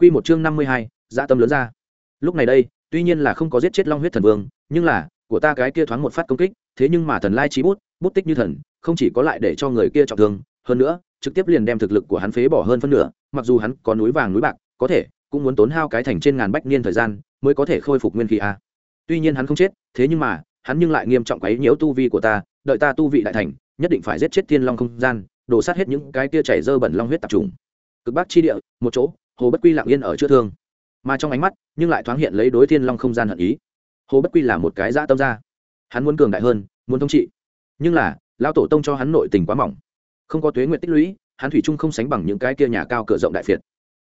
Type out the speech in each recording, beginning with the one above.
Quy một chương năm mươi hai, dạ tâm lớn ra. Lúc này đây, tuy nhiên là không có giết chết Long huyết thần vương, nhưng là, của ta cái kia thoáng một phát công kích, thế nhưng mà thần lai chí bút, bút tích như thần, không chỉ có lại để cho người kia trọng thương, hơn nữa, trực tiếp liền đem thực lực của hắn phế bỏ hơn phân nửa, mặc dù hắn có núi vàng núi bạc, có thể cũng muốn tốn hao cái thành trên ngàn bách niên thời gian, mới có thể khôi phục nguyên khí a. Tuy nhiên hắn không chết, thế nhưng mà, hắn nhưng lại nghiêm trọng quấy nhiễu tu vi của ta, đợi ta tu vị đại thành, nhất định phải giết chết Thiên Long không gian, đổ sát hết những cái kia chảy dơ bẩn long huyết tạp trùng. Cực Bắc chi địa, một chỗ, Hồ Bất Quy lặng yên ở chữa thương, mà trong ánh mắt, nhưng lại thoáng hiện lấy đối Thiên Long không gian hận ý. Hồ Bất Quy là một cái dã tâm ra, hắn muốn cường đại hơn, muốn thống trị, nhưng là lão tổ tông cho hắn nội tình quá mỏng, không có tuế nguyện tích lũy, hắn thủy chung không sánh bằng những cái kia nhà cao cửa rộng đại phiệt.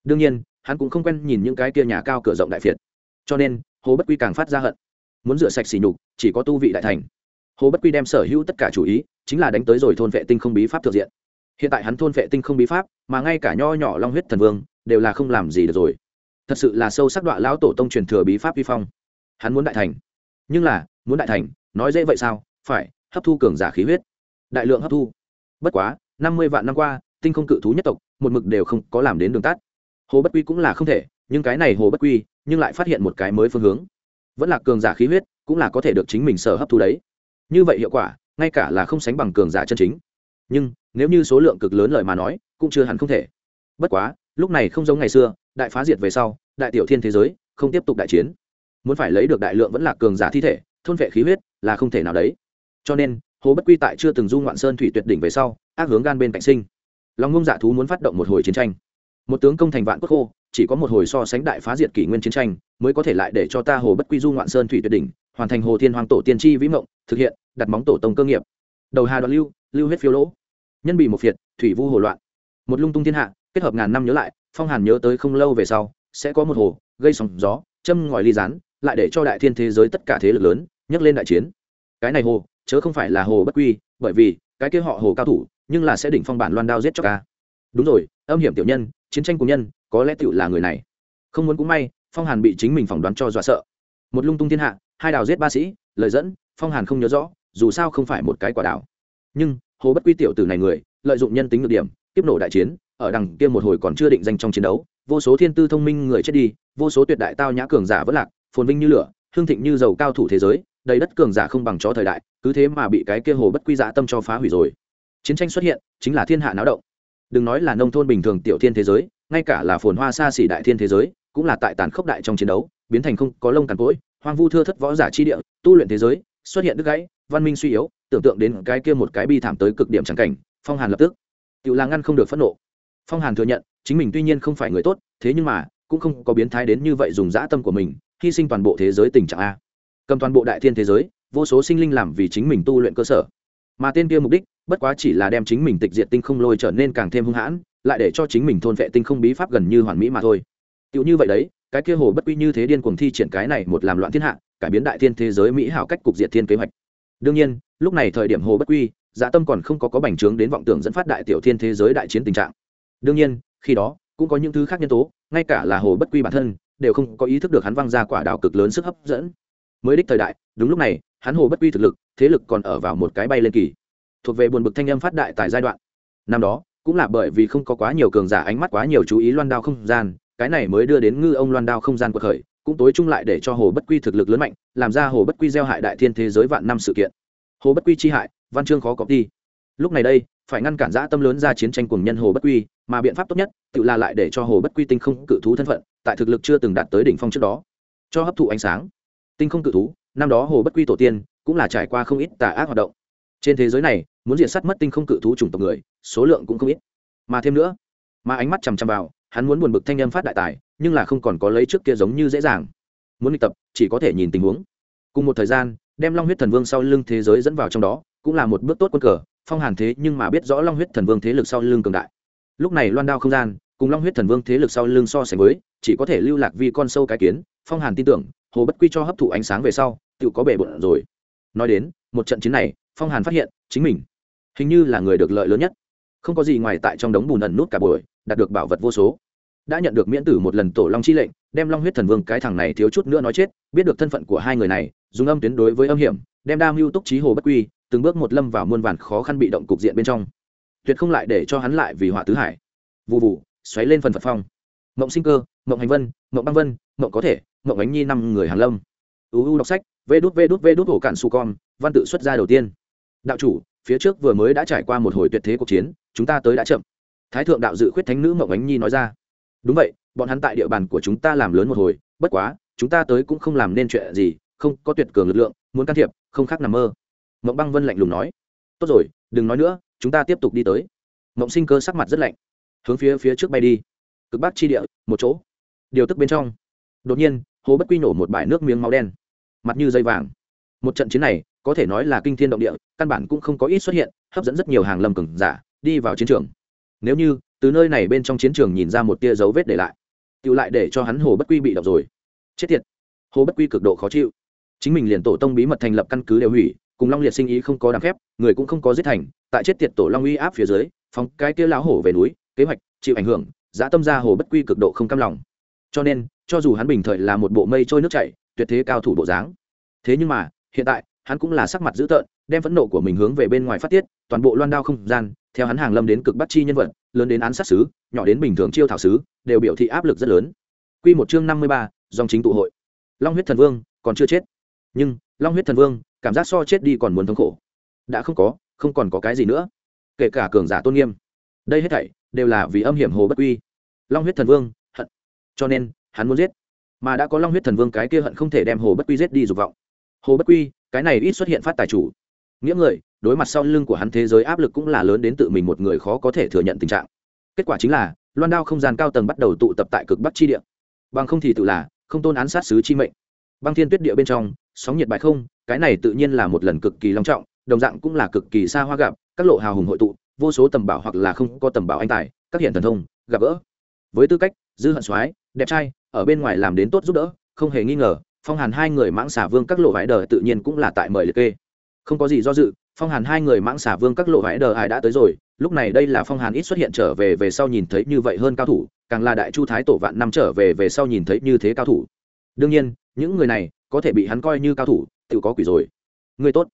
Đương nhiên, hắn cũng không quen nhìn những cái kia nhà cao cửa rộng đại phiệt, cho nên Hồ Bất Quy càng phát ra hận. Muốn rửa sạch xỉ nhục chỉ có tu vị đại thành. Hồ bất quy đem sở hữu tất cả chủ ý chính là đánh tới rồi thôn vệ tinh không bí pháp thượng diện hiện tại hắn thôn vệ tinh không bí pháp, mà ngay cả nho nhỏ long huyết thần vương đều là không làm gì được rồi. Thật sự là sâu sắc đoạn lão tổ tông truyền thừa bí pháp vi phong. Hắn muốn đại thành. Nhưng là, muốn đại thành, nói dễ vậy sao? Phải, hấp thu cường giả khí huyết. Đại lượng hấp thu. Bất quá, năm mươi vạn năm qua, tinh không cự thú nhất tộc, một mực đều không có làm đến đường tắt. Hồ bất quy cũng là không thể, nhưng cái này hồ bất quy, nhưng lại phát hiện một cái mới phương hướng. Vẫn là cường giả khí huyết, cũng là có thể được chính mình sở hấp thu đấy. Như vậy hiệu quả, ngay cả là không sánh bằng cường giả chân chính nhưng nếu như số lượng cực lớn lời mà nói, cũng chưa hẳn không thể. Bất quá, lúc này không giống ngày xưa, đại phá diệt về sau, đại tiểu thiên thế giới không tiếp tục đại chiến. Muốn phải lấy được đại lượng vẫn là cường giả thi thể, thôn vệ khí huyết là không thể nào đấy. Cho nên, hồ bất quy tại chưa từng du ngoạn sơn thủy tuyệt đỉnh về sau, ác hướng gan bên cạnh sinh. Lòng ngông dạ thú muốn phát động một hồi chiến tranh. Một tướng công thành vạn quốc khô, chỉ có một hồi so sánh đại phá diệt kỷ nguyên chiến tranh, mới có thể lại để cho ta hồ bất quy du ngoạn sơn thủy tuyệt đỉnh, hoàn thành hồ thiên hoàng tổ tiên tri vĩ mộng, thực hiện đặt móng tổ tông cơ nghiệp. Đầu hà đoạn lưu lưu huyết phiêu lỗ. Nhân bị một phiệt, thủy vu hồ loạn. Một lung tung thiên hạ, kết hợp ngàn năm nhớ lại, phong hàn nhớ tới không lâu về sau, sẽ có một hồ, gây sóng gió, châm ngòi ly rán lại để cho đại thiên thế giới tất cả thế lực lớn nhấc lên đại chiến. Cái này hồ, chớ không phải là hồ bất quy, bởi vì, cái kia họ hồ cao thủ, nhưng là sẽ đỉnh phong bản loan đao giết cho ca đúng rồi, âm hiểm tiểu nhân, chiến tranh cùng nhân, có lẽ tựu là người này. Không muốn cũng may, phong hàn bị chính mình phỏng đoán cho dọa sợ. Một lung tung thiên hạ, hai đào giết ba sĩ, lời dẫn, phong hàn không nhớ rõ, dù sao không phải một cái quả đảo nhưng, hồ bất quy tiểu tử này người, lợi dụng nhân tính được điểm tiếp nổ đại chiến, ở đằng kia một hồi còn chưa định danh trong chiến đấu, vô số thiên tư thông minh người chết đi, vô số tuyệt đại tao nhã cường giả vất lạc, phồn vinh như lửa, hương thịnh như dầu cao thủ thế giới, đầy đất cường giả không bằng chó thời đại, cứ thế mà bị cái kia hồ bất quy dã tâm cho phá hủy rồi. Chiến tranh xuất hiện, chính là thiên hạ náo động. Đừng nói là nông thôn bình thường tiểu thiên thế giới, ngay cả là phồn hoa xa xỉ đại thiên thế giới, cũng là tại tàn khốc đại trong chiến đấu, biến thành không có lông càn cỗi, hoang vu thưa thất võ giả chi địa, tu luyện thế giới, xuất hiện đứt gãy văn minh suy yếu, tưởng tượng đến cái kia một cái bi thảm tới cực điểm trắng cảnh, phong hàn lập tức. Tự là ngăn không được phẫn nộ. Phong hàn thừa nhận, chính mình tuy nhiên không phải người tốt, thế nhưng mà, cũng không có biến thái đến như vậy dùng dã tâm của mình, hy sinh toàn bộ thế giới tình trạng a. Cầm toàn bộ đại thiên thế giới, vô số sinh linh làm vì chính mình tu luyện cơ sở. Mà tên kia mục đích, bất quá chỉ là đem chính mình tịch diệt tinh không lôi trở nên càng thêm hung hãn, lại để cho chính mình thôn vệ tinh không bí pháp gần như hoàn mỹ mà thôi. Tựu như vậy đấy, cái kia hồ bất quy như thế điên cuồng thi triển cái này một làm loạn thiên hạ, cải biến đại thiên thế giới mỹ hảo cách cục diệt thiên kế hoạch đương nhiên, lúc này thời điểm hồ bất quy dạ tâm còn không có có bành trướng đến vọng tưởng dẫn phát đại tiểu thiên thế giới đại chiến tình trạng. Đương nhiên, khi đó, cũng có những thứ khác nhân tố, ngay cả là hồ bất quy bản thân, đều không có ý thức được hắn văng ra quả đào cực lớn sức hấp dẫn. Mới đích thời đại, đúng lúc này, hắn hồ bất quy thực lực, thế lực còn ở vào một cái bay lên kỳ. Thuộc về buồn bực thanh âm phát đại tại giai đoạn. Năm đó, cũng là bởi vì không có quá nhiều cường giả ánh mắt, quá nhiều chú ý loan đao không gian, cái này mới đưa đến ngư ông loan đao không gian cuộc khởi cũng tối chung lại để cho hồ bất quy thực lực lớn mạnh, làm ra hồ bất quy gieo hại đại thiên thế giới vạn năm sự kiện. Hồ bất quy chi hại, văn chương khó có đi. Lúc này đây, phải ngăn cản giã tâm lớn ra chiến tranh cùng nhân hồ bất quy, mà biện pháp tốt nhất, tự là lại để cho hồ bất quy tinh không cự thú thân phận, tại thực lực chưa từng đạt tới đỉnh phong trước đó, cho hấp thụ ánh sáng. Tinh không cự thú, năm đó hồ bất quy tổ tiên, cũng là trải qua không ít tà ác hoạt động. Trên thế giới này, muốn diệt sát mất tinh không cự thú chủng tộc người, số lượng cũng không ít. Mà thêm nữa, mà ánh mắt chằm chằm vào hắn muốn buồn bực thanh âm phát đại tài, nhưng là không còn có lấy trước kia giống như dễ dàng. Muốn luyện tập, chỉ có thể nhìn tình huống. Cùng một thời gian, đem long huyết thần vương sau lưng thế giới dẫn vào trong đó, cũng là một bước tốt quân cờ, phong hàn thế nhưng mà biết rõ long huyết thần vương thế lực sau lưng cường đại. Lúc này loan đao không gian, cùng long huyết thần vương thế lực sau lưng so sánh với, chỉ có thể lưu lạc vì con sâu cái kiến, phong hàn tin tưởng, hồ bất quy cho hấp thụ ánh sáng về sau, tự có bể bộn rồi. Nói đến, một trận chiến này, phong hàn phát hiện chính mình, hình như là người được lợi lớn nhất không có gì ngoài tại trong đống bùn ẩn nút cả buổi, đạt được bảo vật vô số. Đã nhận được miễn tử một lần tổ long chi lệnh, đem long huyết thần vương cái thằng này thiếu chút nữa nói chết, biết được thân phận của hai người này, dùng âm tuyến đối với âm hiểm, đem đa mưu túc trí hồ bất quy, từng bước một lâm vào muôn vàn khó khăn bị động cục diện bên trong. Tuyệt không lại để cho hắn lại vì họa tứ hải. Vụ vụ xoáy lên phần phật phong. Mộng sinh cơ, mộng hành vân, mộng băng vân, mộng có thể, mộng ánh nhi năm người hàng lâm. Uu đọc sách, vê đút vê đút vê đút hổ cạn su con, văn tự xuất ra đầu tiên. Đạo chủ phía trước vừa mới đã trải qua một hồi tuyệt thế cuộc chiến, chúng ta tới đã chậm. Thái thượng đạo dự khuyết thánh nữ mộng ánh nhi nói ra. Đúng vậy, bọn hắn tại địa bàn của chúng ta làm lớn một hồi, bất quá, chúng ta tới cũng không làm nên chuyện gì, không có tuyệt cường lực lượng, muốn can thiệp, không khác nằm mơ. Mộng băng vân lạnh lùng nói. Tốt rồi, đừng nói nữa, chúng ta tiếp tục đi tới. Mộng sinh cơ sắc mặt rất lạnh, hướng phía phía trước bay đi. Cực bắc chi địa, một chỗ. Điều tức bên trong. Đột nhiên hồ bất quy nổ một bãi nước miếng máu đen. Mặt như dây vàng. Một trận chiến này có thể nói là kinh thiên động địa, căn bản cũng không có ít xuất hiện, hấp dẫn rất nhiều hàng lâm cường giả, đi vào chiến trường. Nếu như, từ nơi này bên trong chiến trường nhìn ra một tia dấu vết để lại tự lại để cho hắn hồ bất quy bị đọc rồi. Chết tiệt. Hồ bất quy cực độ khó chịu. Chính mình liền tổ tông bí mật thành lập căn cứ đều hủy, cùng long liệt sinh ý không có đáng phép người cũng không có giết thành, tại chết tiệt tổ long uy áp phía dưới, phóng cái tia lão hổ về núi, kế hoạch, chịu ảnh hưởng giã tâm ra hồ bất quy cực độ không cam lòng. Cho nên, cho dù hắn bình thời là một bộ mây trôi nước chảy, tuyệt thế cao thủ bộ dáng. Thế nhưng mà, hiện tại hắn cũng là sắc mặt dữ tợn đem phẫn nộ của mình hướng về bên ngoài phát tiết toàn bộ loan đao không gian theo hắn hàng lâm đến cực bắt chi nhân vật lớn đến án sát sứ nhỏ đến bình thường chiêu thảo sứ đều biểu thị áp lực rất lớn Quy một chương năm mươi ba, dòng chính tụ hội. Long huyết thần vương còn chưa chết, nhưng Long huyết thần vương cảm giác so chết đi còn muốn thống khổ. Đã không có, không còn có cái gì nữa. Kể cả cường giả tôn nghiêm. Đây hết thảy đều là vì âm hiểm hồ bất quy. Long huyết thần vương hận, cho nên hắn muốn giết. Mà đã có Long huyết thần vương cái kia hận không thể đem hồ bất quy giết đi dục vọng. Hồ bất quy, cái này ít xuất hiện phát tài chủ. Nghĩa người, đối mặt sau lưng của hắn thế giới áp lực cũng là lớn đến tự mình một người khó có thể thừa nhận tình trạng. Kết quả chính là loan đao không gian cao tầng bắt đầu tụ tập tại cực bắc chi địa. Bằng không thì tự là không tôn án sát sứ chi mệnh. Băng thiên tuyết địa bên trong sóng nhiệt bài không cái này tự nhiên là một lần cực kỳ long trọng đồng dạng cũng là cực kỳ xa hoa gặp các lộ hào hùng hội tụ vô số tầm bảo hoặc là không có tầm bảo anh tài các hiện thần thông gặp gỡ. Với tư cách dư hận soái đẹp trai ở bên ngoài làm đến tốt giúp đỡ không hề nghi ngờ phong hàn hai người mãng xả vương các lộ vải đời tự nhiên cũng là tại mời liệt kê. Không có gì do dự, phong hàn hai người mãng xả vương các lộ vải đờ ai đã tới rồi, lúc này đây là phong hàn ít xuất hiện trở về về sau nhìn thấy như vậy hơn cao thủ, càng là đại chu thái tổ vạn năm trở về về sau nhìn thấy như thế cao thủ. Đương nhiên, những người này có thể bị hắn coi như cao thủ tự có quỷ rồi. Người tốt.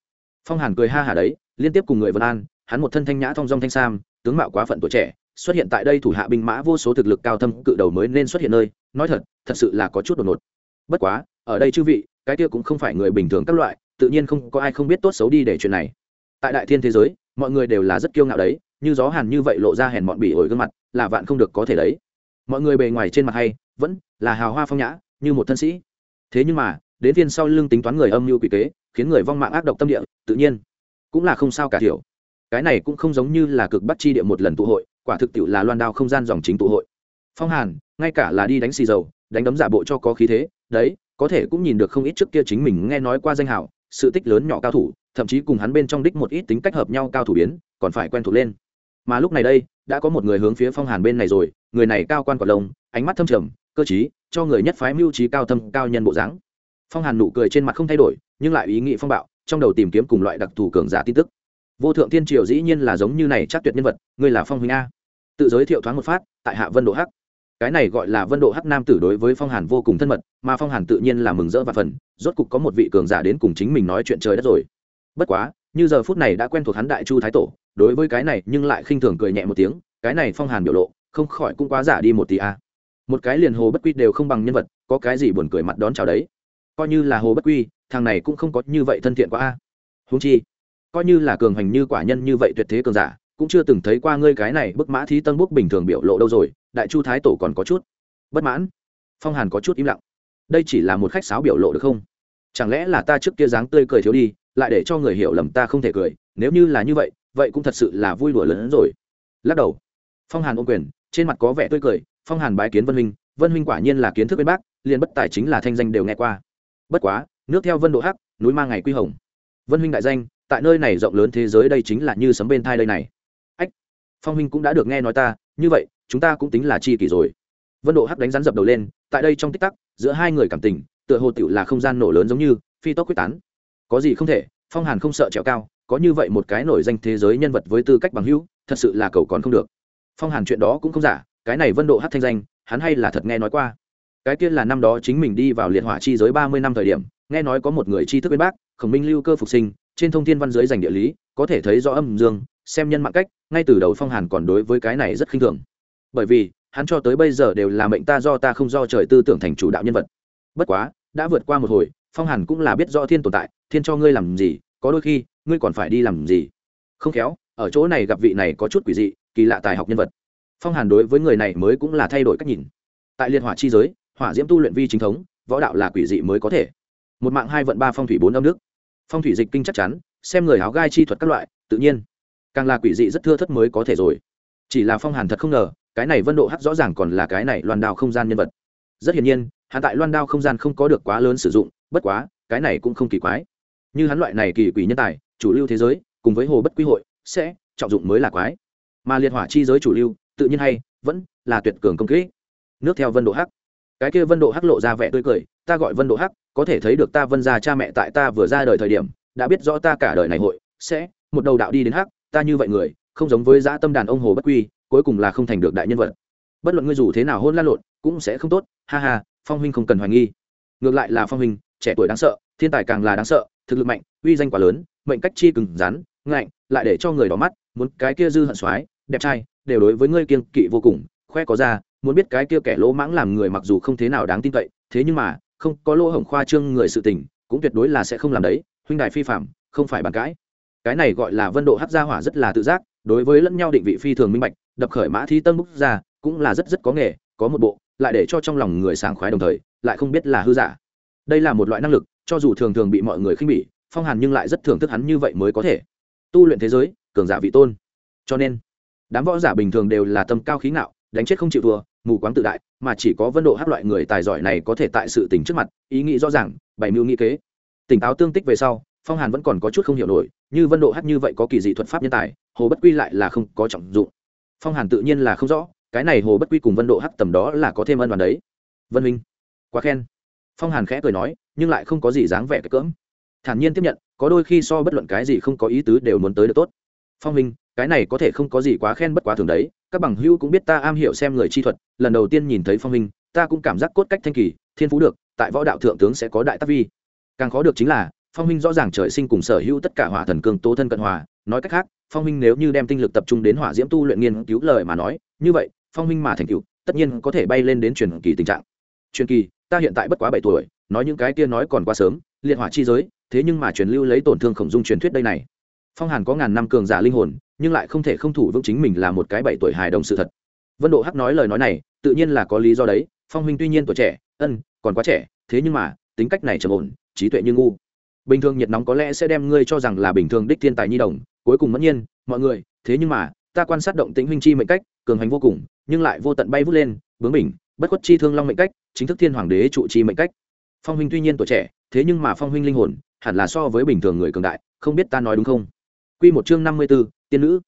Phong hàn cười ha hả đấy, liên tiếp cùng người vân an, hắn một thân thanh nhã thong dong thanh sam, tướng mạo quá phận tuổi trẻ, xuất hiện tại đây thủ hạ binh mã vô số thực lực cao thâm, cự đầu mới nên xuất hiện nơi, nói thật thật sự là có chút đột ngột. Bất quá ở đây chư vị, cái kia cũng không phải người bình thường các loại, tự nhiên không có ai không biết tốt xấu đi để chuyện này. Tại đại thiên thế giới, mọi người đều là rất kiêu ngạo đấy, như gió hàn như vậy lộ ra hèn mọn bỉ ổi gương mặt, là vạn không được có thể đấy. Mọi người bề ngoài trên mặt hay, vẫn là hào hoa phong nhã, như một thân sĩ. Thế nhưng mà, đến phiên sau lưng tính toán người âm mưu quỷ kế, khiến người vong mạng ác độc tâm địa, tự nhiên cũng là không sao cả thiểu cái này cũng không giống như là cực bắt chi địa một lần tụ hội, quả thực tiệu là loan đao không gian dòng chính tụ hội. Phong hàn, ngay cả là đi đánh xì dầu, đánh đấm giả bộ cho có khí thế, đấy có thể cũng nhìn được không ít trước kia chính mình nghe nói qua danh hào, sự tích lớn nhỏ cao thủ, thậm chí cùng hắn bên trong đích một ít tính cách hợp nhau cao thủ biến, còn phải quen thuộc lên. Mà lúc này đây, đã có một người hướng phía phong hàn bên này rồi, người này cao quan quả lông, ánh mắt thâm trầm, cơ t cho người nhất phái mưu trí cao thâm cao nhân bộ dáng. Phong hàn nụ cười trên mặt không thay đổi, nhưng lại ý nghĩ phong bạo, trong đầu tìm kiếm cùng loại đặc thù cường giả tin tức. Vô thượng thiên triều dĩ nhiên là giống như này chắc tuyệt nhân vật, ngươi là phong huynh a. Tự giới thiệu thoáng một phát, tại hạ vân độ hắc cái này gọi là vân độ hắc nam tử đối với phong hàn vô cùng thân mật, mà phong hàn tự nhiên là mừng rỡ và phần, rốt cục có một vị cường giả đến cùng chính mình nói chuyện trời đất rồi bất quá, như giờ phút này đã quen thuộc hắn đại chu thái tổ, đối với cái này nhưng lại khinh thường cười nhẹ một tiếng, cái này phong hàn biểu lộ, không khỏi cũng quá giả đi một tí a à. một cái liền hồ bất quy đều không bằng nhân vật, có cái gì buồn cười mặt đón chào đấy coi như là hồ bất quy, thằng này cũng không có như vậy thân thiện quá a à. húng chi, coi như là cường hành như quả nhân như vậy tuyệt thế cường giả cũng chưa từng thấy qua ngươi cái này bức mã thí tân búc bình thường biểu lộ đâu rồi, đại chu thái tổ còn có chút bất mãn. Phong hàn có chút im lặng. Đây chỉ là một khách sáo biểu lộ được không? Chẳng lẽ là ta trước kia dáng tươi cười thiếu đi, lại để cho người hiểu lầm ta không thể cười, nếu như là như vậy vậy cũng thật sự là vui đùa lớn hơn rồi. Lắc đầu. Phong hàn ôm quyền, trên mặt có vẻ tươi cười, phong hàn bái kiến vân huynh vân huynh quả nhiên là kiến thức bên bác, liền bất tài chính là thanh danh đều nghe qua. Bất quá, nước theo vân độ hắc, núi mang ngày quy hồng. Vân huynh đại danh, tại nơi này rộng lớn thế giới đây chính là như sấm bên thai đây này phong huynh cũng đã được nghe nói ta, như vậy, chúng ta cũng tính là chi kỷ rồi. Vân độ hắc đánh rắn dập đầu lên, tại đây trong tích tắc, giữa hai người cảm tình, tựa hồ tựu là không gian nổ lớn giống như, phi tốc quyết tán. Có gì không thể, phong hàn không sợ trèo cao, có như vậy một cái nổi danh thế giới nhân vật với tư cách bằng hữu, thật sự là cầu còn không được. Phong hàn chuyện đó cũng không giả, cái này vân độ hát thanh danh, hắn hay là thật nghe nói qua. Cái kia là năm đó chính mình đi vào liệt hỏa chi giới ba mươi năm thời điểm, nghe nói có một người tri thức bên bác khổng minh lưu cơ phục sinh, trên thông tin văn giới dành địa lý, có thể thấy rõ âm dương xem nhân mạng cách, ngay từ đầu phong hàn còn đối với cái này rất khinh thường. Bởi vì, hắn cho tới bây giờ đều là mệnh ta do ta không do trời tư tưởng thành chủ đạo nhân vật. Bất quá, đã vượt qua một hồi, phong hàn cũng là biết rõ thiên tồn tại, thiên cho ngươi làm gì, có đôi khi, ngươi còn phải đi làm gì. Không khéo, ở chỗ này gặp vị này có chút quỷ dị, kỳ lạ tài học nhân vật. Phong hàn đối với người này mới cũng là thay đổi cách nhìn. Tại liên hỏa chi giới, hỏa diễm tu luyện vi chính thống, võ đạo là quỷ dị mới có thể. Một mạng hai vận ba phong thủy bốn âm nước phong thủy dịch kinh chắc chắn, xem người áo gai chi thuật các loại, tự nhiên càng là quỷ dị rất thưa thất mới có thể rồi. Chỉ là phong hàn thật không ngờ, cái này vân độ hắc rõ ràng còn là cái này loan đao không gian nhân vật. Rất hiển nhiên, hắn tại loan đao không gian không có được quá lớn sử dụng, bất quá, cái này cũng không kỳ quái. Như hắn loại này kỳ quỷ nhân tài, chủ lưu thế giới, cùng với hồ bất quy hội, sẽ trọng dụng mới là quái. Mà liệt hỏa chi giới chủ lưu, tự nhiên hay, vẫn là tuyệt cường công kỹ nước theo vân độ hắc. Cái kia vân độ hắc lộ ra vẻ tươi cười, ta gọi vân độ hắc, có thể thấy được ta vân ra cha mẹ tại ta vừa ra đời thời điểm, đã biết rõ ta cả đời này hội sẽ một đầu đạo đi đến hắc ta như vậy người, không giống với dã tâm đàn ông hồ bất quy, cuối cùng là không thành được đại nhân vật. Bất luận ngươi dù thế nào hôn lan lộn, cũng sẽ không tốt, ha ha, phong huynh không cần hoài nghi. Ngược lại là phong huynh, trẻ tuổi đáng sợ, thiên tài càng là đáng sợ, thực lực mạnh, uy danh quá lớn, mệnh cách chi cứng rắn, ngạnh, lại để cho người đỏ mắt, muốn cái kia dư hận soái, đẹp trai, đều đối với ngươi kiên kỵ vô cùng, khoe có ra, muốn biết cái kia kẻ lỗ mãng làm người mặc dù không thế nào đáng tin cậy, thế nhưng mà, không có lỗ hổng khoa trương người sự tình, cũng tuyệt đối là sẽ không làm đấy, huynh đại phi phạm, không phải bàn cãi cái này gọi là vân độ hát gia hỏa rất là tự giác, đối với lẫn nhau định vị phi thường minh bạch, đập khởi mã thi tân bút ra, cũng là rất rất có nghề, có một bộ, lại để cho trong lòng người sảng khoái đồng thời, lại không biết là hư giả. Đây là một loại năng lực, cho dù thường thường bị mọi người khinh bỉ, phong hàn nhưng lại rất thưởng thức hắn như vậy mới có thể. Tu luyện thế giới, cường giả vị tôn. Cho nên, đám võ giả bình thường đều là tâm cao khí ngạo, đánh chết không chịu thua, mù quáng tự đại, mà chỉ có vân độ hát loại người tài giỏi này có thể tại sự tình trước mặt, ý nghĩ rõ ràng, bày mưu nghĩ kế. Tỉnh táo tương tích về sau phong hàn vẫn còn có chút không hiểu nổi như vân độ hát như vậy có kỳ dị thuật pháp nhân tài hồ bất quy lại là không có trọng dụng phong hàn tự nhiên là không rõ cái này hồ bất quy cùng vân độ hát tầm đó là có thêm ân đoàn đấy vân minh quá khen phong hàn khẽ cười nói nhưng lại không có gì dáng vẻ cái cưỡng. thản nhiên tiếp nhận có đôi khi so bất luận cái gì không có ý tứ đều muốn tới được tốt phong minh cái này có thể không có gì quá khen bất quá thường đấy các bằng hữu cũng biết ta am hiểu xem người chi thuật lần đầu tiên nhìn thấy phong minh ta cũng cảm giác cốt cách thanh kỳ thiên phú được tại võ đạo thượng tướng sẽ có đại tác vi càng khó được chính là phong minh rõ ràng trời sinh cùng sở hữu tất cả hỏa thần cường tố thân cận hòa, nói cách khác, phong minh nếu như đem tinh lực tập trung đến hỏa diễm tu luyện nghiên cứu lời mà nói, như vậy, phong minh mà thành cựu tất nhiên có thể bay lên đến truyền kỳ tình trạng. Truyền kỳ, ta hiện tại bất quá bảy tuổi, nói những cái kia nói còn quá sớm, liệt hỏa chi giới, thế nhưng mà truyền lưu lấy tổn thương khổng dung truyền thuyết đây này. Phong hàn có ngàn năm cường giả linh hồn, nhưng lại không thể không thủ vững chính mình là một cái bảy tuổi hài đồng sự thật. Vân độ hắc nói lời nói này, tự nhiên là có lý do đấy, phong huynh tuy nhiên tuổi trẻ, ân, còn quá trẻ, thế nhưng mà, tính cách này trầm ổn, trí tuệ như ngu bình thường nhiệt nóng có lẽ sẽ đem ngươi cho rằng là bình thường đích thiên tài nhi đồng cuối cùng mất nhiên mọi người thế nhưng mà ta quan sát động tĩnh huynh chi mệnh cách cường hành vô cùng nhưng lại vô tận bay vút lên bướng bỉnh bất khuất chi thương long mệnh cách chính thức thiên hoàng đế trụ chi mệnh cách phong huynh tuy nhiên tuổi trẻ thế nhưng mà phong huynh linh hồn hẳn là so với bình thường người cường đại không biết ta nói đúng không Quy một chương năm mươi 54, tiên nữ.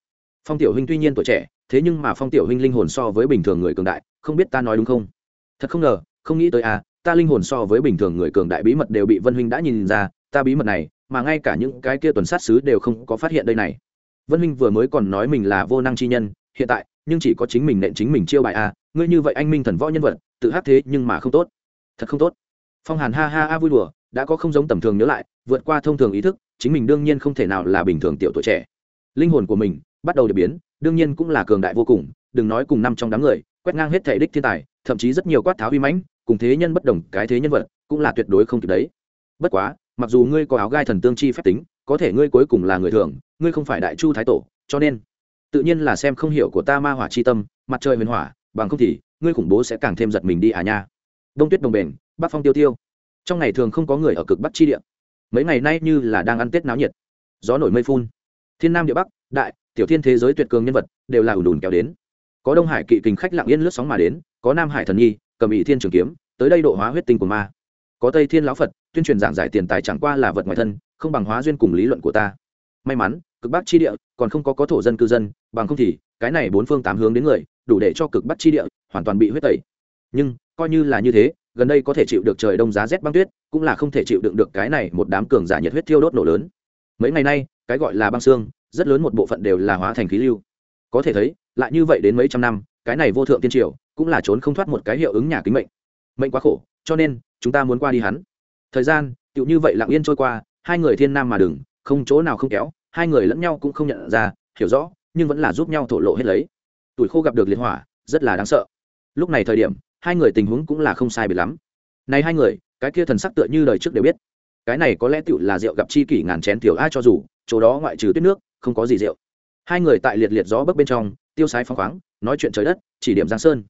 Phong tiểu huynh tuy nhiên tuổi trẻ, thế nhưng mà Phong tiểu huynh linh hồn so với bình thường người cường đại, không biết ta nói đúng không? Thật không ngờ, không nghĩ tới à, ta linh hồn so với bình thường người cường đại bí mật đều bị Vân huynh đã nhìn ra, ta bí mật này, mà ngay cả những cái kia tuần sát sứ đều không có phát hiện đây này. Vân Minh vừa mới còn nói mình là vô năng chi nhân, hiện tại, nhưng chỉ có chính mình nện chính mình chiêu bài à, ngươi như vậy anh minh thần võ nhân vật, tự hát thế nhưng mà không tốt. Thật không tốt. Phong Hàn ha ha a vui đùa, đã có không giống tầm thường nhớ lại, vượt qua thông thường ý thức, chính mình đương nhiên không thể nào là bình thường tiểu tuổi trẻ linh hồn của mình bắt đầu được biến đương nhiên cũng là cường đại vô cùng đừng nói cùng năm trong đám người quét ngang hết thể đích thiên tài thậm chí rất nhiều quát tháo uy mãnh cùng thế nhân bất đồng cái thế nhân vật cũng là tuyệt đối không kịp đấy bất quá mặc dù ngươi có áo gai thần tương chi phép tính, có thể ngươi cuối cùng là người thường, ngươi không phải đại chu thái tổ, cho nên, tự nhiên là xem không hiểu của ta ma hỏa chi tâm, mặt trời huyền hỏa, bằng không thì, ngươi khủng bố sẽ càng thêm giật mình đi à nha. Đông tuyết đồng bền, bắc phong tiêu tiêu. Trong ngày thường không có người ở cực bắc chi địa. Mấy ngày nay như là đang ăn tết náo nhiệt. Gió nổi mây phun. Thiên nam địa bắc, đại, tiểu thiên thế giới tuyệt cường nhân vật, đều là ủn ùn kéo đến. Có đông hải kỵ kình khách lặng yên lướt sóng mà đến, có nam hải thần nhi, cầm ỵ thiên trường kiếm, tới đây độ hóa huyết tinh của ma có tây thiên lão phật, tuyên truyền giảng giải tiền tài chẳng qua là vật ngoài thân, không bằng hóa duyên cùng lý luận của ta. May mắn, cực bắc chi địa, còn không có có thổ dân cư dân, bằng không thì, cái này bốn phương tám hướng đến người, đủ để cho cực bắc chi địa hoàn toàn bị huyết tẩy. Nhưng, coi như là như thế, gần đây có thể chịu được trời đông giá rét băng tuyết, cũng là không thể chịu đựng được cái này một đám cường giả nhiệt huyết thiêu đốt nổ lớn. Mấy ngày nay, cái gọi là băng xương, rất lớn một bộ phận đều là hóa thành khí lưu. Có thể thấy, lại như vậy đến mấy trăm năm, cái này vô thượng tiên triều, cũng là trốn không thoát một cái hiệu ứng nhà kính mệnh. Mệnh quá khổ cho nên, chúng ta muốn qua đi hắn. Thời gian, tựu như vậy lặng yên trôi qua, hai người thiên nam mà đừng, không chỗ nào không kéo, hai người lẫn nhau cũng không nhận ra, hiểu rõ, nhưng vẫn là giúp nhau thổ lộ hết lấy. Tuổi khô gặp được liệt hỏa, rất là đáng sợ. Lúc này thời điểm, hai người tình huống cũng là không sai biệt lắm. Này hai người, cái kia thần sắc tựa như đời trước đều biết. Cái này có lẽ tựu là rượu gặp chi kỷ ngàn chén tiểu ai cho dù, chỗ đó ngoại trừ tuyết nước, không có gì rượu. Hai người tại liệt liệt gió bấc bên trong, tiêu sái phóng khoáng, nói chuyện trời đất, chỉ điểm giang sơn.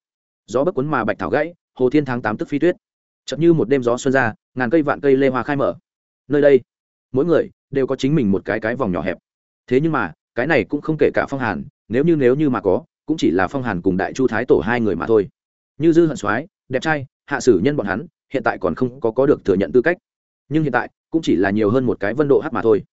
Gió bấc cuốn mà bạch thảo gãy, hồ thiên tháng tám tức phi tuyết chậm như một đêm gió xuân ra, ngàn cây vạn cây lê hoa khai mở. Nơi đây, mỗi người đều có chính mình một cái cái vòng nhỏ hẹp. Thế nhưng mà, cái này cũng không kể cả phong hàn, nếu như nếu như mà có, cũng chỉ là phong hàn cùng đại chu thái tổ hai người mà thôi. Như dư hận soái, đẹp trai, hạ sử nhân bọn hắn, hiện tại còn không có có được thừa nhận tư cách. Nhưng hiện tại, cũng chỉ là nhiều hơn một cái vân độ hát mà thôi.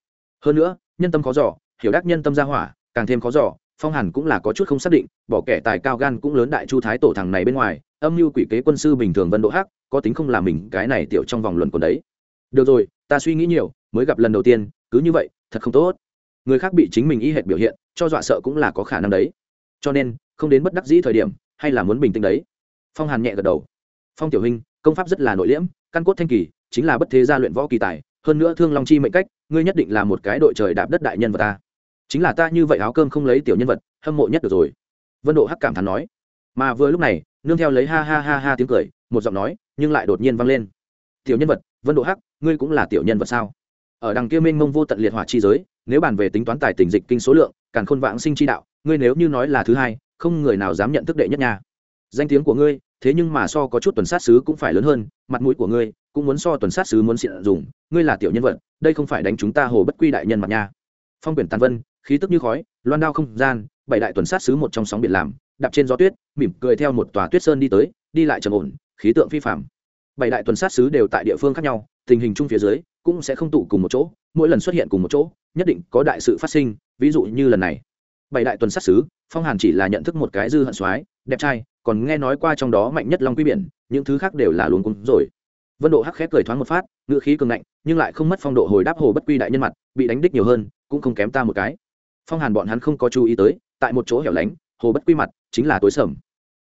Hơn nữa, nhân tâm khó giỏ hiểu đắc nhân tâm ra hỏa, càng thêm khó giỏ phong hàn cũng là có chút không xác định, bỏ kẻ tài cao gan cũng lớn đại chu thái tổ thằng này bên ngoài âm mưu quỷ kế quân sư bình thường vân độ hắc, có tính không làm mình cái này tiểu trong vòng luận còn đấy. Được rồi, ta suy nghĩ nhiều, mới gặp lần đầu tiên, cứ như vậy, thật không tốt. Người khác bị chính mình y hệt biểu hiện, cho dọa sợ cũng là có khả năng đấy. Cho nên, không đến bất đắc dĩ thời điểm, hay là muốn bình tĩnh đấy. Phong hàn nhẹ gật đầu. Phong tiểu hình, công pháp rất là nội liễm, căn cốt thanh kỳ, chính là bất thế gia luyện võ kỳ tài, hơn nữa thương long chi mệnh cách, ngươi nhất định là một cái đội trời đạp đất đại nhân vật ta. Chính là ta như vậy áo cơm không lấy tiểu nhân vật, hâm mộ nhất được rồi. Vân độ hắc cảm thán nói mà vừa lúc này, nương theo lấy ha ha ha ha tiếng cười, một giọng nói, nhưng lại đột nhiên vang lên. Tiểu nhân vật, vân độ hắc, ngươi cũng là tiểu nhân vật sao? Ở đằng kia mênh mông vô tận liệt hỏa chi giới, nếu bàn về tính toán tài tình dịch kinh số lượng, càn khôn vãng sinh chi đạo, ngươi nếu như nói là thứ hai, không người nào dám nhận thức đệ nhất nha. Danh tiếng của ngươi, thế nhưng mà so có chút tuần sát sứ cũng phải lớn hơn, mặt mũi của ngươi cũng muốn so tuần sát sứ muốn xịn dùng, ngươi là tiểu nhân vật, đây không phải đánh chúng ta hồ bất quy đại nhân mặt nha. Phong quyển tàn vân, khí tức như khói, loan đao không gian, bảy đại tuần sát sứ một trong sóng biển làm đạp trên gió tuyết, mỉm cười theo một tòa tuyết sơn đi tới, đi lại trầm ổn, khí tượng phi phạm bảy đại tuần sát sứ đều tại địa phương khác nhau, tình hình chung phía dưới cũng sẽ không tụ cùng một chỗ, mỗi lần xuất hiện cùng một chỗ, nhất định có đại sự phát sinh, ví dụ như lần này. Bảy đại tuần sát sứ phong hàn chỉ là nhận thức một cái dư hận soái, đẹp trai, còn nghe nói qua trong đó mạnh nhất long quy biển, những thứ khác đều là luống cúng rồi. Vân độ hắc khép cười thoáng một phát, ngữ khí cường ngạnh, nhưng lại không mất phong độ hồi đáp hồ bất quy đại nhân mặt, bị đánh đích nhiều hơn, cũng không kém ta một cái. Phong hàn bọn hắn không có chú ý tới, tại một chỗ hẻo lánh hồ bất quy mặt, chính là tối sầm.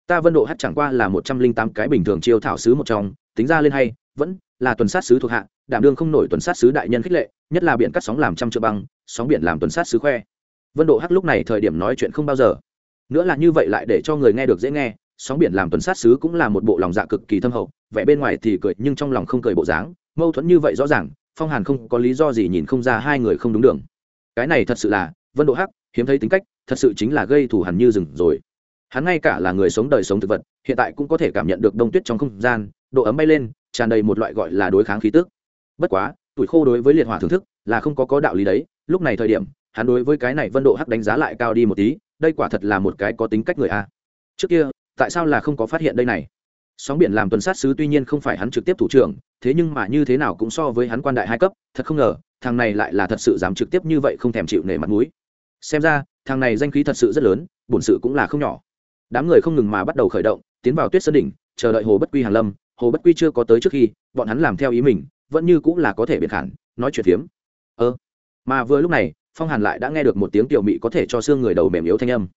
Ta vân độ hát chẳng qua là một trăm linh tám cái bình thường chiêu thảo sứ một trong, tính ra lên hay, vẫn là tuần sát sứ thuộc hạ, đảm đương không nổi tuần sát sứ đại nhân khích lệ, nhất là biển cắt sóng làm trăm triệu băng, sóng biển làm tuần sát sứ khoe. Vân độ hát lúc này thời điểm nói chuyện không bao giờ. Nữa là như vậy lại để cho người nghe được dễ nghe, sóng biển làm tuần sát sứ cũng là một bộ lòng dạ cực kỳ thâm hậu, vẻ bên ngoài thì cười nhưng trong lòng không cười bộ dáng, mâu thuẫn như vậy rõ ràng, phong hàn không có lý do gì nhìn không ra hai người không đúng đường. Cái này thật sự là, vân độ hắc hiếm thấy tính cách thật sự chính là gây thù hằn như rừng rồi. Hắn ngay cả là người sống đời sống thực vật, hiện tại cũng có thể cảm nhận được đông tuyết trong không gian, độ ấm bay lên, tràn đầy một loại gọi là đối kháng khí tức. Bất quá, tuổi khô đối với liệt hỏa thưởng thức là không có có đạo lý đấy, lúc này thời điểm, hắn đối với cái này vân độ hắc đánh giá lại cao đi một tí, đây quả thật là một cái có tính cách người a. Trước kia, tại sao là không có phát hiện đây này? Sóng biển làm tuần sát sứ tuy nhiên không phải hắn trực tiếp thủ trưởng, thế nhưng mà như thế nào cũng so với hắn quan đại hai cấp, thật không ngờ, thằng này lại là thật sự dám trực tiếp như vậy không thèm chịu nể mặt mũi xem ra, thằng này danh khí thật sự rất lớn, bổn sự cũng là không nhỏ. Đám người không ngừng mà bắt đầu khởi động, tiến vào tuyết sơn đỉnh, chờ đợi hồ bất quy hàn lâm. Hồ bất quy chưa có tới trước khi, bọn hắn làm theo ý mình, vẫn như cũng là có thể biệt khản, nói chuyện phiếm. Ơ. Mà vừa lúc này, phong hàn lại đã nghe được một tiếng tiểu mị có thể cho xương người đầu mềm yếu thanh âm.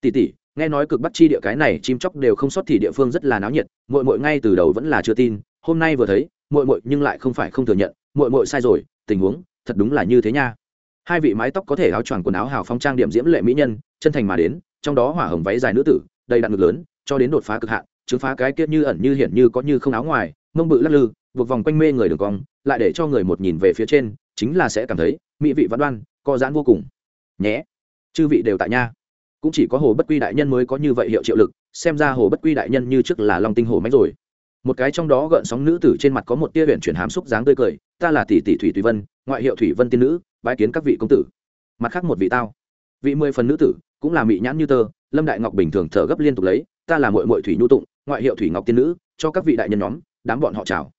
Tỉ tỉ nghe nói cực bắc chi địa cái này chim chóc đều không sót thì địa phương rất là náo nhiệt mội mội ngay từ đầu vẫn là chưa tin, hôm nay vừa thấy mội mội nhưng lại không phải không thừa nhận mội mội sai rồi, tình huống thật đúng là như thế nha hai vị mái tóc có thể áo choàng quần áo hào phong trang điểm diễm lệ mỹ nhân, chân thành mà đến, trong đó hỏa hồng váy dài nữ tử, đầy đặn ngực lớn, cho đến đột phá cực hạn, chứng phá cái kia như ẩn như hiện như có như không áo ngoài, mông bự lắc lư, buộc vòng quanh mê người đường cong, lại để cho người một nhìn về phía trên, chính là sẽ cảm thấy mỹ vị văn đoan co giãn vô cùng. Nhé, chư vị đều tại nha. Cũng chỉ có hồ bất quy đại nhân mới có như vậy hiệu triệu lực, xem ra hồ bất quy đại nhân như trước là long tinh hồ mách rồi. Một cái trong đó gợn sóng nữ tử trên mặt có một tia huyện chuyển hàm xúc dáng tươi cười, ta là tỷ tỷ thủy thủy vân, ngoại hiệu thủy vân tiên nữ bái kiến các vị công tử. Mặt khác một vị tao. Vị mười phần nữ tử, cũng là mỹ nhãn như tơ, lâm đại ngọc bình thường thở gấp liên tục lấy, ta là mội mội thủy nhu tụng, ngoại hiệu thủy ngọc tiên nữ, cho các vị đại nhân nhóm, đám bọn họ chào.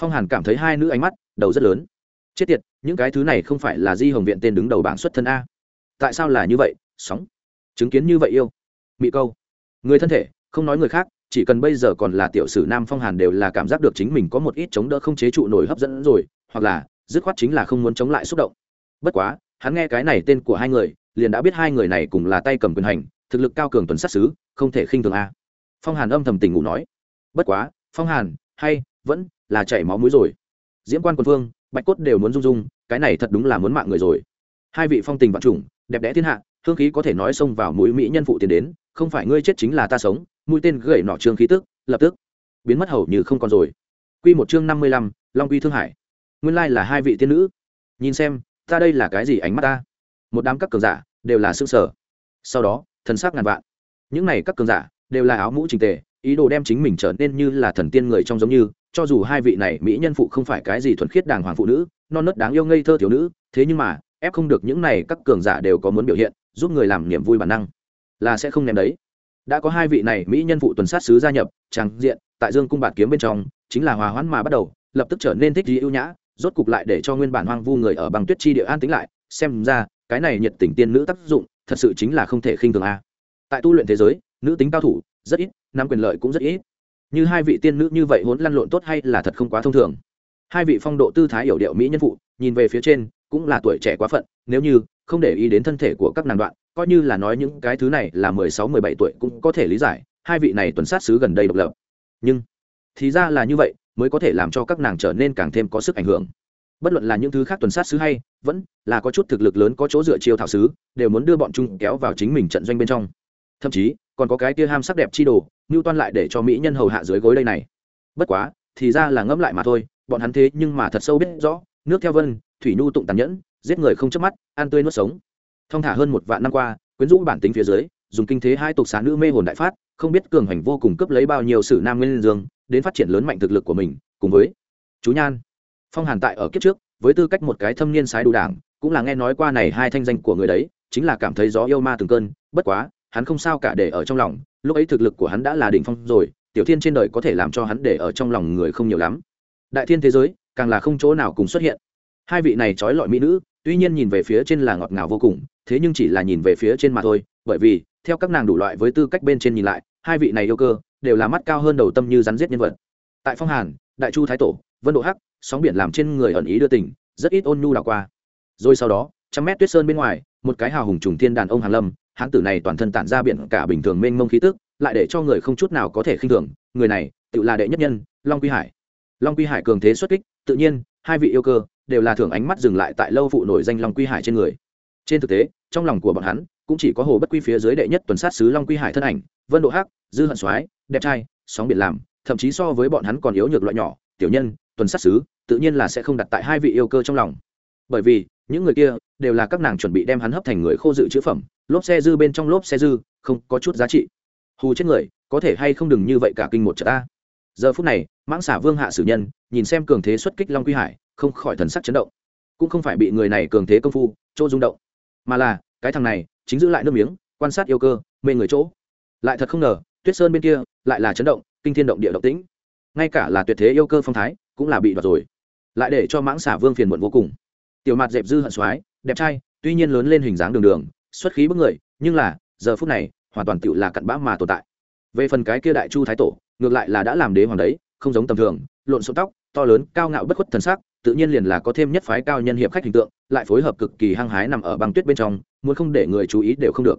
Phong hàn cảm thấy hai nữ ánh mắt, đầu rất lớn. Chết tiệt, những cái thứ này không phải là di hồng viện tên đứng đầu bảng xuất thân a. Tại sao là như vậy, sóng? Chứng kiến như vậy yêu. Mị câu. Người thân thể, không nói người khác, chỉ cần bây giờ còn là tiểu sử nam phong hàn đều là cảm giác được chính mình có một ít chống đỡ không chế trụ nổi hấp dẫn rồi, hoặc là, dứt khoát chính là không muốn chống lại xúc động bất quá, hắn nghe cái này tên của hai người, liền đã biết hai người này cùng là tay cầm quyền hành, thực lực cao cường tuần sát xứ, không thể khinh thường a. Phong hàn âm thầm tình ngủ nói. Bất quá, phong hàn, hay, vẫn là chảy máu mũi rồi. Diễm quan quân phương bạch cốt đều muốn rung rung, cái này thật đúng là muốn mạng người rồi. Hai vị phong tình vạn trùng, đẹp đẽ thiên hạ, hương khí có thể nói xông vào mũi mỹ nhân phụ tiền đến, không phải ngươi chết chính là ta sống, mũi tên gậy nọ trương khí tức, lập tức biến mất hầu như không còn rồi. Quy một chương năm mươi lăm, long quy thương hải. Nguyên lai là hai vị tiên nữ. Nhìn xem ta đây là cái gì ánh mắt ta? Một đám các cường giả đều là xương sở sau đó, thần sắc ngàn vạn. Những này các cường giả đều là áo mũ trình tề, ý đồ đem chính mình trở nên như là thần tiên người trong giống như, cho dù hai vị này mỹ nhân phụ không phải cái gì thuần khiết đàng hoàng phụ nữ, non nớt đáng yêu ngây thơ thiếu nữ, thế nhưng mà, ép không được những này các cường giả đều có muốn biểu hiện, giúp người làm niềm vui bản năng. Là sẽ không ném đấy. Đã có hai vị này mỹ nhân phụ tuần sát sứ gia nhập trang diện, tại dương cung bạt kiếm bên trong, chính là hòa hoãn mà bắt đầu, lập tức trở nên thích gì ưu nhã rốt cục lại để cho nguyên bản hoang vu người ở bằng tuyết chi địa an tính lại, xem ra, cái này nhiệt tình tiên nữ tác dụng, thật sự chính là không thể khinh thường a. Tại tu luyện thế giới, nữ tính cao thủ, rất ít nam quyền lợi cũng rất ít. Như hai vị tiên nữ như vậy hỗn lăn lộn tốt hay là thật không quá thông thường. Hai vị phong độ tư thái hiểu điệu mỹ nhân phụ, nhìn về phía trên, cũng là tuổi trẻ quá phận, nếu như không để ý đến thân thể của các nàng đoạn, coi như là nói những cái thứ này là mười sáu, mười bảy tuổi cũng có thể lý giải, hai vị này tuần sát xứ gần đây độc lập. Nhưng, thì ra là như vậy mới có thể làm cho các nàng trở nên càng thêm có sức ảnh hưởng. Bất luận là những thứ khác tuần sát sứ hay, vẫn là có chút thực lực lớn có chỗ dựa chiêu thảo sứ, đều muốn đưa bọn chúng kéo vào chính mình trận doanh bên trong. Thậm chí, còn có cái kia ham sắc đẹp chi đồ ngưu toan lại để cho mỹ nhân hầu hạ dưới gối đây này. Bất quá, thì ra là ngẫm lại mà thôi, bọn hắn thế nhưng mà thật sâu biết rõ, nước theo vân, thủy nhu tụng tàn nhẫn, giết người không chớp mắt, ăn tươi nuốt sống. Thông thả hơn một vạn năm qua, quyến rũ bản tính phía dưới, dùng kinh thế hai tục xá nữ mê hồn đại phát, không biết cường hành vô cùng cướp lấy bao nhiêu sử nam nguyên dương đến phát triển lớn mạnh thực lực của mình, cùng với chú nhan. Phong hàn tại ở kiếp trước, với tư cách một cái thâm niên sái đủ đảng, cũng là nghe nói qua này hai thanh danh của người đấy, chính là cảm thấy gió yêu ma từng cơn, bất quá, hắn không sao cả để ở trong lòng, lúc ấy thực lực của hắn đã là đỉnh phong rồi, tiểu thiên trên đời có thể làm cho hắn để ở trong lòng người không nhiều lắm. Đại thiên thế giới, càng là không chỗ nào cùng xuất hiện. Hai vị này trói lọi mỹ nữ, tuy nhiên nhìn về phía trên là ngọt ngào vô cùng, thế nhưng chỉ là nhìn về phía trên mà thôi, bởi vì, theo các nàng đủ loại với tư cách bên trên nhìn lại, hai vị này yêu cơ đều là mắt cao hơn đầu tâm như rắn giết nhân vật. Tại phong hàn, đại chu thái tổ, vân độ hắc, sóng biển làm trên người ẩn ý đưa tình, rất ít ôn nhu đảo qua. Rồi sau đó, trăm mét tuyết sơn bên ngoài, một cái hào hùng trùng thiên đàn ông hàn lâm, hán tử này toàn thân tản ra biển cả bình thường mênh mông khí tức, lại để cho người không chút nào có thể khinh thường, người này, tự là đệ nhất nhân, long quy hải. Long quy hải cường thế xuất kích, tự nhiên, hai vị yêu cơ, đều là thưởng ánh mắt dừng lại tại lâu phụ nổi danh long quy hải trên người. Trên thực tế, trong lòng của bọn hắn cũng chỉ có hồ bất quy phía dưới đệ nhất tuần sát sứ long quy hải thân ảnh, vân độ hắc, dư hận soái, đẹp trai, sóng biển làm, thậm chí so với bọn hắn còn yếu nhược loại nhỏ, tiểu nhân, tuần sát sứ tự nhiên là sẽ không đặt tại hai vị yêu cơ trong lòng. Bởi vì, những người kia đều là các nàng chuẩn bị đem hắn hấp thành người khô dự chữ phẩm, lốp xe dư bên trong lốp xe dư, không có chút giá trị. Hù chết người, có thể hay không đừng như vậy cả kinh một trận ta. Giờ phút này, mãng xả vương hạ sử nhân, nhìn xem cường thế xuất kích long quy hải, không khỏi thần sắc chấn động. Cũng không phải bị người này cường thế công phu, chỗ rung động, mà là, cái thằng này chính giữ lại nước miếng, quan sát yêu cơ, mê người chỗ. Lại thật không ngờ, tuyết sơn bên kia lại là chấn động, kinh thiên động địa động tĩnh. Ngay cả là tuyệt thế yêu cơ phong thái cũng là bị đoạt rồi. Lại để cho mãng xả vương phiền muộn vô cùng. Tiểu mặt dẹp dư hận soái, đẹp trai, tuy nhiên lớn lên hình dáng đường đường, xuất khí bức người, nhưng là, giờ phút này, hoàn toàn tựu là cặn bã mà tồn tại. Về phần cái kia đại chu thái tổ, ngược lại là đã làm đế hoàng đấy, không giống tầm thường, lộn xộn tóc, to lớn, cao ngạo bất khuất thần sắc tự nhiên liền là có thêm nhất phái cao nhân hiệp khách hình tượng lại phối hợp cực kỳ hăng hái nằm ở băng tuyết bên trong muốn không để người chú ý đều không được.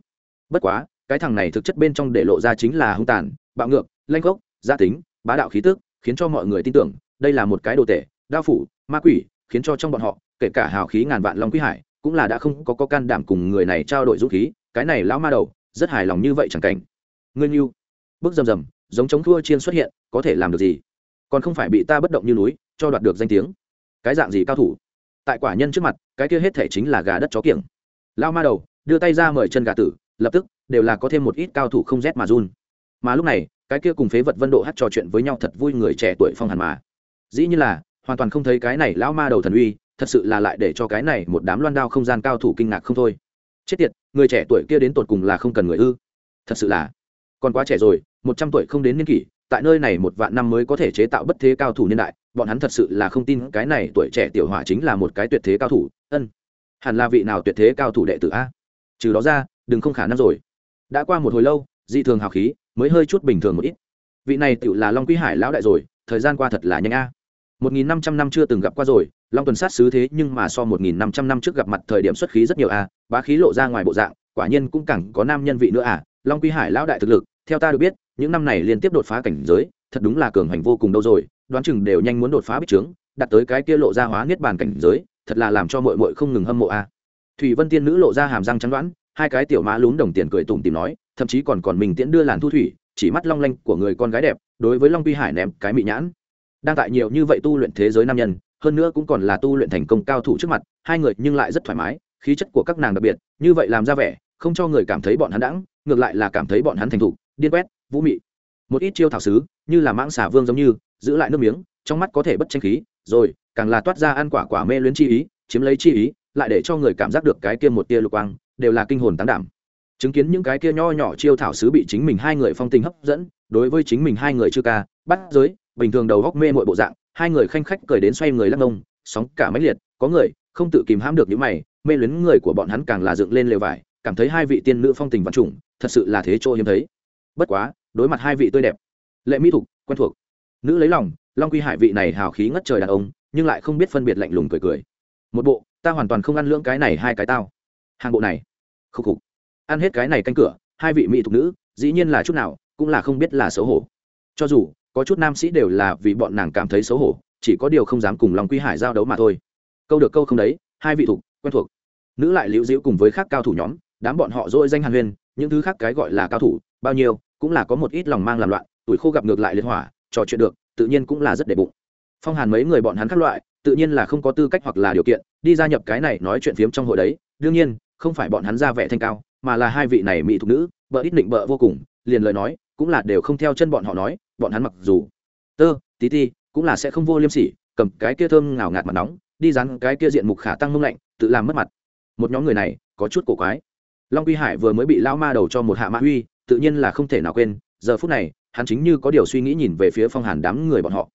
Bất quá cái thằng này thực chất bên trong để lộ ra chính là hung tàn bạo ngược lanh gốc gia tính bá đạo khí tức khiến cho mọi người tin tưởng đây là một cái đồ tể đao phủ ma quỷ khiến cho trong bọn họ kể cả hào khí ngàn vạn long quý hải cũng là đã không có, có can đảm cùng người này trao đổi dũng khí cái này lão ma đầu rất hài lòng như vậy chẳng cảnh. Ngươi như bước rầm rầm giống chống thua chiên xuất hiện có thể làm được gì? Còn không phải bị ta bất động như núi cho đoạt được danh tiếng cái dạng gì cao thủ? Tại quả nhân trước mặt, cái kia hết thể chính là gà đất chó kiểng. Lao ma đầu, đưa tay ra mời chân gà tử, lập tức, đều là có thêm một ít cao thủ không rét mà run. Mà lúc này, cái kia cùng phế vật vân độ hát trò chuyện với nhau thật vui người trẻ tuổi phong hàn mà. Dĩ như là, hoàn toàn không thấy cái này lão ma đầu thần uy, thật sự là lại để cho cái này một đám loan đao không gian cao thủ kinh ngạc không thôi. Chết tiệt, người trẻ tuổi kia đến tột cùng là không cần người ư? Thật sự là, còn quá trẻ rồi, một trăm tuổi không đến niên kỷ tại nơi này một vạn năm mới có thể chế tạo bất thế cao thủ niên đại, bọn hắn thật sự là không tin cái này tuổi trẻ tiểu hỏa chính là một cái tuyệt thế cao thủ, ân. Hẳn là vị nào tuyệt thế cao thủ đệ tử a? Trừ đó ra, đừng không khả năng rồi. Đã qua một hồi lâu, dị thường hào khí, mới hơi chút bình thường một ít. Vị này tựu là long quý hải lão đại rồi, thời gian qua thật là nhanh a. Một nghìn năm trăm năm chưa từng gặp qua rồi, long tuần sát xứ thế nhưng mà so một nghìn năm trăm năm trước gặp mặt thời điểm xuất khí rất nhiều a, bá khí lộ ra ngoài bộ dạng, quả nhiên cũng càng có nam nhân vị nữa à long quý hải lão đại thực lực, theo ta được biết những năm này liên tiếp đột phá cảnh giới, thật đúng là cường hành vô cùng đâu rồi, đoán chừng đều nhanh muốn đột phá bích trướng, đặt tới cái kia lộ ra hóa niết bàn cảnh giới, thật là làm cho mội mội không ngừng hâm mộ a. Thủy vân tiên nữ lộ ra hàm răng trắng đoán, hai cái tiểu mã lún đồng tiền cười tủm tìm nói, thậm chí còn còn mình tiễn đưa làn thu thủy, chỉ mắt long lanh của người con gái đẹp, đối với long quy hải ném cái mị nhãn. Đang tại nhiều như vậy tu luyện thế giới nam nhân, hơn nữa cũng còn là tu luyện thành công cao thủ trước mặt, hai người nhưng lại rất thoải mái, khí chất của các nàng đặc biệt, như vậy làm ra vẻ, không cho người cảm thấy bọn hắn đãng, ngược lại là cảm thấy bọn hắn thành thục, điên quét vũ mị. Một ít chiêu thảo sứ, như là mãng xả vương giống như, giữ lại nước miếng, trong mắt có thể bất tranh khí, rồi, càng là toát ra ăn quả quả mê luyến chi ý, chiếm lấy chi ý, lại để cho người cảm giác được cái kia một tia lục quang, đều là kinh hồn tán đảm. Chứng kiến những cái kia nho nhỏ chiêu thảo sứ bị chính mình hai người phong tình hấp dẫn, đối với chính mình hai người chưa ca, bắt giới, bình thường đầu góc mê mọi bộ dạng, hai người khanh khách cười đến xoay người lắc ngông, sóng cả máy liệt, có người, không tự kìm hãm được những mày, mê luyến người của bọn hắn càng là dựng lên lều vải, cảm thấy hai vị tiên nữ phong tình văn chủng thật sự là thế chỗ hiếm thấy bất quá, đối mặt hai vị tươi đẹp, lệ mỹ thục, quen thuộc. Nữ lấy lòng, long quy hải vị này hào khí ngất trời đàn ông, nhưng lại không biết phân biệt lạnh lùng cười cười. Một bộ, ta hoàn toàn không ăn lưỡng cái này hai cái tao. Hàng bộ này khúc khục. Ăn hết cái này canh cửa, hai vị mỹ thục nữ, dĩ nhiên là chút nào, cũng là không biết là xấu hổ. Cho dù, có chút nam sĩ đều là vì bọn nàng cảm thấy xấu hổ, chỉ có điều không dám cùng long quy hải giao đấu mà thôi. Câu được câu không đấy, hai vị thục, quen thuộc. Nữ lại liễu dĩu cùng với khác cao thủ nhóm, đám bọn họ dỗi danh hàn huyên những thứ khác cái gọi là cao thủ, bao nhiêu cũng là có một ít lòng mang làm loạn, tuổi khô gặp ngược lại liên hỏa, trò chuyện được, tự nhiên cũng là rất để bụng. Phong hàn mấy người bọn hắn các loại, tự nhiên là không có tư cách hoặc là điều kiện, đi gia nhập cái này nói chuyện phiếm trong hội đấy. Đương nhiên, không phải bọn hắn ra vẻ thanh cao, mà là hai vị này mỹ thục nữ vợ ít định bợ vô cùng, liền lời nói, cũng là đều không theo chân bọn họ nói, bọn hắn mặc dù, tơ, tí ti, cũng là sẽ không vô liêm sỉ, cầm cái kia thơm ngào ngạt mặt nóng, đi dán cái kia diện mục khả tăng mông lạnh, tự làm mất mặt. Một nhóm người này, có chút cổ quái. Long quy hải vừa mới bị lao ma đầu cho một hạ mã huy tự nhiên là không thể nào quên, giờ phút này, hắn chính như có điều suy nghĩ nhìn về phía phong hàn đám người bọn họ.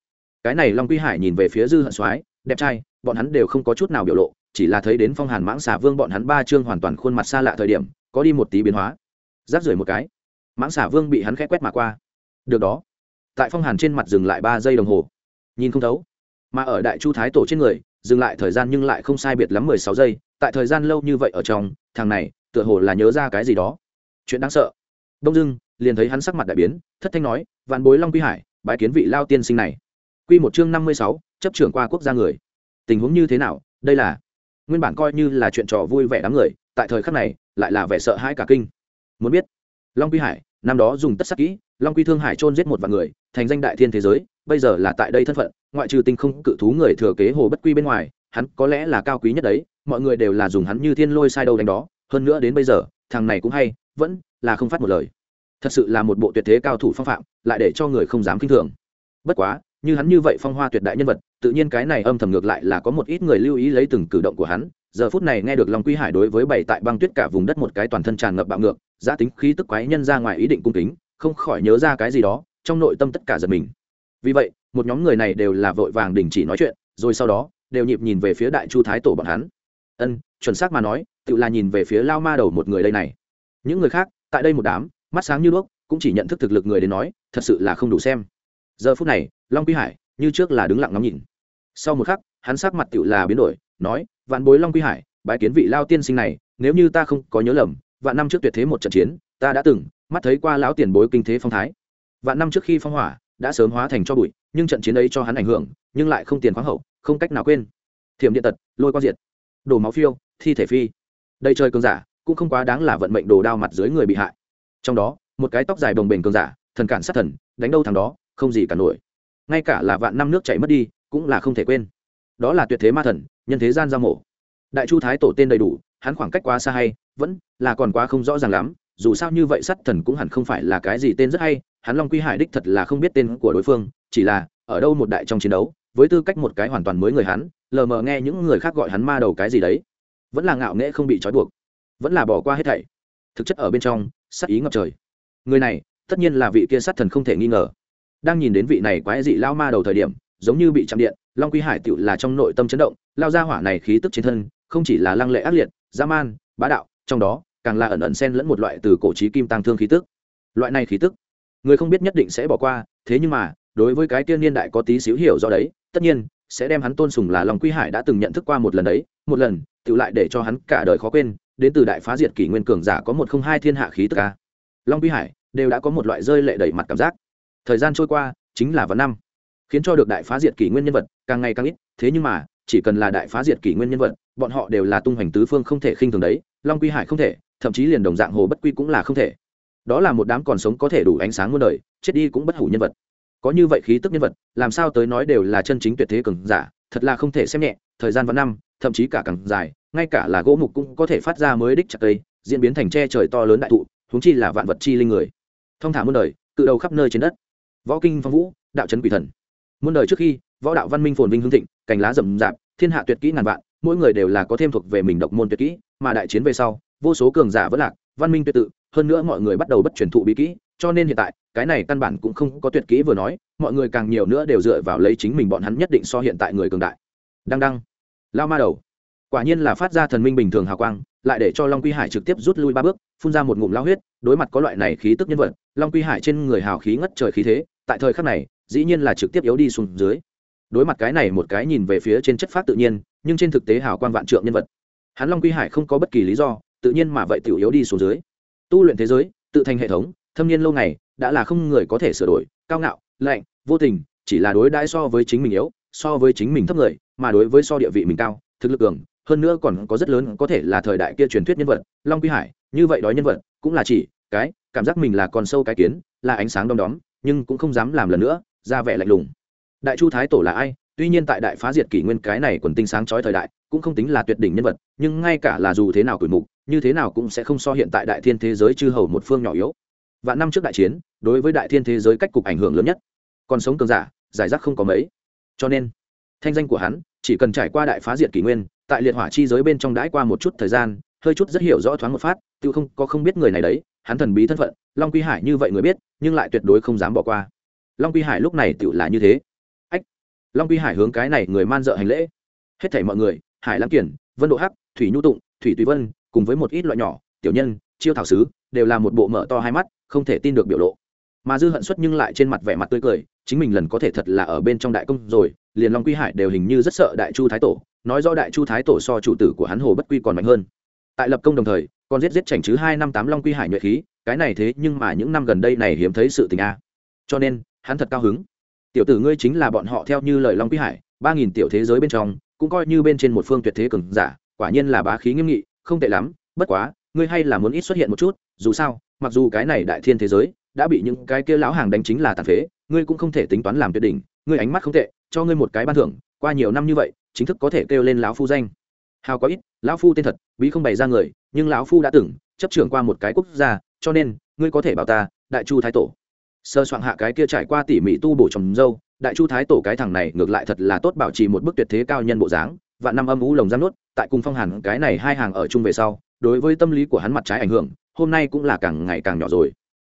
Cái này long quy hải nhìn về phía dư hận soái, đẹp trai, bọn hắn đều không có chút nào biểu lộ, chỉ là thấy đến phong hàn mãng xà vương bọn hắn ba chương hoàn toàn khuôn mặt xa lạ thời điểm, có đi một tí biến hóa. Giáp rưởi một cái, mãng xà vương bị hắn khẽ quét mà qua. Được đó. Tại phong hàn trên mặt dừng lại ba giây đồng hồ. Nhìn không thấu. Mà ở đại chu thái tổ trên người, dừng lại thời gian nhưng lại không sai biệt lắm mười sáu giây, tại thời gian lâu như vậy ở trong, thằng này, tựa hồ là nhớ ra cái gì đó. Chuyện đáng sợ đông dưng liền thấy hắn sắc mặt đại biến, thất thanh nói, vạn bối long quy hải, bái kiến vị lao tiên sinh này. Quy một chương năm mươi sáu, chấp trưởng qua quốc gia người. Tình huống như thế nào? Đây là nguyên bản coi như là chuyện trò vui vẻ đám người, tại thời khắc này lại là vẻ sợ hãi cả kinh. Muốn biết, long quy hải, năm đó dùng tất sắc kỹ, long quy thương hải chôn giết một vạn người, thành danh đại thiên thế giới, bây giờ là tại đây thân phận, ngoại trừ tinh không cự thú người thừa kế hồ bất quy bên ngoài, hắn có lẽ là cao quý nhất đấy, mọi người đều là dùng hắn như thiên lôi sai đâu đánh đó. Hơn nữa đến bây giờ, thằng này cũng hay vẫn là không phát một lời. Thật sự là một bộ tuyệt thế cao thủ phong phạm, lại để cho người không dám k i n h thường. Bất quá, như hắn như vậy phong hoa tuyệt đại nhân vật, tự nhiên cái này âm thầm ngược lại là có một ít người lưu ý lấy từng cử động của hắn. Giờ phút này nghe được long quy hải đối với bảy tại băng tuyết cả vùng đất một cái toàn thân tràn ngập bạo ngược giã tính khí tức quái nhân ra ngoài ý định cung kính, không khỏi nhớ ra cái gì đó, trong nội tâm tất cả giật mình. Vì vậy, một nhóm người này đều là vội vàng đình chỉ nói chuyện, rồi sau đó, đều nhịp nhìn về phía đại chu thái tổ bọn hắn. Ân, chuẩn xác mà nói, tự là nhìn về phía lao ma đầu một người đây này những người khác, tại đây một đám, mắt sáng như đuốc, cũng chỉ nhận thức thực lực người đến nói, thật sự là không đủ xem. Giờ phút này, long quy hải như trước là đứng lặng ngắm nhìn. Sau một khắc, hắn sắc mặt tựu là biến đổi, nói, vạn bối long quy hải, bái kiến vị lao tiên sinh này, nếu như ta không có nhớ lầm, vạn năm trước tuyệt thế một trận chiến, ta đã từng mắt thấy qua lão tiền bối kinh thế phong thái. Vạn năm trước khi phong hỏa, đã sớm hóa thành cho bụi, nhưng trận chiến ấy cho hắn ảnh hưởng, nhưng lại không tiền khoáng hậu, không cách nào quên. Thiểm điện tật, lôi quan diệt. Đổ máu phiêu, thi thể phi. Đây trời cường giả cũng không quá đáng là vận mệnh đồ đao mặt dưới người bị hại. Trong đó, một cái tóc dài bồng bềnh cường giả, thần cản sát thần, đánh đâu thằng đó, không gì cả nổi. Ngay cả là vạn năm nước chảy mất đi, cũng là không thể quên. Đó là tuyệt thế ma thần, nhân thế gian giao mổ. Đại chu thái tổ tên đầy đủ, hắn khoảng cách quá xa hay, vẫn là còn quá không rõ ràng lắm, dù sao như vậy sát thần cũng hẳn không phải là cái gì tên rất hay, hắn long quy hải đích thật là không biết tên của đối phương, chỉ là ở đâu một đại trong chiến đấu, với tư cách một cái hoàn toàn mới người hắn, lờ mờ nghe những người khác gọi hắn ma đầu cái gì đấy. Vẫn là ngạo nghễ không bị trói buộc vẫn là bỏ qua hết thảy. Thực chất ở bên trong, sát ý ngập trời. Người này, tất nhiên là vị kia sát thần không thể nghi ngờ. Đang nhìn đến vị này quái dị lao ma đầu thời điểm, giống như bị chạm điện, long quy hải tựu là trong nội tâm chấn động, lao ra hỏa này khí tức trên thân, không chỉ là lăng lệ ác liệt, dã man, bá đạo, trong đó, càng là ẩn ẩn xen lẫn một loại từ cổ trí kim tăng thương khí tức. Loại này khí tức, người không biết nhất định sẽ bỏ qua, thế nhưng mà, đối với cái tiên niên đại có tí xíu hiểu do đấy, tất nhiên, sẽ đem hắn tôn sùng là lòng quy hải đã từng nhận thức qua một lần đấy, một lần tự lại để cho hắn cả đời khó quên đến từ đại phá diệt kỷ nguyên cường giả có một không hai thiên hạ khí tức ca long quy hải đều đã có một loại rơi lệ đẩy mặt cảm giác. Thời gian trôi qua, chính là vào năm, khiến cho được đại phá diệt kỷ nguyên nhân vật càng ngày càng ít. Thế nhưng mà, chỉ cần là đại phá diệt kỷ nguyên nhân vật, bọn họ đều là tung hoành tứ phương không thể khinh thường đấy. Long quy hải không thể, thậm chí liền đồng dạng hồ bất quy cũng là không thể. Đó là một đám còn sống có thể đủ ánh sáng muôn đời, chết đi cũng bất hủ nhân vật. Có như vậy khí tức nhân vật, làm sao tới nói đều là chân chính tuyệt thế cường giả, thật là không thể xem nhẹ. Thời gian vẫn năm, thậm chí cả càng dài ngay cả là gỗ mục cũng có thể phát ra mới đích chặt cây, diễn biến thành tre trời to lớn đại thụ, huống chi là vạn vật chi linh người. Thông thả muôn đời, cự đầu khắp nơi trên đất. Võ kinh phong vũ, đạo trấn quỷ thần. Muôn đời trước khi, võ đạo văn minh phồn vinh hương thịnh, cành lá rậm rạp, thiên hạ tuyệt kỹ ngàn vạn, mỗi người đều là có thêm thuộc về mình độc môn tuyệt kỹ, mà đại chiến về sau, vô số cường giả vẫn lạc, văn minh tuyệt tự, hơn nữa mọi người bắt đầu bất truyền thụ bí kỹ, cho nên hiện tại, cái này căn bản cũng không có tuyệt kỹ vừa nói, mọi người càng nhiều nữa đều dựa vào lấy chính mình bọn hắn nhất định so hiện tại người cường đại. Đăng đăng. Lao ma đầu quả nhiên là phát ra thần minh bình thường hào quang, lại để cho long quy hải trực tiếp rút lui ba bước, phun ra một ngụm lao huyết, đối mặt có loại này khí tức nhân vật, long quy hải trên người hào khí ngất trời khí thế, tại thời khắc này, dĩ nhiên là trực tiếp yếu đi xuống dưới. Đối mặt cái này một cái nhìn về phía trên chất phát tự nhiên, nhưng trên thực tế hào quang vạn trượng nhân vật. Hắn long quy hải không có bất kỳ lý do, tự nhiên mà vậy tiểu yếu đi xuống dưới. Tu luyện thế giới, tự thành hệ thống, thâm niên lâu ngày, đã là không người có thể sửa đổi, cao ngạo, lạnh, vô tình, chỉ là đối đãi so với chính mình yếu, so với chính mình thấp người, mà đối với so địa vị mình cao, thực lực cường hơn nữa còn có rất lớn có thể là thời đại kia truyền thuyết nhân vật, long quy hải, như vậy đó nhân vật, cũng là chỉ cái cảm giác mình là con sâu cái kiến, là ánh sáng đom đóm, nhưng cũng không dám làm lần nữa, ra vẻ lạnh lùng. Đại chu thái tổ là ai? Tuy nhiên tại đại phá diệt kỷ nguyên cái này quần tinh sáng chói thời đại, cũng không tính là tuyệt đỉnh nhân vật, nhưng ngay cả là dù thế nào tuổi mục, như thế nào cũng sẽ không so hiện tại đại thiên thế giới chư hầu một phương nhỏ yếu. Vạn năm trước đại chiến, đối với đại thiên thế giới cách cục ảnh hưởng lớn nhất. Còn sống cường giả, giải rác không có mấy. Cho nên, thanh danh của hắn chỉ cần trải qua đại phá diệt kỷ nguyên, tại liệt hỏa chi giới bên trong đãi qua một chút thời gian, hơi chút rất hiểu rõ thoáng một phát, tự không có không biết người này đấy, hắn thần bí thân phận, long quy hải như vậy người biết, nhưng lại tuyệt đối không dám bỏ qua. Long quy hải lúc này tự là như thế. Ách! Long quy hải hướng cái này người man dợ hành lễ. Hết thảy mọi người, hải lãng kiển, vân độ hắc, thủy nhu tụng, thủy tùy vân, cùng với một ít loại nhỏ, tiểu nhân, chiêu thảo sứ, đều là một bộ mở to hai mắt, không thể tin được biểu lộ. Mà dư hận xuất nhưng lại trên mặt vẻ mặt tươi cười, chính mình lần có thể thật là ở bên trong đại công rồi liền long quy hải đều hình như rất sợ đại chu thái tổ, nói do đại chu thái tổ so chủ tử của hắn hồ bất quy còn mạnh hơn. Tại lập công đồng thời, còn giết giết chảnh chứ hai năm tám long quy hải nhuệ khí, cái này thế nhưng mà những năm gần đây này hiếm thấy sự tình a. Cho nên, hắn thật cao hứng. Tiểu tử ngươi chính là bọn họ theo như lời long quy hải, ba nghìn tiểu thế giới bên trong, cũng coi như bên trên một phương tuyệt thế cường giả, quả nhiên là bá khí nghiêm nghị, không tệ lắm, bất quá, ngươi hay là muốn ít xuất hiện một chút, dù sao, mặc dù cái này đại thiên thế giới, đã bị những cái kia lão hàng đánh chính là tàn phế, ngươi cũng không thể tính toán làm tuyệt đỉnh, ngươi ánh mắt không tệ cho ngươi một cái ban thưởng qua nhiều năm như vậy chính thức có thể kêu lên lão phu danh. Hào có ít lão phu tên thật bí không bày ra người nhưng lão phu đã từng chấp trưởng qua một cái quốc gia cho nên ngươi có thể bảo ta đại chu thái tổ. Sơ soạn hạ cái kia trải qua tỉ mỉ tu bổ trồng dâu đại chu thái tổ cái thằng này ngược lại thật là tốt bảo trì một bức tuyệt thế cao nhân bộ dáng và năm âm ú lồng giam nuốt, tại cùng phong hàn cái này hai hàng ở chung về sau đối với tâm lý của hắn mặt trái ảnh hưởng hôm nay cũng là càng ngày càng nhỏ rồi.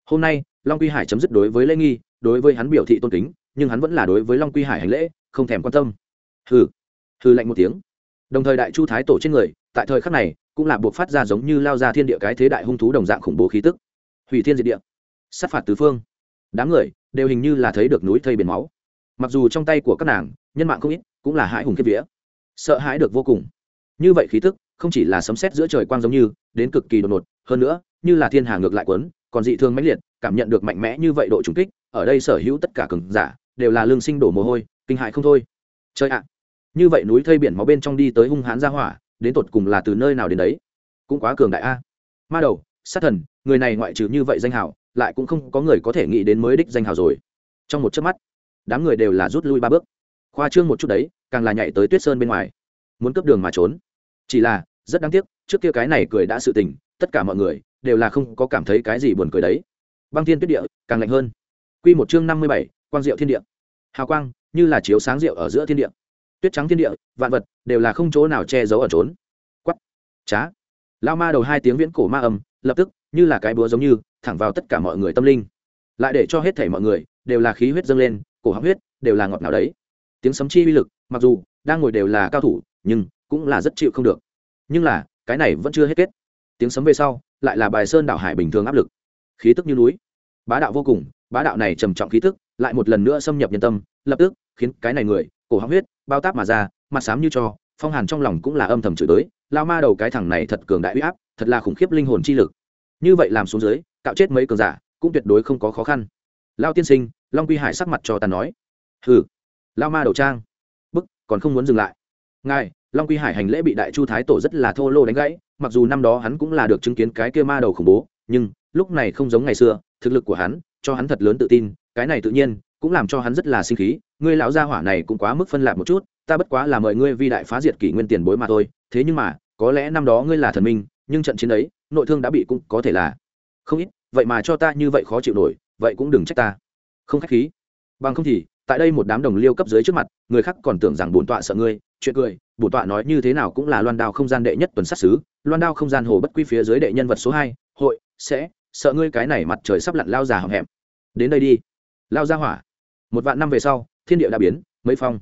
Hôm nay long quy hải chấm dứt đối với lễ nghi đối với hắn biểu thị tôn kính nhưng hắn vẫn là đối với long quy hải hành lễ không thèm quan tâm. Hừ hừ lạnh một tiếng. Đồng thời đại chu thái tổ trên người, tại thời khắc này, cũng là buộc phát ra giống như lao ra thiên địa cái thế đại hung thú đồng dạng khủng bố khí tức. Hủy thiên diệt địa, sát phạt tứ phương. Đám người đều hình như là thấy được núi thây biển máu. Mặc dù trong tay của các nàng, nhân mạng không ít, cũng là hãi hùng kiếp vía. Sợ hãi được vô cùng. Như vậy khí tức, không chỉ là sấm sét giữa trời quang giống như, đến cực kỳ đột ngột, hơn nữa, như là thiên hà ngược lại quấn còn dị thương mãnh liệt, cảm nhận được mạnh mẽ như vậy độ trùng kích, ở đây sở hữu tất cả cường giả đều là lương sinh đổ mồ hôi, kinh hại không thôi. Chơi ạ, như vậy núi thây biển máu bên trong đi tới hung hãn ra hỏa, đến tột cùng là từ nơi nào đến đấy? Cũng quá cường đại a. Ma đầu, sát thần, người này ngoại trừ như vậy danh hào lại cũng không có người có thể nghĩ đến mới đích danh hào rồi. Trong một chớp mắt, đám người đều là rút lui ba bước. Khoa trương một chút đấy, càng là nhảy tới tuyết sơn bên ngoài. Muốn cướp đường mà trốn. Chỉ là, rất đáng tiếc, trước kia cái này cười đã sự tình, tất cả mọi người đều là không có cảm thấy cái gì buồn cười đấy. Băng thiên tuyết địa, càng lạnh hơn. Q một chương năm mươi bảy quang diệu thiên địa. Hào quang, như là chiếu sáng rượu ở giữa thiên địa. Tuyết trắng thiên địa, vạn vật đều là không chỗ nào che giấu ở trốn. Quắp trá lao ma đầu hai tiếng viễn cổ ma âm, lập tức, như là cái búa giống như, thẳng vào tất cả mọi người tâm linh. Lại để cho hết thể mọi người, đều là khí huyết dâng lên, cổ họng huyết đều là ngọt nào đấy. Tiếng sấm chi uy lực, mặc dù đang ngồi đều là cao thủ, nhưng cũng là rất chịu không được. Nhưng là, cái này vẫn chưa hết kết. Tiếng sấm về sau, lại là bài sơn đảo hải bình thường áp lực. Khí tức như núi. Bá đạo vô cùng, bá đạo này trầm trọng khí tức lại một lần nữa xâm nhập nhân tâm, lập tức khiến cái này người, cổ họng huyết, bao táp mà ra, mặt xám như cho, phong hàn trong lòng cũng là âm thầm chửi tới lao ma đầu cái thằng này thật cường đại uy áp, thật là khủng khiếp linh hồn chi lực. Như vậy làm xuống dưới, cạo chết mấy cường giả, cũng tuyệt đối không có khó khăn. Lao tiên sinh, long quy hải sắc mặt cho ta nói. Hừ. Lao ma đầu trang. Bức, còn không muốn dừng lại. Ngài, long quy hải hành lễ bị đại chu thái tổ rất là thô lô đánh gãy, mặc dù năm đó hắn cũng là được chứng kiến cái kia ma đầu khủng bố, nhưng lúc này không giống ngày xưa, thực lực của hắn, cho hắn thật lớn tự tin cái này tự nhiên cũng làm cho hắn rất là sinh khí, ngươi lão gia hỏa này cũng quá mức phân lạc một chút, ta bất quá là mời ngươi vi đại phá diệt kỷ nguyên tiền bối mà thôi, thế nhưng mà, có lẽ năm đó ngươi là thần minh, nhưng trận chiến ấy, nội thương đã bị cũng có thể là. Không ít, vậy mà cho ta như vậy khó chịu nổi, vậy cũng đừng trách ta. Không khách khí. Bằng không thì, tại đây một đám đồng liêu cấp dưới trước mặt, người khác còn tưởng rằng bổn tọa sợ ngươi, chuyện cười, bổn tọa nói như thế nào cũng là loan đao không gian đệ nhất tuần sát xứ, loan đao không gian hồ bất quy phía dưới đệ nhân vật số hai, hội, sẽ, sợ ngươi cái này mặt trời sắp lặn lao già hậm hẹm đến đây đi lao ra hỏa. Một vạn năm về sau, thiên địa đã biến, mấy phong.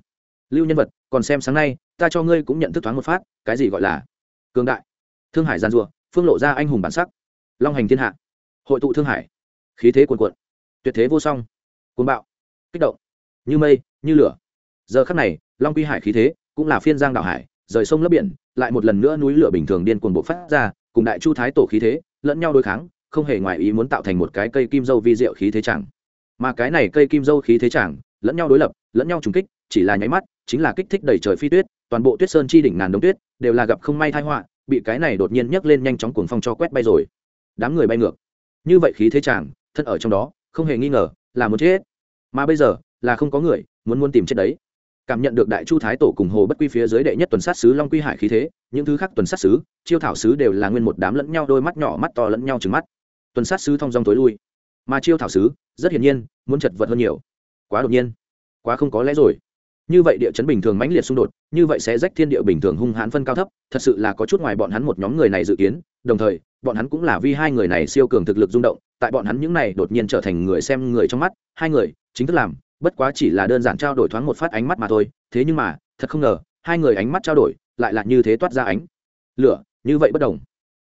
Lưu nhân vật, còn xem sáng nay, ta cho ngươi cũng nhận thức thoáng một phát, cái gì gọi là cường đại. Thương hải gian rùa phương lộ ra anh hùng bản sắc. Long hành thiên hạ, hội tụ thương hải. Khí thế cuồn cuộn, tuyệt thế vô song. Cuồng bạo, kích động, như mây, như lửa. Giờ khắc này, long quy hải khí thế cũng là phiên giang đảo hải, rời sông lấp biển, lại một lần nữa núi lửa bình thường điên cuồng bộ phát ra, cùng đại chu thái tổ khí thế lẫn nhau đối kháng, không hề ngoài ý muốn tạo thành một cái cây kim dâu vi diệu khí thế chẳng mà cái này cây kim dâu khí thế chẳng lẫn nhau đối lập, lẫn nhau trùng kích, chỉ là nháy mắt, chính là kích thích đầy trời phi tuyết, toàn bộ tuyết sơn chi đỉnh ngàn đống tuyết, đều là gặp không may thai họa, bị cái này đột nhiên nhấc lên nhanh chóng cuồng phong cho quét bay rồi. Đám người bay ngược. Như vậy khí thế chàng, thân ở trong đó, không hề nghi ngờ, là muốn chết. Mà bây giờ, là không có người, muốn muốn tìm chết đấy. Cảm nhận được đại chu thái tổ cùng hồ bất quy phía dưới đệ nhất tuần sát sứ long quy hải khí thế, những thứ khác tuần sát sứ, chiêu thảo sứ đều là nguyên một đám lẫn nhau đôi mắt nhỏ mắt to lẫn nhau trừng mắt. Tuần sát sứ thong dong tối lui mà chiêu thảo sứ, rất hiển nhiên, muốn chật vật hơn nhiều. Quá đột nhiên, quá không có lẽ rồi. Như vậy địa chấn bình thường mãnh liệt xung đột, như vậy sẽ rách thiên địa bình thường hung hãn phân cao thấp, thật sự là có chút ngoài bọn hắn một nhóm người này dự kiến, đồng thời, bọn hắn cũng là vì hai người này siêu cường thực lực rung động, tại bọn hắn những này đột nhiên trở thành người xem người trong mắt, hai người, chính thức làm, bất quá chỉ là đơn giản trao đổi thoáng một phát ánh mắt mà thôi, thế nhưng mà, thật không ngờ, hai người ánh mắt trao đổi, lại là như thế toát ra ánh lửa, như vậy bất đồng.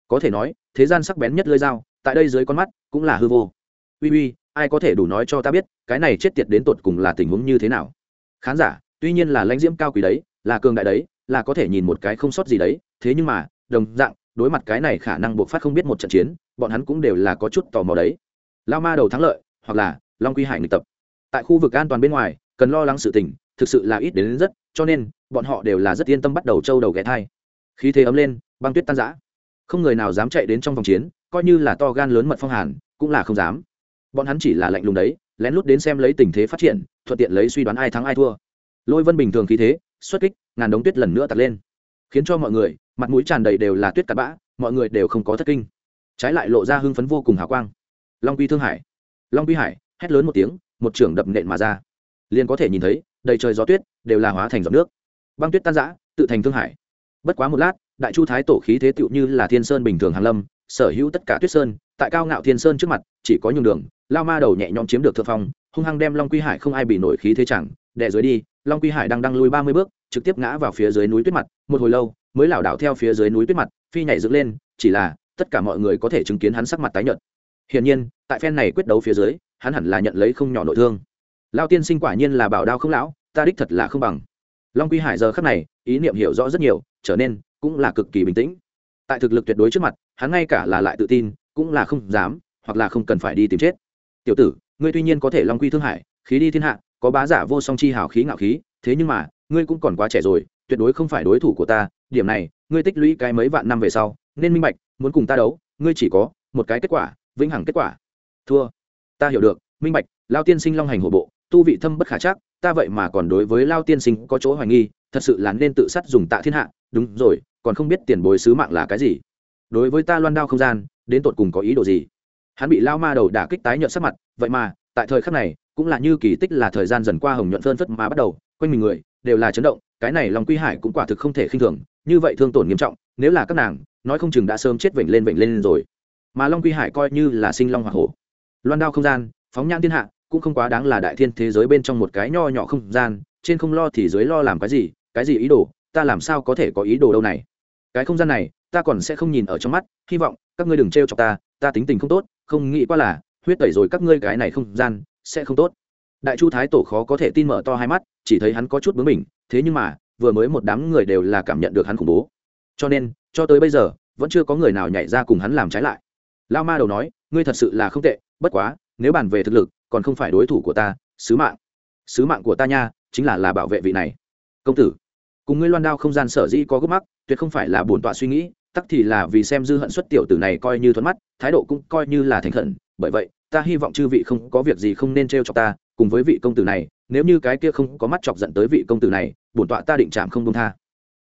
Có thể nói, thế gian sắc bén nhất lơi dao, tại đây dưới con mắt, cũng là hư vô uy uy ai có thể đủ nói cho ta biết cái này chết tiệt đến tột cùng là tình huống như thế nào? Khán giả tuy nhiên là lãnh diễm cao quý đấy là cường đại đấy là có thể nhìn một cái không sót gì đấy thế nhưng mà đồng dạng đối mặt cái này khả năng buộc phát không biết một trận chiến bọn hắn cũng đều là có chút tò mò đấy. Lao ma đầu thắng lợi hoặc là long quy hải nghịch tập. Tại khu vực an toàn bên ngoài cần lo lắng sự tình thực sự là ít đến, đến rất cho nên bọn họ đều là rất yên tâm bắt đầu trâu đầu ghé thai. Khí thế ấm lên băng tuyết tan giã không người nào dám chạy đến trong vòng chiến coi như là to gan lớn mật phong hàn cũng là không dám bọn hắn chỉ là lạnh lùng đấy, lén lút đến xem lấy tình thế phát triển, thuận tiện lấy suy đoán ai thắng ai thua. Lôi vân bình thường khí thế, xuất kích, ngàn đống tuyết lần nữa tạt lên. Khiến cho mọi người, mặt mũi tràn đầy đều là tuyết cắt bã, mọi người đều không có thất kinh. Trái lại lộ ra hưng phấn vô cùng hào quang. Long quy thương hải. Long quy hải, hét lớn một tiếng, một trưởng đập nện mà ra. Liền có thể nhìn thấy, đầy trời gió tuyết, đều là hóa thành giọt nước. Băng tuyết tan giã tự thành thương hải. Bất quá một lát, đại chu thái tổ khí thế tựu như là thiên sơn bình thường hàn lâm, sở hữu tất cả tuyết sơn tại cao ngạo thiên sơn trước mặt, chỉ có nhường đường, lao ma đầu nhẹ nhõm chiếm được thượng phong, hung hăng đem long quy hải không ai bị nổi khí thế chẳng, đè dưới đi, long quy hải đang đang lui ba mươi bước, trực tiếp ngã vào phía dưới núi tuyết mặt, một hồi lâu, mới lảo đảo theo phía dưới núi tuyết mặt, phi nhảy dựng lên, chỉ là, tất cả mọi người có thể chứng kiến hắn sắc mặt tái nhợt. Hiển nhiên, tại phen này quyết đấu phía dưới, hắn hẳn là nhận lấy không nhỏ nội thương. Lao tiên sinh quả nhiên là bảo đao không lão, ta đích thật là không bằng. Long quy hải giờ khắc này, ý niệm hiểu rõ rất nhiều, trở nên cũng là cực kỳ bình tĩnh. Tại thực lực tuyệt đối trước mặt, hắn ngay cả là lại tự tin cũng là không dám, hoặc là không cần phải đi tìm chết. Tiểu tử, ngươi tuy nhiên có thể long quy thương hải, khí đi thiên hạ, có bá giả vô song chi hào khí ngạo khí, thế nhưng mà, ngươi cũng còn quá trẻ rồi, tuyệt đối không phải đối thủ của ta, điểm này, ngươi tích lũy cái mấy vạn năm về sau, nên minh bạch, muốn cùng ta đấu, ngươi chỉ có một cái kết quả, vĩnh hằng kết quả. Thua. Ta hiểu được, minh bạch, lao tiên sinh long hành hổ bộ, tu vị thâm bất khả chắc, ta vậy mà còn đối với lao tiên sinh có chỗ hoài nghi, thật sự là nên tự sát dùng tạ thiên hạ. Đúng rồi, còn không biết tiền bối sứ mạng là cái gì. Đối với ta loan đao không gian đến tột cùng có ý đồ gì? Hắn bị lao ma đầu đả kích tái nhợt sắc mặt, vậy mà, tại thời khắc này, cũng là như kỳ tích là thời gian dần qua hồng nhuận phơn phất mà bắt đầu, quanh mình người, đều là chấn động, cái này lòng quy hải cũng quả thực không thể khinh thường, như vậy thương tổn nghiêm trọng, nếu là các nàng, nói không chừng đã sớm chết vểnh lên vểnh lên rồi. Mà long quy hải coi như là sinh long hoa hổ. Loan đao không gian, phóng nhãn thiên hạ, cũng không quá đáng là đại thiên thế giới bên trong một cái nho nhỏ không gian, trên không lo thì dưới lo làm cái gì cái gì ý đồ, ta làm sao có thể có ý đồ đâu này? Cái không gian này ta còn sẽ không nhìn ở trong mắt, hy vọng các ngươi đừng trêu chọc ta ta tính tình không tốt, không nghĩ qua là, huyết tẩy rồi các ngươi cái này không gian, sẽ không tốt. Đại chu thái tổ khó có thể tin mở to hai mắt, chỉ thấy hắn có chút bướng mình thế nhưng mà, vừa mới một đám người đều là cảm nhận được hắn khủng bố. Cho nên, cho tới bây giờ, vẫn chưa có người nào nhảy ra cùng hắn làm trái lại. Lao ma đầu nói, ngươi thật sự là không tệ, bất quá, nếu bàn về thực lực, còn không phải đối thủ của ta, sứ mạng. Sứ mạng của ta nha, chính là là bảo vệ vị này. Công tử cùng ngươi loan đao không gian sở dĩ có gấp mắc, tuyệt không phải là bổn tọa suy nghĩ, tắc thì là vì xem dư hận xuất tiểu tử này coi như thuận mắt, thái độ cũng coi như là thành khẩn. Bởi vậy, ta hy vọng chư vị không có việc gì không nên t r chọc ta, cùng với vị công tử này, nếu như cái kia không có mắt chọc giận tới vị công tử này, bổn tọa ta định chạm không công tha.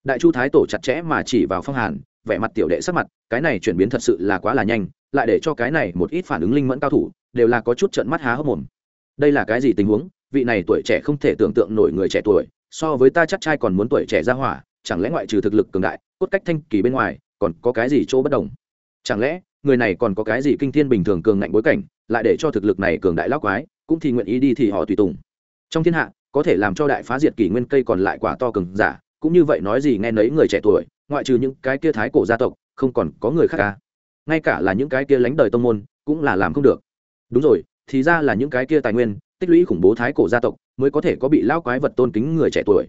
Đại chu thái tổ chặt chẽ mà chỉ vào phong hàn, vẻ mặt tiểu đệ sắc mặt, cái này chuyển biến thật sự là quá là nhanh, lại để cho cái này một ít phản ứng linh mẫn cao thủ, đều là có chút trận mắt há hốc mồm. Đây là cái gì tình huống? Vị này tuổi trẻ không thể tưởng tượng nổi người trẻ tuổi so với ta chắc trai còn muốn tuổi trẻ ra hỏa, chẳng lẽ ngoại trừ thực lực cường đại, cốt cách thanh kỳ bên ngoài, còn có cái gì chỗ bất đồng? Chẳng lẽ, người này còn có cái gì kinh thiên bình thường cường ngạnh bối cảnh, lại để cho thực lực này cường đại lao quái, cũng thì nguyện ý đi thì họ tùy tùng. Trong thiên hạ, có thể làm cho đại phá diệt kỷ nguyên cây còn lại quả to cường giả, cũng như vậy nói gì nghe nấy người trẻ tuổi, ngoại trừ những cái kia thái cổ gia tộc, không còn có người khác cả. Ngay cả là những cái kia lánh đời tông môn, cũng là làm không được. Đúng rồi, thì ra là những cái kia tài nguyên tích lũy khủng bố thái cổ gia tộc mới có thể có bị lao quái vật tôn kính người trẻ tuổi.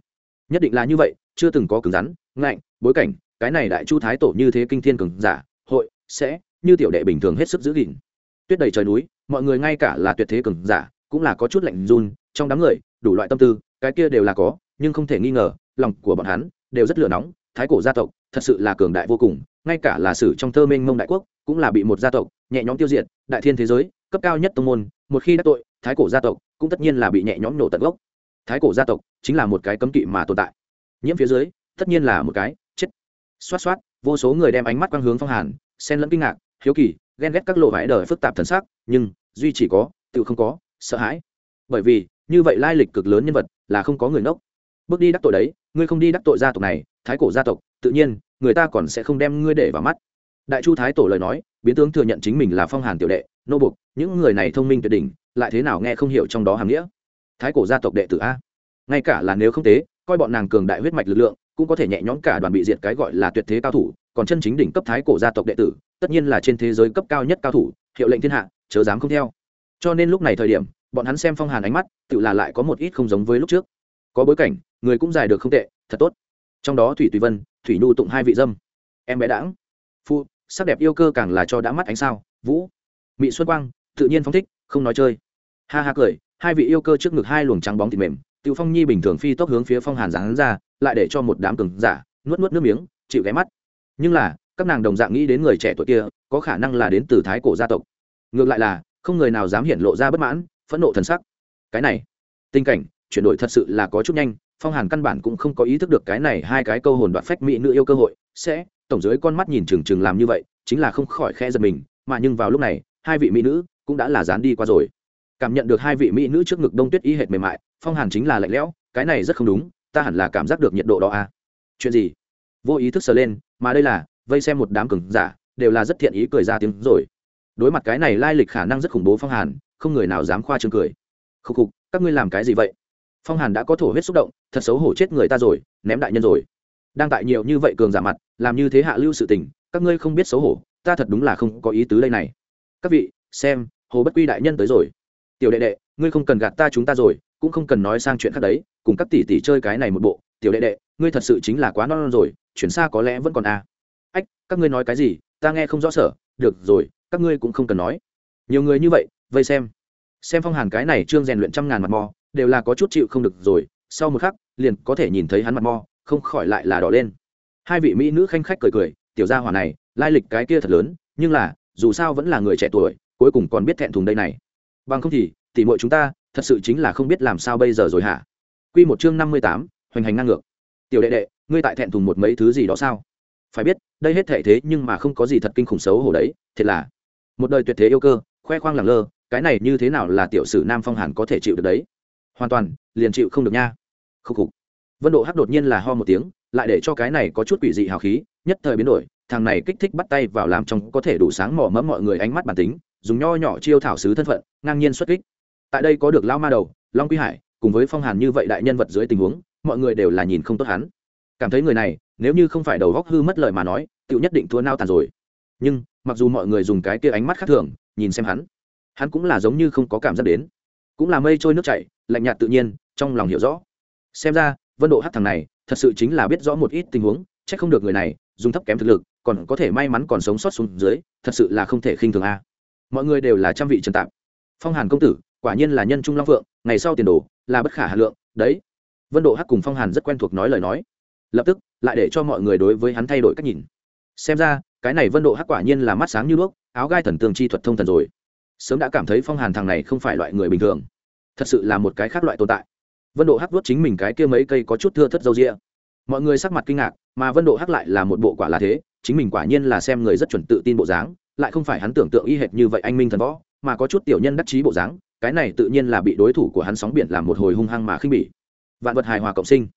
Nhất định là như vậy, chưa từng có cứng rắn, ngạnh, bối cảnh, cái này đại chu thái tổ như thế kinh thiên cường giả, hội, sẽ, như tiểu đệ bình thường hết sức giữ gìn. Tuyết đầy trời núi, mọi người ngay cả là tuyệt thế cường giả, cũng là có chút lạnh run, trong đám người, đủ loại tâm tư, cái kia đều là có, nhưng không thể nghi ngờ, lòng của bọn hắn đều rất lửa nóng, thái cổ gia tộc thật sự là cường đại vô cùng, ngay cả là sử trong thơ minh mông đại quốc cũng là bị một gia tộc nhẹ nhõm tiêu diệt, đại thiên thế giới, cấp cao nhất tông môn, một khi đắc tội thái cổ gia tộc cũng tất nhiên là bị nhẹ nhõm nổ tận gốc. Thái cổ gia tộc chính là một cái cấm kỵ mà tồn tại. Nhiễm phía dưới, tất nhiên là một cái chết. Xoát xoát, vô số người đem ánh mắt quang hướng phong hàn, xen lẫn kinh ngạc, hiếu kỳ, ghen ghét các lộ vải đời phức tạp thần sắc, nhưng duy chỉ có, tự không có, sợ hãi. Bởi vì, như vậy lai lịch cực lớn nhân vật là không có người nốc bước đi đắc tội đấy, ngươi không đi đắc tội gia tộc này, thái cổ gia tộc, tự nhiên, người ta còn sẽ không đem ngươi để vào mắt. Đại chu thái tổ lời nói, biến tướng thừa nhận chính mình là phong hàn tiểu đệ, nô bục những người này thông minh tuyệt đỉnh lại thế nào nghe không hiểu trong đó hàm nghĩa? Thái cổ gia tộc đệ tử a. Ngay cả là nếu không tế, coi bọn nàng cường đại huyết mạch lực lượng, cũng có thể nhẹ nhõm cả đoàn bị diệt cái gọi là tuyệt thế cao thủ, còn chân chính đỉnh cấp thái cổ gia tộc đệ tử, tất nhiên là trên thế giới cấp cao nhất cao thủ, hiệu lệnh thiên hạ, chớ dám không theo. Cho nên lúc này thời điểm, bọn hắn xem phong hàn ánh mắt, tự là lại có một ít không giống với lúc trước. Có bối cảnh, người cũng dài được không tệ, thật tốt. Trong đó thủy tùy vân, thủy nhu tụng hai vị dâm. Em bé đãng. Phu, sắc đẹp yêu cơ càng là cho đã mắt ánh sao. Vũ. Mỹ xuân quang, tự nhiên phong thích, không nói chơi ha ha cười, hai vị yêu cơ trước ngực hai luồng trắng bóng thịt mềm, tiểu phong nhi bình thường phi tốc hướng phía phong hàn giáng ra, lại để cho một đám cường giả nuốt nuốt nước miếng, chịu ghé mắt. Nhưng là, các nàng đồng dạng nghĩ đến người trẻ tuổi kia, có khả năng là đến từ thái cổ gia tộc. Ngược lại là, không người nào dám hiện lộ ra bất mãn, phẫn nộ thần sắc. Cái này, tình cảnh, chuyển đổi thật sự là có chút nhanh, phong hàn căn bản cũng không có ý thức được cái này hai cái câu hồn đoạn phách mỹ nữ yêu cơ hội, sẽ, tổng dưới con mắt nhìn chừng chừng làm như vậy, chính là không khỏi khe giật mình, mà nhưng vào lúc này, hai vị mỹ nữ cũng đã là dán đi qua rồi cảm nhận được hai vị mỹ nữ trước ngực đông tuyết y hệt mềm mại, phong hàn chính là lạnh lẽo, cái này rất không đúng, ta hẳn là cảm giác được nhiệt độ đó à. chuyện gì? Vô ý thức sờ lên, mà đây là, vây xem một đám cừng giả, đều là rất thiện ý cười ra tiếng rồi. Đối mặt cái này lai lịch khả năng rất khủng bố phong hàn, không người nào dám khoa trương cười. Khúc khục, các ngươi làm cái gì vậy? Phong hàn đã có thổ huyết xúc động, thật xấu hổ chết người ta rồi, ném đại nhân rồi. Đang tại nhiều như vậy cường giả mặt, làm như thế hạ lưu sự tình, các ngươi không biết xấu hổ, ta thật đúng là không có ý tứ đây này. Các vị, xem, hồ bất quy đại nhân tới rồi tiểu đệ đệ ngươi không cần gạt ta chúng ta rồi cũng không cần nói sang chuyện khác đấy cùng các tỷ tỷ chơi cái này một bộ tiểu đệ đệ ngươi thật sự chính là quá non, non rồi chuyển xa có lẽ vẫn còn a à. ách các ngươi nói cái gì ta nghe không rõ sở được rồi các ngươi cũng không cần nói. Nhiều người như vậy vây xem. Xem phong hàn cái này trương rèn luyện trăm ngàn mặt mò đều là có chút chịu không được rồi sau một khắc liền có thể nhìn thấy hắn mặt mò không khỏi lại là đỏ lên. Hai vị mỹ nữ khanh khách cười cười tiểu gia hỏa này lai lịch cái kia thật lớn nhưng là dù sao vẫn là người trẻ tuổi cuối cùng còn biết thẹn thùng đây này bằng không thì, tỉ mọi chúng ta, thật sự chính là không biết làm sao bây giờ rồi hả? Quy một chương năm mươi tám, hoành hành ngang ngược. Tiểu đệ đệ, ngươi tại thẹn thùng một mấy thứ gì đó sao? Phải biết, đây hết thể thế nhưng mà không có gì thật kinh khủng xấu hổ đấy, thiệt là. Một đời tuyệt thế yêu cơ, khoe khoang lẳng lơ, cái này như thế nào là tiểu sử nam phong hàn có thể chịu được đấy? Hoàn toàn, liền chịu không được nha. Khúc khục. Vân độ hắc đột nhiên là ho một tiếng, lại để cho cái này có chút quỷ dị hào khí, nhất thời biến đổi, thằng này kích thích bắt tay vào làm trong có thể đủ sáng mỏ mẫm mọi người ánh mắt bản tính dùng nho nhỏ chiêu thảo sứ thân phận, ngang nhiên xuất kích. Tại đây có được lao ma đầu, long quy hải, cùng với phong hàn như vậy đại nhân vật dưới tình huống, mọi người đều là nhìn không tốt hắn. Cảm thấy người này, nếu như không phải đầu góc hư mất lời mà nói tự nhất định thua nao tàn rồi. Nhưng, mặc dù mọi người dùng cái kia ánh mắt khác thường, nhìn xem hắn hắn cũng là giống như không có cảm giác đến. Cũng là mây trôi nước chảy, lạnh nhạt tự nhiên, trong lòng hiểu rõ. Xem ra, vân độ hát thằng này, thật sự chính là biết rõ một ít tình huống c h ắ c không được người này dùng thấp kém thực lực, còn có thể may mắn còn sống sót xuống dưới, thật sự là không thể khinh thường a mọi người đều là trăm vị trần tạp. Phong hàn công tử, quả nhiên là nhân trung long phượng, ngày sau tiền đồ là bất khả hà lượng, đấy. Vân độ hắc cùng phong hàn rất quen thuộc nói lời nói. Lập tức, lại để cho mọi người đối với hắn thay đổi cách nhìn. Xem ra, cái này vân độ hắc quả nhiên là mắt sáng như đuốc, áo gai thần tương chi thuật thông thần rồi. Sớm đã cảm thấy phong hàn thằng này không phải loại người bình thường. Thật sự là một cái khác loại tồn tại. Vân độ hắc vuốt chính mình cái kia mấy cây có chút thưa thất dâu rịa. Mọi người sắc mặt kinh ngạc, mà vân độ hắc lại là một bộ quả là thế, chính mình quả nhiên là xem người rất chuẩn tự tin bộ dáng lại không phải hắn tưởng tượng y hệt như vậy anh minh thần võ, mà có chút tiểu nhân đắc chí bộ dáng, cái này tự nhiên là bị đối thủ của hắn sóng biển làm một hồi hung hăng mà khinh bỉ. Vạn vật hài hòa cộng sinh.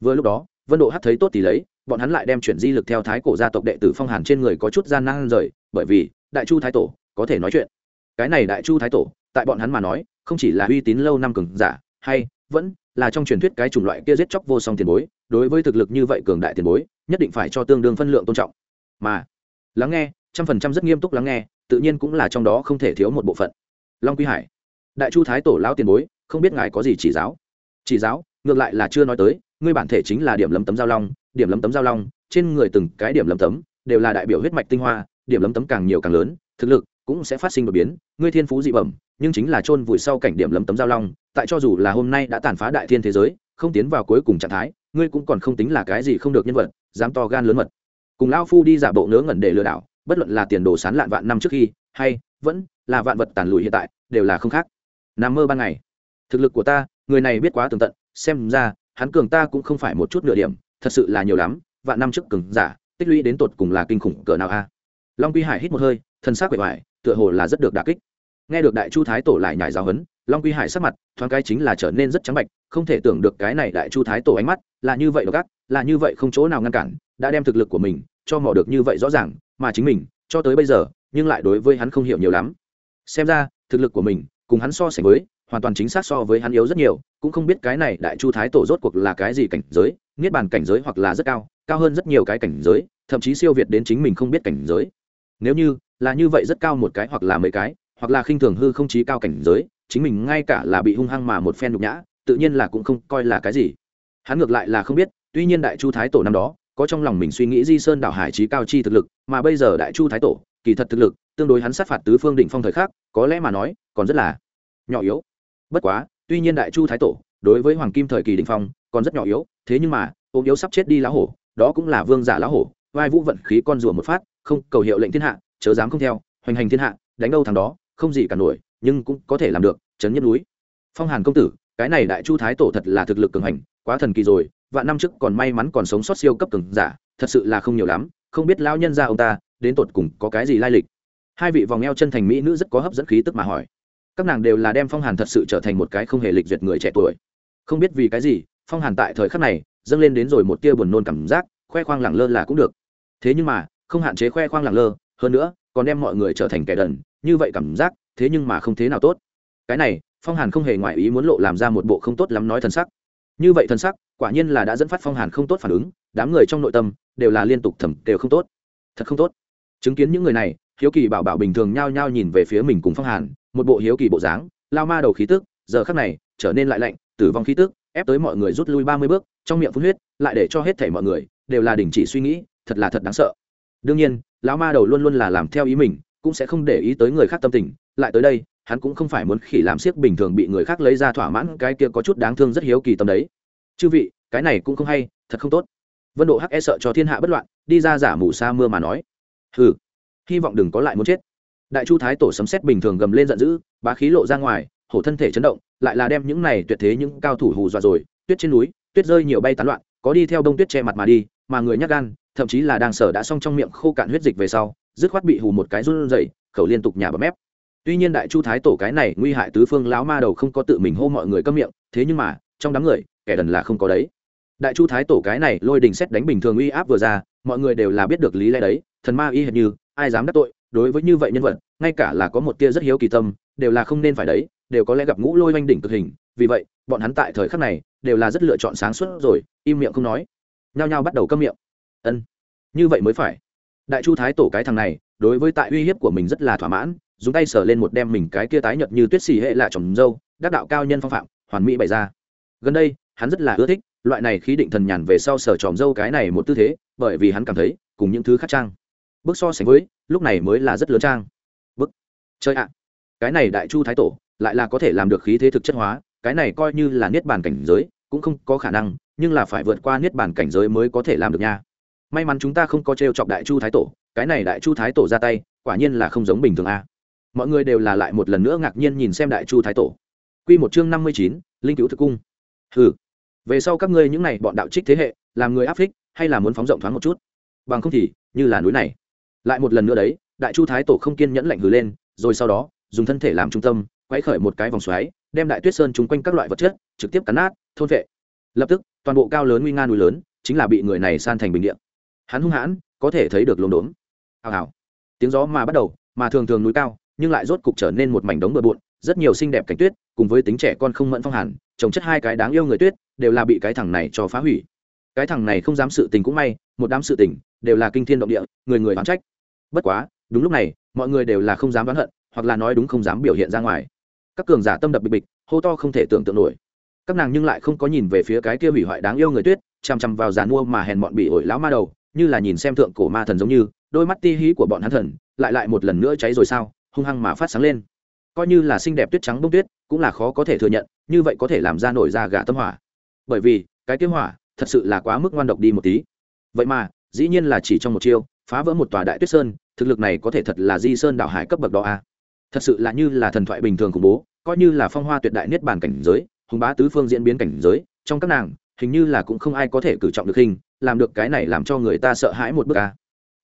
Vừa lúc đó, vân độ hát thấy tốt thì lấy, bọn hắn lại đem chuyển di lực theo thái cổ gia tộc đệ tử phong hàn trên người có chút gian nan rời, bởi vì, đại chu thái tổ, có thể nói chuyện. Cái này đại chu thái tổ, tại bọn hắn mà nói, không chỉ là uy tín lâu năm cường giả, hay, vẫn là trong truyền thuyết cái chủng loại kia giết chóc vô song tiền bối, đối với thực lực như vậy cường đại tiền bối, nhất định phải cho tương đương phân lượng tôn trọng. Mà, lắng nghe trăm phần trăm rất nghiêm túc lắng nghe, tự nhiên cũng là trong đó không thể thiếu một bộ phận. Long quy hải, đại chu thái tổ lão tiền bối, không biết ngài có gì chỉ giáo? Chỉ giáo, ngược lại là chưa nói tới, ngươi bản thể chính là điểm lấm tấm giao long, điểm lấm tấm giao long, trên người từng cái điểm lấm tấm, đều là đại biểu huyết mạch tinh hoa, điểm lấm tấm càng nhiều càng lớn, thực lực cũng sẽ phát sinh đột biến, ngươi thiên phú dị bẩm, nhưng chính là chôn vùi sau cảnh điểm lấm tấm giao long, tại cho dù là hôm nay đã tàn phá đại thiên thế giới, không tiến vào cuối cùng trạng thái, ngươi cũng còn không tính là cái gì không được nhân vật, dám to gan lớn mật. Cùng lao phu đi giả bộ ngớ ngẩn để lừa đảo bất luận là tiền đồ sán lạn vạn năm trước khi, hay vẫn là vạn vật tàn lùi hiện tại, đều là không khác. Nằm mơ ban ngày. Thực lực của ta, người này biết quá tường tận, xem ra, hắn cường ta cũng không phải một chút nửa điểm, thật sự là nhiều lắm, vạn năm trước cường giả, tích lũy đến tột cùng là kinh khủng cỡ nào a? Long quy hải hít một hơi thân xác quệ vải tựa hồ là rất được đà kích. Nghe được đại chu thái tổ lại nhải giáo hấn long quy hải sắc mặt, thoáng cái chính là trở nên rất trắng bạch, không thể tưởng được cái này đại chu thái tổ ánh mắt, là như vậy độc ác, là như vậy không chỗ nào ngăn cản, đã đem thực lực của mình cho mò được như vậy rõ ràng mà chính mình, cho tới bây giờ, nhưng lại đối với hắn không hiểu nhiều lắm. Xem ra, thực lực của mình, cùng hắn so sánh với, hoàn toàn chính xác so với hắn yếu rất nhiều, cũng không biết cái này đại chu thái tổ rốt cuộc là cái gì cảnh giới, niết bàn cảnh giới hoặc là rất cao cao hơn rất nhiều cái cảnh giới, thậm chí siêu việt đến chính mình không biết cảnh giới. Nếu như, là như vậy rất cao một cái hoặc là mấy cái, hoặc là khinh thường hư không chí cao cảnh giới, chính mình ngay cả là bị hung hăng mà một phen nhục nhã, tự nhiên là cũng không coi là cái gì. Hắn ngược lại là không biết, tuy nhiên đại chu thái tổ năm đó có trong lòng mình suy nghĩ di sơn đảo hải trí cao chi thực lực, mà bây giờ đại chu thái tổ, kỳ thật thực lực, tương đối hắn sát phạt tứ phương đỉnh phong thời khắc, có lẽ mà nói, còn rất là nhỏ yếu. Bất quá, tuy nhiên đại chu thái tổ, đối với hoàng kim thời kỳ đỉnh phong, còn rất nhỏ yếu, thế nhưng mà, ốm yếu sắp chết đi lá hổ, đó cũng là vương giả lá hổ, vai vũ vận khí con rùa một phát, không, cầu hiệu lệnh thiên hạ, chớ dám không theo, hoành hành thiên hạ, đánh đâu thằng đó, không gì cả nổi, nhưng cũng có thể làm được, chấn nhất núi. Phong hàn công tử, cái này đại chu thái tổ thật là thực lực cường hành, quá thần kỳ rồi vạn năm trước còn may mắn còn sống sót siêu cấp cường giả, thật sự là không nhiều lắm, không biết lão nhân gia ông ta, đến tột cùng có cái gì lai lịch. Hai vị vòng eo chân thành mỹ nữ rất có hấp dẫn khí tức mà hỏi. Các nàng đều là đem phong hàn thật sự trở thành một cái không hề lịch duyệt người trẻ tuổi. Không biết vì cái gì, phong hàn tại thời khắc này, dâng lên đến rồi một tia buồn nôn cảm giác, khoe khoang lẳng lơ là cũng được. Thế nhưng mà, không hạn chế khoe khoang lẳng lơ, hơn nữa, còn đem mọi người trở thành kẻ đần, như vậy cảm giác, thế nhưng mà không thế nào tốt. Cái này, phong hàn không hề ngoại ý muốn lộ làm ra một bộ không tốt lắm nói thần sắc như vậy thân sắc, quả nhiên là đã dẫn phát phong hàn không tốt phản ứng, đám người trong nội tâm đều là liên tục thầm đều không tốt. Thật không tốt. Chứng kiến những người này, hiếu kỳ bảo bảo bình thường nhao nhao nhìn về phía mình cùng phong hàn, một bộ hiếu kỳ bộ dáng, lao ma đầu khí tức, giờ khắc này trở nên lại lạnh, tử vong khí tức, ép tới mọi người rút lui ba mươi bước, trong miệng phun huyết, lại để cho hết thảy mọi người đều là đình chỉ suy nghĩ, thật là thật đáng sợ. Đương nhiên, lão ma đầu luôn luôn là làm theo ý mình, cũng sẽ không để ý tới người khác tâm tình, lại tới đây hắn cũng không phải muốn khỉ làm siếc bình thường bị người khác lấy ra thỏa mãn, cái kia có chút đáng thương rất hiếu kỳ tâm đấy. Chư vị, cái này cũng không hay, thật không tốt. Vân độ hắc e sợ cho thiên hạ bất loạn, đi ra giả mù sa mưa mà nói. Hừ, hy vọng đừng có lại muốn chết. Đại chu thái tổ sấm xét bình thường gầm lên giận dữ, bá khí lộ ra ngoài, hổ thân thể chấn động, lại là đem những này tuyệt thế những cao thủ hù dọa rồi, tuyết trên núi, tuyết rơi nhiều bay tán loạn, có đi theo đông tuyết che mặt mà đi, mà người nhắc gan, thậm chí là đang sở đã xong trong miệng khô cạn huyết dịch về sau, dứt khoát bị hù một cái run rẩy, khẩu liên tục nhà bấm mép tuy nhiên đại chu thái tổ cái này nguy hại tứ phương lão ma đầu không có tự mình hô mọi người câm miệng, thế nhưng mà, trong đám người, kẻ đần là không có đấy. Đại chu thái tổ cái này lôi đình xét đánh bình thường uy áp vừa ra, mọi người đều là biết được lý lẽ đấy, thần ma y hệt như, ai dám đắc tội, đối với như vậy nhân vật, ngay cả là có một tia rất hiếu kỳ tâm, đều là không nên phải đấy, đều có lẽ gặp ngũ lôi oanh đỉnh cực hình, vì vậy, bọn hắn tại thời khắc này, đều là rất lựa chọn sáng suốt rồi, im miệng không nói. Nhao nhao bắt đầu câm miệng. Ân, như vậy mới phải. Đại chu thái tổ cái thằng này, đối với tại uy hiếp của mình rất là thỏa mãn dùng tay sờ lên một đem mình cái kia tái nhợt như tuyết xì hệ lạ trồng dâu, đắc đạo cao nhân phong phạm, hoàn mỹ bày ra. Gần đây, hắn rất là ưa thích loại này khí định thần nhàn về sau sờ tròm dâu cái này một tư thế, bởi vì hắn cảm thấy cùng những thứ khác trang. Bước so sánh với, lúc này mới là rất lớn trang. Bức chơi ạ. Cái này đại chu thái tổ, lại là có thể làm được khí thế thực chất hóa, cái này coi như là niết bàn cảnh giới, cũng không có khả năng, nhưng là phải vượt qua niết bàn cảnh giới mới có thể làm được nha. May mắn chúng ta không có t chọc đại chu thái tổ, cái này đại chu thái tổ ra tay, quả nhiên là không giống bình thường a mọi người đều là lại một lần nữa ngạc nhiên nhìn xem đại chu thái tổ. Q một chương năm mươi chín, linh cứu thực cung. Ừ về sau các ngươi những n à y bọn đạo trích thế hệ, làm người áp thích hay là muốn phóng rộng thoáng một chút? Bằng không thì, như là núi này. Lại một lần nữa đấy, đại chu thái tổ không kiên nhẫn lạnh hừ lên, rồi sau đó, dùng thân thể làm trung tâm quay khởi một cái vòng xoáy, đem đại tuyết sơn chung quanh các loại vật chất, trực tiếp cắn nát, thôn vệ. Lập tức, toàn bộ cao lớn nguy nga núi lớn, chính là bị người này san thành bình điện hắn hung hãn, có thể thấy được lồn đốn hào hào. Tiếng gió mà bắt đầu, mà thường thường núi cao nhưng lại rốt cục trở nên một mảnh đống bừa bộn, rất nhiều xinh đẹp cảnh tuyết, cùng với tính trẻ con không mẫn phong hàn, trồng chất hai cái đáng yêu người tuyết, đều là bị cái thằng này cho phá hủy. Cái thằng này không dám sự tình cũng may, một đám sự tình đều là kinh thiên động địa, người người oán trách. Bất quá, đúng lúc này, mọi người đều là không dám đoán hận, hoặc là nói đúng không dám biểu hiện ra ngoài. Các cường giả tâm đập bịch bịch, hô to không thể tưởng tượng nổi. Các nàng nhưng lại không có nhìn về phía cái kia hủy hoại đáng yêu người tuyết, chằm chằm vào giàn mua mà hèn bọn bị ổi lão ma đầu, như là nhìn xem thượng cổ ma thần giống như, đôi mắt ti hí của bọn hắn thần, lại lại một lần nữa cháy rồi sao? Hung hăng mà phát sáng lên coi như là xinh đẹp tuyết trắng bông tuyết, cũng là khó có thể thừa nhận, như vậy có thể làm ra nổi ra gà tâm hỏa bởi vì, cái kế hỏa, thật sự là quá mức ngoan độc đi một tí vậy mà, dĩ nhiên là chỉ trong một chiêu, phá vỡ một tòa đại tuyết sơn, thực lực này có thể thật là di sơn đảo hải cấp bậc đó a à? thật sự là như là thần thoại bình thường khủng bố, coi như là phong hoa tuyệt đại niết bàn cảnh giới, hùng bá tứ phương diễn biến cảnh giới, trong các nàng, hình như là cũng không ai có thể cử trọng được hình, làm được cái này làm cho người ta sợ hãi một bước à?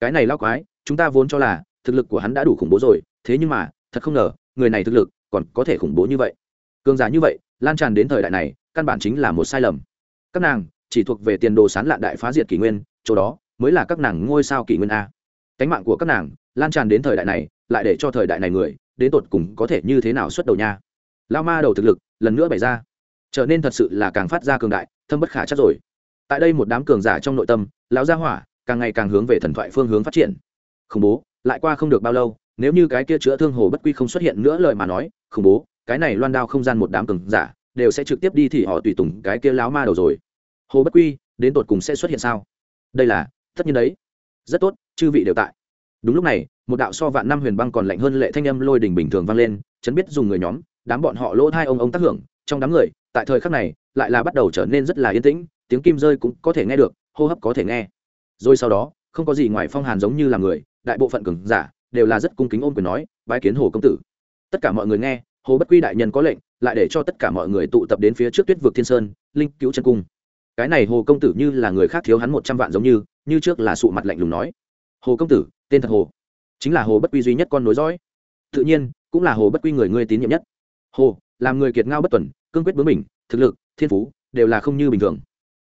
cái này lao quái, chúng ta vốn cho là thực lực của hắn đã đủ khủng bố rồi thế nhưng mà, thật không ngờ, người này thực lực còn có thể khủng bố như vậy. Cường giả như vậy, lan tràn đến thời đại này, căn bản chính là một sai lầm. Các nàng chỉ thuộc về tiền đồ sán lạn đại phá diệt kỷ nguyên, chỗ đó mới là các nàng ngôi sao kỷ nguyên a. Cánh mạng của các nàng lan tràn đến thời đại này, lại để cho thời đại này người đến tột cùng có thể như thế nào xuất đầu nha. Lao ma đầu thực lực lần nữa bày ra, trở nên thật sự là càng phát ra cường đại, thâm bất khả chắc rồi. Tại đây một đám cường giả trong nội tâm, lão gia hỏa càng ngày càng hướng về thần thoại phương hướng phát triển. Khủng bố, lại qua không được bao lâu nếu như cái kia chữa thương hồ bất quy không xuất hiện nữa lời mà nói, khủng bố, cái này loan đao không gian một đám cường giả, đều sẽ trực tiếp đi thì họ tùy tùng cái kia láo ma đầu rồi. Hồ bất quy, đến tột cùng sẽ xuất hiện sao? Đây là, tất nhiên đấy. Rất tốt, chư vị đều tại. Đúng lúc này, một đạo so vạn năm huyền băng còn lạnh hơn lệ thanh âm lôi đình bình thường vang lên, chấn biết dùng người nhóm, đám bọn họ lỗ hai ông ông tác hưởng, trong đám người, tại thời khắc này, lại là bắt đầu trở nên rất là yên tĩnh, tiếng kim rơi cũng có thể nghe được, hô hấp có thể nghe. Rồi sau đó, không có gì ngoài phong hàn giống như là người, đại bộ phận cường giả đều là rất cung kính ôm quyền nói, bái kiến hồ công tử. Tất cả mọi người nghe, hồ bất quy đại nhân có lệnh, lại để cho tất cả mọi người tụ tập đến phía trước tuyết vực thiên sơn, linh cứu chân cung. Cái này hồ công tử như là người khác thiếu hắn một trăm vạn giống như như trước là sụ mặt lạnh lùng nói. Hồ công tử, tên thật hồ. Chính là hồ bất quy duy nhất con nối dõi. Tự nhiên, cũng là hồ bất quy người ngươi tín nhiệm nhất. Hồ, làm người kiệt ngao bất tuần, cương quyết bướng mình thực lực, thiên phú, đều là không như bình thường.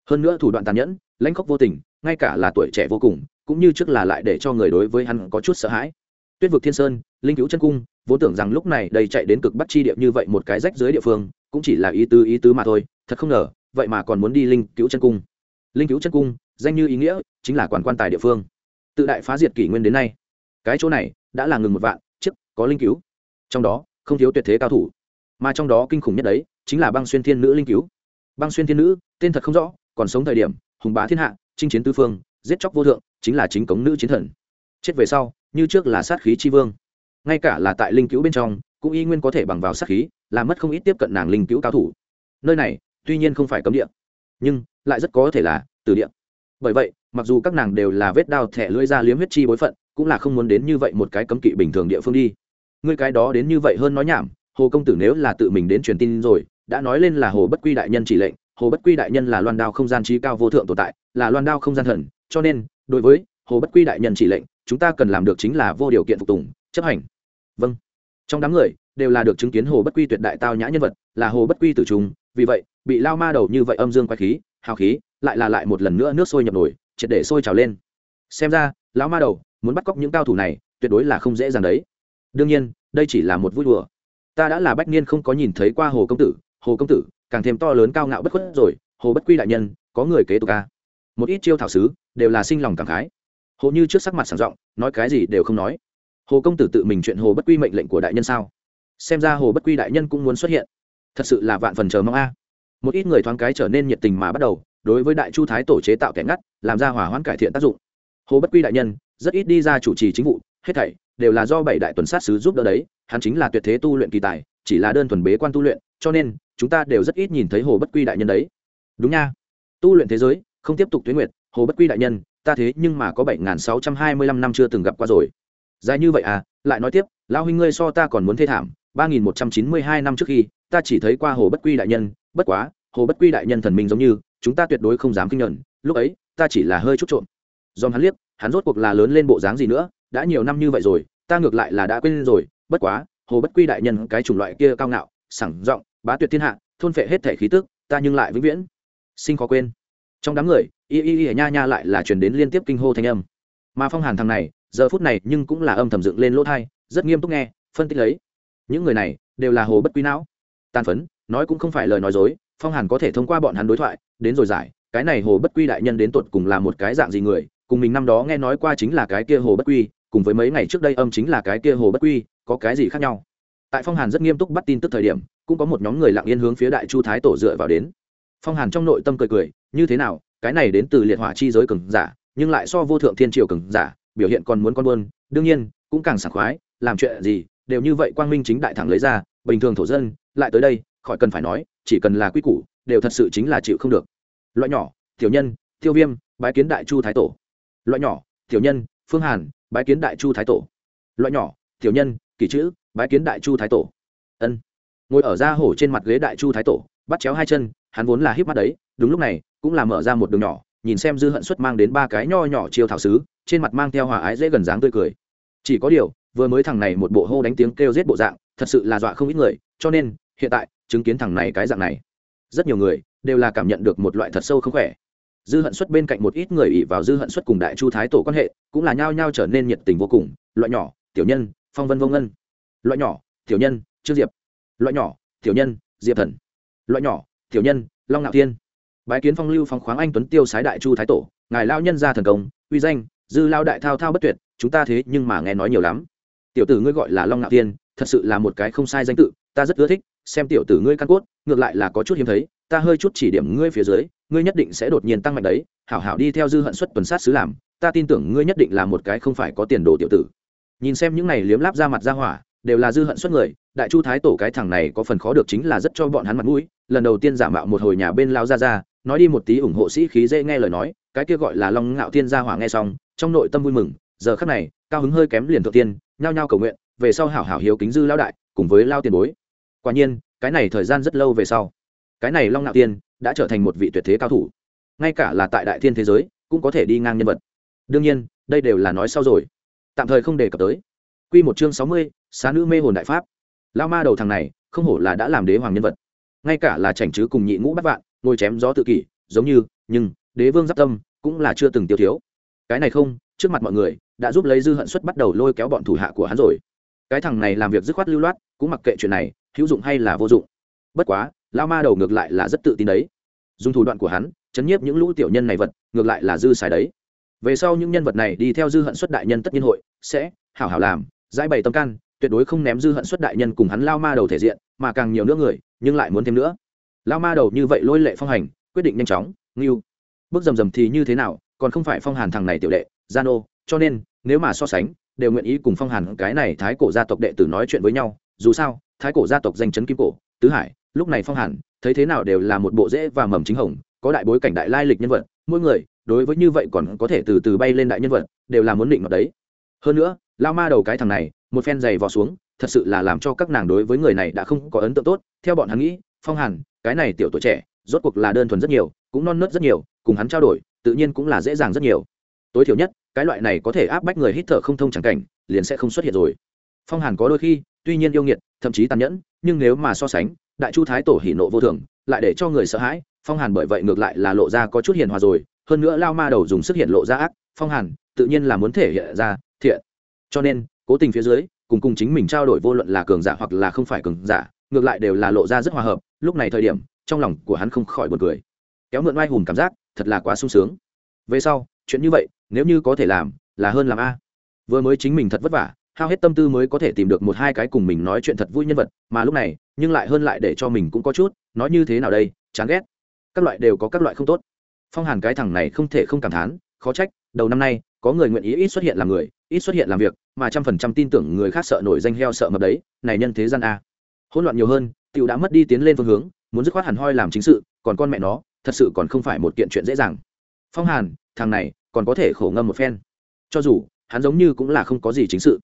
Hơn nữa thủ đoạn tàn nhẫn, lãnh khốc vô tình, ngay cả là tuổi trẻ vô cùng, cũng như trước là lại để cho người đối với hắn có chút sợ hãi tuyết vực thiên sơn, linh cứu chân cung, vốn tưởng rằng lúc này đây chạy đến cực bắc chi địa như vậy một cái rách dưới địa phương, cũng chỉ là ý tứ ý tứ mà thôi, thật không ngờ, vậy mà còn muốn đi linh cứu chân cung. Linh cứu chân cung, danh như ý nghĩa, chính là quản quan tài địa phương. Tự đại phá diệt kỷ nguyên đến nay. Cái chỗ này, đã là ngừng một vạn chiếc có linh cứu trong đó, không thiếu tuyệt thế cao thủ. Mà trong đó kinh khủng nhất đấy, chính là băng xuyên thiên nữ linh cứu băng xuyên thiên nữ, tên thật không rõ, còn sống thời điểm, hùng bá thiên hạ, chinh chiến tư phương, giết chóc vô thượng, chính là chính cống nữ chiến thần. Chết về sau như trước là sát khí chi vương. Ngay cả là tại linh cứu bên trong, cũng y nguyên có thể bằng vào sát khí làm mất không ít tiếp cận nàng linh cứu cao thủ. Nơi này, tuy nhiên không phải cấm địa, nhưng lại rất có thể là từ địa. Bởi vậy, mặc dù các nàng đều là vết đao thẻ lưỡi ra liếm huyết chi bối phận, cũng là không muốn đến như vậy một cái cấm kỵ bình thường địa phương đi. Ngươi cái đó đến như vậy hơn nói nhảm, hồ công tử nếu là tự mình đến truyền tin rồi, đã nói lên là hồ bất quy đại nhân chỉ lệnh, hồ bất quy đại nhân là loan đao không gian trí cao vô thượng tồn tại, là loan đao không gian thần, cho nên, đối với hồ bất quy đại nhân chỉ lệnh chúng ta cần làm được chính là vô điều kiện phục tùng, chấp hành. Vâng. Trong đám người, đều là được chứng kiến hồ bất quy tuyệt đại tao nhã nhân vật, là hồ bất quy tử trung vì vậy, bị lao ma đầu như vậy âm dương quay khí, hào khí, lại là lại một lần nữa nước sôi nhập nổi, triệt để sôi trào lên. Xem ra lão ma đầu muốn bắt cóc những cao thủ này, tuyệt đối là không dễ dàng đấy. Đương nhiên, đây chỉ là một vui đùa. Ta đã là bách niên không có nhìn thấy qua hồ công tử, hồ công tử, càng thêm to lớn cao ngạo bất khuất rồi, hồ bất quy đại nhân, có người kế tục ca một ít chiêu thảo sứ, đều là sinh lòng cảm khái hồ như trước sắc mặt sảng giọng, nói cái gì đều không nói. Hồ công tử tự mình chuyện hồ bất quy mệnh lệnh của đại nhân sao? Xem ra hồ bất quy đại nhân cũng muốn xuất hiện. Thật sự là vạn phần chờ mong a. Một ít người thoáng cái trở nên nhiệt tình mà bắt đầu, đối với đại chu thái tổ chế tạo kẻ ngắt, làm ra hỏa hoãn cải thiện tác dụng. Hồ bất quy đại nhân, rất ít đi ra chủ trì chính vụ, hết thảy đều là do bảy đại tuần sát sứ giúp đỡ đấy, hắn chính là tuyệt thế tu luyện kỳ tài, chỉ là đơn thuần bế quan tu luyện, cho nên chúng ta đều rất ít nhìn thấy hồ bất quy đại nhân đấy. Đúng nha. Tu luyện thế giới, không tiếp tục tuyến nguyệt, hồ bất quy đại nhân ta thế nhưng mà có bảy nghìn sáu trăm hai mươi lăm năm chưa từng gặp qua rồi. Dài như vậy à lại nói tiếp, lão huynh ngươi so ta còn muốn thê thảm, ba nghìn một trăm chín mươi hai năm trước khi, ta chỉ thấy qua hồ bất quy đại nhân, bất quá, hồ bất quy đại nhân thần minh giống như, chúng ta tuyệt đối không dám kinh nhận, lúc ấy, ta chỉ là hơi chút trộm. Dòm hắn liếc, hắn rốt cuộc là lớn lên bộ dáng gì nữa, đã nhiều năm như vậy rồi, ta ngược lại là đã quên rồi, bất quá, hồ bất quy đại nhân cái chủng loại kia cao ngạo sẳng giọng bá tuyệt thiên hạ, thôn phệ hết thể khí tức, ta nhưng lại vĩnh viễn sinh khó quên trong đám người, y y y nha nha lại là truyền đến liên tiếp kinh hô thanh âm. Mà phong hàn thằng này, giờ phút này nhưng cũng là âm thầm dựng lên lỗ thai, rất nghiêm túc nghe, phân tích lấy. Những người này, đều là hồ bất quy não. Tàn phấn, nói cũng không phải lời nói dối, phong hàn có thể thông qua bọn hắn đối thoại, đến rồi giải, cái này hồ bất quy đại nhân đến tột cùng là một cái dạng gì người, cùng mình năm đó nghe nói qua chính là cái kia hồ bất quy, cùng với mấy ngày trước đây âm chính là cái kia hồ bất quy, có cái gì khác nhau? Tại phong hàn rất nghiêm túc bắt tin tức thời điểm, cũng có một nhóm người lặng yên hướng phía đại chu thái tổ dựa vào đến. Phong hàn trong nội tâm cười cười như thế nào, cái này đến từ liệt hỏa chi giới cường giả, nhưng lại so vô thượng thiên triều cường giả, biểu hiện còn muốn con buôn, đương nhiên, cũng càng sảng khoái, làm chuyện gì, đều như vậy quang minh chính đại thẳng lấy ra, bình thường thổ dân, lại tới đây, khỏi cần phải nói, chỉ cần là quy củ, đều thật sự chính là chịu không được. Loại nhỏ, tiểu nhân, tiêu viêm, bái kiến đại chu thái tổ. Loại nhỏ, tiểu nhân, phương hàn, bái kiến đại chu thái tổ. Loại nhỏ, tiểu nhân, kỳ chữ, bái kiến đại chu thái tổ. Ân. Ngồi ở ra hổ trên mặt ghế đại chu thái tổ, bắt chéo hai chân hắn vốn là híp mắt đấy, đúng lúc này, cũng là mở ra một đường nhỏ, nhìn xem dư hận xuất mang đến ba cái nho nhỏ chiêu thảo sứ, trên mặt mang theo hòa ái dễ gần dáng tươi cười. Chỉ có điều, vừa mới thằng này một bộ hô đánh tiếng kêu giết bộ dạng, thật sự là dọa không ít người, cho nên, hiện tại, chứng kiến thằng này cái dạng này, rất nhiều người đều là cảm nhận được một loại thật sâu không khỏe. Dư hận xuất bên cạnh một ít người ỉ vào dư hận xuất cùng đại chu thái tổ quan hệ, cũng là nhao nhao trở nên nhiệt tình vô cùng, loại nhỏ, tiểu nhân, phong vân vô ngân. Loại nhỏ, tiểu nhân, trương diệp. Loại nhỏ, tiểu nhân, diệp thần. Loại nhỏ tiểu nhân, long ngạo thiên. Bái kiến phong lưu phong khoáng anh tuấn tiêu sái đại chu thái tổ, ngài lao nhân ra thần công, uy danh, dư lao đại thao thao bất tuyệt, chúng ta thế nhưng mà nghe nói nhiều lắm. Tiểu tử ngươi gọi là long ngạo thiên, thật sự là một cái không sai danh tự, ta rất ưa thích, xem tiểu tử ngươi căn cốt, ngược lại là có chút hiếm thấy, ta hơi chút chỉ điểm ngươi phía dưới, ngươi nhất định sẽ đột nhiên tăng mạnh đấy, hảo hảo đi theo dư hận suất tuần sát sứ làm, ta tin tưởng ngươi nhất định là một cái không phải có tiền đồ tiểu tử. Nhìn xem những này liếm láp ra mặt ra hỏa đều là dư hận xuất người, đại chu thái tổ cái thằng này có phần khó được chính là rất cho bọn hắn mặt mũi, lần đầu tiên giả mạo một hồi nhà bên lao ra ra, nói đi một tí ủng hộ sĩ khí dễ nghe lời nói, cái kia gọi là long ngạo thiên gia hỏa nghe xong, trong nội tâm vui mừng, giờ khắc này, cao hứng hơi kém liền thượng tiên, nhao nhao cầu nguyện, về sau hảo hảo hiếu kính dư lao đại, cùng với lao tiền bối. Quả nhiên, cái này thời gian rất lâu về sau, cái này long ngạo tiên đã trở thành một vị tuyệt thế cao thủ, ngay cả là tại đại thiên thế giới, cũng có thể đi ngang nhân vật. Đương nhiên, đây đều là nói sau rồi. Tạm thời không đề cập tới. Quy một chương sáu mươi xá nữ mê hồn đại pháp. Lao ma đầu thằng này, không hổ là đã làm đế hoàng nhân vật. Ngay cả là chảnh chứ cùng nhị ngũ bắt vạn, ngồi chém gió tự kỷ, giống như, nhưng, đế vương giáp tâm cũng là chưa từng tiêu thiếu. Cái này không, trước mặt mọi người, đã giúp lấy dư hận xuất bắt đầu lôi kéo bọn thủ hạ của hắn rồi. Cái thằng này làm việc dứt khoát lưu loát, cũng mặc kệ chuyện này, hữu dụng hay là vô dụng. Bất quá lao ma đầu ngược lại là rất tự tin đấy. Dùng thủ đoạn của hắn, chấn nhiếp những lũ tiểu nhân này vật, ngược lại là dư xài đấy. Về sau những nhân vật này đi theo dư hận xuất đại nhân tất nhiên hội, sẽ hảo hảo làm, giải bày tâm can tuyệt đối không ném dư hận xuất đại nhân cùng hắn lao ma đầu thể diện, mà càng nhiều nữa người, nhưng lại muốn thêm nữa. Lao ma đầu như vậy lôi lệ phong hành, quyết định nhanh chóng, ngưu. Bước rầm rầm thì như thế nào, còn không phải phong hàn thằng này tiểu đệ gian ô cho nên, nếu mà so sánh, đều nguyện ý cùng phong hàn cái này thái cổ gia tộc đệ tử nói chuyện với nhau, dù sao, thái cổ gia tộc danh chấn kim cổ, tứ hải, lúc này phong hàn, thấy thế nào đều là một bộ rễ và mầm chính hồng, có đại bối cảnh đại lai lịch nhân vật, mỗi người, đối với như vậy còn có thể từ từ bay lên đại nhân vật, đều là muốn định vào đấy. Hơn nữa, lao ma đầu cái thằng này một phen giày vò xuống, thật sự là làm cho các nàng đối với người này đã không có ấn tượng tốt. Theo bọn hắn nghĩ, phong hàn, cái này tiểu tuổi trẻ, rốt cuộc là đơn thuần rất nhiều, cũng non nớt rất nhiều, cùng hắn trao đổi, tự nhiên cũng là dễ dàng rất nhiều. Tối thiểu nhất, cái loại này có thể áp bách người hít thở không thông chẳng cảnh, liền sẽ không xuất hiện rồi. Phong hàn có đôi khi, tuy nhiên yêu nghiệt, thậm chí tàn nhẫn, nhưng nếu mà so sánh, đại chu thái tổ hỉ nộ vô thường, lại để cho người sợ hãi, phong hàn bởi vậy ngược lại là lộ ra có chút hiền hòa rồi, hơn nữa lao ma đầu dùng sức hiện lộ ra ác. Phong hàn, tự nhiên là muốn thể hiện ra thiện. Cho nên cố tình phía dưới, cùng cùng chính mình trao đổi vô luận là cường giả hoặc là không phải cường giả, ngược lại đều là lộ ra rất hòa hợp, lúc này thời điểm, trong lòng của hắn không khỏi buồn cười. Kéo mượn oai hùng cảm giác, thật là quá sung sướng. Về sau, chuyện như vậy, nếu như có thể làm, là hơn làm a. Vừa mới chính mình thật vất vả, hao hết tâm tư mới có thể tìm được một hai cái cùng mình nói chuyện thật vui nhân vật, mà lúc này, nhưng lại hơn lại để cho mình cũng có chút, nói như thế nào đây, chán ghét. Các loại đều có các loại không tốt. Phong hàn cái thằng này không thể không cảm thán, khó trách, đầu năm nay, có người nguyện ý ít xuất hiện làm người ít xuất hiện làm việc, mà trăm phần trăm tin tưởng người khác sợ nổi danh heo sợ mập đấy, này nhân thế gian a. Hỗn loạn nhiều hơn, tiểu đã mất đi tiến lên phương hướng, muốn dứt khoát hẳn hoi làm chính sự, còn con mẹ nó, thật sự còn không phải một kiện chuyện dễ dàng. Phong hàn, thằng này, còn có thể khổ ngâm một phen. Cho dù, hắn giống như cũng là không có gì chính sự.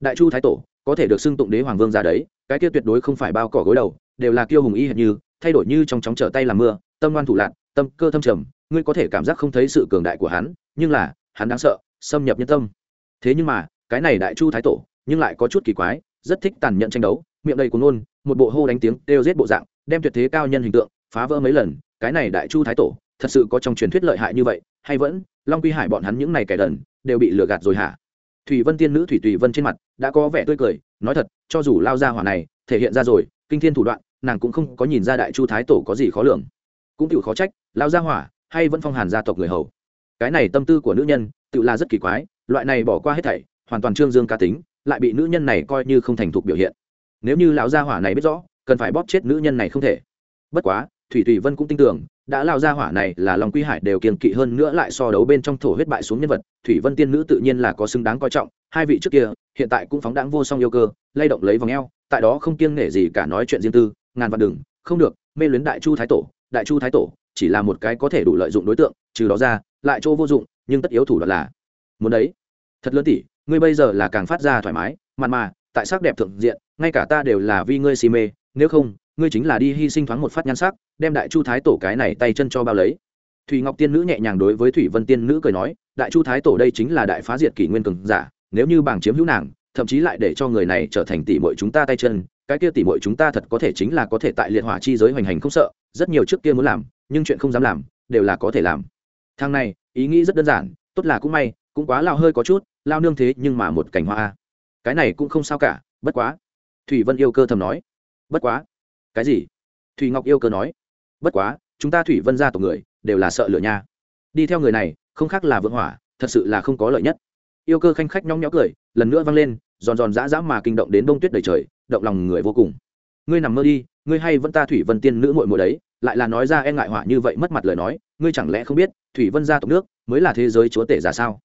Đại chu thái tổ, có thể được xưng tụng đế hoàng vương ra đấy, cái kia tuyệt đối không phải bao cỏ gối đầu, đều là kiêu hùng y hệt như, thay đổi như trong chóng trở tay làm mưa, tâm ngoan thủ lạc, tâm cơ thâm trầm, ngươi có thể cảm giác không thấy sự cường đại của hắn, nhưng là, hắn đáng sợ, xâm nhập nhân tâm thế nhưng mà, cái này đại chu thái tổ, nhưng lại có chút kỳ quái, rất thích tàn nhẫn tranh đấu, miệng đầy cuốn ngôn, một bộ hô đánh tiếng đều giết bộ dạng, đem tuyệt thế cao nhân hình tượng, phá vỡ mấy lần, cái này đại chu thái tổ, thật sự có trong truyền thuyết lợi hại như vậy, hay vẫn, long quy hải bọn hắn những này kẻ đần, đều bị lừa gạt rồi hả? Thủy vân tiên nữ thủy tùy vân trên mặt, đã có vẻ tươi cười, nói thật, cho dù lao ra hỏa này, thể hiện ra rồi, kinh thiên thủ đoạn, nàng cũng không có nhìn ra đại chu thái tổ có gì khó lường. Cũng chịu khó trách, lao ra hỏa, hay vẫn phong hàn gia tộc người hầu. Cái này tâm tư của nữ nhân, tự là rất kỳ quái loại này bỏ qua hết thảy, hoàn toàn trương dương cá tính, lại bị nữ nhân này coi như không thành thục biểu hiện. Nếu như lão gia hỏa này biết rõ, cần phải bóp chết nữ nhân này không thể. Bất quá, thủy thủy vân cũng tin tưởng, đã lao gia hỏa này là lòng quy hải đều kiên kỵ hơn nữa lại so đấu bên trong thổ huyết bại xuống nhân vật, thủy vân tiên nữ tự nhiên là có xứng đáng coi trọng, hai vị trước kia, hiện tại cũng phóng đáng vô song yêu cơ, lay động lấy vòng eo, tại đó không kiêng nể gì cả nói chuyện riêng tư, ngàn vạn đừng, không được, mê luyến đại chu thái tổ, đại chu thái tổ chỉ là một cái có thể đủ lợi dụng đối tượng, trừ đó ra, lại chỗ vô dụng, nhưng tất yếu thủ đoạn là muốn đấy. Thật lớn tỷ, ngươi bây giờ là càng phát ra thoải mái, mặn mà, tại sắc đẹp thượng diện, ngay cả ta đều là vì ngươi si mê, nếu không, ngươi chính là đi hy sinh thoáng một phát nhan sắc, đem đại chu thái tổ cái này tay chân cho bao lấy. Thùy ngọc tiên nữ nhẹ nhàng đối với thủy vân tiên nữ cười nói, đại chu thái tổ đây chính là đại phá diệt kỷ nguyên cường giả, nếu như bảng chiếm hữu nàng, thậm chí lại để cho người này trở thành tỷ muội chúng ta tay chân, cái kia tỷ muội chúng ta thật có thể chính là có thể tại liệt hỏa chi giới hoành hành không sợ, rất nhiều trước kia muốn làm, nhưng chuyện không dám làm, đều là có thể làm. Thang này, ý nghĩ rất đơn giản, tốt là cũng may cũng quá lao hơi có chút, lao nương thế nhưng mà một cảnh hoa cái này cũng không sao cả, bất quá. Thủy vân yêu cơ thầm nói. Bất quá. Cái gì? Thủy ngọc yêu cơ nói. Bất quá, chúng ta thủy vân gia tộc người, đều là sợ lửa nha. Đi theo người này, không khác là vượng hỏa, thật sự là không có lợi nhất. Yêu cơ khanh khách nhóng nhó cười, lần nữa vang lên, giòn giòn dã dã mà kinh động đến bông tuyết đầy trời, động lòng người vô cùng. Ngươi nằm mơ đi, ngươi hay vẫn ta thủy vân tiên nữ muội muội đấy, lại là nói ra e ngại họa như vậy mất mặt lời nói, ngươi chẳng lẽ không biết, thủy vân gia tộc nước mới là thế giới chúa tể ra sao?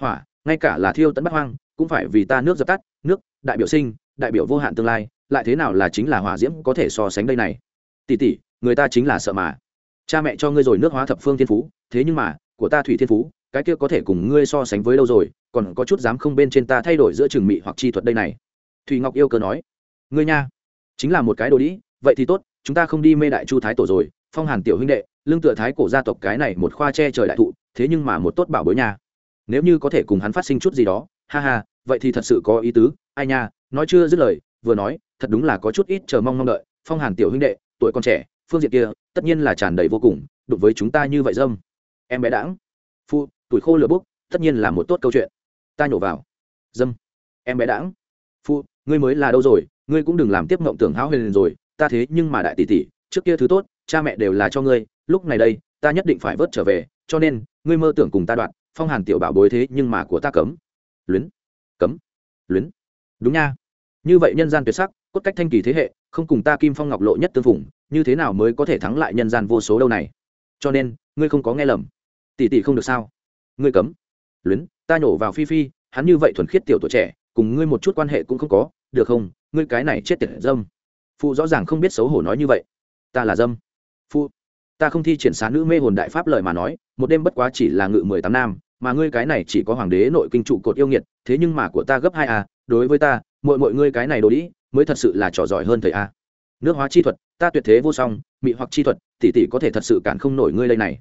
Hỏa, ngay cả là thiêu Tấn bắc hoang, cũng phải vì ta nước dập tắt, nước, đại biểu sinh, đại biểu vô hạn tương lai, lại thế nào là chính là hỏa diễm có thể so sánh đây này? Tỷ tỷ, người ta chính là sợ mà. Cha mẹ cho ngươi rồi nước hóa thập phương thiên phú, thế nhưng mà, của ta thủy thiên phú, cái kia có thể cùng ngươi so sánh với đâu rồi, còn có chút dám không bên trên ta thay đổi giữa trường mị hoặc chi thuật đây này. Thùy ngọc yêu cơ nói. Ngươi nha, chính là một cái đồ đĩ, vậy thì tốt, chúng ta không đi mê đại chu thái tổ rồi, phong hàn tiểu huynh đệ, lương tựa thái cổ gia tộc cái này một khoa che trời đại thụ, thế nhưng mà một tốt bảo bối nha nếu như có thể cùng hắn phát sinh chút gì đó, ha ha, vậy thì thật sự có ý tứ. Ai nha, nói chưa dứt lời, vừa nói, thật đúng là có chút ít chờ mong mong đợi. Phong hàn tiểu huynh đệ, tuổi còn trẻ, phương diện kia, tất nhiên là tràn đầy vô cùng, đụng với chúng ta như vậy dâm. Em bé đãng. Phu, tuổi khô lửa bốc, tất nhiên là một tốt câu chuyện. Ta nhổ vào. Dâm. Em bé đãng. Phu, ngươi mới là đâu rồi, ngươi cũng đừng làm tiếp mộng tưởng háo huyền rồi, ta thế nhưng mà đại tỷ tỷ, trước kia thứ tốt, cha mẹ đều là cho ngươi, lúc này đây, ta nhất định phải vớt trở về, cho nên, ngươi mơ tưởng cùng ta đoạn phong hàn tiểu bảo bối thế nhưng mà của ta cấm. Luyến. Cấm. Luyến. Đúng nha. Như vậy nhân gian tuyệt sắc, cốt cách thanh kỳ thế hệ, không cùng ta kim phong ngọc lộ nhất tương phủng như thế nào mới có thể thắng lại nhân gian vô số đâu này? Cho nên, ngươi không có nghe lầm. Tỷ tỷ không được sao? Ngươi cấm. Luyến, ta nhổ vào phi phi, hắn như vậy thuần khiết tiểu tuổi trẻ, cùng ngươi một chút quan hệ cũng không có, được không? Ngươi cái này chết tiệt dâm. Phụ rõ ràng không biết xấu hổ nói như vậy. Ta là dâm. Phụ ta không thi triển xá nữ mê hồn đại pháp lời mà nói, một đêm bất quá chỉ là ngự mười tám nam, mà ngươi cái này chỉ có hoàng đế nội kinh trụ cột yêu nghiệt, thế nhưng mà của ta gấp hai a đối với ta mọi mọi ngươi cái này đồ đĩ, mới thật sự là trò giỏi hơn thầy a. Nước hóa chi thuật, ta tuyệt thế vô song, mị hoặc chi thuật, tỷ tỷ có thể thật sự cản không nổi ngươi lây này.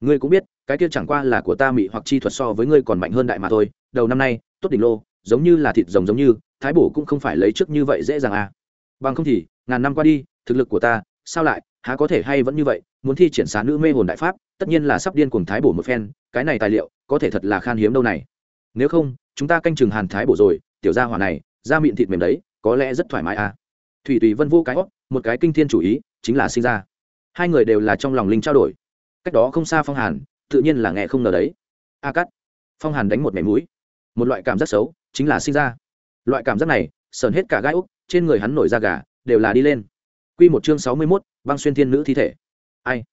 Ngươi cũng biết, cái kia chẳng qua là của ta mị hoặc chi thuật so với ngươi còn mạnh hơn đại mà thôi, đầu năm nay, tốt đỉnh lô, giống như là thịt rồng giống như, thái bổ cũng không phải lấy trước như vậy dễ dàng à. Bằng không thì, ngàn năm qua đi, thực lực của ta, sao lại, há có thể hay vẫn như vậy muốn thi triển xá nữ mê hồn đại pháp, tất nhiên là sắp điên cuồng thái bổ một phen, cái này tài liệu, có thể thật là khan hiếm đâu này. Nếu không, chúng ta canh chừng hàn thái bổ rồi, tiểu gia hỏa này, da mịn thịt mềm đấy, có lẽ rất thoải mái à. Thủy tùy vân vô cái óc một cái kinh thiên chủ ý, chính là sinh ra. Hai người đều là trong lòng linh trao đổi. Cách đó không xa phong hàn, tự nhiên là nghe không ngờ đấy. A cắt phong hàn đánh một mẻ mũi. Một loại cảm giác xấu, chính là sinh ra. Loại cảm giác này, sờn hết cả gai úc, trên người hắn nổi da gà, đều là đi lên. Q một chương sáu mươi mốt, băng xuyên thiên nữ thi thể ai?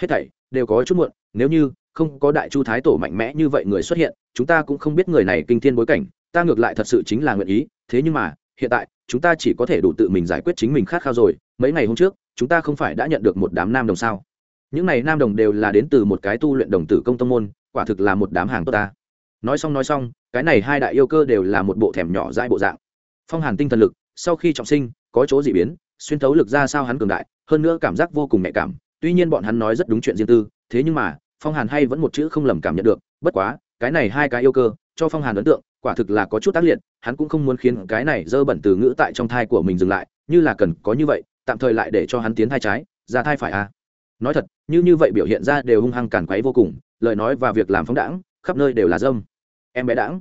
Hết thảy đều có chút muộn, nếu như không có đại chu thái tổ mạnh mẽ như vậy người xuất hiện, chúng ta cũng không biết người này kinh thiên bối cảnh, ta ngược lại thật sự chính là nguyện ý, thế nhưng mà, hiện tại, chúng ta chỉ có thể đủ tự mình giải quyết chính mình khát khao rồi, mấy ngày hôm trước, chúng ta không phải đã nhận được một đám nam đồng sao? Những này nam đồng đều là đến từ một cái tu luyện đồng tử công tông môn, quả thực là một đám hàng tốt ta. Nói xong nói xong, cái này hai đại yêu cơ đều là một bộ thèm nhỏ dãi bộ dạng. Phong hàn tinh thần lực, sau khi trọng sinh, có chỗ dị biến, xuyên thấu lực ra sao hắn cường đại, hơn nữa cảm giác vô cùng nhạy cảm tuy nhiên bọn hắn nói rất đúng chuyện riêng tư, thế nhưng mà, phong hàn hay vẫn một chữ không lầm cảm nhận được, bất quá, cái này hai cái yêu cơ, cho phong hàn ấn tượng, quả thực là có chút tác liệt, hắn cũng không muốn khiến cái này dơ bẩn từ ngữ tại trong thai của mình dừng lại, như là cần có như vậy, tạm thời lại để cho hắn tiến thai trái, ra thai phải à. nói thật, như như vậy biểu hiện ra đều hung hăng cản quấy vô cùng, lời nói và việc làm phóng đãng, khắp nơi đều là dâm em bé đãng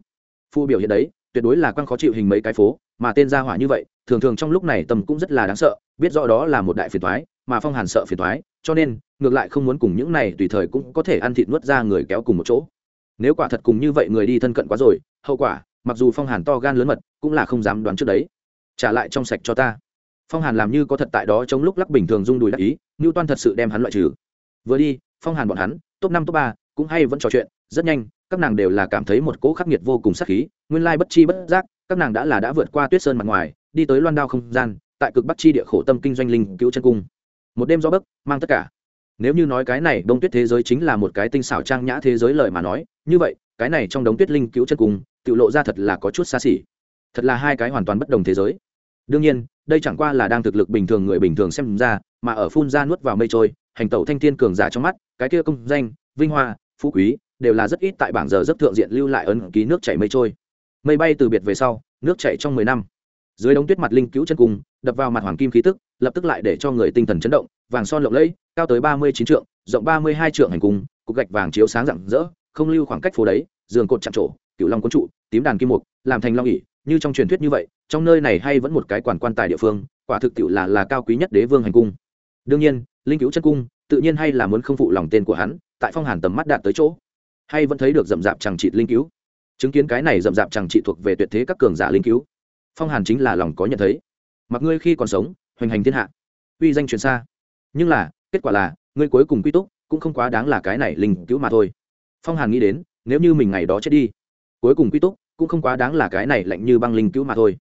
phu biểu hiện đấy, tuyệt đối là quan khó chịu hình mấy cái phố, mà tên gia hỏa như vậy, thường thường trong lúc này tầm cũng rất là đáng sợ, biết rõ đó là một đại phiền thoái mà phong hàn sợ phiền thoái, cho nên, ngược lại không muốn cùng những này tùy thời cũng có thể ăn thịt nuốt ra người kéo cùng một chỗ. Nếu quả thật cùng như vậy người đi thân cận quá rồi, hậu quả, mặc dù phong hàn to gan lớn mật, cũng là không dám đoán trước đấy. Trả lại trong sạch cho ta. Phong hàn làm như có thật tại đó trong lúc lắc bình thường rung đùi đắc ý ngưu toan thật sự đem hắn loại trừ. Vừa đi, phong hàn bọn hắn, top năm, top ba, cũng hay vẫn trò chuyện, rất nhanh, các nàng đều là cảm thấy một cỗ khắc nghiệt vô cùng sắc khí, nguyên lai bất chi bất giác, các nàng đã là đã vượt qua tuyết sơn mặt ngoài, đi tới loan đao không gian, tại cực bắc chi địa khổ tâm kinh doanh linh cứu chân cung một đêm gió bấc, mang tất cả. Nếu như nói cái này, đông tuyết thế giới chính là một cái tinh xảo trang nhã thế giới lời mà nói, như vậy, cái này trong đống tuyết linh cứu chân cùng tự lộ ra thật là có chút xa xỉ. Thật là hai cái hoàn toàn bất đồng thế giới. Đương nhiên, đây chẳng qua là đang thực lực bình thường người bình thường xem ra, mà ở phun ra nuốt vào mây trôi, hành tẩu thanh thiên cường giả trong mắt, cái kia công danh, vinh hoa, phú quý, đều là rất ít tại bảng giờ rất thượng diện lưu lại ấn ký nước chảy mây trôi. Mây bay từ biệt về sau, nước chảy trong mười năm dưới đống tuyết mặt linh cứu chân cung, đập vào mặt hoàng kim khí tức, lập tức lại để cho người tinh thần chấn động, vàng son lộng lẫy, cao tới ba mươi chín trượng, rộng ba mươi hai trượng hành cung, cục gạch vàng chiếu sáng rạng rỡ, không lưu khoảng cách phố đấy, giường cột chạm trổ cựu long quân trụ, tím đàn kim mục, làm thành long ỉ như trong truyền thuyết như vậy, trong nơi này hay vẫn một cái quản quan tài địa phương, quả thực tiệu là là cao quý nhất đế vương hành cung. Đương nhiên, linh cứu chân cung, tự nhiên hay là muốn không phụ lòng tên của hắn, tại phong hàn tầm mắt đạt tới chỗ, hay vẫn thấy được rậm rạp chẳng trị linh cứu chứng kiến cái này rậm rạp chẳng trị thuộc về tuyệt thế các cường giả linh cứu phong hàn chính là lòng có nhận thấy. Mặc ngươi khi còn sống, hoành hành thiên hạ. Uy danh truyền xa. Nhưng là, kết quả là, ngươi cuối cùng quy túc, cũng không quá đáng là cái này linh cứu mà thôi. Phong hàn nghĩ đến, nếu như mình ngày đó chết đi, cuối cùng quy túc, cũng không quá đáng là cái này lạnh như băng linh cứu mà thôi.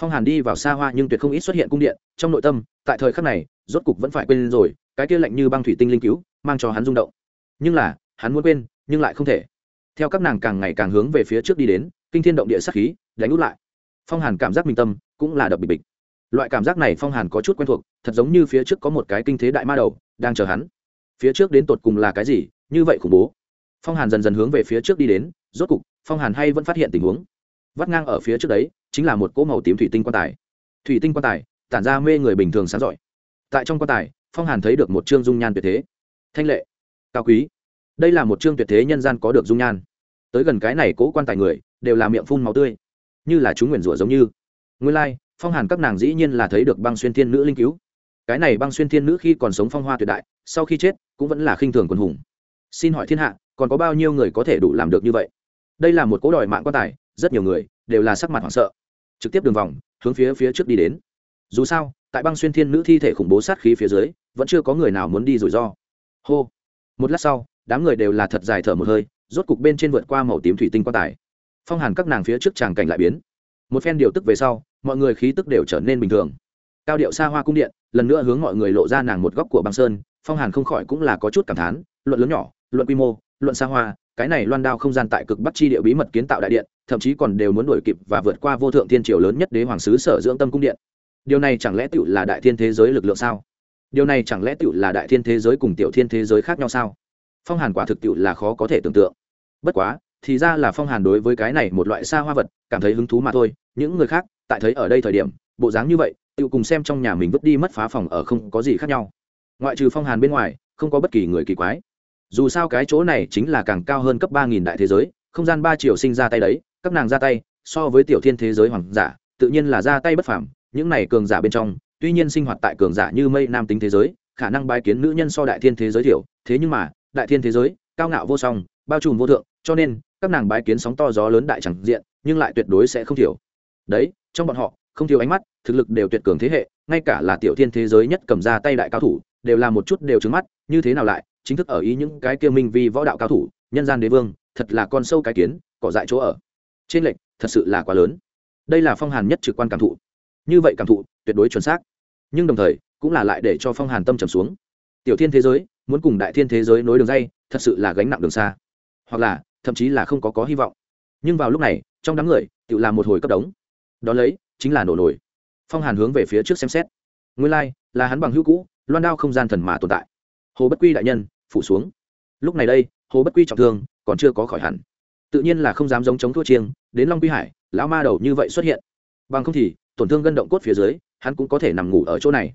Phong hàn đi vào xa hoa nhưng tuyệt không ít xuất hiện cung điện, trong nội tâm, tại thời khắc này, rốt cục vẫn phải quên rồi, cái kia lạnh như băng thủy tinh linh cứu, mang cho hắn rung động. Nhưng là, hắn muốn quên, nhưng lại không thể. Theo các nàng càng ngày càng hướng về phía trước đi đến, kinh thiên động địa sắc khí, đánh út lại phong hàn cảm giác minh tâm cũng là đập bịch bịch. Loại cảm giác này phong hàn có chút quen thuộc, thật giống như phía trước có một cái kinh thế đại ma đầu đang chờ hắn. Phía trước đến tột cùng là cái gì? Như vậy khủng bố. Phong hàn dần dần hướng về phía trước đi đến, rốt cục, phong hàn hay vẫn phát hiện tình huống. Vắt ngang ở phía trước đấy, chính là một cỗ màu tím thủy tinh quan tài. Thủy tinh quan tài, tản ra mê người bình thường sáng giỏi. Tại trong quan tài, phong hàn thấy được một chương dung nhan tuyệt thế. Thanh lệ, cao quý. Đây là một chương tuyệt thế nhân gian có được dung nhan. Tới gần cái này cỗ quan tài người, đều là miệng phun máu tươi như là chúng nguyền rủa giống như. Nguyên lai, phong hàn các nàng dĩ nhiên là thấy được băng xuyên thiên nữ linh cứu. Cái này băng xuyên thiên nữ khi còn sống phong hoa tuyệt đại, sau khi chết, cũng vẫn là khinh thường quần hùng. Xin hỏi thiên hạ, còn có bao nhiêu người có thể đủ làm được như vậy? Đây là một cố đòi mạng quan tài, rất nhiều người đều là sắc mặt hoảng sợ. Trực tiếp đường vòng, hướng phía phía trước đi đến. Dù sao, tại băng xuyên thiên nữ thi thể khủng bố sát khí phía dưới, vẫn chưa có người nào muốn đi rủi ro. Hô. Một lát sau, đám người đều là thật dài thở một hơi, rốt cục bên trên vượt qua màu tím thủy tinh quan tài phong hàn các nàng phía trước tràng cảnh lại biến. Một phen điều tức về sau, mọi người khí tức đều trở nên bình thường. Cao điệu xa hoa cung điện, lần nữa hướng mọi người lộ ra nàng một góc của băng sơn, phong hàn không khỏi cũng là có chút cảm thán, luận lớn nhỏ, luận quy mô, luận xa hoa, cái này loan đao không gian tại cực bắc chi địa bí mật kiến tạo đại điện, thậm chí còn đều muốn đuổi kịp và vượt qua vô thượng thiên triều lớn nhất đế hoàng sứ sở dưỡng tâm cung điện. Điều này chẳng lẽ tựu là đại thiên thế giới lực lượng sao? Điều này chẳng lẽ tựu là đại thiên thế giới cùng tiểu thiên thế giới khác nhau sao? Phong hàn quả thực tựu là khó có thể tưởng tượng. Bất quá thì ra là phong hàn đối với cái này một loại xa hoa vật, cảm thấy hứng thú mà thôi. Những người khác, tại thấy ở đây thời điểm, bộ dáng như vậy, tự cùng xem trong nhà mình vứt đi mất phá phòng ở không có gì khác nhau. Ngoại trừ phong hàn bên ngoài, không có bất kỳ người kỳ quái. Dù sao cái chỗ này chính là càng cao hơn cấp ba nghìn đại thế giới, không gian ba triệu sinh ra tay đấy, các nàng ra tay, so với tiểu thiên thế giới hoàng giả, tự nhiên là ra tay bất phảm những này cường giả bên trong, tuy nhiên sinh hoạt tại cường giả như mây nam tính thế giới, khả năng bài kiến nữ nhân so đại thiên thế giới thiểu. Thế nhưng mà, đại thiên thế giới, cao ngạo vô song, bao trùm vô thượng, cho nên các nàng bái kiến sóng to gió lớn đại chẳng diện, nhưng lại tuyệt đối sẽ không thiểu. Đấy, trong bọn họ, không thiếu ánh mắt, thực lực đều tuyệt cường thế hệ, ngay cả là tiểu thiên thế giới nhất cầm ra tay đại cao thủ, đều là một chút đều trứng mắt, như thế nào lại, chính thức ở ý những cái kia minh vi võ đạo cao thủ, nhân gian đế vương, thật là con sâu cái kiến, cỏ dại chỗ ở. Trên lệnh thật sự là quá lớn. Đây là phong hàn nhất trực quan cảm thụ. Như vậy cảm thụ, tuyệt đối chuẩn xác. Nhưng đồng thời, cũng là lại để cho phong hàn tâm trầm xuống. Tiểu thiên thế giới, muốn cùng đại thiên thế giới nối đường dây, thật sự là gánh nặng đường xa. Hoặc là thậm chí là không có có hy vọng. Nhưng vào lúc này trong đám người tự làm một hồi cấp đống. Đó lấy chính là nổ nổi phong hàn hướng về phía trước xem xét. Nguyên lai、like, là hắn bằng hữu cũ loan đao không gian thần mà tồn tại. Hồ bất quy đại nhân phủ xuống. Lúc này đây hồ bất quy trọng thương còn chưa có khỏi hẳn. Tự nhiên là không dám giống chống thua chiêng đến long quy hải lão ma đầu như vậy xuất hiện. Bằng không thì tổn thương gân động cốt phía dưới hắn cũng có thể nằm ngủ ở chỗ này.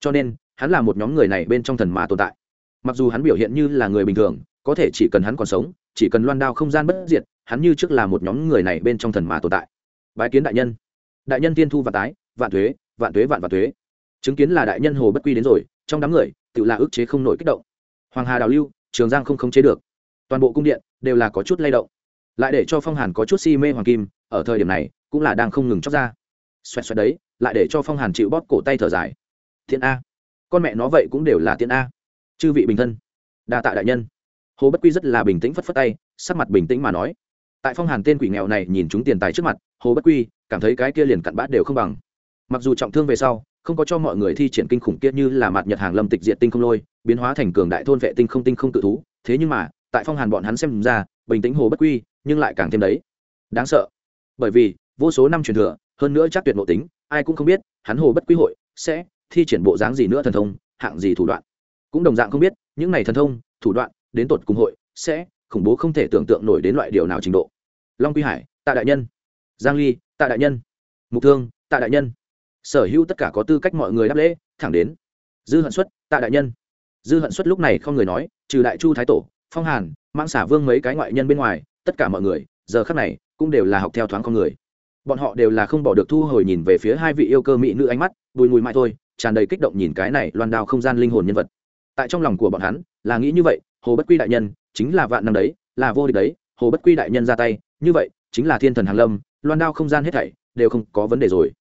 Cho nên hắn là một nhóm người này bên trong thần mà tồn tại. Mặc dù hắn biểu hiện như là người bình thường có thể chỉ cần hắn còn sống, chỉ cần loan đao không gian bất diệt, hắn như trước là một nhóm người này bên trong thần mà tồn tại. Bái kiến đại nhân. Đại nhân tiên thu và tái, vạn thuế vạn thuế vạn vạn thuế. Chứng kiến là đại nhân hồ bất quy đến rồi, trong đám người, tự là ức chế không nổi kích động. Hoàng hà đào lưu, trường giang không khống chế được. Toàn bộ cung điện đều là có chút lay động. Lại để cho phong hàn có chút si mê hoàng kim, ở thời điểm này, cũng là đang không ngừng chóc ra. Xoẹt xoẹt đấy, lại để cho phong hàn chịu bóp cổ tay thở dài. Thiện a. Con mẹ nó vậy cũng đều là thiên a. Chư vị bình thân. Đa tạ đại nhân hồ bất quy rất là bình tĩnh phất phất tay, sắc mặt bình tĩnh mà nói, tại phong hàn tên quỷ nghèo này nhìn chúng tiền tài trước mặt, hồ bất quy, cảm thấy cái kia liền cặn bát đều không bằng. Mặc dù trọng thương về sau, không có cho mọi người thi triển kinh khủng kia như là mặt nhật hàng lâm tịch diện tinh không lôi, biến hóa thành cường đại thôn vệ tinh không tinh không tự thú, thế nhưng mà, tại phong hàn bọn hắn xem ra, bình tĩnh hồ bất quy, nhưng lại càng thêm đấy. Đáng sợ. Bởi vì, vô số năm truyền thừa, hơn nữa chắc tuyệt nội tính, ai cũng không biết, hắn hồ bất quy hội sẽ thi triển bộ dáng gì nữa thần thông, hạng gì thủ đoạn. Cũng đồng dạng không biết, những này thần thông, thủ đoạn đến tột cùng hội, sẽ khủng bố không thể tưởng tượng nổi đến loại điều nào trình độ. Long quy hải, tạ đại nhân. Giang ly, tạ đại nhân. Mục thương, tạ đại nhân. Sở hữu tất cả có tư cách mọi người đáp lễ, thẳng đến. Dư hận xuất, tạ đại nhân. Dư hận xuất lúc này không người nói, trừ đại chu thái tổ, phong hàn mang xả vương mấy cái ngoại nhân bên ngoài, tất cả mọi người, giờ khắc này, cũng đều là học theo thoáng con người. Bọn họ đều là không bỏ được thu hồi nhìn về phía hai vị yêu cơ mỹ nữ ánh mắt, bùi mùi mãi thôi, tràn đầy kích động nhìn cái này loan đao không gian linh hồn nhân vật. Tại trong lòng của bọn hắn, là nghĩ như vậy hồ bất quy đại nhân chính là vạn năm đấy là vô địch đấy hồ bất quy đại nhân ra tay như vậy chính là thiên thần hàng lâm loan đao không gian hết thảy đều không có vấn đề rồi.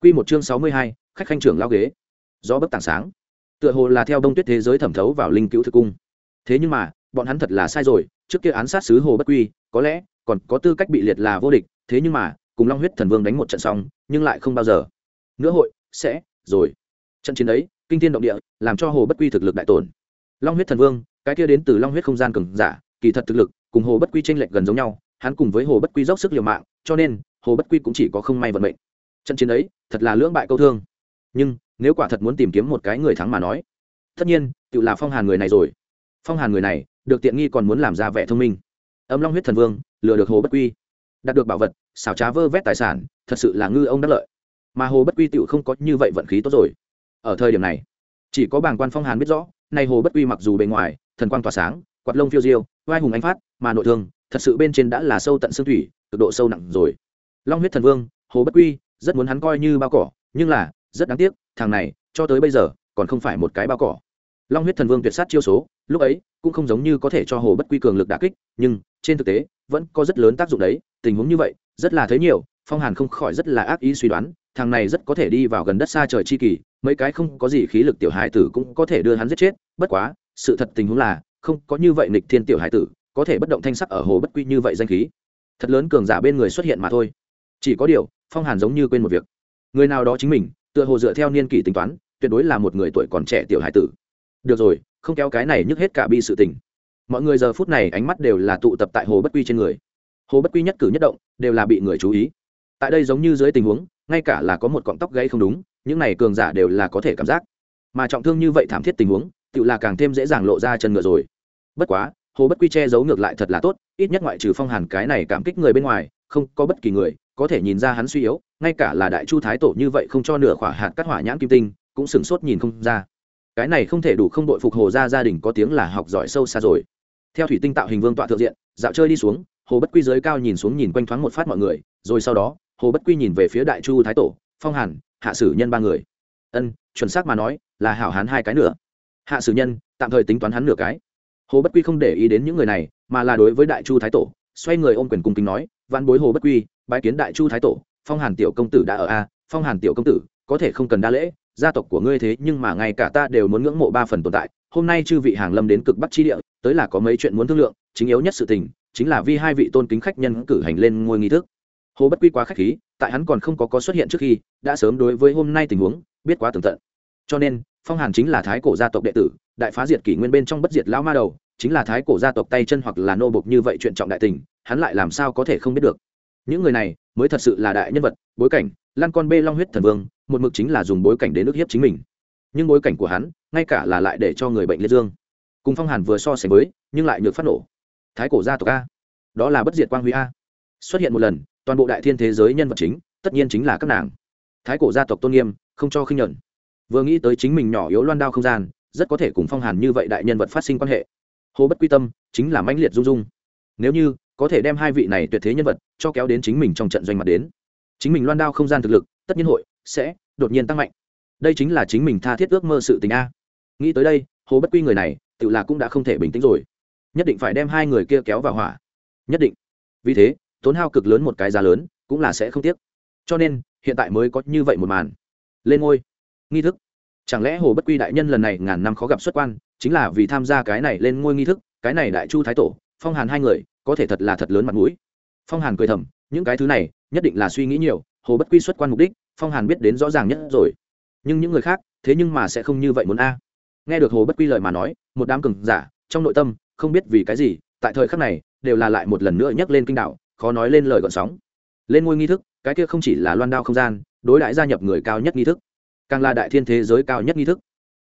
Quy một chương sáu mươi hai, khách khanh trưởng lao ghế. Gió bấc tảng sáng. Tựa hồ là theo đông tuyết thế giới thẩm thấu vào linh cứu thực cung. Thế nhưng mà bọn hắn thật là sai rồi trước kia án sát sứ hồ bất quy có lẽ còn có tư cách bị liệt là vô địch thế nhưng mà cùng long huyết thần vương đánh một trận xong nhưng lại không bao giờ. Nữa hội sẽ rồi. Trận chiến ấy kinh thiên động địa làm cho hồ bất quy thực lực đại tổn. Long huyết thần vương cái kia đến từ long huyết không gian cường giả, kỳ thật thực lực cùng hồ bất quy tranh lệch gần giống nhau, hắn cùng với hồ bất quy dốc sức liều mạng, cho nên hồ bất quy cũng chỉ có không may vận mệnh. Trận chiến ấy, thật là lưỡng bại câu thương. Nhưng, nếu quả thật muốn tìm kiếm một cái người thắng mà nói, tất nhiên, tự là phong hàn người này rồi. Phong hàn người này, được tiện nghi còn muốn làm ra vẻ thông minh. Âm long huyết thần vương, lừa được hồ bất quy. Đạt được bảo vật, xảo trá vơ vét tài sản, thật sự là ngư ông đắc lợi. Mà hồ bất quy tựu không có như vậy vận khí tốt rồi. Ở thời điểm này, chỉ có bảng quan phong hàn biết rõ, nay hồ bất quy mặc dù bề ngoài thần quang tỏa sáng, quạt lông phiêu diêu vai hùng ánh phát, mà nội thương, thật sự bên trên đã là sâu tận xương thủy, cực độ sâu nặng rồi. Long huyết thần vương, hồ bất quy, rất muốn hắn coi như bao cỏ, nhưng là, rất đáng tiếc, thằng này, cho tới bây giờ, còn không phải một cái bao cỏ. Long huyết thần vương tuyệt sát chiêu số, lúc ấy, cũng không giống như có thể cho hồ bất quy cường lực đà kích, nhưng, trên thực tế, vẫn có rất lớn tác dụng đấy, tình huống như vậy, rất là thấy nhiều, phong hàn không khỏi rất là ác ý suy đoán, thằng này rất có thể đi vào gần đất xa trời chi kỳ, mấy cái không có gì khí lực tiểu hải tử cũng có thể đưa hắn giết chết, bất quá sự thật tình huống là, không có như vậy nịch thiên tiểu hải tử, có thể bất động thanh sắc ở hồ bất quy như vậy danh khí. Thật lớn cường giả bên người xuất hiện mà thôi. Chỉ có điều, phong hàn giống như quên một việc. Người nào đó chính mình, tựa hồ dựa theo niên kỷ tính toán, tuyệt đối là một người tuổi còn trẻ tiểu hải tử. Được rồi, không kéo cái này nhức hết cả bi sự tình. Mọi người giờ phút này ánh mắt đều là tụ tập tại hồ bất quy trên người. Hồ bất quy nhất cử nhất động, đều là bị người chú ý. Tại đây giống như dưới tình huống, ngay cả là có một cọng tóc gãy không đúng, những này cường giả đều là có thể cảm giác. Mà trọng thương như vậy thảm thiết tình huống tự là càng thêm dễ dàng lộ ra chân ngựa rồi. Bất quá, hồ bất quy che giấu ngược lại thật là tốt, ít nhất ngoại trừ phong hàn cái này cảm kích người bên ngoài, không có bất kỳ người có thể nhìn ra hắn suy yếu, ngay cả là đại chu thái tổ như vậy không cho nửa khỏa hạt cắt hỏa nhãn kim tinh, cũng sửng sốt nhìn không ra. Cái này không thể đủ không đội phục hồ ra gia đình có tiếng là học giỏi sâu xa rồi. Theo thủy tinh tạo hình vương tọa thượng diện, dạo chơi đi xuống, hồ bất quy giới cao nhìn xuống nhìn quanh thoáng một phát mọi người, rồi sau đó, hồ bất quy nhìn về phía đại chu thái tổ, phong hàn, hạ sử nhân ba người. Ân, chuẩn xác mà nói, là hảo hán hai cái nữa hạ sử nhân, tạm thời tính toán hắn nửa cái. Hồ bất quy không để ý đến những người này, mà là đối với đại chu thái tổ, xoay người ôm quyền cung kính nói văn bối hồ bất quy, bái kiến đại chu thái tổ, phong hàn tiểu công tử đã ở a, phong hàn tiểu công tử, có thể không cần đa lễ, gia tộc của ngươi thế nhưng mà ngay cả ta đều muốn ngưỡng mộ ba phần tồn tại, hôm nay chư vị hàng lâm đến cực bắc chi địa, tới là có mấy chuyện muốn thương lượng, chính yếu nhất sự tình, chính là vì hai vị tôn kính khách nhân cử hành lên ngôi nghi thức. Hồ bất quy quá khách khí, tại hắn còn không có có xuất hiện trước khi, đã sớm đối với hôm nay tình huống, biết quá tường tận. Cho nên phong hàn chính là thái cổ gia tộc đệ tử, đại phá diệt kỷ nguyên bên trong bất diệt lão ma đầu, chính là thái cổ gia tộc tay chân hoặc là nô bộc như vậy chuyện trọng đại tình, hắn lại làm sao có thể không biết được. Những người này mới thật sự là đại nhân vật, bối cảnh, lan con bê long huyết thần vương, một mực chính là dùng bối cảnh đến ức hiếp chính mình. Nhưng bối cảnh của hắn, ngay cả là lại để cho người bệnh liệt dương. Cùng phong hàn vừa so sánh với, nhưng lại nhược phát nổ. Thái cổ gia tộc a. Đó là bất diệt quang huy a. Xuất hiện một lần, toàn bộ đại thiên thế giới nhân vật chính, tất nhiên chính là các nàng. Thái cổ gia tộc tôn nghiêm, không cho khinh nhuận vừa nghĩ tới chính mình nhỏ yếu loan đao không gian, rất có thể cùng phong hàn như vậy đại nhân vật phát sinh quan hệ. Hồ bất quy tâm chính là mãnh liệt dung dung. Nếu như có thể đem hai vị này tuyệt thế nhân vật cho kéo đến chính mình trong trận doanh mặt đến, chính mình loan đao không gian thực lực, tất nhiên hội sẽ đột nhiên tăng mạnh. Đây chính là chính mình tha thiết ước mơ sự tình a. Nghĩ tới đây, hồ bất quy người này, tự là cũng đã không thể bình tĩnh rồi. Nhất định phải đem hai người kia kéo vào hỏa. Nhất định. Vì thế, tốn hao cực lớn một cái giá lớn, cũng là sẽ không tiếc. Cho nên, hiện tại mới có như vậy một màn. Lên ngôi nghi thức. Chẳng lẽ hồ bất quy đại nhân lần này ngàn năm khó gặp xuất quan, chính là vì tham gia cái này lên ngôi nghi thức, cái này đại chu thái tổ, phong hàn hai người, có thể thật là thật lớn mặt mũi. Phong hàn cười thầm, những cái thứ này, nhất định là suy nghĩ nhiều, hồ bất quy xuất quan mục đích, phong hàn biết đến rõ ràng nhất rồi. Nhưng những người khác, thế nhưng mà sẽ không như vậy muốn a. Nghe được hồ bất quy lời mà nói, một đám cừng giả, trong nội tâm, không biết vì cái gì, tại thời khắc này, đều là lại một lần nữa nhắc lên kinh đạo, khó nói lên lời gọn sóng. Lên ngôi nghi thức, cái kia không chỉ là loan đao không gian, đối đãi gia nhập người cao nhất nghi thức càng là đại thiên thế giới cao nhất nghi thức.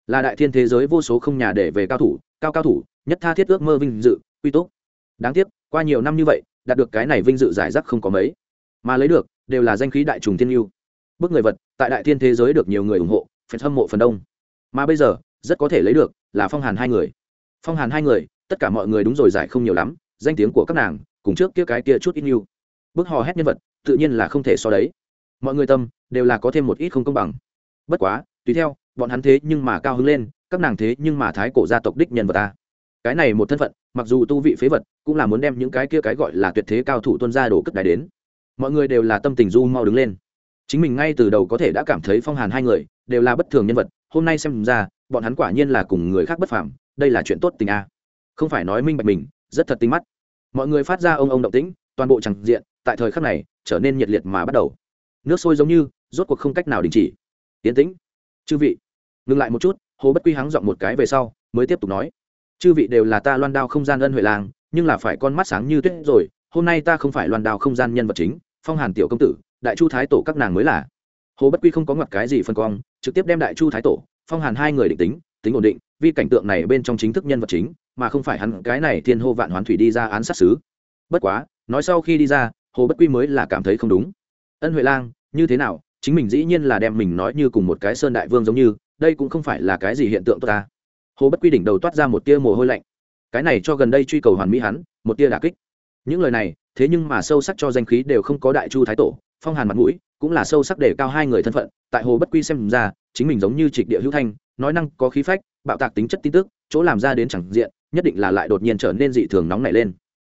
Là đại thiên thế giới vô số không nhà để về cao thủ, cao cao thủ, nhất tha thiết ước mơ vinh dự, quy tốt đáng tiếc, qua nhiều năm như vậy, đạt được cái này vinh dự giải rác không có mấy. Mà lấy được, đều là danh khí đại trùng thiên yêu bức người vật, tại đại thiên thế giới được nhiều người ủng hộ phải hâm mộ phần đông. Mà bây giờ, rất có thể lấy được, là phong hàn hai người. Phong hàn hai người, tất cả mọi người đúng rồi giải không nhiều lắm, danh tiếng của các nàng, cùng trước kia cái kia chút ít yêu bức hò hét nhân vật, tự nhiên là không thể so đấy. Mọi người tâm, đều là có thêm một ít không công bằng bất quá, tùy theo, bọn hắn thế nhưng mà cao hứng lên, các nàng thế nhưng mà thái cổ gia tộc đích nhân vật ta. Cái này một thân phận, mặc dù tu vị phế vật, cũng là muốn đem những cái kia cái gọi là tuyệt thế cao thủ tuân ra đổ cất đài đến. Mọi người đều là tâm tình du mau đứng lên. Chính mình ngay từ đầu có thể đã cảm thấy phong hàn hai người, đều là bất thường nhân vật, hôm nay xem ra, bọn hắn quả nhiên là cùng người khác bất phạm đây là chuyện tốt tình a. Không phải nói minh bạch mình, rất thật tinh mắt. Mọi người phát ra ông ông động tĩnh, toàn bộ chẳng diện, tại thời khắc này, trở nên nhiệt liệt mà bắt đầu. Nước sôi giống như, rốt cuộc không cách nào đình chỉ tiến tĩnh, chư vị. Ngừng lại một chút, hồ bất quy hắng giọng một cái về sau, mới tiếp tục nói. Chư vị đều là ta loan đao không gian ân huệ làng, nhưng là phải con mắt sáng như tuyết rồi, hôm nay ta không phải loan đao không gian nhân vật chính, phong hàn tiểu công tử, đại chu thái tổ các nàng mới là. Hồ bất quy không có ngoặt cái gì phân cong, trực tiếp đem đại chu thái tổ, phong hàn hai người định tính tính ổn định, vì cảnh tượng này bên trong chính thức nhân vật chính, mà không phải hắn cái này thiên hô vạn hoán thủy đi ra án sát xứ bất quá, nói sau khi đi ra, hồ bất quy mới là cảm thấy không đúng. Ân huệ lang như thế nào chính mình dĩ nhiên là đem mình nói như cùng một cái sơn đại vương giống như, đây cũng không phải là cái gì hiện tượng tốt ta. Hồ bất quy đỉnh đầu toát ra một tia mồ hôi lạnh. Cái này cho gần đây truy cầu hoàn mỹ hắn, một tia đà kích. Những lời này, thế nhưng mà sâu sắc cho danh khí đều không có đại chu thái tổ, phong hàn mặt mũi, cũng là sâu sắc để cao hai người thân phận. Tại hồ bất quy xem ra, chính mình giống như trịch địa hữu thanh, nói năng có khí phách, bạo tạc tính chất tin tức, chỗ làm ra đến chẳng diện, nhất định là lại đột nhiên trở nên dị thường nóng nảy lên.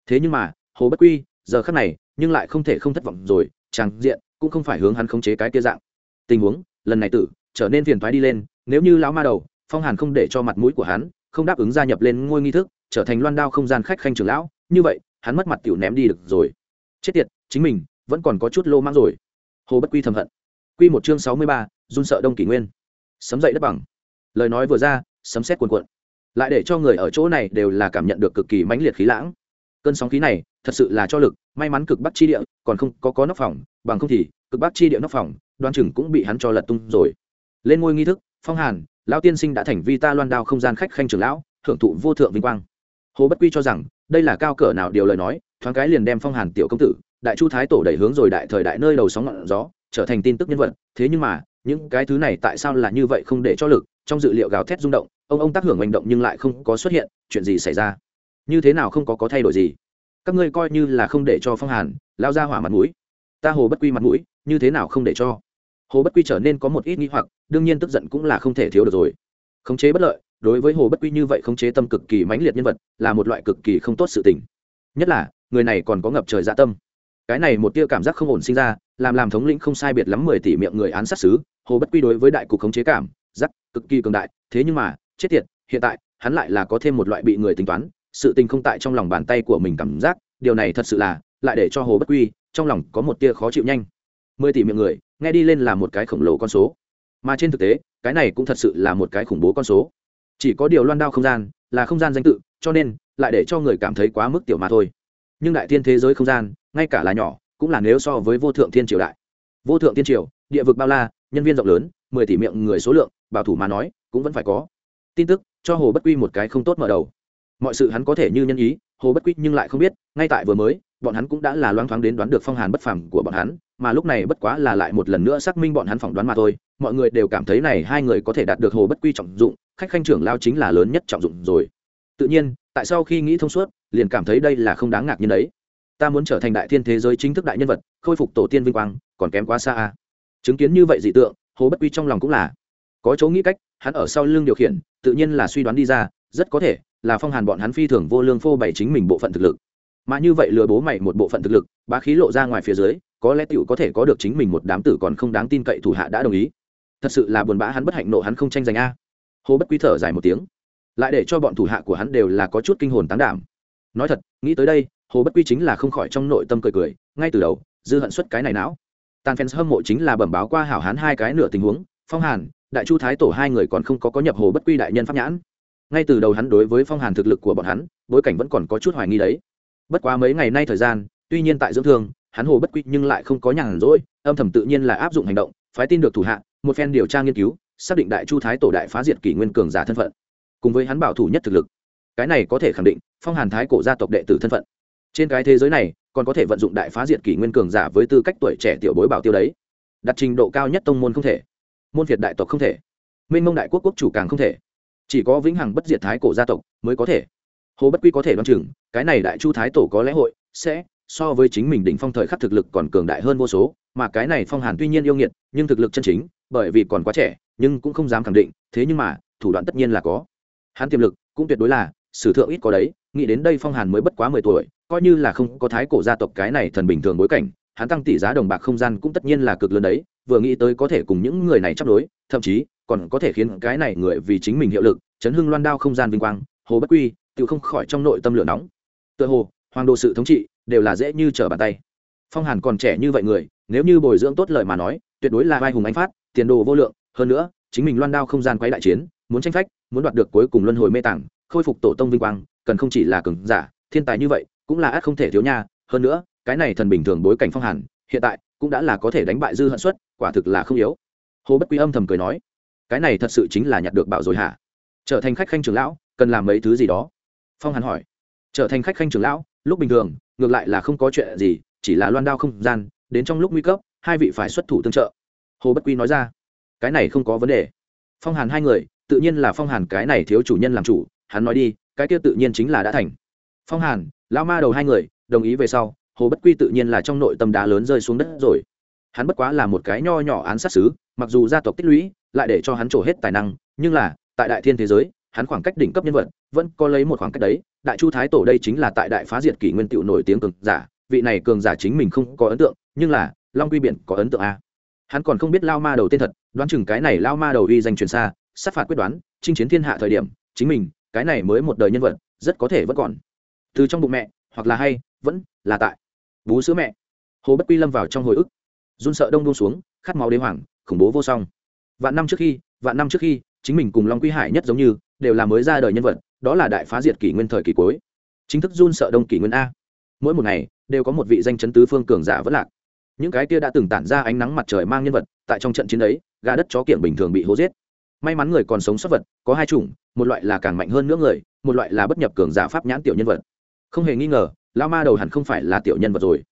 Thế nhưng mà, hồ bất quy, giờ khắc này, nhưng lại không thể không thất vọng rồi, chẳng diện cũng không phải hướng hắn khống chế cái kia dạng. Tình huống, lần này tử, trở nên phiền thoái đi lên, nếu như lão ma đầu, phong hàn không để cho mặt mũi của hắn, không đáp ứng gia nhập lên ngôi nghi thức, trở thành loan đao không gian khách khanh trưởng lão, như vậy, hắn mất mặt tiểu ném đi được rồi. Chết tiệt, chính mình, vẫn còn có chút lô mang rồi. Hồ bất quy thầm hận. Quy một chương sáu mươi ba, run sợ đông kỷ nguyên. Sấm dậy đất bằng. Lời nói vừa ra, sấm sét cuồn cuộn. Lại để cho người ở chỗ này đều là cảm nhận được cực kỳ mãnh liệt khí lãng. Cơn sóng khí này, thật sự là cho lực, may mắn cực bắc chi địa còn không có có nóc phòng, bằng không thì cực bắc chi địa nóc phòng, đoan chừng cũng bị hắn cho lật tung rồi. Lên ngôi nghi thức, phong hàn, lão tiên sinh đã thành vi ta loan đao không gian khách khanh trưởng lão, thưởng thụ vô thượng vinh quang. Hồ bất quy cho rằng, đây là cao cỡ nào điều lời nói, thoáng cái liền đem phong hàn tiểu công tử, đại chu thái tổ đẩy hướng rồi đại thời đại nơi đầu sóng ngọn gió, trở thành tin tức nhân vật. Thế nhưng mà, những cái thứ này tại sao là như vậy không để cho lực, trong dự liệu gào thét rung động, ông ông tác hưởng hành động nhưng lại không có xuất hiện, chuyện gì xảy ra? Như thế nào không có có thay đổi gì? Các ngươi coi như là không để cho phong hàn lao ra hỏa mặt mũi ta hồ bất quy mặt mũi như thế nào không để cho hồ bất quy trở nên có một ít nghi hoặc đương nhiên tức giận cũng là không thể thiếu được rồi khống chế bất lợi đối với hồ bất quy như vậy khống chế tâm cực kỳ mãnh liệt nhân vật là một loại cực kỳ không tốt sự tình nhất là người này còn có ngập trời dạ tâm cái này một tia cảm giác không ổn sinh ra làm làm thống lĩnh không sai biệt lắm mười tỷ miệng người án sát xứ hồ bất quy đối với đại cục khống chế cảm giác cực kỳ cường đại thế nhưng mà chết tiệt hiện tại hắn lại là có thêm một loại bị người tính toán sự tình không tại trong lòng bàn tay của mình cảm giác, điều này thật sự là, lại để cho hồ bất quy trong lòng có một tia khó chịu nhanh. Mười tỷ miệng người, nghe đi lên là một cái khổng lồ con số. Mà trên thực tế, cái này cũng thật sự là một cái khủng bố con số. Chỉ có điều loan đao không gian, là không gian danh tự, cho nên, lại để cho người cảm thấy quá mức tiểu mà thôi. Nhưng đại thiên thế giới không gian, ngay cả là nhỏ, cũng là nếu so với vô thượng thiên triều đại. Vô thượng thiên triều, địa vực bao la, nhân viên rộng lớn, mười tỷ miệng người số lượng, bảo thủ mà nói, cũng vẫn phải có. Tin tức, cho hồ bất quy một cái không tốt mở đầu mọi sự hắn có thể như nhân ý, hồ bất quy nhưng lại không biết, ngay tại vừa mới, bọn hắn cũng đã là loang thoáng đến đoán được phong hàn bất phàm của bọn hắn, mà lúc này bất quá là lại một lần nữa xác minh bọn hắn phỏng đoán mà thôi. Mọi người đều cảm thấy này hai người có thể đạt được hồ bất quy trọng dụng, khách khanh trưởng lao chính là lớn nhất trọng dụng rồi. Tự nhiên, tại sao khi nghĩ thông suốt, liền cảm thấy đây là không đáng ngạc nhiên đấy. Ta muốn trở thành đại thiên thế giới chính thức đại nhân vật, khôi phục tổ tiên vinh quang, còn kém quá xa a chứng kiến như vậy dị tượng, hồ bất quy trong lòng cũng là có chỗ nghĩ cách, hắn ở sau lưng điều khiển, tự nhiên là suy đoán đi ra, rất có thể là phong hàn bọn hắn phi thường vô lương phô bày chính mình bộ phận thực lực. Mà như vậy lừa bố mày một bộ phận thực lực, bá khí lộ ra ngoài phía dưới, có lẽ tựu có thể có được chính mình một đám tử còn không đáng tin cậy thủ hạ đã đồng ý. Thật sự là buồn bã hắn bất hạnh nộ hắn không tranh giành a. Hồ bất quý thở dài một tiếng. Lại để cho bọn thủ hạ của hắn đều là có chút kinh hồn tán đảm. Nói thật, nghĩ tới đây, hồ bất quy chính là không khỏi trong nội tâm cười cười, ngay từ đầu, dư hận xuất cái này não. Tàn fans hâm mộ chính là bẩm báo qua hảo hán hai cái nửa tình huống, phong hàn, đại chu thái tổ hai người còn không có có nhập hồ bất quy đại nhân pháp nhãn ngay từ đầu hắn đối với phong hàn thực lực của bọn hắn, bối cảnh vẫn còn có chút hoài nghi đấy. Bất quá mấy ngày nay thời gian, tuy nhiên tại dưỡng thương, hắn hồ bất quy nhưng lại không có nhàn rỗi, âm thầm tự nhiên là áp dụng hành động, phái tin được thủ hạ, một phen điều tra nghiên cứu, xác định đại chu thái tổ đại phá diệt kỷ nguyên cường giả thân phận. Cùng với hắn bảo thủ nhất thực lực. Cái này có thể khẳng định, phong hàn thái cổ gia tộc đệ tử thân phận. Trên cái thế giới này, còn có thể vận dụng đại phá diệt kỷ nguyên cường giả với tư cách tuổi trẻ tiểu bối bảo tiêu đấy. Đặt trình độ cao nhất tông môn không thể. Môn việt đại tộc không thể. Minh mông đại quốc quốc chủ càng không thể chỉ có vĩnh hằng bất diệt thái cổ gia tộc mới có thể. Hồ bất quy có thể đoán chừng, cái này đại chu thái tổ có lẽ hội sẽ so với chính mình đỉnh phong thời khắc thực lực còn cường đại hơn vô số, mà cái này phong hàn tuy nhiên yêu nghiệt, nhưng thực lực chân chính, bởi vì còn quá trẻ, nhưng cũng không dám khẳng định, thế nhưng mà, thủ đoạn tất nhiên là có. Hắn tiềm lực cũng tuyệt đối là, sử thượng ít có đấy, nghĩ đến đây phong hàn mới bất quá mười tuổi, coi như là không có thái cổ gia tộc cái này thần bình thường bối cảnh, hắn tăng tỷ giá đồng bạc không gian cũng tất nhiên là cực lớn đấy, vừa nghĩ tới có thể cùng những người này chấp đối, thậm chí còn có thể khiến cái này người vì chính mình hiệu lực, chấn hưng loan đao không gian vinh quang, hồ bất quy, tự không khỏi trong nội tâm lửa nóng. Tự hồ, hoàng đồ sự thống trị đều là dễ như trở bàn tay. Phong hàn còn trẻ như vậy người, nếu như bồi dưỡng tốt lời mà nói, tuyệt đối là vai hùng anh phát, tiền đồ vô lượng. Hơn nữa, chính mình loan đao không gian quay đại chiến, muốn tranh phách, muốn đoạt được cuối cùng luân hồi mê tảng, khôi phục tổ tông vinh quang, cần không chỉ là cường giả, thiên tài như vậy, cũng là át không thể thiếu nha. Hơn nữa, cái này thần bình thường bối cảnh phong hàn, hiện tại cũng đã là có thể đánh bại dư hận suất, quả thực là không yếu. Hồ bất quy âm thầm cười nói cái này thật sự chính là nhặt được bảo rồi hả? Trở thành khách khanh trưởng lão, cần làm mấy thứ gì đó? Phong hàn hỏi. Trở thành khách khanh trưởng lão, lúc bình thường, ngược lại là không có chuyện gì, chỉ là loan đao không gian, đến trong lúc nguy cấp, hai vị phải xuất thủ tương trợ. Hồ bất quy nói ra. Cái này không có vấn đề. Phong hàn hai người, tự nhiên là phong hàn cái này thiếu chủ nhân làm chủ, hắn nói đi, cái kia tự nhiên chính là đã thành. Phong hàn, lão ma đầu hai người, đồng ý về sau, hồ bất quy tự nhiên là trong nội tâm đá lớn rơi xuống đất rồi hắn bất quá là một cái nho nhỏ án sát xứ mặc dù gia tộc tích lũy, lại để cho hắn trổ hết tài năng, nhưng là, tại đại thiên thế giới, hắn khoảng cách đỉnh cấp nhân vật, vẫn có lấy một khoảng cách đấy. Đại chu thái tổ đây chính là tại đại phá diệt kỷ nguyên tiệu nổi tiếng cường giả, vị này cường giả chính mình không có ấn tượng, nhưng là, long quy biển có ấn tượng a hắn còn không biết lao ma đầu tên thật, đoán chừng cái này lao ma đầu uy danh truyền xa, sát phạt quyết đoán, chinh chiến thiên hạ thời điểm, chính mình, cái này mới một đời nhân vật, rất có thể vẫn còn. Từ trong bụng mẹ, hoặc là hay, vẫn là tại. Bú sữa mẹ. Hồ bất quy lâm vào trong hồi ức run sợ đông đông xuống, khát máu đế hoàng, khủng bố vô song. Vạn năm trước khi, vạn năm trước khi, chính mình cùng long quy hải nhất giống như, đều là mới ra đời nhân vật, đó là đại phá diệt kỷ nguyên thời kỳ cuối. Chính thức run sợ đông kỷ nguyên a. Mỗi một ngày, đều có một vị danh chấn tứ phương cường giả vất lạc. Những cái kia đã từng tản ra ánh nắng mặt trời mang nhân vật, tại trong trận chiến ấy, gà đất chó kiện bình thường bị hố giết. May mắn người còn sống sót vật, có hai chủng, một loại là càng mạnh hơn nữa người, một loại là bất nhập cường giả pháp nhãn tiểu nhân vật. Không hề nghi ngờ lao ma đầu hẳn không phải là tiểu nhân vật rồi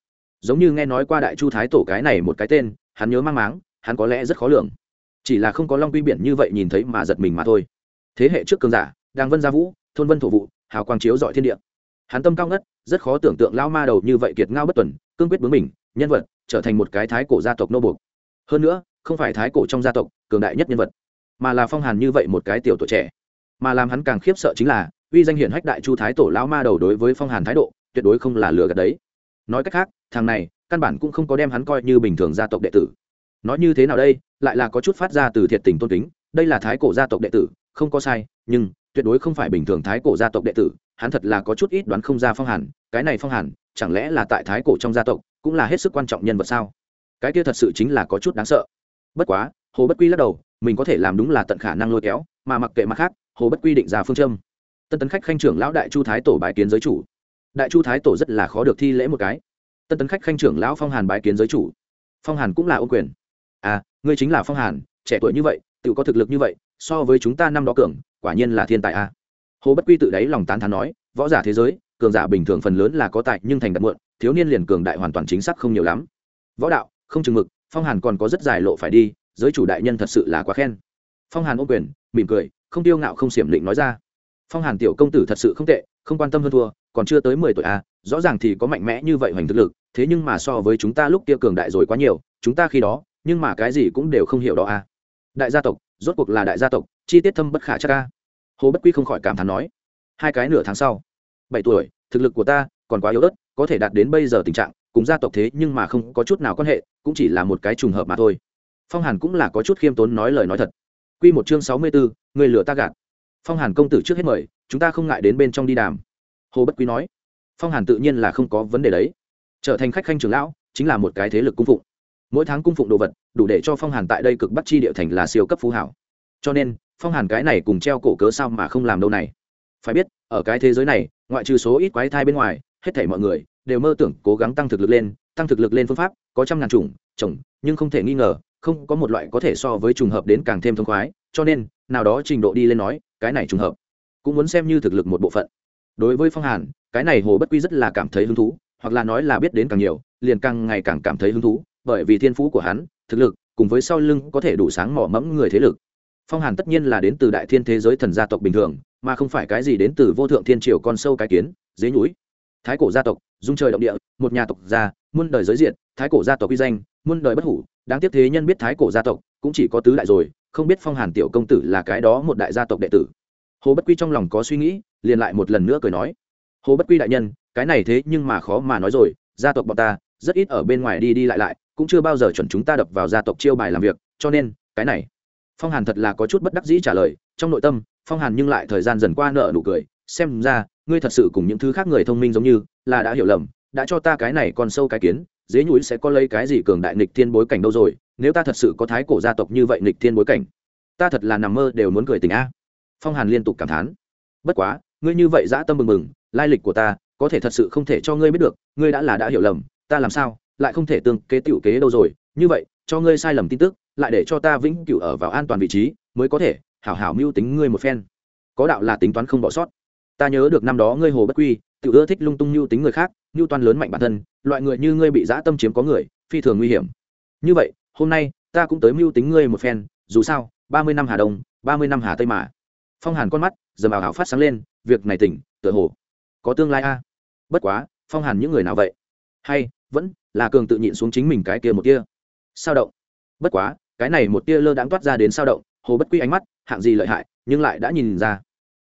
giống như nghe nói qua đại chu thái tổ cái này một cái tên, hắn nhớ mang máng, hắn có lẽ rất khó lường. Chỉ là không có long quy biển như vậy nhìn thấy mà giật mình mà thôi. Thế hệ trước cường giả đang vân gia vũ, thôn vân thổ vụ, hào quang chiếu dọi thiên địa. Hắn tâm cao ngất, rất khó tưởng tượng lao ma đầu như vậy kiệt ngao bất tuần, cương quyết bướng mình nhân vật, trở thành một cái thái cổ gia tộc nô buộc. Hơn nữa, không phải thái cổ trong gia tộc, cường đại nhất nhân vật, mà là phong hàn như vậy một cái tiểu tuổi trẻ. Mà làm hắn càng khiếp sợ chính là, uy danh hiển hách đại chu thái tổ lão ma đầu đối với phong hàn thái độ, tuyệt đối không là lừa gạt đấy. Nói cách khác thằng này, căn bản cũng không có đem hắn coi như bình thường gia tộc đệ tử. Nói như thế nào đây, lại là có chút phát ra từ thiệt tình tôn kính, đây là thái cổ gia tộc đệ tử, không có sai, nhưng, tuyệt đối không phải bình thường thái cổ gia tộc đệ tử, hắn thật là có chút ít đoán không ra phong hàn, cái này phong hàn, chẳng lẽ là tại thái cổ trong gia tộc, cũng là hết sức quan trọng nhân vật sao? Cái kia thật sự chính là có chút đáng sợ. Bất quá, hồ bất quy lắc đầu, mình có thể làm đúng là tận khả năng lôi kéo, mà mặc kệ mặt khác, hồ bất quy định ra phương châm. Tân tấn khách khanh trưởng lão đại chu thái tổ bài kiến giới chủ. Đại chu thái tổ rất là khó được thi lễ một cái tân tấn khách khanh trưởng lão phong hàn bái kiến giới chủ. Phong hàn cũng là ô quyền. À ngươi chính là phong hàn, trẻ tuổi như vậy, tự có thực lực như vậy, so với chúng ta năm đó cường, quả nhiên là thiên tài a. À. hồ bất quy tự đáy lòng tán thán nói, võ giả thế giới, cường giả bình thường phần lớn là có tài nhưng thành đạt muộn, thiếu niên liền cường đại hoàn toàn chính xác không nhiều lắm. Võ đạo, không chừng mực, phong hàn còn có rất dài lộ phải đi, giới chủ đại nhân thật sự là quá khen. Phong hàn ô quyền, mỉm cười, không tiêu ngạo không xiểm định nói ra. Phong hàn tiểu công tử thật sự không tệ, không quan tâm hơn thua, còn chưa tới mười tuổi à rõ ràng thì có mạnh mẽ như vậy hoành thực lực, thế nhưng mà so với chúng ta lúc kia cường đại rồi quá nhiều, chúng ta khi đó, nhưng mà cái gì cũng đều không hiểu đó à. Đại gia tộc, rốt cuộc là đại gia tộc, chi tiết thâm bất khả chắc ca hồ bất quy không khỏi cảm thán nói. Hai cái nửa tháng sau, bảy tuổi, thực lực của ta còn quá yếu ớt, có thể đạt đến bây giờ tình trạng, cùng gia tộc thế nhưng mà không có chút nào quan hệ, cũng chỉ là một cái trùng hợp mà thôi. Phong hàn cũng là có chút khiêm tốn nói lời nói thật. Q một chương sáu mươi bốn người lửa ta gạt. Phong hàn công tử trước hết mời, chúng ta không ngại đến bên trong đi đàm. Hồ bất quý nói phong hàn tự nhiên là không có vấn đề đấy. Trở thành khách khanh trường lão, chính là một cái thế lực cung phụng. Mỗi tháng cung phụng đồ vật, đủ để cho phong hàn tại đây cực bắt chi địa thành là siêu cấp phú hảo. Cho nên, phong hàn cái này cùng treo cổ cớ sao mà không làm đâu này? Phải biết, ở cái thế giới này, ngoại trừ số ít quái thai bên ngoài, hết thảy mọi người đều mơ tưởng cố gắng tăng thực lực lên, tăng thực lực lên phương pháp, có trăm ngàn chủng, chồng, nhưng không thể nghi ngờ, không có một loại có thể so với trùng hợp đến càng thêm thông khoái, cho nên, nào đó trình độ đi lên nói, cái này trùng hợp, cũng muốn xem như thực lực một bộ phận đối với phong hàn, cái này hồ bất quy rất là cảm thấy hứng thú, hoặc là nói là biết đến càng nhiều, liền càng ngày càng cảm thấy hứng thú, bởi vì thiên phú của hắn, thực lực, cùng với sau lưng có thể đủ sáng mỏ mẫm người thế lực. Phong hàn tất nhiên là đến từ đại thiên thế giới thần gia tộc bình thường, mà không phải cái gì đến từ vô thượng thiên triều con sâu cái kiến, dế núi thái cổ gia tộc, dung trời động địa, một nhà tộc gia, muôn đời giới diện, thái cổ gia tộc uy danh, muôn đời bất hủ, đáng tiếc thế nhân biết thái cổ gia tộc, cũng chỉ có tứ đại rồi, không biết phong hàn tiểu công tử là cái đó một đại gia tộc đệ tử hồ bất quy trong lòng có suy nghĩ, liền lại một lần nữa cười nói. Hồ bất quy đại nhân, cái này thế nhưng mà khó mà nói rồi, gia tộc bọn ta, rất ít ở bên ngoài đi đi lại lại, cũng chưa bao giờ chuẩn chúng ta đập vào gia tộc chiêu bài làm việc, cho nên, cái này. Phong hàn thật là có chút bất đắc dĩ trả lời, trong nội tâm, phong hàn nhưng lại thời gian dần qua nợ nụ cười, xem ra, ngươi thật sự cùng những thứ khác người thông minh giống như, là đã hiểu lầm, đã cho ta cái này còn sâu cái kiến, dế nhũi sẽ có lấy cái gì cường đại nịch thiên bối cảnh đâu rồi, nếu ta thật sự có thái cổ gia tộc như vậy nịch thiên bối cảnh, ta thật là nằm mơ đều muốn cười tình a phong hàn liên tục cảm thán. Bất quá, ngươi như vậy dã tâm mừng mừng lai lịch của ta, có thể thật sự không thể cho ngươi biết được, ngươi đã là đã hiểu lầm, ta làm sao, lại không thể tương kế tiểu kế đâu rồi. Như vậy, cho ngươi sai lầm tin tức, lại để cho ta vĩnh cửu ở vào an toàn vị trí, mới có thể hảo hảo mưu tính ngươi một phen. Có đạo là tính toán không bỏ sót. Ta nhớ được năm đó ngươi hồ bất quy tự ưa thích lung tung mưu tính người khác, mưu toan lớn mạnh bản thân, loại người như ngươi bị dã tâm chiếm có người, phi thường nguy hiểm. Như vậy, hôm nay, ta cũng tới mưu tính ngươi một phen, dù sao, ba mươi năm hà đông, ba mươi năm hà tây mà phong hàn con mắt, dầm ảo hảo phát sáng lên, việc này tỉnh, tựa hồ có tương lai a. Bất quá, phong hàn những người nào vậy? Hay, vẫn là cường tự nhịn xuống chính mình cái kia một tia sao động. Bất quá, cái này một tia lơ đãng toát ra đến sao động, hồ bất quy ánh mắt, hạng gì lợi hại, nhưng lại đã nhìn ra.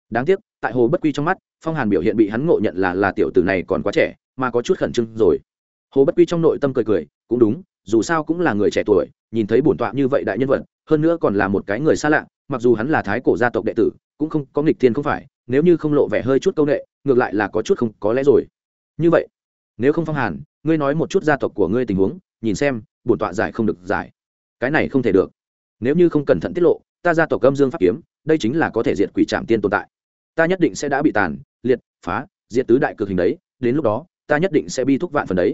Đáng tiếc, tại hồ bất quy trong mắt, phong hàn biểu hiện bị hắn ngộ nhận là là tiểu tử này còn quá trẻ, mà có chút khẩn trương rồi. Hồ bất quy trong nội tâm cười cười, cũng đúng, dù sao cũng là người trẻ tuổi, nhìn thấy bổn tọa như vậy đại nhân vật, hơn nữa còn là một cái người xa lạ, mặc dù hắn là thái cổ gia tộc đệ tử cũng không có nghịch thiên không phải, nếu như không lộ vẻ hơi chút c â u n ệ ngược lại là có chút không có lẽ rồi. Như vậy, nếu không phong hàn, ngươi nói một chút gia tộc của ngươi tình huống, nhìn xem, bổn tọa giải không được giải. Cái này không thể được. Nếu như không cẩn thận tiết lộ, ta gia tộc âm dương pháp kiếm, đây chính là có thể diệt quỷ trạm tiên tồn tại. Ta nhất định sẽ đã bị tàn, liệt, phá, diệt tứ đại cực hình đấy, đến lúc đó, ta nhất định sẽ bi thúc vạn phần đấy.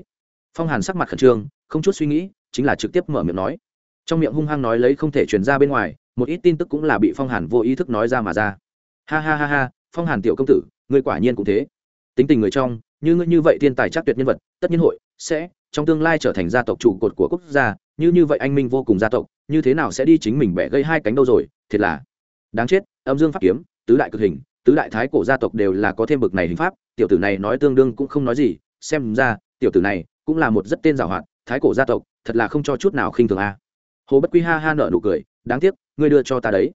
Phong hàn sắc mặt khẩn trương, không chút suy nghĩ, chính là trực tiếp mở miệng nói. Trong miệng hung hăng nói lấy không thể truyền ra bên ngoài một ít tin tức cũng là bị phong hàn vô ý thức nói ra mà ra. Ha ha ha ha, phong hàn tiểu công tử, ngươi quả nhiên cũng thế. Tính tình người trong, như ngươi như vậy thiên tài chắc tuyệt nhân vật, tất nhiên hội, sẽ, trong tương lai trở thành gia tộc trụ cột của quốc gia, như như vậy anh minh vô cùng gia tộc, như thế nào sẽ đi chính mình bẻ gây hai cánh đâu rồi, thiệt là đáng chết, âm dương pháp kiếm, tứ đại cực hình, tứ đại thái cổ gia tộc đều là có thêm bực này hình pháp, tiểu tử này nói tương đương cũng không nói gì, xem ra, tiểu tử này cũng là một rất tên giàu hoạt thái cổ gia tộc, thật là không cho chút nào khinh thường a. Hồ bất quy ha ha nợ nụ cười đáng tiếc, ngươi đưa cho ta đấy.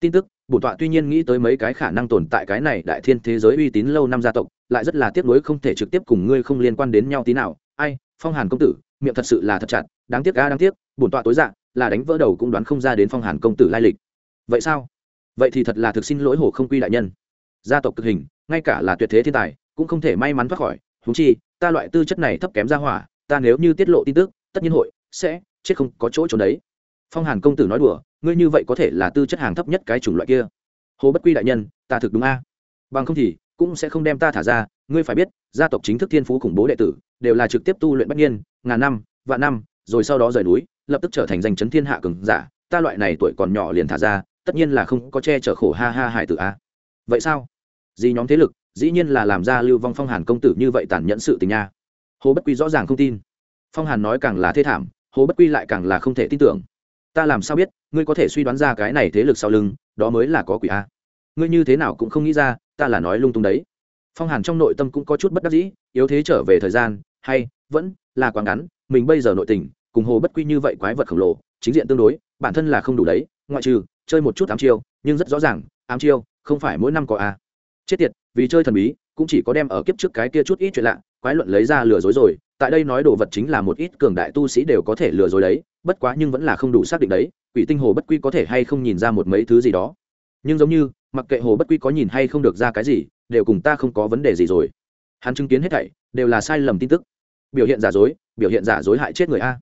Tin tức, bổn tọa tuy nhiên nghĩ tới mấy cái khả năng tồn tại cái này đại thiên thế giới uy tín lâu năm gia tộc, lại rất là tiếc nuối không thể trực tiếp cùng ngươi không liên quan đến nhau tí nào. Ai, phong hàn công tử, miệng thật sự là thật chặt, đáng tiếc ga đáng tiếc, bổn tọa tối dạ là đánh vỡ đầu cũng đoán không ra đến phong hàn công tử lai lịch. Vậy sao? Vậy thì thật là thực xin lỗi hồ không quy đại nhân. Gia tộc cực hình, ngay cả là tuyệt thế thiên tài, cũng không thể may mắn thoát khỏi. Húng chi, ta loại tư chất này thấp kém ra hỏa, ta nếu như tiết lộ tin tức, tất nhiên hội sẽ chết không có chỗ trốn đấy phong hàn công tử nói đùa, ngươi như vậy có thể là tư chất hàng thấp nhất cái chủng loại kia. Hồ bất quy đại nhân, ta thực đúng a. Bằng không thì, cũng sẽ không đem ta thả ra, ngươi phải biết, gia tộc chính thức thiên phú khủng bố đệ tử, đều là trực tiếp tu luyện bất nhiên ngàn năm, vạn năm, rồi sau đó rời núi, lập tức trở thành danh chấn thiên hạ cường giả, ta loại này tuổi còn nhỏ liền thả ra, tất nhiên là không có che chở khổ ha ha hải tử a. Vậy sao? Gì nhóm thế lực, dĩ nhiên là làm ra lưu vong phong hàn công tử như vậy tàn nhẫn sự tình nha. Hồ bất quy rõ ràng không tin. Phong hàn nói càng là thê thảm, hồ bất quy lại càng là không thể tin tưởng ta làm sao biết, ngươi có thể suy đoán ra cái này thế lực sau lưng, đó mới là có quỷ a. Ngươi như thế nào cũng không nghĩ ra, ta là nói lung tung đấy. Phong hàn trong nội tâm cũng có chút bất đắc dĩ, yếu thế trở về thời gian, hay, vẫn là quá ngắn, mình bây giờ nội tình, cùng hồ bất quy như vậy quái vật khổng lồ, chính diện tương đối, bản thân là không đủ đấy, ngoại trừ, chơi một chút ám chiêu, nhưng rất rõ ràng, ám chiêu không phải mỗi năm có a. Chết tiệt, vì chơi thần bí, cũng chỉ có đem ở kiếp trước cái kia chút ít chuyện lạ, quái luận lấy ra lừa dối rồi, tại đây nói đồ vật chính là một ít cường đại tu sĩ đều có thể lừa dối đấy bất quá nhưng vẫn là không đủ xác định đấy, quỷ tinh hồ bất quy có thể hay không nhìn ra một mấy thứ gì đó. Nhưng giống như, mặc kệ hồ bất quy có nhìn hay không được ra cái gì, đều cùng ta không có vấn đề gì rồi. Hắn chứng kiến hết thảy, đều là sai lầm tin tức. Biểu hiện giả dối, biểu hiện giả dối hại chết người a.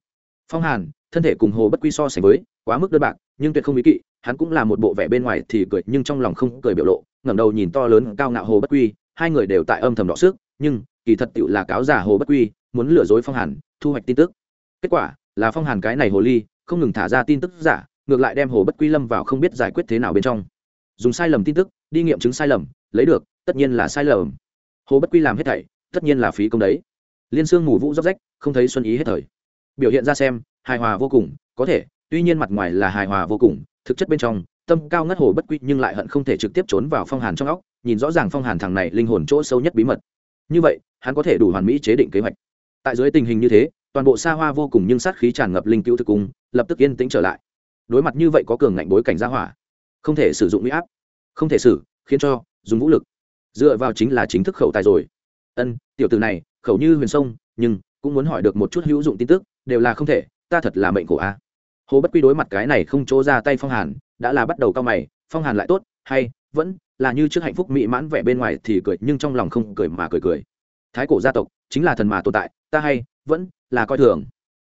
Phong hàn, thân thể cùng hồ bất quy so sánh với, quá mức đơn bạc, nhưng tuyệt không ý kỵ, hắn cũng là một bộ vẻ bên ngoài thì cười, nhưng trong lòng không cười biểu lộ, ngẩng đầu nhìn to lớn cao ngạo hồ bất quy, hai người đều tại âm thầm đỏ sức, nhưng, kỳ thật tựu là cáo giả hồ bất quy, muốn lừa dối phong hàn, thu hoạch tin tức. Kết quả là phong hàn cái này hồ ly, không ngừng thả ra tin tức giả, ngược lại đem hồ bất quy lâm vào không biết giải quyết thế nào bên trong. Dùng sai lầm tin tức, đi nghiệm chứng sai lầm, lấy được, tất nhiên là sai lầm. Hồ bất quy làm hết thảy, tất nhiên là phí công đấy. Liên xương mù vũ dốc rách, không thấy xuân ý hết thời. Biểu hiện ra xem, hài hòa vô cùng, có thể, tuy nhiên mặt ngoài là hài hòa vô cùng, thực chất bên trong, tâm cao ngất hồ bất quy nhưng lại hận không thể trực tiếp trốn vào phong hàn trong óc, nhìn rõ ràng phong hàn thằng này linh hồn chỗ sâu nhất bí mật. Như vậy, hắn có thể đủ hoàn mỹ chế định kế hoạch. Tại dưới tình hình như thế toàn bộ xa hoa vô cùng nhưng sát khí tràn ngập linh cứu thực cung, lập tức yên tĩnh trở lại. Đối mặt như vậy có cường ngạnh bối cảnh gia hỏa, không thể sử dụng mỹ áp, không thể xử, khiến cho dùng vũ lực. Dựa vào chính là chính thức khẩu tài rồi. Ân, tiểu từ này, khẩu như huyền sông, nhưng cũng muốn hỏi được một chút hữu dụng tin tức, đều là không thể, ta thật là mệnh khổ a. Hồ bất quy đối mặt cái này không chỗ ra tay phong hàn, đã là bắt đầu cao mày, phong hàn lại tốt, hay vẫn là như trước hạnh phúc mỹ mãn vẻ bên ngoài thì cười, nhưng trong lòng không cười mà cười cười. Thái cổ gia tộc chính là thần mà tồn tại, ta hay vẫn là coi thường.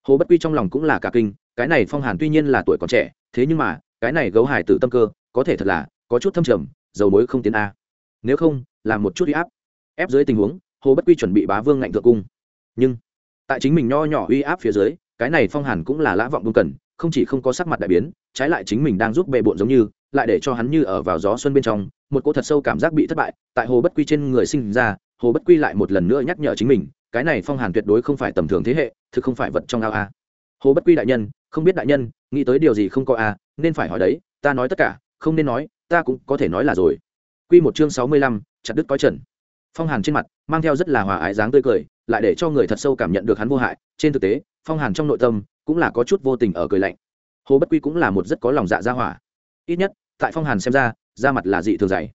Hồ bất quy trong lòng cũng là cả kinh, cái này phong hàn tuy nhiên là tuổi còn trẻ, thế nhưng mà, cái này gấu hải tử tâm cơ, có thể thật là, có chút thâm trầm, dầu mối không tiến a. Nếu không, làm một chút uy áp. Ép dưới tình huống, hồ bất quy chuẩn bị bá vương ngạnh thượng cung. Nhưng, tại chính mình nho nhỏ uy áp phía dưới, cái này phong hàn cũng là lã vọng đông cần, không chỉ không có sắc mặt đại biến, trái lại chính mình đang giúp bệ bộn giống như, lại để cho hắn như ở vào gió xuân bên trong, một cô thật sâu cảm giác bị thất bại, tại hồ bất quy trên người sinh ra, hồ bất quy lại một lần nữa nhắc nhở chính mình cái này phong hàn tuyệt đối không phải tầm thường thế hệ thực không phải vật trong ao a hồ bất quy đại nhân không biết đại nhân nghĩ tới điều gì không có a nên phải hỏi đấy ta nói tất cả không nên nói ta cũng có thể nói là rồi Quy một chương sáu mươi lăm, chặt đứt cõi trần. Phong Hàn trên mặt mang theo rất là hòa ái dáng tươi cười, lại để cho người thật sâu cảm nhận được hắn vô hại, trên thực tế, Phong Hàn trong nội tâm cũng là có chút vô tình ở cười lạnh. Hồ Bất Quy cũng là một rất có lòng dạ ra hỏa. Ít nhất, tại Phong Hàn xem ra, da mặt là dị thường dày.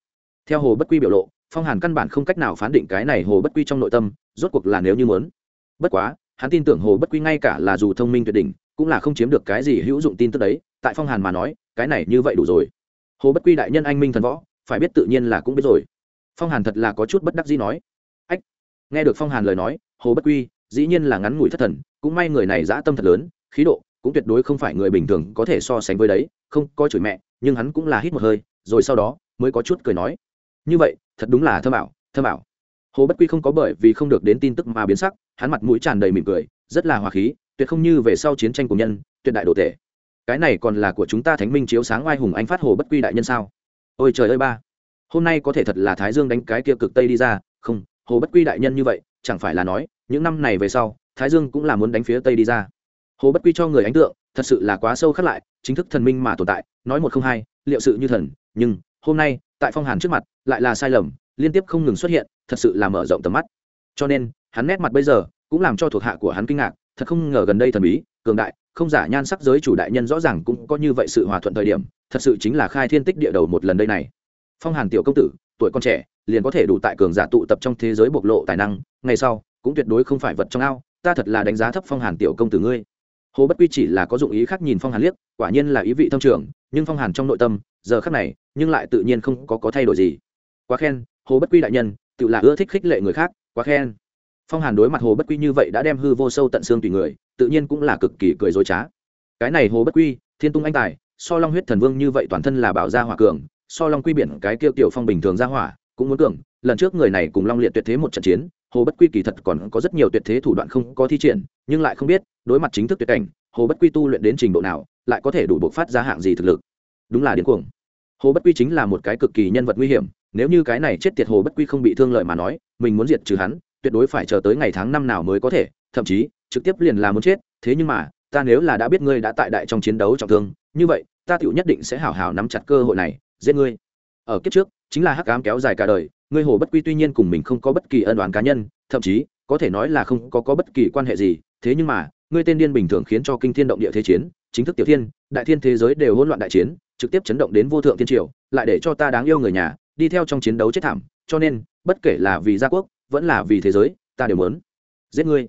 Theo Hồ Bất Quy biểu lộ, Phong Hàn căn bản không cách nào phán định cái này Hồ Bất Quy trong nội tâm, rốt cuộc là nếu như muốn. Bất quá, hắn tin tưởng Hồ Bất Quy ngay cả là dù thông minh tuyệt đỉnh, cũng là không chiếm được cái gì hữu dụng tin tức đấy, tại Phong Hàn mà nói, cái này như vậy đủ rồi. Hồ Bất Quy đại nhân anh minh thần võ, phải biết tự nhiên là cũng biết rồi phong hàn thật là có chút bất đắc dĩ nói ách nghe được phong hàn lời nói hồ bất quy dĩ nhiên là ngắn ngủi thất thần cũng may người này dã tâm thật lớn khí độ cũng tuyệt đối không phải người bình thường có thể so sánh với đấy không có chửi mẹ nhưng hắn cũng là hít một hơi rồi sau đó mới có chút cười nói như vậy, thật đúng là thơ bảo thơ bảo hồ bất quy không có bởi vì không được đến tin tức mà biến sắc, hắn mặt mũi tràn đầy mỉm cười, rất là hòa khí, tuyệt không như về sau chiến tranh của nhân, tuyệt đại đồ tể. Cái này còn là của chúng ta thánh minh chiếu sáng oai hùng anh phát hồ bất quy đại nhân sao? Ôi trời ơi ba! Hôm nay có thể thật là thái dương đánh cái kia cực tây đi ra, không, hồ bất quy đại nhân như vậy, chẳng phải là nói, những năm này về sau, thái dương cũng là muốn đánh phía tây đi ra. Hồ bất quy cho người ấn tượng, thật sự là quá sâu khắc lại, chính thức thần minh mà tồn tại, nói một không hai, liệu sự như thần, nhưng, hôm nay tại phong hàn trước mặt lại là sai lầm, liên tiếp không ngừng xuất hiện, thật sự là mở rộng tầm mắt. Cho nên, hắn nét mặt bây giờ cũng làm cho thuộc hạ của hắn kinh ngạc, thật không ngờ gần đây thần bí, cường đại, không giả nhan sắc giới chủ đại nhân rõ ràng cũng có như vậy sự hòa thuận thời điểm, thật sự chính là khai thiên tích địa đầu một lần đây này. Phong hàn tiểu công tử, tuổi con trẻ, liền có thể đủ tại cường giả tụ tập trong thế giới bộc lộ tài năng, ngày sau cũng tuyệt đối không phải vật trong ao, ta thật là đánh giá thấp phong hàn tiểu công tử ngươi hồ bất quy chỉ là có dụng ý khác nhìn phong hàn liếc quả nhiên là ý vị thông trưởng nhưng phong hàn trong nội tâm giờ khác này nhưng lại tự nhiên không có, có thay đổi gì. Quá khen hồ bất quy đại nhân tự là ưa thích khích lệ người khác quá khen. Phong hàn đối mặt hồ bất quy như vậy đã đem hư vô sâu tận xương tùy người tự nhiên cũng là cực kỳ cười dối trá. Cái này hồ bất quy thiên tung anh tài so long huyết thần vương như vậy toàn thân là bảo gia hỏa cường so long quy biển cái kêu tiểu phong bình thường ra hỏa cũng muốn cường. Lần trước người này cùng long liệt tuyệt thế một trận chiến hồ bất quy kỳ thật còn có rất nhiều tuyệt thế thủ đoạn không có thi triển, nhưng lại không biết, đối mặt chính thức tuyệt cảnh, hồ bất quy tu luyện đến trình độ nào, lại có thể đủ bộc phát ra hạng gì thực lực. Đúng là điên cuồng. Hồ bất quy chính là một cái cực kỳ nhân vật nguy hiểm, nếu như cái này chết tiệt hồ bất quy không bị thương lợi mà nói, mình muốn diệt trừ hắn, tuyệt đối phải chờ tới ngày tháng năm nào mới có thể, thậm chí, trực tiếp liền là muốn chết, thế nhưng mà, ta nếu là đã biết ngươi đã tại đại trong chiến đấu trọng thương, như vậy, ta tựu nhất định sẽ hảo hảo nắm chặt cơ hội này, giết ngươi. Ở kiếp trước, chính là hắc ám kéo dài cả đời ngươi hồ bất quy tuy nhiên cùng mình không có bất kỳ ân đoán cá nhân thậm chí có thể nói là không có, có bất kỳ quan hệ gì thế nhưng mà ngươi tên điên bình thường khiến cho kinh thiên động địa thế chiến chính thức tiểu thiên đại thiên thế giới đều hỗn loạn đại chiến trực tiếp chấn động đến vô thượng thiên triều lại để cho ta đáng yêu người nhà đi theo trong chiến đấu chết thảm cho nên bất kể là vì gia quốc vẫn là vì thế giới ta đều muốn giết ngươi.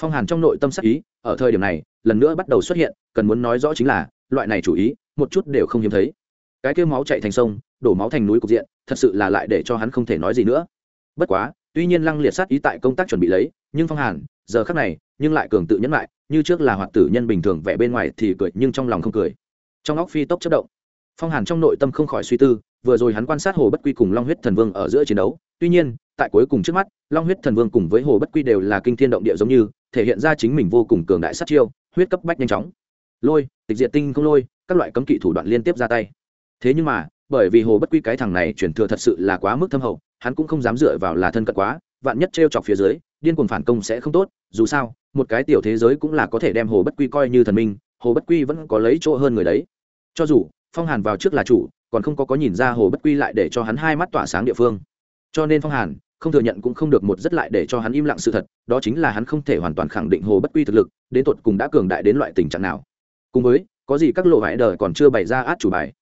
Phong hàn trong nội tâm sắc ý ở thời điểm này lần nữa bắt đầu xuất hiện cần muốn nói rõ chính là loại này chủ ý một chút đều không hiếm thấy cái kêu máu chạy thành sông, đổ máu thành núi cục diện, thật sự là lại để cho hắn không thể nói gì nữa. Bất quá, tuy nhiên lăng liệt sát ý tại công tác chuẩn bị lấy, nhưng phong hàn, giờ khắc này, nhưng lại cường tự nhẫn lại, như trước là hoạt tử nhân bình thường vẽ bên ngoài thì cười, nhưng trong lòng không cười. Trong óc phi tốc chất động, phong hàn trong nội tâm không khỏi suy tư, vừa rồi hắn quan sát hồ bất quy cùng long huyết thần vương ở giữa chiến đấu, tuy nhiên, tại cuối cùng trước mắt, long huyết thần vương cùng với hồ bất quy đều là kinh thiên động địa giống như, thể hiện ra chính mình vô cùng cường đại sát chiêu, huyết cấp bách nhanh chóng. Lôi, tịch diệt tinh không lôi, các loại cấm kỵ thủ đoạn liên tiếp ra tay thế nhưng mà, bởi vì hồ bất quy cái thằng này chuyển thừa thật sự là quá mức thâm hậu, hắn cũng không dám dựa vào là thân cận quá, vạn nhất t r e o chọc phía dưới, điên cuồng phản công sẽ không tốt, dù sao, một cái tiểu thế giới cũng là có thể đem hồ bất quy coi như thần minh, hồ bất quy vẫn có lấy chỗ hơn người đấy. Cho dù, phong hàn vào trước là chủ, còn không có có nhìn ra hồ bất quy lại để cho hắn hai mắt tỏa sáng địa phương. Cho nên phong hàn, không thừa nhận cũng không được một rất lại để cho hắn im lặng sự thật, đó chính là hắn không thể hoàn toàn khẳng định hồ bất quy thực lực, đến tột cùng đã cường đại đến loại tình trạng nào. Cùng với, có gì các lộ vải đời còn chưa bày ra át chủ bài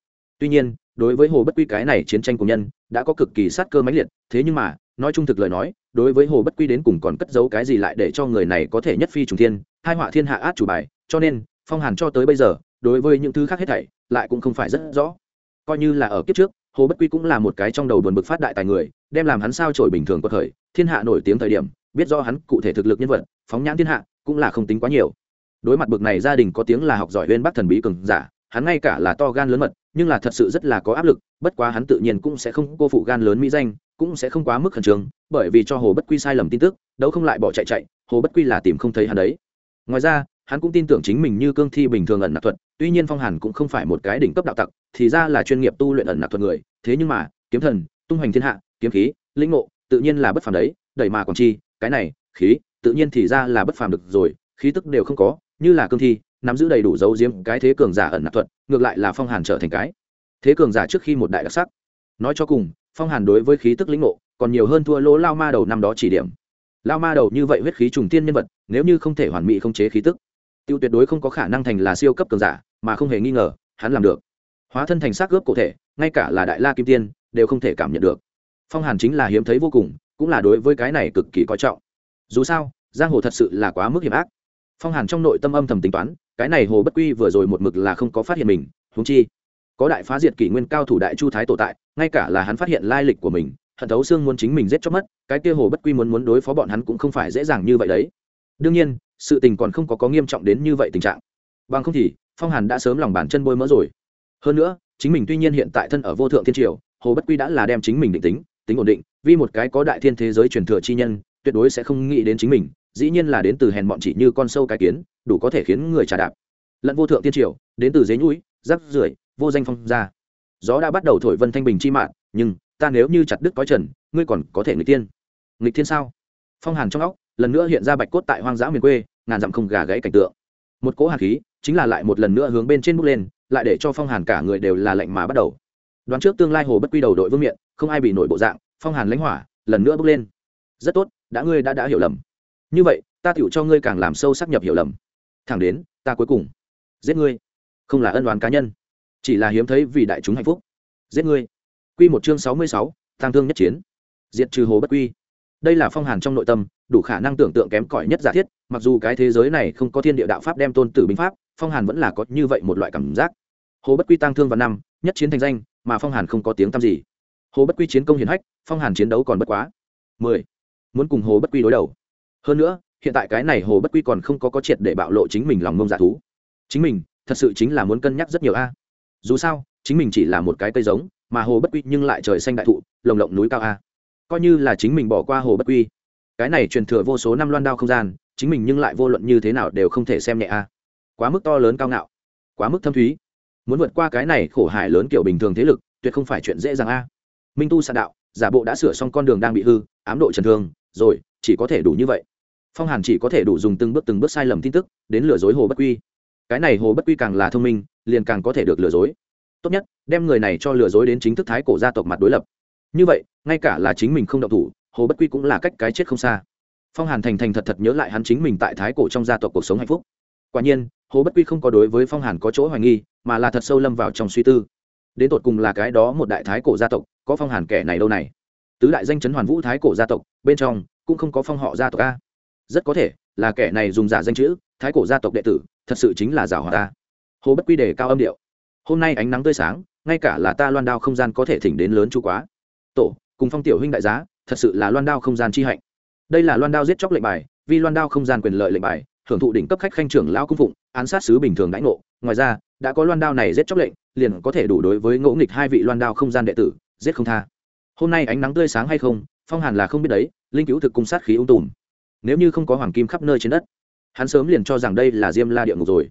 tuy nhiên, đối với hồ bất quy cái này chiến tranh của nhân, đã có cực kỳ sát cơ mãnh liệt, thế nhưng mà, nói trung thực lời nói, đối với hồ bất quy đến cùng còn cất giấu cái gì lại để cho người này có thể nhất phi trùng thiên, hai họa thiên hạ át chủ bài, cho nên, phong hàn cho tới bây giờ, đối với những thứ khác hết thảy, lại cũng không phải rất rõ. Coi như là ở kiếp trước, hồ bất quy cũng là một cái trong đầu buồn bực phát đại tài người, đem làm hắn sao trổi bình thường có thời thiên hạ nổi tiếng thời điểm, biết do hắn cụ thể thực lực nhân vật, phóng nhãn thiên hạ, cũng là không tính quá nhiều. Đối mặt bực này gia đình có tiếng là học giỏi bên bắc thần bí cường giả hắn ngay cả là to gan lớn mật, nhưng là thật sự rất là có áp lực, bất quá hắn tự nhiên cũng sẽ không cô phụ gan lớn mỹ danh, cũng sẽ không quá mức khẩn trương, bởi vì cho hồ bất quy sai lầm tin tức đâu không lại bỏ chạy chạy, hồ bất quy là tìm không thấy hắn đấy. Ngoài ra, hắn cũng tin tưởng chính mình như cương thi bình thường ẩn nạp thuật, tuy nhiên phong hàn cũng không phải một cái đỉnh cấp đạo tặc, thì ra là chuyên nghiệp tu luyện ẩn nạp thuật người, thế nhưng mà, kiếm thần, tung hoành thiên hạ, kiếm khí, lĩnh ngộ, tự nhiên là bất phàm đấy, đẩy mà còn chi, cái này, khí, tự nhiên thì ra là bất phàm được rồi, khí tức đều không có, như là cương thi nắm giữ đầy đủ dấu diếm cái thế cường giả ẩn nạp thuật, ngược lại là phong hàn trở thành cái thế cường giả trước khi một đại đặc sắc. Nói cho cùng, phong hàn đối với khí tức lĩnh ngộ còn nhiều hơn thua lỗ lao ma đầu năm đó chỉ điểm. Lao ma đầu như vậy huyết khí trùng tiên nhân vật, nếu như không thể hoàn mỹ không chế khí tức, tiêu tuyệt đối không có khả năng thành là siêu cấp cường giả, mà không hề nghi ngờ, hắn làm được. Hóa thân thành xác gớp cụ thể, ngay cả là đại la kim tiên, đều không thể cảm nhận được. Phong hàn chính là hiếm thấy vô cùng, cũng là đối với cái này cực kỳ coi trọng. Dù sao, giang hồ thật sự là quá mức hiểm ác. Phong hàn trong nội tâm âm thầm tính toán cái này hồ bất quy vừa rồi một mực là không có phát hiện mình húng chi, có đại phá diệt kỷ nguyên cao thủ đại chu thái tổ tại, ngay cả là hắn phát hiện lai lịch của mình, hận thấu xương muốn chính mình giết cho mất, cái kia hồ bất quy muốn muốn đối phó bọn hắn cũng không phải dễ dàng như vậy đấy. Đương nhiên, sự tình còn không có có nghiêm trọng đến như vậy tình trạng. Bằng không thì, phong hàn đã sớm lòng bàn chân bôi mỡ rồi. Hơn nữa, chính mình tuy nhiên hiện tại thân ở vô thượng thiên triều, hồ bất quy đã là đem chính mình định tính tính ổn định, vì một cái có đại thiên thế giới truyền thừa chi nhân, tuyệt đối sẽ không nghĩ đến chính mình dĩ nhiên là đến từ hèn bọn chỉ như con sâu cái kiến, đủ có thể khiến người trà đạp. Lẫn vô thượng tiên triều, đến từ dế nhũi, rắc rưởi, vô danh phong ra gió đã bắt đầu thổi vân thanh bình chi mạng nhưng ta nếu như chặt đứt có trần, ngươi còn có thể nghịch tiên nghịch thiên sao? Phong hàn trong óc, lần nữa hiện ra bạch cốt tại hoang dã miền quê, ngàn dặm không gà gãy cảnh tượng. Một cỗ hàn khí, chính là lại một lần nữa hướng bên trên bước lên, lại để cho phong hàn cả người đều là lạnh mà bắt đầu. Đoán trước tương lai hồ bất quy đầu đội vương miện, không ai bị nổi bộ dạng, phong hàn lãnh hỏa, lần nữa bước lên. Rất tốt, đã ngươi đã đã hiểu lầm như vậy, ta tựu cho ngươi càng làm sâu sắc nhập hiểu lầm. Thẳng đến, ta cuối cùng giết ngươi. Không là ân đoán cá nhân, chỉ là hiếm thấy vì đại chúng hạnh phúc. Giết ngươi. Quy một chương sáu mươi sáu tăng thương nhất chiến. Diệt trừ hồ bất quy. Đây là phong hàn trong nội tâm, đủ khả năng tưởng tượng kém cỏi nhất giả thiết, mặc dù cái thế giới này không có thiên địa đạo pháp đem tôn tử binh pháp, phong hàn vẫn là có như vậy một loại cảm giác. Hồ bất quy tăng thương vào năm, nhất chiến thành danh, mà phong hàn không có tiếng tăm gì. Hồ bất quy chiến công hiển hách, phong hàn chiến đấu còn bất quá. Mười. Muốn cùng hồ bất quy đối đầu hơn nữa, hiện tại cái này hồ bất quy còn không có có triệt để bạo lộ chính mình lòng ngông giả thú. Chính mình, thật sự chính là muốn cân nhắc rất nhiều a. Dù sao, chính mình chỉ là một cái cây giống, mà hồ bất quy nhưng lại trời xanh đại thụ, lồng lộng núi cao a. Coi như là chính mình bỏ qua hồ bất quy, cái này truyền thừa vô số năm loan đao không gian, chính mình nhưng lại vô luận như thế nào đều không thể xem nhẹ a. Quá mức to lớn cao ngạo, quá mức thâm thúy. Muốn vượt qua cái này khổ hải lớn kiểu bình thường thế lực, tuyệt không phải chuyện dễ dàng a. Minh tu sạn đạo, giả bộ đã sửa xong con đường đang bị hư, ám độ trần thương, rồi, chỉ có thể đủ như vậy phong hàn chỉ có thể đủ dùng từng bước từng bước sai lầm tin tức đến lừa dối hồ bất quy cái này hồ bất quy càng là thông minh liền càng có thể được lừa dối tốt nhất đem người này cho lừa dối đến chính thức thái cổ gia tộc mặt đối lập như vậy ngay cả là chính mình không động thủ hồ bất quy cũng là cách cái chết không xa phong hàn thành thành thật thật nhớ lại hắn chính mình tại thái cổ trong gia tộc cuộc sống hạnh phúc quả nhiên hồ bất quy không có đối với phong hàn có chỗ hoài nghi mà là thật sâu lâm vào trong suy tư đến tột cùng là cái đó một đại thái cổ gia tộc có phong hàn kẻ này đâu này tứ đại danh chấn hoàn vũ thái cổ gia tộc bên trong cũng không có phong họ gia tộc a rất có thể là kẻ này dùng giả danh chữ, thái cổ gia tộc đệ tử, thật sự chính là giả hòa ta. Hồ bất quy đề cao âm điệu. Hôm nay ánh nắng tươi sáng, ngay cả là ta loan đao không gian có thể thỉnh đến lớn chú quá. Tổ, cùng phong tiểu huynh đại giá, thật sự là loan đao không gian chi hạnh. Đây là loan đao giết chóc lệnh bài, vì loan đao không gian quyền lợi lệnh bài, hưởng thụ đỉnh cấp khách khanh trưởng lao cung phụng, án sát sứ bình thường đãi ngộ. Ngoài ra, đã có loan đao này giết chóc lệnh, liền có thể đủ đối với ngỗ nghịch hai vị loan đao không gian đệ tử, giết không tha. Hôm nay ánh nắng tươi sáng hay không, phong hàn là không biết đấy, linh cứu thực cung sát khí ung tùm nếu như không có hoàng kim khắp nơi trên đất, hắn sớm liền cho rằng đây là diêm la địa ngục rồi.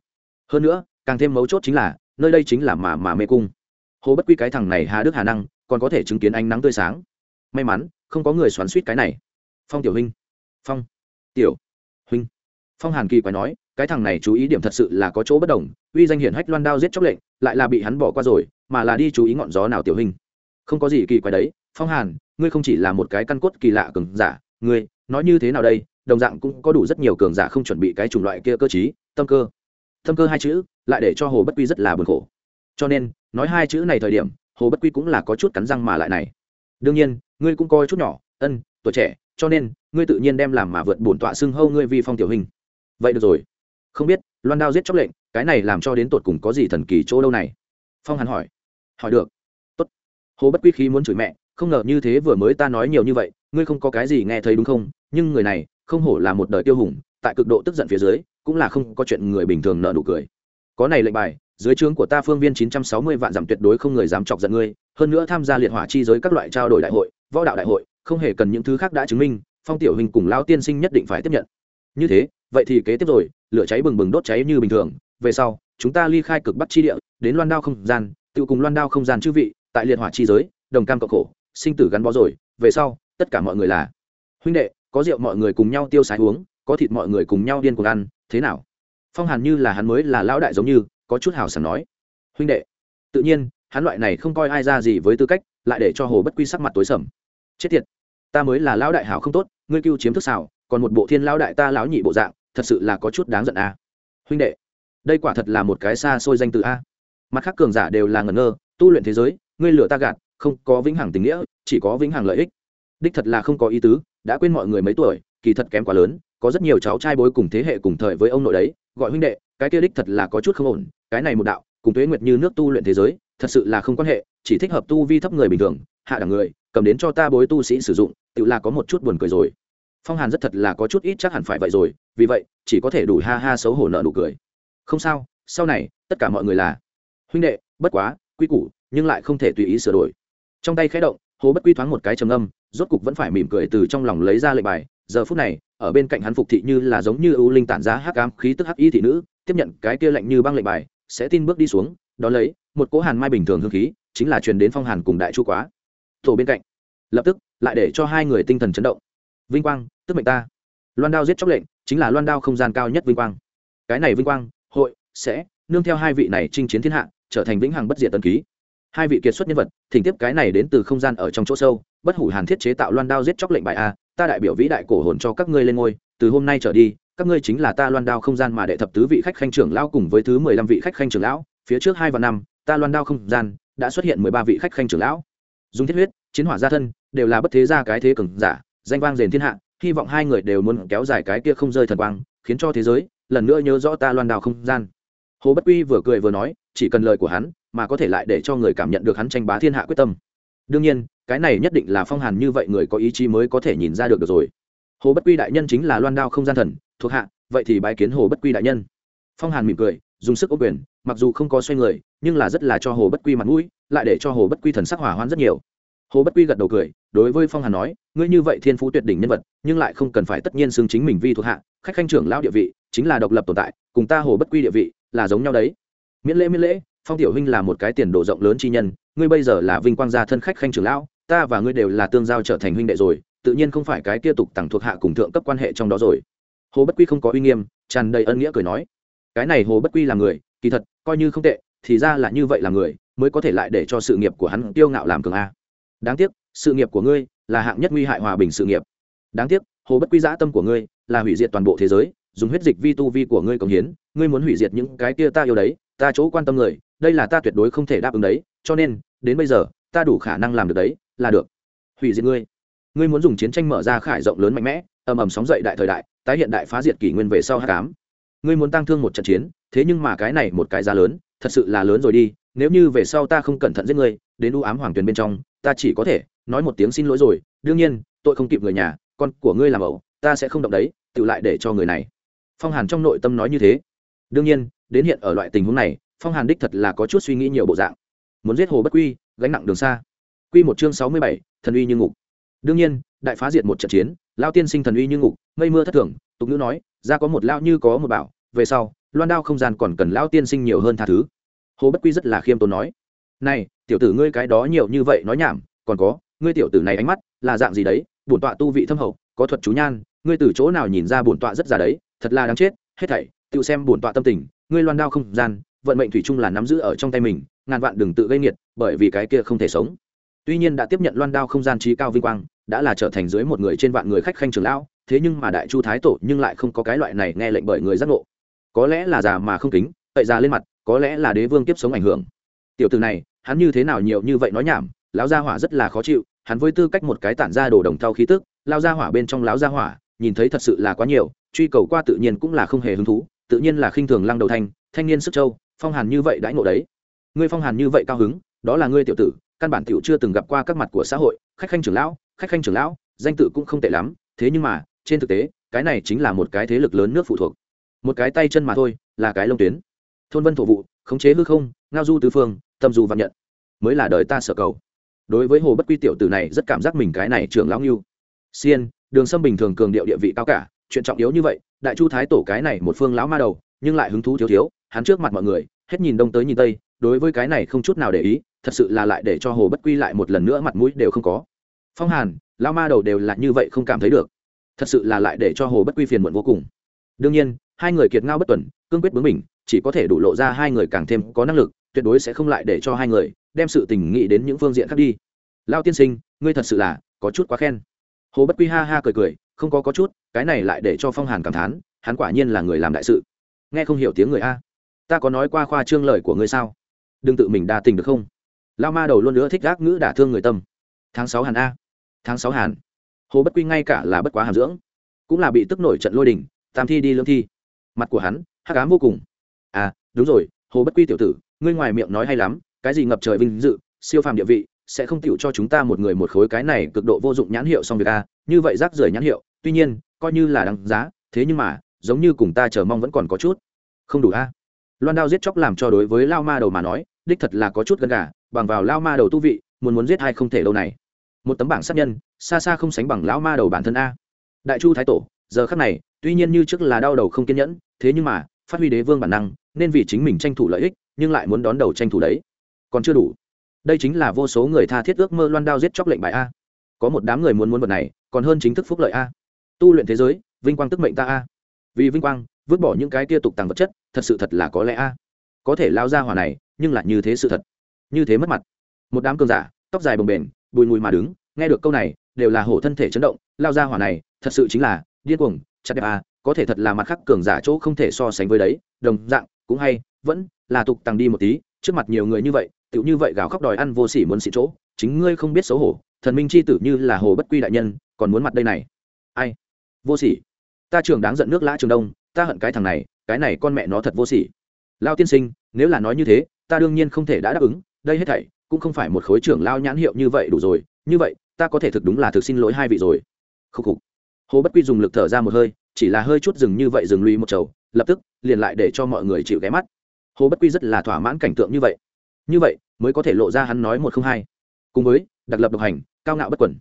Hơn nữa, càng thêm mấu chốt chính là, nơi đây chính là mà mà mê cung. Hồ bất quy cái thằng này hà đức hà năng, còn có thể chứng kiến ánh nắng tươi sáng. May mắn, không có người xoắn suýt cái này. Phong tiểu huynh. Phong. Tiểu huynh. Phong hàn kỳ quái nói, cái thằng này chú ý điểm thật sự là có chỗ bất đồng, uy danh hiển hách loan đao giết chóc lệnh, lại là bị hắn bỏ qua rồi, mà là đi chú ý ngọn gió nào tiểu huynh. Không có gì kỳ quái đấy, phong hàn, ngươi không chỉ là một cái căn cốt kỳ lạ cường giả, ngươi, nói như thế nào đây? Đồng dạng cũng có đủ rất nhiều cường giả không chuẩn bị cái chủng loại kia cơ chí tâm cơ. Tâm cơ hai chữ lại để cho hồ bất quy rất là buồn khổ. Cho nên, nói hai chữ này thời điểm, hồ bất quy cũng là có chút cắn răng mà lại này. Đương nhiên, ngươi cũng coi chút nhỏ, ân, tuổi trẻ, cho nên, ngươi tự nhiên đem làm mà vượt bổn tọa xưng hâu ngươi vi phong tiểu hình. Vậy được rồi. Không biết, loan đao giết chóc lệnh, cái này làm cho đến tột cùng có gì thần kỳ chỗ đâu này? Phong hắn hỏi. Hỏi được. Tốt. Hồ bất quy khí muốn chửi mẹ, không ngờ như thế vừa mới ta nói nhiều như vậy, ngươi không có cái gì nghe thấy đúng không? Nhưng người này không hổ là một đời tiêu hùng, tại cực độ tức giận phía dưới, cũng là không có chuyện người bình thường nợ nụ cười. Có này lệnh bài, dưới trướng của ta phương viên chín trăm sáu mươi vạn dặm tuyệt đối không người dám chọc giận ngươi, hơn nữa tham gia liệt hỏa chi giới các loại trao đổi đại hội, võ đạo đại hội, không hề cần những thứ khác đã chứng minh, phong tiểu hình cùng lao tiên sinh nhất định phải tiếp nhận. Như thế, vậy thì kế tiếp rồi, lửa cháy bừng bừng đốt cháy như bình thường, về sau, chúng ta ly khai cực bắc chi địa, đến loan đao không gian tự cùng loan đao không gian chư vị, tại liệt hỏa chi giới, đồng cam cộng khổ, sinh tử gắn bó rồi, về sau, tất cả mọi người là huynh đệ có rượu mọi người cùng nhau tiêu xài uống, có thịt mọi người cùng nhau điên cuồng ăn, thế nào? Phong hàn như là hắn mới là lão đại giống như, có chút hào sảng nói. Huynh đệ, tự nhiên, hắn loại này không coi ai ra gì với tư cách, lại để cho hồ bất quy sắc mặt tối sầm. Chết tiệt, ta mới là lão đại hảo không tốt, ngươi cưu chiếm thức xảo, còn một bộ thiên lão đại ta lão nhị bộ dạng, thật sự là có chút đáng giận a à. huynh đệ, đây quả thật là một cái xa xôi danh từ a. Mặt khác cường giả đều là ngẩn ngơ, tu luyện thế giới, ngươi lửa ta gạt, không có vĩnh hằng tình nghĩa, chỉ có vĩnh hằng lợi ích. Đích thật là không có ý tứ đã quên mọi người mấy tuổi, kỳ thật kém quá lớn, có rất nhiều cháu trai bối cùng thế hệ cùng thời với ông nội đấy, gọi huynh đệ, cái kia đích thật là có chút không ổn, cái này một đạo, cùng tuế nguyệt như nước tu luyện thế giới, thật sự là không quan hệ, chỉ thích hợp tu vi thấp người bình thường, hạ đẳng người, cầm đến cho ta bối tu sĩ sử dụng, tự là có một chút buồn cười rồi. Phong hàn rất thật là có chút ít chắc hẳn phải vậy rồi, vì vậy, chỉ có thể đủ ha ha xấu hổ nợ nụ cười. Không sao, sau này, tất cả mọi người là huynh đệ, bất quá, quy củ, nhưng lại không thể tùy ý sửa đổi. Trong tay khẽ động hồ bất quy thoáng một cái trầm âm, rốt cục vẫn phải mỉm cười từ trong lòng lấy ra lệnh bài. Giờ phút này, ở bên cạnh hắn phục thị như là giống như ưu linh tản ra hắc ám khí tức hắc y thị nữ, tiếp nhận cái kia lạnh như băng lệnh bài, sẽ tin bước đi xuống, đó lấy, một cỗ hàn mai bình thường hương khí, chính là truyền đến phong hàn cùng đại chu quá. Thổ bên cạnh, lập tức, lại để cho hai người tinh thần chấn động. Vinh quang, tức mệnh ta. Loan đao giết chóc lệnh, chính là loan đao không gian cao nhất vinh quang. Cái này vinh quang, hội, sẽ nương theo hai vị này chinh chiến thiên hạ, trở thành vĩnh hằng bất diệt tân ký hai vị kiệt xuất nhân vật, thỉnh tiếp cái này đến từ không gian ở trong chỗ sâu, bất hủ hàn thiết chế tạo loan đao giết chóc lệnh bài a, ta đại biểu vĩ đại cổ hồn cho các ngươi lên ngôi, từ hôm nay trở đi, các ngươi chính là ta loan đao không gian mà đệ thập tứ vị khách khanh trưởng lão cùng với thứ mười lăm vị khách khanh trưởng lão, phía trước hai và năm, ta loan đao không gian đã xuất hiện mười ba vị khách khanh trưởng lão. Dùng thiết huyết, chiến hỏa gia thân, đều là bất thế gia cái thế cường giả, danh vang rền thiên hạ, hy vọng hai người đều muốn kéo dài cái kia không rơi thần quang, khiến cho thế giới lần nữa nhớ rõ ta loan đao không gian. Hồ bất quy vừa cười vừa nói, chỉ cần lời của hắn mà có thể lại để cho người cảm nhận được hắn tranh bá thiên hạ quyết tâm. Đương nhiên cái này nhất định là phong hàn như vậy người có ý chí mới có thể nhìn ra được, được rồi. Hồ bất quy đại nhân chính là loan đao không gian thần thuộc hạ vậy thì bái kiến hồ bất quy đại nhân. Phong hàn mỉm cười dùng sức ô quyền mặc dù không có xoay người nhưng là rất là cho hồ bất quy mặt mũi lại để cho hồ bất quy thần sắc hỏa hoãn rất nhiều. Hồ bất quy gật đầu cười đối với phong hàn nói ngươi như vậy thiên phú tuyệt đỉnh nhân vật nhưng lại không cần phải tất nhiên xưng chính mình vi thuộc hạ khách khanh trưởng lão địa vị chính là độc lập tồn tại cùng ta hồ bất quy địa vị là giống nhau đấy. Miễn lễ miễn lễ phong tiểu huynh là một cái tiền đồ rộng lớn chi nhân, ngươi bây giờ là vinh quang gia thân khách khanh trưởng lão, ta và ngươi đều là tương giao trở thành huynh đệ rồi, tự nhiên không phải cái kia tục tặng thuộc hạ cùng thượng cấp quan hệ trong đó rồi. Hồ bất quy không có uy nghiêm, tràn đầy ân nghĩa cười nói, cái này hồ bất quy là người, kỳ thật, coi như không tệ, thì ra là như vậy là người, mới có thể lại để cho sự nghiệp của hắn tiêu ngạo làm cường a. Đáng tiếc, sự nghiệp của ngươi là hạng nhất nguy hại hòa bình sự nghiệp. Đáng tiếc, hồ bất quy dã tâm của ngươi là hủy diệt toàn bộ thế giới, dùng huyết dịch vi tu vi của ngươi cống hiến, ngươi muốn hủy diệt những cái kia ta yêu đấy, ta chỗ quan tâm người đây là ta tuyệt đối không thể đáp ứng đấy, cho nên, đến bây giờ, ta đủ khả năng làm được đấy, là được. Hủy diệt ngươi. Ngươi muốn dùng chiến tranh mở ra khải rộng lớn mạnh mẽ, ầm ầm sóng dậy đại thời đại, tái hiện đại phá diệt kỷ nguyên về sau h tám ngươi muốn tăng thương một trận chiến, thế nhưng mà cái này một cái giá lớn, thật sự là lớn rồi đi, nếu như về sau ta không cẩn thận giết ngươi, đến u ám hoàng tuyền bên trong, ta chỉ có thể nói một tiếng xin lỗi rồi. Đương nhiên, tội không kịp người nhà, con của ngươi làm ẩu, ta sẽ không động đấy, tự lại để cho người này. Phong hàn trong nội tâm nói như thế. Đương nhiên, đến hiện ở loại tình huống này phong hàn đích thật là có chút suy nghĩ nhiều bộ dạng. Muốn giết hồ bất quy, gánh nặng đường xa. Q một chương sáu mươi bảy, thần uy như ngục. Đương nhiên, đại phá diệt một trận chiến, lao tiên sinh thần uy như ngục, mây mưa thất thường, tục ngữ nói, ra có một lao như có một bảo, về sau, loan đao không gian còn cần lao tiên sinh nhiều hơn tha thứ. Hồ bất quy rất là khiêm tốn nói, này, tiểu tử ngươi cái đó nhiều như vậy nói nhảm, còn có, ngươi tiểu tử này ánh mắt là dạng gì đấy? Bổn tọa tu vị thâm hậu, có thuật chú nhan, ngươi từ chỗ nào nhìn ra bổn tọa rất già đấy? Thật là đáng chết, hết thảy, tự xem bổn tọa tâm tình, ngươi loan đao không gian vận mệnh thủy chung là nắm giữ ở trong tay mình, ngàn vạn đừng tự gây nghiệt, bởi vì cái kia không thể sống. Tuy nhiên đã tiếp nhận loan đao không gian trí cao vinh quang, đã là trở thành dưới một người trên vạn người khách khanh trường lão, thế nhưng mà đại chu thái tổ nhưng lại không có cái loại này nghe lệnh bởi người giác ngộ. Có lẽ là già mà không kính tậy già lên mặt, có lẽ là đế vương tiếp sống ảnh hưởng. Tiểu từ này, hắn như thế nào nhiều như vậy nói nhảm, lão gia hỏa rất là khó chịu, hắn với tư cách một cái tản ra đồ đồng thau khí tức lao gia hỏa bên trong lão gia hỏa, nhìn thấy thật sự là quá nhiều, truy cầu qua tự nhiên cũng là không hề hứng thú, tự nhiên là khinh thường lăng đầu thanh thanh niên sức châu phong hàn như vậy đãi ngộ đấy. Ngươi phong hàn như vậy cao hứng, đó là ngươi tiểu tử, căn bản tiểu chưa từng gặp qua các mặt của xã hội, khách khanh trưởng lão, khách khanh trưởng lão, danh tự cũng không tệ lắm, thế nhưng mà, trên thực tế, cái này chính là một cái thế lực lớn nước phụ thuộc. Một cái tay chân mà thôi, là cái lông tuyến. Thôn vân thổ vụ, khống chế hư không, ngao du tứ phương, tâm du vạn nhận, mới là đời ta sở cầu. Đối với hồ bất quy tiểu tử này rất cảm giác mình cái này trưởng lão nghiêu xiên, đường sâm bình thường cường điệu địa vị cao cả, chuyện trọng yếu như vậy, đại chu thái tổ cái này một phương lão ma đầu, nhưng lại hứng thú thiếu thiếu hắn trước mặt mọi người, hết nhìn đông tới nhìn tây, đối với cái này không chút nào để ý, thật sự là lại để cho hồ bất quy lại một lần nữa mặt mũi đều không có. Phong hàn, lao ma đầu đều là như vậy không cảm thấy được. Thật sự là lại để cho hồ bất quy phiền muộn vô cùng. Đương nhiên, hai người kiệt ngao bất tuần, cương quyết bướng mình, chỉ có thể đủ lộ ra hai người càng thêm có năng lực, tuyệt đối sẽ không lại để cho hai người đem sự tình nghị đến những phương diện khác đi. Lao tiên sinh, ngươi thật sự là có chút quá khen. Hồ bất quy ha ha cười cười, không có có chút, cái này lại để cho phong hàn cảm thán, hắn quả nhiên là người làm đại sự. Nghe không hiểu tiếng người a ta có nói qua khoa trương lời của ngươi sao? Đừng tự mình đa tình được không? Lao ma đầu luôn nữa thích gác ngữ đả thương người tâm. Tháng sáu hàn a. Tháng sáu hàn. Hồ bất quy ngay cả là bất quá hàm dưỡng, cũng là bị tức nổi trận lôi đình, tam thi đi lương thi. Mặt của hắn, hắc ám vô cùng. À đúng rồi, hồ bất quy tiểu tử, ngươi ngoài miệng nói hay lắm, cái gì ngập trời vinh dự, siêu phàm địa vị, sẽ không tựu cho chúng ta một người một khối cái này cực độ vô dụng nhãn hiệu xong việc a, như vậy rác rưởi nhãn hiệu, tuy nhiên, coi như là đáng giá, thế nhưng mà, giống như cùng ta chờ mong vẫn còn có chút không đủ a loan đao giết chóc làm cho đối với lao ma đầu mà nói, đích thật là có chút gần gà, bằng vào lao ma đầu tu vị, muốn muốn giết hay không thể lâu này. Một tấm bảng sát nhân, xa xa không sánh bằng lão ma đầu bản thân a. Đại chu thái tổ, giờ khắc này, tuy nhiên như trước là đau đầu không kiên nhẫn, thế nhưng mà, phát huy đế vương bản năng, nên vì chính mình tranh thủ lợi ích, nhưng lại muốn đón đầu tranh thủ đấy. Còn chưa đủ. Đây chính là vô số người tha thiết ước mơ loan đao giết chóc lệnh bài a. Có một đám người muốn muốn vật này, còn hơn chính thức phúc lợi a. Tu luyện thế giới, vinh quang tức mệnh ta a. Vì vinh quang vứt bỏ những cái kia tục tàng vật chất, thật sự thật là có lẽ a. Có thể lao ra hỏa này, nhưng là như thế sự thật. Như thế mất mặt. Một đám cơn giả, tóc dài bồng bềnh, bùi mùi mà đứng, nghe được câu này, đều là hổ thân thể chấn động, lao ra hỏa này, thật sự chính là điên cuồng, chặt đẹp a, có thể thật là mặt khác cường giả chỗ không thể so sánh với đấy, đồng dạng, cũng hay, vẫn là tục tăng đi một tí, trước mặt nhiều người như vậy, tựu như vậy gào khóc đòi ăn vô sỉ muốn xị chỗ, chính ngươi không biết xấu hổ, thần minh c h i tử như là hồ bất quy đại nhân, còn muốn mặt đây này. Ai? Vô sỉ. Ta trường đáng giận nước lã trường đông ta hận cái thằng này, cái này con mẹ nó thật vô sỉ. Lao tiên sinh, nếu là nói như thế, ta đương nhiên không thể đã đáp ứng, đây hết thảy, cũng không phải một khối trưởng lao nhãn hiệu như vậy đủ rồi, như vậy, ta có thể thực đúng là thực xin lỗi hai vị rồi. Khúc khục. Hồ bất quy dùng lực thở ra một hơi, chỉ là hơi chút dừng như vậy dừng lùi một chầu, lập tức, liền lại để cho mọi người chịu ghé mắt. Hồ bất quy rất là thỏa mãn cảnh tượng như vậy. Như vậy, mới có thể lộ ra hắn nói một không hai. Cùng với, đặc lập độc hành, cao ngạo bất quẩn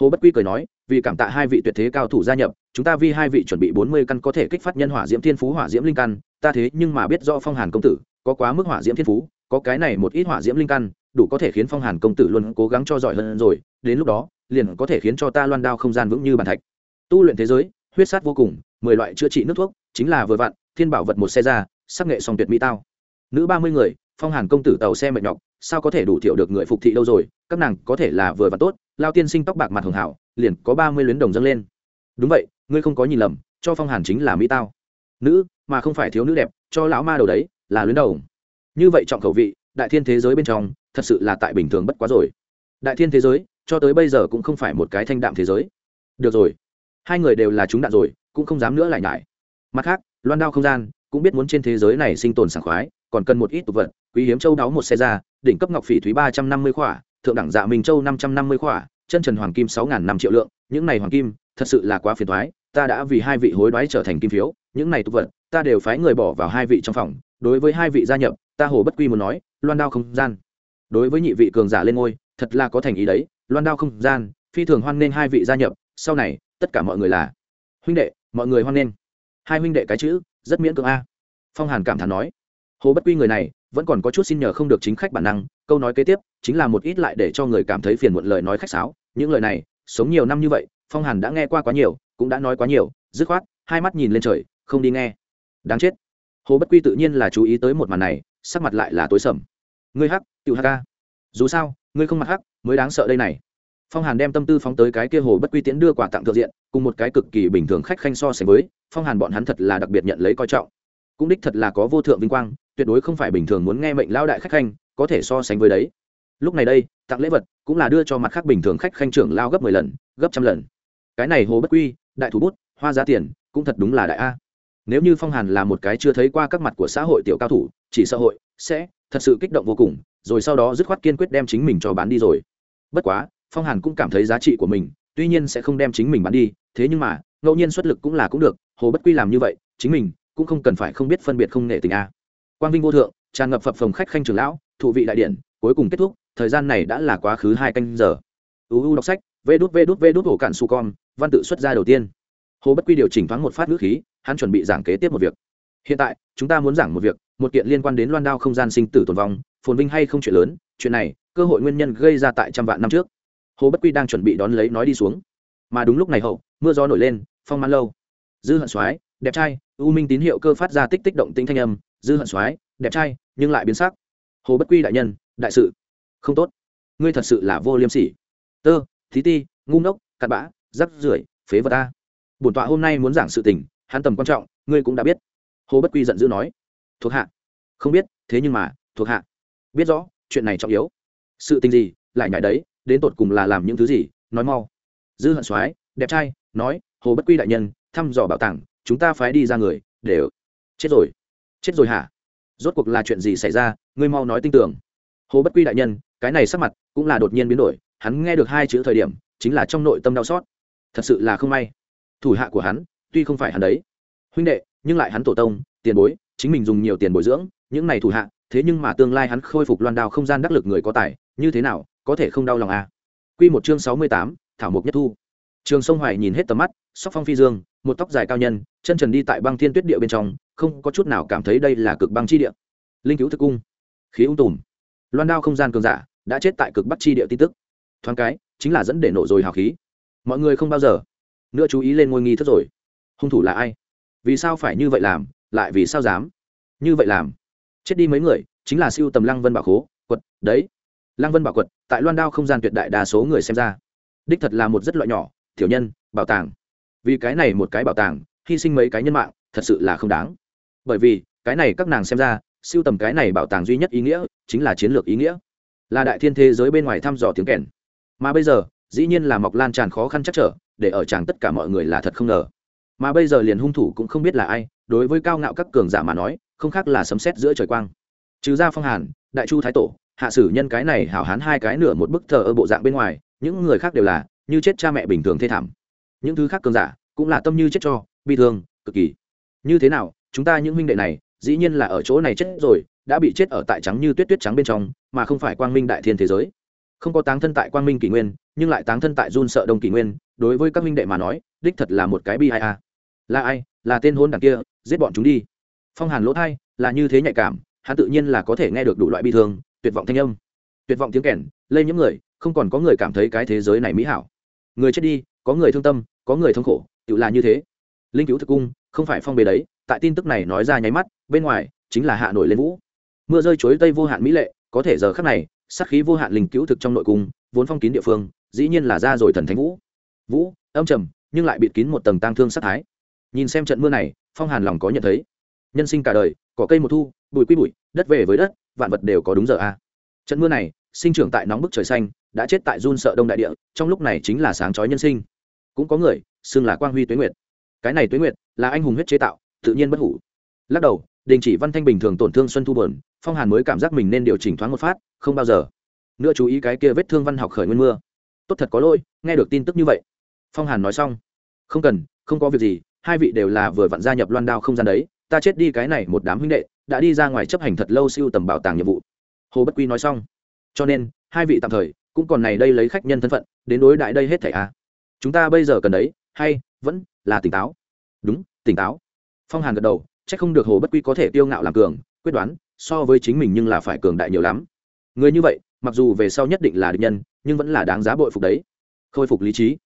hồ bất quy cười nói vì cảm tạ hai vị tuyệt thế cao thủ gia nhập, chúng ta vì hai vị chuẩn bị bốn mươi căn có thể kích phát nhân hỏa diễm thiên phú, hỏa diễm linh căn. Ta thế nhưng mà biết do phong hàn công tử, có quá mức hỏa diễm thiên phú, có cái này một ít hỏa diễm linh căn, đủ có thể khiến phong hàn công tử luôn cố gắng cho giỏi hơn rồi. Đến lúc đó, liền có thể khiến cho ta loan đao không gian vững như bàn thạch. Tu luyện thế giới, huyết sát vô cùng, mười loại chữa trị nước thuốc, chính là vừa vặn, thiên bảo vật một xe ra, sắc nghệ song tuyệt mỹ tao. Nữ ba mươi người, phong hàn công tử tàu xe mệt nhọc, sao có thể đủ thiểu được người phục thị đâu rồi, các nàng có thể là vừa vặn tốt. Lao tiên sinh tóc bạc mặt hường hảo liền có ba mươi luyến đồng dâng lên. Đúng vậy, ngươi không có nhìn lầm, cho phong hàn chính là mỹ tao. Nữ, mà không phải thiếu nữ đẹp, cho lão ma đầu đấy, là luyến đồng. Như vậy trọng khẩu vị, đại thiên thế giới bên trong, thật sự là tại bình thường bất quá rồi. Đại thiên thế giới, cho tới bây giờ cũng không phải một cái thanh đạm thế giới. Được rồi. Hai người đều là chúng đạn rồi, cũng không dám nữa lại nhải. Mặt khác, loan đao không gian, cũng biết muốn trên thế giới này sinh tồn sảng khoái, còn cần một ít tục vật, quý hiếm châu đáo một xe ra, đỉnh cấp ngọc phỉ thúy ba trăm năm mươi khỏa, thượng đẳng dạ minh châu năm trăm năm mươi khỏa chân trần hoàng kim sáu năm triệu lượng, những này hoàng kim, thật sự là quá phiền thoái ta đã vì hai vị hối đoái trở thành kim phiếu, những này tục vật, ta đều phái người bỏ vào hai vị trong phòng, đối với hai vị gia nhập, ta hồ bất quy muốn nói, loan đao không gian. Đối với nhị vị cường giả lên ngôi, thật là có thành ý đấy, loan đao không gian, phi thường hoan nghênh hai vị gia nhập, sau này, tất cả mọi người là. Huynh đệ, mọi người hoan nghênh. Hai huynh đệ cái chữ, rất miễn cưỡng a. Phong hàn cảm thán nói hồ bất quy người này, vẫn còn có chút xin nhờ không được chính khách bản năng, câu nói kế tiếp, chính là một ít lại để cho người cảm thấy phiền muộn lời nói khách sáo. Những lời này, sống nhiều năm như vậy, phong hàn đã nghe qua quá nhiều, cũng đã nói quá nhiều, dứt khoát, hai mắt nhìn lên trời, không đi nghe. Đáng chết. Hồ bất quy tự nhiên là chú ý tới một màn này, sắc mặt lại là tối sầm. Ngươi hắc tự hắc ca. Dù sao, ngươi không mặt hắc, mới đáng sợ đây này. Phong hàn đem tâm tư phóng tới cái kia hồ bất quy tiễn đưa quà tặng thượng diện, cùng một cái cực kỳ bình thường khách khanh so sánh với, phong hàn bọn hắn thật là đặc biệt nhận lấy coi trọng. Cũng đích thật là có vô thượng vinh quang tuyệt đối không phải bình thường muốn nghe mệnh lao đại khách khanh, có thể so sánh với đấy. Lúc này đây, tặng lễ vật cũng là đưa cho mặt khác bình thường khách khanh trưởng lao gấp mười lần, gấp trăm lần. Cái này hồ bất quy, đại thủ bút, hoa giá tiền, cũng thật đúng là đại a. Nếu như phong hàn là một cái chưa thấy qua các mặt của xã hội tiểu cao thủ, chỉ xã hội sẽ thật sự kích động vô cùng, rồi sau đó dứt khoát kiên quyết đem chính mình cho bán đi rồi. Bất quá, phong hàn cũng cảm thấy giá trị của mình, tuy nhiên sẽ không đem chính mình bán đi, thế nhưng mà, ngẫu nhiên xuất lực cũng là cũng được, hồ bất quy làm như vậy, chính mình cũng không cần phải không biết phân biệt không nể tình a quang vinh vô thượng, tràn ngập phập phồng khách khanh trường lão, thụ vị đại điện cuối cùng kết thúc, thời gian này đã là quá khứ hai canh giờ. Uu đọc sách, vê đút vê đút vê đút hổ cạn su con văn tự xuất ra đầu tiên. Hồ bất quy điều chỉnh thoáng một phát ngữ khí, hắn chuẩn bị giảng kế tiếp một việc. Hiện tại, chúng ta muốn giảng một việc, một kiện liên quan đến loan đao không gian sinh tử tồn vong, phồn vinh hay không chuyện lớn, chuyện này, cơ hội nguyên nhân gây ra tại trăm vạn năm trước. Hồ bất quy đang chuẩn bị đón lấy nói đi xuống. Mà đúng lúc này hậu, mưa gió nổi lên, phong man lâu. Dư hận soái, đẹp trai, u minh tín hiệu cơ phát ra tích tích động tĩnh thanh âm dư hận soái, đẹp trai, nhưng lại biến sắc. Hồ bất quy đại nhân, đại sự. Không tốt. Ngươi thật sự là vô liêm sỉ. Tơ, thí ti, ngu ngốc, cặn bã, rắc rưởi, phế vật ta. Bổn tọa hôm nay muốn giảng sự tình, hắn tầm quan trọng, ngươi cũng đã biết. Hồ bất quy giận dữ nói. Thuộc hạ. Không biết, thế nhưng mà, thuộc hạ. Biết rõ, chuyện này trọng yếu. Sự tình gì, lại nhảy đấy, đến tột cùng là làm những thứ gì, nói mau. Dư hận soái, đẹp trai, nói, hồ bất quy đại nhân, thăm dò bảo tàng, chúng ta phái đi ra người để chết rồi chết rồi hả? Rốt cuộc là chuyện gì xảy ra? Ngươi mau nói tin tưởng. Hồ bất quy đại nhân, cái này sắc mặt cũng là đột nhiên biến đổi. Hắn nghe được hai chữ thời điểm, chính là trong nội tâm đau xót. Thật sự là không may. Thủ hạ của hắn, tuy không phải hắn đấy. Huynh đệ, nhưng lại hắn tổ tông, tiền bối, chính mình dùng nhiều tiền bồi dưỡng, những này thủ hạ, thế nhưng mà tương lai hắn khôi phục loan đao không gian đắc lực người có tài, như thế nào, có thể không đau lòng à? Quy một chương sáu mươi tám, thảo mục nhất thu. Trường sông hoài nhìn hết tầm mắt, sóc phong phi dương, một tóc dài cao nhân, chân trần đi tại băng thiên tuyết địa bên trong không có chút nào cảm thấy đây là cực băng chi địa. Linh cứu thực cung. Khí ung tùm. Loan đao không gian cường giả đã chết tại cực bắc chi địa tin tức. Thoáng cái, chính là dẫn để nổ rồi hào khí. Mọi người không bao giờ nữa chú ý lên ngôi nghi thức rồi. Hung thủ là ai? Vì sao phải như vậy làm, lại vì sao dám? Như vậy làm. Chết đi mấy người, chính là siêu tầm lăng vân bảo khố, quật, đấy. Lăng vân bảo quật, tại loan đao không gian tuyệt đại đa số người xem ra, đích thật là một rất loại nhỏ thiểu nhân, bảo tàng. Vì cái này một cái bảo tàng, hy sinh mấy cái nhân mạng, thật sự là không đáng bởi vì, cái này các nàng xem ra, siêu tầm cái này bảo tàng duy nhất ý nghĩa chính là chiến lược ý nghĩa. Là đại thiên thế giới bên ngoài thăm dò tiếng kèn. Mà bây giờ, dĩ nhiên là mọc lan tràn khó khăn chắc trở, để ở chàng tất cả mọi người là thật không ngờ. Mà bây giờ liền hung thủ cũng không biết là ai, đối với cao ngạo các cường giả mà nói, không khác là sấm sét giữa trời quang. Trừ ra phong hàn, đại chu thái tổ, hạ sử nhân cái này hảo hán hai cái nửa một bức thờ ở bộ dạng bên ngoài, những người khác đều là như chết cha mẹ bình thường thê thảm. Những thứ khác cường giả cũng là tâm như chết cho, bi thương, cực kỳ. Như thế nào chúng ta những huynh đệ này, dĩ nhiên là ở chỗ này chết rồi, đã bị chết ở tại trắng như tuyết tuyết trắng bên trong, mà không phải quang minh đại thiên thế giới. Không có táng thân tại quang minh kỷ nguyên, nhưng lại táng thân tại run sợ đông kỷ nguyên, đối với các minh đệ mà nói, đích thật là một cái bi ai a. Là ai? Là tên hôn đằng kia, giết bọn chúng đi. Phong hàn lỗ thai, là như thế nhạy cảm, hắn tự nhiên là có thể nghe được đủ loại bi thương, tuyệt vọng thanh âm, tuyệt vọng tiếng kèn, lây những người, không còn có người cảm thấy cái thế giới này mỹ hảo. Người chết đi, có người thương tâm, có người thống khổ, tự là như thế. Linh cứu thực cung, không phải phong bề đấy tại tin tức này nói ra nháy mắt, bên ngoài chính là hạ nổi lên vũ. Mưa rơi chuối tây vô hạn mỹ lệ, có thể giờ khắc này sắc khí vô hạn linh cứu thực trong nội cung, vốn phong kín địa phương, dĩ nhiên là ra rồi thần thánh vũ. Vũ, âm trầm, nhưng lại bịt kín một tầng tang thương sát thái. Nhìn xem trận mưa này, phong hàn lòng có nhận thấy. Nhân sinh cả đời, có cây một thu, bụi quy bụi, đất về với đất, vạn vật đều có đúng giờ a. Trận mưa này, sinh trưởng tại nóng bức trời xanh, đã chết tại run sợ đông đại địa, trong lúc này chính là sáng chói nhân sinh. Cũng có người, xưng là quang huy tuế nguyệt. Cái này tuế nguyệt là anh hùng huyết chế tạo tự nhiên bất hủ. Lắc đầu, đình chỉ văn thanh bình thường tổn thương xuân thu bờn phong hàn mới cảm giác mình nên điều chỉnh thoáng một phát, không bao giờ. Nữa chú ý cái kia vết thương văn học khởi nguyên mưa. Tốt thật có lỗi, nghe được tin tức như vậy. Phong hàn nói xong, không cần, không có việc gì, hai vị đều là vừa vặn gia nhập loan đao không gian đấy, ta chết đi cái này một đám huynh đệ, đã đi ra ngoài chấp hành thật lâu siêu tầm bảo tàng nhiệm vụ. Hồ bất quy nói xong, cho nên, hai vị tạm thời, cũng còn này đây lấy khách nhân thân phận, đến đối đại đây hết thảy à. Chúng ta bây giờ cần đấy, hay, vẫn là tỉnh táo. Đúng, tỉnh táo phong hàn gật đầu c h ắ c không được hồ bất quy có thể tiêu ngạo làm cường, quyết đoán, so với chính mình nhưng là phải cường đại nhiều lắm. Người như vậy, mặc dù về sau nhất định là địch nhân, nhưng vẫn là đáng giá bội phục đấy. Khôi phục lý trí.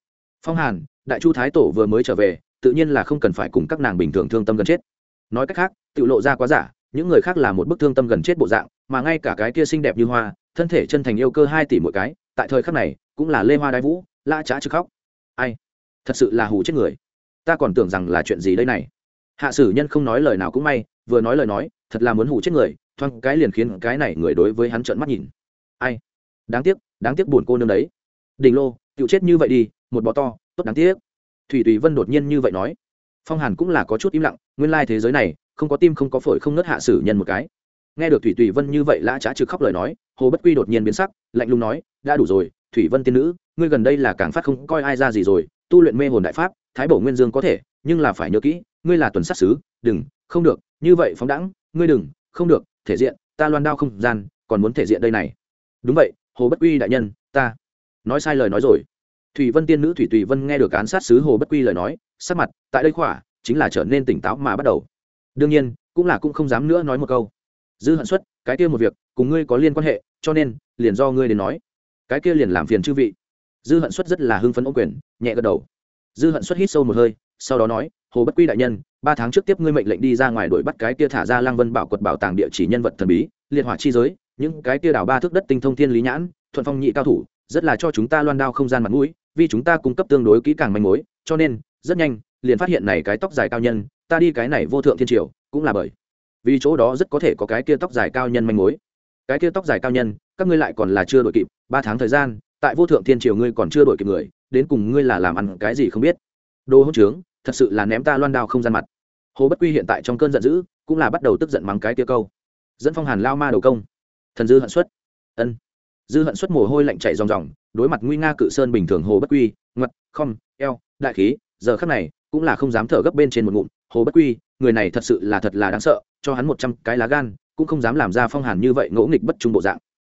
Phong hàn, đại chu thái tổ vừa mới trở về, tự nhiên là không cần phải cùng các nàng bình thường thương tâm gần chết. Nói cách khác, tự lộ ra quá giả, những người khác là một bức thương tâm gần chết bộ dạng, mà ngay cả cái kia xinh đẹp như hoa, thân thể chân thành yêu cơ hai tỷ mỗi cái, tại thời khắc này, cũng là lê hoa đái vũ la trá chứ khóc. Ai? Thật sự là hù chết người. Ta còn tưởng rằng là chuyện gì đây này hạ sử nhân không nói lời nào cũng may, vừa nói lời nói, thật là muốn hủ chết người, thoáng cái liền khiến cái này người đối với hắn trợn mắt nhìn. Ai? Đáng tiếc đáng tiếc buồn cô nương đấy. Đình lô tự chết như vậy đi, một bọ to, tốt đáng tiếc. Thủy tùy vân đột nhiên như vậy nói. Phong hàn cũng là có chút im lặng, nguyên lai thế giới này, không có tim không có phổi không nớt hạ sử nhân một cái. Nghe được thủy tùy vân như vậy lã trá trực khóc lời nói, hồ bất quy đột nhiên biến sắc, lạnh lùng nói, đã đủ rồi, thủy vân tiên nữ, ngươi gần đây là càng phát không coi ai ra gì rồi, tu luyện mê hồn đại pháp, thái bổ nguyên dương có thể, nhưng là phải nhớ kỹ ngươi là tuần sát sứ, đừng không được như vậy phóng đẳng ngươi đừng không được thể diện ta loan đao không gian còn muốn thể diện đây này. Đúng vậy hồ bất quy đại nhân ta. Nói sai lời nói rồi. Thủy vân tiên nữ thủy tùy vân nghe được án sát sứ hồ bất quy lời nói sắc mặt tại đây khỏa chính là trở nên tỉnh táo mà bắt đầu. Đương nhiên cũng là cũng không dám nữa nói một câu. Dư hận xuất cái kia một việc cùng ngươi có liên quan hệ cho nên liền do ngươi đến nói. Cái kia liền làm phiền chư vị. Dư hận xuất rất là hưng phấn ô quyền nhẹ gật đầu. Dư hận xuất hít sâu một hơi sau đó nói hồ bất quy đại nhân, ba tháng trước tiếp ngươi mệnh lệnh đi ra ngoài đuổi bắt cái kia thả ra lang vân bảo quật bảo tàng địa chỉ nhân vật thần bí, liệt hỏa chi giới, những cái kia đảo ba thước đất tinh thông thiên lý nhãn, thuận phong nhị cao thủ, rất là cho chúng ta loan đao không gian mặt mũi, vì chúng ta cung cấp tương đối kỹ càng manh mối, cho nên, rất nhanh, liền phát hiện này cái tóc dài cao nhân, ta đi cái này vô thượng thiên triều, cũng là bởi vì chỗ đó rất có thể có cái kia tóc dài cao nhân manh mối. Cái kia tóc dài cao nhân, các ngươi lại còn là chưa đổi kịp, ba tháng thời gian, tại vô thượng thiên triều ngươi còn chưa đổi kịp người, đến cùng ngươi là làm ăn cái gì không biết. Đồ hỗn trướng thật sự là ném ta loan đao không gian mặt. Hồ bất quy hiện tại trong cơn giận dữ, cũng là bắt đầu tức giận mắng cái kia câu. Dẫn phong hàn lao ma đầu công. Thần dư hận xuất. Ân. Dư hận xuất mồ hôi lạnh chảy ròng ròng, đối mặt nguy nga cự sơn bình thường hồ bất quy ngật không eo, đại khí, giờ khắc này, cũng là không dám thở gấp bên trên một ngụm. Hồ bất quy, người này thật sự là thật là đáng sợ, cho hắn một trăm cái lá gan, cũng không dám làm ra phong hàn như vậy ngỗ nghịch bất trung bộ dạng.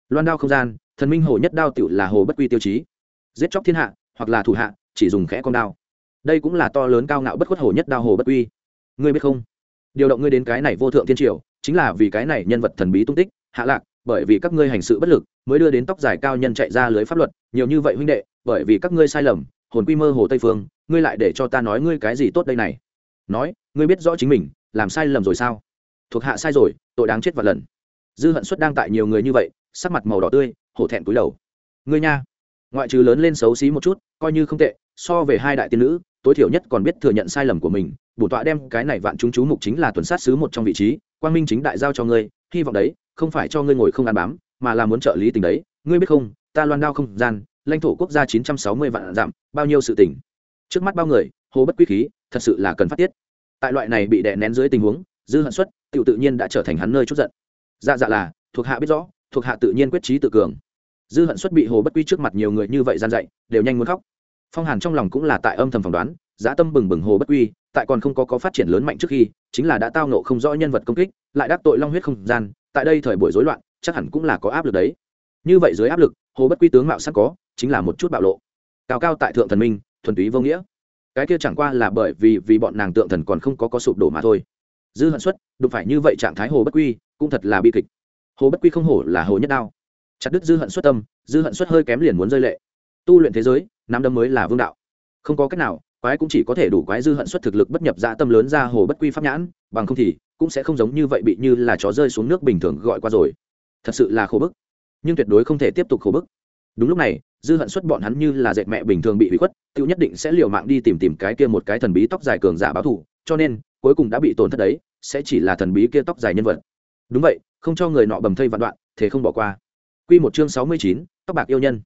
Loan đao không gian, thần minh hồ nhất đao tiểu là hồ bất quy tiêu chí. Giết chóc thiên hạ, hoặc là thủ hạ, chỉ dùng khẽ con đao đây cũng là to lớn cao ngạo bất khuất hồ nhất đao hồ bất uy, ngươi biết không? Điều động ngươi đến cái này vô thượng thiên triều chính là vì cái này nhân vật thần bí tung tích hạ lạc bởi vì các ngươi hành sự bất lực mới đưa đến tóc dài cao nhân chạy ra lưới pháp luật nhiều như vậy huynh đệ bởi vì các ngươi sai lầm hồn quy mơ hồ tây phương ngươi lại để cho ta nói ngươi cái gì tốt đây này? Nói ngươi biết rõ chính mình làm sai lầm rồi sao? Thuộc hạ sai rồi tội đáng chết vạn lần. Dư hận xuất đang tại nhiều người như vậy sắc mặt màu đỏ tươi hổ thẹn cúi đầu. Ngươi nha. Ngoại trừ lớn lên xấu xí một chút coi như không tệ so về hai đại tiên nữ tối thiểu nhất còn biết thừa nhận sai lầm của mình, bổ tọa đem cái này vạn chúng chú mục chính là tuần sát sứ một trong vị trí, quang minh chính đại giao cho ngươi, hy vọng đấy, không phải cho ngươi ngồi không ăn bám, mà là muốn trợ lý tình đấy. Ngươi biết không, ta loan đao không gian, lãnh thổ quốc gia chín trăm sáu mươi vạn dặm, bao nhiêu sự tình? Trước mắt bao người, hồ bất quy khí, thật sự là cần phát tiết. Tại loại này bị đè nén dưới tình huống, dư hận xuất tự tự nhiên đã trở thành hắn nơi chút giận. Dạ dạ là, thuộc hạ biết rõ, thuộc hạ tự nhiên quyết trí tự cường. Dư hận xuất bị hồ bất quy trước mặt nhiều người như vậy gian dạy, đều nhanh muốn khóc phong hàn trong lòng cũng là tại âm thầm phỏng đoán giá tâm bừng bừng hồ bất quy, tại còn không có có phát triển lớn mạnh trước khi, chính là đã tao nộ không rõ nhân vật công kích, lại đắc tội long huyết không gian, tại đây thời buổi rối loạn, chắc hẳn cũng là có áp lực đấy. Như vậy dưới áp lực, hồ bất quy tướng mạo sắc có, chính là một chút bạo lộ. Cao cao tại thượng thần minh, thuần túy vô nghĩa. Cái kia chẳng qua là bởi vì vì bọn nàng tượng thần còn không có có sụp đổ mà thôi. Dư hận xuất, đụng phải như vậy trạng thái hồ bất quy, cũng thật là bi kịch. Hồ bất quy không hổ là hồ nhất đao. Chặt đứt dư hận xuất tâm, dư hận xuất hơi kém liền muốn rơi lệ tu luyện thế giới nam đâm mới là vương đạo. Không có cách nào, quái cũng chỉ có thể đủ quái dư hận xuất thực lực bất nhập dạ tâm lớn ra hồ bất quy pháp nhãn, bằng không thì cũng sẽ không giống như vậy bị như là chó rơi xuống nước bình thường gọi qua rồi. Thật sự là khổ bức. Nhưng tuyệt đối không thể tiếp tục khổ bức. Đúng lúc này, dư hận xuất bọn hắn như là dệt mẹ bình thường bị hủy khuất, tự nhất định sẽ liều mạng đi tìm tìm cái kia một cái thần bí tóc dài cường giả báo thù, cho nên, cuối cùng đã bị tổn thất đấy, sẽ chỉ là thần bí kia tóc dài nhân vật. Đúng vậy, không cho người nọ bầm thây vạn đoạn, thế không bỏ qua. Quy một chương sáu mươi chín, tóc bạc yêu nhân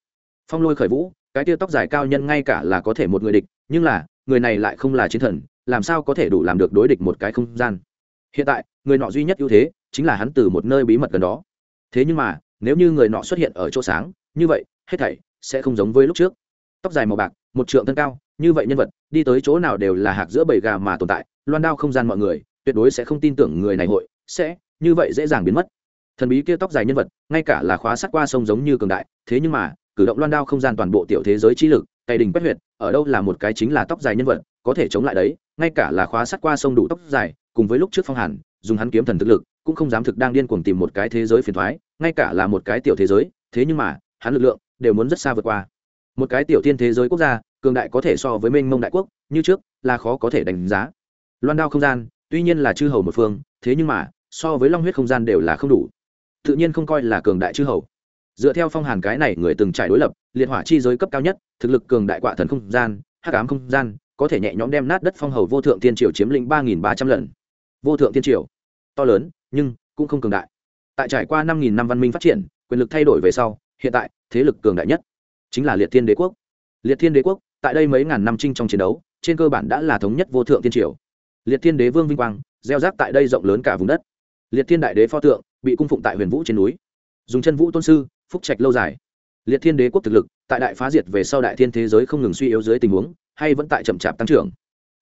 phong lôi khởi vũ, cái kia tóc dài cao nhân ngay cả là có thể một người địch, nhưng là, người này lại không là chiến thần, làm sao có thể đủ làm được đối địch một cái không gian? Hiện tại, người nọ duy nhất ưu thế, chính là hắn từ một nơi bí mật gần đó. Thế nhưng mà, nếu như người nọ xuất hiện ở chỗ sáng, như vậy, hết thảy sẽ không giống với lúc trước. Tóc dài màu bạc, một trượng thân cao, như vậy nhân vật, đi tới chỗ nào đều là hạc giữa bầy gà mà tồn tại, loan đao không gian mọi người, tuyệt đối sẽ không tin tưởng người này hội, sẽ, như vậy dễ dàng biến mất. Thần bí kia tóc dài nhân vật, ngay cả là khóa sắt qua sông giống như cường đại, thế nhưng mà cử động loan đao không gian toàn bộ tiểu thế giới trí lực cày đình quét huyệt, ở đâu là một cái chính là tóc dài nhân vật, có thể chống lại đấy, ngay cả là khóa sắt qua sông đủ tóc dài, cùng với lúc trước phong hàn, dùng hắn kiếm thần thực lực, cũng không dám thực đang điên cuồng tìm một cái thế giới phiền thoái, ngay cả là một cái tiểu thế giới, thế nhưng mà, hắn lực lượng đều muốn rất xa vượt qua. Một cái tiểu tiên thế giới quốc gia, cường đại có thể so với minh mông đại quốc, như trước, là khó có thể đánh giá. Loan đao không gian, tuy nhiên là chư hầu một phương, thế nhưng mà, so với long huyết không gian đều là không đủ. Tự nhiên không coi là cường đại chư hầu dựa theo phong hàn cái này người từng trải đối lập, liệt hỏa chi giới cấp cao nhất, thực lực cường đại quạ thần không gian, hắc ám không gian, có thể nhẹ nhõm đem nát đất phong hầu vô thượng tiên triều chiếm lĩnh ba nghìn ba trăm lần. Vô thượng tiên triều, to lớn, nhưng cũng không cường đại. Tại trải qua năm nghìn năm văn minh phát triển, quyền lực thay đổi về sau, hiện tại, thế lực cường đại nhất chính là liệt thiên đế quốc. Liệt thiên đế quốc, tại đây mấy ngàn năm trinh trong chiến đấu, trên cơ bản đã là thống nhất vô thượng tiên triều. Liệt thiên đế vương vinh quang, gieo rác tại đây rộng lớn cả vùng đất. Liệt thiên đại đế pho tượng, bị cung phụng tại huyền vũ trên núi. Dùng chân vũ tôn sư phúc trạch lâu dài. Liệt thiên đế quốc thực lực, tại đại phá diệt về sau đại thiên thế giới không ngừng suy yếu dưới tình huống, hay vẫn tại chậm chạp tăng trưởng.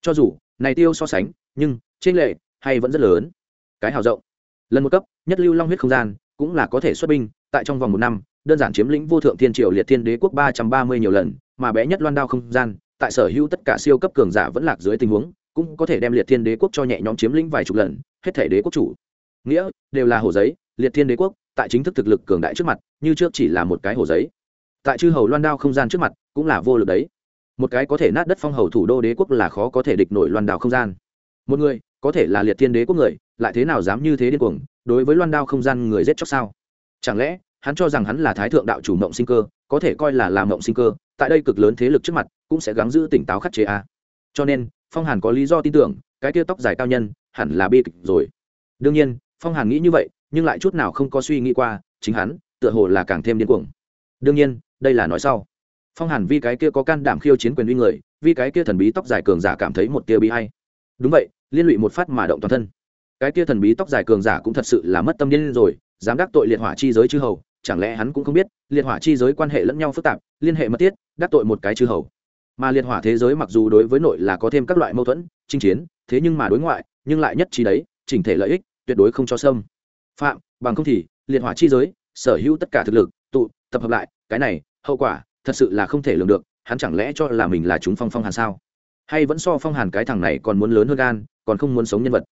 Cho dù, này tiêu so sánh, nhưng trên lệ hay vẫn rất lớn. Cái hào rộng. Lần một cấp, nhất lưu long huyết không gian, cũng là có thể xuất binh, tại trong vòng một năm, đơn giản chiếm lĩnh vô thượng thiên triều liệt thiên đế quốc ba trăm ba mươi nhiều lần, mà bé nhất loan đao không gian, tại sở hữu tất cả siêu cấp cường giả vẫn lạc dưới tình huống, cũng có thể đem liệt thiên đế quốc cho nhẹ nhõm chiếm lĩnh vài chục lần, hết thể đế quốc chủ. Nghĩa, đều là hồ giấy, liệt thiên đế quốc tại chính thức thực lực cường đại trước mặt, như trước chỉ là một cái hồ giấy. Tại chư hầu loan đao không gian trước mặt, cũng là vô lực đấy. Một cái có thể nát đất phong hầu thủ đô đế quốc là khó có thể địch nổi loan đao không gian. Một người, có thể là liệt thiên đế quốc người, lại thế nào dám như thế điên cuồng, đối với loan đao không gian người giết chóc sao? Chẳng lẽ, hắn cho rằng hắn là thái thượng đạo chủ mộng sinh cơ, có thể coi là làm mộng sinh cơ, tại đây cực lớn thế lực trước mặt, cũng sẽ gắng giữ tỉnh táo khắc chế a. À. cho nên, phong hàn có lý do tin tưởng, cái tia tóc dài cao nhân, hẳn là bi kịch rồi. Đương nhiên, phong hàn nghĩ như vậy nhưng lại chút nào không có suy nghĩ qua, chính hắn, tựa hồ là càng thêm điên cuồng. Đương nhiên, đây là nói sau. Phong hàn vì cái kia có can đảm khiêu chiến quyền uy người vì cái kia thần bí tóc dài cường giả cảm thấy một tia bi hay đúng vậy, liên lụy một phát mà động toàn thân. Cái kia thần bí tóc dài cường giả cũng thật sự là mất tâm điên rồi, dám đắc tội liệt hỏa chi giới chư hầu, chẳng lẽ hắn cũng không biết, liệt hỏa chi giới quan hệ lẫn nhau phức tạp, liên hệ mật thiết, đắc tội một cái chư hầu. Mà liệt hỏa thế giới mặc dù đối với nội là có thêm các loại mâu thuẫn, chinh chiến, thế nhưng mà đối ngoại, nhưng lại nhất trí đấy, chỉnh thể lợi ích, tuyệt đối không cho sâm phạm, bằng không thì, liệt hỏa chi giới, sở hữu tất cả thực lực, tụ, tập hợp lại, cái này, hậu quả, thật sự là không thể lường được, hắn chẳng lẽ cho là mình là chúng phong phong hàn sao? Hay vẫn so phong hàn cái thằng này còn muốn lớn hơn gan, còn không muốn sống nhân vật?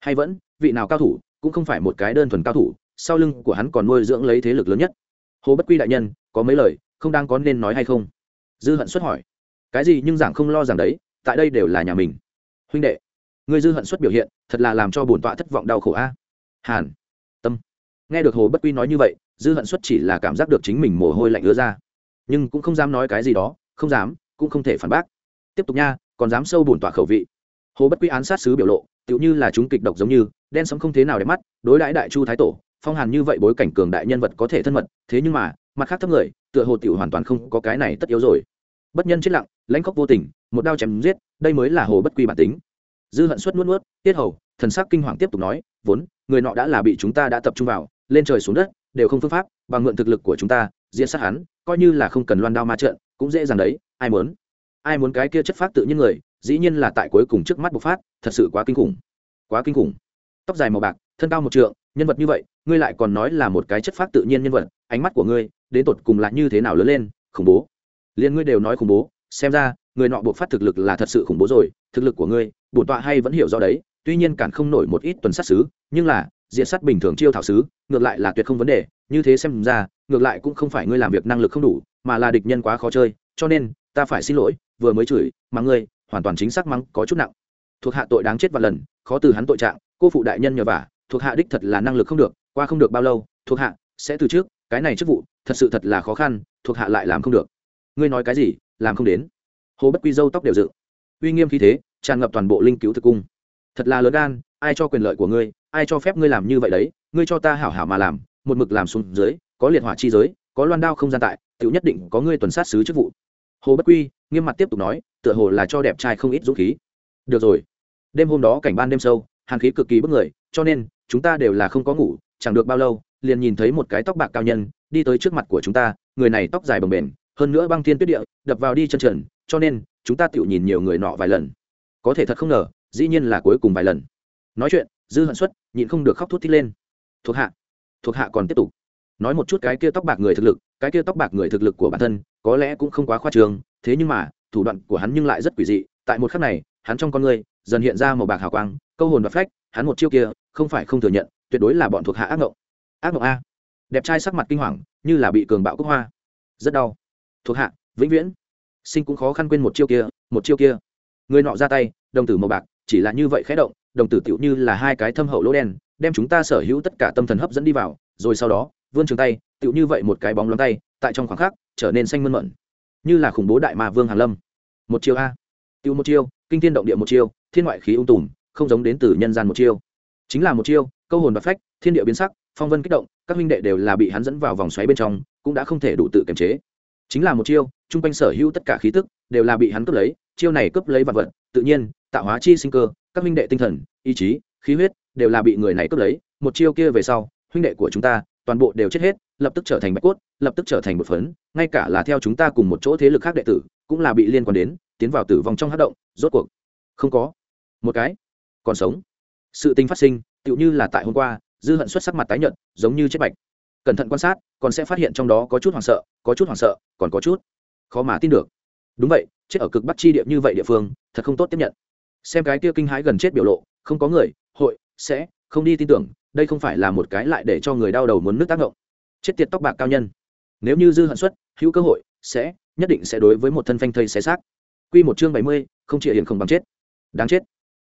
Hay vẫn, vị nào cao thủ, cũng không phải một cái đơn thuần cao thủ, sau lưng của hắn còn nuôi dưỡng lấy thế lực lớn nhất? Hồ bất quy đại nhân, có mấy lời, không đang có nên nói hay không? Dư hận xuất hỏi. Cái gì nhưng giảng không lo rằng đấy, tại đây đều là nhà mình. Huynh đệ người dư hận xuất biểu hiện, thật là làm cho bổn tọa thất vọng đau khổ a. Hàn nghe được hồ bất quy nói như vậy, dư hận xuất chỉ là cảm giác được chính mình mồ hôi lạnh ứa ra. Nhưng cũng không dám nói cái gì đó, không dám, cũng không thể phản bác. Tiếp tục nha, còn dám sâu bổn tỏa khẩu vị. Hồ bất quy án sát sứ biểu lộ, tựu như là chúng kịch độc giống như, đen sống không thế nào để mắt, đối đãi đại chu thái tổ, phong hàn như vậy bối cảnh cường đại nhân vật có thể thân mật, thế nhưng mà, mặt khác thấp người, tựa hồ tiểu hoàn toàn không có cái này tất yếu rồi. Bất nhân chết lặng, lãnh khóc vô tình, một đao chém giết, đây mới là hồ bất quy bản tính. Dư hận suất nuốt nuốt, tiết hầu, thần sắc kinh hoàng tiếp tục nói, vốn, người nọ đã là bị chúng ta đã tập trung vào lên trời xuống đất, đều không phương pháp, bằng mượn thực lực của chúng ta, diễn sát hắn, coi như là không cần loan đao ma trận, cũng dễ dàng đấy, ai muốn? Ai muốn cái kia chất phát tự nhiên người, dĩ nhiên là tại cuối cùng trước mắt bộc phát, thật sự quá kinh khủng. Quá kinh khủng. Tóc dài màu bạc, thân cao một trượng, nhân vật như vậy, ngươi lại còn nói là một cái chất phát tự nhiên nhân vật, ánh mắt của ngươi, đến tột cùng là như thế nào lớn lên, khủng bố. Liền ngươi đều nói khủng bố, xem ra, người nọ buộc phát thực lực là thật sự khủng bố rồi, thực lực của ngươi, bổn tọa hay vẫn hiểu rõ đấy, tuy nhiên cản không nổi một ít tuần sát xứ, nhưng là diện sát bình thường chiêu thảo sứ, ngược lại là tuyệt không vấn đề, như thế xem ra, ngược lại cũng không phải ngươi làm việc năng lực không đủ, mà là địch nhân quá khó chơi, cho nên, ta phải xin lỗi, vừa mới chửi mắng ngươi, hoàn toàn chính xác mắng, có chút nặng. Thuộc hạ tội đáng chết và lần, khó từ hắn tội trạng, cô phụ đại nhân nhờ vả, thuộc hạ đích thật là năng lực không được, qua không được bao lâu, thuộc hạ sẽ từ trước, cái này chức vụ, thật sự thật là khó khăn, thuộc hạ lại làm không được. Ngươi nói cái gì, làm không đến. Hồ bất quy dâu tóc đều dự uy nghiêm khí thế, tràn ngập toàn bộ linh cứu thực cung. Thật là lớn gan, ai cho quyền lợi của ngươi? Ai cho phép ngươi làm như vậy đấy, ngươi cho ta hảo hảo mà làm, một mực làm xuống dưới, có liệt hỏa chi giới, có loan đao không gian tại tự nhất định có ngươi tuần sát sứ chức vụ. Hồ bất quy nghiêm mặt tiếp tục nói, tựa hồ là cho đẹp trai không ít dũng khí. Được rồi. Đêm hôm đó cảnh ban đêm sâu, hàn khí cực kỳ bức người, cho nên, chúng ta đều là không có ngủ, chẳng được bao lâu, liền nhìn thấy một cái tóc bạc cao nhân, đi tới trước mặt của chúng ta, người này tóc dài bồng bềnh, hơn nữa băng thiên tuyết địa, đập vào đi chân trần, cho nên, chúng ta tự nhìn nhiều người nọ vài lần. Có thể thật không ngờ, dĩ nhiên là cuối cùng vài lần. Nói chuyện, dư hận xuất nhịn không được khóc thút thít lên. Thuộc hạ thuộc hạ còn tiếp tục. Nói một chút cái kia tóc bạc người thực lực, cái kia tóc bạc người thực lực của bản thân, có lẽ cũng không quá khoa trường thế nhưng mà, thủ đoạn của hắn nhưng lại rất quỷ dị. Tại một khắc này, hắn trong con người, dần hiện ra màu bạc hào quang, câu hồn và phách, hắn một chiêu kia, không phải không thừa nhận, tuyệt đối là bọn thuộc hạ ác mộng ác mộng a. Đẹp trai sắc mặt kinh hoàng, như là bị cường bạo cúc hoa. Rất đau. Thuộc hạ, vĩnh viễn. Sinh cũng khó khăn quên một chiêu kia, một chiêu kia. Người nọ ra tay, đồng tử màu bạc, chỉ là như vậy khẽ động đồng tử tựu như là hai cái thâm hậu lỗ đen, đem chúng ta sở hữu tất cả tâm thần hấp dẫn đi vào, rồi sau đó, vươn trường tay tựu như vậy một cái bóng lóng tay, tại trong khoảng khắc, trở nên xanh mơn mận. Như là khủng bố đại ma vương hàn lâm. Một chiêu a. Tựu một chiêu, kinh thiên động địa một chiêu, thiên ngoại khí ung tùm, không giống đến từ nhân gian một chiêu. Chính là một chiêu, câu hồn và phách, thiên địa biến sắc, phong vân kích động, các huynh đệ đều là bị hắn dẫn vào vòng xoáy bên trong, cũng đã không thể đủ tự kiềm chế. Chính là một chiêu, chung quanh sở hữu tất cả khí tức, đều là bị hắn cướp lấy, chiêu này cướp lấy vật vật, tự nhiên, tạo hóa chi sinh cơ các huynh đệ tinh thần, ý chí, khí huyết đều là bị người này cướp lấy, một chiêu kia về sau, huynh đệ của chúng ta toàn bộ đều chết hết, lập tức trở thành bạch cốt, lập tức trở thành một phấn, ngay cả là theo chúng ta cùng một chỗ thế lực khác đệ tử, cũng là bị liên quan đến, tiến vào tử vong trong hát động, rốt cuộc, không có một cái còn sống. Sự tình phát sinh, tựu như là tại hôm qua, dư hận xuất sắc mặt tái nhợt, giống như chết bạch. Cẩn thận quan sát, còn sẽ phát hiện trong đó có chút hoảng sợ, có chút hoảng sợ, còn có chút khó mà tin được. Đúng vậy, chết ở cực bắc chi địa như vậy địa phương, thật không tốt tiếp nhận xem cái kia kinh hãi gần chết biểu lộ, không có người, hội, sẽ, không đi tin tưởng, đây không phải là một cái lại để cho người đau đầu muốn nước tác động chết tiệt tóc bạc cao nhân. Nếu như dư hận xuất, hữu cơ hội, sẽ, nhất định sẽ đối với một thân phanh thây xé xác. Quy một chương bảy mươi, không chịu hiển không bằng chết. Đáng chết.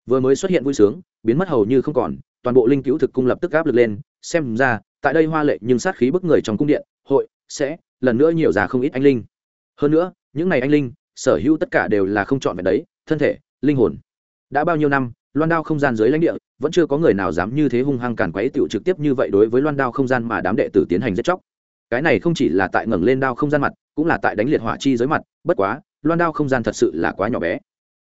Vừa mới xuất hiện vui sướng, biến mất hầu như không còn, toàn bộ linh cứu thực cung lập tức gáp lực lên, xem ra, tại đây hoa lệ nhưng sát khí bức người trong cung điện, hội, sẽ, lần nữa nhiều già không ít anh linh. Hơn nữa, những này anh linh, sở hữu tất cả đều là không chọn vẹn đấy, thân thể, linh hồn đã bao nhiêu năm loan đao không gian dưới lãnh địa vẫn chưa có người nào dám như thế hung hăng càn quấy tiểu trực tiếp như vậy đối với loan đao không gian mà đám đệ tử tiến hành giết chóc. Cái này không chỉ là tại ngẩng lên đao không gian mặt cũng là tại đánh liệt hỏa chi dưới mặt bất quá loan đao không gian thật sự là quá nhỏ bé.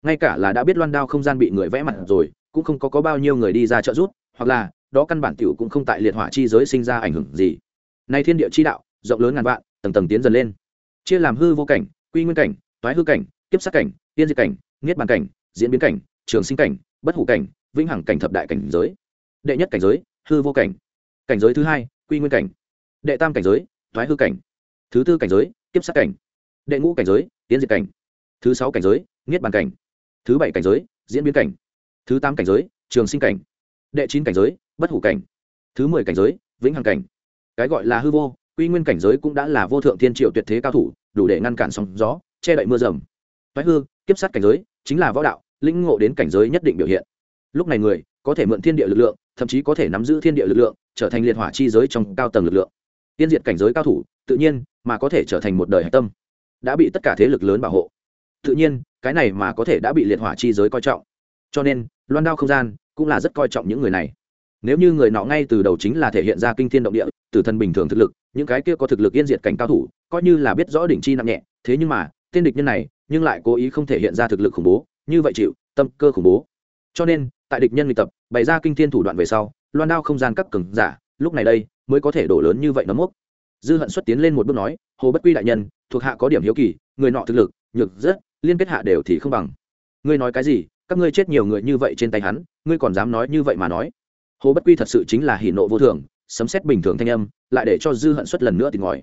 Ngay cả là đã biết loan đao không gian bị người vẽ mặt rồi cũng không có, có bao nhiêu người đi ra trợ giúp hoặc là đó căn bản tiểu cũng không tại liệt hỏa chi giới sinh ra ảnh hưởng gì. Nay thiên địa chi đạo rộng lớn ngàn vạn tầng tầng tiến dần lên. Chia làm hư vô cảnh quy nguyên cảnh toái hư cảnh kiếp sát cảnh tiên diệt cảnh niết bàn cảnh diễn biến cảnh trường sinh cảnh bất hủ cảnh vĩnh hằng cảnh thập đại cảnh giới đệ nhất cảnh giới hư vô cảnh cảnh giới thứ hai quy nguyên cảnh đệ tam cảnh giới thoái hư cảnh thứ tư cảnh giới kiếp sát cảnh đệ ngũ cảnh giới tiến diệt cảnh thứ sáu cảnh giới niết bàn cảnh thứ bảy cảnh giới diễn biến cảnh thứ tám cảnh giới trường sinh cảnh đệ chín cảnh giới bất hủ cảnh thứ mười cảnh giới vĩnh hằng cảnh cái gọi là hư vô quy nguyên cảnh giới cũng đã là vô thượng thiên triệu tuyệt thế cao thủ đủ để ngăn cản sóng gió che đậy mưa rầm thoái hư kiếp sát cảnh giới chính là võ đạo Lĩnh ngộ đến cảnh giới nhất định biểu hiện. Lúc này người có thể mượn thiên địa lực lượng, thậm chí có thể nắm giữ thiên địa lực lượng, trở thành liệt hỏa chi giới trong cao tầng lực lượng. Tiên diệt cảnh giới cao thủ, tự nhiên mà có thể trở thành một đời hạch tâm, đã bị tất cả thế lực lớn bảo hộ. Tự nhiên, cái này mà có thể đã bị liệt hỏa chi giới coi trọng. Cho nên, loan đao không gian cũng là rất coi trọng những người này. Nếu như người nọ ngay từ đầu chính là thể hiện ra kinh thiên động địa từ thân bình thường thực lực, những cái kia có thực lực yên diệt cảnh cao thủ, coi như là biết rõ đỉnh chi nặng nhẹ, thế nhưng mà, tên địch nhân này nhưng lại cố ý không thể hiện ra thực lực khủng bố như vậy chịu, tâm cơ khủng bố. Cho nên, tại địch nhân luyện tập, bày ra kinh thiên thủ đoạn về sau, loan đao không gian các cường giả, lúc này đây, mới có thể đổ lớn như vậy nấm mốc. Dư hận xuất tiến lên một bước nói, hồ bất quy đại nhân, thuộc hạ có điểm hiếu kỳ, người nọ thực lực, nhược rất, liên kết hạ đều thì không bằng. Ngươi nói cái gì? Các ngươi chết nhiều người như vậy trên tay hắn, ngươi còn dám nói như vậy mà nói? Hồ bất quy thật sự chính là hỉ nộ vô thường, sấm xét bình thường thanh âm, lại để cho dư hận xuất lần nữa thì ngòi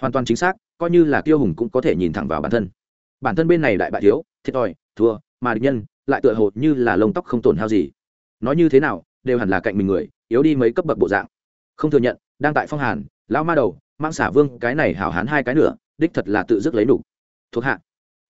hoàn toàn chính xác, coi như là tiêu hùng cũng có thể nhìn thẳng vào bản thân. Bản thân bên này đại bại thiếu, thiệt thòi, thua mà địch nhân lại tựa hồ như là lông tóc không tổn hao gì. Nói như thế nào, đều hẳn là cạnh mình người, yếu đi mấy cấp bậc bộ dạng. Không thừa nhận, đang tại phong hàn, lão ma đầu mang xả vương, cái này hảo hán hai cái nữa đích thật là tự dứt lấy đủ thuộc hạ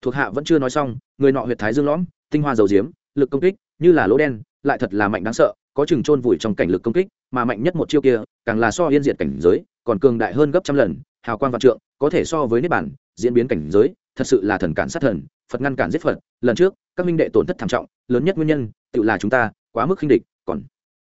thuộc hạ vẫn chưa nói xong, người nọ huyệt thái dương lõm, tinh hoa dầu diếm, lực công kích, như là lỗ đen, lại thật là mạnh đáng sợ, có chừng chôn vùi trong cảnh lực công kích, mà mạnh nhất một chiêu kia, càng là so yên diệt cảnh giới, còn cường đại hơn gấp trăm lần, hào quang vạn trượng, có thể so với niết bản diễn biến cảnh giới, thật sự là thần cản sát thần phật ngăn cản giết phật, lần trước, các minh đệ tổn thất thảm trọng, lớn nhất nguyên nhân, tự là chúng ta quá mức khinh địch, còn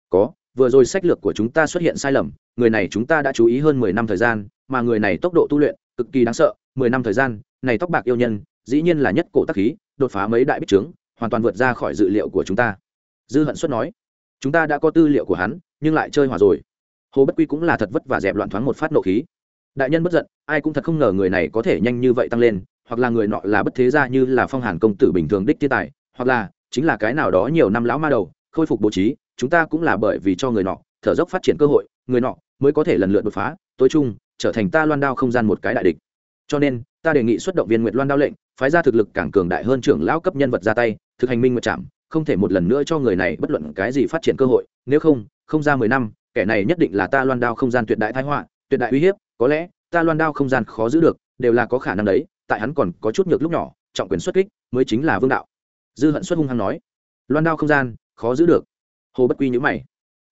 có, vừa rồi sách lược của chúng ta xuất hiện sai lầm, người này chúng ta đã chú ý hơn mười năm thời gian, mà người này tốc độ tu luyện, cực kỳ đáng sợ, mười năm thời gian, này tóc bạc yêu nhân, dĩ nhiên là nhất cổ tác khí, đột phá mấy đại bích trướng hoàn toàn vượt ra khỏi dự liệu của chúng ta. Dư hận xuất nói, chúng ta đã có tư liệu của hắn, nhưng lại chơi hòa rồi. Hồ bất quy cũng là thật vất và dẹp loạn thoáng một phát nộ khí. Đại nhân bất giận, ai cũng thật không ngờ người này có thể nhanh như vậy tăng lên hoặc là người nọ là bất thế gia như là phong hàn công tử bình thường đích thiên tài, hoặc là chính là cái nào đó nhiều năm lão ma đầu, khôi phục bố trí, chúng ta cũng là bởi vì cho người nọ, thở dốc phát triển cơ hội, người nọ mới có thể lần lượt đột phá, tối trung trở thành ta loan đao không gian một cái đại địch. Cho nên, ta đề nghị xuất động viên nguyệt loan đao lệnh, phái ra thực lực càng cường đại hơn trưởng lão cấp nhân vật ra tay, thực hành minh nguyệt trạm không thể một lần nữa cho người này bất luận cái gì phát triển cơ hội, nếu không không ra mười năm, kẻ này nhất định là ta loan đao không gian tuyệt đại thái họa, tuyệt đại uy hiếp, có lẽ, ta loan đao không gian khó giữ được, đều là có khả năng đấy tại hắn còn có chút nhược lúc nhỏ, trọng quyền xuất kích mới chính là vương đạo. Dư hận xuất hung hăng nói, loan đao không gian, khó giữ được. Hồ bất quy nhữ mày,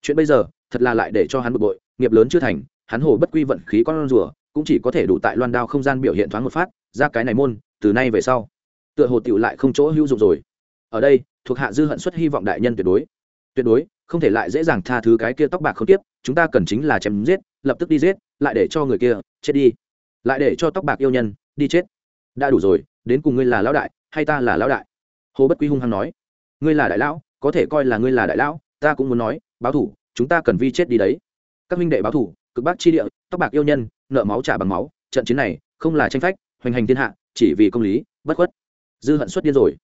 chuyện bây giờ, thật là lại để cho hắn bực bội, nghiệp lớn chưa thành, hắn hồ bất quy vận khí con rùa, cũng chỉ có thể đủ tại loan đao không gian biểu hiện thoáng một phát, ra cái này môn, từ nay về sau, tựa hồ tựu lại không chỗ hữu dụng rồi. Ở đây, thuộc hạ dư hận xuất hy vọng đại nhân tuyệt đối. Tuyệt đối, không thể lại dễ dàng tha thứ cái kia tóc bạc không tiếp, chúng ta cần chính là chém giết, lập tức đi giết, lại để cho người kia chết đi. Lại để cho tóc bạc yêu nhân, đi chết đã đủ rồi, đến cùng ngươi là lão đại, hay ta là lão đại? Hồ bất quy hung hăng nói. Ngươi là đại lão, có thể coi là ngươi là đại lão, ta cũng muốn nói, báo thủ, chúng ta cần vi chết đi đấy. Các minh đệ báo thủ, cực bắc chi địa, tóc bạc yêu nhân, nợ máu trả bằng máu, trận chiến này không là tranh phách, hoành hành thiên hạ, chỉ vì công lý, bất khuất. Dư hận xuất điên rồi.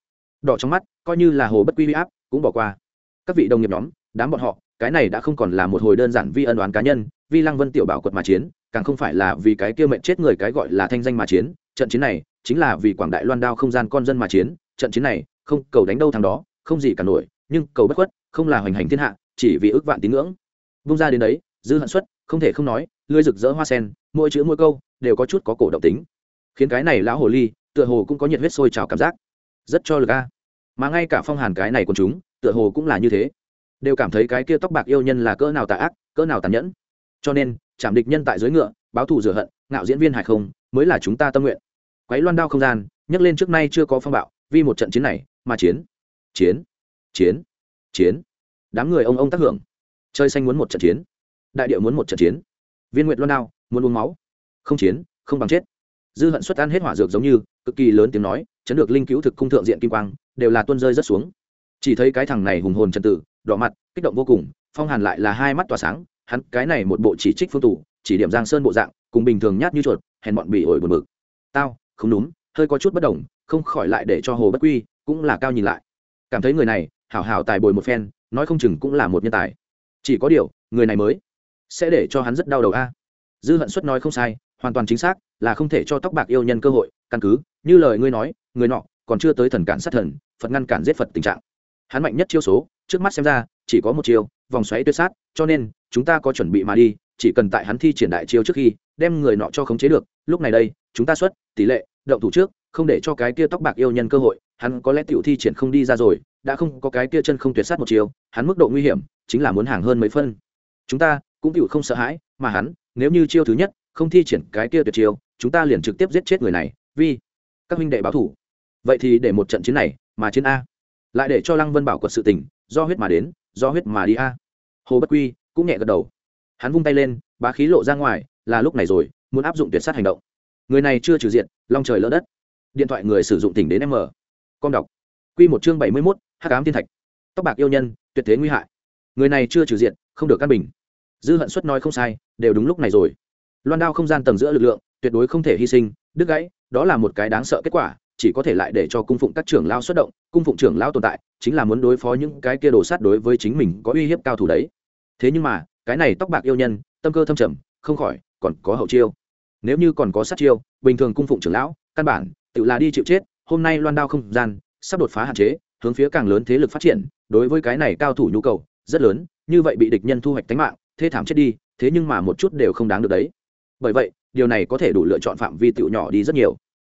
Đỏ trong mắt, coi như là hồ bất quy huy áp, cũng bỏ qua. Các vị đồng nghiệp nhóm, đám bọn họ, cái này đã không còn là một hồi đơn giản vi ân đoán cá nhân, vi lăng vân tiểu bảo quật mà chiến, càng không phải là vì cái kia mệnh chết người cái gọi là thanh danh mà chiến trận chiến này chính là vì quảng đại loan đao không gian con dân mà chiến, trận chiến này không cầu đánh đâu thằng đó, không gì cả nổi, nhưng cầu bất khuất, không là hoành hành thiên hạ, chỉ vì ước vạn tín ngưỡng. Vung ra đến đấy, dư hận xuất, không thể không nói lưới rực rỡ hoa sen, mỗi chữ mỗi câu đều có chút có cổ động tính. Khiến cái này lão hồ ly, tựa hồ cũng có nhiệt huyết sôi trào cảm giác. Rất cho lực a. Mà ngay cả phong hàn cái này của chúng, tựa hồ cũng là như thế. Đều cảm thấy cái kia tóc bạc yêu nhân là cỡ nào tà ác, cỡ nào tàn nhẫn. Cho nên, chạm địch nhân tại dưới ngựa, báo thù rửa hận, ngạo diễn viên hải không, mới là chúng ta tâm nguyện quấy loan đao không gian, nhấc lên trước nay chưa có phong bạo, vì một trận chiến này mà chiến. Chiến chiến chiến. Đám người ông ông tác hưởng. Chơi xanh muốn một trận chiến. Đại điệu muốn một trận chiến. Viên nguyện loan đao, muốn uống máu. Không chiến, không bằng chết. Dư hận xuất ăn hết hỏa dược giống như, cực kỳ lớn tiếng nói, chấn được linh cứu thực cung thượng diện kim quang, đều là tuân rơi rất xuống. Chỉ thấy cái thằng này hùng hồn trần tử, đỏ mặt, kích động vô cùng, phong hàn lại là hai mắt tỏa sáng, hắn cái này một bộ chỉ trích phương tủ chỉ điểm giang sơn bộ dạng, cùng bình thường nhát như chuột, hèn bọn bị ổi buồn bực. Tao không đúng, hơi có chút bất đồng, không khỏi lại để cho hồ bất quy cũng là cao nhìn lại. Cảm thấy người này hảo hảo tài bồi một phen, nói không chừng cũng là một nhân tài. Chỉ có điều, người này mới sẽ để cho hắn rất đau đầu a. Dư hận xuất nói không sai, hoàn toàn chính xác, là không thể cho tóc bạc yêu nhân cơ hội, căn cứ, như lời ngươi nói, người nọ còn chưa tới thần cản sát thần, phật ngăn cản giết phật tình trạng. Hắn mạnh nhất chiêu số, trước mắt xem ra, chỉ có một chiêu, vòng xoáy tuyệt sát, cho nên, chúng ta có chuẩn bị mà đi, chỉ cần tại hắn thi triển đại chiêu trước khi, đem người nọ cho khống chế được, lúc này đây chúng ta xuất, tỷ lệ, động thủ trước, không để cho cái kia tóc bạc yêu nhân cơ hội, hắn có lẽ tiểu thi triển không đi ra rồi, đã không có cái kia chân không tuyệt sát một chiều, hắn mức độ nguy hiểm chính là muốn hàng hơn mấy phân. Chúng ta, cũng tiểu không sợ hãi, mà hắn, nếu như chiêu thứ nhất, không thi triển cái kia tuyệt chiêu, chúng ta liền trực tiếp giết chết người này, vì các huynh đệ báo thủ. Vậy thì để một trận chiến này, mà chiến a. Lại để cho lăng vân bảo quật sự tình, do huyết mà đến, do huyết mà đi a. Hồ bất quy cũng nhẹ gật đầu. Hắn vung tay lên, bá khí lộ ra ngoài, là lúc này rồi, muốn áp dụng tuyệt sát hành động người này chưa trừ diện long trời lỡ đất. Điện thoại người sử dụng tỉnh đến m. Con đọc. Q một chương bảy mươi mốt, hắc ám thiên thạch. Tóc bạc yêu nhân, tuyệt thế nguy hại. Người này chưa trừ diện không được căn bình. Dư hận xuất nói không sai, đều đúng lúc này rồi. Loan đao không gian tầng giữa lực lượng, tuyệt đối không thể hy sinh. Đứt gãy, đó là một cái đáng sợ kết quả, chỉ có thể lại để cho cung phụng các trưởng lao xuất động. Cung phụng trưởng lao tồn tại, chính là muốn đối phó những cái kia đồ sát đối với chính mình có uy hiếp cao thủ đấy. Thế nhưng mà, cái này tóc bạc yêu nhân, tâm cơ thâm trầm, không khỏi còn có hậu chiêu nếu như còn có sát chiêu, bình thường cung phụng trưởng lão, căn bản, tự là đi chịu chết, hôm nay loan đao không gian, sắp đột phá hạn chế, hướng phía càng lớn thế lực phát triển, đối với cái này cao thủ nhu cầu, rất lớn, như vậy bị địch nhân thu hoạch tính mạng thế thảm chết đi, thế nhưng mà một chút đều không đáng được đấy. Bởi vậy, điều này có thể đủ lựa chọn phạm vi tiểu nhỏ đi rất nhiều.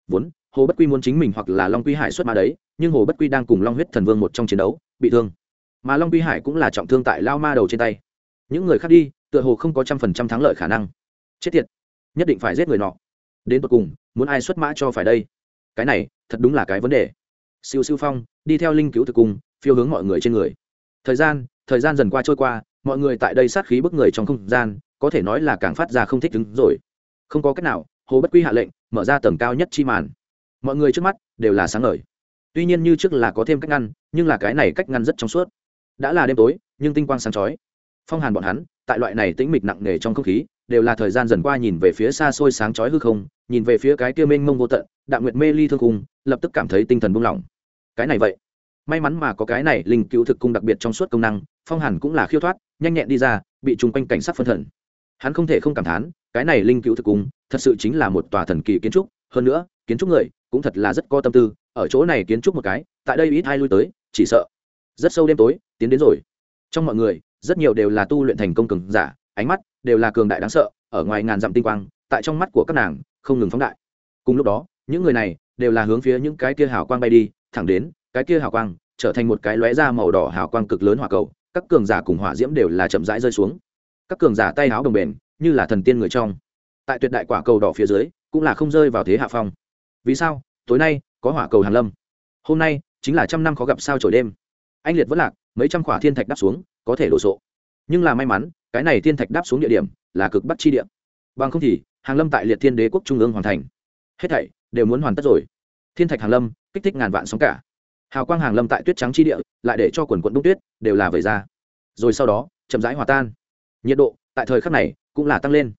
Vốn, hồ bất quy muốn chính mình hoặc là long quy hải xuất ma đấy, nhưng hồ bất quy đang cùng long huyết thần vương một trong chiến đấu, bị thương. Mà long quy hải cũng là trọng thương tại lao ma đầu trên tay. Những người khác đi, tựa hồ không có trăm phần trăm thắng lợi khả năng. Chết tiệt nhất định phải giết người nọ. Đến tột cùng, muốn ai xuất mã cho phải đây? Cái này, thật đúng là cái vấn đề. Siêu siêu phong, đi theo linh cứu thực cung, phiêu hướng mọi người trên người. Thời gian thời gian dần qua trôi qua, mọi người tại đây sát khí bức người trong không gian, có thể nói là càng phát ra không thích ứng rồi. Không có cách nào, hồ bất quy hạ lệnh, mở ra tầng cao nhất chi màn. Mọi người trước mắt, đều là sáng ngời. Tuy nhiên như trước là có thêm cách ngăn, nhưng là cái này cách ngăn rất trong suốt. Đã là đêm tối, nhưng tinh quang sáng chói. Phong hàn bọn hắn, tại loại này tĩnh mịch nặng nề trong không khí đều là thời gian dần qua nhìn về phía xa xôi sáng chói hư không, nhìn về phía cái kia mênh mông vô tận đạo nguyệt mê ly thương cung lập tức cảm thấy tinh thần buông lỏng. Cái này vậy? May mắn mà có cái này linh cứu thực cung đặc biệt trong suốt công năng, phong hàn cũng là khiêu thoát, nhanh nhẹn đi ra, bị chung quanh cảnh sát phân thần. Hắn không thể không cảm thán, cái này linh cứu thực cung thật sự chính là một tòa thần kỳ kiến trúc, hơn nữa, kiến trúc người cũng thật là rất có tâm tư, ở chỗ này kiến trúc một cái, tại đây ít ai lui tới, chỉ sợ. Rất sâu đêm tối, tiến đến rồi. Trong mọi người, rất nhiều đều là tu luyện thành công cường giả, ánh mắt đều là cường đại đáng sợ, ở ngoài ngàn dặm tinh quang, tại trong mắt của các nàng, không ngừng phóng đại. Cùng lúc đó, những người này đều là hướng phía những cái kia hào quang bay đi, thẳng đến, cái kia hào quang trở thành một cái lóe ra màu đỏ hào quang cực lớn hỏa cầu, các cường giả cùng hỏa diễm đều là chậm rãi rơi xuống. Các cường giả tay áo đồng bền, như là thần tiên người trong. Tại tuyệt đại quả cầu đỏ phía dưới, cũng là không rơi vào thế hạ phong. Vì sao? Tối nay, có hỏa cầu hàn lâm. Hôm nay, chính là trăm năm khó gặp sao trổi đêm. Anh liệt vẫn lạc, mấy trăm khỏa thiên thạch đáp xuống, có thể đổ sộ. Nhưng là may mắn cái này thiên thạch đáp xuống địa điểm là cực bắc chi địa. Bằng không thì, hàng lâm tại liệt thiên đế quốc trung ương hoàn thành. Hết thảy đều muốn hoàn tất rồi. Thiên thạch hàng lâm, kích thích ngàn vạn sóng cả. Hào quang hàng lâm tại tuyết trắng chi địa, lại để cho quần quận đúc tuyết, đều là vẩy ra. Rồi sau đó, chậm rãi hòa tan. Nhiệt độ, tại thời khắc này, cũng là tăng lên.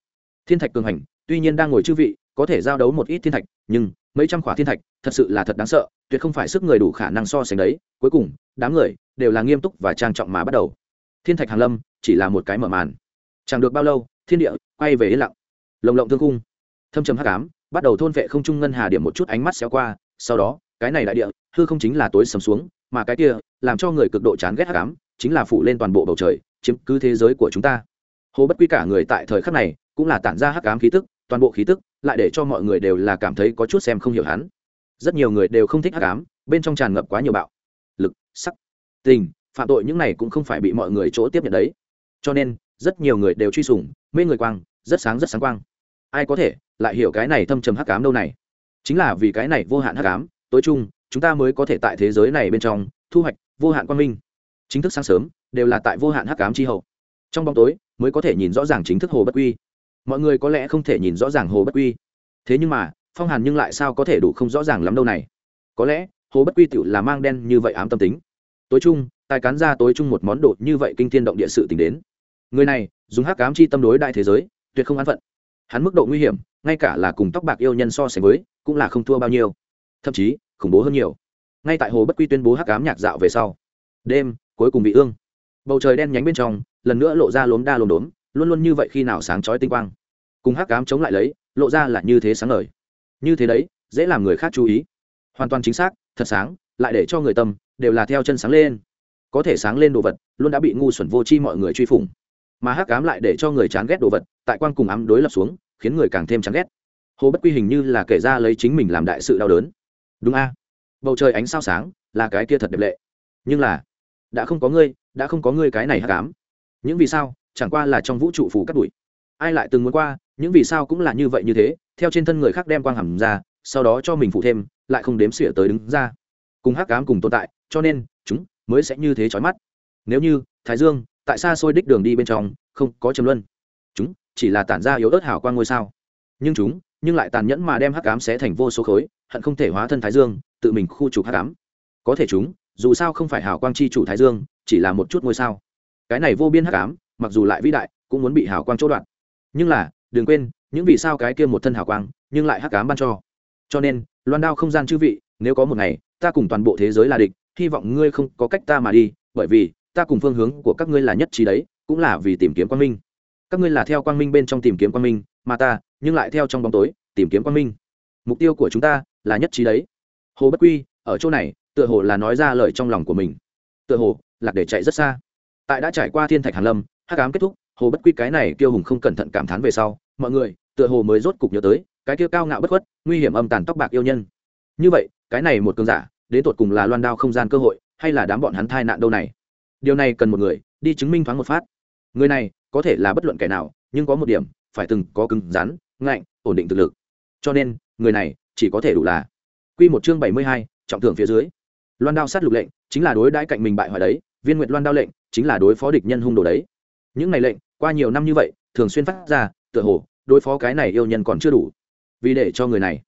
Thiên thạch cường hành, tuy nhiên đang ngồi chư vị, có thể giao đấu một ít thiên thạch, nhưng mấy trăm khỏa thiên thạch, thật sự là thật đáng sợ, tuyệt không phải sức người đủ khả năng so sánh đấy. Cuối cùng, đám người đều là nghiêm túc và trang trọng mà bắt đầu thiên thạch hàn lâm chỉ là một cái mở màn. Chẳng được bao lâu, thiên địa quay về yên lặng. Lồng lộng thương cung thâm trầm hắc ám bắt đầu thôn vệ không trung ngân hà điểm một chút ánh mắt xéo qua, sau đó, cái này đại địa, hư không chính là tối sầm xuống, mà cái kia làm cho người cực độ chán ghét hắc ám chính là phủ lên toàn bộ bầu trời, chiếm cứ thế giới của chúng ta. Hồ bất quy cả người tại thời khắc này cũng là tản ra hắc ám khí tức, toàn bộ khí tức lại để cho mọi người đều là cảm thấy có chút xem không hiểu hắn. Rất nhiều người đều không thích hắc ám, bên trong tràn ngập quá nhiều bạo lực, sắc, tình phạm tội những này cũng không phải bị mọi người chỗ tiếp nhận đấy. Cho nên, rất nhiều người đều truy sủng, mê người quang, rất sáng rất sáng quang. Ai có thể lại hiểu cái này thâm trầm hắc ám đâu này? Chính là vì cái này vô hạn hắc ám, tối chung, chúng ta mới có thể tại thế giới này bên trong thu hoạch vô hạn quang minh. Chính thức sáng sớm, đều là tại vô hạn hắc ám chi hậu. Trong bóng tối, mới có thể nhìn rõ ràng chính thức hồ bất quy. Mọi người có lẽ không thể nhìn rõ ràng hồ bất quy. Thế nhưng mà, phong hàn nhưng lại sao có thể đủ không rõ ràng lắm đâu này? Có lẽ, hồ bất quy tựu là mang đen như vậy ám tâm tính. Tối chung tài cán ra tối chung một món đồ như vậy kinh thiên động địa sự t đến. Người này, dùng hắc cám chi tâm đối đại thế giới, tuyệt không an phận. Hắn mức độ nguy hiểm, ngay cả là cùng tóc bạc yêu nhân so sánh với, cũng là không thua bao nhiêu. Thậm chí, khủng bố hơn nhiều. Ngay tại hồ bất quy tuyên bố hắc cám nhạc dạo về sau. Đêm, cuối cùng bị ương. Bầu trời đen nhánh bên trong, lần nữa lộ ra lốm đa lốm đốm, luôn luôn như vậy khi nào sáng chói tinh quang. Cùng hắc cám chống lại lấy, lộ ra là như thế sáng ngời. Như thế đấy, dễ làm người khác chú ý. Hoàn toàn chính xác, thật sáng, lại để cho người tâm, đều là theo chân sáng lên có thể sáng lên đồ vật, luôn đã bị ngu xuẩn vô chi mọi người truy phủng. Mà hắc cám lại để cho người chán ghét đồ vật, tại quan cùng ám đối lập xuống, khiến người càng thêm chán ghét. Hồ bất quy hình như là kể ra lấy chính mình làm đại sự đau đớn. Đúng a. Bầu trời ánh sao sáng, là cái kia thật đẹp lệ. Nhưng là, đã không có ngươi, đã không có ngươi cái này hắc cám những vì sao, chẳng qua là trong vũ trụ phủ cắt đuổi ai lại từng muốn qua, những vì sao cũng là như vậy như thế, theo trên thân người khác đem quang hầm ra, sau đó cho mình phụ thêm, lại không đếm xỉa tới đứng ra. Cùng hắc cám cùng tồn tại, cho nên mới sẽ như thế chói mắt. Nếu như, thái dương, tại xa xôi đích đường đi bên trong, không có trầm luân. Chúng, chỉ là tản ra yếu ớt hào quang ngôi sao. Nhưng chúng, nhưng lại tàn nhẫn mà đem hắc ám xé thành vô số khối, hận không thể hóa thân thái dương, tự mình khu trục hắc ám. Có thể chúng, dù sao không phải hào quang chi chủ thái dương, chỉ là một chút ngôi sao. Cái này vô biên hắc ám, mặc dù lại vĩ đại, cũng muốn bị hào quang chỗ đoạn. Nhưng là, đừng quên, những vì sao cái kia một thân hào quang, nhưng lại hắc ám ban cho. Cho nên, loan đao không gian chư vị, nếu có một ngày, ta cùng toàn bộ thế giới là địch hy vọng ngươi không có cách ta mà đi, bởi vì ta cùng phương hướng của các ngươi là nhất trí đấy, cũng là vì tìm kiếm quang minh. Các ngươi là theo quang minh bên trong tìm kiếm quang minh, mà ta, nhưng lại theo trong bóng tối, tìm kiếm quang minh. Mục tiêu của chúng ta là nhất trí đấy. Hồ bất quy, ở chỗ này, tựa hồ là nói ra lời trong lòng của mình. Tựa hồ lạc để chạy rất xa. Tại đã trải qua thiên thạch hàn lâm, hắc ám kết thúc, hồ bất quy cái này kiêu hùng không cẩn thận cảm thán về sau, mọi người, tựa hồ mới rốt cục nhớ tới, cái kia cao ngạo bất khuất, nguy hiểm âm tàn tóc bạc yêu nhân. Như vậy, cái này một cường giả đến tột cùng là loan đao không gian cơ hội, hay là đám bọn hắn thai nạn đâu này? Điều này cần một người, đi chứng minh thoáng một phát. Người này, có thể là bất luận kẻ nào, nhưng có một điểm, phải từng có cứng rắn, ngạnh, ổn định thực lực. Cho nên, người này, chỉ có thể đủ là. Q một chương bảy mươi hai, trọng thưởng phía dưới. Loan đao sát lục lệnh, chính là đối đãi cạnh mình bại hoại đấy, viên nguyện loan đao lệnh, chính là đối phó địch nhân hung đồ đấy. Những này lệnh, qua nhiều năm như vậy, thường xuyên phát ra, tựa hồ, đối phó cái này yêu nhân còn chưa đủ. Vì để cho người này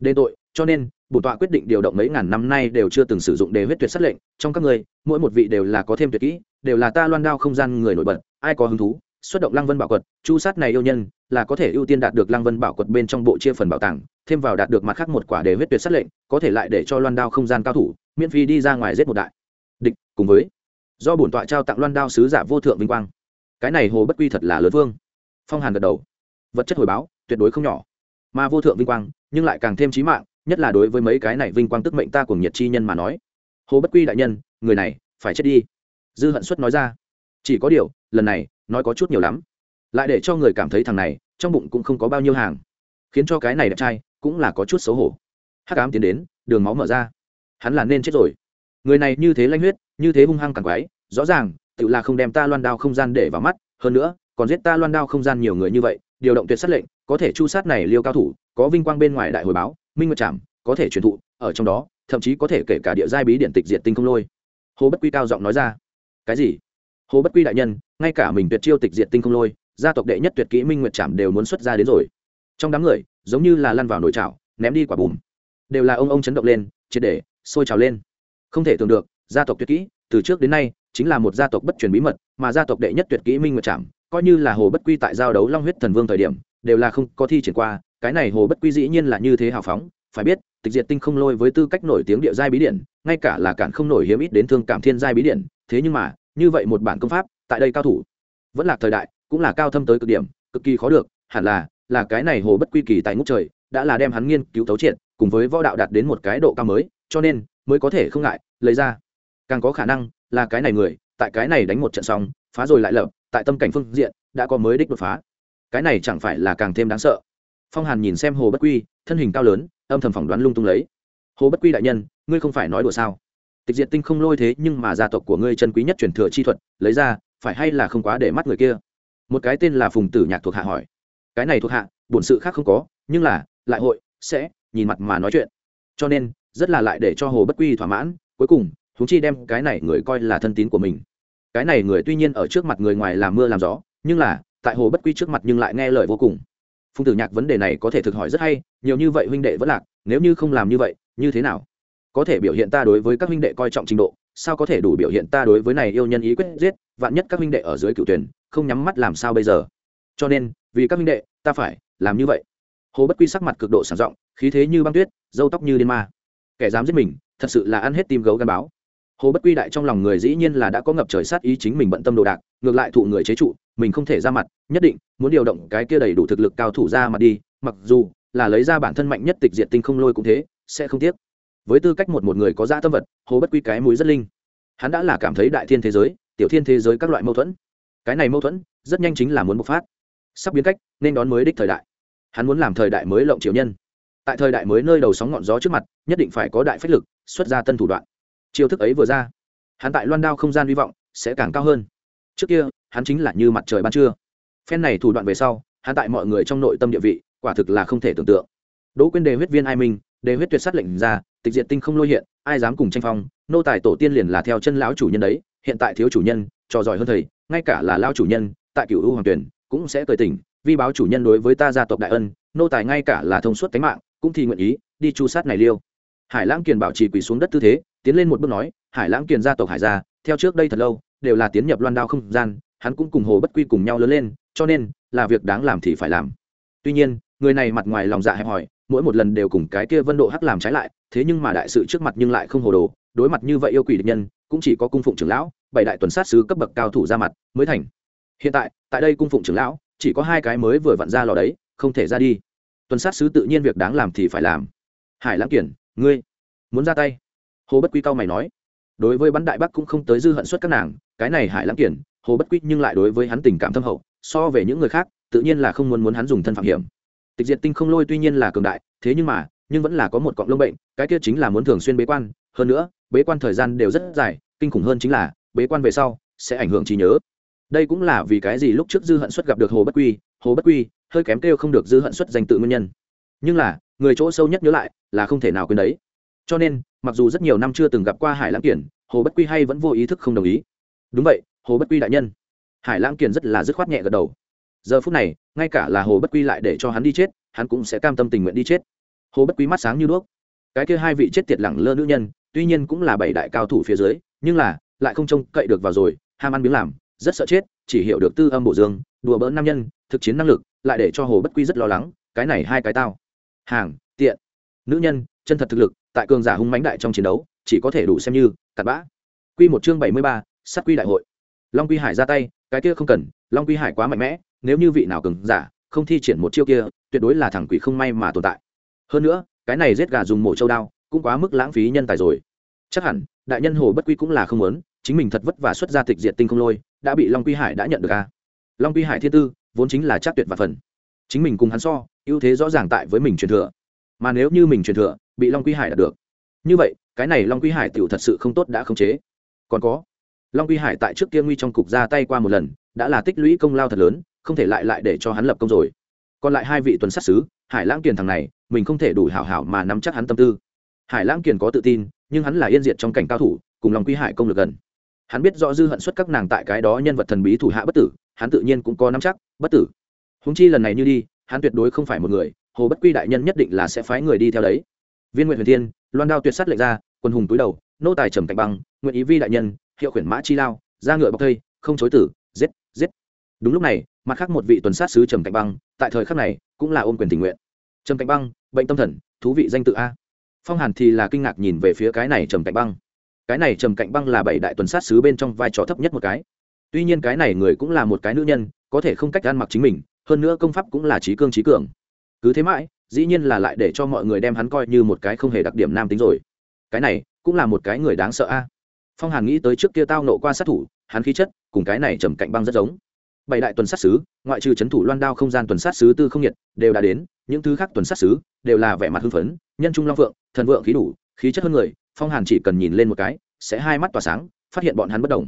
đền tội, cho nên bổn tọa quyết định điều động mấy ngàn năm nay đều chưa từng sử dụng đề huyết tuyệt sát lệnh, trong các người mỗi một vị đều là có thêm tuyệt kỹ, đều là ta loan đao không gian người nổi bật, ai có hứng thú? Xuất động lăng vân bảo quật, chu sát này yêu nhân, là có thể ưu tiên đạt được lăng vân bảo quật bên trong bộ chia phần bảo tàng, thêm vào đạt được mặt khác một quả đề huyết tuyệt sát lệnh, có thể lại để cho loan đao không gian cao thủ, miễn phí đi ra ngoài giết một đại. Địch, cùng với, do bổn tọa trao tặng loan đao sứ giả vô thượng vinh quang. Cái này hồ bất quy thật là lớn vương. Phong hàn gật đầu. Vật chất hồi báo, tuyệt đối không nhỏ. Mà vô thượng vinh quang, nhưng lại càng thêm trí mạng nhất là đối với mấy cái này vinh quang tức mệnh ta cùng nhiệt chi nhân mà nói. Hồ bất quy đại nhân, người này, phải chết đi. Dư hận xuất nói ra. Chỉ có điều, lần này, nói có chút nhiều lắm. Lại để cho người cảm thấy thằng này, trong bụng cũng không có bao nhiêu hàng. Khiến cho cái này đẹp trai, cũng là có chút xấu hổ. Hắc ám tiến đến, đường máu mở ra. Hắn là nên chết rồi. Người này như thế lanh huyết, như thế hung hăng càng quái, rõ ràng, tự là không đem ta loan đao không gian để vào mắt. Hơn nữa, còn giết ta loan đao không gian nhiều người như vậy, điều động tuyệt sát lệnh, có thể chu sát này liêu cao thủ, có vinh quang bên ngoài đại hồi báo minh Nguyệt trảm, có thể truyền thụ, ở trong đó, thậm chí có thể kể cả địa giai bí điện tịch diệt tinh không lôi. Hồ bất quy cao giọng nói ra. Cái gì? Hồ bất quy đại nhân, ngay cả mình tuyệt chiêu tịch diệt tinh không lôi, gia tộc đệ nhất tuyệt kỹ minh nguyệt trảm đều muốn xuất ra đến rồi. Trong đám người, giống như là lăn vào nồi chảo, ném đi quả bùm. Đều là ông ông chấn động lên, triệt để, sôi trào lên. Không thể tưởng được, gia tộc tuyệt kỹ, từ trước đến nay, chính là một gia tộc bất truyền bí mật, mà gia tộc đệ nhất tuyệt kỹ minh nguyệt trảm, coi như là hồ bất quy tại giao đấu long huyết thần vương thời điểm, đều là không có thi triển qua cái này hồ bất quy dĩ nhiên là như thế hào phóng, phải biết, tịch diệt tinh không lôi với tư cách nổi tiếng địa giai bí điển, ngay cả là cản không nổi hiếm ít đến thương cảm thiên giai bí điển, thế nhưng mà, như vậy một bản công pháp, tại đây cao thủ, vẫn là thời đại, cũng là cao thâm tới cực điểm, cực kỳ khó được, hẳn là là cái này hồ bất quy kỳ tại ngũ trời, đã là đem hắn nghiên cứu thấu triệt, cùng với võ đạo đạt đến một cái độ cao mới, cho nên, mới có thể không ngại, lấy ra. Càng có khả năng, là cái này người, tại cái này đánh một trận xong, phá rồi lại lập, tại tâm cảnh phương diện, đã có mới đích đột phá. Cái này chẳng phải là càng thêm đáng sợ phong hàn nhìn xem hồ bất quy, thân hình cao lớn, âm thầm phỏng đoán lung tung lấy. Hồ bất quy đại nhân, ngươi không phải nói đùa sao? Tịch diệt tinh không lôi thế, nhưng mà gia tộc của ngươi chân quý nhất truyền thừa chi thuật, lấy ra, phải hay là không quá để mắt người kia? Một cái tên là phùng tử nhạc thuộc hạ hỏi. Cái này thuộc hạ, bổn sự khác không có, nhưng là, lại hội, sẽ, nhìn mặt mà nói chuyện. Cho nên, rất là lại để cho hồ bất quy thỏa mãn, cuối cùng chúng chi đem cái này người coi là thân tín của mình. Cái này người tuy nhiên ở trước mặt người ngoài làm mưa làm gió, nhưng là, tại hồ bất quy trước mặt nhưng lại nghe lời vô cùng phùng tử nhạc vấn đề này có thể thực hỏi rất hay, nhiều như vậy huynh đệ vẫn lạc, nếu như không làm như vậy, như thế nào? Có thể biểu hiện ta đối với các huynh đệ coi trọng trình độ, sao có thể đủ biểu hiện ta đối với này yêu nhân ý quyết giết, vạn nhất các huynh đệ ở dưới cựu tuyển, không nhắm mắt làm sao bây giờ? Cho nên, vì các huynh đệ, ta phải làm như vậy. Hồ bất quy sắc mặt cực độ sảng rộng khí thế như băng tuyết dâu tóc như điên ma. Kẻ dám giết mình, thật sự là ăn hết tim gấu gắn báo hồ bất quy đại trong lòng người dĩ nhiên là đã có ngập trời sát ý chính mình bận tâm đồ đạc, ngược lại thụ người chế trụ, mình không thể ra mặt, nhất định muốn điều động cái kia đầy đủ thực lực cao thủ ra mặt đi, mặc dù là lấy ra bản thân mạnh nhất tịch diện tinh không lôi cũng thế, sẽ không tiếc. Với tư cách một một người có dã tâm vật, hồ bất quy cái mũi rất linh. Hắn đã là cảm thấy đại thiên thế giới, tiểu thiên thế giới các loại mâu thuẫn. Cái này mâu thuẫn, rất nhanh chính là muốn bộc phát. Sắp biến cách, nên đón mới đích thời đại. Hắn muốn làm thời đại mới lộng triều nhân. Tại thời đại mới nơi đầu sóng ngọn gió trước mặt, nhất định phải có đại phách lực, xuất ra tân thủ đoạn chiêu thức ấy vừa ra, hắn tại loan đao không gian hy vọng sẽ càng cao hơn. Trước kia, hắn chính là như mặt trời ban trưa. Phen này thủ đoạn về sau, hắn tại mọi người trong nội tâm địa vị, quả thực là không thể tưởng tượng. Đỗ quyên đề huyết viên ai minh, đề huyết tuyệt sát lệnh ra, tịch diện tinh không lôi hiện, ai dám cùng tranh phong, nô tài tổ tiên liền là theo chân lão chủ nhân đấy, hiện tại thiếu chủ nhân, trò giỏi hơn thầy, ngay cả là lão chủ nhân, tại cựu u hoàng tuyển, cũng sẽ cười tỉnh, vi báo chủ nhân đối với ta gia tộc đại ân, nô tài ngay cả là thông suốt tánh mạng, cũng thì nguyện ý, đi chu sát này liêu. Hải lãng kiền bảo trì quỳ xuống đất tư thế tiến lên một bước nói, hải lãng kiền gia tộc hải gia, theo trước đây thật lâu, đều là tiến nhập loan đao không gian, hắn cũng cùng hồ bất quy cùng nhau lớn lên, cho nên, là việc đáng làm thì phải làm. Tuy nhiên, người này mặt ngoài lòng dạ hẹp hòi, mỗi một lần đều cùng cái kia vân độ hắc làm trái lại, thế nhưng mà đại sự trước mặt nhưng lại không hồ đồ, đối mặt như vậy yêu quỷ địch nhân, cũng chỉ có cung phụng trưởng lão, bảy đại tuần sát sứ cấp bậc cao thủ ra mặt mới thành. Hiện tại tại đây cung phụng trưởng lão, chỉ có hai cái mới vừa vặn ra lò đấy, không thể ra đi. Tuần sát sứ tự nhiên việc đáng làm thì phải làm. Hải lãng kiển ngươi muốn ra tay? Hồ bất quy cao mày nói, đối với bắn đại bắc cũng không tới dư hận suất các nàng, cái này hải lãng kiển, hồ bất quy nhưng lại đối với hắn tình cảm thâm hậu, so về những người khác, tự nhiên là không muốn muốn hắn dùng thân phạm hiểm. Tịch diệt tinh không lôi tuy nhiên là cường đại, thế nhưng mà, nhưng vẫn là có một cọng lông bệnh, cái kia chính là muốn thường xuyên bế quan, hơn nữa, bế quan thời gian đều rất dài, kinh khủng hơn chính là, bế quan về sau, sẽ ảnh hưởng trí nhớ. Đây cũng là vì cái gì lúc trước dư hận xuất gặp được hồ bất quy, hồ bất quy, hơi kém kêu không được dư hận xuất danh tự nguyên nhân. Nhưng là, người chỗ sâu nhất nhớ lại, là không thể nào quên đấy cho nên, mặc dù rất nhiều năm chưa từng gặp qua hải lãng kiển, hồ bất quy hay vẫn vô ý thức không đồng ý. Đúng vậy, hồ bất quy đại nhân. Hải lãng kiển rất là dứt khoát nhẹ gật đầu. Giờ phút này, ngay cả là hồ bất quy lại để cho hắn đi chết, hắn cũng sẽ cam tâm tình nguyện đi chết. Hồ bất quý mắt sáng như đuốc. Cái kia hai vị chết tiệt lẳng lơ nữ nhân, tuy nhiên cũng là bảy đại cao thủ phía dưới, nhưng là, lại không trông cậy được vào rồi, ham ăn miếng làm, rất sợ chết, chỉ hiểu được tư âm bổ dương, đùa bỡn nam nhân, thực chiến năng lực, lại để cho hồ bất quy rất lo lắng, cái này hai cái tao. Hàng, tiện. Nữ nhân, chân thật thực lực tại cường giả hung mãnh đại trong chiến đấu, chỉ có thể đủ xem như cặn bã. Quy một chương bảy mươi ba, sát quy đại hội. Long quy hải ra tay, cái kia không cần, long quy hải quá mạnh mẽ, nếu như vị nào cường giả không thi triển một chiêu kia, tuyệt đối là thằng quỷ không may mà tồn tại. Hơn nữa, cái này giết gà dùng mổ châu đao, cũng quá mức lãng phí nhân tài rồi. Chắc hẳn, đại nhân hồ bất quy cũng là không muốn, chính mình thật vất vả xuất ra tịch diệt tinh không lôi, đã bị long quy hải đã nhận được a. Long quy hải thiên tư, vốn chính là chắc tuyệt và phần. Chính mình cùng hắn so, ưu thế rõ ràng tại với mình truyền thừa. Mà nếu như mình truyền thừa bị long quy hải đạt được. Như vậy, cái này long quy hải tiểu thật sự không tốt đã khống chế. Còn có, long quy hải tại trước kia nguy trong cục ra tay qua một lần, đã là tích lũy công lao thật lớn, không thể lại lại để cho hắn lập công rồi. Còn lại hai vị tuần sát xứ hải lãng kiền thằng này, mình không thể đủ hảo hảo mà nắm chắc hắn tâm tư. Hải lãng kiền có tự tin, nhưng hắn là yên diệt trong cảnh cao thủ, cùng lòng quy hải công lực gần. Hắn biết rõ dư hận xuất các nàng tại cái đó nhân vật thần bí thủ hạ bất tử, hắn tự nhiên cũng có nắm chắc, bất tử. Húng chi lần này như đi, hắn tuyệt đối không phải một người, hồ bất quy đại nhân nhất định là sẽ phái người đi theo đấy viên nguyện huyền thiên, loan đao tuyệt s á t lệnh ra quân hùng túi đầu, nô tài trầm cạnh băng, nguyện ý vi đại nhân, hiệu khuyển mã chi lao, ra ngựa bọc thây, không chối tử, giết giết. Đúng lúc này, mặt khác một vị tuần sát sứ trầm cạnh băng, tại thời khắc này, cũng là ôm quyền tình nguyện. Trầm cạnh băng, bệnh tâm thần, thú vị danh tự a. Phong hàn thì là kinh ngạc nhìn về phía cái này trầm cạnh băng. Cái này trầm cạnh băng là bảy đại tuần sát sứ bên trong vai trò thấp nhất một cái. Tuy nhiên cái này người cũng là một cái nữ nhân, có thể không cách ăn mặc chính mình, hơn nữa công pháp cũng là trí cương trí cường. Cứ thế mãi dĩ nhiên là lại để cho mọi người đem hắn coi như một cái không hề đặc điểm nam tính rồi. Cái này cũng là một cái người đáng sợ a. Phong hàn nghĩ tới trước kia tao nộ qua sát thủ, hắn khí chất cùng cái này trầm cạnh băng rất giống. Bảy đại tuần sát sứ, ngoại trừ c h ấ n thủ loan đao không gian tuần sát sứ tư không nhiệt, đều đã đến, những thứ khác tuần sát sứ đều là vẻ mặt hưng phấn, nhân trung long phượng, thần vượng khí đủ, khí chất hơn người, phong hàn chỉ cần nhìn lên một cái, sẽ hai mắt tỏa sáng, phát hiện bọn hắn bất đồng.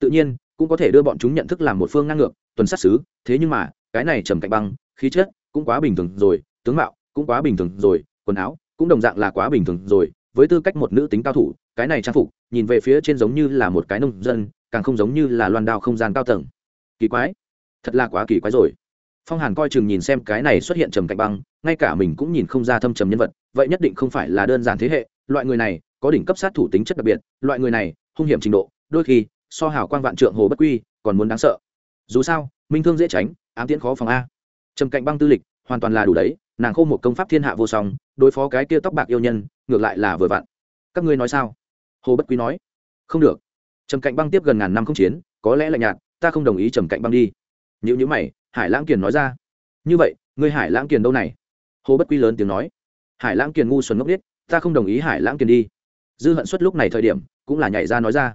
Tự nhiên, cũng có thể đưa bọn chúng nhận thức làm một phương ngang ngược, tuần sát sứ, thế nhưng mà, cái này trầm cạnh băng, khí chất cũng quá bình thường rồi, tướng mạo cũng quá bình thường rồi, quần áo cũng đồng dạng là quá bình thường rồi. Với tư cách một nữ tính cao thủ, cái này trang phục, nhìn về phía trên giống như là một cái nông dân, càng không giống như là loan đao không gian cao tầng. Kỳ quái. Thật là quá kỳ quái rồi. Phong hàn coi chừng nhìn xem cái này xuất hiện trầm cạnh băng, ngay cả mình cũng nhìn không ra thâm trầm nhân vật, vậy nhất định không phải là đơn giản thế hệ. Loại người này, có đỉnh cấp sát thủ tính chất đặc biệt, loại người này, hung hiểm trình độ, đôi khi, so hào quang vạn trượng hồ bất quy, còn muốn đáng sợ. Dù sao, minh thương dễ tránh, ám tiễn khó phòng a. Trầm cạnh băng tư lịch, hoàn toàn là đủ đấy nàng khô một công pháp thiên hạ vô song, đối phó cái kia tóc bạc yêu nhân, ngược lại là vừa vặn. Các ngươi nói sao? Hồ bất quý nói. Không được. Trầm cạnh băng tiếp gần ngàn năm không chiến, có lẽ là nhạt, ta không đồng ý trầm cạnh băng đi. Nếu như mày, hải lãng kiền nói ra. Như vậy, ngươi hải lãng kiền đâu này? Hồ bất quy lớn tiếng nói. Hải lãng kiền ngu xuẩn ngốc biết ta không đồng ý hải lãng kiền đi. Dư hận suất lúc này thời điểm, cũng là nhảy ra nói ra.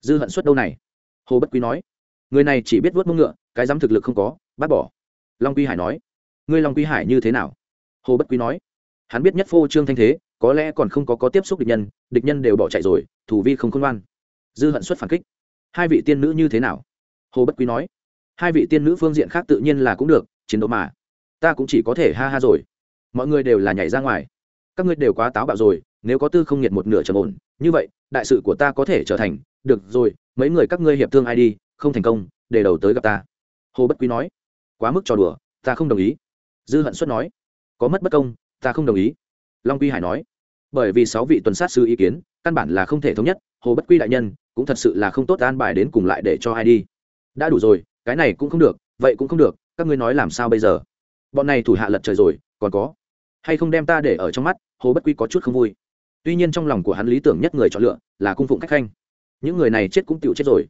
Dư hận suất đâu này? Hồ bất Quý nói. Người này chỉ biết vớt mông ngựa, cái dám thực lực không có, bác bỏ. Long quy hải nói. Ngươi long quy hải như thế nào? Hồ bất Quý nói, hắn biết nhất phô trương thanh thế, có lẽ còn không có có tiếp xúc địch nhân địch nhân đều bỏ chạy rồi, thủ vi không khôn ngoan. Dư hận xuất phản kích. Hai vị tiên nữ như thế nào? Hồ bất quý nói, hai vị tiên nữ phương diện khác tự nhiên là cũng được, chiến đấu mà. Ta cũng chỉ có thể ha ha rồi. Mọi người đều là nhảy ra ngoài. Các ngươi đều quá táo bạo rồi, nếu có tư không nhiệt một nửa trầm ổn. Như vậy, đại sự của ta có thể trở thành. Được rồi, mấy người các ngươi hiệp thương ai đi, không thành công, để đầu tới gặp ta. Hồ bất quý nói, quá mức trò đùa, ta không đồng ý. Dư hận xuất nói có mất bất công, ta không đồng ý. Long quy hải nói. Bởi vì sáu vị tuần sát sư ý kiến, căn bản là không thể thống nhất, hồ bất quy đại nhân, cũng thật sự là không tốt an bài đến cùng lại để cho ai đi. Đã đủ rồi, cái này cũng không được, vậy cũng không được, các ngươi nói làm sao bây giờ? Bọn này thủ hạ lật trời rồi, còn có. Hay không đem ta để ở trong mắt, hồ bất quy có chút không vui. Tuy nhiên trong lòng của hắn lý tưởng nhất người chọn lựa là cung phụng khách khanh. Những người này chết cũng tựu chết rồi.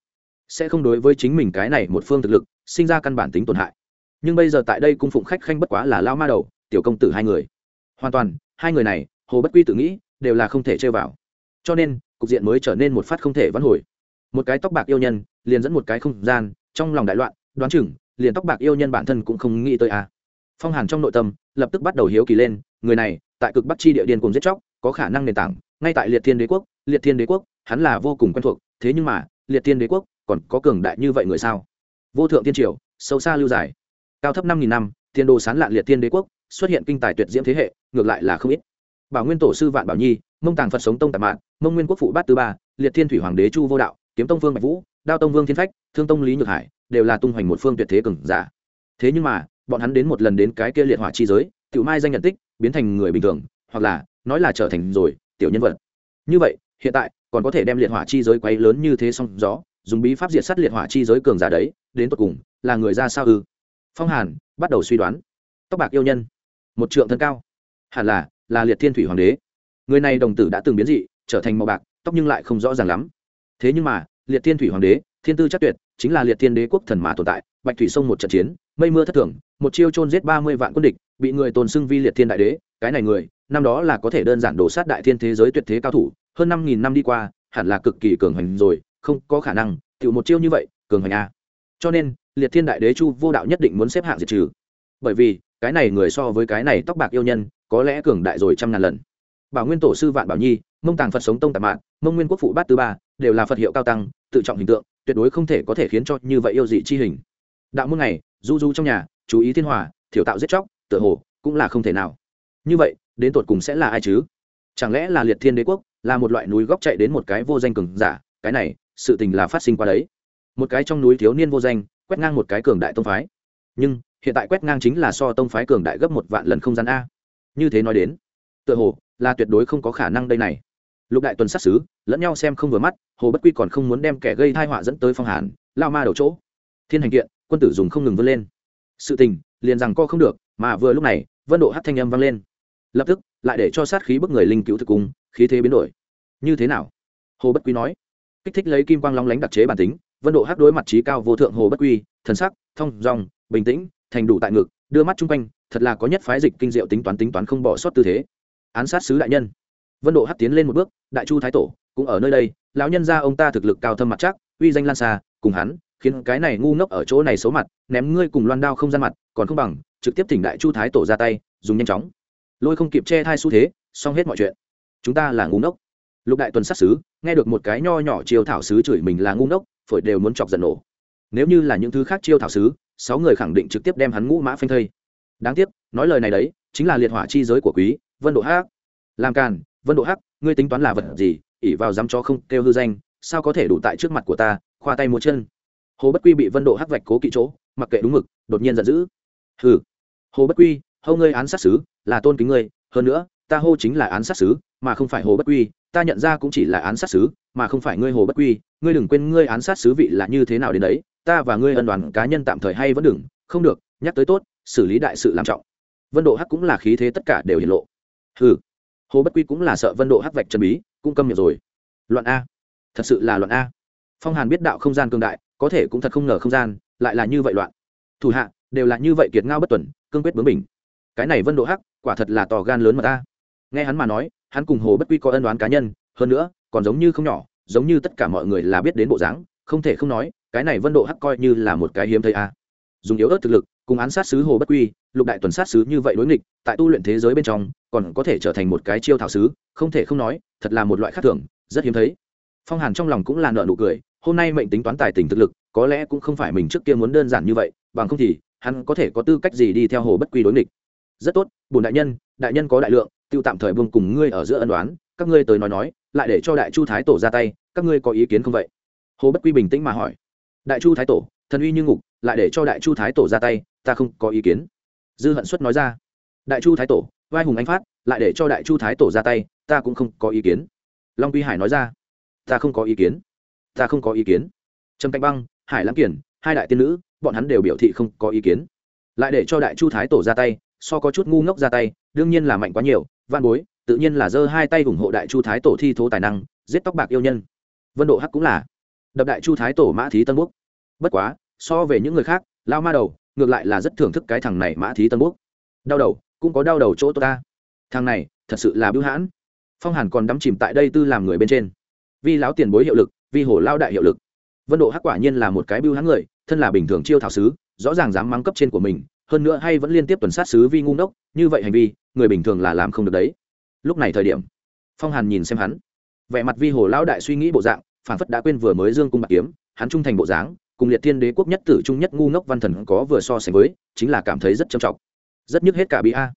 Sẽ không đối với chính mình cái này một phương thực lực, sinh ra căn bản tính tổn hại. Nhưng bây giờ tại đây cung phụng khách khanh bất quá là lao ma đầu tiểu công tử hai người. Hoàn toàn, hai người này, hồ bất quy tự nghĩ, đều là không thể chơi vào. Cho nên, cục diện mới trở nên một phát không thể vãn hồi. Một cái tóc bạc yêu nhân, liền dẫn một cái không gian, trong lòng đại loạn, đoán chừng, liền tóc bạc yêu nhân bản thân cũng không nghĩ tới à. phong hàn trong nội tâm, lập tức bắt đầu hiếu kỳ lên, người này, tại cực bắc chi địa điên cùng giết chóc, có khả năng nền tảng, ngay tại liệt thiên đế quốc, liệt thiên đế quốc, hắn là vô cùng quen thuộc, thế nhưng mà, liệt thiên đế quốc, còn có cường đại như vậy người sao? Vô thượng tiên triều, sâu xa lưu dài. Cao thấp năm nghìn năm thiên đồ sán lạn liệt thiên đế quốc xuất hiện kinh tài tuyệt diễm thế hệ, ngược lại là không ít. Bảo nguyên tổ sư vạn bảo nhi, mông tàng phật sống tông tạp mạng mông nguyên quốc phụ bát tư ba, liệt thiên thủy hoàng đế chu vô đạo, kiếm tông vương bạch vũ, đao tông vương thiên phách, thương tông lý nhược hải, đều là tung hoành một phương tuyệt thế cường giả. Thế nhưng mà, bọn hắn đến một lần đến cái kia liệt hỏa chi giới, tiểu mai danh nhận tích, biến thành người bình thường, hoặc là, nói là trở thành rồi, tiểu nhân vật. Như vậy, hiện tại, còn có thể đem liệt hỏa chi giới quay lớn như thế song gió, dùng bí pháp diệt sát liệt hỏa chi giới cường giả đấy, đến tột cùng, là người ra sao ư? Phong hàn, bắt đầu suy đoán. Tóc bạc yêu nhân một trượng thân cao. Hẳn là là liệt thiên thủy hoàng đế. Người này đồng tử đã từng biến dị, trở thành màu bạc, tóc nhưng lại không rõ ràng lắm. Thế nhưng mà, liệt thiên thủy hoàng đế, thiên tư chắc tuyệt, chính là liệt thiên đế quốc thần mà tồn tại, bạch thủy sông một trận chiến, mây mưa thất thường, một chiêu chôn giết ba mươi vạn quân địch, bị người tồn xưng vi liệt thiên đại đế, cái này người, năm đó là có thể đơn giản đổ sát đại thiên thế giới tuyệt thế cao thủ, hơn năm nghìn năm đi qua, hẳn là cực kỳ cường hành rồi, không có khả năng tự một chiêu như vậy, cường hành a cho nên, liệt thiên đại đế chu vô đạo nhất định muốn xếp hạng diệt trừ. Bởi vì cái này người so với cái này tóc bạc yêu nhân, có lẽ cường đại rồi trăm ngàn lần. Bảo nguyên tổ sư vạn bảo nhi, mông tàng phật sống tông tạp mạng mông nguyên quốc phụ bát thứ ba, đều là phật hiệu cao tăng, tự trọng hình tượng, tuyệt đối không thể có thể khiến cho như vậy yêu dị chi hình. Đạo môn này, du du trong nhà, chú ý thiên hòa, thiểu tạo giết chóc, tựa hồ, cũng là không thể nào. Như vậy, đến tột cùng sẽ là ai chứ? Chẳng lẽ là liệt thiên đế quốc, là một loại núi góc chạy đến một cái vô danh cường giả, cái này, sự tình là phát sinh qua đấy. Một cái trong núi thiếu niên vô danh, quét ngang một cái cường đại tông phái. Nhưng hiện tại quét ngang chính là so tông phái cường đại gấp một vạn lần không gian a. Như thế nói đến, tựa hồ là tuyệt đối không có khả năng đây này. Lục đại tuần sát xứ lẫn nhau xem không vừa mắt, hồ bất quy còn không muốn đem kẻ gây thai họa dẫn tới phong hàn, lao ma đầu chỗ. Thiên hành kiện, quân tử dùng không ngừng vươn lên. Sự tình, liền rằng co không được, mà vừa lúc này, vân độ hát thanh âm vang lên. Lập tức, lại để cho sát khí bức người linh cứu thực cung khí thế biến đổi. Như thế nào? Hồ bất quy nói. Kích thích lấy kim quang long lánh đặc chế bản tính, vân độ hát đối mặt trí cao vô thượng hồ bất quy, thần sắc, thông dòng, bình tĩnh thành đủ tại ngực, đưa mắt chung quanh, thật là có nhất phái dịch kinh diệu tính toán tính toán không bỏ sót tư thế. Án sát sứ đại nhân. Vân độ hắt tiến lên một bước, đại chu thái tổ, cũng ở nơi đây, lão nhân ra ông ta thực lực cao thâm mặt chắc, uy danh lan xa, cùng hắn, khiến cái này ngu ngốc ở chỗ này xấu mặt, ném ngươi cùng loan đao không gian mặt, còn không bằng, trực tiếp thỉnh đại chu thái tổ ra tay, dùng nhanh chóng. Lôi không kịp che thai xu thế, xong hết mọi chuyện. Chúng ta là ngu ngốc. Lục đại tuần sát sứ, nghe được một cái nho nhỏ chiêu thảo sứ chửi mình là ngu ngốc, phổi đều muốn chọc giận nổ. Nếu như là những thứ khác chiêu thảo sứ sáu người khẳng định trực tiếp đem hắn ngũ mã phanh thây. Đáng tiếc, nói lời này đấy, chính là liệt hỏa chi giới của quý, vân độ hắc. Làm càn, vân độ hắc, ngươi tính toán là vật gì? ỉ vào dám cho không kêu hư danh, sao có thể đủ tại trước mặt của ta, khoa tay múa chân? Hồ bất quy bị vân độ hắc vạch cố kỵ chỗ, mặc kệ đúng mực, đột nhiên giận dữ. Hừ. Hồ bất quy, hâu ngươi án sát xứ là tôn kính ngươi, hơn nữa, ta hô chính là án sát xứ mà không phải hồ bất quy, ta nhận ra cũng chỉ là án sát xứ mà không phải ngươi hồ bất quy, ngươi đừng quên ngươi án sát xứ vị là như thế nào đến đấy ta và ngươi ân đoàn cá nhân tạm thời hay vẫn đừng, không được, nhắc tới tốt, xử lý đại sự làm trọng. Vân độ hắc cũng là khí thế tất cả đều hiện lộ. Hừ, hồ bất quy cũng là sợ vân độ hắc vạch trần bí, cũng câm miệng rồi. Loạn a. Thật sự là loạn a. Phong hàn biết đạo không gian cương đại, có thể cũng thật không ngờ không gian, lại là như vậy loạn. Thủ hạ, đều là như vậy kiệt ngao bất tuần, cương quyết bướng mình cái này vân độ hắc, quả thật là tò gan lớn mà ta nghe hắn mà nói, hắn cùng hồ bất quy có ân đoán cá nhân, hơn nữa, còn giống như không nhỏ, giống như tất cả mọi người là biết đến bộ dáng, không thể không nói cái này vân độ hắc coi như là một cái hiếm thấy a. Dùng yếu ớt thực lực, cùng án sát sứ hồ bất quy, lục đại tuần sát sứ như vậy đối nghịch, tại tu luyện thế giới bên trong, còn có thể trở thành một cái chiêu thảo sứ, không thể không nói, thật là một loại khác thường, rất hiếm thấy. Phong hàn trong lòng cũng là nợ nụ cười, hôm nay mệnh tính toán tài tình thực lực, có lẽ cũng không phải mình trước kia muốn đơn giản như vậy, bằng không thì, hắn có thể có tư cách gì đi theo hồ bất quy đối nghịch. Rất tốt bùn đại nhân đại nhân có đại lượng, tiêu tạm thời buông cùng ngươi ở giữa ân đoán các ngươi tới nói nói, lại để cho đại chu thái tổ ra tay, các ngươi có ý kiến không vậy? Hồ bất quy bình tĩnh mà hỏi đại chu thái tổ, thần uy như ngục, lại để cho đại chu thái tổ ra tay, ta không có ý kiến. Dư hận xuất nói ra. Đại chu thái tổ, vai hùng anh phát, lại để cho đại chu thái tổ ra tay, ta cũng không có ý kiến. Long quy hải nói ra. Ta không có ý kiến. Ta không có ý kiến. Trầm cạnh băng, hải lãng kiển, hai đại tiên nữ, bọn hắn đều biểu thị không có ý kiến. Lại để cho đại chu thái tổ ra tay, so có chút ngu ngốc ra tay, đương nhiên là mạnh quá nhiều van bối, tự nhiên là giơ hai tay ủng hộ đại chu thái tổ thi thố tài năng, giết tóc bạc yêu nhân. Vân độ hắc cũng là đập đại chu thái tổ mã thí tân quốc. Bất quá, so về những người khác, lao ma đầu ngược lại là rất thưởng thức cái thằng này mã thí tân quốc. đau đầu, cũng có đau đầu chỗ tôi ta. Thằng này, thật sự là bưu hãn. Phong hàn còn đắm chìm tại đây tư làm người bên trên. Vì lão tiền bối hiệu lực vì hổ lao đại hiệu lực. Vân độ hắc quả nhiên là một cái bưu hãn người, thân là bình thường chiêu thảo sứ, rõ ràng dám mắng cấp trên của mình, hơn nữa hay vẫn liên tiếp tuần sát sứ vi ngu ngốc, như vậy hành vi, người bình thường là làm không được đấy. Lúc này thời điểm, phong hàn nhìn xem hắn. Vẻ mặt vi hồ lão đại suy nghĩ bộ dạng phản phất đã quên vừa mới dương cung bạc kiếm hắn trung thành bộ dáng cùng liệt thiên đế quốc nhất tử trung nhất ngu ngốc văn thần có vừa so sánh với chính là cảm thấy rất trầm trọng. Rất nhức hết cả bị a.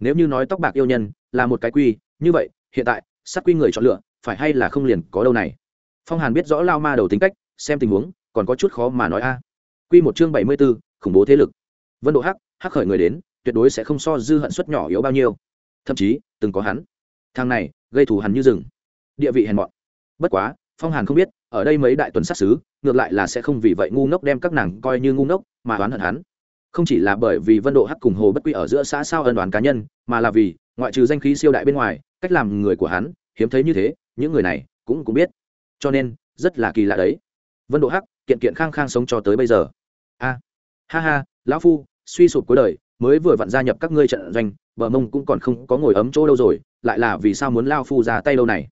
Nếu như nói tóc bạc yêu nhân là một cái quy như vậy hiện tại sát quy người chọn lựa phải hay là không liền có đâu này? Phong hàn biết rõ lao ma đầu tính cách xem tình huống còn có chút khó mà nói a. Quy một chương bảy mươi 74, khủng bố thế lực. Vân độ hắc hắc khởi người đến tuyệt đối sẽ không so dư hận suất nhỏ yếu bao nhiêu. Thậm chí từng có hắn. Thằng này gây thù hắn như rừng. Địa vị hèn mọn. Bất quá phong hàn không biết, ở đây mấy đại tuần sát xứ ngược lại là sẽ không vì vậy ngu ngốc đem các nàng coi như ngu ngốc, mà oán hận hắn. Không chỉ là bởi vì vân độ hắc cùng hồ bất quy ở giữa xã sao ân đoán cá nhân, mà là vì, ngoại trừ danh khí siêu đại bên ngoài, cách làm người của hắn, hiếm thấy như thế, những người này cũng cũng biết. Cho nên, rất là kỳ lạ đấy. Vân độ hắc, kiện kiện khang khang sống cho tới bây giờ. A, ha ha, lão phu, suy sụp cuối đời, mới vừa vặn gia nhập các ngươi trận doanh, bờ mông cũng còn không có ngồi ấm chỗ đâu rồi, lại là vì sao muốn lao phu ra tay đâu này?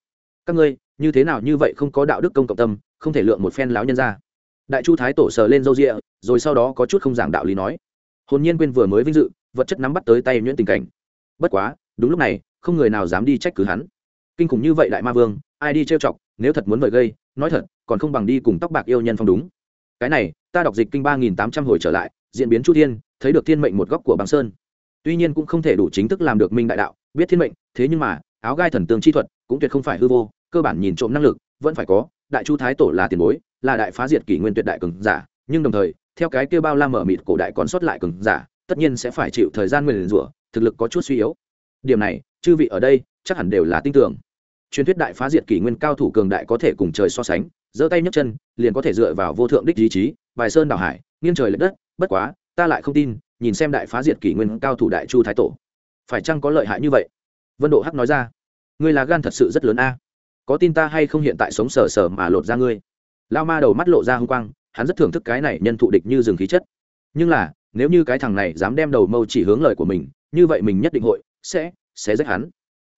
Các ngươi như thế nào như vậy không có đạo đức công cộng tâm, không thể lượng một phen lão nhân ra. Đại chu thái tổ sờ lên râu rịa, rồi sau đó có chút không giảng đạo lý nói. Hồn nhiên quên vừa mới vinh dự, vật chất nắm bắt tới tay nhuyễn tình cảnh. Bất quá, đúng lúc này, không người nào dám đi trách cứ hắn. Kinh khủng như vậy đại ma vương, ai đi trêu chọc, nếu thật muốn vợi gây, nói thật, còn không bằng đi cùng tóc bạc yêu nhân phong đúng. Cái này, ta đọc dịch kinh ba nghìn tám trăm hồi trở lại, diễn biến chu thiên, thấy được thiên mệnh một góc của bằng sơn. Tuy nhiên cũng không thể đủ chính thức làm được minh đại đạo, biết thiên mệnh, thế nhưng mà, áo gai thần tương chi thuật, cũng tuyệt không phải hư vô cơ bản nhìn trộm năng lực, vẫn phải có, đại chu thái tổ là tiền bối, là đại phá diệt kỷ nguyên tuyệt đại cường giả, nhưng đồng thời, theo cái kia bao la mở mịt cổ đại còn sót lại cường giả, tất nhiên sẽ phải chịu thời gian nguyền rủa, thực lực có chút suy yếu. Điểm này, chư vị ở đây, chắc hẳn đều là tin tưởng. Truyền thuyết đại phá diệt kỷ nguyên cao thủ cường đại có thể cùng trời so sánh, giơ tay nhấc chân, liền có thể dựa vào vô thượng đích ý chí, bài sơn đảo hải, nghiêng trời lệch đất, bất quá, ta lại không tin, nhìn xem đại phá diệt kỷ nguyên cao thủ đại chu thái tổ. Phải chăng có lợi hại như vậy? Vân độ hắc nói ra. Ngươi là gan thật sự rất lớn a có tin ta hay không hiện tại sống sờ sờ mà lột ra ngươi? Lao ma đầu mắt lộ ra h ư n g quang, hắn rất thưởng thức cái này nhân thụ địch như rừng khí chất. Nhưng là, nếu như cái thằng này dám đem đầu mâu chỉ hướng lời của mình, như vậy mình nhất định hội, sẽ sẽ rách hắn.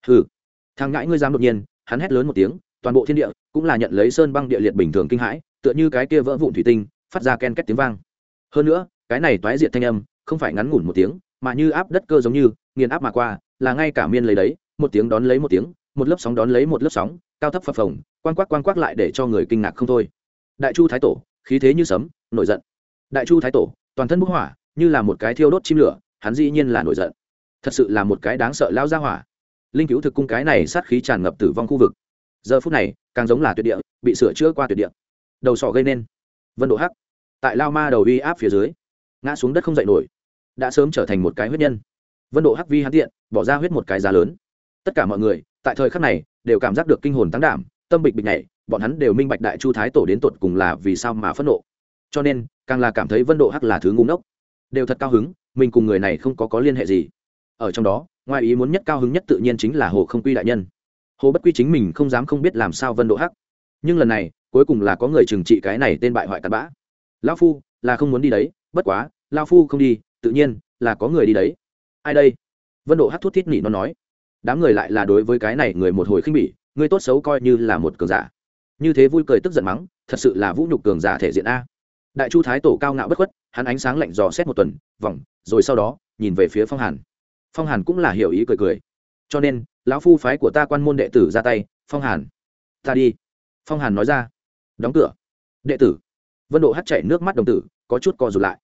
Hừ. Thằng ngãi ngươi dám đột nhiên, hắn hét lớn một tiếng, toàn bộ thiên địa cũng là nhận lấy sơn băng địa liệt bình thường kinh hãi, tựa như cái kia vỡ vụn thủy tinh, phát ra ken két tiếng vang. Hơn nữa, cái này toái diệt thanh âm không phải ngắn ngủn một tiếng, mà như áp đất cơ giống như, nghiền áp mà qua, là ngay cả miên lấy đấy, một tiếng đón lấy một tiếng một lớp sóng đón lấy một lớp sóng, cao thấp phập phồng quan quắc quan quắc lại để cho người kinh ngạc không thôi. Đại chu thái tổ, khí thế như sấm, nổi giận. Đại chu thái tổ, toàn thân bốc hỏa, như là một cái thiêu đốt chim lửa, hắn dĩ nhiên là nổi giận. Thật sự là một cái đáng sợ lao ra hỏa. Linh cứu thực cung cái này sát khí tràn ngập tử vong khu vực. Giờ phút này, càng giống là tuyệt địa, bị sửa chữa qua tuyệt địa. Đầu sọ gây nên. Vân độ hắc. Tại lao ma đầu uy áp phía dưới, ngã xuống đất không dậy nổi. Đã sớm trở thành một cái huyết nhân. Vân độ hắc vi hắn tiện, bỏ ra huyết một cái giá lớn. Tất cả mọi người tại thời khắc này, đều cảm giác được kinh hồn tăng đảm, tâm bịch bịch nhảy, bọn hắn đều minh bạch đại chu thái tổ đến tột cùng là vì sao mà phẫn nộ. Cho nên, càng là cảm thấy vân độ hắc là thứ ngu ngốc. Đều thật cao hứng, mình cùng người này không có có liên hệ gì. Ở trong đó, ngoài ý muốn nhất cao hứng nhất tự nhiên chính là hồ không quy đại nhân. Hồ bất quy chính mình không dám không biết làm sao vân độ hắc. Nhưng lần này, cuối cùng là có người trừng trị cái này tên bại hoại cặn bã. Lão phu, là không muốn đi đấy, bất quá lao phu không đi, tự nhiên là có người đi đấy. Ai đây? Vân độ hát thút thít nỉ nó nói đám người lại là đối với cái này người một hồi khinh bỉ, người tốt xấu coi như là một cường giả. Như thế vui cười tức giận mắng, thật sự là vũ nhục cường giả thể diện a. Đại chu thái tổ cao ngạo bất khuất, hắn ánh sáng lạnh dò xét một tuần, vòng, rồi sau đó, nhìn về phía phong hàn. Phong hàn cũng là hiểu ý cười cười. Cho nên, lão phu phái của ta quan môn đệ tử ra tay, phong hàn. Ta đi. Phong hàn nói ra. Đóng cửa. Đệ tử. Vân độ hắt chảy nước mắt đồng tử, có chút co rụt lại.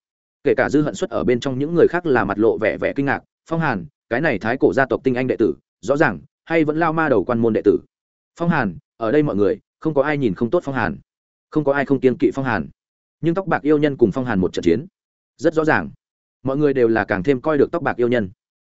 Kể cả dư hận xuất ở bên trong những người khác là mặt lộ vẻ vẻ kinh ngạc. Phong hàn, cái này thái cổ gia tộc tinh anh đệ tử rõ ràng, hay vẫn lao ma đầu quan môn đệ tử. Phong hàn, ở đây mọi người, không có ai nhìn không tốt phong hàn. Không có ai không kiên kỵ phong hàn. Nhưng tóc bạc yêu nhân cùng phong hàn một trận chiến. Rất rõ ràng. Mọi người đều là càng thêm coi được tóc bạc yêu nhân.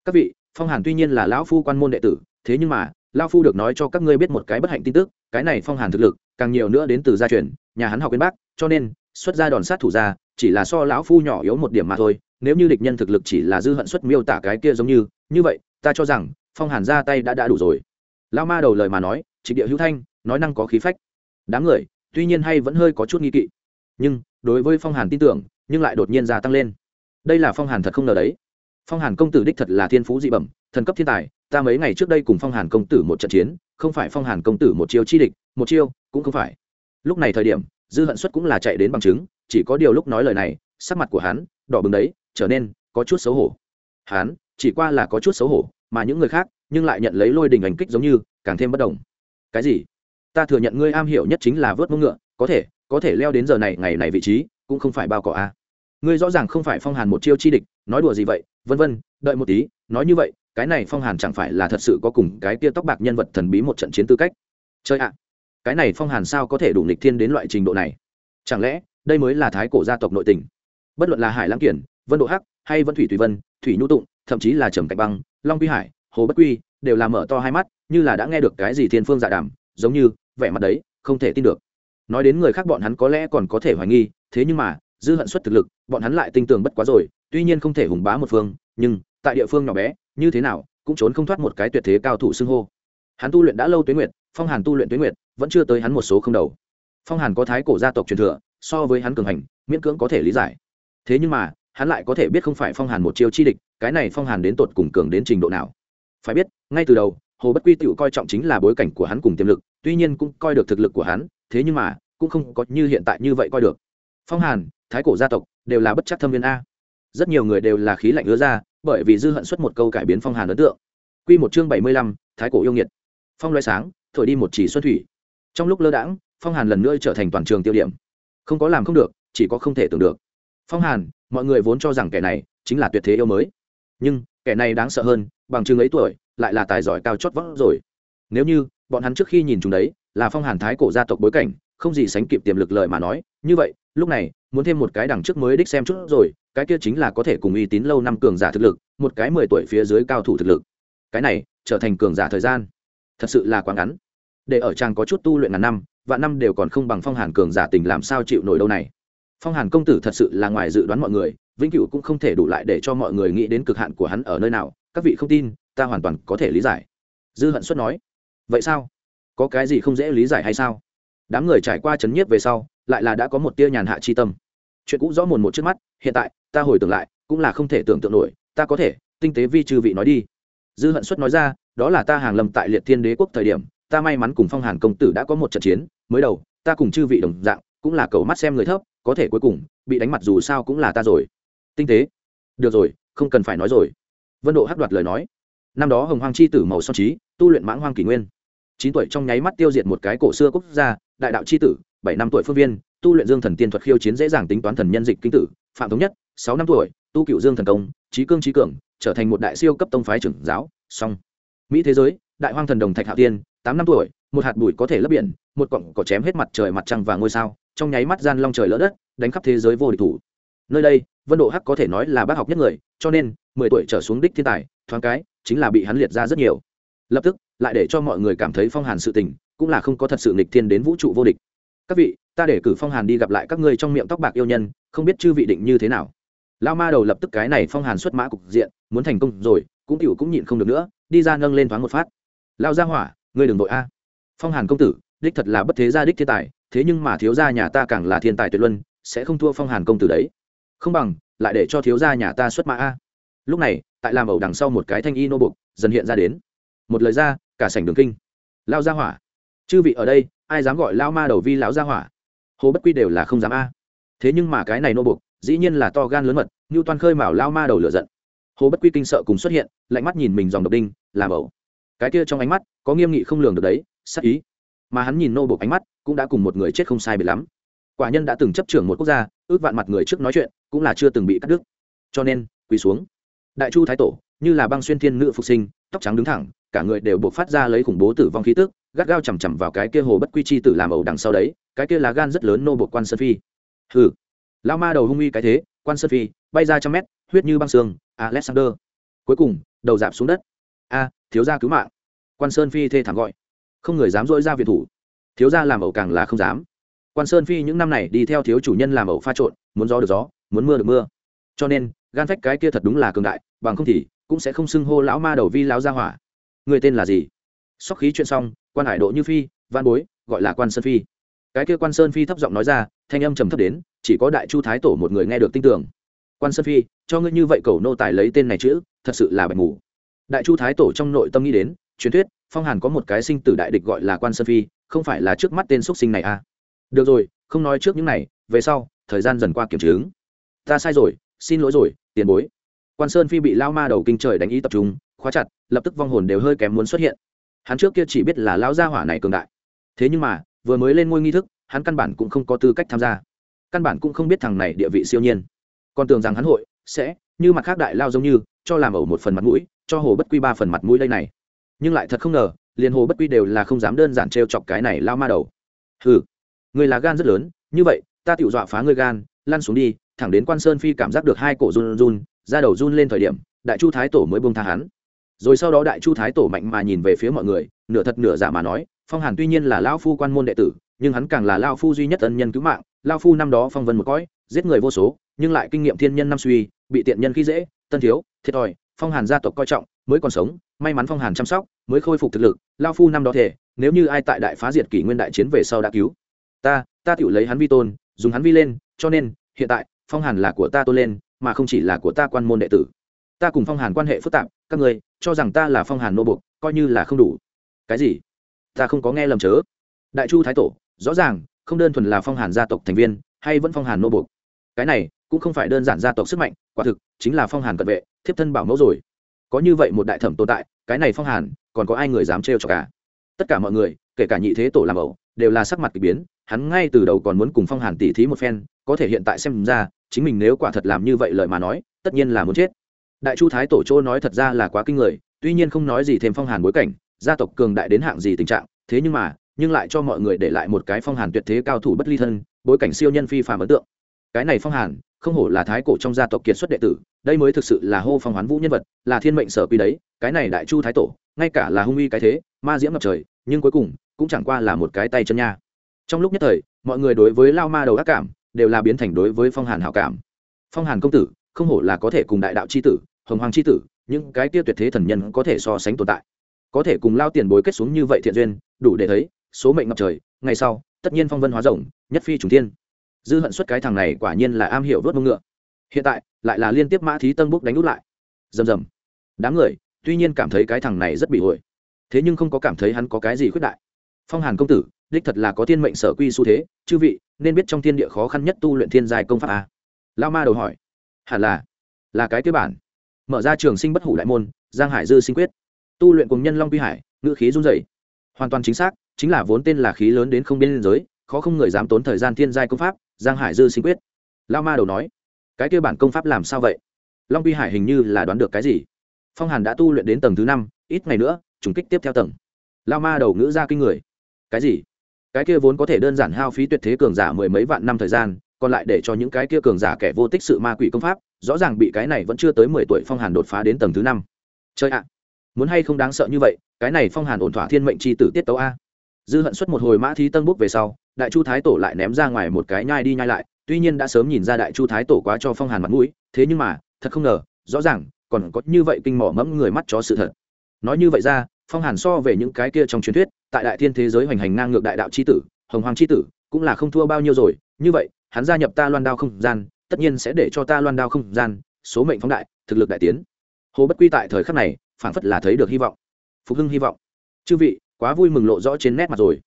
Các vị, phong hàn tuy nhiên là lão phu quan môn đệ tử, thế nhưng mà, lão phu được nói cho các ngươi biết một cái bất hạnh tin tức, cái này phong hàn thực lực, càng nhiều nữa đến từ gia truyền, nhà hắn học bên bác cho nên, xuất ra đòn sát thủ ra, chỉ là so lão phu nhỏ yếu một điểm mà thôi, nếu như địch nhân thực lực chỉ là dư hận xuất miêu tả cái kia giống như như vậy, ta cho rằng phong hàn ra tay đã đã đủ rồi. Lao ma đầu lời mà nói, trịnh địa hữu thanh, nói năng có khí phách. Đám người, tuy nhiên hay vẫn hơi có chút nghi kỵ. Nhưng, đối với phong hàn tin tưởng, nhưng lại đột nhiên gia tăng lên. Đây là phong hàn thật không ngờ đấy. Phong hàn công tử đích thật là thiên phú dị bẩm, thần cấp thiên tài, ta mấy ngày trước đây cùng phong hàn công tử một trận chiến, không phải phong hàn công tử một chiêu chi địch, một chiêu cũng không phải. Lúc này thời điểm, dư hận xuất cũng là chạy đến bằng chứng, chỉ có điều lúc nói lời này, sắc mặt của hắn đỏ bừng đấy, trở nên có chút xấu hổ. Hắn, chỉ qua là có chút xấu hổ mà những người khác, nhưng lại nhận lấy lôi đình ảnh kích giống như, càng thêm bất đồng. Cái gì? Ta thừa nhận ngươi am hiểu nhất chính là vớt mông ngựa, có thể có thể leo đến giờ này, ngày này vị trí, cũng không phải bao cỏ a. Ngươi rõ ràng không phải phong hàn một chiêu chi địch, nói đùa gì vậy? Vân vân, đợi một tí, nói như vậy, cái này phong hàn chẳng phải là thật sự có cùng cái kia tóc bạc nhân vật thần bí một trận chiến tư cách? Chơi ạ! Cái này phong hàn sao có thể đủ nghịch thiên đến loại trình độ này? Chẳng lẽ, đây mới là thái cổ gia tộc nội tình? Bất luận là hải lãng kiển, vân độ hắc, hay vân thủy tùy vân, thủy nhu tụng, thậm chí là trầm cạch băng long quy hải, hồ bất quy, đều là mở to hai mắt, như là đã nghe được cái gì thiên phương dạ đàm, giống như, vẻ mặt đấy, không thể tin được. Nói đến người khác bọn hắn có lẽ còn có thể hoài nghi, thế nhưng mà, dư hận xuất thực lực, bọn hắn lại tin tưởng bất quá rồi, tuy nhiên không thể hùng bá một phương, nhưng, tại địa phương nhỏ bé, như thế nào, cũng trốn không thoát một cái tuyệt thế cao thủ xưng hô. Hắn tu luyện đã lâu tuyến nguyệt, phong hàn tu luyện tuyến nguyệt, vẫn chưa tới hắn một số không đầu. Phong hàn có thái cổ gia tộc truyền thừa, so với hắn cường hành, miễn cưỡng có thể lý giải. Thế nhưng mà hắn lại có thể biết không phải phong hàn một chiêu chi địch, cái này phong hàn đến tột cùng cường đến trình độ nào. Phải biết, ngay từ đầu, hồ bất quy tựu coi trọng chính là bối cảnh của hắn cùng tiềm lực, tuy nhiên cũng coi được thực lực của hắn, thế nhưng mà, cũng không có như hiện tại như vậy coi được. Phong hàn, thái cổ gia tộc, đều là bất chắc thâm viên a. Rất nhiều người đều là khí lạnh ứa ra, bởi vì dư hận xuất một câu cải biến phong hàn ấn tượng. Q một chương bảy mươi lăm, thái cổ yêu nghiệt. Phong loay sáng, thổi đi một chỉ xuân thủy. Trong lúc lơ đãng, phong hàn lần nữa trở thành toàn trường tiêu điểm. Không có làm không được, chỉ có không thể tưởng được. Phong hàn mọi người vốn cho rằng kẻ này chính là tuyệt thế yêu mới. Nhưng, kẻ này đáng sợ hơn, bằng chừng ấy tuổi, lại là tài giỏi cao chót vót rồi. Nếu như, bọn hắn trước khi nhìn chúng đấy, là phong hàn thái cổ gia tộc bối cảnh, không gì sánh kịp tiềm lực lời mà nói, như vậy, lúc này, muốn thêm một cái đằng trước mới đích xem chút rồi, cái kia chính là có thể cùng uy tín lâu năm cường giả thực lực, một cái mười tuổi phía dưới cao thủ thực lực. Cái này, trở thành cường giả thời gian, thật sự là quá ngắn. Để ở chàng có chút tu luyện ngàn năm và năm đều còn không bằng phong hàn cường giả tình làm sao chịu nổi đâu này phong hàn công tử thật sự là ngoài dự đoán mọi người, vĩnh cửu cũng không thể đủ lại để cho mọi người nghĩ đến cực hạn của hắn ở nơi nào. Các vị không tin, ta hoàn toàn có thể lý giải. Dư hận xuất nói. Vậy sao? Có cái gì không dễ lý giải hay sao? Đám người trải qua chấn nhiếp về sau, lại là đã có một tia nhàn hạ chi tâm. Chuyện cũ rõ mồn một trước mắt, hiện tại, ta hồi tưởng lại, cũng là không thể tưởng tượng nổi, ta có thể, tinh tế vi chư vị nói đi. Dư hận xuất nói ra, đó là ta hàng lầm tại liệt thiên đế quốc thời điểm, ta may mắn cùng phong hàn công tử đã có một trận chiến, mới đầu, ta cùng chư vị đồng dạng, cũng là cầu mắt xem người thấp có thể cuối cùng bị đánh mặt dù sao cũng là ta rồi. Tinh tế. Được rồi, không cần phải nói rồi. Vân độ hắc đoạt lời nói. Năm đó hồng hoang chi tử màu son trí, tu luyện mãng hoang kỷ nguyên. Chín tuổi trong nháy mắt tiêu diệt một cái cổ xưa quốc gia, đại đạo chi tử, bảy năm tuổi phương viên, tu luyện dương thần tiên thuật khiêu chiến dễ dàng tính toán thần nhân dịch kinh tử, phạm thống nhất, sáu năm tuổi, tu cựu dương thần công trí cương trí cường, trở thành một đại siêu cấp tông phái trưởng giáo song mỹ thế giới, đại hoang thần đồng thạch hạ tiên, tám năm tuổi, một hạt bụi có thể lấp biển, một cọng cỏ chém hết mặt trời mặt trăng và ngôi sao trong nháy mắt gian long trời lỡ đất, đánh khắp thế giới vô địch thủ. Nơi đây, vân độ hắc có thể nói là bác học nhất người, cho nên, mười tuổi trở xuống đích thiên tài, thoáng cái, chính là bị hắn liệt ra rất nhiều. Lập tức, lại để cho mọi người cảm thấy phong hàn sự tình, cũng là không có thật sự nghịch thiên đến vũ trụ vô địch. Các vị, ta để cử phong hàn đi gặp lại các ngươi trong miệng tóc bạc yêu nhân, không biết chư vị định như thế nào. Lao ma đầu lập tức cái này phong hàn xuất mã cục diện, muốn thành công rồi, cũng cựu cũng nhịn không được nữa, đi ra nâng lên thoáng một phát. Lao ra hỏa, ngươi đừng đội a. Phong hàn công tử đích thật là bất thế gia đích thiên tài, thế nhưng mà thiếu gia nhà ta càng là thiên tài tuyệt luân, sẽ không thua phong hàn công tử đấy. Không bằng, lại để cho thiếu gia nhà ta xuất mã a. Lúc này, tại làm ẩu đằng sau một cái thanh y nô bục dần hiện ra đến. Một lời ra, cả sảnh đường kinh. Lao gia hỏa. Chư vị ở đây, ai dám gọi lao ma đầu vi lão gia hỏa? Hồ bất quy đều là không dám a. Thế nhưng mà cái này nô bục dĩ nhiên là to gan lớn mật như toàn khơi mào lao ma đầu lửa giận. Hồ bất quy kinh sợ cùng xuất hiện, lạnh mắt nhìn mình dòng độc đinh, làm ẩu. Cái kia trong ánh mắt, có nghiêm nghị không lường được đấy, sắc ý mà hắn nhìn nô bộc ánh mắt, cũng đã cùng một người chết không sai biệt lắm. Quả nhân đã từng chấp trưởng một quốc gia, ước vạn mặt người trước nói chuyện, cũng là chưa từng bị cắt đứt. Cho nên, quỳ xuống. Đại chu thái tổ, như là băng xuyên thiên nữ phục sinh, tóc trắng đứng thẳng, cả người đều buộc phát ra lấy khủng bố tử vong khí tức, gắt gao chằm chằm vào cái kia hồ bất quy chi tử làm ẩu đằng sau đấy, cái kia là gan rất lớn nô bộc quan sơn phi. Hừ. Lao ma đầu hung uy cái thế, quan sơn phi, bay ra trăm mét, huyết như băng xương, alexander. Cuối cùng, đầu dạp xuống đất. A, thiếu gia cứu mạng. Quan sơn phi thê thảm gọi không người dám dỗi ra viện thủ. Thiếu gia làm ẩu càng là không dám. Quan sơn phi những năm này đi theo thiếu chủ nhân làm ẩu pha trộn, muốn gió được gió, muốn mưa được mưa. Cho nên, gan phách cái kia thật đúng là cường đại, bằng không thì cũng sẽ không xưng hô lão ma đầu vi lão gia hỏa. Người tên là gì? Sóc khí chuyện xong, quan hải độ như phi, văn bối, gọi là quan sơn phi. Cái kia quan sơn phi thấp giọng nói ra, thanh âm trầm thấp đến, chỉ có đại chu thái tổ một người nghe được tin tưởng. Quan sơn phi, cho ngươi như vậy cầu nô tài lấy tên này chữ, thật sự là bạch mù. Đại chu thái tổ trong nội tâm nghĩ đến, truyền thuyết phong hàn có một cái sinh tử đại địch gọi là quan sơn phi, không phải là trước mắt tên x sinh này à? Được rồi, không nói trước những này, về sau, thời gian dần qua kiểm chứng. Ta sai rồi, xin lỗi rồi, tiền bối. Quan sơn phi bị lao ma đầu kinh trời đánh ý tập trung, khóa chặt, lập tức vong hồn đều hơi kém muốn xuất hiện. Hắn trước kia chỉ biết là lao gia hỏa này cường đại. Thế nhưng mà, vừa mới lên ngôi nghi thức, hắn căn bản cũng không có tư cách tham gia. Căn bản cũng không biết thằng này địa vị siêu nhiên. Còn tưởng rằng hắn hội sẽ, như mặt khác đại lao giống như, cho làm ẩu một phần mặt mũi, cho hồ bất quy ba phần mặt mũi đây này nhưng lại thật không ngờ, liền hồ bất quy đều là không dám đơn giản t chọc cái này lao ma đầu. Hừ, người là gan rất lớn, như vậy, ta tự dọa phá ngươi gan, lăn xuống đi, thẳng đến quan sơn phi cảm giác được hai cổ run run ra đầu run lên thời điểm, đại chu thái tổ mới buông tha hắn. Rồi sau đó đại chu thái tổ mạnh mà nhìn về phía mọi người, nửa thật nửa giả mà nói, phong hàn tuy nhiên là lao phu quan môn đệ tử, nhưng hắn càng là lao phu duy nhất ân nhân cứu mạng, lao phu năm đó phong vân một cõi, giết người vô số, nhưng lại kinh nghiệm thiên nhân năm suy, bị tiện nhân khi dễ, tân thiếu, thiệt thòi phong hàn gia tộc coi trọng, mới còn sống, may mắn phong hàn chăm sóc, mới khôi phục thực lực, lao phu năm đó thể nếu như ai tại đại phá diệt kỷ nguyên đại chiến về sau đã cứu. Ta ta tự lấy hắn vi tôn, dùng hắn vi lên, cho nên, hiện tại, phong hàn là của ta tôn lên, mà không chỉ là của ta quan môn đệ tử. Ta cùng phong hàn quan hệ phức tạp, các người cho rằng ta là phong hàn nô buộc coi như là không đủ. Cái gì? Ta không có nghe lầm chớ. Đại chu thái tổ, rõ ràng, không đơn thuần là phong hàn gia tộc thành viên, hay vẫn phong hàn nô buộc cái này, cũng không phải đơn giản gia tộc sức mạnh, quả thực, chính là phong hàn cận vệ thiếp thân bảo mẫu rồi. Có như vậy một đại thẩm tồn tại, cái này phong hàn, còn có ai người dám trêu cho cả? Tất cả mọi người, kể cả nhị thế tổ làm ẩu, đều là sắc mặt k ỳ biến, hắn ngay từ đầu còn muốn cùng phong hàn tỉ thí một phen, có thể hiện tại xem ra, chính mình nếu quả thật làm như vậy lời mà nói, tất nhiên là muốn chết. Đại chu thái tổ chỗ nói thật ra là quá kinh người, tuy nhiên không nói gì thêm phong hàn bối cảnh, gia tộc cường đại đến hạng gì tình trạng, thế nhưng mà, nhưng lại cho mọi người để lại một cái phong hàn tuyệt thế cao thủ bất ly thân, bối cảnh siêu nhân phi phàm ấn tượng. Cái này phong hàn, không hổ là thái cổ trong gia tộc kiệt xuất đệ tử đây mới thực sự là hô phong hoán vũ nhân vật, là thiên mệnh sở quy đấy, cái này đại chu thái tổ, ngay cả là hung uy cái thế, ma diễm ngập trời, nhưng cuối cùng cũng chẳng qua là một cái tay chân nha. Trong lúc nhất thời, mọi người đối với lao ma đầu ác cảm đều là biến thành đối với phong hàn hảo cảm. Phong hàn công tử, không hổ là có thể cùng đại đạo c h i tử, hồng hoàng c h i tử, những cái tia tuyệt thế thần nhân có thể so sánh tồn tại. Có thể cùng lao tiền bối kết xuống như vậy thiện duyên, đủ để thấy, số mệnh ngập trời, ngày sau, tất nhiên phong vân hóa rộng, nhất phi trùng tiên dư hận xuất cái thằng này quả nhiên là am hiểu vớt mông ngựa hiện tại, lại là liên tiếp mã thí tân búc đánh út lại. Rầm rầm. Đám người, tuy nhiên cảm thấy cái thằng này rất bị hồi thế nhưng không có cảm thấy hắn có cái gì khuyết đại. Phong hàn công tử, đích thật là có thiên mệnh sở quy xu thế, chư vị, nên biết trong thiên địa khó khăn nhất tu luyện thiên giai công pháp a. Lao ma đầu hỏi. Hẳn là là cái cơ bản. Mở ra trường sinh bất hủ đại môn, giang hải dư sinh quyết. Tu luyện cùng nhân long quy hải, ngữ khí run dày hoàn toàn chính xác, chính là vốn tên là khí lớn đến không biên giới, khó không người dám tốn thời gian thiên giai công pháp, giang hải dư sinh quyết. Lao ma đầu nói cái cơ bản công pháp làm sao vậy? Long quy hải hình như là đoán được cái gì? Phong hàn đã tu luyện đến tầng thứ năm, ít ngày nữa, trùng kích tiếp theo tầng. Lao ma đầu ngữ ra kinh người. Cái gì? Cái kia vốn có thể đơn giản hao phí tuyệt thế cường giả mười mấy vạn năm thời gian, còn lại để cho những cái kia cường giả kẻ vô tích sự ma quỷ công pháp, rõ ràng bị cái này vẫn chưa tới mười tuổi phong hàn đột phá đến tầng thứ năm. Chơi ạ! Muốn hay không đáng sợ như vậy, cái này phong hàn ổn thỏa thiên mệnh c h i tử tiết tấu a. Dư hận xuất một hồi mã thí tân bút về sau, đại chu thái tổ lại ném ra ngoài một cái nhai đi nhai lại tuy nhiên đã sớm nhìn ra đại chu thái tổ quá cho phong hàn mặt mũi, thế nhưng mà, thật không ngờ, rõ ràng, còn có như vậy kinh mỏ mẫm người mắt chó sự thật. Nói như vậy ra, phong hàn so về những cái kia trong truyền thuyết, tại đại thiên thế giới hoành hành ngang ngược đại đạo c h i tử, hồng hoàng c h i tử, cũng là không thua bao nhiêu rồi. Như vậy, hắn gia nhập ta loan đao không gian, tất nhiên sẽ để cho ta loan đao không gian, số mệnh phóng đại, thực lực đại tiến. Hồ bất quy tại thời khắc này, phảng phất là thấy được hy vọng. Phục hưng hy vọng. Chư vị, quá vui mừng lộ rõ trên nét mặt rồi.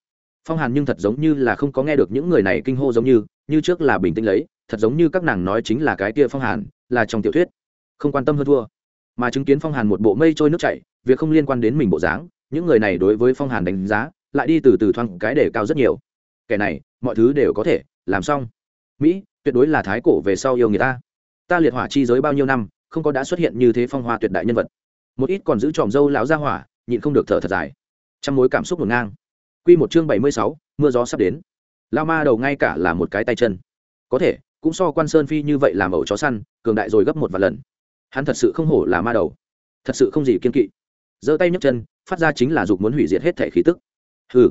Phong hàn nhưng thật giống như là không có nghe được những người này kinh hô giống như như trước là bình tĩnh lấy, thật giống như các nàng nói chính là cái kia phong hàn, là trong tiểu thuyết. Không quan tâm hơn thua. Mà chứng kiến phong hàn một bộ mây trôi nước chảy, việc không liên quan đến mình bộ dáng, những người này đối với phong hàn đánh giá, lại đi từ từ thoang cái để cao rất nhiều. Kẻ này, mọi thứ đều có thể, làm xong. Mỹ, tuyệt đối là thái cổ về sau yêu người ta. Ta liệt hỏa chi giới bao nhiêu năm, không có đã xuất hiện như thế phong hoa tuyệt đại nhân vật. Một ít còn giữ tròm dâu lão ra hỏa, nhịn không được thở thật dài. Trong mối cảm xúc ngổn ngang. Q một chương bảy mươi sáu, mưa gió sắp đến lao ma đầu ngay cả là một cái tay chân. Có thể, cũng so quan sơn phi như vậy làm ẩu chó săn, cường đại rồi gấp một vài lần. Hắn thật sự không hổ là ma đầu. Thật sự không gì kiên kỵ. Giơ tay nhấc chân, phát ra chính là dục muốn hủy diệt hết thể khí tức. Hừ.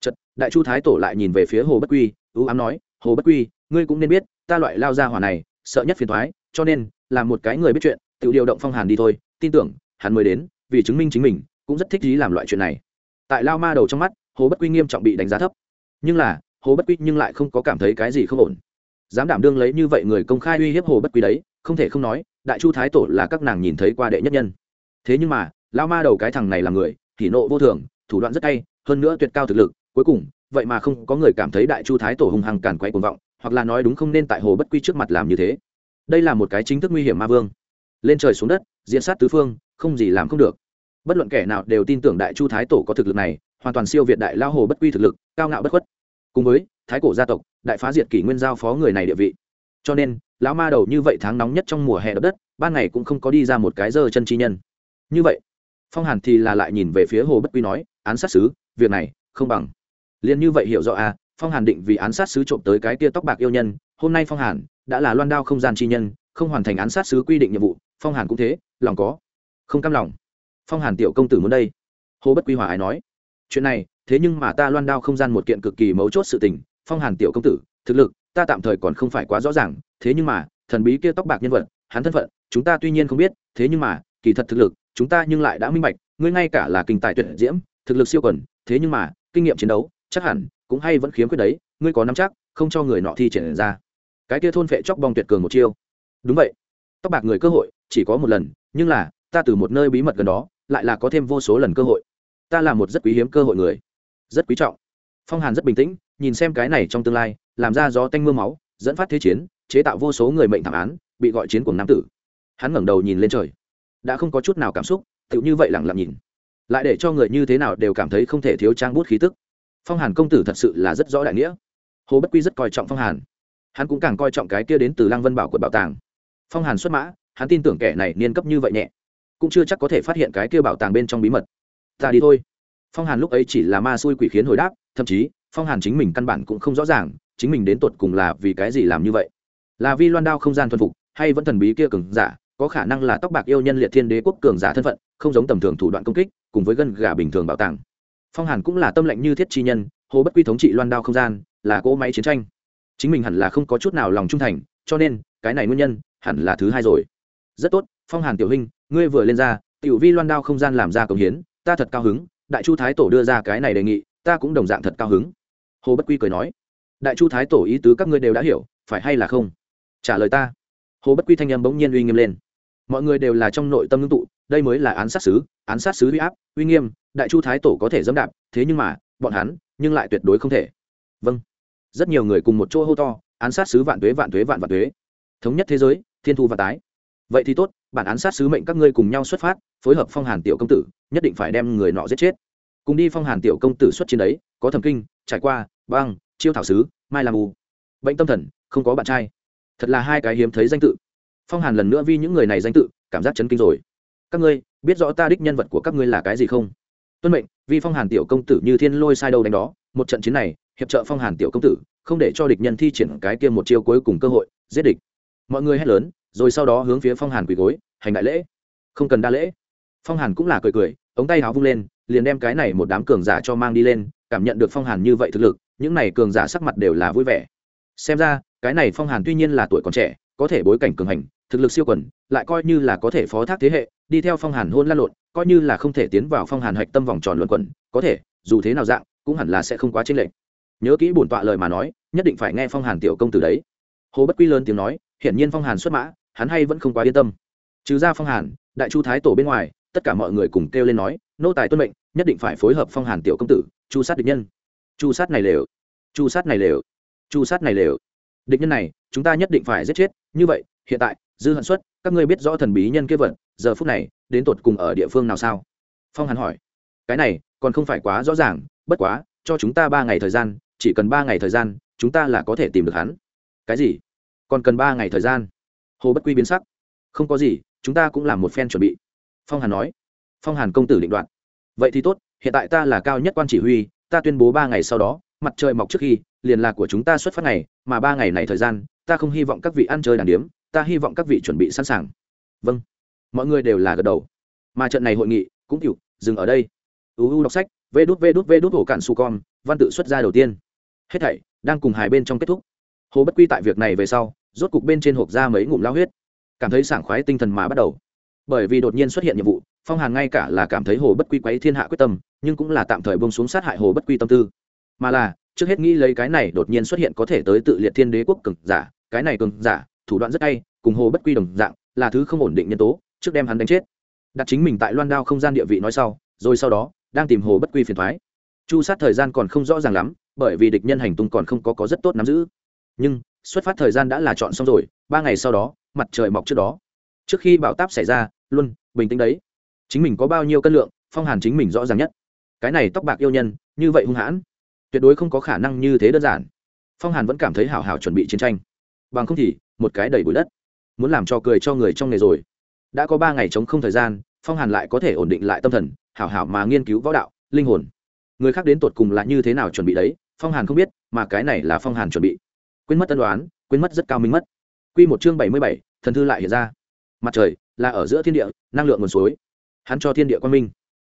Chật đại chu thái tổ lại nhìn về phía hồ bất quy, ưu ám nói, hồ bất quy, ngươi cũng nên biết, ta loại lao ra hỏa này, sợ nhất phiền thoái cho nên, là một cái người biết chuyện, tự điều động phong hàn đi thôi, tin tưởng, hắn mới đến, vì chứng minh chính mình, cũng rất thích ý làm loại chuyện này. Tại lao ma đầu trong mắt, hồ bất quy nghiêm trọng bị đánh giá thấp. Nhưng là hồ bất quy nhưng lại không có cảm thấy cái gì không ổn. Dám đảm đương lấy như vậy người công khai uy hiếp hồ bất quy đấy, không thể không nói, đại chu thái tổ là các nàng nhìn thấy qua đệ nhất nhân. Thế nhưng mà lao ma đầu cái thằng này là người thì nộ vô thường, thủ đoạn rất hay, hơn nữa tuyệt cao thực lực, cuối cùng, vậy mà không có người cảm thấy đại chu thái tổ hung hăng càn quay cuồng vọng, hoặc là nói đúng không nên tại hồ bất quy trước mặt làm như thế. Đây là một cái chính thức nguy hiểm ma vương. Lên trời xuống đất, diễn sát tứ phương, không gì làm không được. Bất luận kẻ nào đều tin tưởng đại chu thái tổ có thực lực này, hoàn toàn siêu việt đại lao hồ bất quy thực lực, cao ngạo bất khuất cùng với, thái cổ gia tộc, đại phá diệt kỷ nguyên giao phó người này địa vị. Cho nên, lão ma đầu như vậy tháng nóng nhất trong mùa hè đất, ban ngày cũng không có đi ra một cái dơ chân chi nhân. Như vậy, phong hàn thì là lại nhìn về phía hồ bất quy nói, án sát xứ việc này không bằng. Liền như vậy hiểu rõ à phong hàn định vì án sát sứ trộm tới cái tia tóc bạc yêu nhân, hôm nay phong hàn đã là loan đao không gian chi nhân, không hoàn thành án sát sứ quy định nhiệm vụ, phong hàn cũng thế, lòng có không cam lòng. Phong hàn tiểu công tử muốn đây. Hồ bất quy hòa ái nói, chuyện này thế nhưng mà ta loan đao không gian một kiện cực kỳ mấu chốt sự tình, phong hàn tiểu công tử, thực lực, ta tạm thời còn không phải quá rõ ràng, thế nhưng mà, thần bí kia tóc bạc nhân vật, hắn thân phận, chúng ta tuy nhiên không biết, thế nhưng mà, kỳ thật thực lực, chúng ta nhưng lại đã minh bạch, ngươi ngay cả là kinh tài tuyệt diễm, thực lực siêu quần, thế nhưng mà, kinh nghiệm chiến đấu, chắc hẳn cũng hay vẫn khiếm khuyết đấy, ngươi có nắm chắc, không cho người nọ thi triển ra. Cái kia thôn phệ chóc bong tuyệt cường một chiêu. Đúng vậy. Tóc bạc người cơ hội, chỉ có một lần, nhưng là, ta từ một nơi bí mật gần đó, lại là có thêm vô số lần cơ hội. Ta là một rất quý hiếm cơ hội người rất quý trọng. Phong hàn rất bình tĩnh, nhìn xem cái này trong tương lai, làm ra gió tanh m ư a máu, dẫn phát thế chiến, chế tạo vô số người mệnh thảm án, bị gọi chiến của nam tử. Hắn ngẩng đầu nhìn lên trời. Đã không có chút nào cảm xúc tự như vậy lẳng lặng nhìn. Lại để cho người như thế nào đều cảm thấy không thể thiếu trang bút khí tức. Phong hàn công tử thật sự là rất rõ đại nghĩa. Hồ bất quy rất coi trọng phong hàn. Hắn cũng càng coi trọng cái kia đến từ lăng vân bảo của bảo tàng. Phong hàn xuất mã, hắn tin tưởng kẻ này niên cấp như vậy nhẹ, cũng chưa chắc có thể phát hiện cái kia bảo tàng bên trong bí mật. Ta đi thôi phong hàn lúc ấy chỉ là ma xui quỷ khiến hồi đáp, thậm chí, phong hàn chính mình căn bản cũng không rõ ràng, chính mình đến tột cùng là vì cái gì làm như vậy. Là vi loan đao không gian thuần phục, hay vẫn thần bí kia cường giả, có khả năng là tóc bạc yêu nhân liệt thiên đế quốc cường giả thân phận, không giống tầm thường thủ đoạn công kích, cùng với gân gà bình thường bảo tàng. Phong hàn cũng là tâm lệnh như thiết chi nhân, hồ bất quy thống trị loan đao không gian, là cỗ máy chiến tranh. Chính mình hẳn là không có chút nào lòng trung thành, cho nên, cái này nguyên nhân, hẳn là thứ hai rồi. Rất tốt, phong hàn tiểu huynh, ngươi vừa lên ra, tiểu vi loan đao không gian làm ra công hiến, ta thật cao hứng đại chu thái tổ đưa ra cái này đề nghị, ta cũng đồng dạng thật cao hứng. Hồ bất quy cười nói. Đại chu thái tổ ý tứ các ngươi đều đã hiểu, phải hay là không? Trả lời ta. Hồ bất quy thanh âm bỗng nhiên uy nghiêm lên. Mọi người đều là trong nội tâm ngưng tụ, đây mới là án sát sứ, án sát sứ uy áp, uy nghiêm, đại chu thái tổ có thể dẫm đạp, thế nhưng mà, bọn hắn, nhưng lại tuyệt đối không thể. Vâng. Rất nhiều người cùng một chỗ hô to, án sát sứ vạn tuế vạn tuế, vạn vạn tuế. Thống nhất thế giới, thiên thu và tái vậy thì tốt, bản án sát sứ mệnh các ngươi cùng nhau xuất phát, phối hợp phong hàn tiểu công tử, nhất định phải đem người nọ giết chết. Cùng đi phong hàn tiểu công tử xuất chiến đấy, có thẩm kinh, trải qua, băng, chiêu thảo sứ, mai làm u. Bệnh tâm thần, không có bạn trai. Thật là hai cái hiếm thấy danh tự. Phong hàn lần nữa vi những người này danh tự, cảm giác chấn kinh rồi. Các ngươi, biết rõ ta đích nhân vật của các ngươi là cái gì không? Tuân mệnh, vi phong hàn tiểu công tử như thiên lôi sai đâu đánh đó, một trận chiến này, hiệp trợ phong hàn tiểu công tử, không để cho địch nhân thi triển cái kia một chiêu cuối cùng cơ hội, giết địch. Mọi người hét lớn rồi sau đó hướng phía phong hàn quỳ gối, hành đại lễ. Không cần đa lễ. Phong hàn cũng là cười cười, ống tay áo vung lên, liền đem cái này một đám cường giả cho mang đi lên, cảm nhận được phong hàn như vậy thực lực, những này cường giả sắc mặt đều là vui vẻ. Xem ra, cái này phong hàn tuy nhiên là tuổi còn trẻ, có thể bối cảnh cường hành, thực lực siêu quần, lại coi như là có thể phó thác thế hệ, đi theo phong hàn hôn lan lộn, coi như là không thể tiến vào phong hàn hạch tâm vòng tròn luận quẩn, có thể, dù thế nào dạng, cũng hẳn là sẽ không quá chênh lệch. Nhớ kỹ bổn tọa lời mà nói, nhất định phải nghe phong hàn tiểu công từ đấy. Hồ bất quy lớn tiếng nói, hiển nhiên phong hàn xuất mã hắn hay vẫn không quá yên tâm. Trừ ra phong hàn, đại chu thái tổ bên ngoài, tất cả mọi người cùng kêu lên nói, nô tài tuân mệnh, nhất định phải phối hợp phong hàn tiểu công tử, chu sát địch nhân. Chu sát này lều, chu sát này lều, chu sát này lều. Địch nhân này, chúng ta nhất định phải giết chết, như vậy, hiện tại, dư hận xuất, các ngươi biết rõ thần bí nhân kia vật giờ phút này, đến tột cùng ở địa phương nào sao? Phong hàn hỏi. Cái này, còn không phải quá rõ ràng, bất quá, cho chúng ta ba ngày thời gian, chỉ cần ba ngày thời gian, chúng ta là có thể tìm được hắn. Cái gì? Còn cần ba ngày thời gian? Hồ bất quy biến sắc. Không có gì, chúng ta cũng làm một phen chuẩn bị. Phong hàn nói. Phong hàn công tử định đoạn vậy thì tốt, hiện tại ta là cao nhất quan chỉ huy, ta tuyên bố ba ngày sau đó, mặt trời mọc trước khi, liền là của chúng ta xuất phát ngày, mà ba ngày này thời gian, ta không hy vọng các vị ăn chơi đàn điếm, ta hy vọng các vị chuẩn bị sẵn sàng. Vâng. Mọi người đều là gật đầu. Mà trận này hội nghị, cũng cựu dừng ở đây. Uu đọc sách, vê đút vê đút vê đút hổ cạn su con, văn tự xuất ra đầu tiên. Hết thảy đang cùng hai bên trong kết thúc. Hồ bất quy tại việc này về sau rốt cục bên trên hộp ra mấy ngụm lao huyết. Cảm thấy sảng khoái tinh thần mà bắt đầu. Bởi vì đột nhiên xuất hiện nhiệm vụ, phong hàn ngay cả là cảm thấy hồ bất quy quấy thiên hạ quyết tâm, nhưng cũng là tạm thời bông xuống sát hại hồ bất quy tâm tư. Mà là, trước hết nghĩ lấy cái này đột nhiên xuất hiện có thể tới tự liệt thiên đế quốc cường giả, cái này cường giả, thủ đoạn rất hay, cùng hồ bất quy đồng dạng, là thứ không ổn định nhân tố, trước đem hắn đánh chết. Đặt chính mình tại loan đao không gian địa vị nói sau, rồi sau đó, đang tìm hồ bất quy phiền thoái chu sát thời gian còn không rõ ràng lắm, bởi vì địch nhân hành tung còn không có có rất tốt nắm giữ. Nhưng xuất phát thời gian đã là chọn xong rồi, ba ngày sau đó, mặt trời mọc trước đó. Trước khi bão táp xảy ra, luôn, bình tĩnh đấy. Chính mình có bao nhiêu cân lượng, phong hàn chính mình rõ ràng nhất. Cái này tóc bạc yêu nhân, như vậy hung hãn. Tuyệt đối không có khả năng như thế đơn giản. Phong hàn vẫn cảm thấy hảo hảo chuẩn bị chiến tranh. Bằng không thì, một cái đầy bụi đất. Muốn làm cho cười cho người trong nghề rồi. Đã có ba ngày chống không thời gian, phong hàn lại có thể ổn định lại tâm thần, hảo hảo mà nghiên cứu võ đạo, linh hồn. Người khác đến tột cùng là như thế nào chuẩn bị đấy, phong hàn không biết, mà cái này là phong hàn chuẩn bị quên mất tân đoán, quên mất rất cao minh mất. Q một chương bảy mươi bảy, thần thư lại hiện ra. Mặt trời là ở giữa thiên địa, năng lượng nguồn suối. Hắn cho thiên địa quan minh,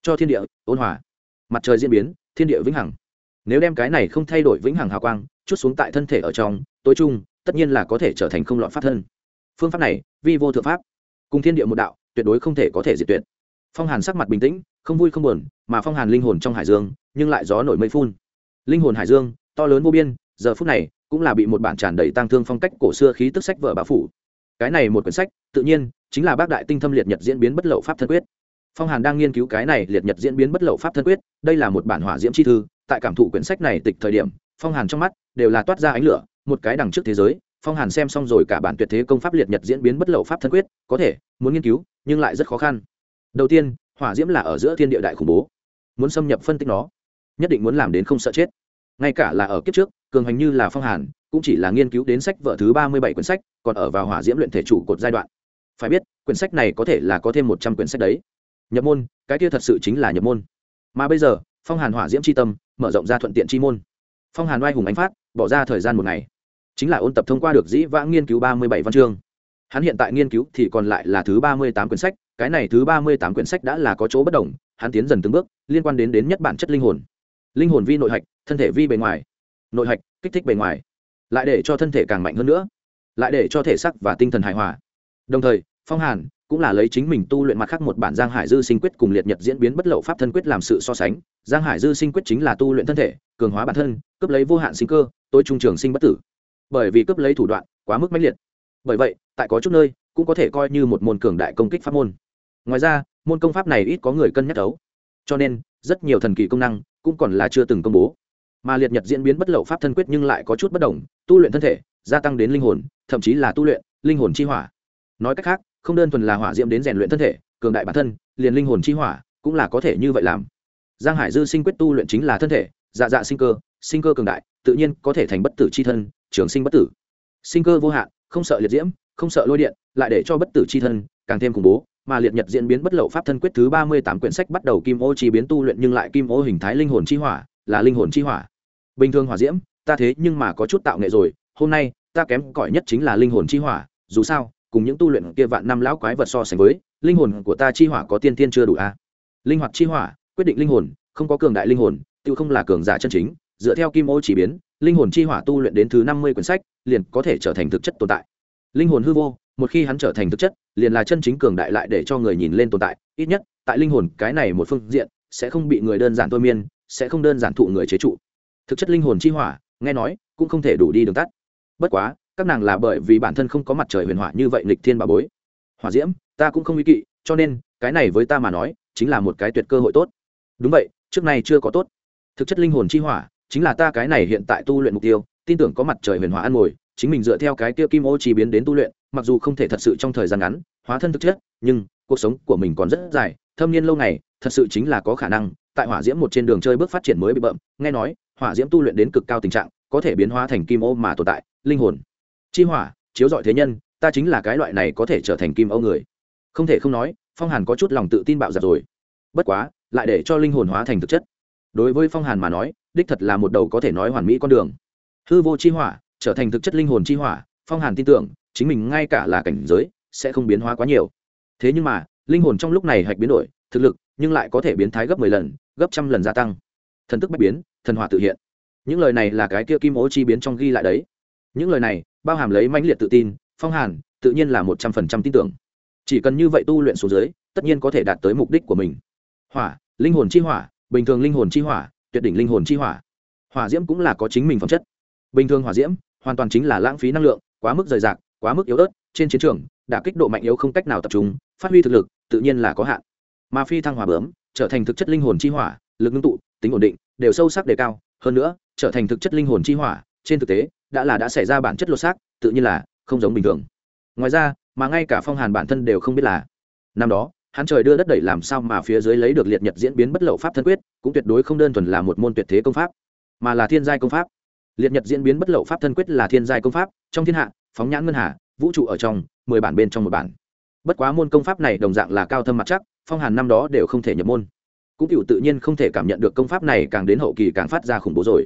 cho thiên địa ôn hòa. Mặt trời diễn biến, thiên địa vĩnh hằng. Nếu đem cái này không thay đổi vĩnh hằng hào quang, chút xuống tại thân thể ở trong, tối trung, tất nhiên là có thể trở thành không lọt pháp thân. Phương pháp này, vi vô thượng pháp. Cùng thiên địa một đạo, tuyệt đối không thể có thể diệt tuyệt. Phong hàn sắc mặt bình tĩnh, không vui không buồn, mà phong hàn linh hồn trong hải dương, nhưng lại gió nổi mây phun. Linh hồn hải dương, to lớn vô biên, giờ phút này cũng là bị một bản tràn đầy tang thương phong cách cổ xưa khí tức sách vở bá phủ. Cái này một quyển sách, tự nhiên, chính là bác đại tinh thâm liệt nhật diễn biến bất lậu pháp thân quyết. Phong hàn đang nghiên cứu cái này liệt nhật diễn biến bất lậu pháp thân quyết, đây là một bản hỏa diễm chi thư, tại cảm thụ quyển sách này tịch thời điểm, phong hàn trong mắt đều là toát ra ánh lửa, một cái đằng trước thế giới, phong hàn xem xong rồi cả bản tuyệt thế công pháp liệt nhật diễn biến bất lậu pháp thân quyết, có thể, muốn nghiên cứu, nhưng lại rất khó khăn. Đầu tiên, hỏa diễm là ở giữa thiên địa đại khủng bố, muốn xâm nhập phân tích nó, nhất định muốn làm đến không sợ chết ngay cả là ở kiếp trước, cường hành như là phong hàn, cũng chỉ là nghiên cứu đến sách vợ thứ ba mươi bảy quyển sách, còn ở vào hỏa diễm luyện thể chủ cột giai đoạn. Phải biết, quyển sách này có thể là có thêm một trăm quyển sách đấy. Nhập môn, cái kia thật sự chính là nhập môn. Mà bây giờ, phong hàn hỏa diễm c h i tâm, mở rộng ra thuận tiện chi môn. Phong hàn oai hùng ánh phát, bỏ ra thời gian một ngày. Chính là ôn tập thông qua được dĩ vãng nghiên cứu ba mươi bảy văn chương. Hắn hiện tại nghiên cứu thì còn lại là thứ ba mươi tám quyển sách, cái này thứ ba mươi tám quyển sách đã là có chỗ bất đồng, hắn tiến dần từng bước, liên quan đến đến nhất bản chất linh hồn linh hồn vi nội hạch, thân thể vi bề ngoài. Nội hạch, kích thích bề ngoài. Lại để cho thân thể càng mạnh hơn nữa. Lại để cho thể sắc và tinh thần hài hòa. Đồng thời, phong hàn cũng là lấy chính mình tu luyện mặt khác một bản giang hải dư sinh quyết cùng liệt nhật diễn biến bất lậu pháp thân quyết làm sự so sánh. Giang hải dư sinh quyết chính là tu luyện thân thể, cường hóa bản thân, cướp lấy vô hạn sinh cơ tôi trung trường sinh bất tử. Bởi vì cướp lấy thủ đoạn quá mức mãnh liệt. Bởi vậy, tại có chút nơi, cũng có thể coi như một môn cường đại công kích pháp môn. Ngoài ra, môn công pháp này ít có người cân nhắc đấu cho nên, rất nhiều thần kỳ công năng cũng còn là chưa từng công bố. Mà liệt nhật diễn biến bất lậu pháp thân quyết nhưng lại có chút bất đồng, tu luyện thân thể, gia tăng đến linh hồn, thậm chí là tu luyện, linh hồn chi hỏa. Nói cách khác, không đơn thuần là hỏa diễm đến rèn luyện thân thể, cường đại bản thân, liền linh hồn chi hỏa cũng là có thể như vậy làm. Giang hải dư sinh quyết tu luyện chính là thân thể dạ dạ sinh cơ sinh cơ cường đại, tự nhiên có thể thành bất tử c h i thân, trường sinh bất tử. Sinh cơ vô hạn, không sợ liệt diễm, không sợ lôi điện, lại để cho bất tử c h i thân càng thêm khủng bố mà liệt nhật diễn biến bất lậu pháp thân quyết thứ ba mươi tám quyển sách bắt đầu kim ô chi biến tu luyện nhưng lại kim ô hình thái linh hồn chi hỏa, là linh hồn chi hỏa bình thường hỏa diễm, ta thế nhưng mà có chút tạo nghệ rồi, hôm nay, ta kém cỏi nhất chính là linh hồn chi hỏa, dù sao, cùng những tu luyện kia vạn năm lão quái vật so sánh với, linh hồn của ta chi hỏa có tiên tiên chưa đủ a à? linh hoạt chi hỏa, quyết định linh hồn, không có cường đại linh hồn tiêu không là cường giả chân chính, dựa theo kim ô chỉ biến, linh hồn chi hỏa tu luyện đến thứ năm mươi quyển sách, liền có thể trở thành thực chất tồn tại linh hồn hư vô một khi hắn trở thành thực chất, liền là chân chính cường đại lại để cho người nhìn lên tồn tại. Ít nhất, tại linh hồn, cái này một phương diện, sẽ không bị người đơn giản thôi miên, sẽ không đơn giản thụ người chế trụ. Thực chất linh hồn chi hỏa, nghe nói, cũng không thể đủ đi đường tắt. Bất quá, các nàng là bởi vì bản thân không có mặt trời huyền hỏa như vậy lịch thiên bà bối. Hỏa diễm, ta cũng không ý kỵ, cho nên, cái này với ta mà nói, chính là một cái tuyệt cơ hội tốt. Đúng vậy, trước này chưa có tốt. Thực chất linh hồn chi hỏa, chính là ta cái này hiện tại tu luyện mục tiêu, tin tưởng có mặt trời huyền hỏa ăn ngồi, chính mình dựa theo cái tiêu kim ô chi biến đến tu luyện mặc dù không thể thật sự trong thời gian ngắn hóa thân thực chất, nhưng cuộc sống của mình còn rất dài. Thâm niên lâu ngày, thật sự chính là có khả năng, tại hỏa diễm một trên đường chơi bước phát triển mới bị bợm nghe nói, hỏa diễm tu luyện đến cực cao tình trạng, có thể biến hóa thành kim ô mà tồn tại, linh hồn. Chi hỏa, chiếu dọi thế nhân, ta chính là cái loại này có thể trở thành kim ô người. Không thể không nói, phong hàn có chút lòng tự tin bạo giặt rồi. Bất quá, lại để cho linh hồn hóa thành thực chất. Đối với phong hàn mà nói, đích thật là một đầu có thể nói hoàn mỹ con đường. Hư vô chi hỏa, trở thành thực chất linh hồn chi hỏa, phong hàn tin tưởng chính mình ngay cả là cảnh giới sẽ không biến hóa quá nhiều. Thế nhưng mà, linh hồn trong lúc này hạch biến đổi, thực lực nhưng lại có thể biến thái gấp mười lần, gấp trăm lần gia tăng. Thần tức bách biến, thần hỏa tự hiện. Những lời này là cái kia kim ố chi biến trong ghi lại đấy. Những lời này bao hàm lấy mãnh liệt tự tin, phong hàn, tự nhiên là một trăm phần trăm tin tưởng. Chỉ cần như vậy tu luyện số dưới, tất nhiên có thể đạt tới mục đích của mình. Hỏa, linh hồn chi hỏa, bình thường linh hồn chi hỏa, tuyệt đỉnh linh hồn chi hỏa. Hỏa diễm cũng là có chính mình phẩm chất. Bình thường hỏa diễm, hoàn toàn chính là lãng phí năng lượng, quá mức rời rạc quá mức yếu ớt, trên chiến trường đã kích độ mạnh yếu không cách nào tập trung, phát huy thực lực, tự nhiên là có hạn. Mà phi thăng hỏa bướm, trở thành thực chất linh hồn chi hỏa, lực ngưng tụ, tính ổn định, đều sâu sắc đề cao. Hơn nữa, trở thành thực chất linh hồn chi hỏa, trên thực tế, đã là đã xảy ra bản chất lột xác, tự nhiên là không giống bình thường. Ngoài ra, mà ngay cả phong hàn bản thân đều không biết là. Năm đó, hắn trời đưa đất đẩy làm sao mà phía dưới lấy được liệt nhật diễn biến bất lậu pháp thân quyết, cũng tuyệt đối không đơn thuần là một môn tuyệt thế công pháp, mà là thiên giai công pháp. Liệt nhật diễn biến bất lậu pháp thân quyết là thiên giai công pháp, trong thiên hạ phóng nhãn ngân hà, vũ trụ ở trong, mười bản bên trong một bản. Bất quá môn công pháp này đồng dạng là cao thâm mặt chắc, phong hàn năm đó đều không thể nhập môn. Cũng cựu tự nhiên không thể cảm nhận được công pháp này càng đến hậu kỳ càng phát ra khủng bố rồi.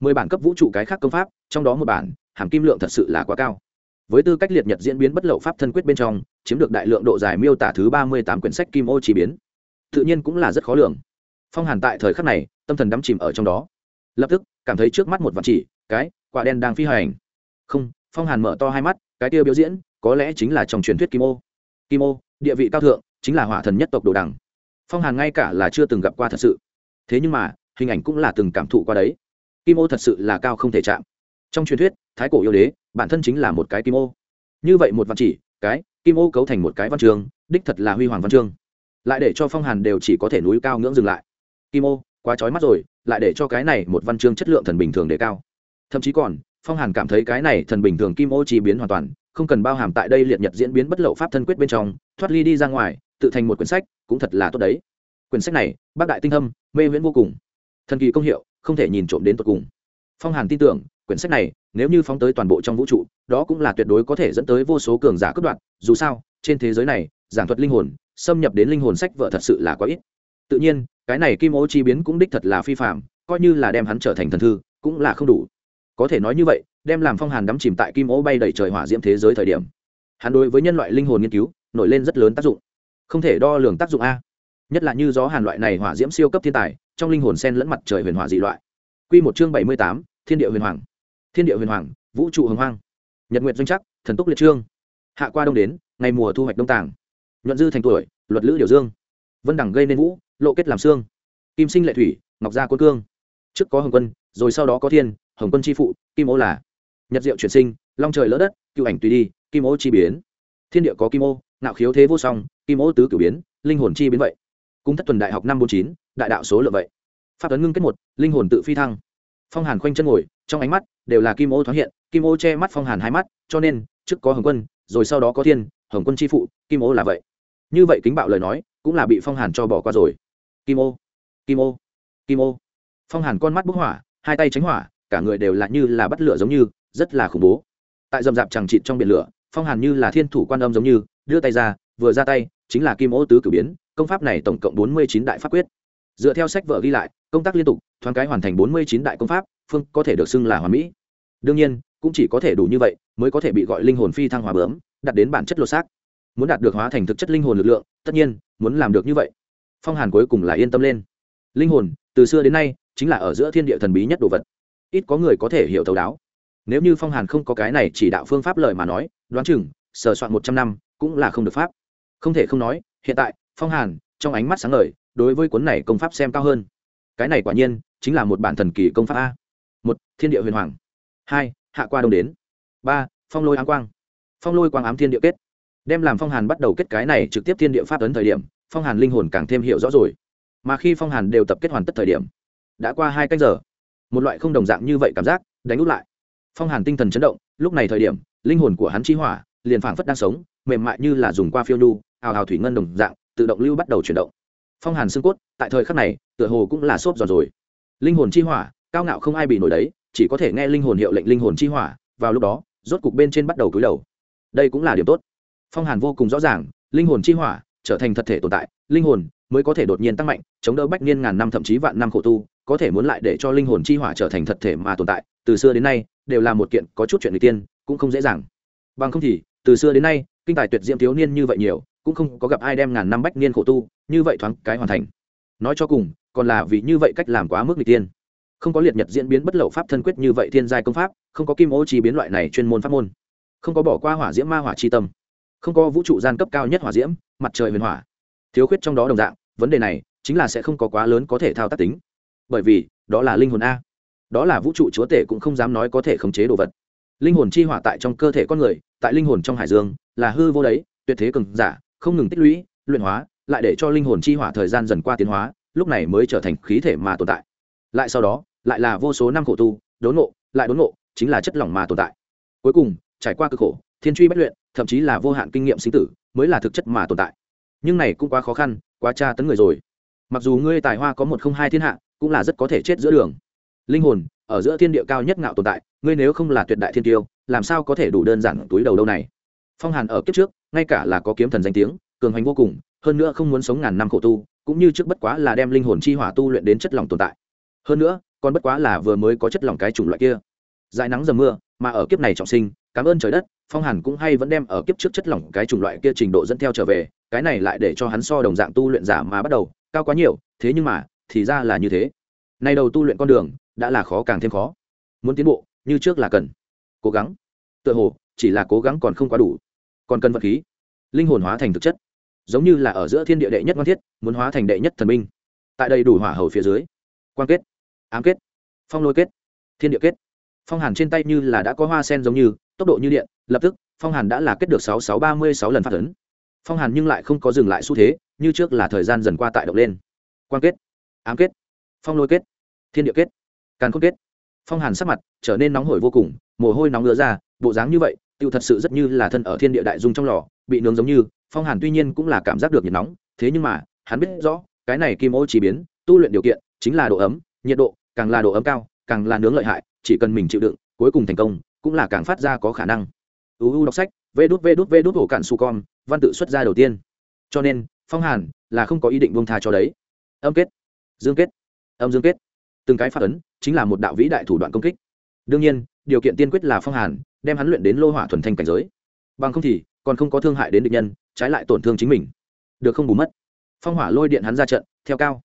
Mười bản cấp vũ trụ cái khác công pháp, trong đó một bản, hàm kim lượng thật sự là quá cao. Với tư cách liệt nhật diễn biến bất lậu pháp thân quyết bên trong, chiếm được đại lượng độ dài miêu tả thứ ba mươi tám quyển sách kim ô chỉ biến. Tự nhiên cũng là rất khó lường. Phong hàn tại thời khắc này, tâm thần đắm chìm ở trong đó. Lập tức, cảm thấy trước mắt một vạn chỉ, cái, quả đen đang phi hành. Không phong hàn mở to hai mắt, cái tiêu biểu diễn, có lẽ chính là trong truyền thuyết kim ô. Kim ô, địa vị cao thượng, chính là hỏa thần nhất tộc đồ đằng. Phong hàn ngay cả là chưa từng gặp qua thật sự. Thế nhưng mà, hình ảnh cũng là từng cảm thụ qua đấy. Kim ô thật sự là cao không thể chạm. Trong truyền thuyết, thái cổ yêu đế, bản thân chính là một cái kim ô. Như vậy một văn chỉ, cái kim ô cấu thành một cái văn chương đích thật là huy hoàng văn chương lại để cho phong hàn đều chỉ có thể núi cao ngưỡng dừng lại. Kim ô, quá trói mắt rồi, lại để cho cái này một văn chương chất lượng thần bình thường đề cao. Thậm chí còn phong hàn cảm thấy cái này thần bình thường kim ô chỉ biến hoàn toàn, không cần bao hàm tại đây liệt nhật diễn biến bất lậu pháp thân quyết bên trong, thoát ly đi ra ngoài, tự thành một quyển sách, cũng thật là tốt đấy. Quyển sách này, bác đại tinh thâm, mê viễn vô cùng. Thần kỳ công hiệu, không thể nhìn trộm đến tột cùng. Phong hàn tin tưởng, quyển sách này, nếu như phóng tới toàn bộ trong vũ trụ, đó cũng là tuyệt đối có thể dẫn tới vô số cường giả cướp đoạt. dù sao, trên thế giới này, giảng thuật linh hồn, xâm nhập đến linh hồn sách vợ thật sự là quá ít. Tự nhiên, cái này kim ô chi biến cũng đích thật là phi phạm coi như là đem hắn trở thành thần thư, cũng là không đủ có thể nói như vậy, đem làm phong hàn đắm chìm tại kim ô bay đầy trời hỏa diễm thế giới thời điểm. Hắn đối với nhân loại linh hồn nghiên cứu, nổi lên rất lớn tác dụng. Không thể đo lường tác dụng a. Nhất là như gió hàn loại này hỏa diễm siêu cấp thiên tài, trong linh hồn sen lẫn mặt trời huyền hỏa dị loại. Q một chương bảy mươi tám, thiên địa huyền hoàng. Thiên địa huyền hoàng, vũ trụ hồng hoang. Nhật nguyện doanh chắc thần túc liệt trương. Hạ qua đông đến, ngày mùa thu hoạch đông tàng. Nhuận dư thành tuổi, luật lữ điều dương. Vân đẳng gây nên vũ, lộ kết làm xương. Kim sinh lệ thủy, ngọc gia quân cương. Trước có hồng quân, rồi sau đó có thiên hồng quân c h i phụ, kim ô là. Nhật diệu chuyển sinh, long trời lỡ đất, cựu ảnh tùy đi, kim ô chi biến. Thiên địa có kim ô, ngạo khiếu thế vô song, kim ô tứ cử biến, linh hồn chi biến vậy. Cung thất tuần đại học năm bốn chín, đại đạo số lượng vậy. Pháp ấn ngưng kết một, linh hồn tự phi thăng. Phong hàn khoanh chân ngồi, trong ánh mắt đều là kim ô thoáng hiện, kim ô che mắt phong hàn hai mắt, cho nên, trước có hồng quân, rồi sau đó có thiên, hồng quân chi phụ, kim ô là vậy. Như vậy kính bạo lời nói, cũng là bị phong hàn cho bỏ qua rồi. Kim ô kim ô kim ô. Phong hàn con mắt bức hỏa, hai tay tránh hỏa cả người đều là như là bắt lửa giống như, rất là khủng bố. Tại dầm dạp chẳng trịt trong biển lửa, phong hàn như là thiên thủ quan âm giống như, đưa tay ra, vừa ra tay, chính là kim ô tứ cử biến, công pháp này tổng cộng bốn mươi chín đại pháp quyết. Dựa theo sách vợ ghi lại, công tác liên tục, thoáng cái hoàn thành bốn mươi chín đại công pháp, phương có thể được xưng là hoàn mỹ. Đương nhiên, cũng chỉ có thể đủ như vậy, mới có thể bị gọi linh hồn phi thăng hòa bướm, đạt đến bản chất lột xác. Muốn đạt được hóa thành thực chất linh hồn lực lượng, tất nhiên, muốn làm được như vậy. Phong hàn cuối cùng là yên tâm lên. Linh hồn, từ xưa đến nay, chính là ở giữa thiên địa thần bí nhất đồ vật ít có người có thể hiểu thấu đáo. Nếu như phong hàn không có cái này chỉ đạo phương pháp lời mà nói, đoán chừng, sờ soạn một trăm năm, cũng là không được pháp. Không thể không nói, hiện tại, phong hàn, trong ánh mắt sáng ngời, đối với cuốn này công pháp xem cao hơn. Cái này quả nhiên, chính là một bản thần kỳ công pháp a. Một, thiên địa huyền hoàng. Hai, hạ qua đông đến. Ba, phong lôi ám quang. Phong lôi quang ám thiên địa kết. Đem làm phong hàn bắt đầu kết cái này trực tiếp thiên địa pháp ấn thời điểm, phong hàn linh hồn càng thêm hiểu rõ rồi. Mà khi phong hàn đều tập kết hoàn tất thời điểm, đã qua hai canh giờ một loại không đồng dạng như vậy cảm giác, đánh út lại. Phong hàn tinh thần chấn động, lúc này thời điểm, linh hồn của hắn chi hỏa, liền phảng phất đang sống, mềm mại như là dùng qua phiêu nu hào hào thủy ngân đồng dạng, tự động lưu bắt đầu chuyển động. Phong hàn xương cốt, tại thời khắc này, tựa hồ cũng là xốp giòn rồi. Linh hồn chi hỏa, cao ngạo không ai bị nổi đấy, chỉ có thể nghe linh hồn hiệu lệnh linh hồn chi hỏa, vào lúc đó, rốt cục bên trên bắt đầu cúi đầu. Đây cũng là điểm tốt. Phong hàn vô cùng rõ ràng, linh hồn chi hỏa trở thành thật thể tồn tại, linh hồn mới có thể đột nhiên tăng mạnh, chống đỡ bách niên ngàn năm thậm chí vạn năm khổ tu, có thể muốn lại để cho linh hồn chi hỏa trở thành thật thể mà tồn tại, từ xưa đến nay đều là một kiện có chút chuyện người tiên, cũng không dễ dàng. Bằng không thì, từ xưa đến nay, kinh tài tuyệt diễm thiếu niên như vậy nhiều, cũng không có gặp ai đem ngàn năm bách niên khổ tu như vậy thoáng cái hoàn thành. Nói cho cùng, còn là vì như vậy cách làm quá mức người tiên. Không có liệt nhật diễn biến bất lậu pháp thân quyết như vậy thiên giai công pháp, không có kim ô chi biến loại này chuyên môn pháp môn. Không có bỏ qua hỏa diễm ma hỏa chi tâm. Không có vũ trụ gian cấp cao nhất hỏa diễm mặt trời huyền hỏa. Thiếu khuyết trong đó đồng dạng, vấn đề này chính là sẽ không có quá lớn có thể thao tác tính. Bởi vì, đó là linh hồn a. Đó là vũ trụ chúa tể cũng không dám nói có thể khống chế đồ vật. Linh hồn chi hỏa tại trong cơ thể con người, tại linh hồn trong hải dương, là hư vô đấy, tuyệt thế cường giả, không ngừng tích lũy, luyện hóa, lại để cho linh hồn chi hỏa thời gian dần qua tiến hóa, lúc này mới trở thành khí thể mà tồn tại. Lại sau đó, lại là vô số năm khổ tu, đốn ngộ, lại đốn ngộ, chính là chất lỏng mà tồn tại. Cuối cùng, trải qua cực khổ, thiên truy bất luyện, thậm chí là vô hạn kinh nghiệm sinh tử mới là thực chất mà tồn tại. Nhưng này cũng quá khó khăn, quá tra tấn người rồi. Mặc dù ngươi tài hoa có một không hai thiên hạ, cũng là rất có thể chết giữa đường. Linh hồn, ở giữa thiên địa cao nhất ngạo tồn tại, ngươi nếu không là tuyệt đại thiên tiêu, làm sao có thể đủ đơn giản túi đầu đâu này? Phong hàn ở kiếp trước, ngay cả là có kiếm thần danh tiếng, cường hành vô cùng, hơn nữa không muốn sống ngàn năm khổ tu, cũng như trước bất quá là đem linh hồn chi hỏa tu luyện đến chất lỏng tồn tại. Hơn nữa, còn bất quá là vừa mới có chất lỏng cái chủng loại kia. Dài nắng dầm mưa, mà ở kiếp này trọng sinh cảm ơn trời đất, phong hàn cũng hay vẫn đem ở kiếp trước chất lỏng cái chủng loại kia trình độ dẫn theo trở về, cái này lại để cho hắn so đồng dạng tu luyện giả mà bắt đầu, cao quá nhiều, thế nhưng mà, thì ra là như thế. Nay đầu tu luyện con đường, đã là khó càng thêm khó. Muốn tiến bộ, như trước là cần. Cố gắng. Tựa hồ, chỉ là cố gắng còn không quá đủ. Còn cần vật khí. Linh hồn hóa thành thực chất. Giống như là ở giữa thiên địa đệ nhất ngoan thiết, muốn hóa thành đệ nhất thần minh. Tại đây đủ hỏa hầu phía dưới. Quan kết. Ám kết. Phong lôi kết. Thiên địa kết. Phong hàn trên tay như là đã có hoa sen giống như tốc độ như điện, lập tức, phong hàn đã là kết được sáu sáu ba mươi sáu lần phát ấn. Phong hàn nhưng lại không có dừng lại xu thế, như trước là thời gian dần qua tại động lên. Quan kết, ám kết, phong lôi kết, thiên địa kết, càn khôn kết. Phong hàn sắc mặt trở nên nóng hổi vô cùng, mồ hôi nóng ngứa ra, bộ dáng như vậy, tựu thật sự rất như là thân ở thiên địa đại dung trong lò, bị nướng giống như, phong hàn tuy nhiên cũng là cảm giác được nhiệt nóng, thế nhưng mà, hắn biết rõ, cái này kim ô chỉ biến, tu luyện điều kiện, chính là độ ấm, nhiệt độ, càng là độ ấm cao, càng là nướng lợi hại, chỉ cần mình chịu đựng, cuối cùng thành công cũng là càng phát ra có khả năng. Uu đọc sách, vê đút vê đút vê đút hổ cạn su con văn tự xuất ra đầu tiên. Cho nên, phong hàn là không có ý định buông tha cho đấy. Âm kết. Dương kết. Âm dương kết. Từng cái phát ấn chính là một đạo vĩ đại thủ đoạn công kích. Đương nhiên, điều kiện tiên quyết là phong hàn, đem hắn luyện đến lô hỏa thuần thanh cảnh giới. Bằng không thì, còn không có thương hại đến địch nhân, trái lại tổn thương chính mình. Được không bù mất. Phong hỏa lôi điện hắn ra trận, theo cao.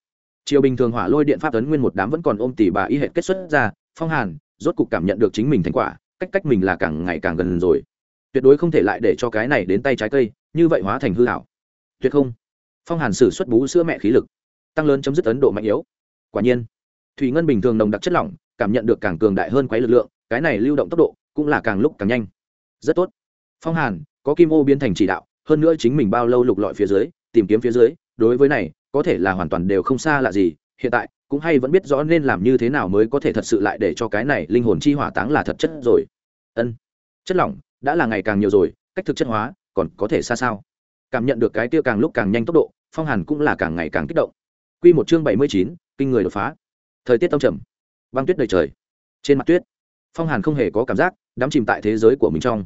Chiều bình thường hỏa lôi điện pháp ấn nguyên một đám vẫn còn ôm tỷ bà y hệ kết xuất ra, phong hàn rốt cục cảm nhận được chính mình thành quả cách cách mình là càng ngày càng gần rồi. Tuyệt đối không thể lại để cho cái này đến tay trái cây, như vậy hóa thành hư hảo. Tuyệt không. Phong hàn sử xuất bú sữa mẹ khí lực. Tăng lớn chấm dứt ấn độ mạnh yếu. Quả nhiên, thủy ngân bình thường nồng đặc chất lỏng, cảm nhận được càng cường đại hơn quấy lực lượng, cái này lưu động tốc độ cũng là càng lúc càng nhanh. Rất tốt. Phong hàn, có kim ô biến thành chỉ đạo, hơn nữa chính mình bao lâu lục lọi phía dưới, tìm kiếm phía dưới, đối với này, có thể là hoàn toàn đều không xa lạ gì. Hiện tại cũng hay vẫn biết rõ nên làm như thế nào mới có thể thật sự lại để cho cái này linh hồn chi hỏa táng là thật chất rồi. Ân, chất lỏng, đã là ngày càng nhiều rồi, cách thực chất hóa, còn có thể xa sao? Cảm nhận được cái tiêu càng lúc càng nhanh tốc độ, phong hàn cũng là càng ngày càng kích động. Q một chương bảy mươi chín, kinh người đột phá. Thời tiết tông trầm, băng tuyết đầy trời. Trên mặt tuyết, phong hàn không hề có cảm giác, đắm chìm tại thế giới của mình trong.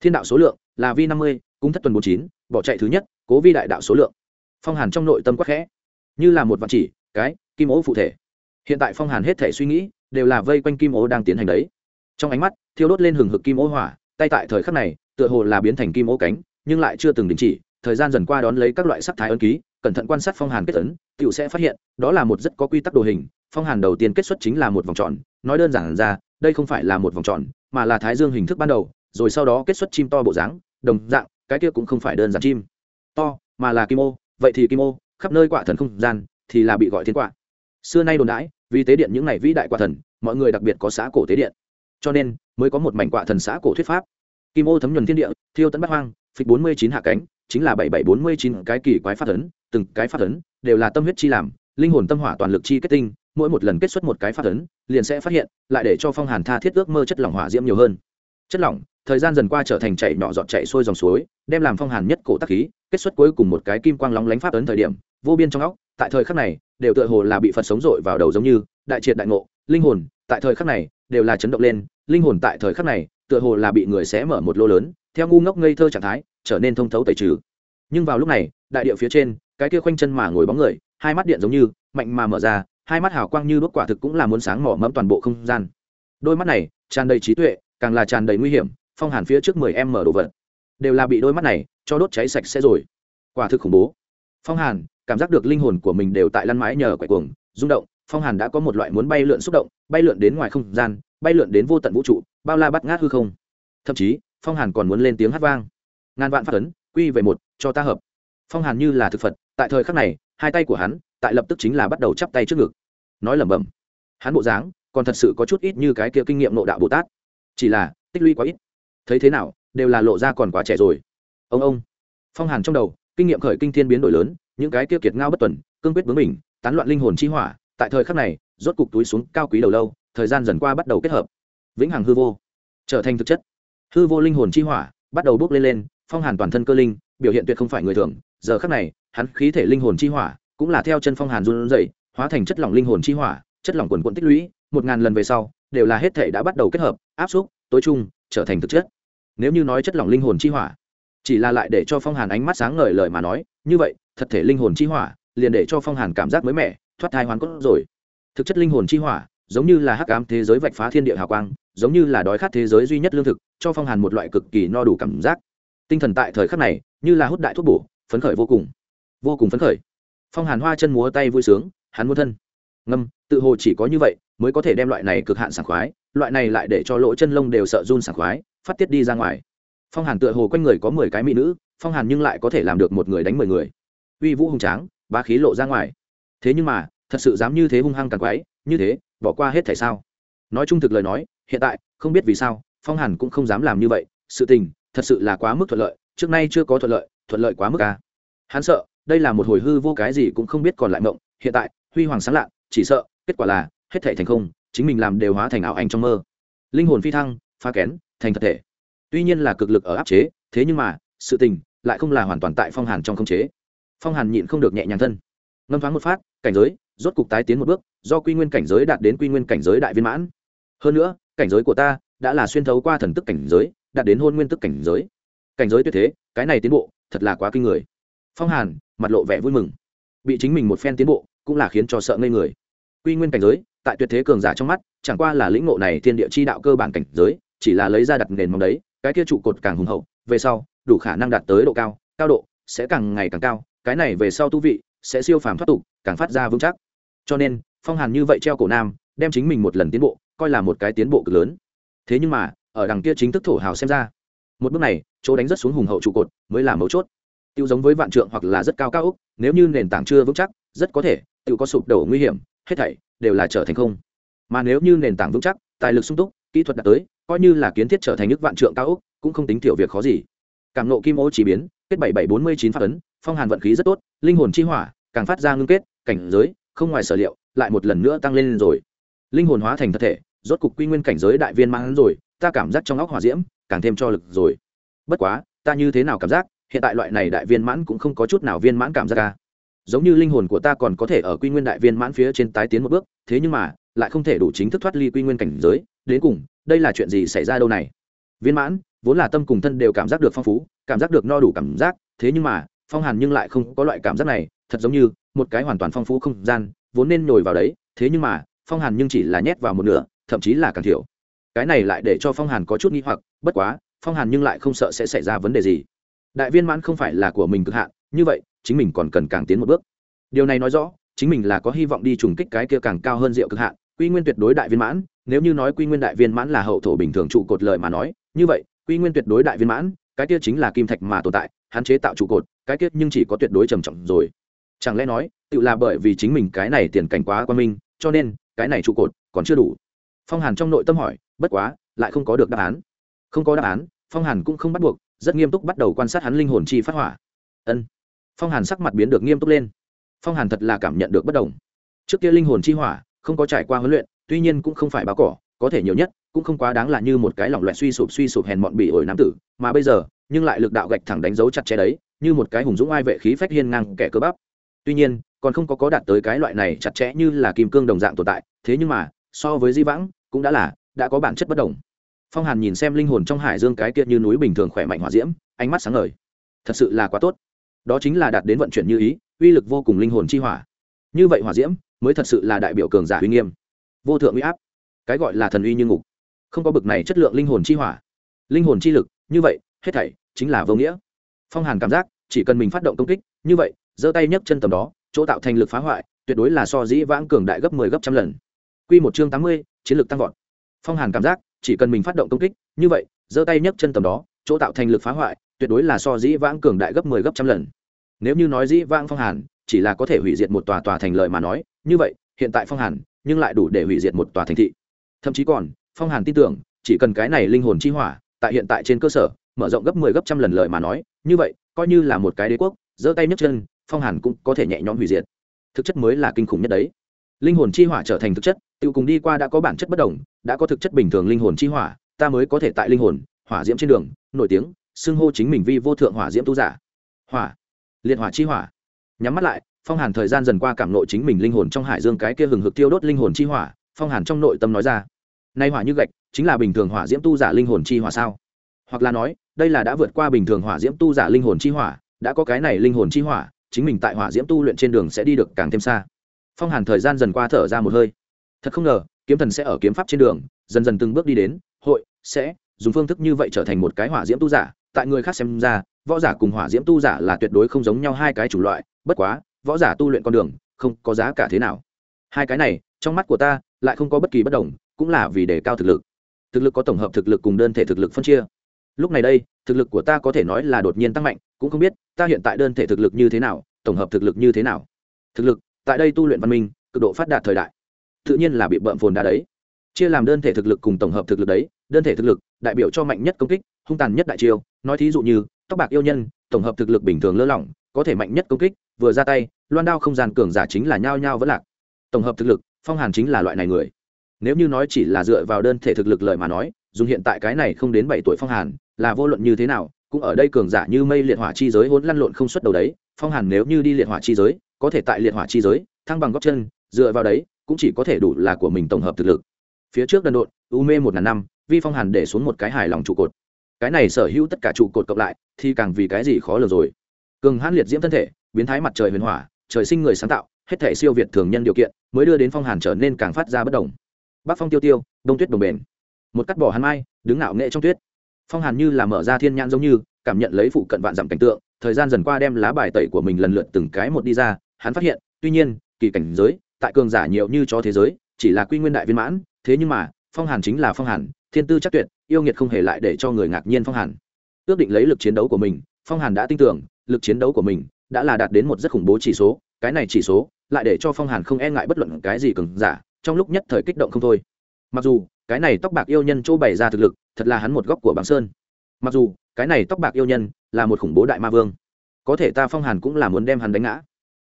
Thiên đạo số lượng, là vi năm mươi cúng thất tuần bốn chín, bỏ chạy thứ nhất, cố vi đại đạo số lượng. Phong hàn trong nội tâm quắc khẽ. Như là một vạn chỉ cái, kim ố phụ thể. Hiện tại phong hàn hết thể suy nghĩ, đều là vây quanh kim ố đang tiến hành đấy. Trong ánh mắt, thiêu đốt lên hừng hực kim ố hỏa, tay tại thời khắc này, tựa hồ là biến thành kim ố cánh, nhưng lại chưa từng đình chỉ. Thời gian dần qua đón lấy các loại sắc thái ấn ký, cẩn thận quan sát phong hàn kết ấn tựu sẽ phát hiện, đó là một rất có quy tắc đồ hình. Phong hàn đầu tiên kết xuất chính là một vòng tròn, nói đơn giản ra, đây không phải là một vòng tròn, mà là thái dương hình thức ban đầu, rồi sau đó kết xuất chim to bộ dáng, đồng dạng, cái kia cũng không phải đơn giản chim to, mà là kim ô. Vậy thì kim ô, khắp nơi quạ thần không gian thì là bị gọi thiên quạ. Xưa nay đồn đãi, vì tế điện những ngày vĩ đại quạ thần, mọi người đặc biệt có xã cổ tế điện. Cho nên, mới có một mảnh quạ thần xã cổ thuyết pháp. Kim ô thấm nhuần thiên địa, thiêu tấn bắt hoang, phịch bốn mươi chín hạ cánh, chính là bảy bảy bốn mươi chín cái kỳ quái phát ấn từng cái phát ấn đều là tâm huyết chi làm, linh hồn tâm hỏa toàn lực chi kết tinh, mỗi một lần kết xuất một cái phát ấn liền sẽ phát hiện, lại để cho phong hàn tha thiết ước mơ chất lỏng hỏa diễm nhiều hơn. Chất lỏng, thời gian dần qua trở thành chạy nhỏ giọt chạy xuôi dòng suối, đem làm phong hàn nhất cổ tắc khí, kết xuất cuối cùng một cái kim quang lóng lánh pháp ấn thời điểm, vô biên trong óc tại thời khắc này, đều tựa hồ là bị phật sống dội vào đầu giống như đại triệt đại ngộ, linh hồn tại thời khắc này đều là chấn động lên, linh hồn tại thời khắc này tựa hồ là bị người xé mở một lô lớn, theo ngu ngốc ngây thơ trạng thái trở nên thông thấu tẩy trừ. Nhưng vào lúc này, đại địa phía trên, cái kia khoanh chân mà ngồi bóng người, hai mắt điện giống như mạnh mà mở ra, hai mắt hào quang như đốt quả thực cũng là muốn sáng mỏ mẫm toàn bộ không gian. Đôi mắt này tràn đầy trí tuệ, càng là tràn đầy nguy hiểm, phong hàn phía trước mười em mở đồ vật, đều là bị đôi mắt này cho đốt cháy sạch sẽ rồi. Quả thực khủng bố. Phong hàn cảm giác được linh hồn của mình đều tại lăn mái nhờ quậy cuồng, rung động, phong hàn đã có một loại muốn bay lượn xúc động, bay lượn đến ngoài không gian, bay lượn đến vô tận vũ trụ, bao la bắt ngát hư không. Thậm chí, phong hàn còn muốn lên tiếng hát vang. Ngàn vạn phát ấn, quy về một, cho ta hợp. Phong hàn như là thực phật, tại thời khắc này, hai tay của hắn, tại lập tức chính là bắt đầu chắp tay trước ngực. Nói lẩm bẩm, hắn bộ dáng, còn thật sự có chút ít như cái kia kinh nghiệm nộ đạo bồ tát. Chỉ là, tích lũy quá ít. Thấy thế nào, đều là lộ ra còn quá trẻ rồi. Ông ông. Phong hàn trong đầu, kinh nghiệm khởi kinh thiên biến đổi lớn những cái kia kiệt ngao bất tuần, cương quyết bướng mình tán loạn linh hồn chi hỏa, tại thời khắc này, rốt cục túi xuống cao quý đầu lâu, thời gian dần qua bắt đầu kết hợp. Vĩnh hằng hư vô, trở thành thực chất. Hư vô linh hồn chi hỏa, bắt đầu bước lên lên, phong hàn toàn thân cơ linh, biểu hiện tuyệt không phải người thường. Giờ khắc này, hắn khí thể linh hồn chi hỏa, cũng là theo chân phong hàn run dậy hóa thành chất lỏng linh hồn chi hỏa, chất lỏng quần quận tích lũy, một ngàn lần về sau, đều là hết thể đã bắt đầu kết hợp, áp xúc, tối trung, trở thành thực chất. Nếu như nói chất lỏng linh hồn chi hỏa chỉ là lại để cho phong hàn ánh mắt sáng ngời lời mà nói, như vậy, thật thể linh hồn chi hỏa, liền để cho phong hàn cảm giác mới mẻ, thoát thai hoàn cốt rồi. Thực chất linh hồn chi hỏa, giống như là hắc ám thế giới vạch phá thiên địa hào quang, giống như là đói khát thế giới duy nhất lương thực, cho phong hàn một loại cực kỳ no đủ cảm giác. Tinh thần tại thời khắc này, như là hút đại thuốc bổ, phấn khởi vô cùng. Vô cùng phấn khởi. Phong hàn hoa chân múa tay vui sướng, hắn muốn thân. Ngâm, tự hồ chỉ có như vậy, mới có thể đem loại này cực hạn sảng khoái, loại này lại để cho lỗ chân lông đều sợ run sảng khoái, phát tiết đi ra ngoài phong hàn tựa hồ quanh người có mười cái mỹ nữ, phong hàn nhưng lại có thể làm được một người đánh mười người. Uy vũ hùng tráng ba khí lộ ra ngoài. Thế nhưng mà, thật sự dám như thế hung hăng càng quái, như thế, bỏ qua hết thể sao? Nói trung thực lời nói, hiện tại, không biết vì sao, phong hàn cũng không dám làm như vậy. Sự tình, thật sự là quá mức thuận lợi, trước nay chưa có thuận lợi thuận lợi quá mức ca hắn sợ, đây là một hồi hư vô cái gì cũng không biết còn lại mộng, hiện tại, huy hoàng sáng lạ chỉ sợ, kết quả là, hết thể thành không, chính mình làm đều hóa thành ảo ảnh trong mơ. Linh hồn phi thăng pha kén, thành thật thể tuy nhiên là cực lực ở áp chế, thế nhưng mà, sự tình lại không là hoàn toàn tại phong hàn trong không chế. Phong hàn nhịn không được nhẹ nhàng thân. Ngâm thoáng một phát, cảnh giới rốt cục tái tiến một bước, do quy nguyên cảnh giới đạt đến quy nguyên cảnh giới đại viên mãn. Hơn nữa, cảnh giới của ta đã là xuyên thấu qua thần tức cảnh giới, đạt đến hôn nguyên tức cảnh giới. Cảnh giới tuyệt thế, cái này tiến bộ thật là quá kinh người. Phong hàn mặt lộ vẻ vui mừng. Bị chính mình một phen tiến bộ cũng là khiến cho sợ ngây người. Quy nguyên cảnh giới, tại tuyệt thế cường giả trong mắt, chẳng qua là lĩnh ngộ này thiên địa chi đạo cơ bản cảnh giới, chỉ là lấy ra đặt nền móng đấy cái kia trụ cột càng hùng hậu, về sau, đủ khả năng đạt tới độ cao cao độ sẽ càng ngày càng cao, cái này về sau tu vị sẽ siêu phàm thoát tục, càng phát ra vững chắc. Cho nên, phong hàn như vậy treo cổ nam, đem chính mình một lần tiến bộ, coi là một cái tiến bộ cực lớn. Thế nhưng mà, ở đằng kia chính thức thổ hào xem ra, một bước này, chỗ đánh rất xuống hùng hậu trụ cột mới là mấu chốt. Tiêu giống với vạn trượng hoặc là rất cao cao úc nếu như nền tảng chưa vững chắc, rất có thể tự có sụp đổ nguy hiểm, hết thảy đều là trở thành không. Mà nếu như nền tảng vững chắc, tài lực sung túc kỹ thuật đạt tới, coi như là kiến thiết trở thành nước vạn trượng cao ốc, cũng không tính tiểu việc khó gì. Cảm nộ kim ô chỉ biến, kết bảy bảy bốn mươi chín phát ấn, phong hàn vận khí rất tốt, linh hồn chi hỏa, càng phát ra ngưng kết, cảnh giới, không ngoài sở liệu, lại một lần nữa tăng lên rồi. Linh hồn hóa thành thật thể, rốt cục quy nguyên cảnh giới đại viên mãn rồi, ta cảm giác trong óc hỏa diễm, càng thêm cho lực rồi. Bất quá, ta như thế nào cảm giác, hiện tại loại này đại viên mãn cũng không có chút nào viên mãn cảm giác ca giống như linh hồn của ta còn có thể ở quy nguyên đại viên mãn phía trên tái tiến một bước, thế nhưng mà, lại không thể đủ chính thức thoát ly quy nguyên cảnh giới đến cùng, đây là chuyện gì xảy ra đâu này? Viên mãn, vốn là tâm cùng thân đều cảm giác được phong phú, cảm giác được no đủ cảm giác, thế nhưng mà, phong hàn nhưng lại không có loại cảm giác này, thật giống như, một cái hoàn toàn phong phú không gian, vốn nên nhồi vào đấy, thế nhưng mà, phong hàn nhưng chỉ là nhét vào một nửa, thậm chí là càng thiểu. Cái này lại để cho phong hàn có chút nghi hoặc, bất quá, phong hàn nhưng lại không sợ sẽ xảy ra vấn đề gì. Đại viên mãn không phải là của mình cực hạn, như vậy, chính mình còn cần càng tiến một bước. Điều này nói rõ, chính mình là có hy vọng đi trùng kích cái kia càng cao hơn diệu cực hạn quy nguyên tuyệt đối đại viên mãn, nếu như nói quy nguyên đại viên mãn là hậu thổ bình thường trụ cột lời mà nói, như vậy, quy nguyên tuyệt đối đại viên mãn, cái kia chính là kim thạch mà tồn tại hạn chế tạo trụ cột, cái kia nhưng chỉ có tuyệt đối trầm trọng rồi. Chẳng lẽ nói, tự là bởi vì chính mình cái này tiền cảnh quá quan minh, cho nên, cái này trụ cột còn chưa đủ? Phong hàn trong nội tâm hỏi, bất quá, lại không có được đáp án. Không có đáp án, phong hàn cũng không bắt buộc, rất nghiêm túc bắt đầu quan sát hắn linh hồn chi phát hỏa. Ân. Phong hàn sắc mặt biến được nghiêm túc lên. Phong hàn thật là cảm nhận được bất đồng. Trước kia linh hồn chi hỏa không có trải qua huấn luyện, tuy nhiên cũng không phải báo cỏ, có thể nhiều nhất, cũng không quá đáng là như một cái lỏng loẹt suy sụp suy sụp hèn mọn bị ổi nam tử, mà bây giờ, nhưng lại lực đạo gạch thẳng đánh dấu chặt chẽ đấy, như một cái hùng dũng ai vệ khí phách hiên ngang kẻ cơ bắp. Tuy nhiên, còn không có có đạt tới cái loại này chặt chẽ như là kim cương đồng dạng tồn tại, thế nhưng mà, so với di vãng, cũng đã là, đã có bản chất bất đồng. Phong hàn nhìn xem linh hồn trong hải dương cái kia như núi bình thường khỏe mạnh hỏa diễm, ánh mắt sáng ngời. Thật sự là quá tốt. Đó chính là đạt đến vận chuyển như ý, uy lực vô cùng linh hồn chi hỏa như vậy hỏa diễm mới thật sự là đại biểu cường giả uy nghiêm. Vô thượng uy áp cái gọi là thần uy như ngục. Không có bực này chất lượng linh hồn chi hỏa. Linh hồn chi lực như vậy hết thảy chính là vô nghĩa. Phong hàn cảm giác chỉ cần mình phát động công kích như vậy giơ tay nhấc chân tầm đó chỗ tạo thành lực phá hoại tuyệt đối là so dĩ vãng cường đại gấp 10 gấp trăm lần. Quy một chương tám mươi, chiến lược tăng vọt. Phong hàn cảm giác chỉ cần mình phát động công kích như vậy giơ tay nhấc chân tầm đó chỗ tạo thành lực phá hoại tuyệt đối là so dĩ vãng cường đại gấp 10 gấp trăm lần. Nếu như nói dĩ vãng phong hàn chỉ là có thể hủy diệt một tòa tòa thành lợi mà nói, như vậy, hiện tại phong hàn, nhưng lại đủ để hủy diệt một tòa thành thị. Thậm chí còn, phong hàn tin tưởng, chỉ cần cái này linh hồn chi hỏa, tại hiện tại trên cơ sở, mở rộng gấp mười 10 gấp trăm lần lợi mà nói, như vậy, coi như là một cái đế quốc, giơ tay nhấc chân, phong hàn cũng có thể nhẹ nhõm hủy diệt. Thực chất mới là kinh khủng nhất đấy. Linh hồn chi hỏa trở thành thực chất tự cùng đi qua đã có bản chất bất đồng, đã có thực chất bình thường linh hồn chi hỏa, ta mới có thể tại linh hồn, hỏa diễm trên đường, nổi tiếng, xưng hô chính mình vi vô thượng hỏa diễm tu giả. Hỏa, liệt hỏa chi hỏa nhắm mắt lại, phong hàn thời gian dần qua cảm nội chính mình linh hồn trong hải dương cái kia hừng hực tiêu đốt linh hồn chi hỏa, phong hàn trong nội tâm nói ra. Nay hỏa như gạch, chính là bình thường hỏa diễm tu giả linh hồn chi hỏa sao? Hoặc là nói, đây là đã vượt qua bình thường hỏa diễm tu giả linh hồn chi hỏa, đã có cái này linh hồn chi hỏa, chính mình tại hỏa diễm tu luyện trên đường sẽ đi được càng thêm xa. Phong hàn thời gian dần qua thở ra một hơi. Thật không ngờ, kiếm thần sẽ ở kiếm pháp trên đường, dần dần từng bước đi đến, hội, sẽ, dùng phương thức như vậy trở thành một cái hỏa diễm tu giả. Tại người khác xem ra, võ giả cùng hỏa diễm tu giả là tuyệt đối không giống nhau hai cái chủng loại bất quá, võ giả tu luyện con đường, không có giá cả thế nào. Hai cái này, trong mắt của ta, lại không có bất kỳ bất đồng, cũng là vì đề cao thực lực. Thực lực có tổng hợp thực lực cùng đơn thể thực lực phân chia. Lúc này đây, thực lực của ta có thể nói là đột nhiên tăng mạnh, cũng không biết, ta hiện tại đơn thể thực lực như thế nào, tổng hợp thực lực như thế nào. Thực lực, tại đây tu luyện văn minh, cực độ phát đạt thời đại. Tự nhiên là bị bợm phồn đá đấy. Chia làm đơn thể thực lực cùng tổng hợp thực lực đấy, đơn thể thực lực, đại biểu cho mạnh nhất công kích, hung tàn nhất đại chiêu. Nói thí dụ như, tóc bạc yêu nhân, tổng hợp thực lực bình thường lơ lỏng, có thể mạnh nhất công kích vừa ra tay, loan đao không gian cường giả chính là nhao nhao vẫn lạc. Tổng hợp thực lực, phong hàn chính là loại này người. Nếu như nói chỉ là dựa vào đơn thể thực lực lợi mà nói, dùng hiện tại cái này không đến bảy tuổi phong hàn, là vô luận như thế nào, cũng ở đây cường giả như mây liệt hỏa chi giới hỗn lăn lộn không xuất đầu đấy. Phong hàn nếu như đi liệt hỏa chi giới, có thể tại liệt hỏa chi giới, thăng bằng góc chân, dựa vào đấy, cũng chỉ có thể đủ là của mình tổng hợp thực lực. Phía trước đần độn, u mê một ngàn năm, vi phong hàn để xuống một cái hài lòng trụ cột. Cái này sở hữu tất cả trụ cột cộng lại, thì càng vì cái gì khó lường rồi cường hãn liệt diễm thân thể, biến thái mặt trời huyền hỏa, trời sinh người sáng tạo, hết thể siêu việt thường nhân điều kiện, mới đưa đến phong hàn trở nên càng phát ra bất đồng. Bắc phong tiêu tiêu, đông tuyết đồng bền. Một cắt bỏ hắn mai, đứng ngạo nghệ trong tuyết. Phong hàn như là mở ra thiên nhãn giống như, cảm nhận lấy phụ cận vạn dặm cảnh tượng, thời gian dần qua đem lá bài tẩy của mình lần lượt từng cái một đi ra, hắn phát hiện, tuy nhiên, kỳ cảnh giới, tại cường giả nhiều như cho thế giới, chỉ là quy nguyên đại viên mãn, thế nhưng mà, phong hàn chính là phong hàn, thiên tư chắc tuyệt, yêu nghiệt không hề lại để cho người ngạc nhiên phong hàn. Ước định lấy lực chiến đấu của mình, phong hàn đã tin tưởng lực chiến đấu của mình đã là đạt đến một rất khủng bố chỉ số, cái này chỉ số lại để cho phong hàn không e ngại bất luận cái gì cứng giả, trong lúc nhất thời kích động không thôi. Mặc dù, cái này tóc bạc yêu nhân chỗ bày ra thực lực, thật là hắn một góc của bảng sơn. Mặc dù, cái này tóc bạc yêu nhân là một khủng bố đại ma vương. Có thể ta phong hàn cũng là muốn đem hắn đánh ngã.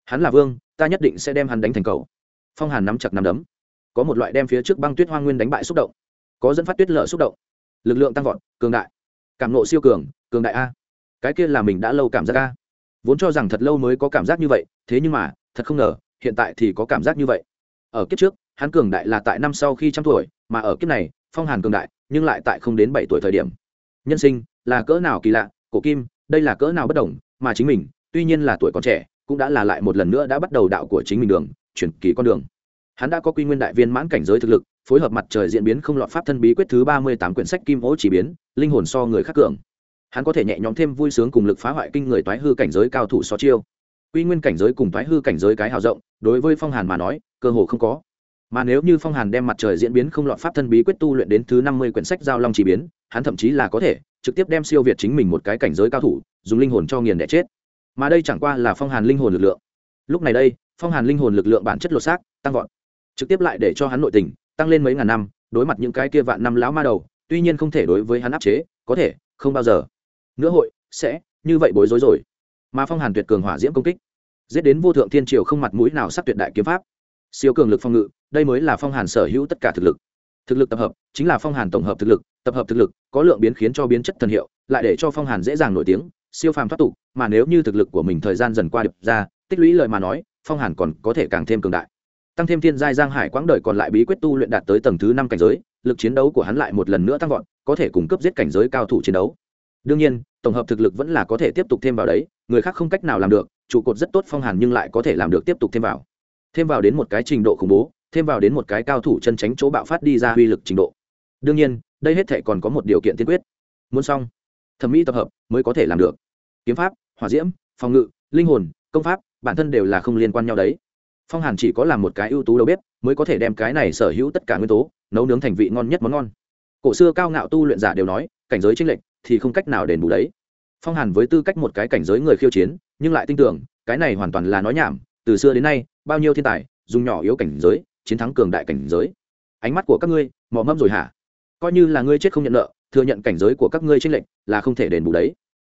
Hắn là vương, ta nhất định sẽ đem hắn đánh thành cầu phong hàn nắm chặt nắm đấm. Có một loại đem phía trước băng tuyết hoa nguyên đánh bại xúc động. Có dẫn phát tuyết lợ xúc động. Lực lượng tăng vọt, cường đại. Cảm nộ siêu cường cường đại a cái kia là mình đã lâu cảm giác ca vốn cho rằng thật lâu mới có cảm giác như vậy, thế nhưng mà, thật không ngờ, hiện tại thì có cảm giác như vậy. Ở kiếp trước, hắn cường đại là tại năm sau khi trăm tuổi, mà ở kiếp này, phong hàn cường đại, nhưng lại tại không đến bảy tuổi thời điểm. Nhân sinh, là cỡ nào kỳ lạ, cổ kim, đây là cỡ nào bất đồng, mà chính mình, tuy nhiên là tuổi còn trẻ, cũng đã là lại một lần nữa đã bắt đầu đạo của chính mình đường, chuyển kỳ con đường. Hắn đã có quy nguyên đại viên mãn cảnh giới thực lực, phối hợp mặt trời diễn biến không lọt pháp thân bí quyết thứ ba mươi tám quyển sách kim hỗ chỉ biến, linh hồn so người khác cường hắn có thể nhẹ nhõm thêm vui sướng cùng lực phá hoại kinh người toái hư cảnh giới cao thủ so chiêu. Quy nguyên cảnh giới cùng toái hư cảnh giới cái hào rộng, đối với phong hàn mà nói, cơ hồ không có. Mà nếu như phong hàn đem mặt trời diễn biến không lọt pháp thân bí quyết tu luyện đến thứ năm mươi quyển sách giao long chỉ biến, hắn thậm chí là có thể trực tiếp đem siêu việt chính mình một cái cảnh giới cao thủ, dùng linh hồn cho nghiền đẻ chết. Mà đây chẳng qua là phong hàn linh hồn lực lượng. Lúc này đây, phong hàn linh hồn lực lượng bản chất lột xác, tăng vọt. Trực tiếp lại để cho hắn nội tình, tăng lên mấy ngàn năm, đối mặt những cái kia vạn năm lão ma đầu, tuy nhiên không thể đối với hắn áp chế, có thể, không bao giờ nữa hội, sẽ, như vậy bối rối rồi. Mà phong hàn tuyệt cường hỏa diễm công kích, giết đến vô thượng thiên triều không mặt mũi nào sắc tuyệt đại kiếm pháp. Siêu cường lực phong ngự, đây mới là phong hàn sở hữu tất cả thực lực. Thực lực tập hợp, chính là phong hàn tổng hợp thực lực, tập hợp thực lực, có lượng biến khiến cho biến chất thần hiệu, lại để cho phong hàn dễ dàng nổi tiếng, siêu phàm thoát tục, mà nếu như thực lực của mình thời gian dần qua điệp ra, tích lũy lời mà nói, phong hàn còn có thể càng thêm cường đại. Tăng thêm thiên giai giang hải quãng đời còn lại bí quyết tu luyện đạt tới tầng thứ năm cảnh giới, lực chiến đấu của hắn lại một lần nữa tăng vọt, có thể cung cấp giết cảnh giới cao thủ chiến đấu đương nhiên, tổng hợp thực lực vẫn là có thể tiếp tục thêm vào đấy, người khác không cách nào làm được, trụ cột rất tốt phong hàn nhưng lại có thể làm được tiếp tục thêm vào. Thêm vào đến một cái trình độ khủng bố, thêm vào đến một cái cao thủ chân tránh chỗ bạo phát đi ra uy lực trình độ. Đương nhiên, đây hết thể còn có một điều kiện tiên quyết. Muốn xong, thẩm mỹ tập hợp mới có thể làm được. Kiếm pháp, hỏa diễm, phòng ngự, linh hồn, công pháp, bản thân đều là không liên quan nhau đấy. Phong hàn chỉ có làm một cái ưu tú đầu bếp mới có thể đem cái này sở hữu tất cả nguyên tố nấu nướng thành vị ngon nhất món ngon. Cổ xưa cao ngạo tu luyện giả đều nói, cảnh giới tranh lệch thì không cách nào đền bù đấy. Phong hàn với tư cách một cái cảnh giới người khiêu chiến, nhưng lại tin tưởng, cái này hoàn toàn là nói nhảm, từ xưa đến nay, bao nhiêu thiên tài, dùng nhỏ yếu cảnh giới, chiến thắng cường đại cảnh giới. Ánh mắt của các ngươi, mò mẫm rồi hả? Coi như là ngươi chết không nhận nợ, thừa nhận cảnh giới của các ngươi tranh lệch, là không thể đền bù đấy.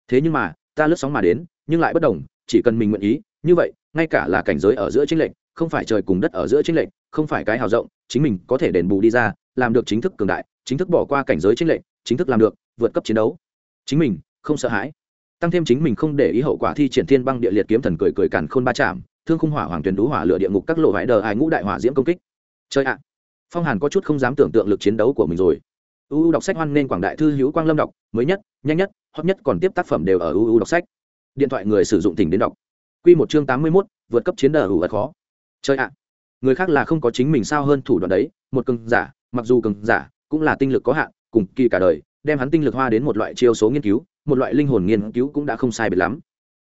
Thế nhưng mà, ta lướt sóng mà đến, nhưng lại bất đồng, chỉ cần mình nguyện ý, như vậy, ngay cả là cảnh giới ở giữa tranh lệch, không phải trời cùng đất ở giữa tranh lệch, không phải cái hào rộng, chính mình có thể đền bù đi ra, làm được chính thức cường đại, chính thức bỏ qua cảnh giới tranh lệch, chính thức làm được vượt cấp chiến đấu. Chính mình, không sợ hãi. Tăng thêm chính mình không để ý hậu quả thi triển thiên băng địa liệt kiếm thần cười cười càn khôn ba chạm, thương khung hỏa hoàng tuyển đú hỏa lửa địa ngục các lộ hải đờ ai ngũ đại hỏa diễm công kích. Chơi ạ. Phong hàn có chút không dám tưởng tượng lực chiến đấu của mình rồi. Uu đọc sách hoan nên quảng đại thư hữu quang lâm đọc, mới nhất, nhanh nhất, hot nhất còn tiếp tác phẩm đều ở uu đọc sách. Điện thoại người sử dụng tỉnh đến đọc. Q một chương tám mươi mốt, vượt cấp chiến đờ ủ ật khó. Chơi ạ. Người khác là không có chính mình sao hơn thủ đoạn đấy, một cường giả, mặc dù cường giả, cũng là tinh lực có hạn, cùng kỳ cả đời đem hắn tinh lực hoa đến một loại chiêu số nghiên cứu, một loại linh hồn nghiên cứu cũng đã không sai biệt lắm.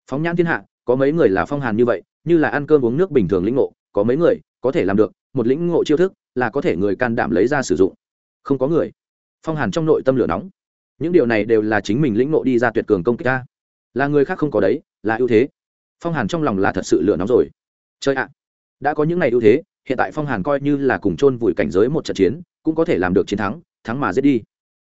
Phóng nhãn thiên hạ, có mấy người là phong hàn như vậy, như là ăn cơm uống nước bình thường lĩnh ngộ, có mấy người có thể làm được, một lĩnh ngộ chiêu thức là có thể người can đảm lấy ra sử dụng. Không có người. Phong hàn trong nội tâm lửa nóng. Những điều này đều là chính mình lĩnh ngộ đi ra tuyệt cường công kích ta là người khác không có đấy, là ưu thế. Phong hàn trong lòng là thật sự lửa nóng rồi. Chơi ạ, đã có những ngày ưu thế, hiện tại phong hàn coi như là cùng chôn vùi cảnh giới một trận chiến, cũng có thể làm được chiến thắng thắng mà giết đi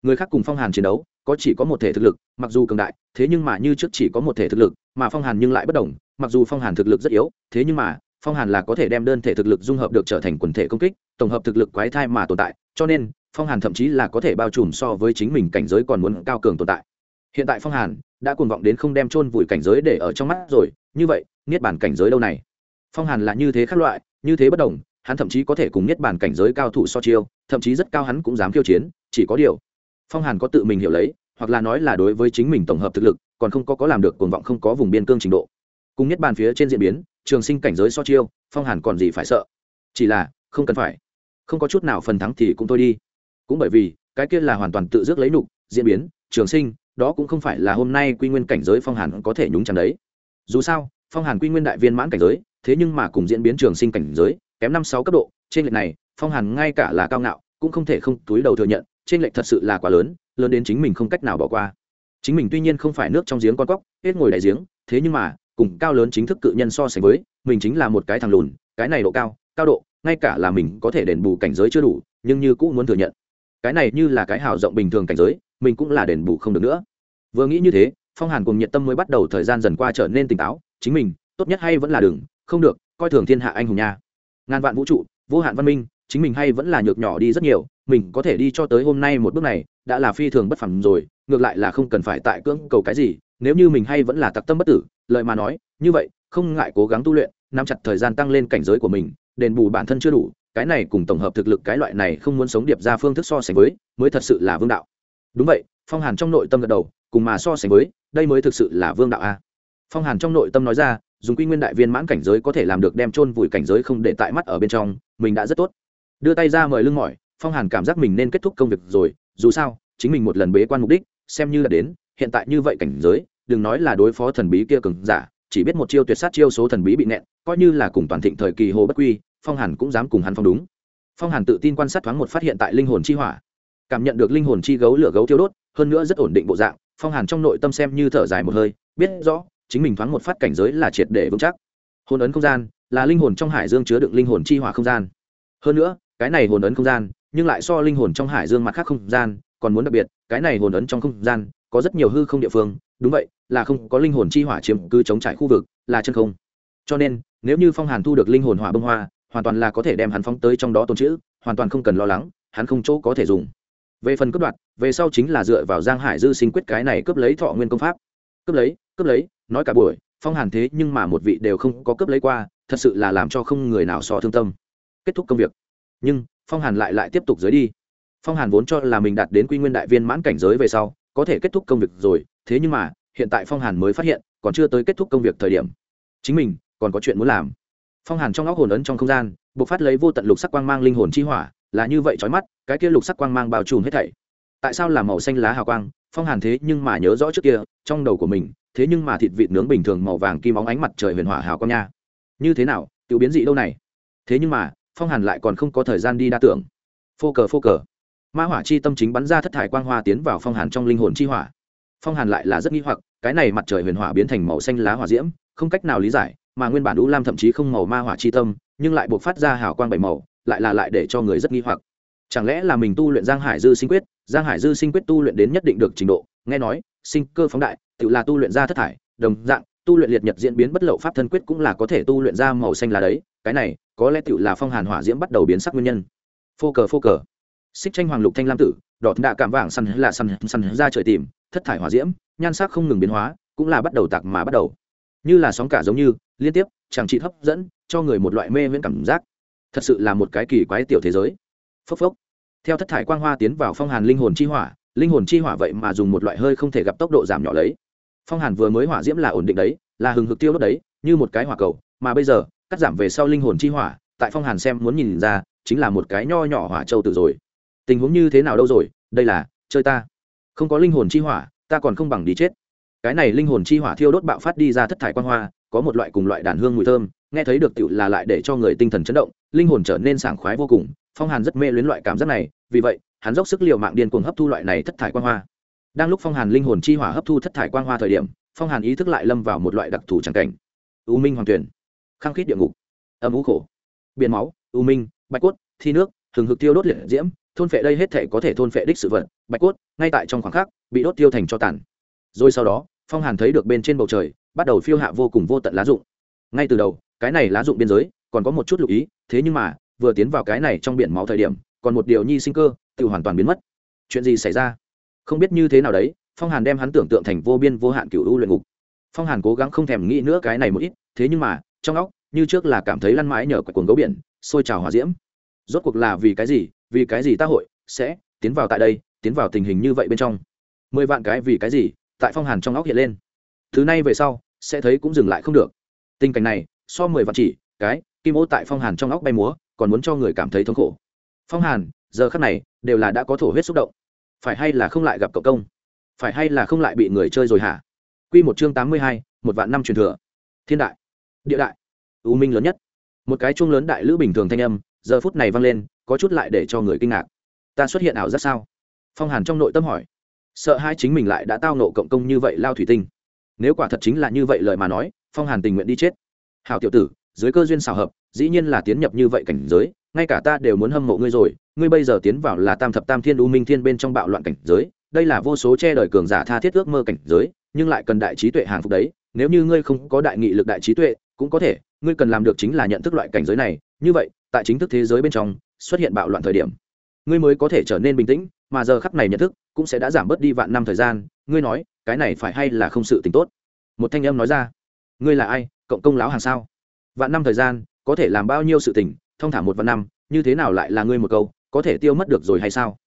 người khác cùng phong hàn chiến đấu, có chỉ có một thể thực lực, mặc dù cường đại, thế nhưng mà như trước chỉ có một thể thực lực, mà phong hàn nhưng lại bất đồng, mặc dù phong hàn thực lực rất yếu, thế nhưng mà, phong hàn là có thể đem đơn thể thực lực dung hợp được trở thành quần thể công kích, tổng hợp thực lực quái thai mà tồn tại, cho nên, phong hàn thậm chí là có thể bao trùm so với chính mình cảnh giới còn muốn cao cường tồn tại. Hiện tại phong hàn đã cuồng vọng đến không đem chôn vùi cảnh giới để ở trong mắt rồi, như vậy, niết bản cảnh giới đâu này? Phong hàn là như thế khác loại, như thế bất đồng, hắn thậm chí có thể cùng niết bản cảnh giới cao thủ so chiêu, thậm chí rất cao hắn cũng dám khiêu chiến, chỉ có điều phong hàn có tự mình hiểu lấy, hoặc là nói là đối với chính mình tổng hợp thực lực, còn không có có làm được cuồng vọng không có vùng biên cương trình độ. Cùng nhất bàn phía trên diễn biến, trường sinh cảnh giới so chiêu, phong hàn còn gì phải sợ? Chỉ là, không cần phải. Không có chút nào phần thắng thì cũng thôi đi. Cũng bởi vì, cái kia là hoàn toàn tự dứt lấy nục, diễn biến, trường sinh, đó cũng không phải là hôm nay quy nguyên cảnh giới phong hàn có thể nhúng chẳng đấy. Dù sao, phong hàn quy nguyên đại viên mãn cảnh giới, thế nhưng mà cùng diễn biến trường sinh cảnh giới, kém năm sáu cấp độ, trên lệch này, phong hàn ngay cả là cao ngạo, cũng không thể không túi đầu thừa nhận trên lệch thật sự là quá lớn lớn đến chính mình không cách nào bỏ qua. Chính mình tuy nhiên không phải nước trong giếng con cóc, hết ngồi đại giếng, thế nhưng mà, cùng cao lớn chính thức cự nhân so sánh với, mình chính là một cái thằng lùn, cái này độ cao cao độ, ngay cả là mình có thể đền bù cảnh giới chưa đủ, nhưng như cũng muốn thừa nhận. Cái này như là cái hào rộng bình thường cảnh giới, mình cũng là đền bù không được nữa. Vừa nghĩ như thế, phong hàn cùng nhiệt tâm mới bắt đầu thời gian dần qua trở nên tỉnh táo, chính mình, tốt nhất hay vẫn là đừng, không được, coi thường thiên hạ anh hùng nha. Ngàn vạn vũ trụ, vô hạn văn minh chính mình hay vẫn là nhược nhỏ đi rất nhiều, mình có thể đi cho tới hôm nay một bước này, đã là phi thường bất phẩm rồi, ngược lại là không cần phải tại cưỡng cầu cái gì, nếu như mình hay vẫn là tặc tâm bất tử lợi mà nói, như vậy, không ngại cố gắng tu luyện, nắm chặt thời gian tăng lên cảnh giới của mình, đền bù bản thân chưa đủ, cái này cùng tổng hợp thực lực cái loại này không muốn sống điệp ra phương thức so sánh với, mới thật sự là vương đạo. Đúng vậy, phong hàn trong nội tâm gật đầu, cùng mà so sánh với, đây mới thực sự là vương đạo a. Phong hàn trong nội tâm nói ra, dùng quy nguyên đại viên mãn cảnh giới có thể làm được đem chôn vùi cảnh giới không để tại mắt ở bên trong, mình đã rất tốt đưa tay ra mời lưng mỏi, phong hàn cảm giác mình nên kết thúc công việc rồi, dù sao, chính mình một lần bế quan mục đích, xem như là đến, hiện tại như vậy cảnh giới, đừng nói là đối phó thần bí kia cường giả, chỉ biết một chiêu tuyệt sát chiêu số thần bí bị nẹn coi như là cùng toàn thịnh thời kỳ hồ bất quy, phong hàn cũng dám cùng hắn phong đúng. Phong hàn tự tin quan sát thoáng một phát hiện tại linh hồn chi hỏa, cảm nhận được linh hồn chi gấu lửa gấu thiêu đốt, hơn nữa rất ổn định bộ dạng, phong hàn trong nội tâm xem như thở dài một hơi, biết rõ, chính mình thoáng một phát cảnh giới là triệt để vững chắc. Hồn ấn không gian, là linh hồn trong hải dương chứa đựng linh hồn chi hỏa không gian. Hơn nữa cái này hồn ấn không gian, nhưng lại so linh hồn trong hải dương mặt khác không gian, còn muốn đặc biệt, cái này hồn ấn trong không gian, có rất nhiều hư không địa phương, đúng vậy, là không có linh hồn chi hỏa chiếm cứ chống trải khu vực, là chân không. Cho nên, nếu như phong hàn thu được linh hồn hỏa bông hoa, hoàn toàn là có thể đem hắn phóng tới trong đó tồn chữ hoàn toàn không cần lo lắng, hắn không chỗ có thể dùng. Về phần cướp đoạt, về sau chính là dựa vào giang hải dư sinh quyết cái này cướp lấy thọ nguyên công pháp. Cướp lấy cướp lấy, nói cả buổi, phong hàn thế nhưng mà một vị đều không có cướp lấy qua, thật sự là làm cho không người nào so thương tâm. Kết thúc công việc nhưng phong hàn lại lại tiếp tục dưới đi phong hàn vốn cho là mình đạt đến quy nguyên đại viên mãn cảnh giới về sau có thể kết thúc công việc rồi thế nhưng mà hiện tại phong hàn mới phát hiện còn chưa tới kết thúc công việc thời điểm chính mình còn có chuyện muốn làm phong hàn trong óc hồn ấn trong không gian b ộ c phát lấy vô tận lục sắc quang mang linh hồn chi hỏa là như vậy trói mắt cái kia lục sắc quang mang bao trùm hết thảy tại sao là màu xanh lá hào quang phong hàn thế nhưng mà nhớ rõ trước kia trong đầu của mình thế nhưng mà thịt vịt nướng bình thường màu vàng kim óng ánh mặt trời huyền hỏa hào quang nha như thế nào tự biến dị đâu này thế nhưng mà phong hàn lại còn không có thời gian đi đa tưởng. Phô cờ phô cờ. Ma hỏa chi tâm chính bắn ra thất thải quang hoa tiến vào phong hàn trong linh hồn chi hỏa. Phong hàn lại là rất nghi hoặc, cái này mặt trời huyền hỏa biến thành màu xanh lá hỏa diễm, không cách nào lý giải, mà nguyên bản đũ lam thậm chí không màu ma hỏa chi tâm, nhưng lại buộc phát ra hào quang bảy màu, lại là lại để cho người rất nghi hoặc. Chẳng lẽ là mình tu luyện giang hải dư sinh quyết, giang hải dư sinh quyết tu luyện đến nhất định được trình độ, nghe nói, sinh cơ phóng đại, tự là tu luyện ra thất thải, đồng dạng, tu luyện liệt nhật diễn biến bất lậu pháp thân quyết cũng là có thể tu luyện ra màu xanh là đấy cái này có lẽ tựu là phong hàn hỏa diễm bắt đầu biến sắc nguyên nhân. Phô cờ phô cờ. Xích tranh hoàng lục thanh lam tử đỏ đạ cảm vàng săn là săn săn ra trời tìm, thất thải hỏa diễm, nhan sắc không ngừng biến hóa, cũng là bắt đầu tạc mà bắt đầu. Như là sóng cả giống như, liên tiếp, chẳng trị hấp dẫn, cho người một loại mê miễn cảm giác. Thật sự là một cái kỳ quái tiểu thế giới. Phốc phốc. Theo thất thải quang hoa tiến vào phong hàn linh hồn chi hỏa, linh hồn chi hỏa vậy mà dùng một loại hơi không thể gặp tốc độ giảm nhỏ lấy. Phong hàn vừa mới hỏa diễm là ổn định đấy, là hừng hực tiêu đốt đấy, như một cái hỏa cầu, mà bây giờ cắt giảm về sau linh hồn chi hỏa, tại phong hàn xem muốn nhìn ra, chính là một cái nho nhỏ hỏa châu tự rồi. Tình huống như thế nào đâu rồi, đây là, chơi ta. Không có linh hồn chi hỏa, ta còn không bằng đi chết. Cái này linh hồn chi hỏa thiêu đốt bạo phát đi ra thất thải quan hoa, có một loại cùng loại đàn hương mùi thơm, nghe thấy được tựu là lại để cho người tinh thần chấn động, linh hồn trở nên sảng khoái vô cùng, phong hàn rất mê luyến loại cảm giác này, vì vậy, hắn dốc sức l i ề u mạng điên cuồng hấp thu loại này thất thải quan hoa. Đang lúc phong hàn linh hồn chi hỏa hấp thu thất thải quan hoa thời điểm, phong hàn ý thức lại lâm vào một loại đặc thù tràng cảnh. U minh hoàng tuyển khăng khít địa ngục. Âm u khổ. Biển máu, u minh, bạch cốt, thi nước thường hực tiêu đốt liệt diễm, thôn phệ đây hết thể có thể thôn phệ đích sự vật, bạch cốt, ngay tại trong khoảng khắc, bị đốt tiêu thành cho tàn. Rồi sau đó, phong hàn thấy được bên trên bầu trời, bắt đầu phiêu hạ vô cùng vô tận lá dụng ngay từ đầu, cái này lá dụng biên giới, còn có một chút lưu ý, thế nhưng mà, vừa tiến vào cái này trong biển máu thời điểm, còn một điều nhi sinh cơ, tự hoàn toàn biến mất. Chuyện gì xảy ra? Không biết như thế nào đấy, phong hàn đem hắn tưởng tượng thành vô biên vô hạn cựu u luyện ngục. Phong hàn cố gắng không thèm nghĩ nữa cái này một ít, thế nhưng mà trong óc, như trước là cảm thấy lăn mãi nhờ quạch cuồng gấu biển, sôi trào hòa diễm. Rốt cuộc là vì cái gì? Vì cái gì ta hội sẽ tiến vào tại đây, tiến vào tình hình như vậy bên trong? Mười vạn cái vì cái gì? Tại phong hàn trong óc hiện lên. Thứ này về sau, sẽ thấy cũng dừng lại không được. Tình cảnh này, so mười vạn chỉ, cái, kim ô tại phong hàn trong óc bay múa, còn muốn cho người cảm thấy thống khổ. Phong hàn, giờ khắc này, đều là đã có thổ huyết xúc động. Phải hay là không lại gặp cậu công? Phải hay là không lại bị người chơi rồi hả? Q một chương tám mươi hai, một vạn năm truyền thừa. Thiên đại địa đại. U minh lớn nhất. Một cái chuông lớn đại lữ bình thường thanh âm, giờ phút này vang lên, có chút lại để cho người kinh ngạc. Ta xuất hiện ảo rất sao? Phong hàn trong nội tâm hỏi. Sợ hai chính mình lại đã tao nộ cộng công như vậy lao thủy tinh. Nếu quả thật chính là như vậy lời mà nói, phong hàn tình nguyện đi chết. Hào tiểu tử, dưới cơ duyên xào hợp, dĩ nhiên là tiến nhập như vậy cảnh giới, ngay cả ta đều muốn hâm mộ ngươi rồi, ngươi bây giờ tiến vào là tam thập tam thiên u minh thiên bên trong bạo loạn cảnh giới, đây là vô số che đời cường giả tha thiết ước mơ cảnh giới, nhưng lại cần đại trí tuệ hàng phục đấy, nếu như ngươi không có đại nghị lực đại trí tuệ cũng có thể, ngươi cần làm được chính là nhận thức loại cảnh giới này. Như vậy, tại chính thức thế giới bên trong, xuất hiện bạo loạn thời điểm, ngươi mới có thể trở nên bình tĩnh, mà giờ khắc này nhận thức cũng sẽ đã giảm bớt đi vạn năm thời gian. Ngươi nói, cái này phải hay là không sự t tốt? Một thanh âm nói ra. Ngươi là ai? Cộng công láo hàng sao? Vạn năm thời gian, có thể làm bao nhiêu sự tình? Thông thả một vạn năm, như thế nào lại là ngươi một câu? Có thể tiêu mất được rồi hay sao?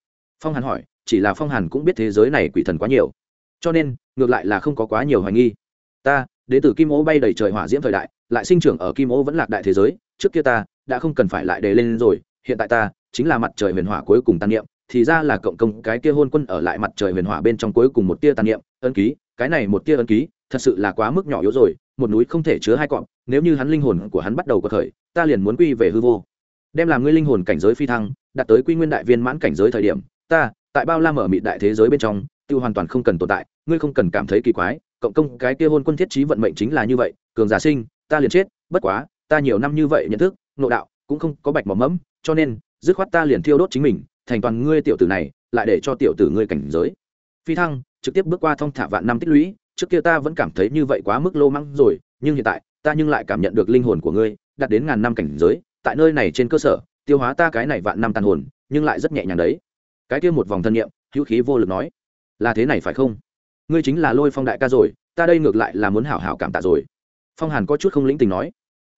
Phong hàn hỏi. Chỉ là phong hàn cũng biết thế giới này quỷ thần quá nhiều. Cho nên, ngược lại là không có quá nhiều hoài nghi. Ta đến từ kim ô bay đầy trời hỏa diễm thời đại lại sinh trưởng ở kim ô vẫn lạc đại thế giới trước kia ta đã không cần phải lại đề lên rồi hiện tại ta chính là mặt trời huyền hỏa cuối cùng tàn niệm thì ra là cộng công cái kia hôn quân ở lại mặt trời huyền hỏa bên trong cuối cùng một tia tàn niệm ân ký cái này một tia ân ký thật sự là quá mức nhỏ yếu rồi một núi không thể chứa hai cọp nếu như hắn linh hồn của hắn bắt đầu có thời, ta liền muốn quy về hư vô. Đem làm ngươi linh hồn cảnh giới phi thăng đạt tới quy nguyên đại viên mãn cảnh giới thời điểm ta tại bao la mở mịt đại thế giới bên trong tiêu hoàn toàn không cần tồn tại ngươi không cần cảm thấy kỳ quái cộng công cái kia hôn quân thiết trí vận mệnh chính là như vậy, cường giả sinh, ta liền chết, bất quá, ta nhiều năm như vậy nhận thức nội đạo, cũng không có bạch mỏm mẫm, cho nên, dứt khoát ta liền thiêu đốt chính mình, thành toàn ngươi tiểu tử này, lại để cho tiểu tử ngươi cảnh giới. Phi thăng, trực tiếp bước qua thông thả vạn năm tích lũy, trước kia ta vẫn cảm thấy như vậy quá mức lô măng rồi, nhưng hiện tại, ta nhưng lại cảm nhận được linh hồn của ngươi, đạt đến ngàn năm cảnh giới, tại nơi này trên cơ sở, tiêu hóa ta cái này vạn năm tàn hồn, nhưng lại rất nhẹ nhàng đấy. Cái kia một vòng thân nhiệm hữu khí vô lực nói, là thế này phải không? Ngươi chính là lôi phong đại ca rồi, ta đây ngược lại là muốn hảo hảo cảm tạ rồi. Phong hàn có chút không lĩnh tình nói.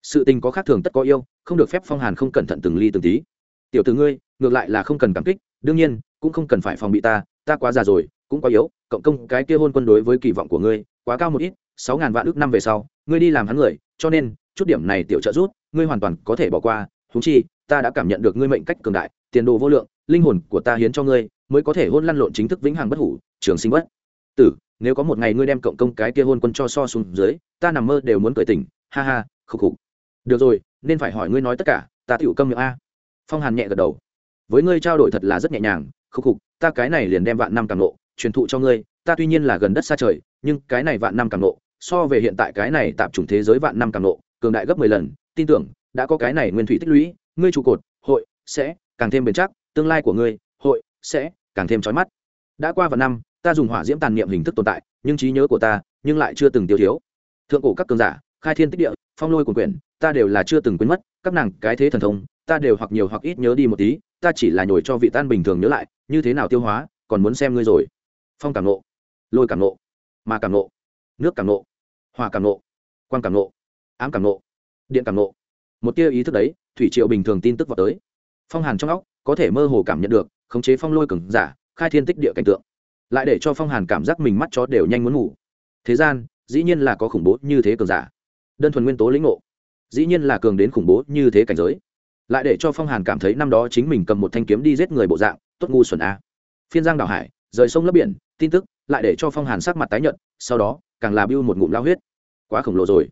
Sự tình có khác thường tất có yêu, không được phép phong hàn không cẩn thận từng ly từng tí. Tiểu từ ngươi, ngược lại là không cần cảm kích, đương nhiên, cũng không cần phải phòng bị ta ta quá già rồi, cũng quá yếu, cộng công cái kia hôn quân đối với kỳ vọng của ngươi, quá cao một ít, sáu ngàn vạn ước năm về sau, ngươi đi làm hắn người, cho nên, chút điểm này tiểu trợ rút ngươi hoàn toàn có thể bỏ qua húng chi, ta đã cảm nhận được ngươi mệnh cách cường đại, tiền đồ vô lượng, linh hồn của ta hiến cho ngươi, mới có thể hôn lăn lộn chính thức vĩnh hằng bất hủ, trường sinh bất tử, nếu có một ngày ngươi đem cộng công cái kia hôn quân cho so xuống dưới, ta nằm mơ đều muốn cởi tỉnh. Ha ha, khục khục. Được rồi, nên phải hỏi ngươi nói tất cả, ta tựu câm miệng a. Phong hàn nhẹ gật đầu. Với ngươi trao đổi thật là rất nhẹ nhàng, khục khục, ta cái này liền đem vạn năm càng nộ truyền thụ cho ngươi, ta tuy nhiên là gần đất xa trời, nhưng cái này vạn năm càng nộ so về hiện tại cái này tạp chủng thế giới vạn năm càng nộ cường đại gấp mười lần, tin tưởng, đã có cái này nguyên thủy tích lũy, ngươi trụ cột, hội, sẽ, càng thêm bền chắc, tương lai của ngươi, hội, sẽ, càng thêm trói mắt. Đã qua vài năm ta dùng hỏa diễm tàn niệm hình thức tồn tại, nhưng trí nhớ của ta, nhưng lại chưa từng tiêu thiếu. Thượng cổ các cường giả, khai thiên tích địa, phong lôi quần quyển, ta đều là chưa từng quên mất, các nàng, cái thế thần thông, ta đều hoặc nhiều hoặc ít nhớ đi một tí, ta chỉ là nhồi cho vị tan bình thường nhớ lại, như thế nào tiêu hóa, còn muốn xem ngươi rồi. Phong cảm nộ, lôi cảm nộ mà cảm nộ, nước cảm nộ hòa cảm nộ quan cảm nộ, ám cảm nộ, điện cảm nộ. Một tia ý thức đấy, thủy triệu bình thường tin tức vào tới. Phong hàn trong óc, có thể mơ hồ cảm nhận được, khống chế phong lôi cường giả, khai thiên tích địa cảnh tượng lại để cho phong hàn cảm giác mình mắt chó đều nhanh muốn ngủ. Thế gian, dĩ nhiên là có khủng bố như thế cường giả. Đơn thuần nguyên tố lĩnh ngộ, dĩ nhiên là cường đến khủng bố như thế cảnh giới. Lại để cho phong hàn cảm thấy năm đó chính mình cầm một thanh kiếm đi giết người bộ dạng, tốt ngu xuẩn a. Phiên giang đảo hải, rời sông lấp biển, tin tức, lại để cho phong hàn sắc mặt tái nhợt, sau đó, càng là bưu một ngụm lao huyết. Quá khổng lồ rồi.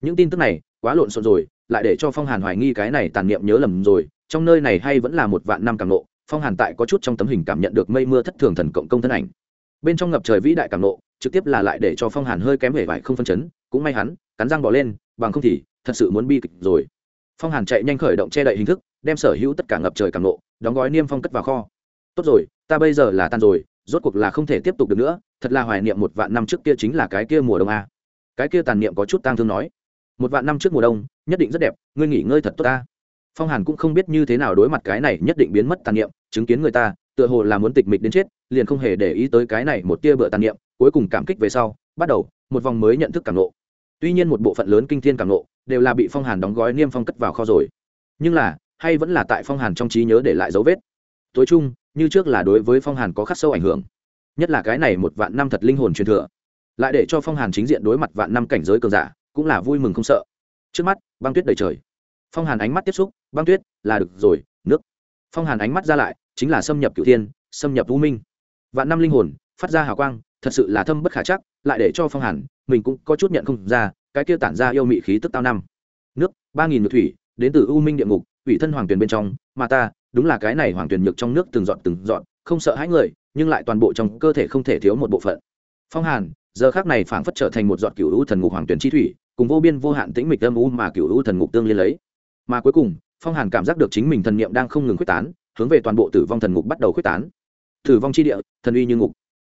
Những tin tức này, quá lộn xộn rồi, lại để cho phong hàn hoài nghi cái này tàn niệm nhớ lầm rồi. Trong nơi này hay vẫn là một vạn năm càng nộ phong hàn tại có chút trong tấm hình cảm nhận được mây mưa thất thường thần cộng công thân ảnh bên trong ngập trời vĩ đại cảm nộ, trực tiếp là lại để cho phong hàn hơi kém hề vải không phân chấn, cũng may hắn, cắn răng bỏ lên, bằng không thì thật sự muốn bi kịch rồi. Phong hàn chạy nhanh khởi động che đậy hình thức, đem sở hữu tất cả ngập trời cảm nộ, đóng gói niêm phong cất vào kho. Tốt rồi, ta bây giờ là tan rồi, rốt cuộc là không thể tiếp tục được nữa, thật là hoài niệm một vạn năm trước kia chính là cái kia mùa đông a. Cái kia tàn niệm có chút tang thương nói. Một vạn năm trước mùa đông, nhất định rất đẹp, ngươi nghỉ ngơi thật tốt ta. Phong hàn cũng không biết như thế nào đối mặt cái này nhất định biến mất tàn niệm, chứng kiến người ta tựa hồ là muốn tịch mịch đến chết, liền không hề để ý tới cái này một tia bựa tàn niệm, cuối cùng cảm kích về sau, bắt đầu, một vòng mới nhận thức cảm nộ tuy nhiên một bộ phận lớn kinh thiên cảm nộ đều là bị phong hàn đóng gói niêm phong cất vào kho rồi. Nhưng là, hay vẫn là tại phong hàn trong trí nhớ để lại dấu vết. Tối chung, như trước là đối với phong hàn có khắc sâu ảnh hưởng. Nhất là cái này một vạn năm thật linh hồn truyền thừa. Lại để cho phong hàn chính diện đối mặt vạn năm cảnh giới cường giả, cũng là vui mừng không sợ. Trước mắt, băng tuyết đầy trời. Phong hàn ánh mắt tiếp xúc, băng tuyết, là được rồi, nước. Phong hàn ánh mắt ra lại chính là xâm nhập cửu thiên, xâm nhập vũ minh. Vạn năm linh hồn, phát ra hào quang, thật sự là thâm bất khả chắc, lại để cho phong hàn, mình cũng có chút nhận không ra, cái kia tản ra yêu mị khí tức tao năm. Nước, ba nghìn ngược thủy, đến từ u minh địa ngục, ủy thân hoàng tuyền bên trong, mà ta, đúng là cái này hoàng tuyền nhược trong nước từng dọn từng dọn, không sợ hãi người, nhưng lại toàn bộ trong cơ thể không thể thiếu một bộ phận. Phong hàn, giờ khác này phảng phất trở thành một giọt cựu u thần ngục hoàng tuyền chi thủy, cùng vô biên vô hạn tĩnh mịch âm u mà cựu u thần ngục tương liên lấy. Mà cuối cùng, phong hàn cảm giác được chính mình thần niệm đang không ngừng quyết tán hướng về toàn bộ tử vong thần ngục bắt đầu quyết tán. Tử vong chi địa, thần uy như ngục.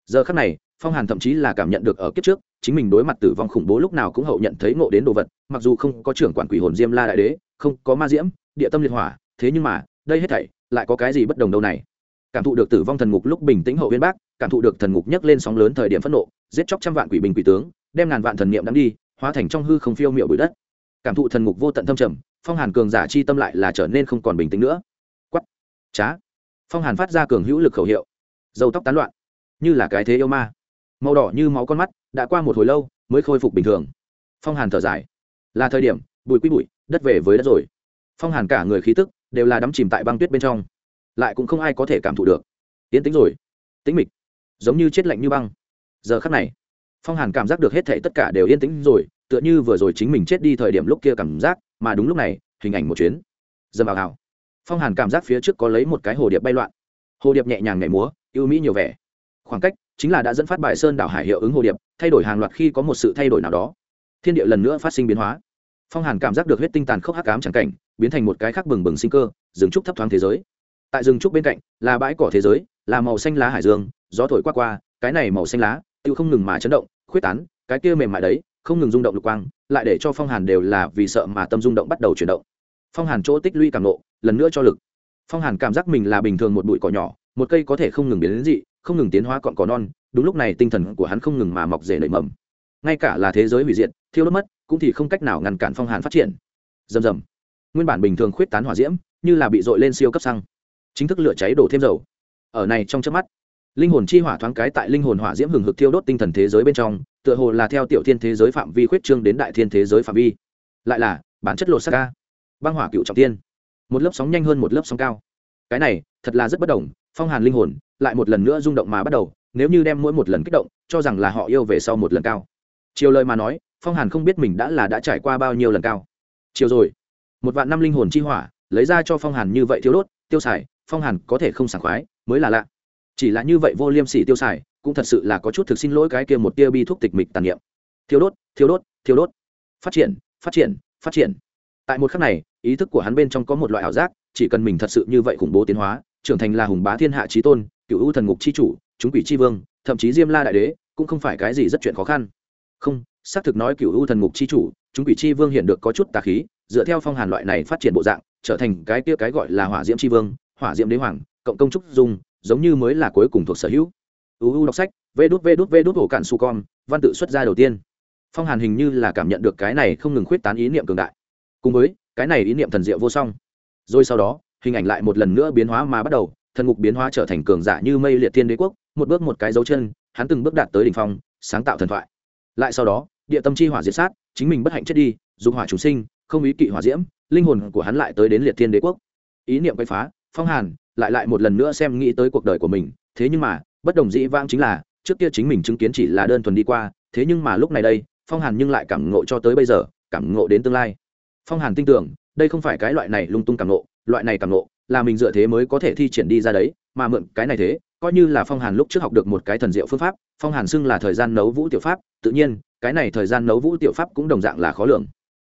Giờ khắc này, phong hàn thậm chí là cảm nhận được ở kiếp trước, chính mình đối mặt tử vong khủng bố lúc nào cũng hậu nhận thấy ngộ đến đồ vật, mặc dù không có trưởng quản quỷ hồn diêm la đại đế, không có ma diễm, địa tâm liệt hỏa, thế nhưng mà, đây hết thảy lại có cái gì bất đồng đâu này? Cảm thụ được tử vong thần ngục lúc bình tĩnh hậu viên bác, cảm thụ được thần ngục nhấc lên sóng lớn thời điểm phẫn nộ, giết chóc trăm vạn quỷ bình quỷ tướng, đem ngàn vạn thần niệm đắm đi, hóa thành trong hư không phiêu miệu bụi đất. Cảm thụ thần ngục vô tận thâm trầm, phong hàn cường giả chi tâm lại là trở nên không còn bình tĩnh nữa trá. Phong hàn phát ra cường hữu lực khẩu hiệu. Dầu tóc tán loạn. Như là cái thế yêu ma. Màu đỏ như máu con mắt, đã qua một hồi lâu, mới khôi phục bình thường. Phong hàn thở dài. Là thời điểm, bụi quý bụi, đất về với đất rồi. Phong hàn cả người khí tức, đều là đắm chìm tại băng tuyết bên trong. Lại cũng không ai có thể cảm thụ được. Tiến tính rồi. Tính mịch. Giống như chết lạnh như băng. Giờ khắc này, phong hàn cảm giác được hết thể tất cả đều yên tĩnh rồi, tựa như vừa rồi chính mình chết đi thời điểm lúc kia cảm giác, mà đúng lúc này, hình ảnh một chuyến. Dầm vào hào phong hàn cảm giác phía trước có lấy một cái hồ điệp bay loạn. Hồ điệp nhẹ nhàng nhảy múa, ưu mỹ nhiều vẻ. Khoảng cách chính là đã dẫn phát bài sơn đảo hải hiệu ứng hồ điệp, thay đổi hàng loạt khi có một sự thay đổi nào đó. Thiên địa lần nữa phát sinh biến hóa. Phong hàn cảm giác được huyết tinh tàn khốc hắc ám chẳng cảnh, biến thành một cái khác bừng bừng sinh cơ, rừng trúc thấp thoáng thế giới. Tại rừng trúc bên cạnh, là bãi cỏ thế giới, là màu xanh lá hải dương, gió thổi qua qua, cái này màu xanh lá tự không ngừng mà chấn động, khuyết tán, cái kia mềm mại đấy, không ngừng rung động lục quang, lại để cho phong hàn đều là vì sợ mà tâm rung động bắt đầu chuyển động. Phong hàn chỗ tích lũy cảm nộ lần nữa cho lực. Phong hàn cảm giác mình là bình thường một bụi cỏ nhỏ, một cây có thể không ngừng biến đến dị, không ngừng tiến hóa cọn cỏ non, đúng lúc này tinh thần của hắn không ngừng mà mọc rể nảy mầm. Ngay cả là thế giới hủy diệt, thiêu đốt mất, cũng thì không cách nào ngăn cản phong hàn phát triển. Rầm rầm. Nguyên bản bình thường khuyết tán hỏa diễm, như là bị dội lên siêu cấp xăng. Chính thức lửa cháy đổ thêm dầu. Ở này trong chớp mắt, linh hồn chi hỏa thoáng cái tại linh hồn hỏa diễm hừng hực thiêu đốt tinh thần thế giới bên trong, tựa hồ là theo tiểu thiên thế giới phạm vi khuyết trương đến đại thiên thế giới phạm vi. Lại là, bản chất lột xác ca. Băng hỏa cựu trọng tiên một lớp sóng nhanh hơn một lớp sóng cao. Cái này, thật là rất bất đồng, phong hàn linh hồn lại một lần nữa rung động mà bắt đầu, nếu như đem mỗi một lần kích động, cho rằng là họ yêu về sau một lần cao. Chiều lời mà nói, phong hàn không biết mình đã là đã trải qua bao nhiêu lần cao. Chiều rồi, một vạn năm linh hồn chi hỏa, lấy ra cho phong hàn như vậy thiếu đốt, tiêu xài, phong hàn có thể không sảng khoái, mới là lạ. Chỉ là như vậy vô liêm sỉ tiêu xài, cũng thật sự là có chút thực xin lỗi cái kia một tia bi thuốc tịch mịch tàn niệm. Thiếu đốt thiếu đốt thiếu đốt. Phát triển phát triển phát triển. Tại một khắc này ý thức của hắn bên trong có một loại ảo giác, chỉ cần mình thật sự như vậy khủng bố tiến hóa, trưởng thành là hùng bá thiên hạ trí tôn, cựu ưu thần ngục chi chủ, chúng quỷ chi vương, thậm chí diêm la đại đế, cũng không phải cái gì rất chuyện khó khăn. Không, xác thực nói cựu ưu thần ngục chi chủ, chúng quỷ chi vương hiện được có chút tà khí, dựa theo phong hàn loại này phát triển bộ dạng, trở thành cái kia cái gọi là hỏa diễm chi vương, hỏa diễm đế hoàng, cộng công trúc dung, giống như mới là cuối cùng thuộc sở hữu. Uu đọc sách, vê đút vê đút vê đút hổ cạn su con, văn tự xuất ra đầu tiên. Phong hàn hình như là cảm nhận được cái này không ngừng khuyết tán ý niệm cường đại. Cùng với cái này ý niệm thần diệu vô song. Rồi sau đó, hình ảnh lại một lần nữa biến hóa mà bắt đầu, thần ngục biến hóa trở thành cường giả như mây liệt thiên đế quốc, một bước một cái dấu chân, hắn từng bước đạt tới đỉnh phong, sáng tạo thần thoại. Lại sau đó, địa tâm chi hỏa diệt sát, chính mình bất hạnh chết đi, dục hỏa chúng sinh, không ý kỵ hỏa diễm, linh hồn của hắn lại tới đến liệt thiên đế quốc. Ý niệm quay phá, phong hàn, lại lại một lần nữa xem nghĩ tới cuộc đời của mình, thế nhưng mà, bất đồng dĩ vãng chính là, trước kia chính mình chứng kiến chỉ là đơn thuần đi qua, thế nhưng mà lúc này đây, phong hàn nhưng lại cảm ngộ cho tới bây giờ, cảm ngộ đến tương lai phong hàn tin tưởng đây không phải cái loại này lung tung cảm ngộ, loại này cảm ngộ là mình dựa thế mới có thể thi triển đi ra đấy, mà mượn cái này thế, coi như là phong hàn lúc trước học được một cái thần diệu phương pháp, phong hàn xưng là thời gian nấu vũ tiểu pháp, tự nhiên, cái này thời gian nấu vũ tiểu pháp cũng đồng dạng là khó lường.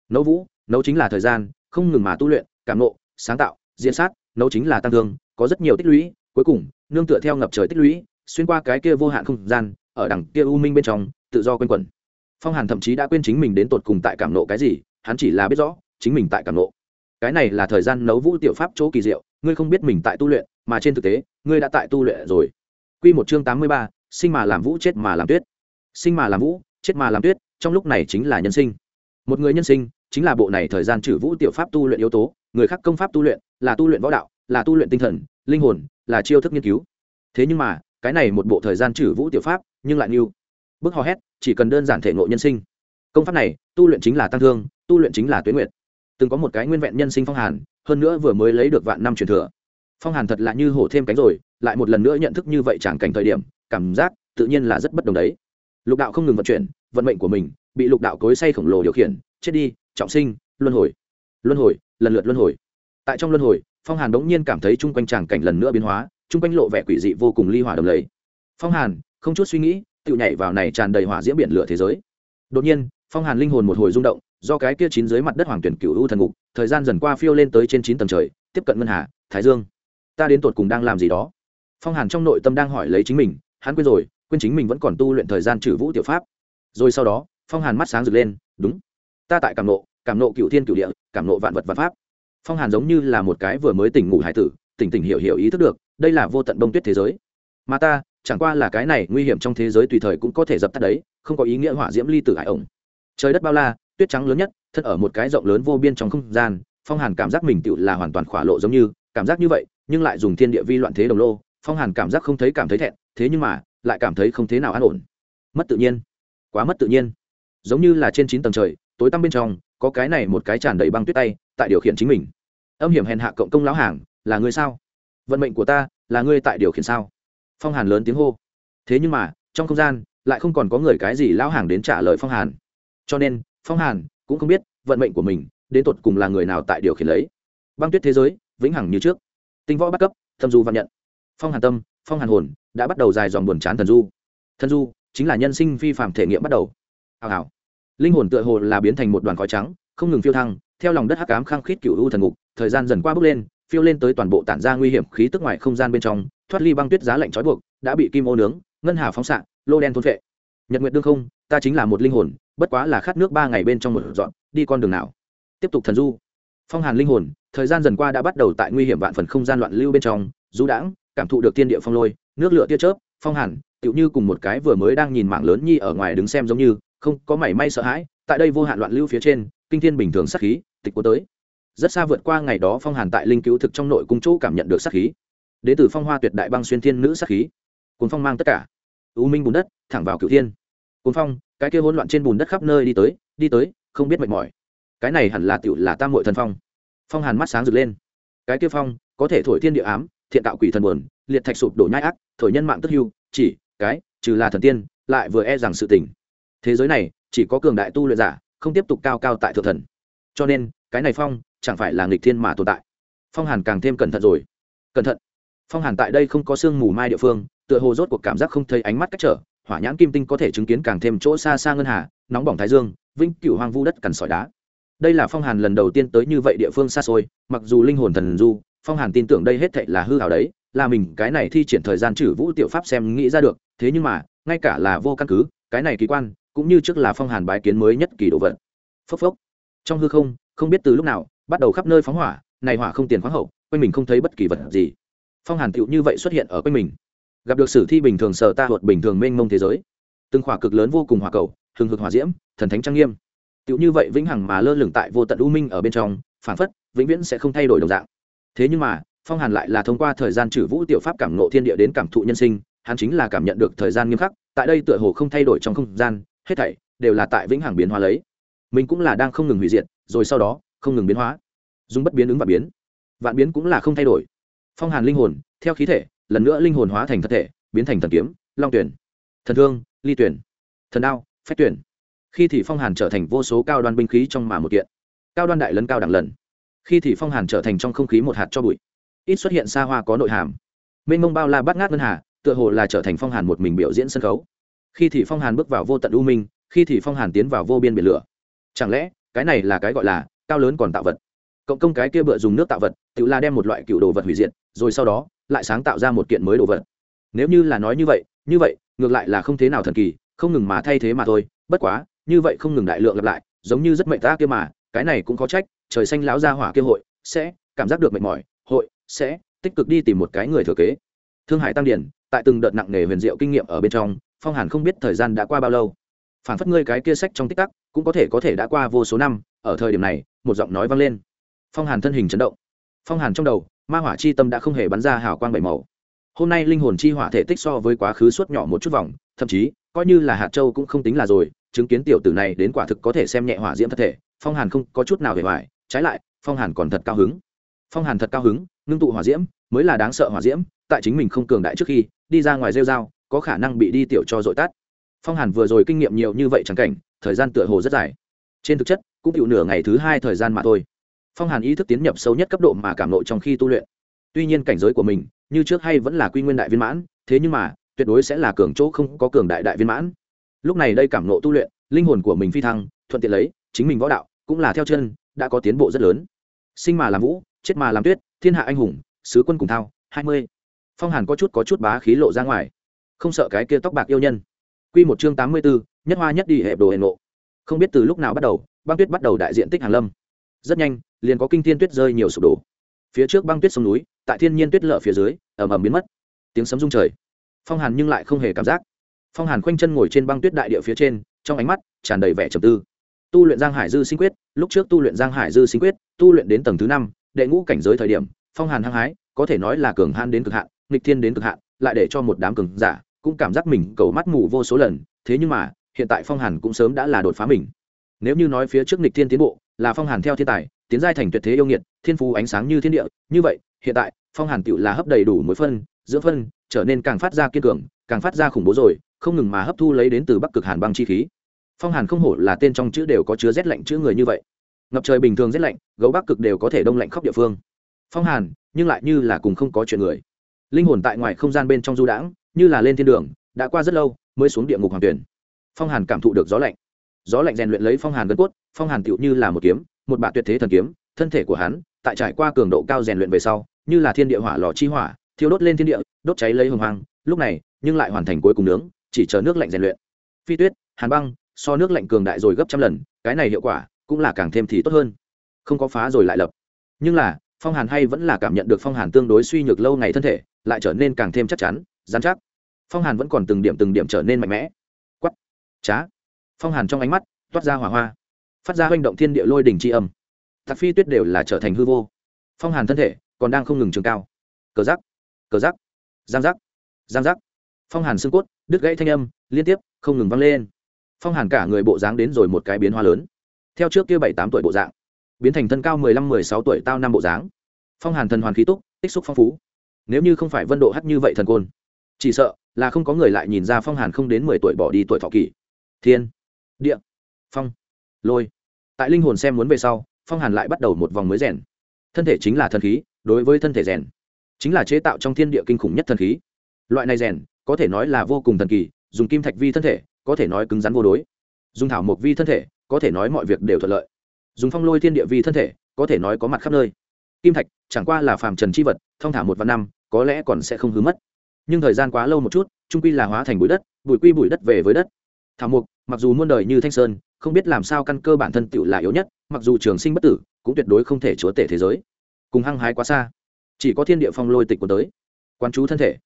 Nấu vũ, nấu chính là thời gian, không ngừng mà tu luyện, cảm nộ sáng tạo, diễn sát, nấu chính là tăng thương, có rất nhiều tích lũy, cuối cùng, nương tựa theo ngập trời tích lũy, xuyên qua cái kia vô hạn không gian, ở đằng kia u minh bên trong, tự do quanh quẩn. Phong hàn thậm chí đã quên chính mình đến tột cùng tại cảm nộ cái gì, hắn chỉ là biết rõ chính mình tại cảm nộ cái này là thời gian nấu vũ tiểu pháp chỗ kỳ diệu ngươi không biết mình tại tu luyện mà trên thực tế ngươi đã tại tu luyện rồi. Quy một chương tám mươi ba, sinh mà làm vũ chết mà làm tuyết. Sinh mà làm vũ chết mà làm tuyết trong lúc này chính là nhân sinh. Một người nhân sinh chính là bộ này thời gian trừ vũ tiểu pháp tu luyện yếu tố người khác công pháp tu luyện là tu luyện võ đạo là tu luyện tinh thần linh hồn là chiêu thức nghiên cứu. Thế nhưng mà cái này một bộ thời gian trừ vũ tiểu pháp nhưng lại như bức hò hét chỉ cần đơn giản thể ngộ nhân sinh. Công pháp này tu luyện chính là tăng thương tu luyện chính là tuyến nguyện từng có một cái nguyên vẹn nhân sinh phong hàn, hơn nữa vừa mới lấy được vạn năm truyền thừa. Phong hàn thật là như hổ thêm cánh rồi, lại một lần nữa nhận thức như vậy chẳng cảnh thời điểm, cảm giác tự nhiên là rất bất đồng đấy. Lục đạo không ngừng vận chuyển, vận mệnh của mình bị lục đạo cối say khổng lồ điều khiển, chết đi, trọng sinh, luân hồi. Luân hồi, lần lượt luân hồi. Tại trong luân hồi, phong hàn đống nhiên cảm thấy chung quanh tràng cảnh lần nữa biến hóa, chung quanh lộ vẻ quỷ dị vô cùng ly hỏa đồng lầy. Phong hàn, không chút suy nghĩ, tự nhảy vào này tràn đầy hỏa diễm biển lửa thế giới. Đột nhiên, phong hàn linh hồn một hồi rung động do cái kia chín dưới mặt đất hoàng tuyển cựu u thần ngục, thời gian dần qua phiêu lên tới trên chín tầng trời, tiếp cận ngân hà, thái dương. Ta đến tột cùng đang làm gì đó? Phong hàn trong nội tâm đang hỏi lấy chính mình, hắn quên rồi, quên chính mình vẫn còn tu luyện thời gian trừ vũ tiểu pháp. Rồi sau đó, phong hàn mắt sáng rực lên, đúng. Ta tại cảm nộ cảm nộ cựu thiên cựu địa, cảm nộ vạn vật vạn pháp. Phong hàn giống như là một cái vừa mới tỉnh ngủ hải tử, tỉnh tỉnh hiểu hiểu ý thức được, đây là vô tận bông tuyết thế giới. Mà ta, chẳng qua là cái này nguy hiểm trong thế giới tùy thời cũng có thể dập tắt đấy, không có ý nghĩa hỏa diễm ly tử hải ổng. Trời đất bao la tuyết trắng lớn nhất, thân ở một cái rộng lớn vô biên trong không gian, phong hàn cảm giác mình tựu là hoàn toàn khỏa lộ giống như, cảm giác như vậy, nhưng lại dùng thiên địa vi loạn thế đồng lô, phong hàn cảm giác không thấy cảm thấy thẹn, thế nhưng mà, lại cảm thấy không thế nào an ổn. Mất tự nhiên. Quá mất tự nhiên. Giống như là trên chín tầng trời, tối tăm bên trong, có cái này một cái tràn đầy băng tuyết tay, tại điều khiển chính mình. Âm hiểm hèn hạ cộng công lão hàng, là ngươi sao? Vận mệnh của ta, là ngươi tại điều khiển sao? Phong hàn lớn tiếng hô. Thế nhưng mà, trong không gian, lại không còn có người cái gì lão hàng đến trả lời phong hàn. Cho nên phong hàn cũng không biết vận mệnh của mình đến tột cùng là người nào tại điều khiển lấy. Băng tuyết thế giới vĩnh hằng như trước. Tinh võ bắt cấp, thâm du văn nhận. Phong hàn tâm, phong hàn hồn đã bắt đầu dài dòng buồn chán thần du. Thần du chính là nhân sinh vi phạm thể nghiệm bắt đầu. Hào hào. Linh hồn tựa hồ là biến thành một đoàn khói trắng, không ngừng phiêu thăng, theo lòng đất hắc ám khăng khít cựu u thần ngục, thời gian dần qua bước lên, phiêu lên tới toàn bộ tản ra nguy hiểm khí tức ngoài không gian bên trong, thoát ly băng tuyết giá lạnh trói buộc, đã bị kim ô nướng, ngân hà phóng xạ, lô đen thôn vệ nhật nguyệt đương không, ta chính là một linh hồn bất quá là khát nước ba ngày bên trong một dọn, đi con đường nào. Tiếp tục thần du. Phong hàn linh hồn, thời gian dần qua đã bắt đầu tại nguy hiểm vạn phần không gian loạn lưu bên trong, du đãng, cảm thụ được tiên địa phong lôi, nước lửa tia chớp, phong hàn, tựu như cùng một cái vừa mới đang nhìn mạng lớn nhi ở ngoài đứng xem giống như, không có mảy may sợ hãi, tại đây vô hạn loạn lưu phía trên, kinh thiên bình thường sát khí, tịch của tới. Rất xa vượt qua ngày đó phong hàn tại linh cứu thực trong nội cung chỗ cảm nhận được sát khí. Đế tử phong hoa tuyệt đại băng xuyên thiên nữ sát khí. Cuốn phong mang tất cả. U minh bùn đất, thẳng vào cửu thiên. Cuốn phong cái kia hỗn loạn trên bùn đất khắp nơi đi tới đi tới, không biết mệt mỏi. Cái này hẳn là tựu là tam muội thần phong. Phong hàn mắt sáng rực lên. Cái kia phong, có thể thổi thiên địa ám, thiện tạo quỷ thần buồn, liệt thạch sụp đổ nhai ác, thổi nhân mạng tức hưu, chỉ, cái, trừ là thần tiên, lại vừa e rằng sự tình. Thế giới này, chỉ có cường đại tu luyện giả, không tiếp tục cao cao tại thượng thần. Cho nên, cái này phong, chẳng phải là nghịch thiên mà tồn tại. Phong hàn càng thêm cẩn thận rồi. Cẩn thận. Phong hàn tại đây không có sương mù mai địa phương, tựa hồ rốt cuộc cảm giác không thấy ánh mắt cách trở hỏa nhãn kim tinh có thể chứng kiến càng thêm chỗ xa xa ngân hà, nóng bỏng thái dương, vĩnh cửu hoang vu đất cằn sỏi đá. Đây là phong hàn lần đầu tiên tới như vậy địa phương xa xôi, mặc dù linh hồn thần du, phong hàn tin tưởng đây hết thệ là hư hảo đấy, là mình, cái này thi triển thời gian trừ vũ tiểu pháp xem nghĩ ra được, thế nhưng mà, ngay cả là vô căn cứ, cái này kỳ quan, cũng như trước là phong hàn bái kiến mới nhất kỳ đồ vật. Phốc phốc. Trong hư không không biết từ lúc nào, bắt đầu khắp nơi phóng hỏa, này hỏa không tiền khoáng hậu, quanh mình không thấy bất kỳ vật gì. Phong hàn tựu như vậy xuất hiện ở quanh mình gặp được sử thi bình thường sở ta thuật bình thường mênh mông thế giới. Từng khỏa cực lớn vô cùng hỏa cầu, hừng hực hỏa diễm, thần thánh trang nghiêm. Tựu như vậy vĩnh hằng mà lơ lửng tại vô tận u minh ở bên trong, phản phất, vĩnh viễn sẽ không thay đổi đồng dạng. Thế nhưng mà, phong hàn lại là thông qua thời gian trừ vũ tiểu pháp cảm nộ thiên địa đến cảm thụ nhân sinh, hắn chính là cảm nhận được thời gian nghiêm khắc, tại đây tựa hồ không thay đổi trong không gian, hết thảy đều là tại vĩnh hằng biến hóa lấy. Mình cũng là đang không ngừng hủy diệt, rồi sau đó, không ngừng biến hóa. Dùng bất biến ứng và biến. Vạn biến cũng là không thay đổi. Phong hàn linh hồn, theo khí thể lần nữa linh hồn hóa thành thân thể, biến thành thần kiếm, long tuyển, thần thương, ly tuyển, thần đao, phách tuyển. Khi thì phong hàn trở thành vô số cao đoan binh khí trong mà một kiện. Cao đoan đại lấn cao đẳng lần. Khi thì phong hàn trở thành trong không khí một hạt cho bụi. Ít xuất hiện xa hoa có nội hàm. Mênh mông bao la bắt ngát ngân hà, tựa hồ là trở thành phong hàn một mình biểu diễn sân khấu. Khi thì phong hàn bước vào vô tận u minh, khi thì phong hàn tiến vào vô biên biển lửa. Chẳng lẽ, cái này là cái gọi là cao lớn còn tạo vật? Cộng công cái kia bựa dùng nước tạo vật, tự là đem một loại cựu đồ vật hủy diệt, rồi sau đó lại sáng tạo ra một kiện mới đồ vật. Nếu như là nói như vậy như vậy, ngược lại là không thế nào thần kỳ, không ngừng mà thay thế mà thôi. Bất quá, như vậy không ngừng đại lượng lặp lại, giống như rất mệnh ta kia mà, cái này cũng có trách, trời xanh láo ra hỏa kia hội sẽ cảm giác được mệt mỏi, hội sẽ tích cực đi tìm một cái người thừa kế. Thương hải tăng điển tại từng đợt nặng nề huyền diệu kinh nghiệm ở bên trong, phong hàn không biết thời gian đã qua bao lâu. Phản phất ngươi cái kia sách trong tích tắc, cũng có thể có thể đã qua vô số năm, ở thời điểm này, một giọng nói vang lên. Phong hàn thân hình chấn động. Phong hàn trong đầu ma hỏa chi tâm đã không hề bắn ra hào quang bảy màu. Hôm nay linh hồn chi hỏa thể tích so với quá khứ suốt nhỏ một chút vòng, thậm chí, coi như là hạt châu cũng không tính là rồi, chứng kiến tiểu tử này đến quả thực có thể xem nhẹ hỏa diễm thật thể, phong hàn không có chút nào hề hoài, trái lại, phong hàn còn thật cao hứng. Phong hàn thật cao hứng, ngưng tụ hỏa diễm, mới là đáng sợ hỏa diễm, tại chính mình không cường đại trước khi, đi ra ngoài rêu dao có khả năng bị đi tiểu cho dội tắt. Phong hàn vừa rồi kinh nghiệm nhiều như vậy chẳng cảnh, thời gian tựa hồ rất dài. Trên thực chất, cũng chịu nửa ngày thứ hai thời gian mà thôi phong hàn ý thức tiến nhập sâu nhất cấp độ mà cảm lộ trong khi tu luyện. Tuy nhiên cảnh giới của mình, như trước hay vẫn là quy nguyên đại viên mãn, thế nhưng mà, tuyệt đối sẽ là cường chỗ không có cường đại đại viên mãn. Lúc này đây cảm nộ tu luyện, linh hồn của mình phi thăng, thuận tiện lấy, chính mình võ đạo, cũng là theo chân, đã có tiến bộ rất lớn. Sinh mà làm vũ, chết mà làm tuyết, thiên hạ anh hùng, sứ quân cùng thao, hai mươi. Phong hàn có chút có chút bá khí lộ ra ngoài. Không sợ cái kia tóc bạc yêu nhân. Q một chương tám mươi bốn nhất hoa nhất đi hẹp đồ hệ nộ không biết từ lúc nào bắt đầu, băng tuyết bắt đầu đại diện tích hàn lâm rất nhanh, liền có kinh thiên tuyết rơi nhiều sụp đổ. Phía trước băng tuyết sông núi, tại thiên nhiên tuyết lở phía dưới ẩm ẩm biến mất. Tiếng sấm rung trời. Phong hàn nhưng lại không hề cảm giác. Phong hàn khoanh chân ngồi trên băng tuyết đại địa phía trên, trong ánh mắt tràn đầy vẻ trầm tư. Tu luyện giang hải dư sinh quyết, lúc trước tu luyện giang hải dư sinh quyết, tu luyện đến tầng thứ năm, đệ ngũ cảnh giới thời điểm, phong hàn hăng hái, có thể nói là cường han đến cực hạn, nghịch thiên đến cực hạn, lại để cho một đám cường giả cũng cảm giác mình cầu mắt mù vô số lần, thế nhưng mà, hiện tại phong hàn cũng sớm đã là đột phá mình. Nếu như nói phía trước nghịch thiên tiến bộ là phong hàn theo thiên tài, tiến giai thành tuyệt thế yêu nghiệt, thiên phú ánh sáng như thiên địa. Như vậy, hiện tại, phong hàn tựu là hấp đầy đủ mỗi phân giữa phân, trở nên càng phát ra kiên cường, càng phát ra khủng bố rồi, không ngừng mà hấp thu lấy đến từ bắc cực hàn băng chi khí. Phong hàn không hổ là tên trong chữ đều có chứa rét lạnh chữ người như vậy. Ngập trời bình thường rét lạnh, gấu bắc cực đều có thể đông lạnh khóc địa phương. Phong hàn, nhưng lại như là cùng không có chuyện người. Linh hồn tại ngoài không gian bên trong du đãng, như là lên thiên đường, đã qua rất lâu, mới xuống địa ngục hoàng tuyển. Phong hàn cảm thụ được gió lạnh gió lạnh rèn luyện lấy phong hàn gân cốt, phong hàn tựu như là một kiếm, một bạ tuyệt thế thần kiếm, thân thể của hắn, tại trải qua cường độ cao rèn luyện về sau, như là thiên địa hỏa lò chi hỏa, thiêu đốt lên thiên địa, đốt cháy lấy hồng hoang, lúc này, nhưng lại hoàn thành cuối cùng nướng, chỉ chờ nước lạnh rèn luyện. Phi tuyết, hàn băng, so nước lạnh cường đại rồi gấp trăm lần, cái này hiệu quả cũng là càng thêm thì tốt hơn. Không có phá rồi lại lập. Nhưng là, phong hàn hay vẫn là cảm nhận được phong hàn tương đối suy nhược lâu ngày thân thể, lại trở nên càng thêm chắc chắn dán chắc. Phong hàn vẫn còn từng điểm từng điểm trở nên mạnh mẽ. Quắp trá phong hàn trong ánh mắt, toát ra hỏa hoa, phát ra hoành động thiên địa lôi đỉnh tri âm. Tạc phi tuyết đều là trở thành hư vô. Phong hàn thân thể còn đang không ngừng trường cao. Cờ giắc cờ giắc giang giác giang giác. Phong hàn xương cốt, đứt gãy thanh âm, liên tiếp, không ngừng vang lên. Phong hàn cả người bộ dáng đến rồi một cái biến hoa lớn. Theo trước kia bảy tám tuổi bộ dạng, biến thành thân cao mười lăm, mười sáu tuổi tao năm bộ dáng. Phong hàn thần hoàn khí túc, tích xúc phong phú. Nếu như không phải vân độ hắt như vậy thần côn, chỉ sợ là không có người lại nhìn ra phong hàn không đến mười tuổi bỏ đi tuổi thọ kỷ. Thiên địa. Phong. Lôi. Tại linh hồn xem muốn về sau, phong hàn lại bắt đầu một vòng mới rèn. Thân thể chính là thần khí, đối với thân thể rèn. Chính là chế tạo trong thiên địa kinh khủng nhất thần khí. Loại này rèn, có thể nói là vô cùng thần kỳ, dùng kim thạch vi thân thể, có thể nói cứng rắn vô đối. Dùng thảo mộc vi thân thể, có thể nói mọi việc đều thuận lợi. Dùng phong lôi thiên địa vi thân thể, có thể nói có mặt khắp nơi. Kim thạch, chẳng qua là phàm trần c h i vật, thông thả một vạn năm, có lẽ còn sẽ không hứa mất. Nhưng thời gian quá lâu một chút, trung quy là hóa thành bụi đất, bụi quy bụi đất về với đất. Thảo mộc mặc dù muôn đời như thanh sơn, không biết làm sao căn cơ bản thân tựu là yếu nhất, mặc dù trường sinh bất tử, cũng tuyệt đối không thể chúa tể thế giới. Cùng hăng hái quá xa, chỉ có thiên địa phong lôi tịch của tới quan chú thân thể,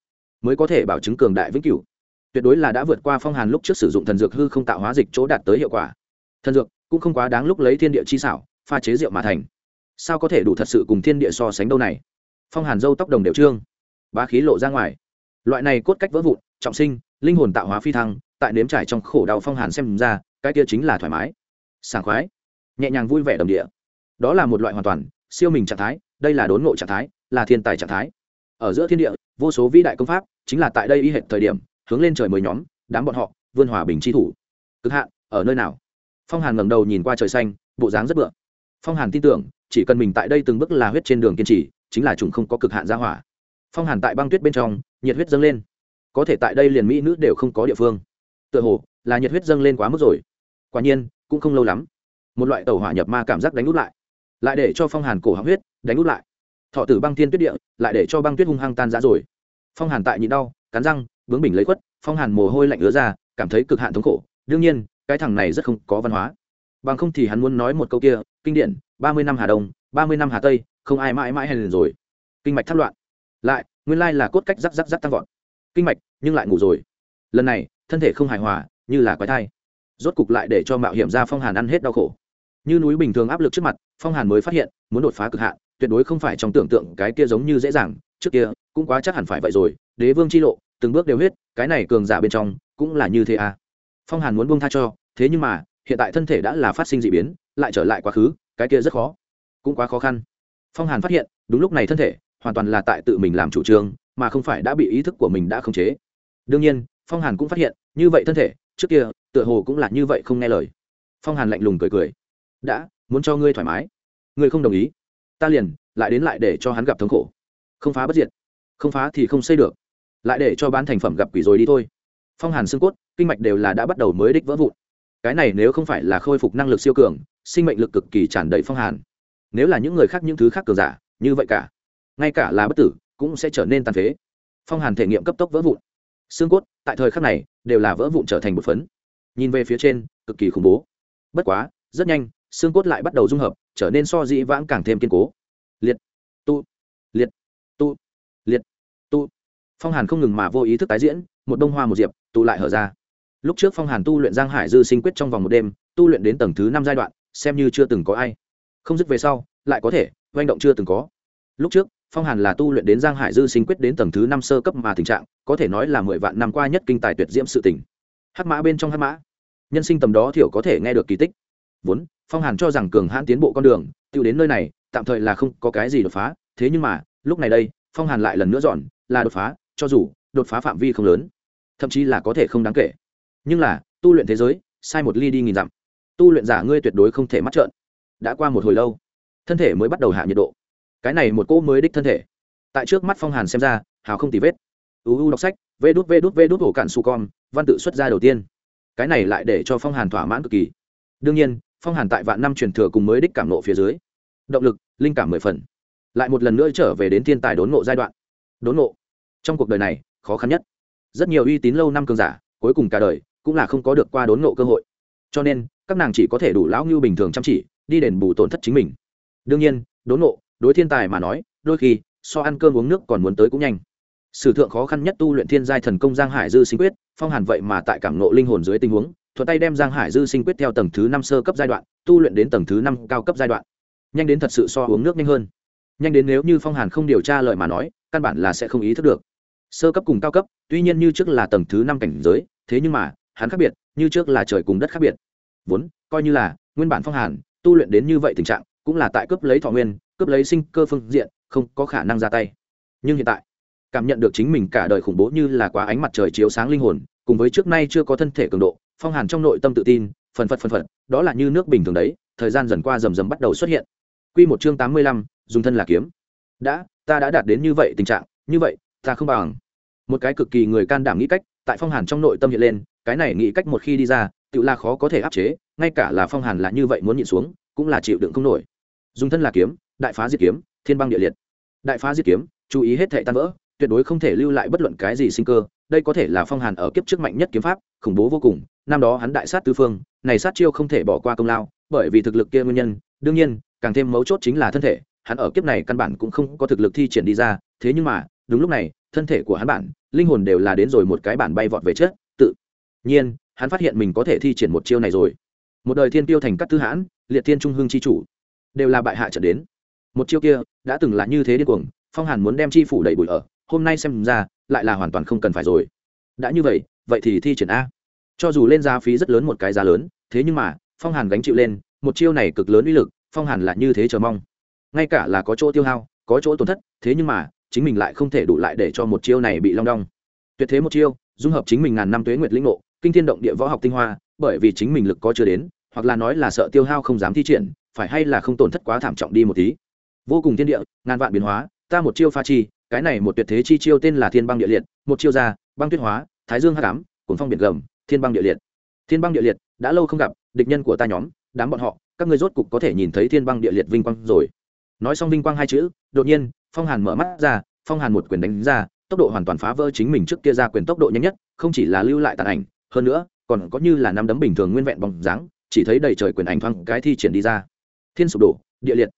mới có thể bảo chứng cường đại vĩnh cửu. Tuyệt đối là đã vượt qua phong hàn lúc trước sử dụng thần dược hư không tạo hóa dịch chỗ đạt tới hiệu quả. Thần dược cũng không quá đáng lúc lấy thiên địa chi xảo, pha chế rượu mà thành. Sao có thể đủ thật sự cùng thiên địa so sánh đâu này? Phong hàn dâu tóc đồng đều trương ba khí lộ ra ngoài. Loại này cốt cách vỡ vụn, trọng sinh, linh hồn tạo hóa phi thăng tại nếm trải trong khổ đau phong hàn xem ra, cái kia chính là thoải mái, sảng khoái, nhẹ nhàng vui vẻ đồng địa. Đó là một loại hoàn toàn siêu mình trạng thái, đây là đốn ngộ trạng thái, là thiên tài trạng thái. Ở giữa thiên địa, vô số vĩ đại công pháp, chính là tại đây y hệ thời điểm, hướng lên trời mới nhóm, đám bọn họ, vươn hòa bình chi thủ. Cực hạn, ở nơi nào? Phong hàn ngẩng đầu nhìn qua trời xanh, bộ dáng rất bựa. Phong hàn tin tưởng, chỉ cần mình tại đây từng bước là huyết trên đường kiên trì, chính là chúng không có cực hạn ra hỏa. Phong hàn tại băng tuyết bên trong, nhiệt huyết dâng lên. Có thể tại đây liền mỹ nữ đều không có địa phương tựa hồ là nhiệt huyết dâng lên quá mức rồi. Quả nhiên, cũng không lâu lắm, một loại tàu hỏa nhập ma cảm giác đánh út lại lại để cho phong hàn cổ họng huyết đánh út lại. Thọ tử băng thiên tuyết địa, lại để cho băng tuyết hung hăng tan ra rồi. Phong hàn tại nhịn đau, cắn răng, bướng bình lấy khuất, phong hàn mồ hôi lạnh ứa ra, cảm thấy cực hạn thống khổ. Đương nhiên, cái thằng này rất không có văn hóa. Bằng không thì hắn muốn nói một câu kia, kinh điển, ba mươi năm hà đông, ba mươi năm hà tây, không ai mãi mãi hay liền rồi. Kinh mạch thắt loạn. Lại, nguyên lai là cốt cách rắc rắc rắc tăng vọt. Kinh mạch, nhưng lại ngủ rồi. Lần này thân thể không hài hòa, như là quái thai. Rốt cục lại để cho mạo hiểm ra phong hàn ăn hết đau khổ. Như núi bình thường áp lực trước mặt, phong hàn mới phát hiện, muốn đột phá cực hạn, tuyệt đối không phải trong tưởng tượng cái kia giống như dễ dàng, trước kia, cũng quá chắc hẳn phải vậy rồi, đế vương chi lộ, từng bước đều huyết, cái này cường giả bên trong, cũng là như thế à. Phong hàn muốn buông tha cho, thế nhưng mà, hiện tại thân thể đã là phát sinh d ị biến, lại trở lại quá khứ, cái kia rất khó, cũng quá khó khăn. Phong hàn phát hiện, đúng lúc này thân thể, hoàn toàn là tại tự mình làm chủ trương, mà không phải đã bị ý thức của mình đã khống chế. Đương nhiên phong hàn cũng phát hiện, như vậy thân thể, trước kia, tựa hồ cũng là như vậy không nghe lời. Phong hàn lạnh lùng cười cười. Đã, muốn cho ngươi thoải mái. Ngươi không đồng ý, ta liền, lại đến lại để cho hắn gặp thống khổ. Không phá bất diệt, không phá thì không xây được. Lại để cho bán thành phẩm gặp quỷ rồi đi thôi. Phong hàn xương cốt, kinh mạch đều là đã bắt đầu mới đích vỡ vụn. Cái này nếu không phải là khôi phục năng lực siêu cường, sinh mệnh lực cực kỳ tràn đầy phong hàn. Nếu là những người khác những thứ khác cường giả, như vậy cả, ngay cả là bất tử, cũng sẽ trở nên tàn phế. Phong hàn thể nghiệm cấp tốc vỡ vụn xương cốt tại thời khắc này đều là vỡ vụn trở thành một phấn. Nhìn về phía trên, cực kỳ khủng bố. Bất quá, rất nhanh, xương cốt lại bắt đầu dung hợp, trở nên so dĩ vãng càng thêm kiên cố. Liệt, tu liệt tu liệt, tu. Phong hàn không ngừng mà vô ý thức tái diễn, một bông hoa một diệp, tụ lại hở ra. Lúc trước phong hàn tu luyện giang hải dư sinh quyết trong vòng một đêm, tu luyện đến tầng thứ năm giai đoạn, xem như chưa từng có ai. Không dứt về sau, lại có thể doanh động chưa từng có. Lúc trước phong hàn là tu luyện đến giang hải dư sinh quyết đến tầng thứ năm sơ cấp mà tình trạng, có thể nói là mười vạn năm qua nhất kinh tài tuyệt diễm sự tình. hắc mã bên trong hắc mã. Nhân sinh tầm đó thiểu có thể nghe được kỳ tích. Vốn, phong hàn cho rằng cường hãn tiến bộ con đường tự đến nơi này, tạm thời là không có cái gì đột phá, thế nhưng mà, lúc này đây, phong hàn lại lần nữa dọn, là đột phá, cho dù, đột phá phạm vi không lớn, thậm chí là có thể không đáng kể. Nhưng là, tu luyện thế giới, sai một ly đi nghìn dặm. Tu luyện giả ngươi tuyệt đối không thể mắt trợn. Đã qua một hồi lâu, thân thể mới bắt đầu hạ nhiệt độ cái này một cô mới đích thân thể. Tại trước mắt phong hàn xem ra, hào không tì vết. Uu đọc sách, vê đút vê đút vê đút hổ cạn su con, văn tự xuất ra đầu tiên. Cái này lại để cho phong hàn thỏa mãn cực kỳ. Đương nhiên, phong hàn tại vạn năm truyền thừa cùng mới đích cảm nộ phía dưới, động lực, linh cảm mười phần. Lại một lần nữa trở về đến thiên tài đốn ngộ giai đoạn. Đốn ngộ. Trong cuộc đời này, khó khăn nhất. Rất nhiều uy tín lâu năm cường giả, cuối cùng cả đời, cũng là không có được qua đốn ngộ cơ hội. Cho nên, các nàng chỉ có thể đủ lão ngưu bình thường chăm chỉ, đi đền bù tổn thất chính mình. Đương nhiên, đốn ngộ đối thiên tài mà nói, đôi khi, so ăn cơm uống nước còn muốn tới cũng nhanh. Sử thượng khó khăn nhất tu luyện thiên giai thần công giang hải dư sinh quyết, phong hàn vậy mà tại cảm nộ linh hồn dưới tình huống, thuận tay đem giang hải dư sinh quyết theo tầng thứ năm sơ cấp giai đoạn, tu luyện đến tầng thứ năm cao cấp giai đoạn. Nhanh đến thật sự so uống nước nhanh hơn. Nhanh đến nếu như phong hàn không điều tra lời mà nói, căn bản là sẽ không ý thức được. Sơ cấp cùng cao cấp, tuy nhiên như trước là tầng thứ năm cảnh giới, thế nhưng mà, hắn khác biệt, như trước là trời cùng đất khác biệt. Vốn, coi như là, nguyên bản phong hàn, tu luyện đến như vậy tình trạng, cũng là tại cướp lấy thọ nguyên cướp lấy sinh cơ phương diện, không có khả năng ra tay. Nhưng hiện tại, cảm nhận được chính mình cả đời khủng bố như là quá ánh mặt trời chiếu sáng linh hồn, cùng với trước nay chưa có thân thể cường độ, phong hàn trong nội tâm tự tin, phần phật phần phật, đó là như nước bình thường đấy, thời gian dần qua rầm rầm bắt đầu xuất hiện. Q một chương tám mươi lăm, dùng thân là kiếm. Đã, ta đã đạt đến như vậy tình trạng, như vậy, ta không bằng. Một cái cực kỳ người can đảm nghĩ cách, tại phong hàn trong nội tâm hiện lên, cái này nghĩ cách một khi đi ra tự là khó có thể áp chế, ngay cả là phong hàn là như vậy muốn nhịn xuống, cũng là chịu đựng không nổi. Dùng thân là kiếm đại phá diệt kiếm, thiên băng địa liệt. Đại phá diệt kiếm, chú ý hết thệ tan vỡ, tuyệt đối không thể lưu lại bất luận cái gì sinh cơ. Đây có thể là phong hàn ở kiếp trước mạnh nhất kiếm pháp, khủng bố vô cùng. Năm đó hắn đại sát tứ phương, này sát chiêu không thể bỏ qua công lao, bởi vì thực lực kia nguyên nhân. Đương nhiên, càng thêm mấu chốt chính là thân thể. Hắn ở kiếp này căn bản cũng không có thực lực thi triển đi ra. Thế nhưng mà, đúng lúc này, thân thể của hắn bản, linh hồn đều là đến rồi một cái bản bay vọt về chết tự nhiên, hắn phát hiện mình có thể thi triển một chiêu này rồi. Một đời thiên tiêu thành các tư hãn, liệt thiên trung hưng chi chủ, đều là bại hạ trận đến một chiêu kia đã từng là như thế điên cuồng, phong hàn muốn đem chi phủ đẩy bụi ở, hôm nay xem ra lại là hoàn toàn không cần phải rồi. Đã như vậy vậy thì thi triển a. Cho dù lên giá phí rất lớn một cái giá lớn, thế nhưng mà, phong hàn gánh chịu lên, một chiêu này cực lớn uy lực, phong hàn là như thế chờ mong. Ngay cả là có chỗ tiêu hao, có chỗ tổn thất, thế nhưng mà, chính mình lại không thể đủ lại để cho một chiêu này bị long đong. Tuyệt thế một chiêu, dung hợp chính mình ngàn năm tuế nguyệt lĩnh ngộ, kinh thiên động địa võ học tinh hoa, bởi vì chính mình lực có chưa đến, hoặc là nói là sợ tiêu hao không dám thi triển, phải hay là không tổn thất quá thảm trọng đi một tí vô cùng thiên địa, ngàn vạn biến hóa, ta một chiêu pha chi, cái này một tuyệt thế chi chiêu tên là thiên băng địa liệt, một chiêu ra, băng tuyết hóa, thái dương hạ cám cuốn phong biển gầm, thiên băng địa liệt. Thiên băng địa liệt, đã lâu không gặp, địch nhân của ta nhóm, đám bọn họ, các người rốt cục có thể nhìn thấy thiên băng địa liệt vinh quang rồi. Nói xong vinh quang hai chữ, đột nhiên, phong hàn mở mắt ra, phong hàn một quyền đánh ra, tốc độ hoàn toàn phá vỡ chính mình trước kia ra quyền tốc độ nhanh nhất, không chỉ là lưu lại tàn ảnh, hơn nữa, còn có như là năm đấm bình thường nguyên vẹn bóng dáng, chỉ thấy đầy trời quyền ảnh thoáng cái thi triển đi ra. Thiên sụp đổ, địa liệt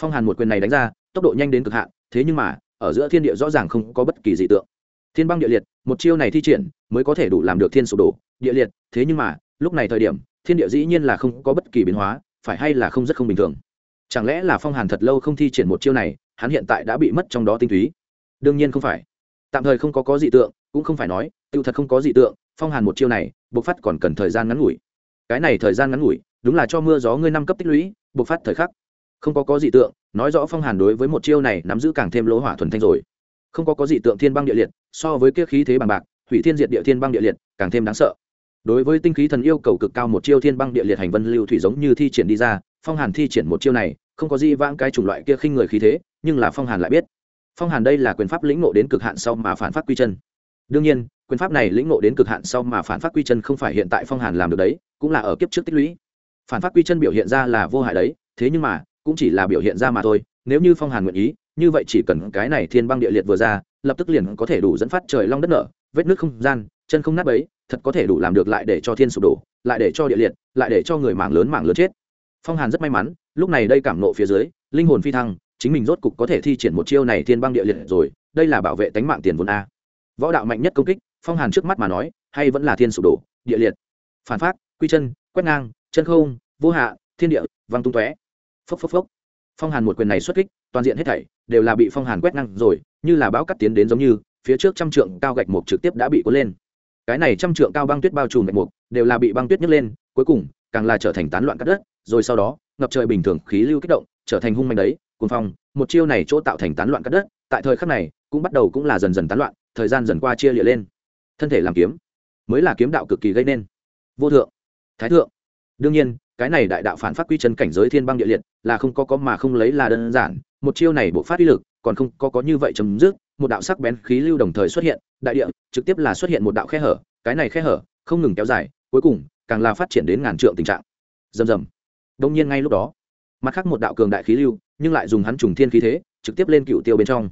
phong hàn một quyền này đánh ra, tốc độ nhanh đến cực hạn, thế nhưng mà, ở giữa thiên địa rõ ràng không có bất kỳ dị tượng. Thiên băng địa liệt, một chiêu này thi triển, mới có thể đủ làm được thiên sụp đổ, địa liệt, thế nhưng mà, lúc này thời điểm, thiên địa dĩ nhiên là không có bất kỳ biến hóa, phải hay là không rất không bình thường. Chẳng lẽ là phong hàn thật lâu không thi triển một chiêu này, hắn hiện tại đã bị mất trong đó tinh túy? Đương nhiên không phải. Tạm thời không có có dị tượng, cũng không phải nói tự thật không có dị tượng, phong hàn một chiêu này, bộc phát còn cần thời gian ngắn ngủi. Cái này thời gian ngắn ngủi, đúng là cho mưa gió ngươi năm cấp tích lũy, bộc phát thời khắc không có có dị tượng, nói rõ phong hàn đối với một chiêu này nắm giữ càng thêm lỗ hỏa thuần thanh rồi. Không có có dị tượng thiên băng địa liệt, so với kia khí thế bằng bạc, hủy thiên diệt địa thiên băng địa liệt, càng thêm đáng sợ. Đối với tinh khí thần yêu cầu cực cao một chiêu thiên băng địa liệt hành vân lưu thủy giống như thi triển đi ra, phong hàn thi triển một chiêu này, không có gì vãng cái chủng loại kia khinh người khí thế, nhưng là phong hàn lại biết. Phong hàn đây là quyền pháp lĩnh ngộ đến cực hạn sau mà phản phát quy chân. Đương nhiên, quyền pháp này lĩnh ngộ đến cực hạn sau mà phản phát quy chân không phải hiện tại phong hàn làm được đấy, cũng là ở kiếp trước tích lũy. Phản phát quy chân biểu hiện ra là vô hại đấy, thế nhưng mà cũng chỉ là biểu hiện ra mà thôi, nếu như phong hàn nguyện ý, như vậy chỉ cần cái này thiên băng địa liệt vừa ra, lập tức liền có thể đủ dẫn phát trời long đất nở, vết nước không gian, chân không nát ấy thật có thể đủ làm được lại để cho thiên sụp đổ, lại để cho địa liệt, lại để cho người mảng lớn mảng lớn chết. Phong hàn rất may mắn, lúc này đây cảm nộ phía dưới, linh hồn phi thăng, chính mình rốt cục có thể thi triển một chiêu này thiên băng địa liệt rồi, đây là bảo vệ tánh mạng tiền vốn a. Võ đạo mạnh nhất công kích, phong hàn trước mắt mà nói, hay vẫn là thiên sụp đổ, địa liệt. Phản phát quy chân, quét ngang, chân không, vô hạ, thiên địa, văng tung tóe phốc phốc phốc. Phong hàn một quyền này xuất kích, toàn diện hết thảy đều là bị phong hàn quét ngang rồi, như là bão cắt tiến đến giống như, phía trước trăm trượng cao gạch mục trực tiếp đã bị cuốn lên. Cái này trăm trượng cao băng tuyết bao trùm gạch mục, đều là bị băng tuyết nhấc lên, cuối cùng, càng là trở thành tán loạn cắt đất, rồi sau đó, ngập trời bình thường khí lưu kích động, trở thành hung manh đấy cùng phong, một chiêu này chỗ tạo thành tán loạn cắt đất, tại thời khắc này, cũng bắt đầu cũng là dần dần tán loạn, thời gian dần qua chia lịa lên. Thân thể làm kiếm, mới là kiếm đạo cực kỳ gây nên. Vô thượng, thái thượng. Đương nhiên cái này đại đạo phản phát quy chân cảnh giới thiên băng địa liệt, là không có có mà không lấy là đơn giản, một chiêu này bộ phát uy lực, còn không có có như vậy chấm dứt, một đạo sắc bén khí lưu đồng thời xuất hiện, đại địa trực tiếp là xuất hiện một đạo khe hở, cái này khe hở không ngừng kéo dài, cuối cùng càng là phát triển đến ngàn trượng tình trạng. Rầm rầm. Đông nhiên ngay lúc đó, mặt khác một đạo cường đại khí lưu, nhưng lại dùng hắn trùng thiên khí thế, trực tiếp lên cựu tiêu bên trong.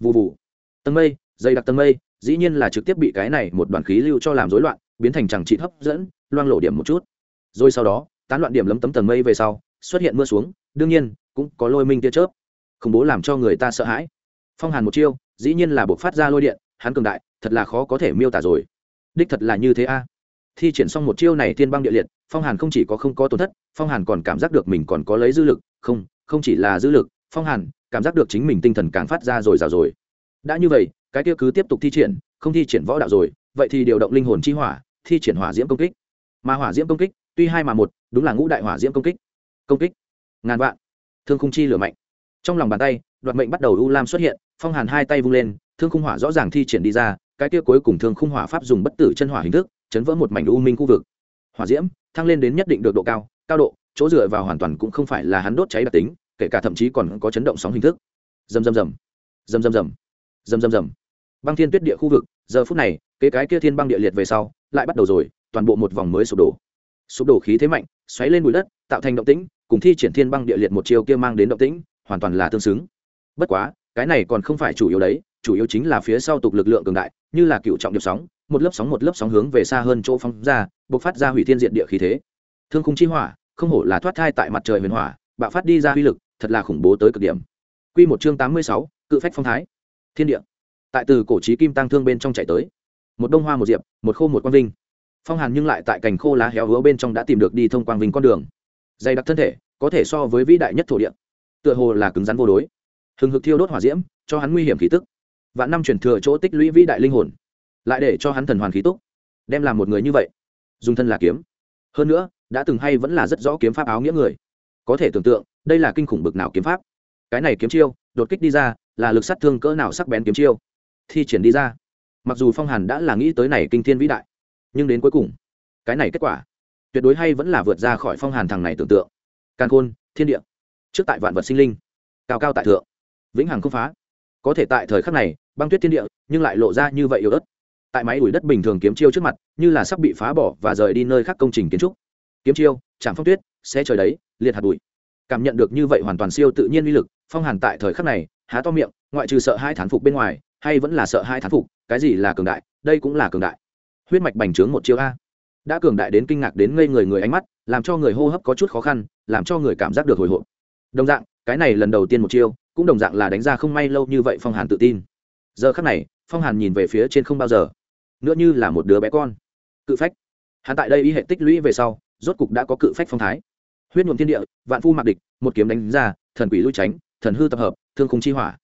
Vụ vụ tầng mây, dày đặc tầng mây, dĩ nhiên là trực tiếp bị cái này một đoàn khí lưu cho làm rối loạn, biến thành chẳng trị hấp dẫn, loang lộ điểm một chút. Rồi sau đó tán loạn điểm lấm tấm tầng mây về sau, xuất hiện mưa xuống, đương nhiên, cũng có lôi minh tia chớp. Khủng bố làm cho người ta sợ hãi. Phong hàn một chiêu, dĩ nhiên là buộc phát ra lôi điện, hắn cường đại, thật là khó có thể miêu tả rồi. Đích thật là như thế a. Thi triển xong một chiêu này thiên băng địa liệt, phong hàn không chỉ có không có tổn thất, phong hàn còn cảm giác được mình còn có lấy dư lực, không không chỉ là dư lực, phong hàn cảm giác được chính mình tinh thần càng phát ra rồi rào rồi. Đã như vậy, cái kia cứ tiếp tục thi triển, không thi triển võ đạo rồi, vậy thì điều động linh hồn chi hỏa, thi triển hỏa diễm công kích. Mà hỏa diễm công kích tuy hai mà một, đúng là ngũ đại hỏa diễm công kích. Công kích? Ngàn vạn. Thương khung chi lửa mạnh. Trong lòng bàn tay, đoạt mệnh bắt đầu u lam xuất hiện, phong hàn hai tay vung lên, thương khung hỏa rõ ràng thi triển đi ra, cái kia cuối cùng thương khung hỏa pháp dùng bất tử chân hỏa hình thức, chấn vỡ một mảnh u minh khu vực. Hỏa diễm, thăng lên đến nhất định được độ cao cao độ, chỗ dựa vào hoàn toàn cũng không phải là hắn đốt cháy đặc tính, kể cả thậm chí còn có chấn động sóng hình thức. Dầm dầm dầm dầm dầm dầm dầm dầm dầm băng thiên tuyết địa khu vực, giờ phút này cái cái kia thiên băng địa liệt về sau, lại bắt đầu rồi, toàn bộ một vòng mới sụp đổ sụp đổ khí thế mạnh xoáy lên bụi đất tạo thành động tĩnh cùng thi triển thiên băng địa liệt một chiều kia mang đến động tĩnh hoàn toàn là tương xứng bất quá cái này còn không phải chủ yếu đấy chủ yếu chính là phía sau tục lực lượng cường đại như là cựu trọng điệp sóng một lớp sóng một lớp sóng hướng về xa hơn chỗ phóng ra bộc phát ra hủy thiên diện địa khí thế thương khung chi hỏa không hổ là thoát thai tại mặt trời huyền hỏa bạo phát đi ra uy lực thật là khủng bố tới cực điểm Quy một chương tám mươi sáu, cự phách phong thái. Thiên địa. Tại từ cổ trí kim tăng thương bên trong chạy tới. Một đông hoa một diệp, một khô một quang vinh. Phong Hàn nhưng lại tại cành khô lá héo hứa bên trong đã tìm được đi thông quang vinh con đường. Dày đặc thân thể, có thể so với vĩ đại nhất thổ địa. Tựa hồ là cứng rắn vô đối. Hừng hực thiêu đốt hỏa diễm, cho hắn nguy hiểm khí tức. Vạn năm truyền thừa chỗ tích lũy vĩ đại linh hồn, lại để cho hắn thần hoàn khí túc. Đem làm một người như vậy, dùng thân là kiếm. Hơn nữa, đã từng hay vẫn là rất rõ kiếm pháp áo nghĩa người. Có thể tưởng tượng, đây là kinh khủng bực nào kiếm pháp cái này kiếm chiêu đột kích đi ra là lực sát thương cỡ nào sắc bén kiếm chiêu thi triển đi ra mặc dù phong hàn đã là nghĩ tới này kinh thiên vĩ đại nhưng đến cuối cùng, cái này kết quả tuyệt đối hay vẫn là vượt ra khỏi phong hàn thằng này tưởng tượng. Càn khôn, thiên địa, trước tại vạn vật sinh linh, cao cao tại thượng, vĩnh hằng không phá. Có thể tại thời khắc này, băng tuyết thiên địa, nhưng lại lộ ra như vậy yếu ớt. Tại máy đuổi đất bình thường kiếm chiêu trước mặt, như là sắp bị phá bỏ và rời đi nơi khác công trình kiến trúc. Kiếm chiêu chạm phong tuyết xe trời đấy, liệt hạt bụi. Cảm nhận được như vậy hoàn toàn siêu tự nhiên uy lực, phong hàn tại thời khắc này, há to miệng, ngoại trừ sợ hai thán phục bên ngoài, hay vẫn là sợ hai thán phục, cái gì là cường đại, đây cũng là cường đại huyết mạch bành trướng một chiêu a. Đã cường đại đến kinh ngạc đến ngây người người ánh mắt, làm cho người hô hấp có chút khó khăn, làm cho người cảm giác được hồi hộp. Đồng dạng, cái này lần đầu tiên một chiêu, cũng đồng dạng là đánh ra không may lâu như vậy phong hàn tự tin. Giờ khắc này, phong hàn nhìn về phía trên không bao giờ. Nữa như là một đứa bé con. Cự phách. Hắn tại đây y hệ tích lũy về sau, rốt cục đã có cự phách phong thái. Huyết nhuộm thiên địa, vạn phu mặc địch, một kiếm đánh ra, thần quỷ lui tránh, thần hư tập hợp, thương khung chi hỏa.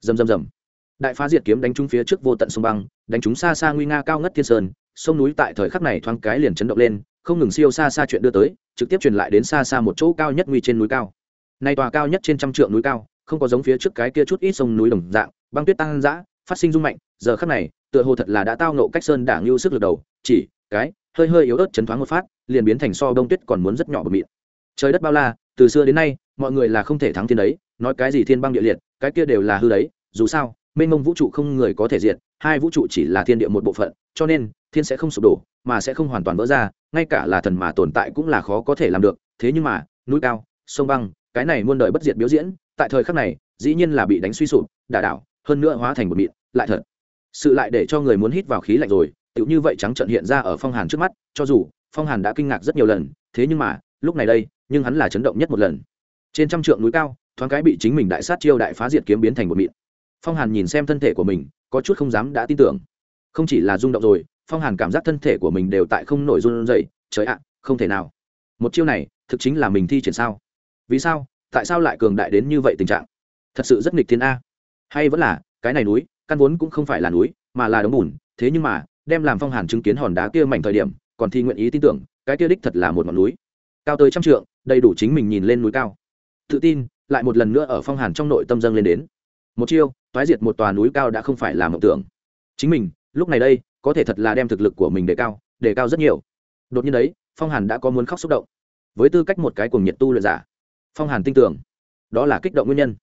Dầm dầm dầm đại phá diệt kiếm đánh trúng phía trước vô tận sông băng, đánh trúng xa xa nguy nga cao ngất thiên sơn sông núi tại thời khắc này thoáng cái liền chấn động lên, không ngừng siêu xa xa chuyện đưa tới, trực tiếp truyền lại đến xa xa một chỗ cao nhất nguy trên núi cao. Nay tòa cao nhất trên trăm trượng núi cao, không có giống phía trước cái kia chút ít sông núi đồng dạng, băng tuyết tăng dã phát sinh rung mạnh, giờ khắc này, tựa hồ thật là đã tao nộ cách sơn đảng lưu sức lực đầu, chỉ, cái, hơi hơi yếu ớt chấn thoáng một phát, liền biến thành so đông tuyết còn muốn rất nhỏ bờ mịn. Trời đất bao la, từ xưa đến nay, mọi người là không thể thắng thiên đấy, nói cái gì thiên băng địa liệt, cái kia đều là hư đấy, dù sao, mênh mông vũ trụ không người có thể diệt, hai vũ trụ chỉ là thiên địa một bộ phận cho nên, thiên sẽ không sụp đổ, mà sẽ không hoàn toàn vỡ ra, ngay cả là thần mà tồn tại cũng là khó có thể làm được. Thế nhưng mà, núi cao, sông băng, cái này muôn đời bất diệt biểu diễn, tại thời khắc này, dĩ nhiên là bị đánh suy sụp, đả đảo, hơn nữa hóa thành một mịn, lại thật. Sự lại để cho người muốn hít vào khí lạnh rồi, tựu như vậy trắng trận hiện ra ở phong hàn trước mắt, cho dù, phong hàn đã kinh ngạc rất nhiều lần, thế nhưng mà, lúc này đây, nhưng hắn là chấn động nhất một lần. Trên trăm trượng núi cao, thoáng cái bị chính mình đại sát chiêu đại phá diệt kiếm biến thành một mịn. Phong hàn nhìn xem thân thể của mình, có chút không dám đã tin tưởng không chỉ là rung động rồi, phong hàn cảm giác thân thể của mình đều tại không nổi run dậy trời ạ, không thể nào. Một chiêu này, thực chính là mình thi triển sao? Vì sao? Tại sao lại cường đại đến như vậy tình trạng? Thật sự rất nghịch thiên a. Hay vẫn là, cái này núi, căn vốn cũng không phải là núi, mà là đống bùn. Thế nhưng mà, đem làm phong hàn chứng kiến hòn đá kia mảnh thời điểm, còn thi nguyện ý tin tưởng, cái kia đích thật là một ngọn núi. Cao tới trăm trượng, đầy đủ chính mình nhìn lên núi cao. Tự tin, lại một lần nữa ở phong hàn trong nội tâm dâng lên đến. Một chiêu, toái diệt một tòa núi cao đã không phải là mộng tưởng. Chính mình lúc này đây, có thể thật là đem thực lực của mình đề cao đề cao rất nhiều. Đột nhiên đấy, phong hàn đã có muốn khóc xúc động. Với tư cách một cái cuồng nhiệt tu luyện giả, phong hàn tin tưởng, đó là kích động nguyên nhân.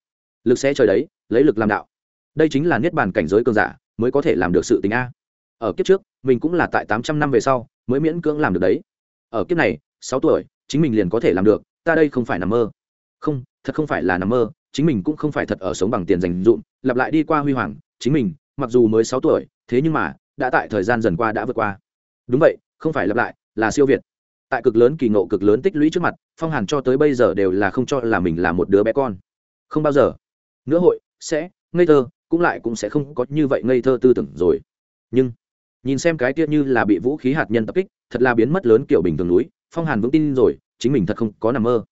Lực sẽ trời đấy, lấy lực làm đạo. Đây chính là niết bàn cảnh giới cường giả, mới có thể làm được sự tình a. Ở kiếp trước, mình cũng là tại tám trăm năm về sau, mới miễn cưỡng làm được đấy. Ở kiếp này, sáu tuổi, chính mình liền có thể làm được, ta đây không phải nằm mơ. Không, thật không phải là nằm mơ, chính mình cũng không phải thật ở sống bằng tiền dành dụm lặp lại đi qua huy hoàng, chính mình, mặc dù mới sáu tuổi thế nhưng mà, đã tại thời gian dần qua đã vượt qua. Đúng vậy, không phải lặp lại, là siêu việt. Tại cực lớn kỳ ngộ, cực lớn tích lũy trước mặt, phong hàn cho tới bây giờ đều là không cho là mình là một đứa bé con. Không bao giờ. Nữa hội, sẽ, ngây thơ, cũng lại cũng sẽ không có như vậy ngây thơ tư tưởng rồi. Nhưng, nhìn xem cái tiết như là bị vũ khí hạt nhân tập kích, thật là biến mất lớn kiểu bình thường núi, phong hàn vững tin rồi, chính mình thật không có nằm mơ.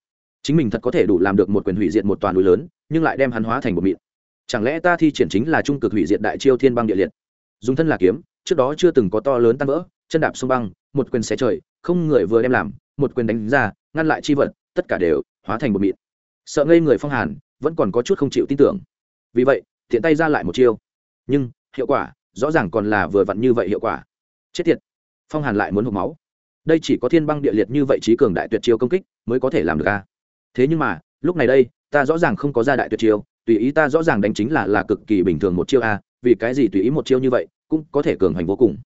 Chính mình thật có thể đủ làm được một quyền hủy diệt một toàn núi lớn, nhưng lại đem hắn hóa thành một mịn. Chẳng lẽ ta thi triển chính là trung cực hủy diệt đại chiêu thiên băng địa liệt? Dùng thân là kiếm, trước đó chưa từng có to lớn tan vỡ, chân đạp sông băng, một quyền xé trời, không người vừa đem làm, một quyền đánh ra, ngăn lại chi vật, tất cả đều hóa thành một mịn. Sợ ngây người phong hàn, vẫn còn có chút không chịu tin tưởng. Vì vậy thiện tay ra lại một chiêu. Nhưng, hiệu quả, rõ ràng còn là vừa vặn như vậy hiệu quả. Chết tiệt. Phong hàn lại muốn hộp máu. Đây chỉ có thiên băng địa liệt như vậy trí cường đại tuyệt chiêu công kích mới có thể làm được ca thế nhưng mà, lúc này đây, ta rõ ràng không có ra đại tuyệt chiêu, tùy ý ta rõ ràng đánh chính là là cực kỳ bình thường một chiêu a vì cái gì tùy ý một chiêu như vậy, cũng có thể cường hành vô cùng.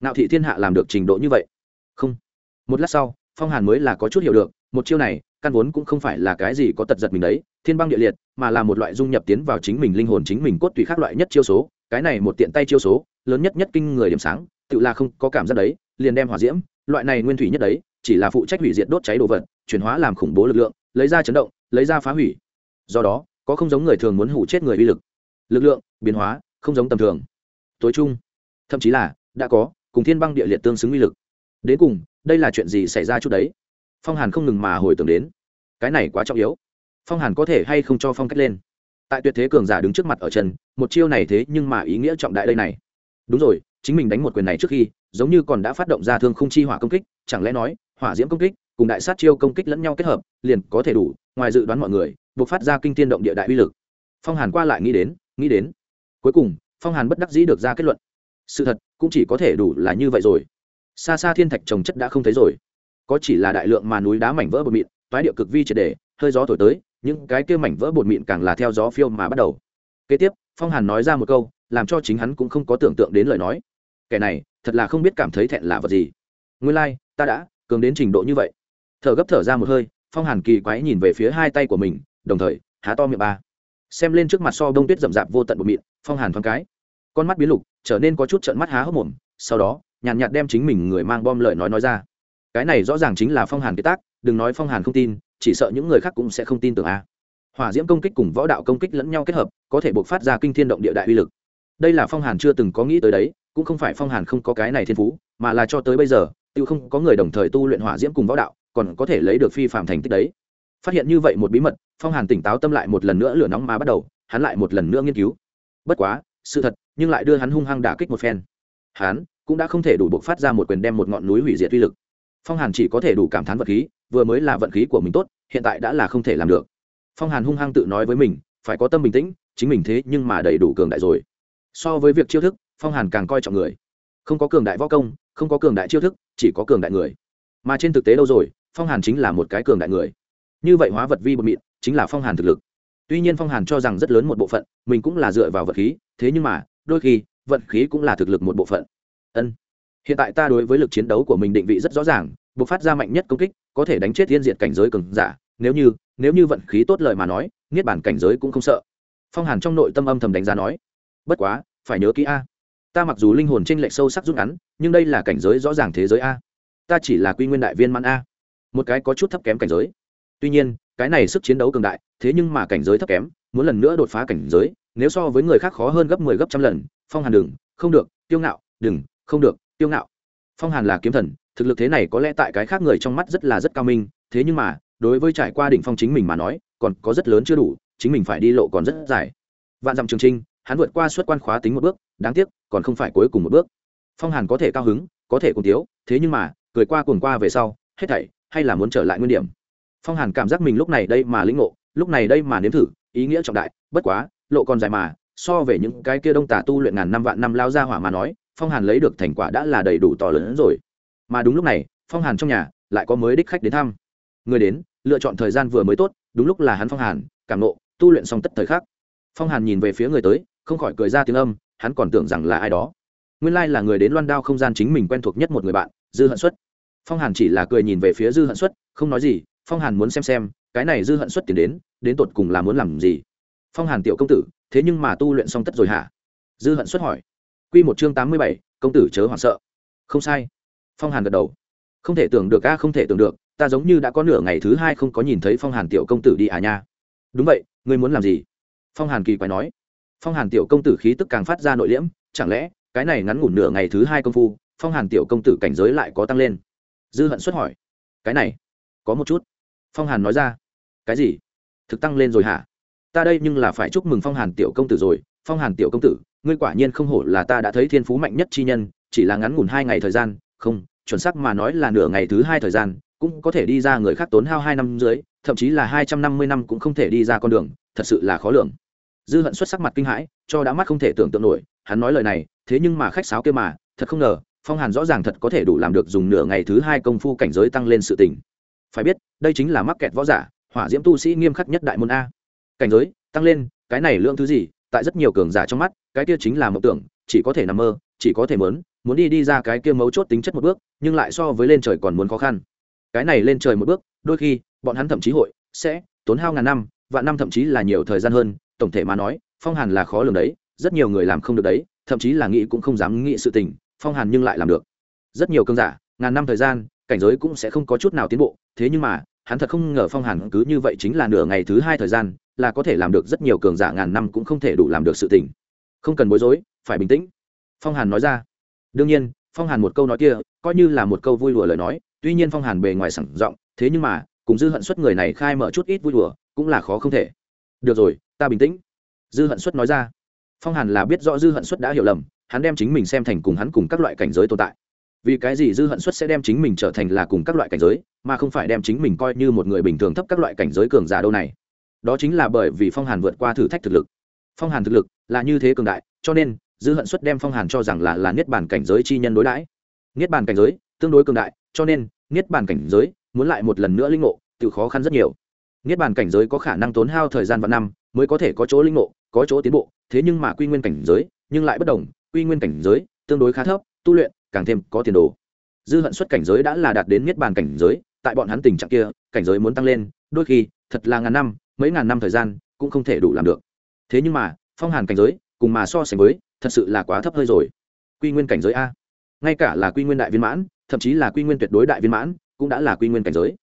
Nạo thị thiên hạ làm được trình độ như vậy. Không. Một lát sau, phong hàn mới là có chút hiểu được, một chiêu này, căn vốn cũng không phải là cái gì có tật giật mình đấy, thiên băng địa liệt, mà là một loại dung nhập tiến vào chính mình linh hồn chính mình cốt tùy khác loại nhất chiêu số, cái này một tiện tay chiêu số, lớn nhất nhất kinh người điểm sáng, tự là không có cảm giác đấy, liền đem hỏa diễm, loại này nguyên thủy nhất đấy, chỉ là phụ trách hủy diệt đốt cháy đồ vật, chuyển hóa làm khủng bố lực lượng, lấy ra chấn động, lấy ra phá hủy. Do đó, có không giống người thường muốn hủ chết người uy lực. Lực lượng, biến hóa không giống tầm thường. Tối trung thậm chí là, đã có, cùng thiên băng địa liệt tương xứng uy lực. Đến cùng, đây là chuyện gì xảy ra chút đấy? Phong hàn không ngừng mà hồi tưởng đến. Cái này quá trọng yếu. Phong hàn có thể hay không cho phong cách lên? Tại tuyệt thế cường giả đứng trước mặt ở trần một chiêu này thế nhưng mà ý nghĩa trọng đại đây này. Đúng rồi, chính mình đánh một quyền này trước khi, giống như còn đã phát động ra thương không chi hỏa công kích, chẳng lẽ nói, hỏa diễm công kích cùng đại sát chiêu công kích lẫn nhau kết hợp, liền có thể đủ, ngoài dự đoán mọi người, buộc phát ra kinh tiên động địa đại uy lực. Phong hàn qua lại nghĩ đến nghĩ đến cuối cùng phong hàn bất đắc dĩ được ra kết luận. Sự thật cũng chỉ có thể đủ là như vậy rồi. Xa xa thiên thạch trồng chất đã không thấy rồi. Có chỉ là đại lượng mà núi đá mảnh vỡ bột mịn toái điệu cực vi triệt đề hơi gió thổi tới những cái kia mảnh vỡ bột mịn càng là theo gió phiêu mà bắt đầu. Kế tiếp phong hàn nói ra một câu làm cho chính hắn cũng không có tưởng tượng đến lời nói. Kẻ này thật là không biết cảm thấy thẹn là vật gì. Nguyên lai、like, ta đã cường đến trình độ như vậy. Thở gấp thở ra một hơi phong hàn kỳ quái nhìn về phía hai tay của mình đồng thời há to miệng ba xem lên trước mặt so bông tuyết rậm rạp vô tận bột mịn phong hàn thoáng cái. Con mắt biến lục trở nên có chút trận mắt há hốc mồm sau đó nhàn nhạt, nhạt đem chính mình người mang bom lời nói nói ra. Cái này rõ ràng chính là phong hàn kế tác đừng nói phong hàn không tin chỉ sợ những người khác cũng sẽ không tin tưởng a. Hỏa diễm công kích cùng võ đạo công kích lẫn nhau kết hợp có thể buộc phát ra kinh thiên động địa đại uy lực. Đây là phong hàn chưa từng có nghĩ tới đấy cũng không phải phong hàn không có cái này thiên phú mà là cho tới bây giờ tự không có người đồng thời tu luyện hỏa diễm cùng võ đạo còn có thể lấy được phi phạm thành tích đấy phát hiện như vậy một bí mật, phong hàn tỉnh táo tâm lại một lần nữa lửa nóng mà bắt đầu, hắn lại một lần nữa nghiên cứu. Bất quá, sự thật, nhưng lại đưa hắn hung hăng đả kích một phen. Hắn cũng đã không thể đủ buộc phát ra một quyền đem một ngọn núi hủy diệt uy lực. Phong hàn chỉ có thể đủ cảm thán vật khí, vừa mới là vận khí của mình tốt, hiện tại đã là không thể làm được. Phong hàn hung hăng tự nói với mình, phải có tâm bình tĩnh, chính mình thế nhưng mà đầy đủ cường đại rồi. So với việc chiêu thức, phong hàn càng coi trọng người. Không có cường đại võ công, không có cường đại chiêu thức, chỉ có cường đại người. Mà trên thực tế đâu rồi, phong hàn chính là một cái cường đại người như vậy hóa vật vi bột mịn chính là phong hàn thực lực. Tuy nhiên phong hàn cho rằng rất lớn một bộ phận, mình cũng là dựa vào vật khí, thế nhưng mà, đôi khi, vận khí cũng là thực lực một bộ phận. Ân. Hiện tại ta đối với lực chiến đấu của mình định vị rất rõ ràng buộc phát ra mạnh nhất công kích, có thể đánh chết thiên diện cảnh giới cường giả, nếu như nếu như vận khí tốt lời mà nói, niết bản cảnh giới cũng không sợ. Phong hàn trong nội tâm âm thầm đánh giá nói, bất quá, phải nhớ kỹ a. Ta mặc dù linh hồn tranh lệch sâu sắc rút ngắn, nhưng đây là cảnh giới rõ ràng thế giới a. Ta chỉ là quy nguyên đại viên mãn a. Một cái có chút thấp kém cảnh giới tuy nhiên, cái này sức chiến đấu cường đại, thế nhưng mà cảnh giới thấp kém, muốn lần nữa đột phá cảnh giới, nếu so với người khác khó hơn gấp mười 10 gấp trăm lần, phong hàn đừng, không được, tiêu ngạo, đừng, không được, tiêu ngạo. Phong hàn là kiếm thần, thực lực thế này có lẽ tại cái khác người trong mắt rất là rất cao minh, thế nhưng mà, đối với trải qua đỉnh phong chính mình mà nói, còn có rất lớn chưa đủ, chính mình phải đi lộ còn rất dài. Vạn dặm trường trinh, hắn vượt qua suất quan khóa tính một bước, đáng tiếc, còn không phải cuối cùng một bước. Phong hàn có thể cao hứng, có thể cùng tiếu, thế nhưng mà, cười qua cuồng qua về sau, hết thảy, hay là muốn trở lại nguyên điểm phong hàn cảm giác mình lúc này đây mà lĩnh ngộ, lúc này đây mà nếm thử, ý nghĩa trọng đại, bất quá, lộ còn dài mà, so về những cái kia đông tà tu luyện ngàn năm vạn năm lao ra hỏa mà nói, phong hàn lấy được thành quả đã là đầy đủ to lớn hơn rồi. Mà đúng lúc này, phong hàn trong nhà lại có mới đích khách đến thăm. Người đến, lựa chọn thời gian vừa mới tốt, đúng lúc là hắn phong hàn, cảm nộ tu luyện xong tất thời khắc. Phong hàn nhìn về phía người tới, không khỏi cười ra tiếng âm, hắn còn tưởng rằng là ai đó. Nguyên lai là người đến loan đao không gian chính mình quen thuộc nhất một người bạn, dư hận xuất. Phong hàn chỉ là cười nhìn về phía dư hận xuất, không nói gì phong hàn muốn xem xem, cái này dư hận xuất tiền đến đến tột cùng là muốn làm gì? Phong hàn tiểu công tử, thế nhưng mà tu luyện xong tất rồi hả? Dư hận xuất hỏi. Q một chương tám mươi bảy, công tử chớ hoảng sợ. Không sai. Phong hàn gật đầu. Không thể tưởng được a, không thể tưởng được, ta giống như đã có nửa ngày thứ hai không có nhìn thấy phong hàn tiểu công tử đi à nha. Đúng vậy, ngươi muốn làm gì? Phong hàn kỳ quái nói. Phong hàn tiểu công tử khí tức càng phát ra nội liễm, chẳng lẽ, cái này ngắn ngủn nửa ngày thứ hai công phu, phong hàn tiểu công tử cảnh giới lại có tăng lên? Dư hận xuất hỏi. Cái này, có một chút phong hàn nói ra. Cái gì? Thực tăng lên rồi hả? Ta đây nhưng là phải chúc mừng phong hàn tiểu công tử rồi. Phong hàn tiểu công tử, ngươi quả nhiên không hổ là ta đã thấy thiên phú mạnh nhất chi nhân, chỉ là ngắn ngủn hai ngày thời gian. Không, chuẩn xác mà nói là nửa ngày thứ hai thời gian, cũng có thể đi ra người khác tốn hao hai năm dưới, thậm chí là hai trăm năm mươi năm cũng không thể đi ra con đường, thật sự là khó lường. Dư hận xuất sắc mặt kinh hãi, cho đã mắt không thể tưởng tượng nổi, hắn nói lời này, thế nhưng mà khách sáo kia mà, thật không ngờ, phong hàn rõ ràng thật có thể đủ làm được dùng nửa ngày thứ hai công phu cảnh giới tăng lên sự tình phải biết, đây chính là mắc kẹt võ giả, hỏa diễm tu sĩ nghiêm khắc nhất đại môn a. Cảnh giới, tăng lên, cái này lượng thứ gì, tại rất nhiều cường giả trong mắt, cái kia chính là mộng tưởng, chỉ có thể nằm mơ, chỉ có thể mớn, muốn đi đi ra cái kia mấu chốt tính chất một bước, nhưng lại so với lên trời còn muốn khó khăn. Cái này lên trời một bước, đôi khi, bọn hắn thậm chí hội sẽ tốn hao ngàn năm, vạn năm thậm chí là nhiều thời gian hơn, tổng thể mà nói, phong hàn là khó lường đấy, rất nhiều người làm không được đấy, thậm chí là nghĩ cũng không dám nghĩ sự tình, phong hàn nhưng lại làm được. Rất nhiều cơn giả, ngàn năm thời gian, cảnh giới cũng sẽ không có chút nào tiến bộ thế nhưng mà, hắn thật không ngờ phong hàn cứ như vậy chính là nửa ngày thứ hai thời gian, là có thể làm được rất nhiều cường giả ngàn năm cũng không thể đủ làm được sự tình. Không cần bối rối, phải bình tĩnh. Phong hàn nói ra. Đương nhiên, phong hàn một câu nói kia, coi như là một câu vui đùa lời nói, tuy nhiên phong hàn bề ngoài sẳng giọng, thế nhưng mà, cùng dư hận suất người này khai mở chút ít vui đùa, cũng là khó không thể. Được rồi, ta bình tĩnh. Dư hận suất nói ra. Phong hàn là biết rõ dư hận suất đã hiểu lầm, hắn đem chính mình xem thành cùng hắn cùng các loại cảnh giới tồn tại vì cái gì dư hận suất sẽ đem chính mình trở thành là cùng các loại cảnh giới, mà không phải đem chính mình coi như một người bình thường thấp các loại cảnh giới cường giả đâu này? Đó chính là bởi vì phong hàn vượt qua thử thách thực lực. Phong hàn thực lực là như thế cường đại, cho nên, dư hận suất đem phong hàn cho rằng là là niết bàn cảnh giới chi nhân đối đãi. Niết bàn cảnh giới, tương đối cường đại, cho nên, niết bàn cảnh giới, muốn lại một lần nữa linh ngộ, tự khó khăn rất nhiều. Niết bàn cảnh giới có khả năng tốn hao thời gian và năm mới có thể có chỗ linh ngộ, có chỗ tiến bộ, thế nhưng mà quy nguyên cảnh giới, nhưng lại bất đồng, quy nguyên cảnh giới tương đối khá thấp, tu luyện càng thêm có tiền đồ. Dư hận xuất cảnh giới đã là đạt đến niết bàn cảnh giới, tại bọn hắn tình trạng kia, cảnh giới muốn tăng lên, đôi khi, thật là ngàn năm, mấy ngàn năm thời gian, cũng không thể đủ làm được. Thế nhưng mà, phong hàn cảnh giới, cùng mà so sánh với, thật sự là quá thấp hơi rồi. Quy nguyên cảnh giới a. Ngay cả là quy nguyên đại viên mãn, thậm chí là quy nguyên tuyệt đối đại viên mãn, cũng đã là quy nguyên cảnh giới.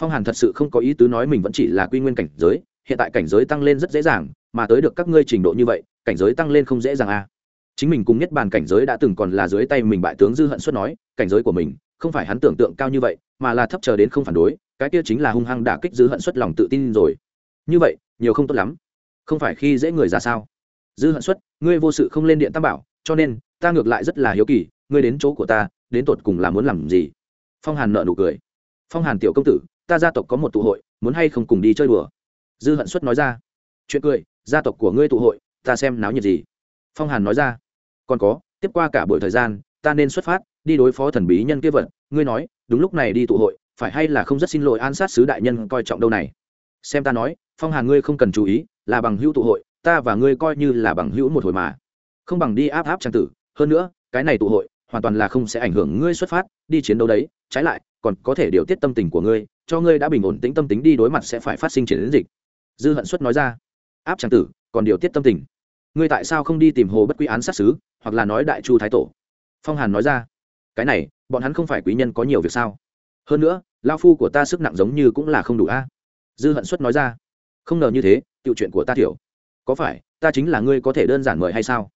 Phong hàn thật sự không có ý tứ nói mình vẫn chỉ là quy nguyên cảnh giới, hiện tại cảnh giới tăng lên rất dễ dàng, mà tới được các ngươi trình độ như vậy, cảnh giới tăng lên không dễ dàng a chính mình cùng nhất bàn cảnh giới đã từng còn là dưới tay mình bại tướng dư hận suất nói, cảnh giới của mình, không phải hắn tưởng tượng cao như vậy, mà là thấp chờ đến không phản đối, cái kia chính là hung hăng đả kích dư hận suất lòng tự tin rồi. Như vậy, nhiều không tốt lắm. Không phải khi dễ người ra sao? Dư hận suất ngươi vô sự không lên điện tam bảo, cho nên, ta ngược lại rất là hiếu kỳ, ngươi đến chỗ của ta, đến tột cùng là muốn làm gì? Phong hàn nợ nụ cười. Phong hàn tiểu công tử, ta gia tộc có một tụ hội, muốn hay không cùng đi chơi đùa? Dư hận suất nói ra. Chuyện cười, gia tộc của ngươi tụ hội, ta xem náo nhiệt gì? Phong hàn nói ra còn có, tiếp qua cả buổi thời gian, ta nên xuất phát, đi đối phó thần bí nhân kia vật. Ngươi nói, đúng lúc này đi tụ hội, phải hay là không rất xin lỗi an sát sứ đại nhân coi trọng đâu này? Xem ta nói, phong hàn ngươi không cần chú ý, là bằng hữu tụ hội, ta và ngươi coi như là bằng hữu một hồi mà. Không bằng đi áp áp trang tử, hơn nữa, cái này tụ hội, hoàn toàn là không sẽ ảnh hưởng ngươi xuất phát, đi chiến đấu đấy. Trái lại, còn có thể điều tiết tâm tình của ngươi, cho ngươi đã bình ổn tĩnh tâm tính đi đối mặt sẽ phải phát sinh chiến dịch. Dư hận xuất nói ra. Áp trang tử, còn điều tiết tâm tình ngươi tại sao không đi tìm hồ bất quy án sát xứ, hoặc là nói đại chu thái tổ? Phong hàn nói ra, cái này, bọn hắn không phải quý nhân có nhiều việc sao? Hơn nữa lao phu của ta sức nặng giống như cũng là không đủ a. Dư hận xuất nói ra, không ngờ như thế, tiểu chuyện của ta thiểu có phải, ta chính là ngươi có thể đơn giản mời hay sao?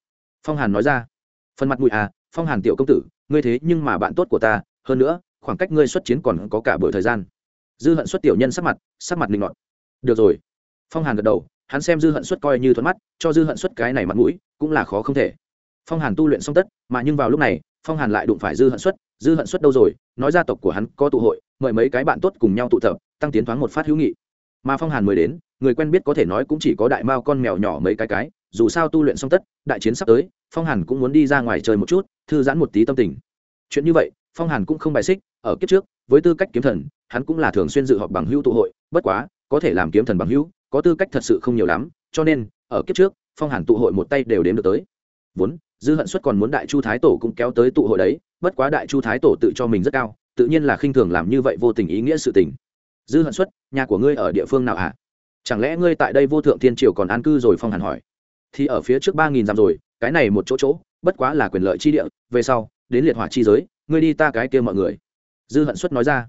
Phong hàn nói ra, phần mặt mũi à phong hàn tiểu công tử, ngươi thế nhưng mà bạn tốt của ta, hơn nữa, khoảng cách ngươi xuất chiến còn có cả buổi thời gian. Dư hận xuất tiểu nhân sắc mặt sắc mặt linh ngọt được rồi. Phong hàn gật đầu hắn xem dư hận xuất coi như thuận mắt, cho dư hận xuất cái này mặt mũi, cũng là khó không thể. Phong hàn tu luyện xong tất, mà nhưng vào lúc này, phong hàn lại đụng phải dư hận xuất dư hận xuất đâu rồi, nói gia tộc của hắn có tụ hội, mời mấy cái bạn tốt cùng nhau tụ tập, tăng tiến thoáng một phát hữu nghị. Mà phong hàn mới đến, người quen biết có thể nói cũng chỉ có đại mao con mèo nhỏ mấy cái cái, dù sao tu luyện xong tất, đại chiến sắp tới, phong hàn cũng muốn đi ra ngoài chơi một chút, thư giãn một tí tâm tình. Chuyện như vậy, phong hàn cũng không bài xích, ở kiếp trước, với tư cách kiếm thần, hắn cũng là thường xuyên dự họp bằng hữu tụ hội, bất quá, có thể làm kiếm thần bằng hữu có tư cách thật sự không nhiều lắm, cho nên, ở kiếp trước, phong hàn tụ hội một tay đều đếm được tới. Vốn, dư hận suất còn muốn đại chu thái tổ cũng kéo tới tụ hội đấy, bất quá đại chu thái tổ tự cho mình rất cao, tự nhiên là khinh thường làm như vậy vô tình ý nghĩa sự tình. Dư hận suất, nhà của ngươi ở địa phương nào hả? Chẳng lẽ ngươi tại đây vô thượng thiên triều còn an cư rồi? Phong hàn hỏi. Thì ở phía trước ba nghìn dặm rồi, cái này một chỗ chỗ, bất quá là quyền lợi chi địa, về sau, đến liệt hỏa chi giới, ngươi đi ta cái kia mọi người. Dư hận suất nói ra.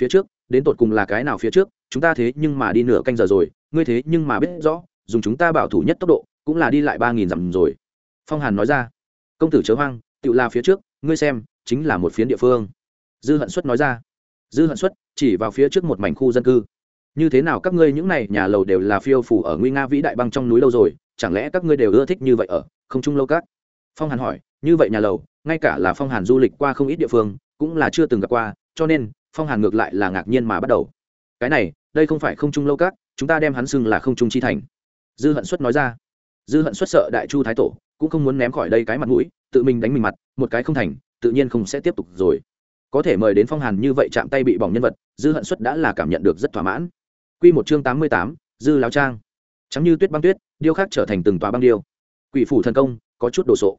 Phía trước, đến tột cùng là cái nào phía trước, chúng ta thế nhưng mà đi nửa canh giờ rồi ngươi thế nhưng mà biết rõ, dùng chúng ta bảo thủ nhất tốc độ, cũng là đi lại ba nghìn dặm rồi. Phong hàn nói ra. Công tử chớ hoang, tự la phía trước, ngươi xem, chính là một phiến địa phương. Dư hận xuất nói ra. Dư hận xuất, chỉ vào phía trước một mảnh khu dân cư. Như thế nào các ngươi những này nhà lầu đều là phiêu phủ ở nguy nga vĩ đại băng trong núi lâu rồi, chẳng lẽ các ngươi đều ưa thích như vậy ở, không trung lâu các? Phong hàn hỏi. Như vậy nhà lầu, ngay cả là phong hàn du lịch qua không ít địa phương, cũng là chưa từng gặp qua, cho nên, phong hàn ngược lại là ngạc nhiên mà bắt đầu. Cái này, đây không phải không trung lâu các chúng ta đem hắn xưng là không trung chi thành. Dư hận xuất nói ra. Dư hận xuất sợ đại chu thái tổ, cũng không muốn ném khỏi đây cái mặt mũi, tự mình đánh mình mặt, một cái không thành, tự nhiên không sẽ tiếp tục rồi. Có thể mời đến phong hàn như vậy chạm tay bị bỏng nhân vật, dư hận xuất đã là cảm nhận được rất thỏa mãn. Q một chương tám mươi tám, dư láo trang. Trắng như tuyết băng tuyết, điêu khắc trở thành từng tòa băng điêu. Quỷ phủ thần công, có chút đồ sộ.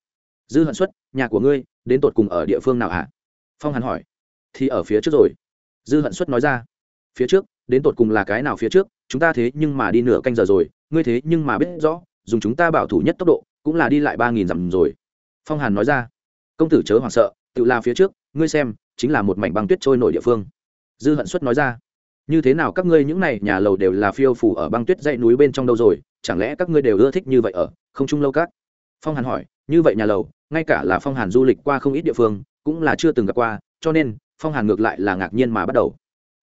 Dư hận xuất, nhà của ngươi, đến tột cùng ở địa phương nào hả? Phong hàn hỏi. Thì ở phía trước rồi. Dư hận xuất nói ra. Phía trước, đến tột cùng là cái nào phía trước? Chúng ta thế nhưng mà đi nửa canh giờ rồi, ngươi thế nhưng mà biết rõ, dùng chúng ta bảo thủ nhất tốc độ, cũng là đi lại ba nghìn dặm rồi. Phong hàn nói ra. Công tử chớ hoảng sợ, tự la phía trước, ngươi xem, chính là một mảnh băng tuyết trôi nổi địa phương. Dư hận xuất nói ra. Như thế nào các ngươi những này nhà lầu đều là phiêu phủ ở băng tuyết dãy núi bên trong đâu rồi, chẳng lẽ các ngươi đều ưa thích như vậy ở, không chung lâu các? Phong hàn hỏi. Như vậy nhà lầu, ngay cả là phong hàn du lịch qua không ít địa phương, cũng là chưa từng gặp qua, cho nên, phong hàn ngược lại là ngạc nhiên mà bắt đầu.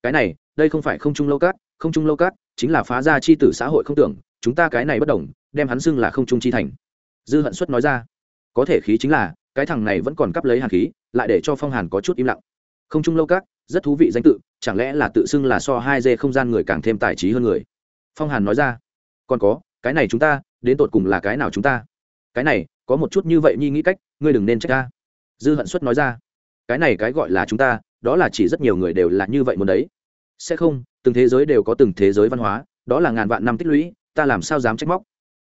Cái này, đây không phải không chung lâu cát không chung lâu cát, chính là phá ra chi tử xã hội không tưởng, chúng ta cái này bất đồng, đem hắn xưng là không chung chi thành. Dư hận xuất nói ra. Có thể khí chính là, cái thằng này vẫn còn cắp lấy hàn khí, lại để cho phong hàn có chút im lặng. Không chung lâu cát, rất thú vị danh tự, chẳng lẽ là tự xưng là so hai dê không gian người càng thêm tài trí hơn người? Phong hàn nói ra. Còn có, cái này chúng ta, đến tột cùng là cái nào chúng ta? Cái này, có một chút như vậy nhi nghĩ cách, ngươi đừng nên trách ta. Dư hận xuất nói ra. Cái này cái gọi là chúng ta, đó là chỉ rất nhiều người đều là như vậy muốn đấy sẽ không, từng thế giới đều có từng thế giới văn hóa, đó là ngàn vạn năm tích lũy, ta làm sao dám trách móc?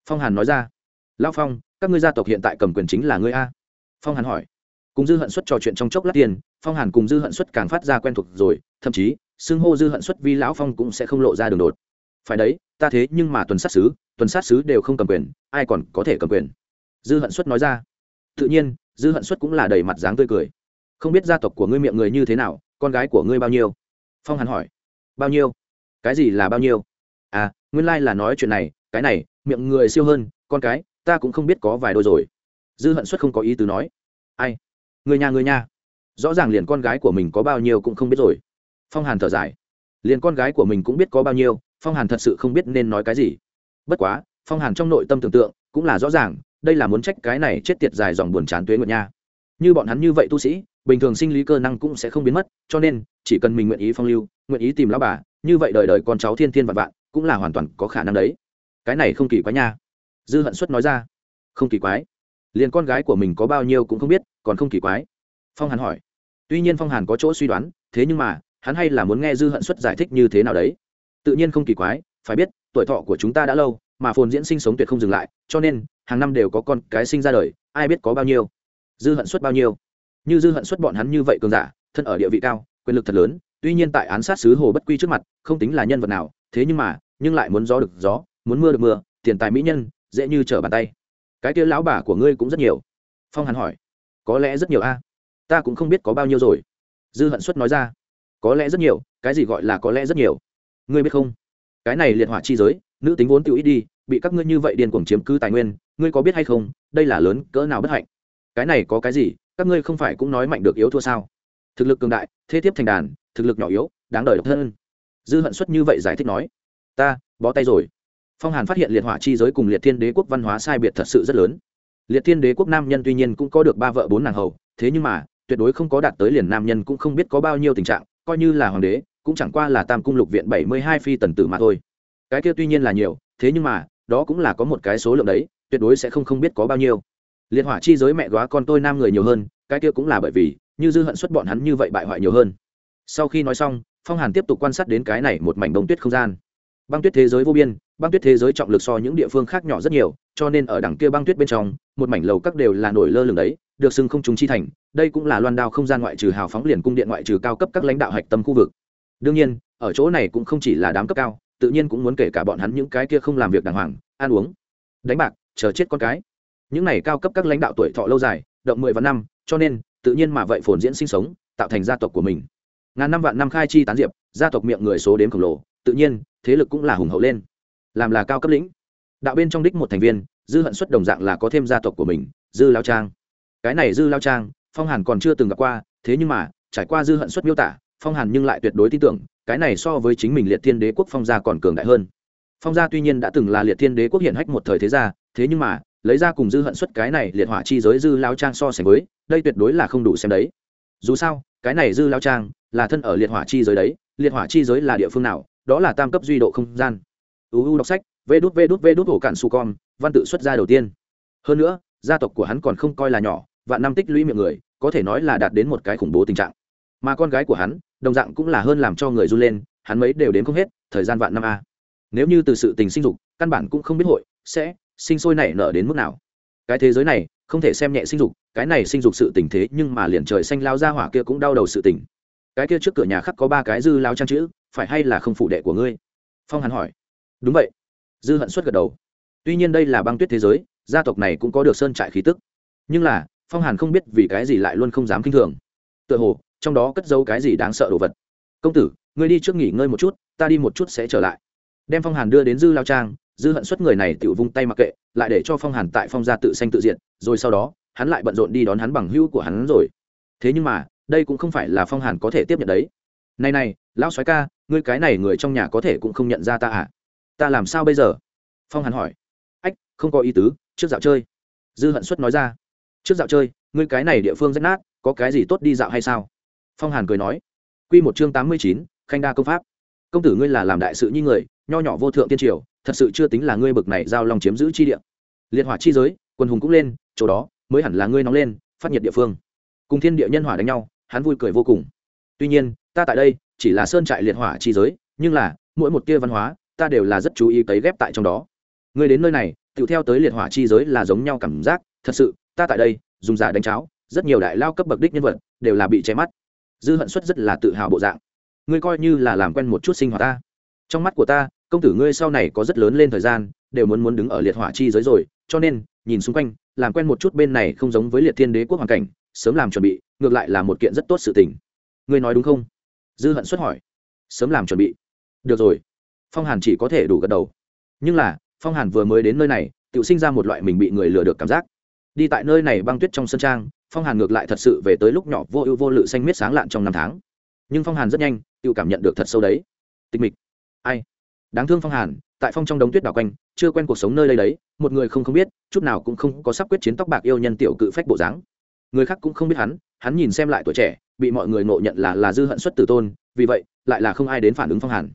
Phong hàn nói ra. Lao phong, các ngươi gia tộc hiện tại cầm quyền chính là ngươi a. Phong hàn hỏi. Cùng dư hận xuất trò chuyện trong chốc lát tiền, phong hàn cùng dư hận xuất càng phát ra quen thuộc rồi, thậm chí, xưng hô dư hận xuất vi lão phong cũng sẽ không lộ ra đường đột. Phải đấy, ta thế nhưng mà tuần sát xứ tuần sát xứ đều không cầm quyền, ai còn có thể cầm quyền? Dư hận xuất nói ra. Tự nhiên, dư hận xuất cũng là đầy mặt dáng tươi cười. Không biết gia tộc của ngươi miệng người như thế nào, con gái của ngươi bao nhiêu? Phong hàn hỏi bao nhiêu? Cái gì là bao nhiêu? À nguyên lai、like、là nói chuyện này, cái này, miệng người siêu hơn, con cái, ta cũng không biết có vài đôi rồi. Dư hận xuất không có ý tứ nói. Ai? Người nhà người nhà. Rõ ràng liền con gái của mình có bao nhiêu cũng không biết rồi. Phong hàn thở dài. Liền con gái của mình cũng biết có bao nhiêu, phong hàn thật sự không biết nên nói cái gì. Bất quá, phong hàn trong nội tâm tưởng tượng, cũng là rõ ràng, đây là muốn trách cái này chết tiệt dài dòng buồn chán tuế nguyệt nha. Như bọn hắn như vậy tu sĩ bình thường sinh lý cơ năng cũng sẽ không biến mất, cho nên chỉ cần mình nguyện ý phong lưu, nguyện ý tìm lão bà, như vậy đời đời con cháu thiên thiên vạn vạn cũng là hoàn toàn có khả năng đấy. Cái này không kỳ quái nha. Dư hận xuất nói ra. Không kỳ quái. Liền con gái của mình có bao nhiêu cũng không biết, còn không kỳ quái. Phong hàn hỏi. Tuy nhiên phong hàn có chỗ suy đoán, thế nhưng mà, hắn hay là muốn nghe dư hận xuất giải thích như thế nào đấy. Tự nhiên không kỳ quái, phải biết, tuổi thọ của chúng ta đã lâu, mà phồn diễn sinh sống tuyệt không dừng lại, cho nên, hàng năm đều có con cái sinh ra đời, ai biết có bao nhiêu. Dư hận xuất bao nhiêu? Như dư hận xuất bọn hắn như vậy cường giả, thân ở địa vị cao, quyền lực thật lớn, tuy nhiên tại án sát sứ hồ bất quy trước mặt, không tính là nhân vật nào, thế nhưng mà, nhưng lại muốn gió được gió, muốn mưa được mưa, tiền tài mỹ nhân, dễ như trở bàn tay. Cái kia lão bà của ngươi cũng rất nhiều. Phong hàn hỏi. Có lẽ rất nhiều a. Ta cũng không biết có bao nhiêu rồi. Dư hận xuất nói ra. Có lẽ rất nhiều, cái gì gọi là có lẽ rất nhiều? Ngươi biết không? Cái này liệt hỏa chi giới, nữ tính vốn tự ít đi, bị các ngươi như vậy điên cuồng chiếm cứ tài nguyên, ngươi có biết hay không, đây là lớn cỡ nào bất hạnh? Cái này có cái gì? Các ngươi không phải cũng nói mạnh được yếu thua sao? Thực lực cường đại, thế tiếp thành đàn, thực lực nhỏ yếu, đáng đời độc thân. Dư hận xuất như vậy giải thích nói, ta, bó tay rồi. Phong hàn phát hiện liệt hỏa chi giới cùng liệt thiên đế quốc văn hóa sai biệt thật sự rất lớn. Liệt thiên đế quốc nam nhân tuy nhiên cũng có được ba vợ bốn nàng hầu, thế nhưng mà, tuyệt đối không có đạt tới liền nam nhân cũng không biết có bao nhiêu tình trạng, coi như là hoàng đế, cũng chẳng qua là tam cung lục viện bảy mươi hai phi tần tử mà thôi. Cái kia tuy nhiên là nhiều, thế nhưng mà, đó cũng là có một cái số lượng đấy, tuyệt đối sẽ không không biết có bao nhiêu liệt hỏa chi giới mẹ góa con tôi nam người nhiều hơn, cái kia cũng là bởi vì, như dư hận xuất bọn hắn như vậy bại hoại nhiều hơn. Sau khi nói xong, phong hàn tiếp tục quan sát đến cái này một mảnh bông tuyết không gian. Băng tuyết thế giới vô biên, băng tuyết thế giới trọng lực so những địa phương khác nhỏ rất nhiều, cho nên ở đằng kia băng tuyết bên trong, một mảnh lầu các đều là nổi lơ lửng đấy, được xưng không trùng chi thành, đây cũng là loan đao không gian ngoại trừ hào phóng liền cung điện ngoại trừ cao cấp các lãnh đạo hạch tâm khu vực. Đương nhiên, ở chỗ này cũng không chỉ là đám cấp cao, tự nhiên cũng muốn kể cả bọn hắn những cái kia không làm việc đàng hoàng, ăn uống, đánh bạc, chờ chết con cái những này cao cấp các lãnh đạo tuổi thọ lâu dài, động mười vạn năm, cho nên, tự nhiên mà vậy phồn diễn sinh sống, tạo thành gia tộc của mình. Ngàn năm vạn năm khai chi tán diệp, gia tộc miệng người số đếm khổng lồ, tự nhiên, thế lực cũng là hùng hậu lên. Làm là cao cấp lĩnh. Đạo bên trong đích một thành viên, dư hận xuất đồng dạng là có thêm gia tộc của mình, dư lao trang. Cái này dư lao trang, phong hàn còn chưa từng gặp qua, thế nhưng mà, trải qua dư hận xuất miêu tả, phong hàn nhưng lại tuyệt đối tin tưởng, cái này so với chính mình liệt thiên đế quốc phong gia còn cường đại hơn. Phong gia tuy nhiên đã từng là liệt thiên đế quốc hiển hách một thời thế gia, thế nhưng mà lấy ra cùng dư hận xuất cái này liệt hỏa chi giới dư lao trang so sánh với, đây tuyệt đối là không đủ xem đấy. Dù sao, cái này dư lao trang là thân ở liệt hỏa chi giới đấy, liệt hỏa chi giới là địa phương nào, đó là tam cấp duy độ không gian. Uu đọc sách, vê đút vê đút vê đút hổ cản su con, văn tự xuất ra đầu tiên. Hơn nữa, gia tộc của hắn còn không coi là nhỏ, vạn năm tích lũy miệng người, có thể nói là đạt đến một cái khủng bố tình trạng. Mà con gái của hắn, đồng dạng cũng là hơn làm cho người run lên, hắn mấy đều đến không hết, thời gian vạn năm a. Nếu như từ sự tình sinh dục, căn bản cũng không biết hội, sẽ sinh sôi nảy nở đến mức nào. Cái thế giới này, không thể xem nhẹ sinh dục, cái này sinh dục sự tình thế nhưng mà liền trời xanh lao ra hỏa kia cũng đau đầu sự tình. Cái kia trước cửa nhà khắc có ba cái dư lao trang chữ, phải hay là không phủ đệ của ngươi? Phong hàn hỏi. Đúng vậy. Dư hận suất gật đầu. Tuy nhiên đây là băng tuyết thế giới, gia tộc này cũng có được sơn trại khí tức. Nhưng là, phong hàn không biết vì cái gì lại luôn không dám k i n h thường. Tựa hồ, trong đó cất giấu cái gì đáng sợ đồ vật. Công tử, ngươi đi trước nghỉ ngơi một chút, ta đi một chút sẽ trở lại. Đem phong hàn đưa đến dư lao trang dư hận suất người này tự vung tay mặc kệ, lại để cho phong hàn tại phong gia tự xanh tự diện rồi sau đó, hắn lại bận rộn đi đón hắn bằng hữu của hắn rồi. Thế nhưng mà, đây cũng không phải là phong hàn có thể tiếp nhận đấy. Này này, lão soái ca, ngươi cái này người trong nhà có thể cũng không nhận ra ta à? Ta làm sao bây giờ? Phong hàn hỏi. Ách, không có ý tứ, trước dạo chơi. Dư hận xuất nói ra. Trước dạo chơi, ngươi cái này địa phương rách nát, có cái gì tốt đi dạo hay sao? Phong hàn cười nói. Q một chương tám mươi chín, khanh đa công pháp. Công tử ngươi là làm đại sự như người, nho nhỏ vô thượng tiên triều thật sự chưa tính là ngươi bực này giao long chiếm giữ chi địa. Liệt hỏa chi giới quân hùng cũng lên, chỗ đó mới hẳn là ngươi nóng lên, phát nhiệt địa phương. Cùng thiên địa nhân hỏa đánh nhau, hắn vui cười vô cùng. Tuy nhiên, ta tại đây chỉ là sơn trại liệt hỏa chi giới, nhưng là, mỗi một tia văn hóa, ta đều là rất chú ý tới ghép tại trong đó. Ngươi đến nơi này tự theo tới liệt hỏa chi giới là giống nhau cảm giác, thật sự, ta tại đây, dùng giả đánh cháo, rất nhiều đại lao cấp bậc đích nhân vật, đều là bị che mắt. Dư hận xuất rất là tự hào bộ dạng. Ngươi coi như là làm quen một chút sinh hoạt ta. Trong mắt của ta công tử ngươi sau này có rất lớn lên thời gian, đều muốn muốn đứng ở liệt hỏa chi giới rồi, cho nên, nhìn xung quanh, làm quen một chút bên này không giống với liệt thiên đế quốc hoàn cảnh, sớm làm chuẩn bị, ngược lại là một kiện rất tốt sự tình. Ngươi nói đúng không? Dư hận xuất hỏi. Sớm làm chuẩn bị. Được rồi. Phong hàn chỉ có thể đủ gật đầu. Nhưng là, phong hàn vừa mới đến nơi này tự sinh ra một loại mình bị người lừa được cảm giác. Đi tại nơi này băng tuyết trong sân trang, phong hàn ngược lại thật sự về tới lúc nhỏ vô ưu vô lự xanh miết sáng lạn trong năm tháng. Nhưng phong hàn rất nhanh tự cảm nhận được thật sâu đấy. Tịch mịch. Ai? Đáng thương phong hàn, tại phong trong đống tuyết đảo quanh, chưa quen cuộc sống nơi đây đấy, một người không không biết, chút nào cũng không có sắp quyết chiến tóc bạc yêu nhân tiểu cự phách bộ dáng. Người khác cũng không biết hắn hắn nhìn xem lại tuổi trẻ, bị mọi người ngộ nhận là là dư hận xuất tử tôn, vì vậy, lại là không ai đến phản ứng phong hàn.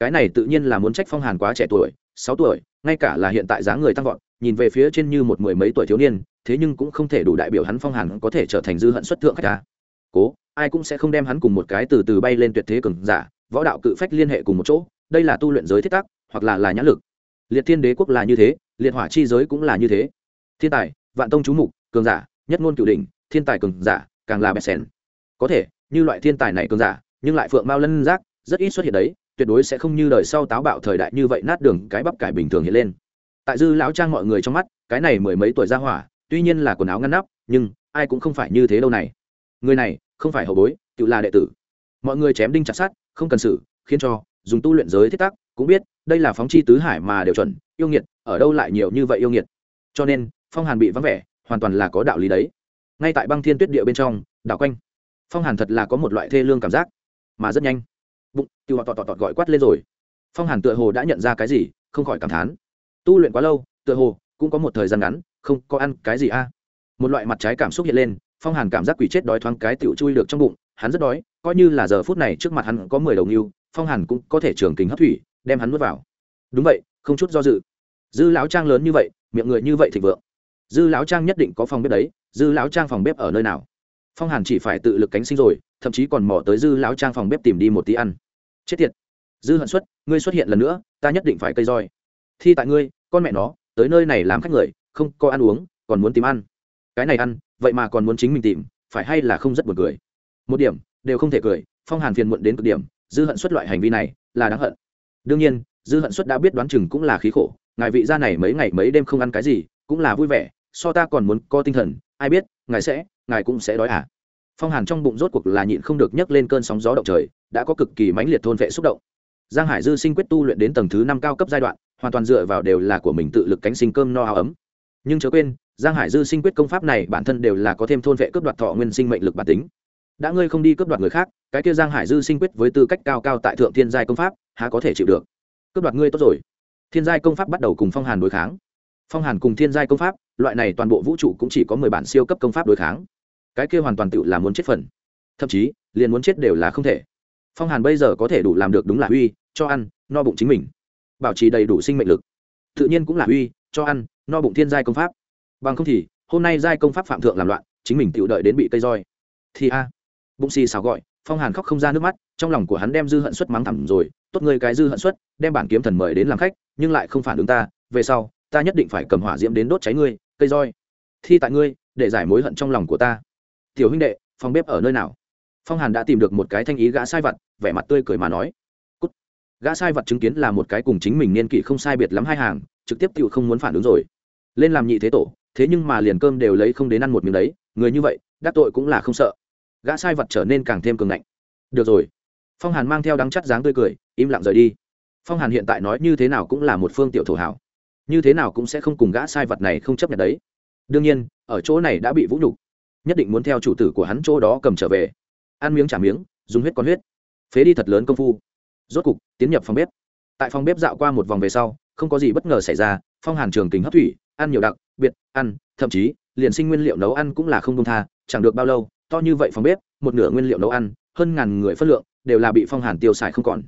Cái này tự nhiên là muốn trách phong hàn quá trẻ tuổi, sáu tuổi, ngay cả là hiện tại dáng người tăng vọt, nhìn về phía trên như một mười mấy tuổi thiếu niên, thế nhưng cũng không thể đủ đại biểu hắn phong hàn có thể trở thành dư hận xuất thượng khách ta. Cố, ai cũng sẽ không đem hắn cùng một cái từ từ bay lên tuyệt thế cường giả, võ đạo cự phách liên hệ cùng một chỗ đây là tu luyện giới thiết tắc, hoặc là là nhãn lực. Liệt thiên đế quốc là như thế, liệt hỏa chi giới cũng là như thế. Thiên tài, vạn tông chú mục, cường giả, nhất ngôn cửu đình thiên tài cường giả, càng là bẹt sèn. Có thể, như loại thiên tài này cường giả, nhưng lại phượng mao lân giác, rất ít xuất hiện đấy, tuyệt đối sẽ không như đời sau táo bạo thời đại như vậy nát đường cái bắp cải bình thường hiện lên. Tại dư lão trang mọi người trong mắt, cái này mười mấy tuổi ra hỏa, tuy nhiên là quần áo ngăn nắp, nhưng ai cũng không phải như thế đâu này. Người này, không phải hậu bối, tự là đệ tử. Mọi người chém đinh chặt sát không cần xử, khiến cho dùng tu luyện giới thiết tác cũng biết, đây là phóng chi tứ hải mà đều chuẩn, yêu nghiệt, ở đâu lại nhiều như vậy yêu nghiệt. Cho nên, phong hàn bị vắng vẻ, hoàn toàn là có đạo lý đấy. Ngay tại băng thiên tuyết địa bên trong, đảo quanh, phong hàn thật là có một loại thê lương cảm giác, mà rất nhanh, bụng, tiêu họ tọt tọt tọt gọi quát lên rồi. Phong hàn tựa hồ đã nhận ra cái gì, không khỏi cảm thán. Tu luyện quá lâu, tựa hồ cũng có một thời gian ngắn, không có ăn cái gì a. Một loại mặt trái cảm xúc hiện lên, phong hàn cảm giác quỷ chết đói thoáng cái tựu chui được trong bụng, hắn rất đói, coi như là giờ phút này trước mặt hắn có mười đồng yêu phong hàn cũng có thể trường kính hấp thủy, đem hắn nuốt vào. Đúng vậy, không chút do dự. Dư lão trang lớn như vậy, miệng người như vậy thịnh vượng. Dư lão trang nhất định có phòng bếp đấy, dư lão trang phòng bếp ở nơi nào? Phong hàn chỉ phải tự lực cánh sinh rồi, thậm chí còn mò tới dư lão trang phòng bếp tìm đi một tí ăn. Chết tiệt. Dư hận xuất, ngươi xuất hiện lần nữa, ta nhất định phải cây roi. Thi tại ngươi, con mẹ nó, tới nơi này làm khách người, không có ăn uống, còn muốn tìm ăn. Cái này ăn, vậy mà còn muốn chính mình tìm, phải hay là không rất buồn cười? Một điểm, đều không thể cười, phong hàn phiền muộn đến cực điểm dư hận xuất loại hành vi này là đáng hận. Đương nhiên, dư hận xuất đã biết đoán chừng cũng là khí khổ, ngài vị gia này mấy ngày mấy đêm không ăn cái gì, cũng là vui vẻ, so ta còn muốn có tinh thần, ai biết, ngài sẽ, ngài cũng sẽ đói à. Phong hàn trong bụng rốt cuộc là nhịn không được nhấc lên cơn sóng gió động trời, đã có cực kỳ mãnh liệt thôn vệ xúc động. Giang hải dư sinh quyết tu luyện đến tầng thứ năm cao cấp giai đoạn, hoàn toàn dựa vào đều là của mình tự lực cánh sinh cơm no áo ấm. Nhưng chớ quên, giang hải dư sinh quyết công pháp này bản thân đều là có thêm thôn vệ cướp đoạt thọ nguyên sinh mệnh lực bản tính đã ngươi không đi cướp đoạt người khác, cái kia giang hải dư sinh quyết với tư cách cao cao tại thượng thiên giai công pháp, há có thể chịu được? Cướp đoạt ngươi tốt rồi. Thiên giai công pháp bắt đầu cùng phong hàn đối kháng. Phong hàn cùng thiên giai công pháp, loại này toàn bộ vũ trụ cũng chỉ có mười bản siêu cấp công pháp đối kháng. Cái kia hoàn toàn tự là muốn chết phần. Thậm chí, liền muốn chết đều là không thể. Phong hàn bây giờ có thể đủ làm được đúng là uy, cho ăn, no bụng chính mình. Bảo trì đầy đủ sinh mệnh lực. Tự nhiên cũng là uy, cho ăn, no bụng thiên giai công pháp. Bằng không thì, hôm nay giai công pháp phạm thượng làm loạn, chính mình tự đợi đến bị cây roi. Thì a bụng xì xào gọi, phong hàn khóc không ra nước mắt, trong lòng của hắn đem dư hận xuất mắng thẳm rồi, tốt người cái dư hận xuất đem bản kiếm thần mời đến làm khách, nhưng lại không phản ứng ta, về sau, ta nhất định phải cầm hỏa diễm đến đốt cháy ngươi, cây roi. Thi tại ngươi, để giải mối hận trong lòng của ta. Tiểu huynh đệ, phòng bếp ở nơi nào? Phong hàn đã tìm được một cái thanh ý gã sai vật vẻ mặt tươi cười mà nói. Cút. gã sai vật chứng kiến là một cái cùng chính mình niên kỷ không sai biệt lắm hai hàng, trực tiếp tự không muốn phản ứng rồi. Lên làm nhị thế tổ, thế nhưng mà liền cơm đều lấy không đến ăn một miếng đấy, người như vậy, đắc tội cũng là không sợ gã sai vật trở nên càng thêm cường ngạnh. Được rồi. Phong hàn mang theo đắng chắt dáng tươi cười, im lặng rời đi. Phong hàn hiện tại nói như thế nào cũng là một phương tiểu thổ hảo. Như thế nào cũng sẽ không cùng gã sai vật này không chấp nhận đấy. Đương nhiên, ở chỗ này đã bị vũ nhục. Nhất định muốn theo chủ tử của hắn chỗ đó cầm trở về. Ăn miếng trả miếng, dùng huyết con huyết. Phế đi thật lớn công phu. Rốt cục, tiến nhập phòng bếp. Tại phòng bếp dạo qua một vòng về sau, không có gì bất ngờ xảy ra, phong hàn trường kính hấp thủy, ăn nhiều đặc, biệt, ăn, thậm chí, liền sinh nguyên liệu nấu ăn cũng là không công tha chẳng được bao lâu, to như vậy phòng bếp, một nửa nguyên liệu nấu ăn, hơn ngàn người phân lượng, đều là bị phong hàn tiêu xài không còn.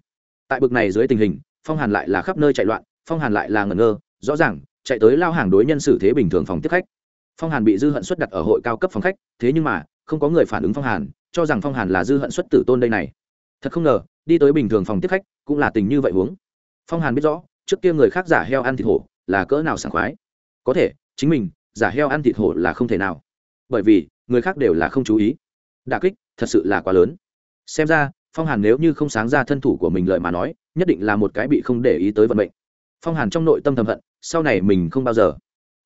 Tại bực này dưới tình hình, phong hàn lại là khắp nơi chạy loạn, phong hàn lại là ngẩn ngơ, rõ ràng, chạy tới lao hàng đối nhân xử thế bình thường phòng tiếp khách. Phong hàn bị dư hận xuất đặt ở hội cao cấp phòng khách, thế nhưng mà, không có người phản ứng phong hàn, cho rằng phong hàn là dư hận xuất tử tôn đây này. Thật không ngờ, đi tới bình thường phòng tiếp khách, cũng là tình như vậy huống. Phong hàn biết rõ, trước kia người khác giả heo ăn thịt hổ, là cỡ nào sảng khoái. Có thể, chính mình, giả heo ăn thịt hổ là không thể nào. Bởi vì người khác đều là không chú ý. Đà kích thật sự là quá lớn. Xem ra, phong hàn nếu như không sáng ra thân thủ của mình lợi mà nói, nhất định là một cái bị không để ý tới vận mệnh. Phong hàn trong nội tâm thầm hận, sau này mình không bao giờ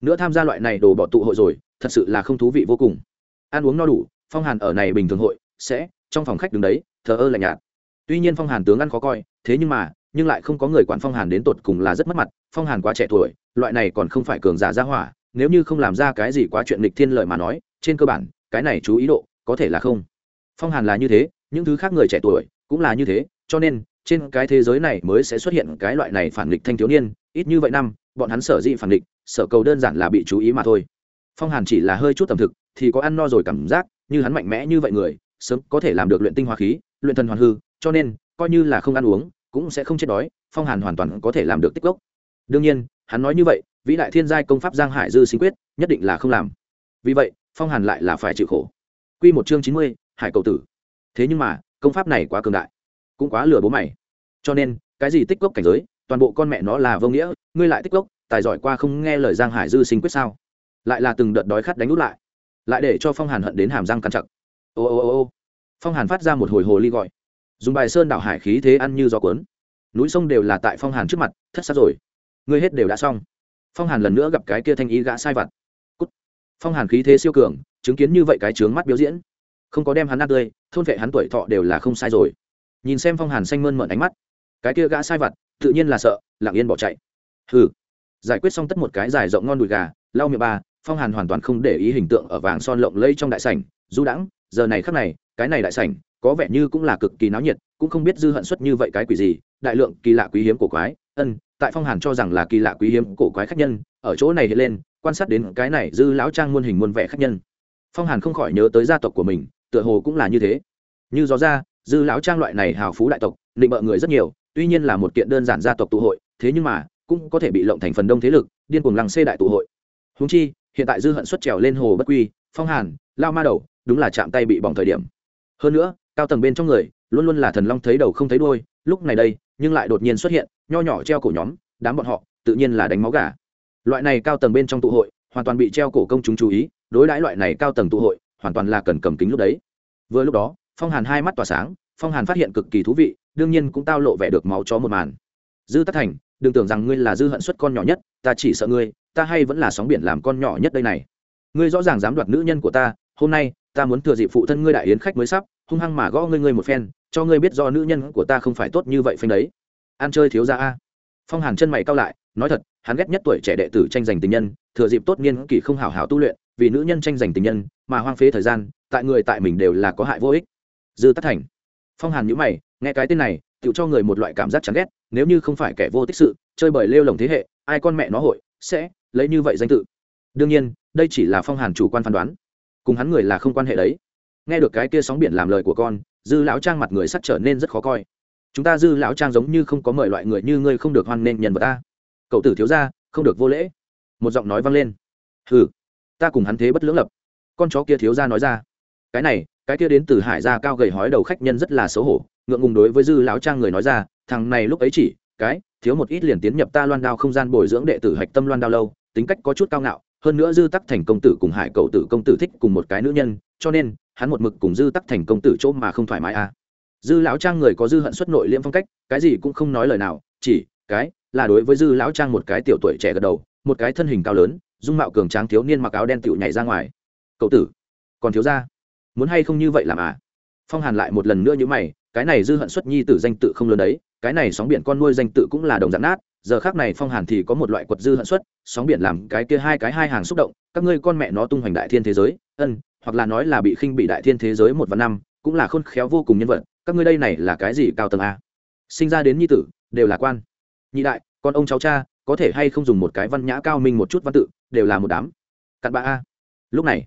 nữa tham gia loại này đồ bỏ tụ hội rồi, thật sự là không thú vị vô cùng. Ăn uống no đủ, phong hàn ở này bình thường hội, sẽ, trong phòng khách đứng đấy, thờ ơ lạnh nhạt. Tuy nhiên phong hàn tướng ăn khó coi, thế nhưng mà, nhưng lại không có người quản phong hàn đến tột cùng là rất mất mặt. Phong hàn quá trẻ tuổi, loại này còn không phải cường giả ra hỏa, nếu như không làm ra cái gì quá chuyện lịch thiên lợi mà nói, trên cơ bản cái này chú ý độ, có thể là không? Phong hàn là như thế, những thứ khác người trẻ tuổi cũng là như thế, cho nên trên cái thế giới này mới sẽ xuất hiện cái loại này phản nghịch thanh thiếu niên, ít như vậy năm, bọn hắn sở dĩ phản nghịch, sở cầu đơn giản là bị chú ý mà thôi. Phong hàn chỉ là hơi chút tầm thực, thì có ăn no rồi cảm giác, như hắn mạnh mẽ như vậy người, sớm có thể làm được luyện tinh hoa khí, luyện thần hoàn hư, cho nên coi như là không ăn uống, cũng sẽ không chết đói, phong hàn hoàn toàn có thể làm được tích gốc đương nhiên, hắn nói như vậy, vĩ đại thiên giai công pháp giang hải dư sinh quyết, nhất định là không làm. Vì vậy phong hàn lại là phải chịu khổ. Q một chương chín mươi, hải cầu tử. Thế nhưng mà, công pháp này quá cường đại, cũng quá lừa bố mày. Cho nên, cái gì tích cốc cảnh giới, toàn bộ con mẹ nó là vô nghĩa, ngươi lại tích cốc, tài giỏi qua không nghe lời giang hải dư sinh quyết sao? Lại là từng đợt đói khát đánh út lại lại để cho phong hàn hận đến hàm răng cắn chặt. Ô ô ô ô. Phong hàn phát ra một hồi hồ ly gọi. Dùng bài sơn đảo hải khí thế ăn như gió cuốn. Núi sông đều là tại phong hàn trước mặt, thất sát rồi. Ngươi hết đều đã xong. Phong hàn lần nữa gặp cái kia thanh ý gã sai vặt phong hàn khí thế siêu cường, chứng kiến như vậy cái trướng mắt biểu diễn. Không có đem hắn nát tươi, thôn vệ hắn tuổi thọ đều là không sai rồi. Nhìn xem phong hàn xanh mơn mận ánh mắt, cái kia gã sai vặt, tự nhiên là sợ, lặng yên bỏ chạy. Hừ. Giải quyết xong tất một cái dài rộng ngon đùi gà, lau miệng ba phong hàn hoàn toàn không để ý hình tượng ở vàng son lộng lây trong đại sảnh, du đãng, giờ này khắc này, cái này đại sảnh, có vẻ như cũng là cực kỳ náo nhiệt, cũng không biết dư hận suất như vậy cái quỷ gì, đại lượng kỳ lạ quý hiếm cổ quái. Ân, tại phong hàn cho rằng là kỳ lạ quý hiếm cổ quái khách nhân, ở chỗ này hiện lên quan sát đến cái này dư lão trang muôn hình muôn vẻ khách nhân. Phong hàn không khỏi nhớ tới gia tộc của mình, tựa hồ cũng là như thế. Như gió ra, dư lão trang loại này hào phú đại tộc định bợ người rất nhiều, tuy nhiên là một kiện đơn giản gia tộc tụ hội, thế nhưng mà, cũng có thể bị lộng thành phần đông thế lực, điên cuồng lăng xê đại tụ hội. Húng chi, hiện tại dư hận xuất trèo lên hồ bất quy, phong hàn, lao ma đầu, đúng là chạm tay bị bỏng thời điểm. Hơn nữa, cao tầng bên trong người, luôn luôn là thần long thấy đầu không thấy đôi lúc này đây, nhưng lại đột nhiên xuất hiện, nho nhỏ treo cổ nhóm, đám bọn họ, tự nhiên là đánh máu gà loại này cao tầng bên trong tụ hội, hoàn toàn bị treo cổ công chúng chú ý, đối đãi loại này cao tầng tụ hội, hoàn toàn là cần cầm kính lúc đấy. Vừa lúc đó, phong hàn hai mắt tỏa sáng, phong hàn phát hiện cực kỳ thú vị, đương nhiên cũng tao lộ vẻ được máu chó một màn. Dư tất thành, đừng tưởng rằng ngươi là dư hận xuất con nhỏ nhất, ta chỉ sợ ngươi, ta hay vẫn là sóng biển làm con nhỏ nhất đây này. Ngươi rõ ràng dám đoạt nữ nhân của ta, hôm nay, ta muốn thừa dịp phụ thân ngươi đại yến khách mới sắp, hung hăng mà gõ ngươi ngươi một phen, cho ngươi biết do nữ nhân của ta không phải tốt như vậy phanh đấy. Ăn chơi thiếu ra a. Phong hàn chân mày cao lại, nói thật hắn ghét nhất tuổi trẻ đệ tử tranh giành tình nhân, thừa dịp tốt niên kỳ không hảo hảo tu luyện, vì nữ nhân tranh giành tình nhân mà hoang phế thời gian, tại người tại mình đều là có hại vô ích. Dư tất thành. Phong hàn nhữ mày, nghe cái tên này tự cho người một loại cảm giác chán ghét, nếu như không phải kẻ vô tích sự, chơi bời lêu lồng thế hệ, ai con mẹ nó hội sẽ lấy như vậy danh tự. Đương nhiên, đây chỉ là phong hàn chủ quan phán đoán. Cùng hắn người là không quan hệ đấy. Nghe được cái kia sóng biển làm lời của con, dư lão trang mặt người sắt trở nên rất khó coi. Chúng ta dư lão trang giống như không có mời loại người như ngươi không được hoan nên nhân vật ta cậu tử thiếu ra không được vô lễ. Một giọng nói vang lên. Hừ, ta cùng hắn thế bất lưỡng lập. Con chó kia thiếu ra nói ra. Cái này, cái kia đến từ hải gia cao gầy hói đầu khách nhân rất là xấu hổ, ngượng ngùng đối với dư lão trang người nói ra, thằng này lúc ấy chỉ, cái, thiếu một ít liền tiến nhập ta loan đao không gian bồi dưỡng đệ tử hạch tâm loan đao lâu, tính cách có chút cao ngạo, hơn nữa dư tắc thành công tử cùng hải cậu tử công tử thích cùng một cái nữ nhân, cho nên, hắn một mực cùng dư tắc thành công tử chỗ mà không thoải mái à. Dư lão trang người có dư hận xuất nội liễm phong cách, cái gì cũng không nói lời nào, chỉ, cái là đối với dư lão trang một cái tiểu tuổi trẻ gật đầu, một cái thân hình cao lớn, dung mạo cường tráng thiếu niên mặc áo đen tựu nhảy ra ngoài. Cậu tử, còn thiếu ra muốn hay không như vậy làm à? Phong hàn lại một lần nữa như mày, cái này dư hận xuất nhi tử danh tự không lớn đấy, cái này sóng biển con nuôi danh tự cũng là đồng dạng nát, giờ khác này phong hàn thì có một loại quật dư hận xuất, sóng biển làm cái kia hai cái hai hàng xúc động, các ngươi con mẹ nó tung hoành đại thiên thế giới, ân, hoặc là nói là bị khinh bị đại thiên thế giới một và năm, cũng là khôn khéo vô cùng nhân vật, các ngươi đây này là cái gì cao tầng a? Sinh ra đến nhi tử, đều là quan. Nhị đại con ông cháu cha, có thể hay không dùng một cái văn nhã cao minh một chút văn tự, đều là một đám. Cặn bạ a. Lúc này,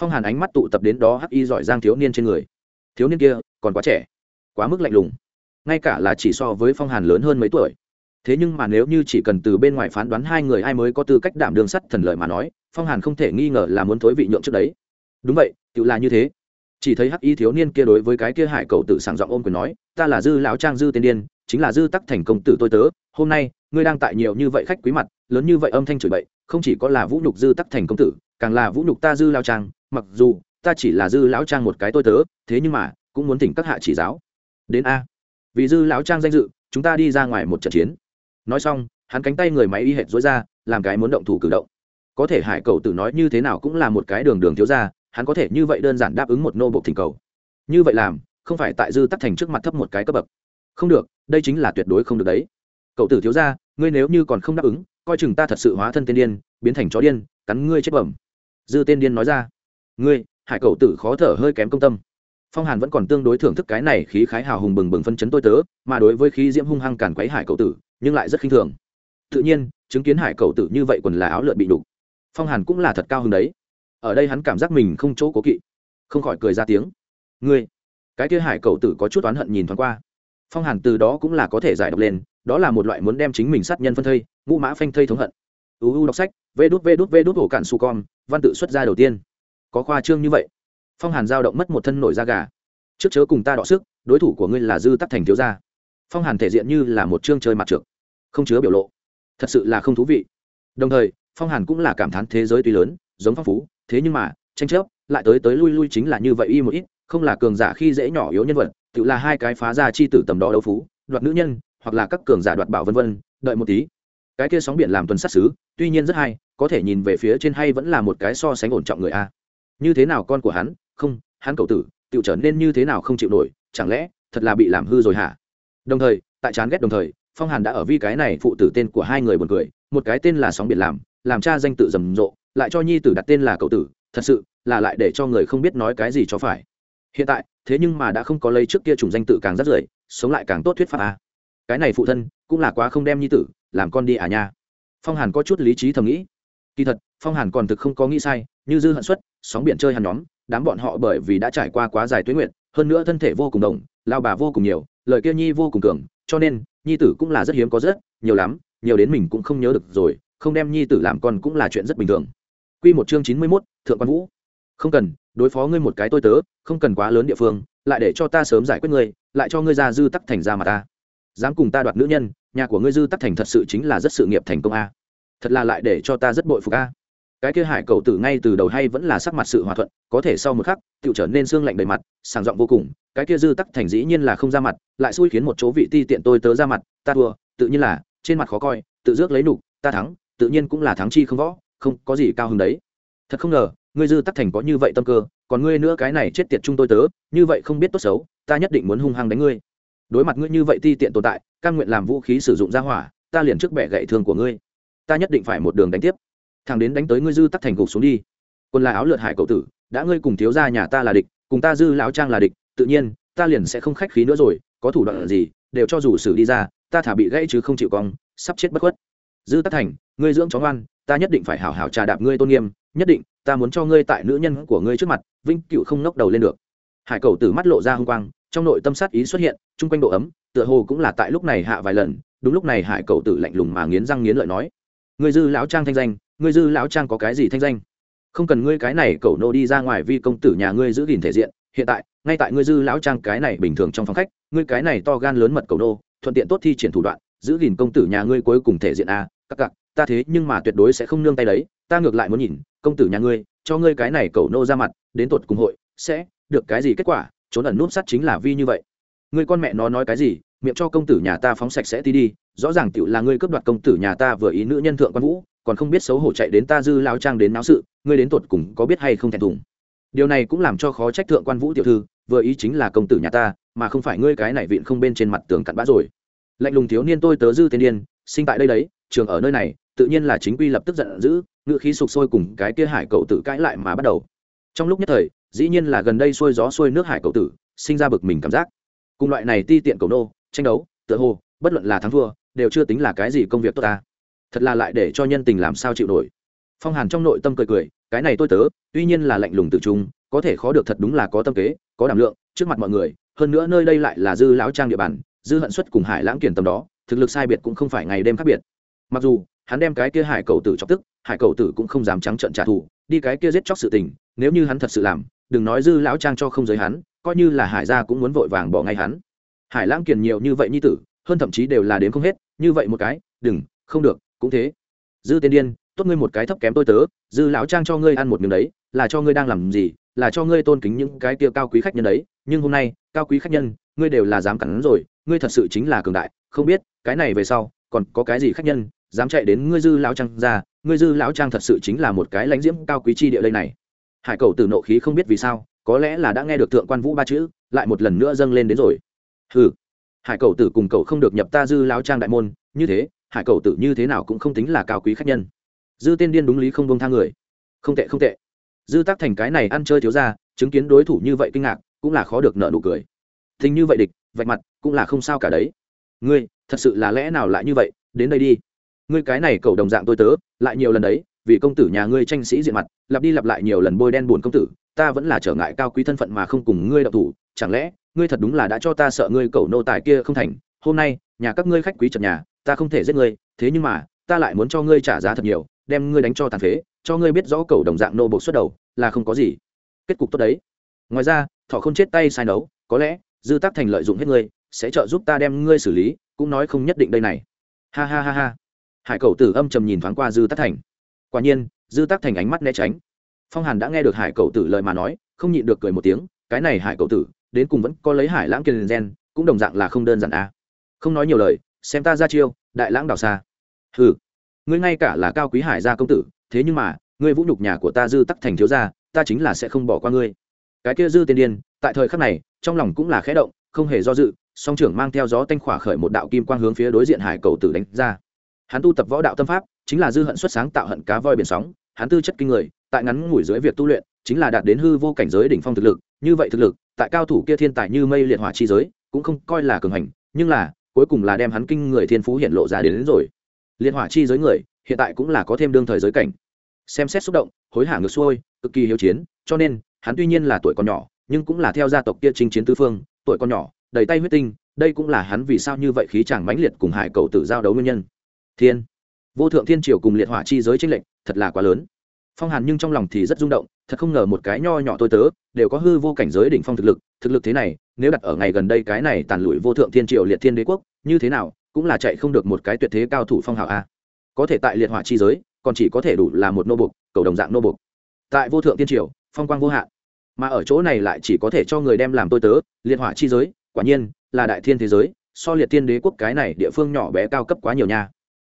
phong hàn ánh mắt tụ tập đến đó hắc y giỏi giang thiếu niên trên người. Thiếu niên kia, còn quá trẻ, quá mức lạnh lùng. Ngay cả là chỉ so với phong hàn lớn hơn mấy tuổi. Thế nhưng mà nếu như chỉ cần từ bên ngoài phán đoán hai người ai mới có tư cách đảm đương sắt thần lợi mà nói, phong hàn không thể nghi ngờ là muốn thối vị nhượng trước đấy. Đúng vậy tự là như thế. Chỉ thấy hắc y thiếu niên kia đối với cái kia hải cầu tự sảng giọng ôm quyền nói, ta là dư lão trang dư tiên điên, chính là dư tắc thành công tử tôi tớ, hôm nay ngươi đang tại nhiều như vậy khách quý mặt, lớn như vậy âm thanh chửi bậy, không chỉ có là vũ nhục dư tắc thành công tử, càng là vũ nhục ta dư lao trang, mặc dù ta chỉ là dư lão trang một cái tôi tớ, thế nhưng mà cũng muốn thỉnh các hạ chỉ giáo. Đến a. Vì dư lão trang danh dự, chúng ta đi ra ngoài một trận chiến. Nói xong, hắn cánh tay người máy y hệt dối ra, làm cái muốn động thủ cử động. Có thể hải cầu tử nói như thế nào cũng là một cái đường đường thiếu ra hắn có thể như vậy đơn giản đáp ứng một nô bộ thỉnh cầu. Như vậy làm, không phải tại dư tắc thành trước mặt thấp một cái cấp bậc. Không được, đây chính là tuyệt đối không được đấy. Cậu tử thiếu ra ngươi nếu như còn không đáp ứng, coi chừng ta thật sự hóa thân tiên điên, biến thành chó điên, cắn ngươi chết bẩm. Dư tiên điên nói ra. Ngươi, hải cậu tử khó thở hơi kém công tâm. Phong hàn vẫn còn tương đối thưởng thức cái này khí khái hào hùng bừng bừng phân chấn tôi tớ, mà đối với khí diễm hung hăng càn quấy hải cậu tử, nhưng lại rất khinh thường. Tự nhiên, chứng kiến hải cậu tử như vậy quần là áo lượn bị đục. Phong hàn cũng là thật cao hứng đấy. Ở đây hắn cảm giác mình không chỗ cố kỵ, không khỏi cười ra tiếng. Ngươi, cái kia hải cậu tử có chút oán hận nhìn thoáng qua. Phong hàn từ đó cũng là có thể giải độc lên đó là một loại muốn đem chính mình sát nhân phân thây, ngũ mã phanh thây thống hận. Uu đọc sách, vê đút vê đút vê đút hổ cạn su con văn tự xuất ra đầu tiên. Có khoa trương như vậy, phong hàn giao động mất một thân nổi da gà. Trước chớ cùng ta đọ sức, đối thủ của ngươi là dư tắc thành thiếu gia. Phong hàn thể diện như là một chương chơi mặt trượt không chứa biểu lộ. Thật sự là không thú vị. Đồng thời, phong hàn cũng là cảm thán thế giới tuy lớn, giống phong phú, thế nhưng mà, tranh chấp, lại tới tới lui lui chính là như vậy y một ít, không là cường giả khi dễ nhỏ yếu nhân vật, tự là hai cái phá ra chi tử tầm đó đấu phú, đoạt nữ nhân hoặc là các cường giả đoạt bảo vân vân, đợi một tí. Cái kia sóng biển làm tuần sát xứ, tuy nhiên rất hay, có thể nhìn về phía trên hay vẫn là một cái so sánh ổn trọng người a. Như thế nào con của hắn? Không, hắn cậu tử tự trở nên như thế nào không chịu nổi, chẳng lẽ thật là bị làm hư rồi hả? Đồng thời, tại chán ghét đồng thời, phong hàn đã ở vi cái này phụ tử tên của hai người buồn cười, một cái tên là sóng biển làm làm cha danh tự rầm rộ, lại cho nhi tử đặt tên là cậu tử, thật sự là lại để cho người không biết nói cái gì cho phải. Hiện tại, thế nhưng mà đã không có lấy trước kia chủng danh tự càng rất rưởi sống lại càng tốt thuyết pháp a cái này phụ thân cũng là quá không đem nhi tử làm con đi à nha. Phong hàn có chút lý trí thầm nghĩ. Kỳ thật phong hàn còn thực không có nghĩ sai như dư hận xuất sóng biển chơi hàn nhóm đám bọn họ bởi vì đã trải qua quá dài tuyến nguyện hơn nữa thân thể vô cùng đồng lao bà vô cùng nhiều lời kia nhi vô cùng cường cho nên nhi tử cũng là rất hiếm có rất nhiều lắm nhiều đến mình cũng không nhớ được rồi không đem nhi tử làm con cũng là chuyện rất bình thường. Quy một chương chín mươi 91, thượng quan vũ. Không cần đối phó ngươi một cái tôi tớ không cần quá lớn địa phương lại để cho ta sớm giải quyết ngươi lại cho ngươi ra dư tắc thành ra mà ta dám cùng ta đoạt nữ nhân, nhà của ngươi dư tắc thành thật sự chính là rất sự nghiệp thành công a. Thật là lại để cho ta rất bội phục a. Cái kia hải cầu tử ngay từ đầu hay vẫn là sắc mặt sự hòa thuận, có thể sau một khắc tự trở nên xương lạnh đầy mặt sàng giọng vô cùng, cái kia dư tắc thành dĩ nhiên là không ra mặt, lại xui khiến một chỗ vị ti tiện tôi tớ ra mặt, ta thua, tự nhiên là, trên mặt khó coi, tự dước lấy nục, ta thắng, tự nhiên cũng là thắng chi không võ, không có gì cao hứng đấy. Thật không ngờ, ngươi dư tắc thành có như vậy tâm cơ, còn ngươi nữa cái này chết tiệt chung tôi tớ, như vậy không biết tốt xấu, ta nhất định muốn hung hăng đánh ngươi đối mặt ngươi như vậy ti tiện tồn tại căn nguyện làm vũ khí sử dụng ra hỏa, ta liền trước bẻ gậy thương của ngươi. Ta nhất định phải một đường đánh tiếp. Thằng đến đánh tới ngươi dư tắt thành gục xuống đi. Quân là áo lượt hải cậu tử, đã ngươi cùng thiếu gia nhà ta là địch, cùng ta dư lão trang là địch, tự nhiên, ta liền sẽ không khách khí nữa rồi, có thủ đoạn gì, đều cho dù xử đi ra, ta thả bị gãy chứ không chịu cong, sắp chết bất khuất. Dư tắc thành, ngươi dưỡng chó ngoan, ta nhất định phải hảo hảo trà đạp ngươi tôn nghiêm, nhất định, ta muốn cho ngươi tại nữ nhân của ngươi trước mặt vinh cựu không nốc đầu lên được. Hải cầu tử mắt lộ ra h ư n g quang trong nội tâm sát ý xuất hiện, chung quanh độ ấm, tựa hồ cũng là tại lúc này hạ vài lần, đúng lúc này hải cậu tử lạnh lùng mà nghiến răng nghiến lợi nói, ngươi dư lão trang thanh danh, ngươi dư lão trang có cái gì thanh danh? Không cần ngươi cái này cậu nô đi ra ngoài vì công tử nhà ngươi giữ gìn thể diện, hiện tại, ngay tại ngươi dư lão trang cái này bình thường trong phòng khách, ngươi cái này to gan lớn mật cậu nô, thuận tiện tốt thi triển thủ đoạn, giữ gìn công tử nhà ngươi cuối cùng thể diện a các cặc, ta thế nhưng mà tuyệt đối sẽ không nương tay đấy, ta ngược lại muốn nhìn, công tử nhà ngươi, cho ngươi cái này cậu nô ra mặt, đến tột cùng hội, sẽ được cái gì kết quả? Trốn ẩn núp sắt chính là vi như vậy. Người con mẹ nó nói cái gì, miệng cho công tử nhà ta phóng sạch sẽ tí đi, rõ ràng tựu là ngươi cướp đoạt công tử nhà ta vừa ý nữ nhân thượng quan vũ, còn không biết xấu hổ chạy đến ta dư lao trang đến náo sự, ngươi đến tột cùng có biết hay không thẹn thùng. Điều này cũng làm cho khó trách thượng quan vũ tiểu thư, vừa ý chính là công tử nhà ta, mà không phải ngươi cái này vịn không bên trên mặt tường cặn bã rồi. Lạnh lùng thiếu niên tôi tớ dư tiên điên, sinh tại đây đấy, trường ở nơi này, tự nhiên là chính quy lập tức giận dữ ngự khí sục sôi cùng cái kia hải cậu tự cãi lại mà bắt đầu. Trong lúc nhất thời dĩ nhiên là gần đây xuôi gió xuôi nước hải cầu tử, sinh ra bực mình cảm giác. Cùng loại này ti tiện cầu nô, tranh đấu, tựa hồ, bất luận là thắng thua, đều chưa tính là cái gì công việc tốt ta. Thật là lại để cho nhân tình làm sao chịu nổi. Phong hàn trong nội tâm cười cười, cái này tôi tớ, tuy nhiên là lạnh lùng tự trung, có thể khó được thật đúng là có tâm kế, có đảm lượng, trước mặt mọi người, hơn nữa nơi đây lại là dư lão trang địa bàn, dư hận xuất cùng hải lãng kiển tầm đó, thực lực sai biệt cũng không phải ngày đêm khác biệt. Mặc dù, hắn đem cái kia hải cầu tử chọc tức, hải cầu tử cũng không dám trắng trợn trả thù, đi cái kia giết chóc sự tình, nếu như hắn thật sự làm đừng nói dư lão trang cho không giới hắn, coi như là hải gia cũng muốn vội vàng bỏ ngay hắn. Hải lãng kiền nhiều như vậy như tử, hơn thậm chí đều là đến không hết, như vậy một cái, đừng, không được, cũng thế. Dư tiên điên, tốt ngươi một cái thấp kém tôi tớ, dư lão trang cho ngươi ăn một miếng đấy, là cho ngươi đang làm gì, là cho ngươi tôn kính những cái tiêu cao quý khách nhân đấy, nhưng hôm nay, cao quý khách nhân, ngươi đều là dám cắn rồi, ngươi thật sự chính là cường đại, không biết, cái này về sau, còn có cái gì khách nhân, dám chạy đến ngươi dư lão trang ra, ngươi dư lão trang thật sự chính là một cái lãnh diễm cao quý chi địa đây này hải cầu từ nộ khí không biết vì sao, có lẽ là đã nghe được thượng quan vũ ba chữ, lại một lần nữa dâng lên đến rồi. Ừ hải cầu tử cùng cậu không được nhập ta dư lao trang đại môn, như thế, hải cầu tử như thế nào cũng không tính là cao quý khách nhân. Dư tên điên đúng lý không bông tha người. Không tệ không tệ. Dư tác thành cái này ăn chơi thiếu ra chứng kiến đối thủ như vậy kinh ngạc, cũng là khó được nợ nụ cười. Thình như vậy địch, vạch mặt, cũng là không sao cả đấy. Ngươi, thật sự là lẽ nào lại như vậy? Đến đây đi. Ngươi cái này cầu đồng dạng tôi tớ, lại nhiều lần đấy vì công tử nhà ngươi tranh sĩ diện mặt, lặp đi lặp lại nhiều lần bôi đen buồn công tử, ta vẫn là trở ngại cao quý thân phận mà không cùng ngươi đậu thủ, chẳng lẽ, ngươi thật đúng là đã cho ta sợ ngươi cầu nô tài kia không thành? Hôm nay, nhà các ngươi khách quý chật nhà, ta không thể giết ngươi, thế nhưng mà, ta lại muốn cho ngươi trả giá thật nhiều, đem ngươi đánh cho tàn phế, cho ngươi biết rõ cầu đồng dạng nô bộ xuất đầu, là không có gì. Kết cục tốt đấy. Ngoài ra, thọ không chết tay sai nấu, có lẽ, dư tác thành lợi dụng hết ngươi, sẽ trợ giúp ta đem ngươi xử lý, cũng nói không nhất định đây này. Ha ha ha ha. Hải cầu tử âm trầm nhìn thoáng qua dư tác thành quả nhiên, dư tác thành ánh mắt né tránh. Phong hàn đã nghe được hải cậu tử lời mà nói, không nhịn được cười một tiếng, cái này hải cậu tử, đến cùng vẫn có lấy hải lãng kiên gen, cũng đồng dạng là không đơn giản à. không nói nhiều lời, xem ta ra chiêu, đại lãng đào xa. Ừ ngươi ngay cả là cao quý hải gia công tử, thế nhưng mà, ngươi vũ nhục nhà của ta dư tắc thành thiếu gia, ta chính là sẽ không bỏ qua ngươi. Cái kia dư tiên điên, tại thời khắc này, trong lòng cũng là khẽ động, không hề do dự, song trưởng mang theo gió tanh khỏa khởi một đạo kim quang hướng phía đối diện hải cầu tử đánh ra. Hắn tu tập võ đạo tâm pháp chính là dư hận xuất sáng tạo hận cá voi biển sóng hắn tư chất kinh người tại ngắn ngủi dưới việc tu luyện chính là đạt đến hư vô cảnh giới đỉnh phong thực lực như vậy thực lực tại cao thủ kia thiên tài như mây liệt hỏa chi giới cũng không coi là cường hành nhưng là cuối cùng là đem hắn kinh người thiên phú hiện lộ ra đến, đến rồi. Liệt hỏa chi giới người hiện tại cũng là có thêm đương thời giới cảnh. Xem xét xúc động hối hả ngược xuôi cực kỳ hiếu chiến cho nên hắn tuy nhiên là tuổi còn nhỏ nhưng cũng là theo gia tộc kia chinh chiến tứ phương tuổi còn nhỏ đầy tay huyết tinh đây cũng là hắn vì sao như vậy khí chàng mãnh liệt cùng hải cầu tử giao đấu nguyên nhân. Thiên! Vô thượng thiên triều cùng liệt hỏa chi giới tranh lệnh thật là quá lớn. Phong hàn nhưng trong lòng thì rất rung động, thật không ngờ một cái nho nhỏ tôi tớ đều có hư vô cảnh giới đỉnh phong thực lực thực lực thế này, nếu đặt ở ngày gần đây cái này tàn lụi vô thượng thiên triều liệt thiên đế quốc, như thế nào cũng là chạy không được một cái tuyệt thế cao thủ phong hào a. Có thể tại liệt hỏa chi giới, còn chỉ có thể đủ là một nô bục, cầu đồng dạng nô bục. Tại vô thượng tiên triều, phong quang vô hạn. Mà ở chỗ này lại chỉ có thể cho người đem làm tôi tớ, liệt hỏa chi giới, quả nhiên là đại thiên thế giới, so liệt thiên đế quốc cái này địa phương nhỏ bé cao cấp quá nhiều nha.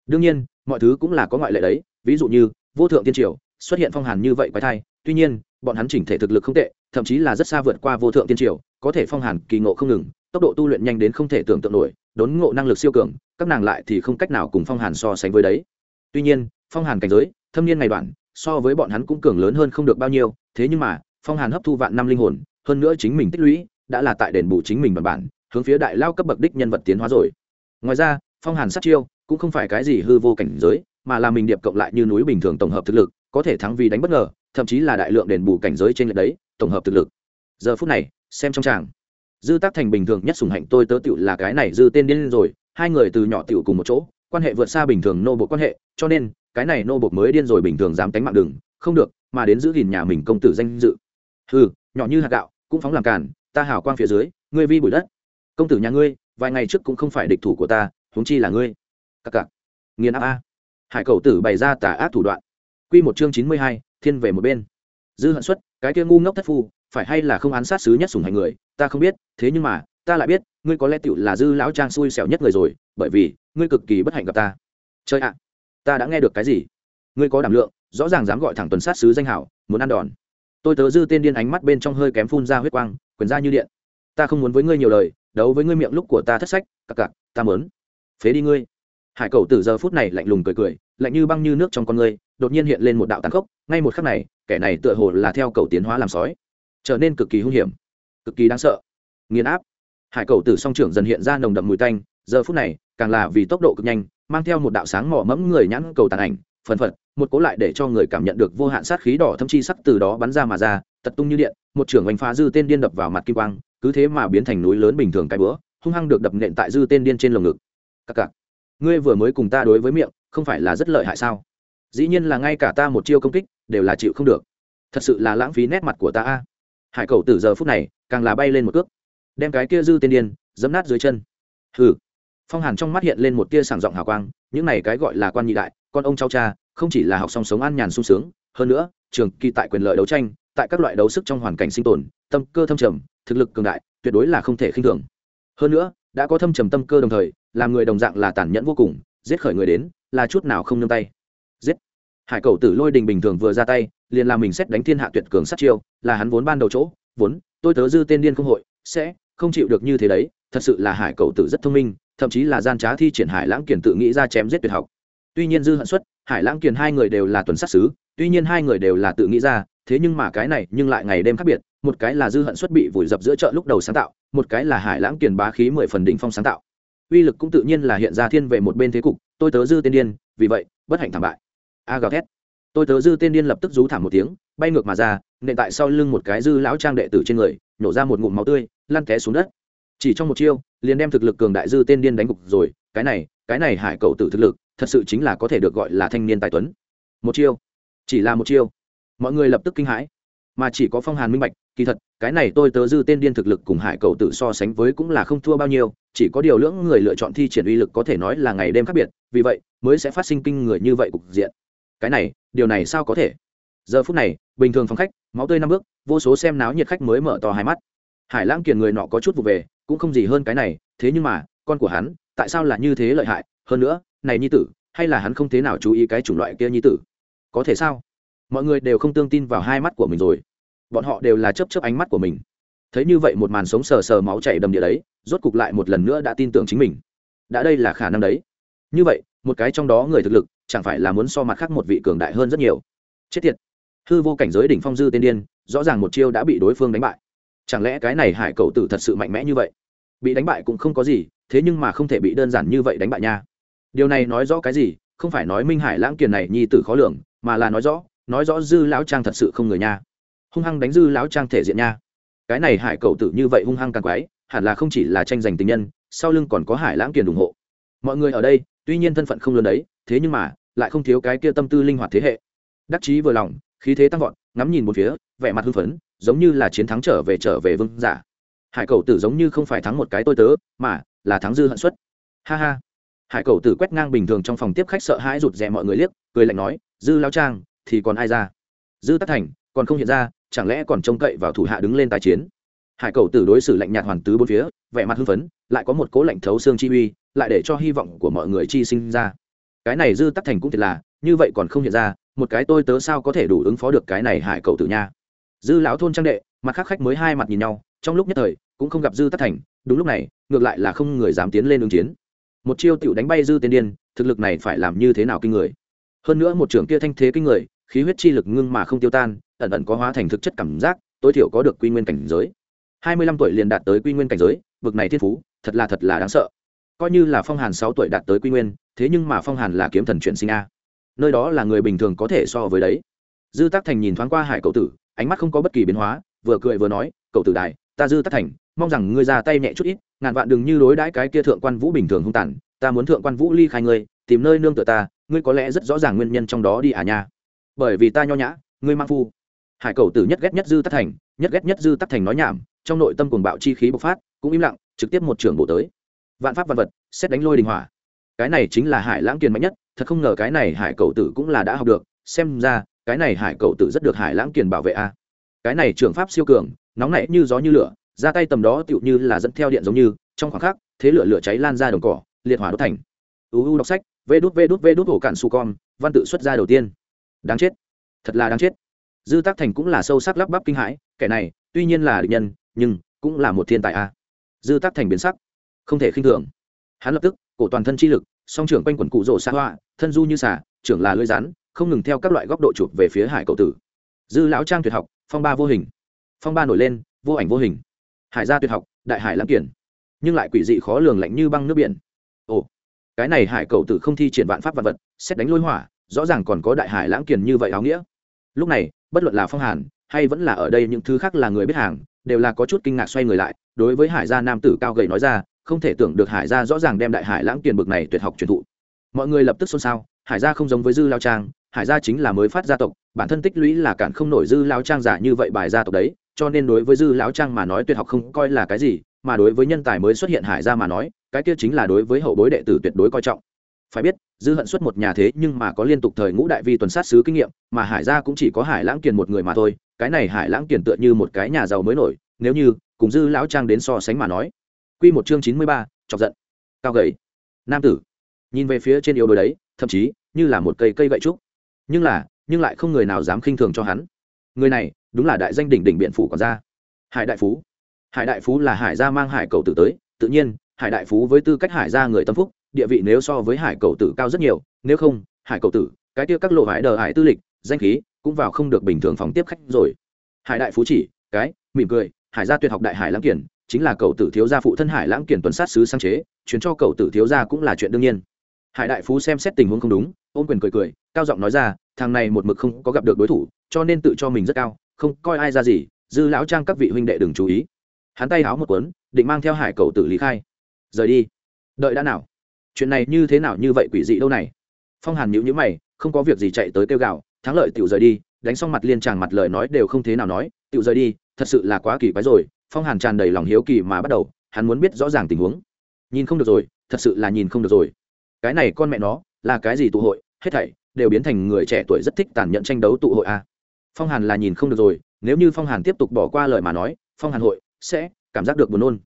Đương nhiên mọi thứ cũng là có ngoại lệ đấy, ví dụ như, vô thượng tiên triều, xuất hiện phong hàn như vậy quái thai, tuy nhiên, bọn hắn chỉnh thể thực lực không tệ, thậm chí là rất xa vượt qua vô thượng tiên triều, có thể phong hàn kỳ ngộ không ngừng, tốc độ tu luyện nhanh đến không thể tưởng tượng nổi, đốn ngộ năng lực siêu cường, các nàng lại thì không cách nào cùng phong hàn so sánh với đấy. Tuy nhiên, phong hàn cảnh giới, thâm niên ngày đoạn, so với bọn hắn cũng cường lớn hơn không được bao nhiêu, thế nhưng mà, phong hàn hấp thu vạn năm linh hồn, hơn nữa chính mình tích lũy, đã là tại đền bù chính mình bản bản, hướng phía đại lao cấp bậc đích nhân vật tiến hóa rồi. Ngoài ra, phong hàn sát chiêu cũng không phải cái gì hư vô cảnh giới, mà là mình điệp cộng lại như núi bình thường tổng hợp thực lực, có thể thắng vì đánh bất ngờ, thậm chí là đại lượng đền bù cảnh giới trên lệch đấy, tổng hợp thực lực. Giờ phút này, xem trong tràng. Dư tác thành bình thường nhất sùng hạnh tôi tớ tựu là cái này dư tên điên rồi, hai người từ nhỏ tựu cùng một chỗ, quan hệ vượt xa bình thường nô bộ quan hệ, cho nên, cái này nô bộc mới điên rồi bình thường dám tánh mạng đừng không được, mà đến giữ gìn nhà mình công tử danh dự. Ừ nhỏ như hạt gạo, cũng phóng làm cản ta hào quang phía dưới, ngươi vi bụi đất. Công tử nhà ngươi, vài ngày trước cũng không phải địch thủ của ta, huống chi là ngươi cặc cặc. Nghiền áp a. Hải cầu tử bày ra tà ác thủ đoạn. Quy một chương chín mươi hai, thiên về một bên. Dư hận xuất, cái kia ngu ngốc thất phu, phải hay là không án sát sứ nhất sủng hành người, ta không biết, thế nhưng mà, ta lại biết, ngươi có lẽ tựu là dư lão trang xui xẻo nhất người rồi, bởi vì, ngươi cực kỳ bất hạnh gặp ta. Chơi ạ, ta đã nghe được cái gì? Ngươi có đảm lượng, rõ ràng dám gọi thẳng tuần sát sứ danh hảo, muốn ăn đòn. Tôi tớ dư tên điên ánh mắt bên trong hơi kém phun ra huyết quang, quyền ra như điện. Ta không muốn với ngươi nhiều lời, đấu với ngươi miệng lúc của ta thất sách, cặc cặc, ta mớn phế đi ngươi hải cầu từ giờ phút này lạnh lùng cười cười lạnh như băng như nước trong con người, đột nhiên hiện lên một đạo tàn khốc ngay một khắc này kẻ này tựa hồ là theo cầu tiến hóa làm sói. Trở nên cực kỳ hung hiểm cực kỳ đáng sợ. Nghiền áp. Hải cầu tử song trưởng dần hiện ra nồng đậm mùi tanh giờ phút này càng là vì tốc độ cực nhanh mang theo một đạo sáng mỏ mẫm người nhãn cầu tàn ảnh phần phật một cố lại để cho người cảm nhận được vô hạn sát khí đỏ thâm chi sắc từ đó bắn ra mà ra tật tung như điện một trưởng oanh phá dư tên điên đập vào mặt kim quang cứ thế mà biến thành núi lớn bình thường cái bữa hung hăng được đập nện tại dư tên điên trên lồng ngực. Cặc cặc ngươi vừa mới cùng ta đối với miệng, không phải là rất lợi hại sao? Dĩ nhiên là ngay cả ta một chiêu công kích, đều là chịu không được. Thật sự là lãng phí nét mặt của ta a. Hải cầu từ giờ phút này, càng là bay lên một cước. Đem cái kia dư tên điên dấm nát dưới chân. Hừ. Phong hàn trong mắt hiện lên một tia sảng giọng hào quang, những này cái gọi là quan nhị đại, con ông cháu cha, không chỉ là học song sống an nhàn sung sướng, hơn nữa, trường kỳ tại quyền lợi đấu tranh, tại các loại đấu sức trong hoàn cảnh sinh tồn, tâm cơ thâm trầm, thực lực cường đại, tuyệt đối là không thể khinh thường. Hơn nữa đã có thâm trầm tâm cơ đồng thời, làm người đồng dạng là tàn nhẫn vô cùng, giết khởi người đến, là chút nào không nương tay. Giết. Hải cầu tử lôi đình bình thường vừa ra tay, liền làm mình xét đánh thiên hạ tuyệt cường sát chiêu, là hắn vốn ban đầu chỗ, vốn, tôi tớ dư tên điên không hội, sẽ không chịu được như thế đấy, thật sự là hải cầu tử rất thông minh, thậm chí là gian trá thi triển hải lãng kiển tự nghĩ ra chém giết tuyệt học. Tuy nhiên dư hận xuất, hải lãng kiển hai người đều là tuần sát xứ tuy nhiên hai người đều là tự nghĩ ra thế nhưng mà cái này nhưng lại ngày đêm khác biệt, một cái là dư hận xuất bị vùi dập giữa chợ lúc đầu sáng tạo, một cái là hải lãng kiền bá khí mười phần đỉnh phong sáng tạo. Uy lực cũng tự nhiên là hiện ra thiên về một bên thế cục, tôi tớ dư tên điên, vì vậy, bất hạnh thảm bại. A gào thét. Tôi tớ dư tên điên lập tức rú thảm một tiếng, bay ngược mà ra, nện tại sau lưng một cái dư lão trang đệ tử trên người nhổ ra một ngụm máu tươi, lăn té xuống đất. Chỉ trong một chiêu, liền đem thực lực cường đại dư tên điên đánh gục rồi, cái này cái này hải cầu tử thực lực, thật sự chính là có thể được gọi là thanh niên tài tuấn. Một chiêu. Chỉ là một chiêu mọi người lập tức kinh hãi. Mà chỉ có phong hàn minh bạch, kỳ thật, cái này tôi tớ dư tên điên thực lực cùng hải cầu tử so sánh với cũng là không thua bao nhiêu, chỉ có điều lưỡng người lựa chọn thi triển uy lực có thể nói là ngày đêm khác biệt, vì vậy, mới sẽ phát sinh kinh người như vậy cục diện. Cái này, điều này sao có thể? Giờ phút này, bình thường phòng khách, máu tươi năm bước, vô số xem náo nhiệt khách mới mở to hai mắt. Hải lãng kiền người nọ có chút vụ về, cũng không gì hơn cái này, thế nhưng mà, con của hắn, tại sao là như thế lợi hại? Hơn nữa, này nhi tử, hay là hắn không thế nào chú ý cái chủng loại kia nhi tử? Có thể sao? Mọi người đều không tương tin vào hai mắt của mình rồi. Bọn họ đều là chấp chấp ánh mắt của mình. Thấy như vậy một màn sống sờ sờ máu chảy đầm địa đấy, rốt cục lại một lần nữa đã tin tưởng chính mình. Đã đây là khả năng đấy. Như vậy, một cái trong đó người thực lực, chẳng phải là muốn so mặt khác một vị cường đại hơn rất nhiều. Chết tiệt. Hư vô cảnh giới đỉnh phong dư tên điên, rõ ràng một chiêu đã bị đối phương đánh bại. Chẳng lẽ cái này hải cầu tử thật sự mạnh mẽ như vậy? Bị đánh bại cũng không có gì, thế nhưng mà không thể bị đơn giản như vậy đánh bại nha. Điều này nói rõ cái gì? Không phải nói minh hải lãng kiền này nhi tử khó lường, mà là nói rõ nói rõ dư lão trang thật sự không người nha. Hung hăng đánh dư lão trang thể diện nha. Cái này hải cầu tử như vậy hung hăng càng quái, hẳn là không chỉ là tranh giành tình nhân, sau lưng còn có hải lãng kiền ủng hộ. Mọi người ở đây, tuy nhiên thân phận không lớn đấy, thế nhưng mà, lại không thiếu cái kia tâm tư linh hoạt thế hệ. Đắc chí vừa lòng, khí thế tăng vọt, ngắm nhìn một phía, vẻ mặt hưng phấn, giống như là chiến thắng trở về trở về vương giả. Hải cầu tử giống như không phải thắng một cái tôi tớ, mà là thắng dư hận suất ha ha. Hải cầu tử quét ngang bình thường trong phòng tiếp khách sợ hãi rụt rè mọi người liếc, cười lạnh nói, dư lao trang thì còn ai ra? Dư Tắc thành, còn không hiện ra, chẳng lẽ còn trông cậy vào thủ hạ đứng lên tài chiến? Hải cầu tử đối xử lạnh nhạt hoàn tứ bốn phía, vẻ mặt hưng phấn, lại có một cố lạnh thấu xương chi uy, lại để cho hy vọng của mọi người chi sinh ra. Cái này dư tắc thành cũng thiệt là, như vậy còn không hiện ra, một cái tôi tớ sao có thể đủ ứng phó được cái này hải cầu tử nha? Dư lão thôn trang đệ, mặt khác khách mới hai mặt nhìn nhau, trong lúc nhất thời, cũng không gặp dư tắc thành, đúng lúc này, ngược lại là không người dám tiến lên ứng chiến. Một chiêu tựu đánh bay dư tiên điên, thực lực này phải làm như thế nào kinh người? Hơn nữa một trưởng kia thanh thế kinh người khí huyết chi lực ngưng mà không tiêu tan, ẩn ẩn có hóa thành thực chất cảm giác, tối thiểu có được quy nguyên cảnh giới. Hai mươi lăm tuổi liền đạt tới quy nguyên cảnh giới vực này thiên phú, thật là thật là đáng sợ. Coi như là phong hàn sáu tuổi đạt tới quy nguyên, thế nhưng mà phong hàn là kiếm thần chuyển sinh a. Nơi đó là người bình thường có thể so với đấy. Dư tác thành nhìn thoáng qua hải cậu tử, ánh mắt không có bất kỳ biến hóa, vừa cười vừa nói cậu tử đại, ta dư tác thành, mong rằng ngươi ra tay nhẹ chút ít, ngàn vạn đừng như đối đãi cái kia thượng quan vũ bình thường hung tàn, ta muốn thượng quan vũ ly khai ngươi, tìm nơi nương tựa ta, ngươi có lẽ rất rõ ràng nguyên nhân trong đó đi à nha bởi vì ta nho nhã, ngươi mang phu. Hải cầu tử nhất ghét nhất dư tắc thành, nhất ghét nhất dư tắc thành nói nhảm, trong nội tâm cuồng bạo chi khí bộc phát, cũng im lặng, trực tiếp một trưởng bộ tới. Vạn pháp văn vật, xét đánh lôi đình hỏa. Cái này chính là hải lãng kiền mạnh nhất, thật không ngờ cái này hải cầu tử cũng là đã học được, xem ra, cái này hải cầu tử rất được hải lãng kiền bảo vệ a. Cái này trường pháp siêu cường, nóng nảy như gió như lửa, ra tay tầm đó tựu như là dẫn theo điện giống như, trong khoảng khắc, thế lửa lửa cháy lan ra đồng cỏ, liệt hỏa đốt thành. Uu đọc sách, vê đút vê đút vê đút hổ cản su con, văn tự xuất ra đầu tiên đáng chết. Thật là đáng chết. Dư tác thành cũng là sâu sắc lắp bắp kinh hãi, kẻ này, tuy nhiên là địch nhân, nhưng cũng là một thiên tài a. Dư tác thành biến sắc, không thể khinh thường. Hắn lập tức, cổ toàn thân chi lực, song trưởng quanh quần cụ rổ xa hoa, thân du như xả trưởng là lưỡi rắn, không ngừng theo các loại góc độ chụp về phía hải cậu tử. Dư lão trang tuyệt học, phong ba vô hình. Phong ba nổi lên, vô ảnh vô hình. Hải gia tuyệt học, đại hải lãng kiển. Nhưng lại quỷ dị khó lường lạnh như băng nước biển. Ồ, cái này hải Cậu tử không thi triển vạn pháp vật vật, xét đánh lôi hỏa rõ ràng còn có đại hải lãng kiền như vậy áo nghĩa. Lúc này, bất luận là phong hàn, hay vẫn là ở đây những thứ khác là người biết hàng, đều là có chút kinh ngạc xoay người lại, đối với hải gia nam tử cao gầy nói ra, không thể tưởng được hải gia rõ ràng đem đại hải lãng kiền bực này tuyệt học truyền thụ. Mọi người lập tức xôn xao, hải gia không giống với dư lao trang, hải gia chính là mới phát gia tộc, bản thân tích lũy là cản không nổi dư lao trang giả như vậy bài gia tộc đấy, cho nên đối với dư lão trang mà nói tuyệt học không coi là cái gì, mà đối với nhân tài mới xuất hiện hải gia mà nói, cái kia chính là đối với hậu bối đệ tử tuyệt đối coi trọng phải biết, dư hận xuất một nhà thế nhưng mà có liên tục thời ngũ đại vi tuần sát sứ kinh nghiệm, mà hải gia cũng chỉ có hải lãng kiền một người mà thôi, cái này hải lãng kiền tựa như một cái nhà giàu mới nổi, nếu như cùng dư lão trang đến so sánh mà nói. Quy một chương chín mươi ba, chọc giận. Cao gầy. Nam tử. Nhìn về phía trên yếu đuối đấy, thậm chí như là một cây cây gậy trúc. Nhưng là, nhưng lại không người nào dám khinh thường cho hắn. Người này, đúng là đại danh đỉnh đỉnh biện phủ còn ra hải đại phú. Hải đại phú là hải gia mang hải cầu tử tới, tự nhiên, hải đại phú với tư cách hải gia người tâm phúc địa vị nếu so với hải cầu tử cao rất nhiều, nếu không, hải cầu tử, cái tiêu các lộ hải đờ hải tư lịch, danh khí cũng vào không được bình thường phòng tiếp khách rồi. Hải đại phú chỉ, cái, mỉm cười, hải gia tuyệt học đại hải lãng kiển, chính là cầu tử thiếu gia phụ thân hải lãng kiển tuần sát sứ sáng chế chuyến cho cầu tử thiếu gia cũng là chuyện đương nhiên. Hải đại phú xem xét tình huống không đúng, ôm quyền cười cười, cao giọng nói ra, thằng này một mực không có gặp được đối thủ, cho nên tự cho mình rất cao, không coi ai ra gì, dư lão trang các vị huynh đệ đừng chú ý. Hắn tay háo một cuốn, định mang theo hải cầu tử lý khai. Rời đi. Đợi đã nào? Chuyện này như thế nào như vậy quỷ dị đâu này? Phong hàn nhữ nhữ mày, không có việc gì chạy tới kêu gạo thắng lợi tiểu rời đi, đánh xong mặt liên tràng mặt lời nói đều không thế nào nói, tiểu rời đi, thật sự là quá kỳ quái rồi, phong hàn tràn đầy lòng hiếu kỳ mà bắt đầu, hắn muốn biết rõ ràng tình huống. Nhìn không được rồi, thật sự là nhìn không được rồi. Cái này con mẹ nó, là cái gì tụ hội, hết thảy đều biến thành người trẻ tuổi rất thích tàn nhẫn tranh đấu tụ hội a à. phong hàn là nhìn không được rồi, nếu như phong hàn tiếp tục bỏ qua lời mà nói, phong hàn hội sẽ cảm giác được buồn nôn.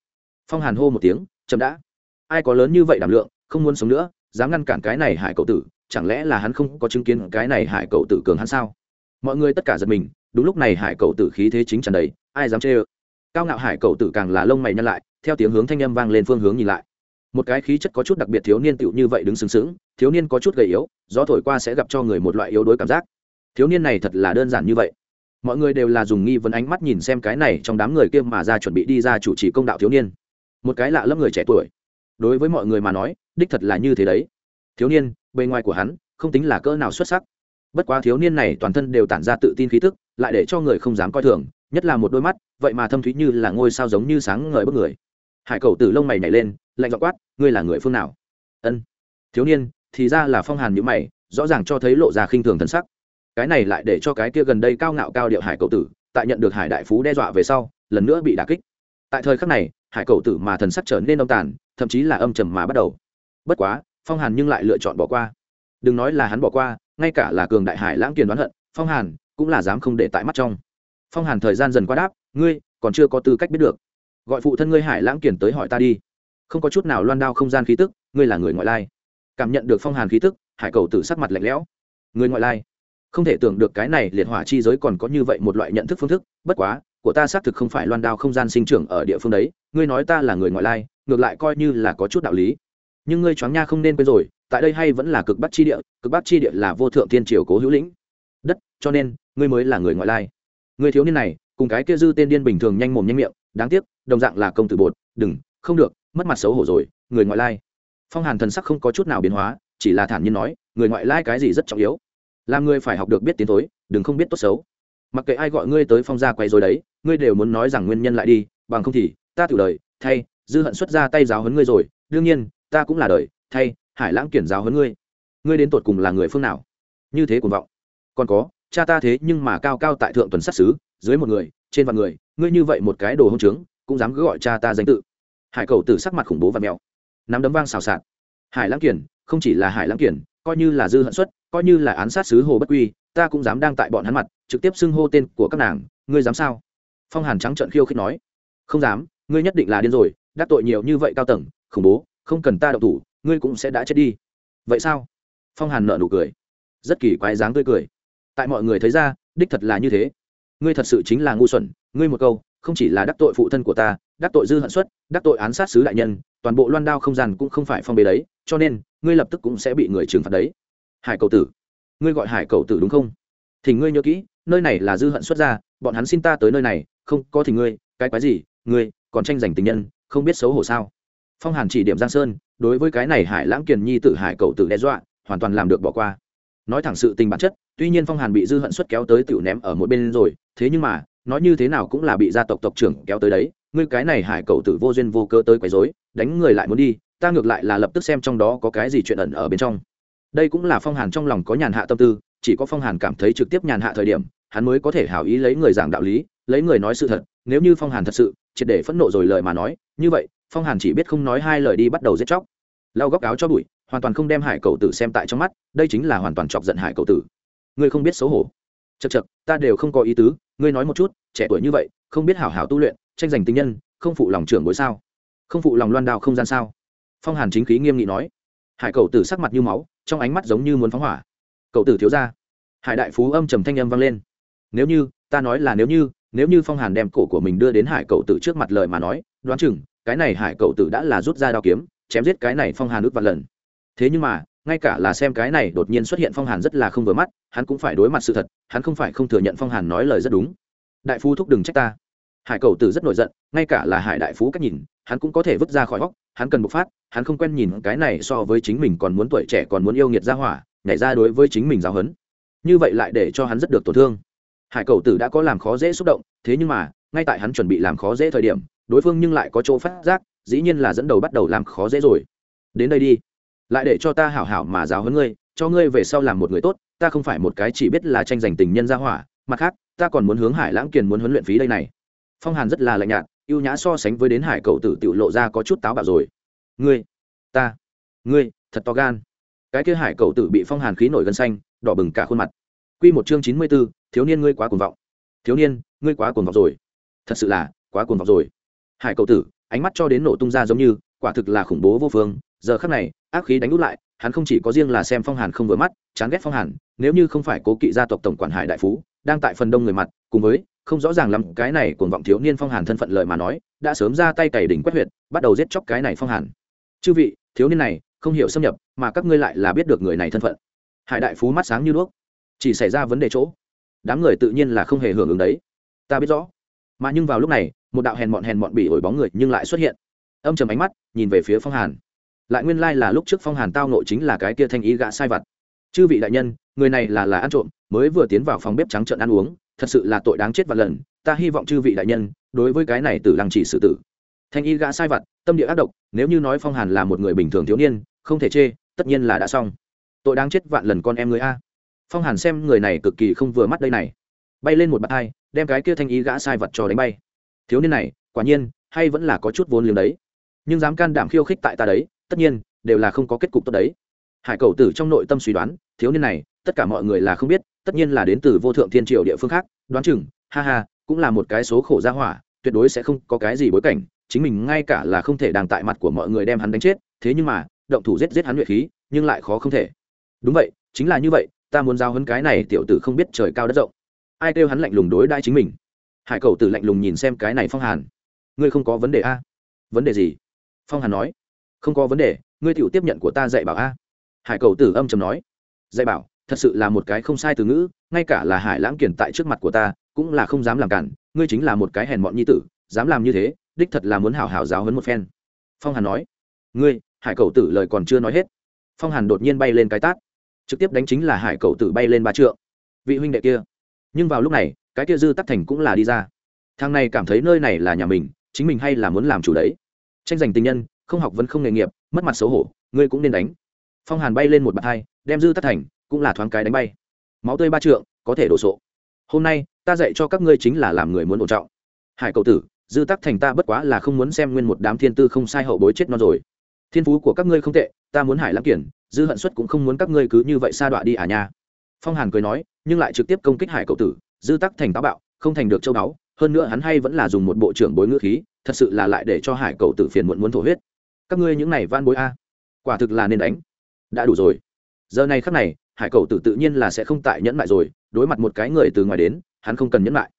Phong hàn hô một tiếng, chậm đã. Ai có lớn như vậy đảm lượng không muốn sống nữa, dám ngăn cản cái này hải cậu tử, chẳng lẽ là hắn không có chứng kiến cái này hải cậu tử cường hắn sao? Mọi người tất cả giật mình, đúng lúc này hải cậu tử khí thế chính tràn đầy, ai dám chê ơ? Cao ngạo hải cậu tử càng là lông mày nhăn lại, theo tiếng hướng thanh âm vang lên phương hướng nhìn lại. Một cái khí chất có chút đặc biệt thiếu niên tựu như vậy đứng sừng sững, thiếu niên có chút gầy yếu, gió thổi qua sẽ gặp cho người một loại yếu đuối cảm giác. Thiếu niên này thật là đơn giản như vậy. Mọi người đều là dùng nghi vấn ánh mắt nhìn xem cái này trong đám người kia mà ra chuẩn bị đi ra chủ trì công đạo thiếu niên. Một cái lạ lẫm người trẻ tuổi đối với mọi người mà nói, đích thật là như thế đấy. Thiếu niên, bề ngoài của hắn, không tính là cỡ nào xuất sắc. Bất quá thiếu niên này toàn thân đều tản ra tự tin khí tức, lại để cho người không dám coi thường, nhất là một đôi mắt, vậy mà thâm thúy như là ngôi sao giống như sáng ngời bất người. Hải cầu từ lông mày nhảy lên, lạnh dọ quát, ngươi là người phương nào? Ân. Thiếu niên, thì ra là phong hàn nhữ mày, rõ ràng cho thấy lộ ra khinh thường thân sắc. Cái này lại để cho cái kia gần đây cao ngạo cao điệu hải cầu tử, tại nhận được hải đại phú đe dọa về sau, lần nữa bị đà kích. Tại thời khắc này, hải cầu tử mà thần sắc trở nên đông tàn thậm chí là âm trầm mà bắt đầu. Bất quá, phong hàn nhưng lại lựa chọn bỏ qua. Đừng nói là hắn bỏ qua, ngay cả là cường đại hải lãng kiền đoán hận, phong hàn cũng là dám không để tại mắt trong. Phong hàn thời gian dần qua đáp, ngươi còn chưa có tư cách biết được. Gọi phụ thân ngươi hải lãng kiền tới hỏi ta đi. Không có chút nào loan đao không gian khí tức, ngươi là người ngoại lai. Cảm nhận được phong hàn khí tức, hải cầu tử sắc mặt lạnh lẽo. Người ngoại lai? Không thể tưởng được cái này liệt hỏa chi giới còn có như vậy một loại nhận thức phương thức, bất quá của ta xác thực không phải loan đao không gian sinh trưởng ở địa phương đấy, ngươi nói ta là người ngoại lai, ngược lại coi như là có chút đạo lý. Nhưng ngươi choáng nha không nên quên rồi, tại đây hay vẫn là cực bắc chi địa, cực bắc chi địa là vô thượng thiên triều cố hữu lĩnh. Đất, cho nên, ngươi mới là người ngoại lai. Người thiếu niên này, cùng cái kia dư tên điên bình thường nhanh mồm nhanh miệng, đáng tiếc, đồng dạng là công tử bột, đừng, không được, mất mặt xấu hổ rồi, người ngoại lai. Phong hàn thần sắc không có chút nào biến hóa, chỉ là thản nhiên nói, người ngoại lai cái gì rất trọng yếu. Làm người phải học được biết tiến thối, đừng không biết tốt xấu mặc kệ ai gọi ngươi tới phong gia quay rồi đấy, ngươi đều muốn nói rằng nguyên nhân lại đi, bằng không thì, ta tự đời, thay, dư hận xuất ra tay giáo hấn ngươi rồi, đương nhiên, ta cũng là đời, thay, hải lãng kiển giáo hấn ngươi. Ngươi đến tột cùng là người phương nào? Như thế cuồng vọng. Còn có, cha ta thế nhưng mà cao cao tại thượng tuần sát xứ dưới một người, trên vạn người, ngươi như vậy một cái đồ hông trướng, cũng dám cứ gọi cha ta danh tự. Hải cầu tử sắc mặt khủng bố và mèo nắm đấm vang xào xạc. Hải lãng kiển, không chỉ là hải lãng kiển, coi như là dư hận xuất, coi như là án sát sứ hồ bất quy ta cũng dám đang tại bọn hắn mặt, trực tiếp xưng hô tên của các nàng, ngươi dám sao? Phong hàn trắng trợn khiêu khích nói. Không dám, ngươi nhất định là điên rồi, đắc tội nhiều như vậy cao tầng, khủng bố, không cần ta đậu thủ, ngươi cũng sẽ đã chết đi. Vậy sao? Phong hàn nợ nụ cười. Rất kỳ quái dáng tươi cười. Tại mọi người thấy ra, đích thật là như thế. Ngươi thật sự chính là ngu xuẩn, ngươi một câu, không chỉ là đắc tội phụ thân của ta, đắc tội dư hận xuất đắc tội án sát sứ đại nhân, toàn bộ loan đao không gian cũng không phải phong bế đấy, cho nên, ngươi lập tức cũng sẽ bị người trừng phạt đấy. Hải cầu tử ngươi gọi hải cậu tử đúng không? Thì ngươi nhớ kỹ, nơi này là dư hận xuất ra bọn hắn xin ta tới nơi này, không có thì ngươi, cái quái gì, ngươi, còn tranh giành tình nhân, không biết xấu hổ sao? Phong hàn chỉ điểm giang sơn, đối với cái này hải lãng kiền nhi tử hải cậu tử đe dọa, hoàn toàn làm được bỏ qua. Nói thẳng sự tình bản chất, tuy nhiên phong hàn bị dư hận xuất kéo tới tiểu ném ở một bên rồi, thế nhưng mà, nói như thế nào cũng là bị gia tộc tộc trưởng kéo tới đấy, ngươi cái này hải cậu tử vô duyên vô cơ tới quấy rối, đánh người lại muốn đi, ta ngược lại là lập tức xem trong đó có cái gì chuyện ẩn ở bên trong đây cũng là phong hàn trong lòng có nhàn hạ tâm tư, chỉ có phong hàn cảm thấy trực tiếp nhàn hạ thời điểm, hắn mới có thể hảo ý lấy người giảng đạo lý, lấy người nói sự thật, nếu như phong hàn thật sự, triệt để phẫn nộ rồi lời mà nói, như vậy, phong hàn chỉ biết không nói hai lời đi bắt đầu giết chóc. Lau góc áo cho bụi, hoàn toàn không đem hải cầu tử xem tại trong mắt, đây chính là hoàn toàn chọc giận hải cầu tử. Ngươi không biết xấu hổ. Chật chật ta đều không có ý tứ, ngươi nói một chút, trẻ tuổi như vậy, không biết hảo hảo tu luyện, tranh giành tình nhân, không phụ lòng trưởng bối sao? Không phụ lòng loan đạo không gian sao? Phong hàn chính khí nghiêm nghị nói. Hải cầu tử sắc mặt như máu trong ánh mắt giống như muốn phóng hỏa. Cậu tử thiếu ra hải đại phú âm trầm thanh âm vang lên. Nếu như, ta nói là nếu như nếu như phong hàn đem cổ của mình đưa đến hải cậu tử trước mặt lời mà nói, đoán chừng, cái này hải cậu tử đã là rút ra đao kiếm, chém giết cái này phong hàn ước vạn lần. Thế nhưng mà, ngay cả là xem cái này đột nhiên xuất hiện phong hàn rất là không vừa mắt, hắn cũng phải đối mặt sự thật, hắn không phải không thừa nhận phong hàn nói lời rất đúng. Đại phu thúc đừng trách ta hải cầu tử rất nổi giận, ngay cả là hải đại phú cách nhìn, hắn cũng có thể vứt ra khỏi góc, hắn cần bộc phát, hắn không quen nhìn cái này so với chính mình còn muốn tuổi trẻ còn muốn yêu nghiệt ra hỏa, nhảy ra đối với chính mình giáo hấn như vậy lại để cho hắn rất được tổn thương. Hải cầu tử đã có làm khó dễ xúc động, thế nhưng mà, ngay tại hắn chuẩn bị làm khó dễ thời điểm, đối phương nhưng lại có chỗ phát giác, dĩ nhiên là dẫn đầu bắt đầu làm khó dễ rồi. Đến đây đi, lại để cho ta hảo hảo mà giáo huấn ngươi, cho ngươi về sau làm một người tốt, ta không phải một cái chỉ biết là tranh giành tình nhân gia hỏa, mặt khác, ta còn muốn hướng hải lãng kiền muốn huấn luyện phí đây này phong hàn rất là lạnh nhạt, ưu nhã so sánh với đến hải cầu tử tự lộ ra có chút táo bạo rồi. Ngươi, ta, ngươi, thật to gan. Cái kia hải cầu tử bị phong hàn khí nổi gân xanh, đỏ bừng cả khuôn mặt. Q một chương chín mươi b ố thiếu niên ngươi quá cuồng vọng. Thiếu niên, ngươi quá cuồng vọng rồi. Thật sự là, quá cuồng vọng rồi. Hải cầu tử, ánh mắt cho đến nổ tung ra giống như, quả thực là khủng bố vô phương. Giờ khắc này, ác khí đánh út lại, hắn không chỉ có riêng là xem phong hàn không vừa mắt, chán ghét phong hàn, nếu như không phải cố kỵ gia tộc tổng quản hải đại phú, đang tại phần đông người mặt, cùng với không rõ ràng lắm, cái này cuồng vọng thiếu niên phong hàn thân phận lợi mà nói, đã sớm ra tay cày đỉnh quét huyệt, bắt đầu giết chóc cái này phong hàn. Chư vị, thiếu niên này, không hiểu xâm nhập, mà các ngươi lại là biết được người này thân phận. Hải đại phú mắt sáng như đuốc. Chỉ xảy ra vấn đề chỗ. Đám người tự nhiên là không hề hưởng ứng đấy. Ta biết rõ. Mà nhưng vào lúc này, một đạo hèn mọn hèn mọn bị ổi bóng người nhưng lại xuất hiện. Âm trầm ánh mắt, nhìn về phía phong hàn. Lại nguyên lai là lúc trước phong hàn tao nội chính là cái kia thanh ý gã sai vặt. Chư vị đại nhân, người này là là ăn trộm, mới vừa tiến vào phòng bếp trắng trợn ăn uống thật sự là tội đáng chết vạn lần, ta hy vọng chư vị đại nhân đối với cái này tử lăng chỉ xử tử. Thanh y gã sai vặt, tâm địa ác độc, nếu như nói phong hàn là một người bình thường thiếu niên, không thể chê, tất nhiên là đã xong. Tội đáng chết vạn lần con em người a. Phong hàn xem người này cực kỳ không vừa mắt đây này. Bay lên một bạt hai, đem cái kia thanh y gã sai vật cho đánh bay. Thiếu niên này, quả nhiên, hay vẫn là có chút vốn liếng đấy. Nhưng dám can đảm khiêu khích tại ta đấy, tất nhiên, đều là không có kết cục tốt đấy. Hải cầu tử trong nội tâm suy đoán, thiếu niên này, tất cả mọi người là không biết tất nhiên là đến từ vô thượng thiên triều địa phương khác, đoán chừng, ha ha, cũng là một cái số khổ gia hỏa, tuyệt đối sẽ không có cái gì bối cảnh, chính mình ngay cả là không thể đang tại mặt của mọi người đem hắn đánh chết, thế nhưng mà, động thủ giết giết hắn luyện khí, nhưng lại khó không thể. Đúng vậy, chính là như vậy, ta muốn giao hấn cái này tiểu tử không biết trời cao đất rộng. Ai kêu hắn lạnh lùng đối đãi chính mình? Hải cầu tử lạnh lùng nhìn xem cái này phong hàn. Ngươi không có vấn đề a? Vấn đề gì? Phong hàn nói. Không có vấn đề, ngươi tiểu tiếp nhận của ta dạy bảo a. Hải cầu tử âm chầm nói. Dạy bảo? Thật sự là một cái không sai từ ngữ, ngay cả là hải lãng kiển tại trước mặt của ta, cũng là không dám làm cản, ngươi chính là một cái hèn mọn nhi tử, dám làm như thế, đích thật là muốn hảo hảo giáo hấn một phen. Phong hàn nói. Ngươi, hải cầu tử lời còn chưa nói hết. Phong hàn đột nhiên bay lên cái tát. Trực tiếp đánh chính là hải cầu tử bay lên ba trượng. Vị huynh đệ kia. Nhưng vào lúc này, cái kia dư tắc thành cũng là đi ra. Thằng này cảm thấy nơi này là nhà mình, chính mình hay là muốn làm chủ đấy. Tranh giành tình nhân, không học vẫn không nghề nghiệp, mất mặt xấu hổ, ngươi cũng nên đánh. Phong hàn bay lên một bàn hai, đem dư tắc thành cũng là thoáng cái đánh bay. Máu tươi ba trượng, có thể đổ sộ. Hôm nay, ta dạy cho các ngươi chính là làm người muốn ổn trọng. Hải cầu tử, dư tắc thành ta bất quá là không muốn xem nguyên một đám thiên tư không sai hậu bối chết non rồi. Thiên phú của các ngươi không tệ, ta muốn hải lãng kiển, dư hận xuất cũng không muốn các ngươi cứ như vậy sa đọa đi à nha. Phong hàn cười nói, nhưng lại trực tiếp công kích hải cầu tử, dư tắc thành táo bạo, không thành được châu đáo hơn nữa hắn hay vẫn là dùng một bộ trưởng bối ngữ khí, thật sự là lại để cho hải cầu tử phiền muộn muốn thổ huyết. Các ngươi những này van bối a, quả thực là nên đánh. Đã đủ rồi. Giờ này khắc này hải cầu tử tự nhiên là sẽ không tại nhẫn lại rồi, đối mặt một cái người từ ngoài đến, hắn không cần nhẫn lại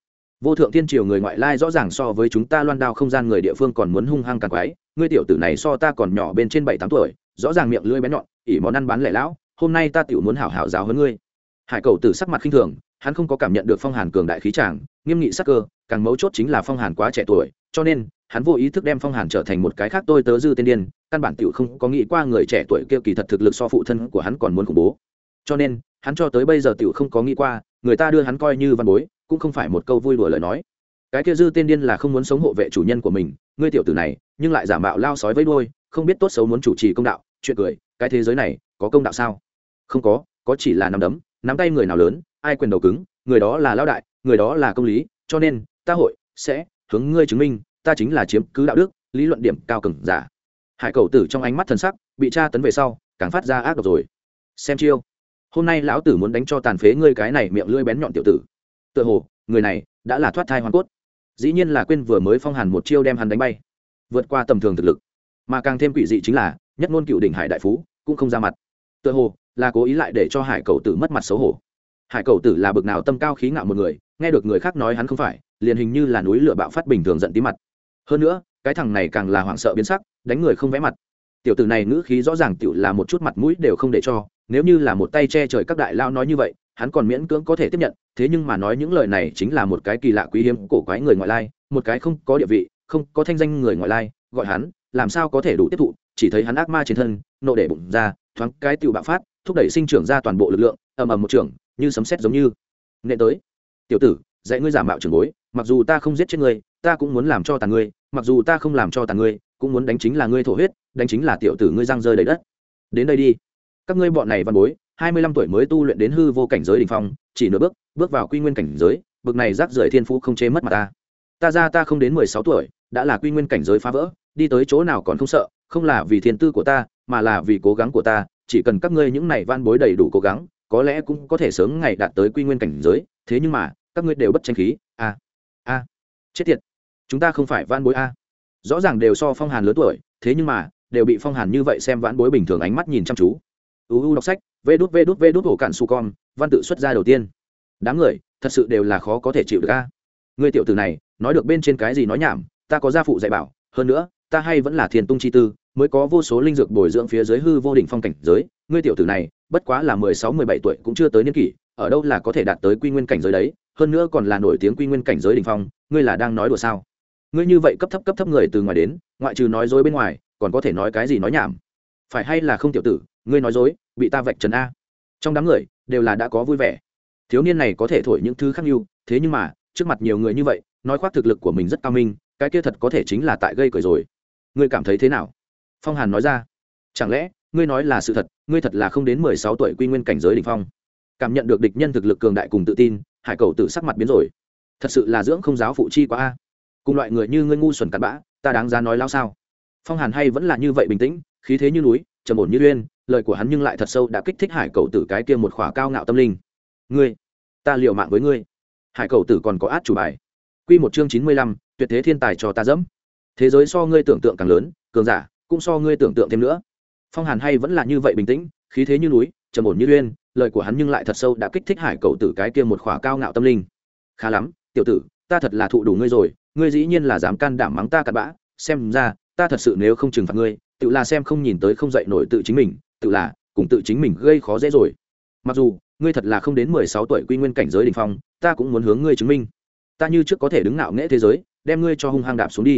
vô thượng thiên triều người ngoại lai rõ ràng so với chúng ta loan đao không gian người địa phương còn muốn hung hăng càng quái, ngươi tiểu tử này so ta còn nhỏ bên trên bảy tám tuổi, rõ ràng miệng lưỡi bé nhọn ỉ món ăn bán lẻ lão, hôm nay ta tiểu muốn hảo hảo giáo hơn ngươi. Hải cầu tử sắc mặt khinh thường, hắn không có cảm nhận được phong hàn cường đại khí tràng nghiêm nghị sắc cơ, càng mấu chốt chính là phong hàn quá trẻ tuổi, cho nên, hắn vô ý thức đem phong hàn trở thành một cái khác tôi tớ dư tên điên, căn bản tiểu không có nghĩ qua người trẻ tuổi kia kỳ thật thực lực so phụ thân của hắn còn muốn khủng bố cho nên, hắn cho tới bây giờ tiểu không có nghĩ qua, người ta đưa hắn coi như văn bối, cũng không phải một câu vui đùa lời nói. Cái kia dư tên điên là không muốn sống hộ vệ chủ nhân của mình, ngươi tiểu tử này, nhưng lại giả mạo lao sói với đuôi, không biết tốt xấu muốn chủ trì công đạo, chuyện cười, cái thế giới này, có công đạo sao? Không có có chỉ là nắm đấm, nắm tay người nào lớn, ai quyền đầu cứng, người đó là lao đại, người đó là công lý, cho nên, ta hội sẽ hướng ngươi chứng minh, ta chính là chiếm cứ đạo đức, lý luận điểm cao cường giả. Hải cầu tử trong ánh mắt thần sắc, bị tra tấn về sau, càng phát ra ác độc rồi. Xem chiêu hôm nay lão tử muốn đánh cho tàn phế ngươi cái này miệng lưỡi bén nhọn tiểu tử. Tựa hồ, người này đã là thoát thai hoàn cốt. Dĩ nhiên là quên vừa mới phong hàn một chiêu đem hắn đánh bay. Vượt qua tầm thường thực lực. Mà càng thêm quỷ dị chính là, nhất ngôn cựu đỉnh hải đại phú cũng không ra mặt. Tựa hồ, là cố ý lại để cho hải cầu tử mất mặt xấu hổ. Hải cầu tử là bực nào tâm cao khí ngạo một người, nghe được người khác nói hắn không phải, liền hình như là núi lửa bạo phát bình thường giận tí mặt. Hơn nữa, cái thằng này càng là hoảng sợ biến sắc, đánh người không vẽ mặt. Tiểu tử này ngữ khí rõ ràng tiểu là một chút mặt mũi đều không để cho nếu như là một tay che trời các đại lao nói như vậy, hắn còn miễn cưỡng có thể tiếp nhận, thế nhưng mà nói những lời này chính là một cái kỳ lạ quý hiếm cổ quái người ngoại lai, một cái không có địa vị, không có thanh danh người ngoại lai, gọi hắn, làm sao có thể đủ tiếp thụ, chỉ thấy hắn ác ma trên thân, nộ để bụng ra, thoáng cái tiểu bạo phát, thúc đẩy sinh trưởng ra toàn bộ lực lượng, ầm ầm một trưởng như sấm sét giống như. Nệ tới. Tiểu tử, dạy ngươi giả mạo trưởng bối, mặc dù ta không giết chết ngươi, ta cũng muốn làm cho tàn ngươi, mặc dù ta không làm cho tàn ngươi, cũng muốn đánh chính là ngươi thổ huyết, đánh chính là tiểu tử ngươi răng rơi đầy đất. Đến đây đi các ngươi bọn này văn bối, hai mươi lăm tuổi mới tu luyện đến hư vô cảnh giới đỉnh phong, chỉ nửa bước bước vào quy nguyên cảnh giới, bực này rác rưởi thiên phú không chế mất mà ta. Ta ra ta không đến mười sáu tuổi, đã là quy nguyên cảnh giới phá vỡ, đi tới chỗ nào còn không sợ, không là vì thiên tư của ta, mà là vì cố gắng của ta, chỉ cần các ngươi những này van bối đầy đủ cố gắng, có lẽ cũng có thể sớm ngày đạt tới quy nguyên cảnh giới, thế nhưng mà, các ngươi đều bất tranh khí, a a, chết tiệt, chúng ta không phải van bối a. Rõ ràng đều so phong hàn lớn tuổi, thế nhưng mà, đều bị phong hàn như vậy xem vãn bối bình thường ánh mắt nhìn chăm chú uu đọc sách, vê đút vê đút vê đút hổ cạn su con văn tự xuất ra đầu tiên. Đám người, thật sự đều là khó có thể chịu được a. Người tiểu tử này, nói được bên trên cái gì nói nhảm, ta có gia phụ dạy bảo, hơn nữa, ta hay vẫn là thiền tung chi tư, mới có vô số linh dược bồi dưỡng phía dưới hư vô đỉnh phong cảnh giới. Ngươi tiểu tử này, bất quá là mười sáu, mười bảy tuổi cũng chưa tới niên kỷ, ở đâu là có thể đạt tới quy nguyên cảnh giới đấy, hơn nữa còn là nổi tiếng quy nguyên cảnh giới đỉnh phong, ngươi là đang nói đùa sao? Ngươi như vậy cấp thấp cấp thấp người từ ngoài đến, ngoại trừ nói dối bên ngoài, còn có thể nói cái gì nói nhảm? Phải hay là không tiểu tử ngươi nói dối, bị ta vạch trần a. Trong đám người, đều là đã có vui vẻ. Thiếu niên này có thể thổi những thứ khác nhau thế nhưng mà, trước mặt nhiều người như vậy, nói khoác thực lực của mình rất cao minh, cái kia thật có thể chính là tại gây cười rồi. Ngươi cảm thấy thế nào? Phong hàn nói ra. Chẳng lẽ, ngươi nói là sự thật, ngươi thật là không đến mười sáu tuổi quy nguyên cảnh giới đ ỉ n h phong. Cảm nhận được địch nhân thực lực cường đại cùng tự tin, hải cầu tự sắc mặt biến rồi. Thật sự là dưỡng không giáo phụ chi quá a. Cùng loại người như ngươi ngu xuẩn cặn bã, ta đáng ra nói lao sao? Phong hàn hay vẫn là như vậy bình tĩnh, khí thế như núi, trầm ổn như uyên lời của hắn nhưng lại thật sâu đã kích thích hải cầu tử cái kia một khỏa cao ngạo tâm linh. Ngươi, ta liều mạng với ngươi. Hải cầu tử còn có át chủ bài. Q một chương chín mươi lăm, tuyệt thế thiên tài cho ta dẫm. Thế giới so ngươi tưởng tượng càng lớn, cường giả cũng so ngươi tưởng tượng thêm nữa. Phong hàn hay vẫn là như vậy bình tĩnh, khí thế như núi, trầm ổn như uyên, lời của hắn nhưng lại thật sâu đã kích thích hải cầu tử cái kia một khỏa cao ngạo tâm linh. Khá lắm, tiểu tử, ta thật là thụ đủ ngươi rồi, ngươi dĩ nhiên là dám can đảm mắng ta cặn bã, xem ra, ta thật sự nếu không trừng phạt ngươi, tự là xem không nhìn tới không dậy nổi tự chính mình tự là, cùng tự chính mình gây khó dễ rồi. Mặc dù, ngươi thật là không đến mười sáu tuổi quy nguyên cảnh giới đ ỉ n h phong, ta cũng muốn hướng ngươi chứng minh. Ta như trước có thể đứng nạo nghễ thế giới, đem ngươi cho hung hăng đạp xuống đi.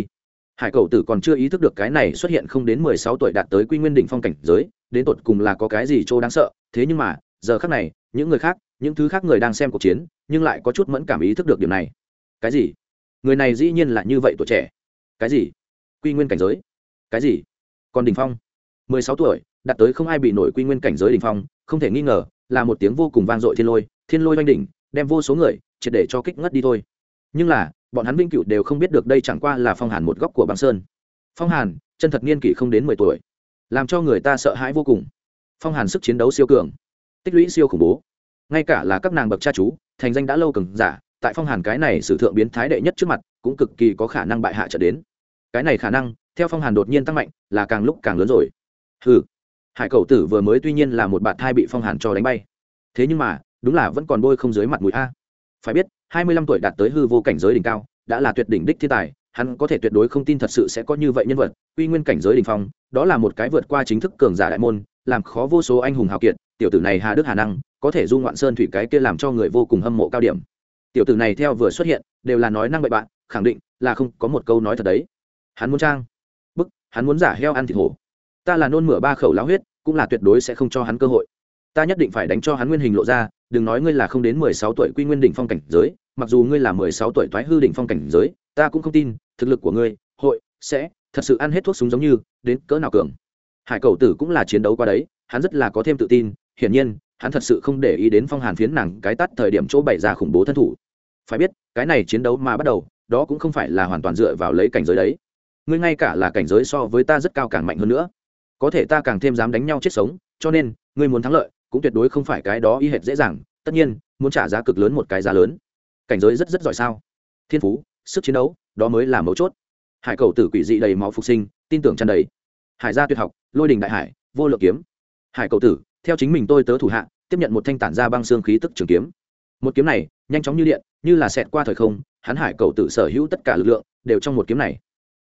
Hải Cẩu tử còn chưa ý thức được cái này xuất hiện không đến mười sáu tuổi đạt tới quy nguyên đỉnh phong cảnh giới, đến tột cùng là có cái gì chỗ đáng sợ, thế nhưng mà, giờ khác này, những người khác, những thứ khác người đang xem cuộc chiến, nhưng lại có chút mẫn cảm ý thức được điều này. Cái gì? Người này dĩ nhiên là như vậy tuổi trẻ. Cái gì? Quy nguyên cảnh giới? Cái gì? Còn đỉnh phong? mười sáu tuổi đạt tới không ai bị nổi quy nguyên cảnh giới đỉnh phong, không thể nghi ngờ là một tiếng vô cùng vang dội thiên lôi thiên lôi vang đỉnh, đem vô số người triệt để cho kích ngất đi thôi. Nhưng là, bọn hắn vinh cửu đều không biết được đây chẳng qua là phong hàn một góc của băng sơn. Phong hàn, chân thật niên kỷ không đến mười tuổi, làm cho người ta sợ hãi vô cùng. Phong hàn sức chiến đấu siêu cường, tích lũy siêu khủng bố. Ngay cả là các nàng bậc cha chú, thành danh đã lâu cường giả, tại phong hàn cái này sử thượng biến thái đệ nhất trước mặt, cũng cực kỳ có khả năng bại hạ trở đến. Cái này khả năng, theo phong hàn đột nhiên tăng mạnh, là càng lúc càng lớn rồi. Hừ hải cầu tử vừa mới tuy nhiên là một bạn thai bị phong hàn cho đánh bay. Thế nhưng mà, đúng là vẫn còn bôi không dưới mặt mũi a. Phải biết, hai mươi lăm tuổi đạt tới hư vô cảnh giới đỉnh cao, đã là tuyệt đỉnh đích thiên tài, hắn có thể tuyệt đối không tin thật sự sẽ có như vậy nhân vật, quy nguyên cảnh giới đỉnh phong, đó là một cái vượt qua chính thức cường giả đại môn, làm khó vô số anh hùng hào kiệt, tiểu tử này hà đức hà năng, có thể du ngoạn sơn thủy cái kia làm cho người vô cùng hâm mộ cao điểm. Tiểu tử này theo vừa xuất hiện, đều là nói năng bậy bạn, khẳng định là không có một câu nói thật đấy. Hắn muốn trang. Bức, hắn muốn giả heo ăn thịt hổ. Ta là nôn mửa ba khẩu lao huyết cũng là tuyệt đối sẽ không cho hắn cơ hội. Ta nhất định phải đánh cho hắn nguyên hình lộ ra, đừng nói ngươi là không đến mười sáu tuổi quy nguyên đỉnh phong cảnh giới, mặc dù ngươi là mười sáu tuổi thoái hư đỉnh phong cảnh giới, ta cũng không tin, thực lực của ngươi, hội, sẽ, thật sự ăn hết thuốc súng giống như, đến cỡ nào cường. Hải cầu tử cũng là chiến đấu qua đấy, hắn rất là có thêm tự tin, hiển nhiên, hắn thật sự không để ý đến phong hàn phiến nàng cái tắt thời điểm chỗ bày ra khủng bố thân thủ. Phải biết, cái này chiến đấu mà bắt đầu, đó cũng không phải là hoàn toàn dựa vào lấy cảnh giới đấy. Ngươi ngay cả là cảnh giới so với ta rất cao càng mạnh hơn nữa có thể ta càng thêm dám đánh nhau chết sống, cho nên, ngươi muốn thắng lợi, cũng tuyệt đối không phải cái đó y hệt dễ dàng, tất nhiên, muốn trả giá cực lớn một cái giá lớn. Cảnh giới rất rất giỏi sao? Thiên phú, sức chiến đấu, đó mới là mấu chốt. Hải cầu tử quỷ dị đầy máu phục sinh, tin tưởng tràn đầy. Hải gia tuyệt học, lôi đình đại hải, vô lượng kiếm. Hải cầu tử, theo chính mình tôi tớ thủ hạ, tiếp nhận một thanh tản ra băng xương khí tức trường kiếm. Một kiếm này, nhanh chóng như điện, như là xẹt qua thời không, hắn hải cầu tử sở hữu tất cả lực lượng, đều trong một kiếm này.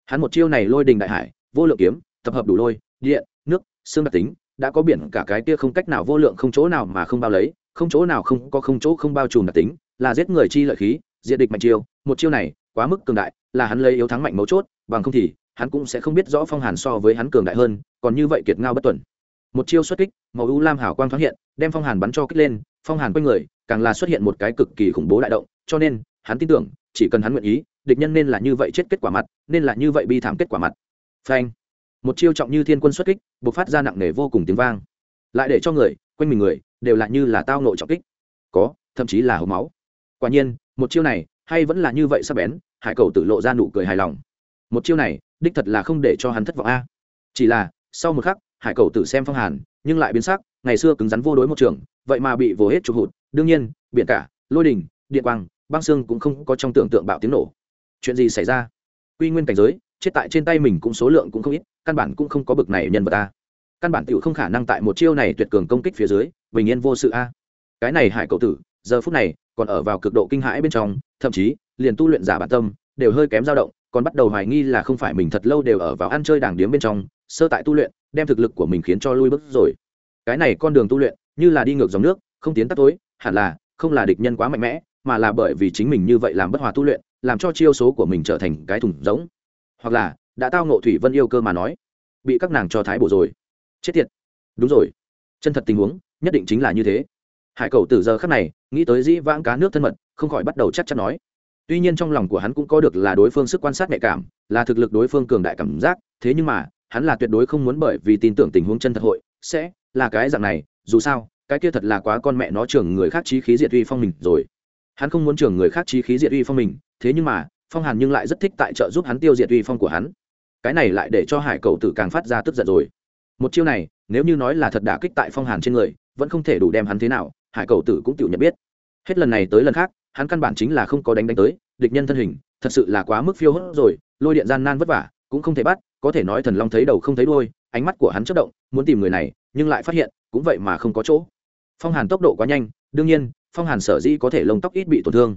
Hắn một chiêu này lôi đình đại hải, vô lượng kiếm, tập hợp đủ lôi điện, nước, xương đặc tính, đã có biển cả cái kia không cách nào vô lượng không chỗ nào mà không bao lấy, không chỗ nào không có không chỗ không bao trùm đặc tính, là giết người chi lợi khí, diệt địch mạnh chiêu. Một chiêu này, quá mức cường đại, là hắn lấy yếu thắng mạnh mấu chốt, bằng không thì, hắn cũng sẽ không biết rõ phong hàn so với hắn cường đại hơn, còn như vậy kiệt ngao bất tuần. Một chiêu xuất kích, màu u lam hảo quang thoáng hiện, đem phong hàn bắn cho kích lên, phong hàn quanh người, càng là xuất hiện một cái cực kỳ khủng bố đại động, cho nên, hắn tin tưởng, chỉ cần hắn nguyện ý, địch nhân nên là như vậy chết kết quả mặt, nên là như vậy bi thảm kết quả mặt. Phanh một chiêu trọng như thiên quân xuất kích b ộ c phát ra nặng nề vô cùng tiếng vang. Lại để cho người, quanh mình người, đều là như là tao nội trọng kích. Có, thậm chí là hộp máu. Quả nhiên, một chiêu này, hay vẫn là như vậy sắp bén, hải cầu tự lộ ra nụ cười hài lòng. Một chiêu này, đích thật là không để cho hắn thất vọng a. Chỉ là, sau một khắc, hải cầu tự xem phong hàn, nhưng lại biến sắc, ngày xưa cứng rắn vô đối một trường, vậy mà bị vồ hết trục hụt. Đương nhiên, biển cả, lôi đình, điện quang, băng xương cũng không có trong tưởng tượng bạo tiếng nổ. Chuyện gì xảy ra? Quy nguyên cảnh giới chết tại trên tay mình cũng số lượng cũng không ít, căn bản cũng không có bực này nhân vật ta. Căn bản tựu không khả năng tại một chiêu này tuyệt cường công kích phía dưới, bình yên vô sự a. Cái này hải cậu tử, giờ phút này, còn ở vào cực độ kinh hãi bên trong, thậm chí, liền tu luyện giả bản tâm, đều hơi kém dao động, còn bắt đầu hoài nghi là không phải mình thật lâu đều ở vào ăn chơi đảng điếm bên trong, sơ tại tu luyện, đem thực lực của mình khiến cho lui bước rồi. Cái này con đường tu luyện, như là đi ngược dòng nước, không tiến tắt tối, hẳn là, không là địch nhân quá mạnh mẽ, mà là bởi vì chính mình như vậy làm bất hòa tu luyện, làm cho chiêu số của mình trở thành cái thùng giống hoặc là, đã tao nộ thủy vân yêu cơ mà nói, bị các nàng cho thái bổ rồi. Chết tiệt. Đúng rồi. Chân thật tình huống, nhất định chính là như thế. Hải cầu từ giờ khắc này, nghĩ tới dĩ vãng cá nước thân mật, không khỏi bắt đầu chắc chắn nói. Tuy nhiên trong lòng của hắn cũng có được là đối phương sức quan sát nhạy cảm, là thực lực đối phương cường đại cảm giác, thế nhưng mà, hắn là tuyệt đối không muốn bởi vì tin tưởng tình huống chân thật hội, sẽ là cái dạng này, dù sao, cái kia thật là quá con mẹ nó trưởng người khác trí khí diệt uy phong mình rồi. Hắn không muốn trưởng người khác trí khí diệt uy phong mình, thế nhưng mà phong hàn nhưng lại rất thích tại trợ giúp hắn tiêu diệt uy phong của hắn. Cái này lại để cho hải cầu tử càng phát ra tức giận rồi. Một chiêu này, nếu như nói là thật đả kích tại phong hàn trên người, vẫn không thể đủ đem hắn thế nào, hải cầu tử cũng tự nhận biết. Hết lần này tới lần khác, hắn căn bản chính là không có đánh đánh tới, địch nhân thân hình, thật sự là quá mức phiêu hốt rồi, lôi điện gian nan vất vả, cũng không thể bắt, có thể nói thần long thấy đầu không thấy đôi ánh mắt của hắn chất động, muốn tìm người này, nhưng lại phát hiện, cũng vậy mà không có chỗ. Phong hàn tốc độ quá nhanh, đương nhiên, phong hàn sở dĩ có thể lông tóc ít bị tổn thương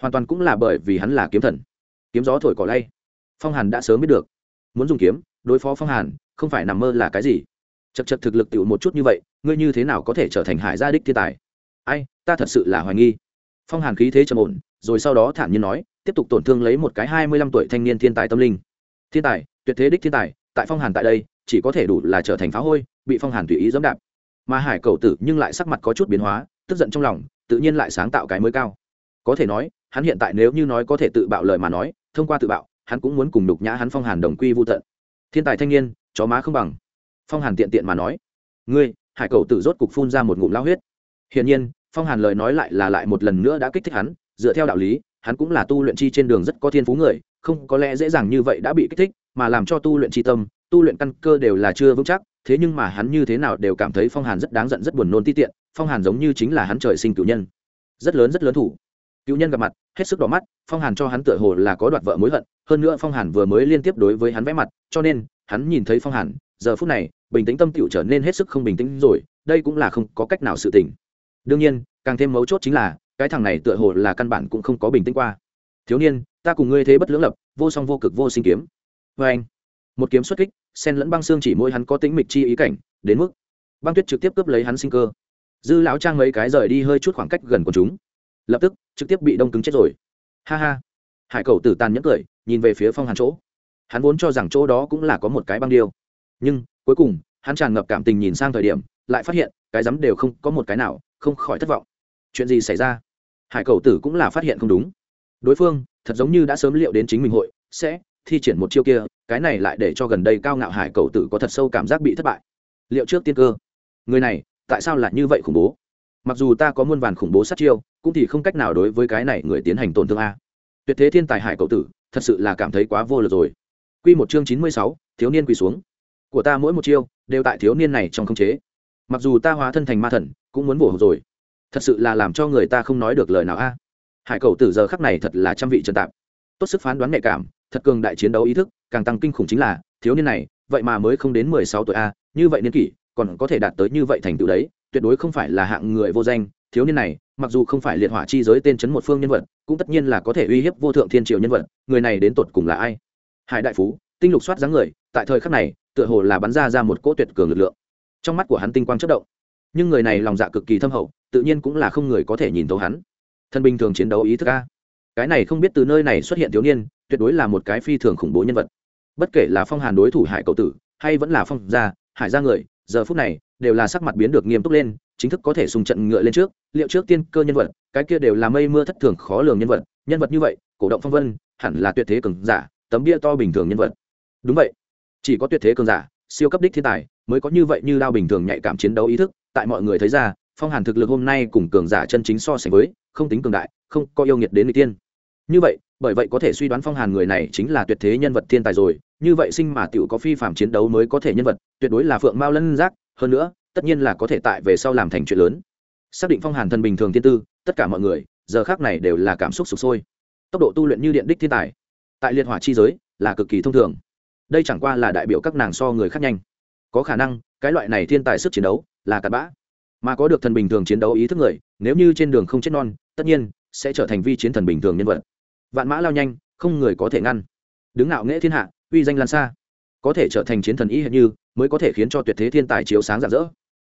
hoàn toàn cũng là bởi vì hắn là kiếm thần. Kiếm gió thổi cỏ lay. Phong hàn đã sớm biết được. Muốn dùng kiếm, đối phó phong hàn, không phải nằm mơ là cái gì? Chật chật thực lực tựu một chút như vậy, ngươi như thế nào có thể trở thành hải gia đích thiên tài? Ai, ta thật sự là hoài nghi. Phong hàn khí thế trầm ổn, rồi sau đó thản nhiên nói, tiếp tục tổn thương lấy một cái hai mươi lăm tuổi thanh niên thiên tài tâm linh. Thiên tài, tuyệt thế đích thiên tài, tại phong hàn tại đây, chỉ có thể đủ là trở thành phá hôi, bị phong hàn tùy ý dẫm đạp. Mà hải cầu tử nhưng lại sắc mặt có chút biến hóa, tức giận trong lòng, tự nhiên lại sáng tạo cái mới cao. Có thể nói hắn hiện tại nếu như nói có thể tự bạo lời mà nói, thông qua tự bạo, hắn cũng muốn cùng đục nhã hắn phong hàn đồng quy vô tận. Thiên tài thanh niên, chó má không bằng. Phong hàn tiện tiện mà nói. Ngươi, hải cầu tử rốt cục phun ra một ngụm lao huyết. Hiển nhiên, phong hàn lời nói lại là lại một lần nữa đã kích thích hắn, dựa theo đạo lý, hắn cũng là tu luyện chi trên đường rất có thiên phú người, không có lẽ dễ dàng như vậy đã bị kích thích, mà làm cho tu luyện chi tâm, tu luyện căn cơ đều là chưa vững chắc, thế nhưng mà hắn như thế nào đều cảm thấy phong hàn rất đáng giận, rất buồn nôn ti tiện. Phong hàn giống như chính là hắn trời sinh cử nhân. Rất lớn rất lớn thủ cựu nhân gặp mặt, hết sức đỏ mắt, phong hàn cho hắn tựa hồ là có đoạt vợ mối hận, hơn nữa phong hàn vừa mới liên tiếp đối với hắn vẽ mặt, cho nên, hắn nhìn thấy phong hàn, giờ phút này, bình tĩnh tâm tựu trở nên hết sức không bình tĩnh rồi, đây cũng là không có cách nào sự tình. Đương nhiên, càng thêm mấu chốt chính là, cái thằng này tựa hồ là căn bản cũng không có bình tĩnh qua. Thiếu niên, ta cùng ngươi thế bất lưỡng lập, vô song vô cực vô sinh kiếm. Vê anh, một kiếm xuất kích, sen lẫn băng xương chỉ môi hắn có tính mịch chi ý cảnh, đến mức băng tuyết trực tiếp cướp lấy hắn sinh cơ. Dư lão trang mấy cái rời đi hơi chút khoảng cách gần của chúng lập tức, trực tiếp bị đông cứng chết rồi. Ha ha. Hải cầu tử tàn nhẫn cười, nhìn về phía phong hàn chỗ. Hắn vốn cho rằng chỗ đó cũng là có một cái băng điêu. Nhưng, cuối cùng, hắn tràn ngập cảm tình nhìn sang thời điểm, lại phát hiện, cái rắm đều không có một cái nào, không khỏi thất vọng. Chuyện gì xảy ra? Hải cầu tử cũng là phát hiện không đúng. Đối phương, thật giống như đã sớm liệu đến chính mình hội, sẽ thi triển một chiêu kia, cái này lại để cho gần đây cao ngạo hải cầu tử có thật sâu cảm giác bị thất bại. Liệu trước tiên cơ? Người này, tại sao lại như vậy khủng bố? Mặc dù ta có muôn vàn khủng bố sát chiêu cũng thì không cách nào đối với cái này người tiến hành tổn thương a tuyệt thế thiên tài hải cậu tử thật sự là cảm thấy quá vô lực rồi Quy một chương chín mươi sáu, thiếu niên quỳ xuống. Của ta mỗi một chiêu đều tại thiếu niên này trong khống chế. Mặc dù ta hóa thân thành ma thần, cũng muốn bổ rồi. Thật sự là làm cho người ta không nói được lời nào a. Hải cầu tử giờ khắc này thật là trăm vị trần tạp. Tốt sức phán đoán nhạy cảm, thật cường đại chiến đấu ý thức, càng tăng kinh khủng chính là, thiếu niên này, vậy mà mới không đến mười sáu tuổi a, như vậy niên kỷ, còn có thể đạt tới như vậy thành tựu đấy, tuyệt đối không phải là hạng người vô danh, thiếu niên này, mặc dù không phải liệt hỏa chi giới tên chấn một phương nhân vật, cũng tất nhiên là có thể uy hiếp vô thượng thiên triều nhân vật, người này đến tột cùng là ai? Hải đại phú, tinh lục soát dáng người, tại thời khắc này, tựa hồ là bắn ra ra một cỗ tuyệt cường lực lượng. Trong mắt của hắn tinh quang chớp động. Nhưng người này lòng dạ cực kỳ thâm hậu, tự nhiên cũng là không người có thể nhìn thấu hắn. Thân bình thường chiến đấu ý thức a. Cái này không biết từ nơi này xuất hiện thiếu niên, tuyệt đối là một cái phi thường khủng bố nhân vật. Bất kể là Phong Hàn đối thủ Hải cậu tử, hay vẫn là Phong gia, Hải gia người, giờ phút này đều là sắc mặt biến được nghiêm túc lên, chính thức có thể sùng trận ngựa lên trước, liệu trước tiên cơ nhân vật, cái kia đều là mây mưa thất thường khó lường nhân vật nhân vật như vậy, cổ động phong vân, hẳn là tuyệt thế cường giả, tấm bia to bình thường nhân vật. Đúng vậy. Chỉ có tuyệt thế cường giả, siêu cấp đích thiên tài, mới có như vậy như đao bình thường nhạy cảm chiến đấu ý thức, tại mọi người thấy ra, phong hàn thực lực hôm nay cùng cường giả chân chính so sánh với, không tính cường đại, không có yêu nghiệt đến người tiên. Như vậy, bởi vậy có thể suy đoán phong hàn người này chính là tuyệt thế nhân vật thiên tài rồi, như vậy sinh mà tiểu có phi phạm chiến đấu mới có thể nhân vật, tuyệt đối là phượng mao lân giác, hơn nữa tất nhiên là có thể tại về sau làm thành chuyện lớn. Xác định phong hàn thần bình thường thiên tư, tất cả mọi người, giờ khác này đều là cảm xúc sụp sôi. Tốc độ tu luyện như điện đích thiên tài, tại liệt hỏa chi giới, là cực kỳ thông thường. Đây chẳng qua là đại biểu các nàng so người khác nhanh. Có khả năng, cái loại này thiên tài sức chiến đấu, là cặn bã. Mà có được thần bình thường chiến đấu ý thức người, nếu như trên đường không chết non, tất nhiên, sẽ trở thành vi chiến thần bình thường nhân vật. Vạn mã lao nhanh, không người có thể ngăn. Đứng ngạo nghễ thiên hạ, uy danh lan xa. Có thể trở thành chiến thần ý hệt như, mới có thể khiến cho tuyệt thế thiên tài chiếu sáng rạng rỡ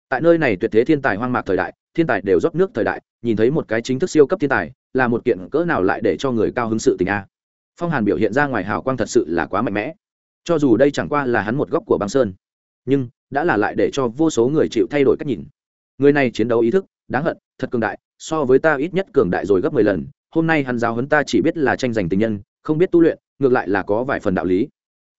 tại nơi này tuyệt thế thiên tài hoang mạc thời đại, thiên tài đều rót nước thời đại, nhìn thấy một cái chính thức siêu cấp thiên tài, là một kiện cỡ nào lại để cho người cao hứng sự tình a. Phong hàn biểu hiện ra ngoài hào quang thật sự là quá mạnh mẽ. Cho dù đây chẳng qua là hắn một góc của băng sơn, nhưng đã là lại để cho vô số người chịu thay đổi cách nhìn. Người này chiến đấu ý thức, đáng hận, thật cường đại, so với ta ít nhất cường đại rồi gấp mười lần, hôm nay hắn giáo huấn ta chỉ biết là tranh giành tình nhân, không biết tu luyện, ngược lại là có vài phần đạo lý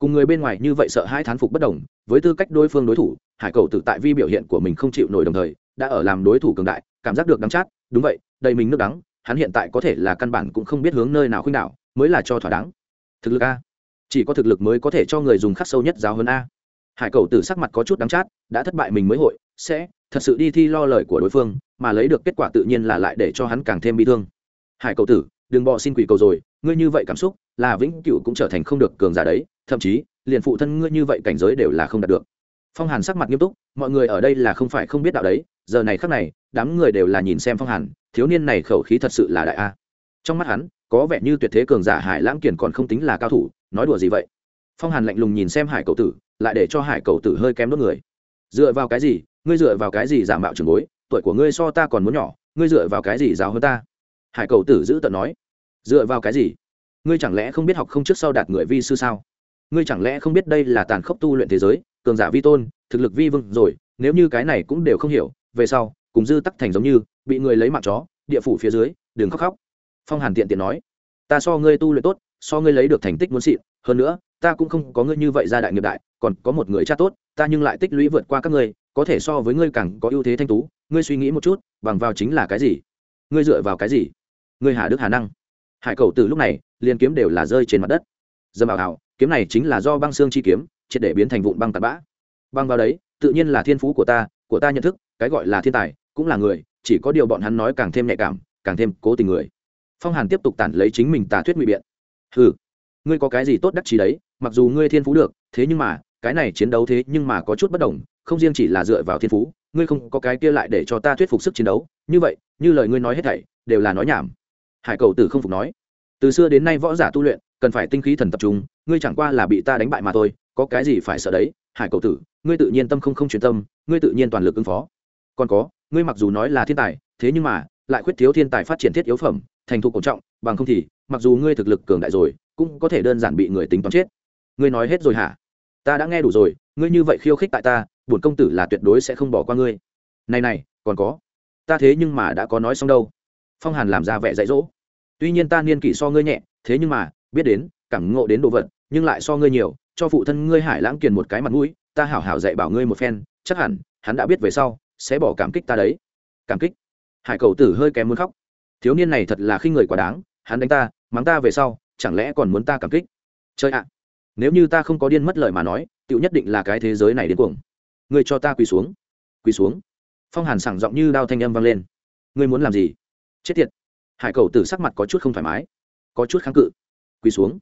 cùng người bên ngoài như vậy sợ hai thán phục bất đồng, với tư cách đối phương đối thủ, hải cầu tự tại vi biểu hiện của mình không chịu nổi đồng thời, đã ở làm đối thủ cường đại, cảm giác được đắng chát, đúng vậy, đầy mình nước đắng, hắn hiện tại có thể là căn bản cũng không biết hướng nơi nào khuynh đảo, mới là cho thỏa đáng. Thực lực a. Chỉ có thực lực mới có thể cho người dùng khắc sâu nhất giáo hơn a. Hải cầu tử sắc mặt có chút đắng chát, đã thất bại mình mới hội, sẽ thật sự đi thi lo lời của đối phương, mà lấy được kết quả tự nhiên là lại để cho hắn càng thêm bị thương. Hải cầu tử, đừng bỏ xin quỷ cầu rồi, ngươi như vậy cảm xúc, là vĩnh cửu cũng trở thành không được cường giả đấy thậm chí, liền phụ thân ngươi như vậy cảnh giới đều là không đạt được. Phong hàn sắc mặt nghiêm túc, mọi người ở đây là không phải không biết đạo đấy, giờ này khắc này, đám người đều là nhìn xem phong hàn, thiếu niên này khẩu khí thật sự là đại a. Trong mắt hắn, có vẻ như tuyệt thế cường giả hải lãng kiển còn không tính là cao thủ, nói đùa gì vậy? Phong hàn lạnh lùng nhìn xem hải cầu tử, lại để cho hải cầu tử hơi kém đốt người. Dựa vào cái gì? Ngươi dựa vào cái gì giả mạo trường bối? Tuổi của ngươi so ta còn muốn nhỏ, ngươi dựa vào cái gì giáo hơn ta? Hải cầu tử giữ tận nói. Dựa vào cái gì? Ngươi chẳng lẽ không biết học không trước sau đạt người vi sư sao? Ngươi chẳng lẽ không biết đây là tàn khốc tu luyện thế giới, cường giả vi tôn, thực lực vi vương rồi, nếu như cái này cũng đều không hiểu, về sau, cùng dư tắc thành giống như, bị người lấy mạng chó, địa phủ phía dưới, đừng khóc khóc. Phong hàn tiện tiện nói, ta so ngươi tu luyện tốt, so ngươi lấy được thành tích muốn xịn, hơn nữa, ta cũng không có ngươi như vậy ra đại nghiệp đại, còn có một người cha tốt, ta nhưng lại tích lũy vượt qua các ngươi, có thể so với ngươi càng có ưu thế thanh tú, ngươi suy nghĩ một chút, bằng vào chính là cái gì? Ngươi dựa vào cái gì? Ngươi hà đức hà năng. Hải cầu từ lúc này, liền kiếm đều là rơi trên mặt đất. Dâm ảo ảo kiếm này chính là do băng xương chi kiếm, triệt để biến thành vụn băng tạt bã. Băng vào đấy, tự nhiên là thiên phú của ta của ta nhận thức, cái gọi là thiên tài, cũng là người, chỉ có điều bọn hắn nói càng thêm nhạy cảm, càng thêm cố tình người. Phong hàn tiếp tục tản lấy chính mình tà thuyết ngụy biện. Ừ ngươi có cái gì tốt đắc trí đấy, mặc dù ngươi thiên phú được, thế nhưng mà, cái này chiến đấu thế nhưng mà có chút bất đồng, không riêng chỉ là dựa vào thiên phú, ngươi không có cái kia lại để cho ta thuyết phục sức chiến đấu. Như vậy, như lời ngươi nói hết thảy, đều là nói nhảm. Hải cầu tử không phục nói. Từ xưa đến nay võ giả tu luyện cần phải tinh khí thần tập trung, ngươi chẳng qua là bị ta đánh bại mà thôi, có cái gì phải sợ đấy, hải cầu tử, ngươi tự nhiên tâm không không chuyên tâm, ngươi tự nhiên toàn lực ứng phó. Còn có, ngươi mặc dù nói là thiên tài, thế nhưng mà, lại khuyết thiếu thiên tài phát triển thiết yếu phẩm, thành thục cổ trọng, bằng không thì, mặc dù ngươi thực lực cường đại rồi, cũng có thể đơn giản bị người tính toán chết. Ngươi nói hết rồi hả? Ta đã nghe đủ rồi, ngươi như vậy khiêu khích tại ta, bổn công tử là tuyệt đối sẽ không bỏ qua ngươi. Này này, còn có. Ta thế nhưng mà đã có nói xong đâu. Phong hàn làm ra vẻ dạy dỗ. Tuy nhiên ta niên kỷ so ngươi nhẹ, thế nhưng mà biết đến, cảm ngộ đến đồ vật, nhưng lại so ngươi nhiều, cho phụ thân ngươi hải lãng kiền một cái mặt mũi, ta hảo hảo dạy bảo ngươi một phen, chắc hẳn, hắn đã biết về sau, sẽ bỏ cảm kích ta đấy. Cảm kích? Hải cầu tử hơi kém muốn khóc. Thiếu niên này thật là khi người quá đáng, hắn đánh ta, mắng ta về sau, chẳng lẽ còn muốn ta cảm kích? Chơi ạ! Nếu như ta không có điên mất lời mà nói tựu nhất định là cái thế giới này đến cuồng. Ngươi cho ta quỳ xuống. Quỳ xuống. Phong hàn sảng giọng như đao thanh âm vang lên. Ngươi muốn làm gì? Chết tiệt! Hải cầu tử sắc mặt có chút không thoải mái. Có chút kháng cự quỳ xuống.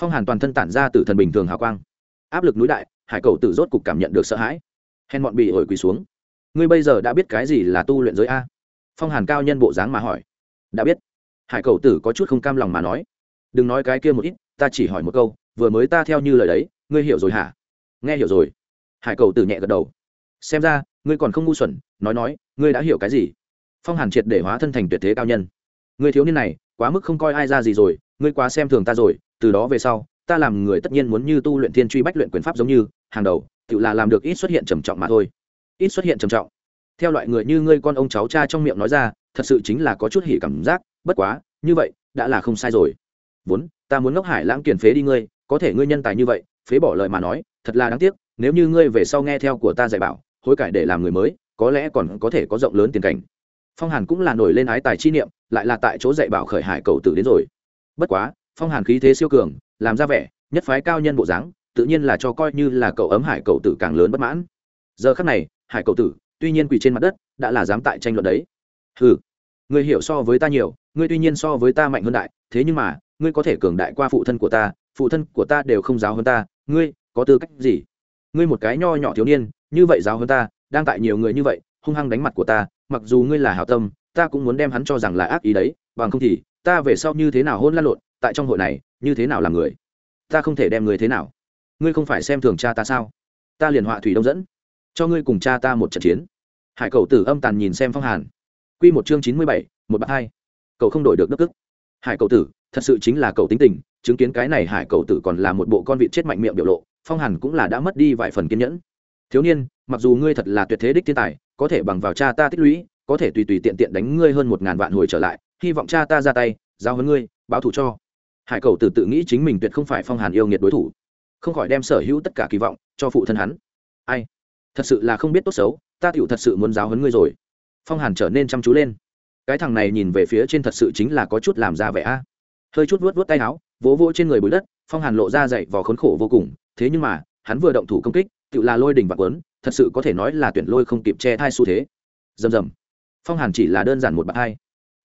Phong hàn toàn thân tản ra từ thần bình thường hào quang. Áp lực núi đại, hải cầu tử rốt cục cảm nhận được sợ hãi. Hèn bọn bị ổi quỳ xuống. Ngươi bây giờ đã biết cái gì là tu luyện giới a? Phong hàn cao nhân bộ dáng mà hỏi. Đã biết. Hải cầu tử có chút không cam lòng mà nói. Đừng nói cái kia một ít, ta chỉ hỏi một câu, vừa mới ta theo như lời đấy, ngươi hiểu rồi hả? Nghe hiểu rồi. Hải cầu tử nhẹ gật đầu. Xem ra, ngươi còn không ngu xuẩn, nói nói, ngươi đã hiểu cái gì? Phong hàn triệt để hóa thân thành tuyệt thế cao nhân. Ngươi thiếu niên này, quá mức không coi ai ra gì rồi ngươi quá xem thường ta rồi, từ đó về sau, ta làm người tất nhiên muốn như tu luyện thiên truy bách luyện quyền pháp giống như, hàng đầu, tự là làm được ít xuất hiện trầm trọng mà thôi. Ít xuất hiện trầm trọng. Theo loại người như ngươi con ông cháu cha trong miệng nói ra, thật sự chính là có chút hỉ cảm giác, bất quá, như vậy, đã là không sai rồi. Vốn, ta muốn ngốc hải lãng kiển phế đi ngươi, có thể ngươi nhân tài như vậy, phế bỏ lời mà nói, thật là đáng tiếc, nếu như ngươi về sau nghe theo của ta dạy bảo, hối cải để làm người mới, có lẽ còn có thể có rộng lớn tiền cảnh. Phong hàn cũng là nổi lên ái tài chi niệm, lại là tại chỗ dạy bảo khởi hải cầu tử đến rồi bất quá, phong hàn khí thế siêu cường, làm ra vẻ, nhất phái cao nhân bộ dáng, tự nhiên là cho coi như là cậu ấm hải cậu tử càng lớn bất mãn. Giờ khắc này, hải cậu tử, tuy nhiên quỳ trên mặt đất, đã là dám tại tranh luận đấy. Ừ người hiểu so với ta nhiều, ngươi tuy nhiên so với ta mạnh hơn đại, thế nhưng mà, ngươi có thể cường đại qua phụ thân của ta, phụ thân của ta đều không giáo hơn ta, ngươi có tư cách gì? Ngươi một cái nho nhỏ thiếu niên, như vậy giáo hơn ta, đang tại nhiều người như vậy, hung hăng đánh mặt của ta, mặc dù ngươi là hảo tâm, ta cũng muốn đem hắn cho rằng là ác ý đấy, bằng không thì ta về sau như thế nào hôn lăn lộn, tại trong hội này, như thế nào là người? Ta không thể đem người thế nào. Ngươi không phải xem thường cha ta sao? Ta liền họa thủy đông dẫn, cho ngươi cùng cha ta một trận chiến. Hải cầu tử âm tàn nhìn xem phong hàn. Q một chương chín mươi bảy, một bát hai. Cậu không đổi được đức tức. Hải cầu tử, thật sự chính là cậu tính tình, chứng kiến cái này hải cầu tử còn là một bộ con vịt chết mạnh miệng biểu lộ, phong hàn cũng là đã mất đi vài phần kiên nhẫn. Thiếu niên, mặc dù ngươi thật là tuyệt thế đích thiên tài, có thể bằng vào cha ta tích lũy, có thể tùy tùy tiện tiện đánh ngươi hơn một ngàn vạn hồi trở lại hy vọng cha ta ra tay, giao hơn ngươi, báo thù cho. Hải cầu tử tự nghĩ chính mình tuyệt không phải phong hàn yêu nghiệt đối thủ. Không khỏi đem sở hữu tất cả kỳ vọng cho phụ thân hắn. Ai? Thật sự là không biết tốt xấu, ta tựu thật sự muốn giáo hấn ngươi rồi. Phong hàn trở nên chăm chú lên. Cái thằng này nhìn về phía trên thật sự chính là có chút làm ra vẻ a. Hơi chút vuốt vuốt tay áo, vỗ vỗ trên người bụi đất, phong hàn lộ ra dậy vò khốn khổ vô cùng. Thế nhưng mà, hắn vừa động thủ công kích, tựu là lôi đình và quấn thật sự có thể nói là tuyển lôi không kịp che thai xu thế. Dầm dầm phong hàn chỉ là đơn giản một bạt hai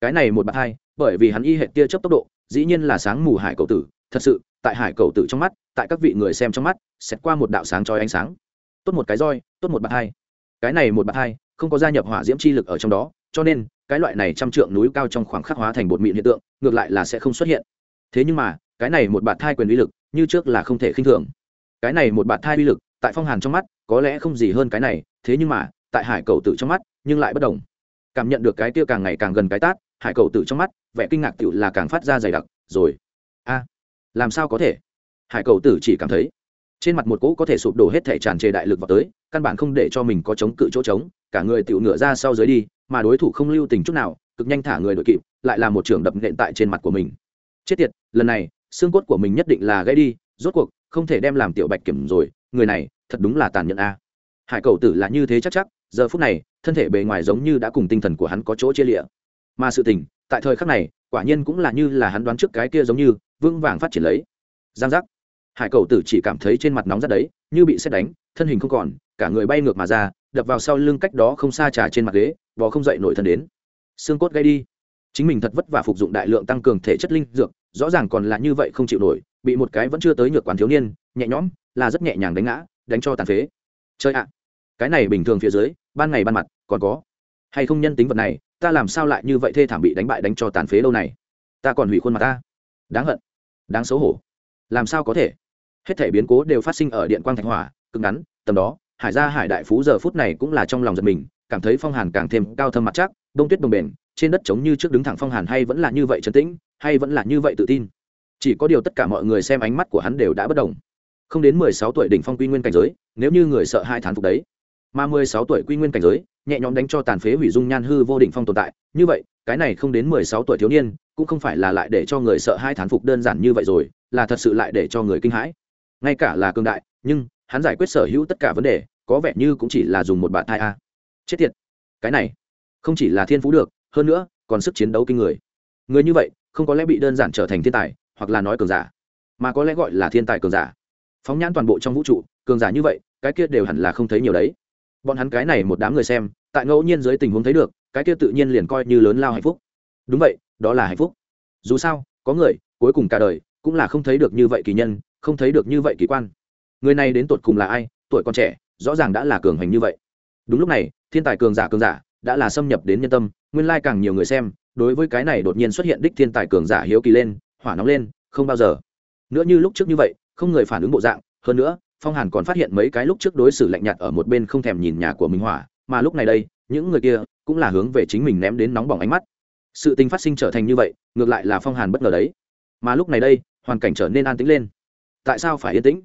cái này một bạt hai, bởi vì hắn y hệ tia chớp tốc độ, dĩ nhiên là sáng mù hải cầu tử. Thật sự, tại hải cầu tử trong mắt, tại các vị người xem trong mắt, xét qua một đạo sáng trói ánh sáng. Tốt một cái roi, tốt một bạt hai. Cái này một bạt hai, không có gia nhập hỏa diễm chi lực ở trong đó, cho nên, cái loại này trăm trượng núi cao trong khoảng khắc hóa thành bột mịn hiện tượng, ngược lại là sẽ không xuất hiện. Thế nhưng mà, cái này một bạt thai quyền uy lực, như trước là không thể khinh thường. Cái này một bạt thai uy lực, tại phong hàn trong mắt, có lẽ không gì hơn cái này, thế nhưng mà, tại hải cầu tử trong mắt, nhưng lại bất đồng. Cảm nhận được cái tia càng ngày càng gần cái tát hải cầu tử trong mắt, vẻ kinh ngạc tựu là càng phát ra dày đặc, rồi. A, làm sao có thể? Hải cầu tử chỉ cảm thấy, trên mặt một cỗ có thể sụp đổ hết thể tràn trề đại lực vào tới, căn bản không để cho mình có chống cự chỗ trống, cả người tựu ngựa ra sau dưới đi, mà đối thủ không lưu tình chút nào, cực nhanh thả người đội kịp, lại là một trường đập nện tại trên mặt của mình. Chết tiệt, lần này, xương cốt của mình nhất định là gãy đi, rốt cuộc, không thể đem làm tiểu bạch kiểm rồi, người này, thật đúng là tàn nhẫn a. Hải cầu tử là như thế chắc chắc, giờ phút này, thân thể bề ngoài giống như đã cùng tinh thần của hắn có chỗ chia lịa mà sự tình, tại thời khắc này, quả nhiên cũng là như là hắn đoán trước cái kia giống như, vững vàng phát triển lấy. Giang giác. Hải cầu tử chỉ cảm thấy trên mặt nóng rất đấy, như bị xét đánh, thân hình không còn, cả người bay ngược mà ra, đập vào sau lưng cách đó không xa trà trên mặt ghế, bò không dậy nổi thân đến. Xương cốt gây đi. Chính mình thật vất vả phục dụng đại lượng tăng cường thể chất linh dược, rõ ràng còn là như vậy không chịu nổi, bị một cái vẫn chưa tới nhược quán thiếu niên, nhẹ nhõm, là rất nhẹ nhàng đánh ngã, đánh cho tàn phế. Chơi ạ. Cái này bình thường phía dưới, ban ngày ban mặt, còn có. Hay không nhân tính vật này ta làm sao lại như vậy thê thảm bị đánh bại đánh cho tàn phế lâu này? Ta còn hủy khuôn mặt ta. Đáng hận, đáng xấu hổ. Làm sao có thể? Hết thể biến cố đều phát sinh ở điện quang thạch hỏa, cực ngắn, tầm đó, hải gia hải đại phú giờ phút này cũng là trong lòng giật mình, cảm thấy phong hàn càng thêm cao thâm mặt chắc, đông tuyết đồng bền trên đất trống như trước đứng thẳng phong hàn hay vẫn là như vậy trấn tĩnh, hay vẫn là như vậy tự tin. Chỉ có điều tất cả mọi người xem ánh mắt của hắn đều đã bất đồng. Không đến mười sáu tuổi đỉnh phong quy nguyên cảnh giới, nếu như người sợ hai thán phục đấy, mà mười sáu tuổi quy nguyên cảnh giới nhẹ nhõm đánh cho tàn phế hủy dung nhan hư vô đỉnh phong tồn tại. Như vậy, cái này không đến mười sáu tuổi thiếu niên, cũng không phải là lại để cho người sợ hai thán phục đơn giản như vậy rồi, là thật sự lại để cho người kinh hãi. Ngay cả là cương đại, nhưng hắn giải quyết sở hữu tất cả vấn đề, có vẻ như cũng chỉ là dùng một bạn thai a. Chết tiệt. Cái này, không chỉ là thiên phú được, hơn nữa, còn sức chiến đấu kinh người. Người như vậy, không có lẽ bị đơn giản trở thành thiên tài, hoặc là nói cường giả, mà có lẽ gọi là thiên tài cường giả. Phóng nhãn toàn bộ trong vũ trụ, cường giả như vậy, cái kia đều hẳn là không thấy nhiều đấy bọn hắn cái này một đám người xem, tại ngẫu nhiên dưới tình huống thấy được, cái kia tự nhiên liền coi như lớn lao hạnh phúc. Đúng vậy, đó là hạnh phúc. Dù sao, có người, cuối cùng cả đời, cũng là không thấy được như vậy kỳ nhân, không thấy được như vậy kỳ quan. Người này đến tột cùng là ai, tuổi còn trẻ, rõ ràng đã là cường hành như vậy. Đúng lúc này, thiên tài cường giả cường giả, đã là xâm nhập đến nhân tâm, nguyên lai càng nhiều người xem, đối với cái này đột nhiên xuất hiện đích thiên tài cường giả hiếu kỳ lên, hỏa nóng lên, không bao giờ. Nữa như lúc trước như vậy, không người phản ứng bộ dạng, hơn nữa phong hàn còn phát hiện mấy cái lúc trước đối xử lạnh nhạt ở một bên không thèm nhìn nhà của mình hỏa, mà lúc này đây, những người kia cũng là hướng về chính mình ném đến nóng bỏng ánh mắt. Sự tình phát sinh trở thành như vậy, ngược lại là phong hàn bất ngờ đấy. Mà lúc này đây, hoàn cảnh trở nên an tĩnh lên. Tại sao phải yên tĩnh?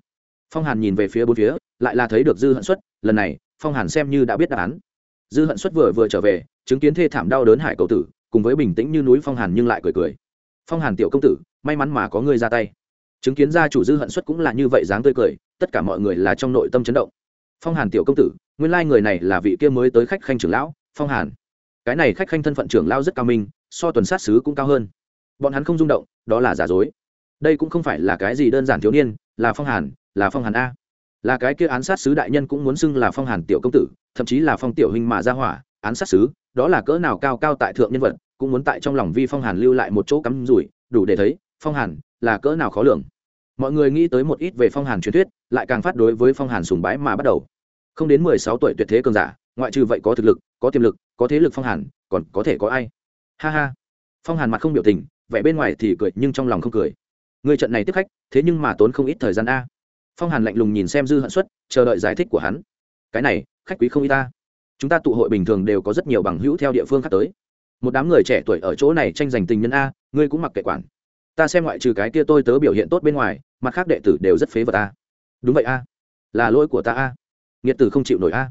Phong hàn nhìn về phía bốn phía, lại là thấy được dư hận xuất, lần này, phong hàn xem như đã biết đáp án. Dư hận xuất vừa vừa trở về, chứng kiến thê thảm đau đớn hải cầu tử, cùng với bình tĩnh như núi phong hàn nhưng lại cười cười. Phong hàn tiểu công tử, may mắn mà có người ra tay chứng kiến gia chủ dư hận xuất cũng là như vậy dáng tươi cười, tất cả mọi người là trong nội tâm chấn động. Phong hàn tiểu công tử, nguyên lai người này là vị kia mới tới khách khanh trưởng lão, phong hàn. Cái này khách khanh thân phận trưởng lão rất cao minh, so tuần sát sứ cũng cao hơn. Bọn hắn không rung động, đó là giả dối. Đây cũng không phải là cái gì đơn giản thiếu niên, là phong hàn, là phong hàn a. Là cái kia án sát sứ đại nhân cũng muốn xưng là phong hàn tiểu công tử, thậm chí là phong tiểu huynh mà ra hỏa, án sát sứ, đó là cỡ nào cao cao tại thượng nhân vật, cũng muốn tại trong lòng vi phong hàn lưu lại một chỗ cắm rủi, đủ để thấy, phong hàn là cỡ nào khó lường mọi người nghĩ tới một ít về phong hàn truyền thuyết lại càng phát đối với phong hàn sùng bái mà bắt đầu. Không đến mười sáu tuổi tuyệt thế cường giả ngoại trừ vậy có thực lực có tiềm lực có thế lực phong hàn còn có thể có ai? Ha ha. Phong hàn mặt không biểu tình vẻ bên ngoài thì cười nhưng trong lòng không cười. Người trận này tiếp khách thế nhưng mà tốn không ít thời gian a. Phong hàn lạnh lùng nhìn xem dư hận suất, chờ đợi giải thích của hắn. Cái này khách quý không y ta. Chúng ta tụ hội bình thường đều có rất nhiều bằng hữu theo địa phương khác tới. Một đám người trẻ tuổi ở chỗ này tranh giành tình nhân a ngươi cũng mặc kệ quản ta xem ngoại trừ cái kia tôi tớ biểu hiện tốt bên ngoài, mặt khác đệ tử đều rất phế vật a. Đúng vậy a. Là lỗi của ta a. Nghiệt tử không chịu nổi a.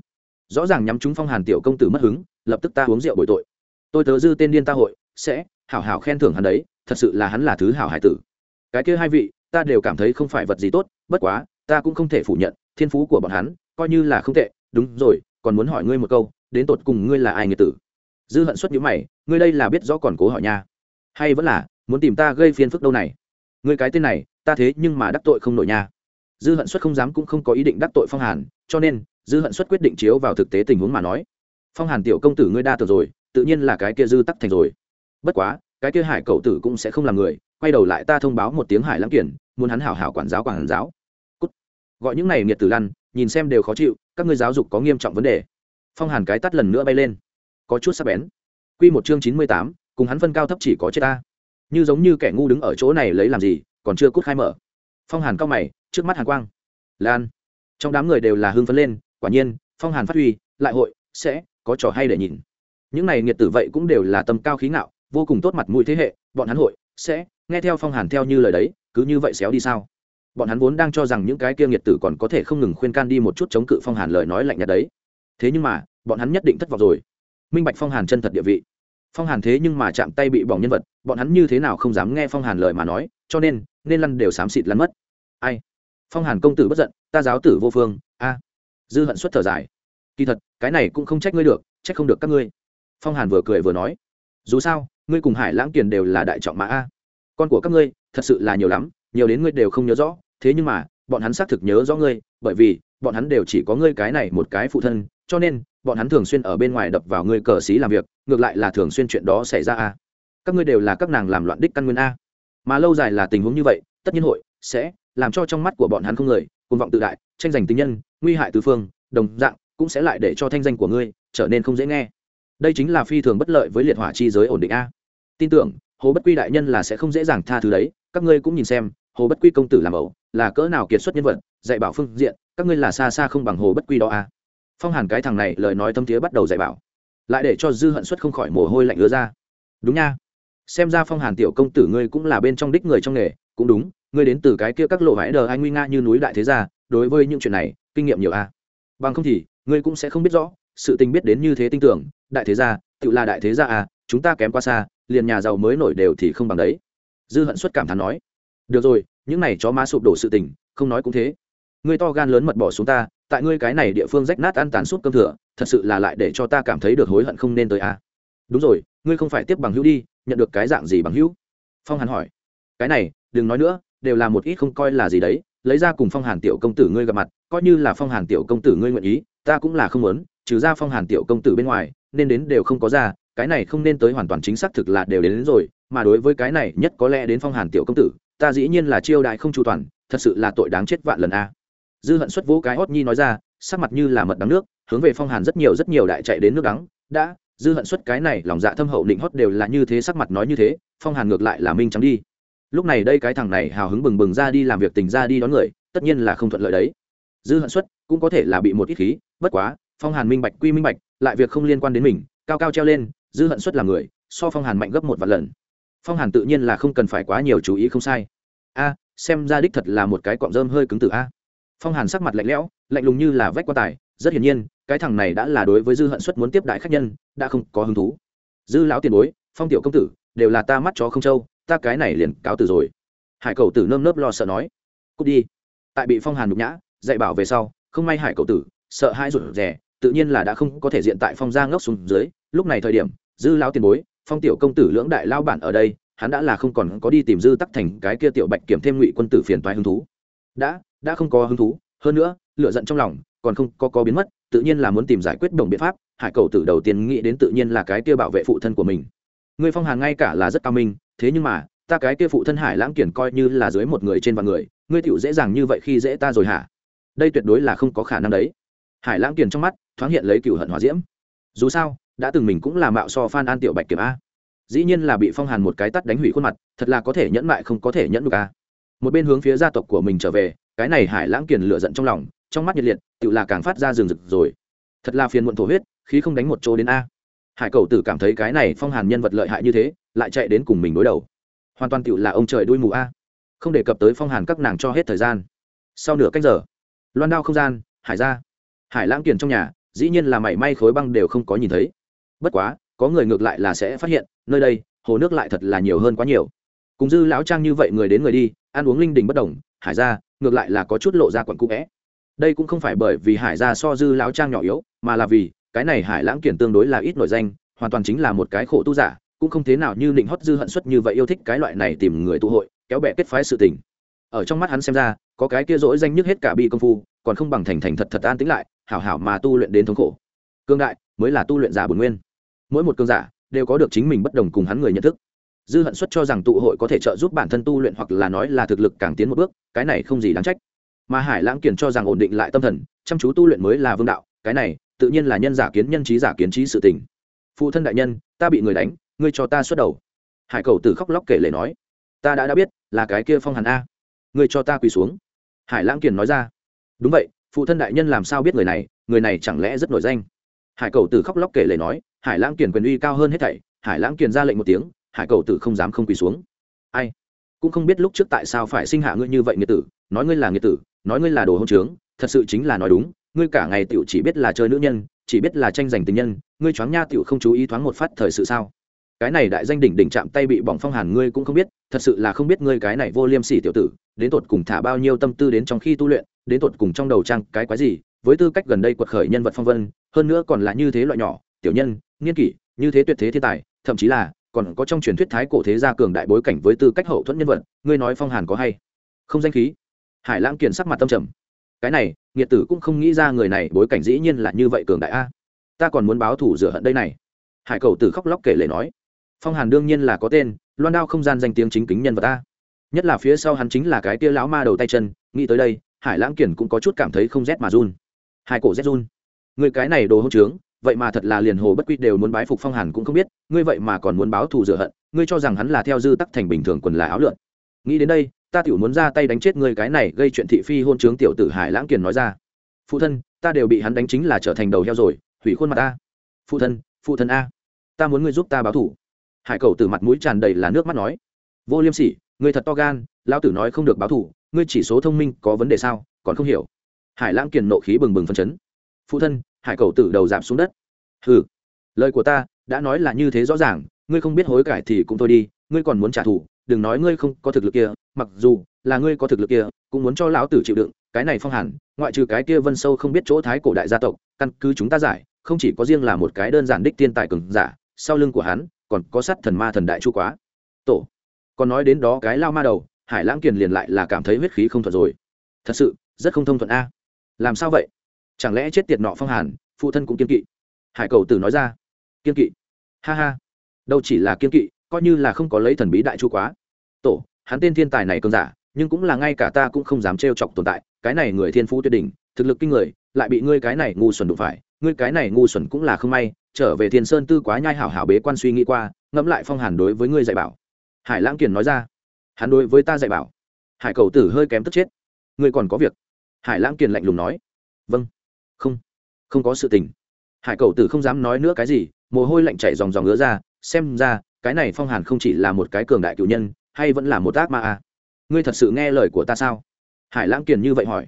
Rõ ràng nhắm chúng phong hàn tiểu công tử mất hứng, lập tức ta uống rượu bồi tội. Tôi tớ dư tên điên ta hội, sẽ hảo hảo khen thưởng hắn đấy, thật sự là hắn là thứ hảo hải tử. Cái kia hai vị, ta đều cảm thấy không phải vật gì tốt, bất quá, ta cũng không thể phủ nhận, thiên phú của bọn hắn, coi như là không tệ. Đúng rồi, còn muốn hỏi ngươi một câu, đến tột cùng ngươi là ai nghiệt tử? Dư hận xuất nhữ mày, ngươi đây là biết rõ còn cố hỏi nha. Hay vẫn là muốn tìm ta gây phiền phức đâu này? Ngươi cái tên này, ta thế nhưng mà đắc tội không nổi nha. Dư hận xuất không dám cũng không có ý định đắc tội phong hàn, cho nên, dư hận xuất quyết định chiếu vào thực tế tình huống mà nói. Phong hàn tiểu công tử ngươi đa tử rồi, tự nhiên là cái kia dư tắc thành rồi. Bất quá, cái kia hải cậu tử cũng sẽ không làm người, quay đầu lại ta thông báo một tiếng hải lãng kiển muốn hắn hảo hảo quản giáo quản giáo. Cút. gọi những này nghiệt tử lăn, nhìn xem đều khó chịu, các ngươi giáo dục có nghiêm trọng vấn đề. Phong hàn cái tắt lần nữa bay lên. Có chút sắc bén. Quy một chương chín mươi tám, cùng hắn phân cao thấp chỉ có chết ta như giống như kẻ ngu đứng ở chỗ này lấy làm gì, còn chưa cút khai mở. Phong hàn cao mày, trước mắt hàn quang. Lan. Trong đám người đều là hưng phấn lên, quả nhiên, phong hàn phát huy, lại hội, sẽ, có trò hay để nhìn. Những này nghiệt tử vậy cũng đều là tầm cao khí ngạo, vô cùng tốt mặt mũi thế hệ, bọn hắn hội, sẽ, nghe theo phong hàn theo như lời đấy, cứ như vậy xéo đi sao? Bọn hắn vốn đang cho rằng những cái kia nghiệt tử còn có thể không ngừng khuyên can đi một chút chống cự phong hàn lời nói lạnh nhạt đấy. Thế nhưng mà, bọn hắn nhất định thất vọng rồi. Minh bạch phong hàn chân thật địa vị. Phong hàn thế nhưng mà chạm tay bị bỏng nhân vật bọn hắn như thế nào không dám nghe phong hàn lời mà nói, cho nên nên lăn đều xám xịt lăn mất. Ai? Phong hàn công tử bất giận, ta giáo tử vô phương, a. Dư hận xuất thở dài. Kỳ thật, cái này cũng không trách ngươi được, trách không được các ngươi. Phong hàn vừa cười vừa nói. Dù sao, ngươi cùng hải lãng kiền đều là đại trọng mã, a. Con của các ngươi, thật sự là nhiều lắm, nhiều đến ngươi đều không nhớ rõ. Thế nhưng mà, bọn hắn xác thực nhớ rõ ngươi, bởi vì, bọn hắn đều chỉ có ngươi cái này một cái phụ thân, cho nên, bọn hắn thường xuyên ở bên ngoài đập vào ngươi cờ xí làm việc, ngược lại là thường xuyên chuyện đó xảy ra, a các ngươi đều là các nàng làm loạn đích căn nguyên a. Mà lâu dài là tình huống như vậy, tất nhiên hội sẽ làm cho trong mắt của bọn hắn không người côn vọng tự đại, tranh giành tính nhân, nguy hại tứ phương, đồng dạng cũng sẽ lại để cho thanh danh của ngươi trở nên không dễ nghe. Đây chính là phi thường bất lợi với liệt hỏa chi giới ổn định a. Tin tưởng, hồ bất quy đại nhân là sẽ không dễ dàng tha thứ đấy, các ngươi cũng nhìn xem, hồ bất quy công tử làm ẩu, là cỡ nào kiệt xuất nhân vật, dạy bảo phương diện, các ngươi là xa xa không bằng hồ bất quy đó a. Phong hàn cái thằng này lời nói thâm thiế bắt đầu dạy bảo, lại để cho dư hận xuất không khỏi mồ hôi lạnh ứa ra. Đúng nha xem ra phong hàn tiểu công tử ngươi cũng là bên trong đích người trong nghề, cũng đúng, ngươi đến từ cái kia các lộ vãi đờ ai nguy nga như núi đại thế gia, đối với những chuyện này, kinh nghiệm nhiều a. Bằng không thì, ngươi cũng sẽ không biết rõ, sự tình biết đến như thế tin tưởng, đại thế gia, tự là đại thế gia à chúng ta kém quá xa, liền nhà giàu mới nổi đều thì không bằng đấy. Dư hận xuất cảm thán nói. Được rồi, những này chó má sụp đổ sự tình, không nói cũng thế. Ngươi to gan lớn mật bỏ xuống ta, tại ngươi cái này địa phương rách nát ăn tán suốt cơm thừa, thật sự là lại để cho ta cảm thấy được hối hận không nên tới à. đúng rồi, ngươi không phải tiếp bằng hữu đi nhận được cái dạng gì bằng hữu? Phong hàn hỏi. Cái này đừng nói nữa đều là một ít không coi là gì đấy lấy ra cùng phong hàn tiểu công tử ngươi gặp mặt coi như là phong hàn tiểu công tử ngươi nguyện ý ta cũng là không muốn trừ ra phong hàn tiểu công tử bên ngoài nên đến đều không có ra cái này không nên tới hoàn toàn chính xác thực là đều đến, đến rồi mà đối với cái này nhất có lẽ đến phong hàn tiểu công tử ta dĩ nhiên là chiêu đại không chu toàn thật sự là tội đáng chết vạn lần a. Dư hận xuất vũ cái hót nhi nói ra sắc mặt như là mật đắng nước hướng về phong hàn rất nhiều rất nhiều đại chạy đến nước đắng đã dư hận xuất cái này, lòng dạ thâm hậu định hót đều là như thế, sắc mặt nói như thế, phong hàn ngược lại là minh trắng đi. Lúc này đây cái thằng này hào hứng bừng bừng ra đi làm việc tình ra đi đón người, tất nhiên là không thuận lợi đấy. Dư hận xuất cũng có thể là bị một ít khí, bất quá, phong hàn minh bạch quy minh bạch, lại việc không liên quan đến mình, cao cao treo lên, dư hận xuất là người, so phong hàn mạnh gấp một vạn lần. Phong hàn tự nhiên là không cần phải quá nhiều chú ý không sai. A, xem ra đích thật là một cái cọng rơm hơi cứng từ a. Phong hàn sắc mặt lạnh lẽo, lạnh lùng như là vách quan tài, rất hiển nhiên cái thằng này đã là đối với dư hận xuất muốn tiếp đại khách nhân, đã không có hứng thú. Dư lão tiền bối, phong tiểu công tử, đều là ta mắt chó không trâu, ta cái này liền cáo từ rồi. Hải cầu tử nơm nớp lo sợ nói. Cút đi. Tại bị phong hàn nhục nhã, dạy bảo về sau, không may hải cầu tử, sợ hai rụt rè, tự nhiên là đã không có thể diện tại phong gia ngốc xuống dưới. Lúc này thời điểm, dư lão tiền bối, phong tiểu công tử lưỡng đại lao bản ở đây, hắn đã là không còn có đi tìm dư tắc thành cái kia tiểu bạch kiểm thêm ngụy quân tử phiền toái hứng thú. Đã đã không có hứng thú, hơn nữa lựa giận trong lòng, còn không có có biến mất tự nhiên là muốn tìm giải quyết đồng biện pháp, hải cầu tử đầu tiên nghĩ đến tự nhiên là cái kia bảo vệ phụ thân của mình. Người phong hàn ngay cả là rất cao minh, thế nhưng mà, ta cái kia phụ thân hải lãng kiển coi như là dưới một người trên vạn người, ngươi tựu dễ dàng như vậy khi dễ ta rồi hả? Đây tuyệt đối là không có khả năng đấy. Hải lãng kiển trong mắt thoáng hiện lấy cựu hận hòa diễm. Dù sao, đã từng mình cũng là mạo so phan an tiểu bạch kiểm a. Dĩ nhiên là bị phong hàn một cái tắt đánh hủy khuôn mặt, thật là có thể nhẫn mại không có thể nhẫn được a. Một bên hướng phía gia tộc của mình trở về, cái này hải lãng kiền lựa giận trong lòng trong mắt nhiệt liệt tự là càng phát ra rừng rực rồi. Thật là phiền muộn thổ huyết, khí không đánh một chỗ đến a. Hải cầu tử cảm thấy cái này phong hàn nhân vật lợi hại như thế, lại chạy đến cùng mình đối đầu. Hoàn toàn tự là ông trời đuôi mù a. Không đề cập tới phong hàn các nàng cho hết thời gian. Sau nửa cách giờ, loan đao không gian, hải ra. Hải lãng kiển trong nhà, dĩ nhiên là mảy may khối băng đều không có nhìn thấy. Bất quá, có người ngược lại là sẽ phát hiện, nơi đây, hồ nước lại thật là nhiều hơn quá nhiều. Cùng dư lão trang như vậy người đến người đi, ăn uống linh đình bất đồng, hải ra, ngược lại là có chút lộ ra quận cũ vẽ đây cũng không phải bởi vì hải Gia so dư lão trang nhỏ yếu, mà là vì, cái này hải lãng kiển tương đối là ít nổi danh, hoàn toàn chính là một cái khổ tu giả, cũng không thế nào như định hót dư hận suất như vậy yêu thích cái loại này tìm người tụ hội, kéo bè kết phái sự tình. Ở trong mắt hắn xem ra, có cái kia dỗi danh nhất hết cả bi công phu, còn không bằng thành thành thật thật an tĩnh lại, hảo hảo mà tu luyện đến thống khổ. Cương đại, mới là tu luyện giả bổn nguyên. Mỗi một cương giả, đều có được chính mình bất đồng cùng hắn người nhận thức. Dư hận xuất cho rằng tụ hội có thể trợ giúp bản thân tu luyện hoặc là nói là thực lực càng tiến một bước, cái này không gì đáng trách mà hải lãng kiển cho rằng ổn định lại tâm thần, chăm chú tu luyện mới là vương đạo, cái này, tự nhiên là nhân giả kiến nhân trí giả kiến trí sự tình. Phụ thân đại nhân, ta bị người đánh, ngươi cho ta xuất đầu. Hải cầu tử khóc lóc kể lể nói, ta đã đã biết, là cái kia phong hàn a. Ngươi cho ta quỳ xuống. Hải lãng kiển nói ra, đúng vậy, phụ thân đại nhân làm sao biết người này người này chẳng lẽ rất nổi danh. Hải cầu tử khóc lóc kể lể nói, hải lãng kiển quyền uy cao hơn hết thảy, hải lãng kiển ra lệnh một tiếng, hải cầu tử không dám không quỳ xuống. Ai? Cũng không biết lúc trước tại sao phải sinh hạ ngươi như vậy nghĩa tử, nói ngươi là nghĩa tử nói ngươi là đồ hôn trướng, thật sự chính là nói đúng, ngươi cả ngày tiểu chỉ biết là chơi nữ nhân, chỉ biết là tranh giành tình nhân, ngươi choáng nha tiểu không chú ý thoáng một phát thời sự sao? Cái này đại danh đỉnh đỉnh chạm tay bị bỏng phong hàn ngươi cũng không biết, thật sự là không biết ngươi cái này vô liêm sỉ tiểu tử, đến tột cùng thả bao nhiêu tâm tư đến trong khi tu luyện, đến tột cùng trong đầu trang cái quái gì? Với tư cách gần đây quật khởi nhân vật phong vân, hơn nữa còn là như thế loại nhỏ, tiểu nhân, nghiên kỷ, như thế tuyệt thế thiên tài, thậm chí là còn có trong truyền thuyết thái cổ thế gia cường đại bối cảnh với tư cách hậu thuẫn nhân vật, ngươi nói phong hàn có hay không danh khí? Hải lãng kiền sắc mặt tâm trầm. Cái này, nghiệt tử cũng không nghĩ ra người này bối cảnh dĩ nhiên là như vậy cường đại a. Ta còn muốn báo thủ rửa hận đây này. Hải cầu tử khóc lóc kể lể nói. Phong hàn đương nhiên là có tên, loan đao không gian danh tiếng chính kính nhân vật ta nhất là phía sau hắn chính là cái tia lão ma đầu tay chân, nghĩ tới đây, hải lãng kiển cũng có chút cảm thấy không rét mà run. Hai cổ rét run. Người cái này đồ hỗn trướng, vậy mà thật là liền hồ bất quy đều muốn bái phục phong hàn cũng không biết, ngươi vậy mà còn muốn báo thù rửa hận, ngươi cho rằng hắn là theo dư tắc thành bình thường quần là áo lượn. Nghĩ đến đây ta tiểu muốn ra tay đánh chết ngươi, cái này gây chuyện thị phi hôn trướng tiểu tử hải lãng kiền nói ra. Phụ thân, ta đều bị hắn đánh chính là trở thành đầu heo rồi, hủy khuôn mặt ta. Phụ thân phụ thân a, ta muốn ngươi giúp ta báo thủ. Hải cầu từ mặt mũi tràn đầy là nước mắt nói. Vô liêm sỉ, ngươi thật to gan, Lão tử nói không được báo thủ, ngươi chỉ số thông minh có vấn đề sao, còn không hiểu. Hải lãng kiền nộ khí bừng bừng phân chấn. Phụ thân, hải cầu từ đầu giảm xuống đất. Hừ, lời của ta đã nói là như thế rõ ràng, ngươi không biết hối cải thì cũng thôi đi, ngươi còn muốn trả thù đừng nói ngươi không có thực lực kia, mặc dù là ngươi có thực lực kia, cũng muốn cho lão tử chịu đựng, cái này phong hàn, ngoại trừ cái kia vân sâu không biết chỗ thái cổ đại gia tộc, căn cứ chúng ta giải, không chỉ có riêng là một cái đơn giản đích tiên tài cường giả, sau lưng của hắn, còn có sắt thần ma thần đại chu quá. Tổ, còn nói đến đó cái lao ma đầu, hải lãng kiền liền lại là cảm thấy huyết khí không thuận rồi. Thật sự, rất không thông thuận a. Làm sao vậy? Chẳng lẽ chết tiệt nọ phong hàn, phụ thân cũng kiên kỵ? Hải cầu tử nói ra. Kiên kỵ. Ha ha. Đâu chỉ là kiên kỵ coi như là không có lấy thần bí đại chu quá. Tổ, hắn tên thiên tài này cơn giả, nhưng cũng là ngay cả ta cũng không dám trêu chọc tồn tại, cái này người thiên phú tuyệt đỉnh, thực lực kinh người, lại bị ngươi cái này ngu xuẩn đụng phải, ngươi cái này ngu xuẩn cũng là không may, trở về thiên sơn tư quá nhai hảo hảo bế quan suy nghĩ qua, ngẫm lại phong hàn đối với ngươi dạy bảo. Hải lãng kiền nói ra. Hắn đối với ta dạy bảo. Hải cầu tử hơi kém tức chết. Ngươi còn có việc. Hải lãng kiền lạnh lùng nói. Vâng. Không. Không có sự tình. Hải cầu tử không dám nói nữa cái gì, mồ hôi lạnh chảy dòng dòng ngứa ra, xem ra cái này phong hàn không chỉ là một cái cường đại cựu nhân, hay vẫn là một ác ma à? ngươi thật sự nghe lời của ta sao? Hải lãng kiền như vậy hỏi.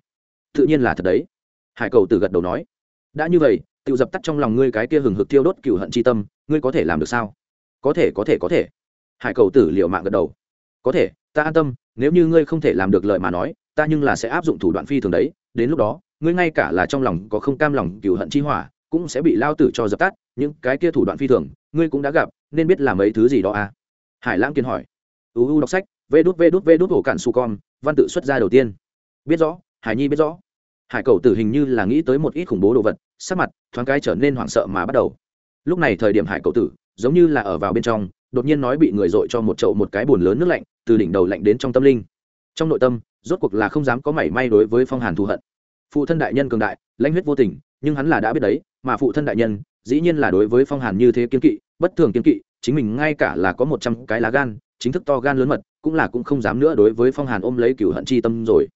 Tự nhiên là thật đấy. Hải cầu tử gật đầu nói. Đã như vậy tự dập tắt trong lòng ngươi cái kia hừng hực thiêu đốt cựu hận c h i tâm, ngươi có thể làm được sao? Có thể có thể có thể. Hải cầu tử liệu mạng gật đầu. Có thể, ta an tâm, nếu như ngươi không thể làm được lời mà nói, ta nhưng là sẽ áp dụng thủ đoạn phi thường đấy, đến lúc đó, ngươi ngay cả là trong lòng có không cam lòng cựu hận chi hỏa cũng sẽ bị lao tử cho dập tắt, những cái kia thủ đoạn phi thường, ngươi cũng đã gặp, nên biết làm mấy thứ gì đó à? Hải lãng kiên hỏi. Uu đọc sách, vê đút vê đút vê đút hổ cạn su con, văn tự xuất ra đầu tiên. Biết rõ, hải nhi biết rõ. Hải cầu tử hình như là nghĩ tới một ít khủng bố đồ vật, sắc mặt thoáng cái trở nên hoảng sợ mà bắt đầu. Lúc này thời điểm hải cầu tử, giống như là ở vào bên trong, đột nhiên nói bị người dội cho một chậu một cái bồn lớn nước lạnh, từ đỉnh đầu lạnh đến trong tâm linh. Trong nội tâm, rốt cuộc là không dám có mảy may đối với phong hàn thù hận. Phụ thân đại nhân cường đại, lãnh huyết vô tình, nhưng hắn là đã biết đấy mà phụ thân đại nhân, dĩ nhiên là đối với phong hàn như thế kiên kỵ, bất thường kiên kỵ, chính mình ngay cả là có một trăm cái lá gan, chính thức to gan lớn mật, cũng là cũng không dám nữa đối với phong hàn ôm lấy cửu hận chi tâm rồi.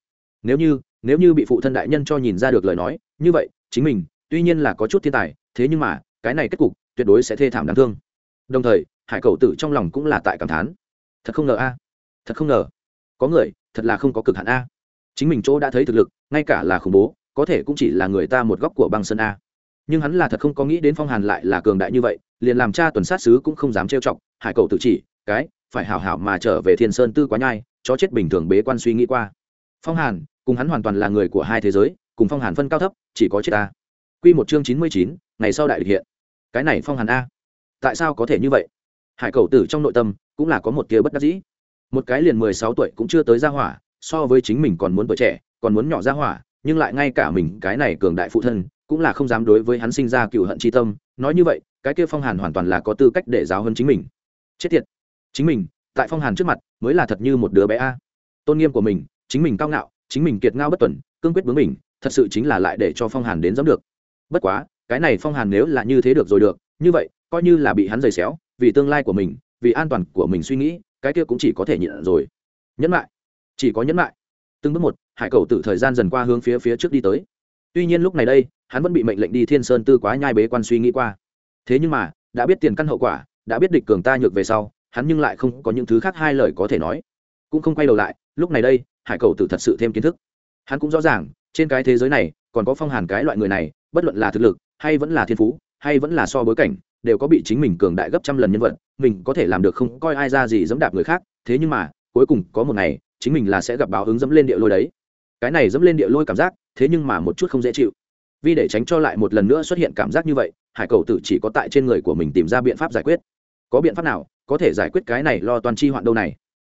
Nếu như nếu như bị phụ thân đại nhân cho nhìn ra được lời nói, như vậy, chính mình, tuy nhiên là có chút thiên tài, thế nhưng mà, cái này kết cục, tuyệt đối sẽ thê thảm đáng thương. Đồng thời, hải cầu tử trong lòng cũng là tại cảm thán. Thật không ngờ a, thật không ngờ. Có người, thật là không có cực hạn a. Chính mình chỗ đã thấy thực lực, ngay cả là khủng bố, có thể cũng chỉ là người ta một góc của băng sơn a nhưng hắn là thật không có nghĩ đến phong hàn lại là cường đại như vậy, liền làm cha tuần sát sứ cũng không dám trêu chọc, hải cầu tự chỉ, cái, phải hảo hảo mà trở về thiên sơn tư quá nhai chó chết bình thường bế quan suy nghĩ qua. Phong hàn, cùng hắn hoàn toàn là người của hai thế giới, cùng phong hàn phân cao thấp, chỉ có chết ta. Q một chương chín mươi chín, ngày sau đại địch hiện. Cái này phong hàn a. Tại sao có thể như vậy? Hải cầu tử trong nội tâm, cũng là có một tia bất đắc dĩ. Một cái liền mười sáu tuổi cũng chưa tới ra hỏa, so với chính mình còn muốn tuổi trẻ, còn muốn nhỏ ra hỏa, nhưng lại ngay cả mình cái này cường đại phụ thân cũng là không dám đối với hắn sinh ra cựu hận tri tâm, nói như vậy, cái kia phong hàn hoàn toàn là có tư cách để giáo hơn chính mình. Chết tiệt! Chính mình, tại phong hàn trước mặt, mới là thật như một đứa bé a. Tôn nghiêm của mình, chính mình cao ngạo, chính mình kiệt ngao bất tuần, cương quyết bướng mình, thật sự chính là lại để cho phong hàn đến giống được. Bất quá, cái này phong hàn nếu là như thế được rồi được, như vậy, coi như là bị hắn giày xéo, vì tương lai của mình, vì an toàn của mình suy nghĩ, cái kia cũng chỉ có thể nhịn rồi. Nhẫn lại chỉ có nhẫn lại từng bước một, hải cầu từ thời gian dần qua hướng phía phía trước đi tới tuy nhiên lúc này đây, hắn vẫn bị mệnh lệnh đi thiên sơn tư quá nhai bế quan suy nghĩ qua. Thế nhưng mà, đã biết tiền căn hậu quả, đã biết địch cường ta nhược về sau, hắn nhưng lại không có những thứ khác hai lời có thể nói. Cũng không quay đầu lại, lúc này đây, hải cầu tử thật sự thêm kiến thức. Hắn cũng rõ ràng, trên cái thế giới này, còn có phong hàn cái loại người này, bất luận là thực lực, hay vẫn là thiên phú, hay vẫn là so bối cảnh, đều có bị chính mình cường đại gấp trăm lần nhân vật, mình có thể làm được không coi ai ra gì dẫm đạp người khác. Thế nhưng mà, cuối cùng có một ngày, chính mình là sẽ gặp báo ứng dẫm lên địa lôi đấy cái này dẫm lên địa lôi cảm giác, thế nhưng mà một chút không dễ chịu. Vì để tránh cho lại một lần nữa xuất hiện cảm giác như vậy, hải cầu tử chỉ có tại trên người của mình tìm ra biện pháp giải quyết. Có biện pháp nào có thể giải quyết cái này lo toàn chi hoạn đâu này?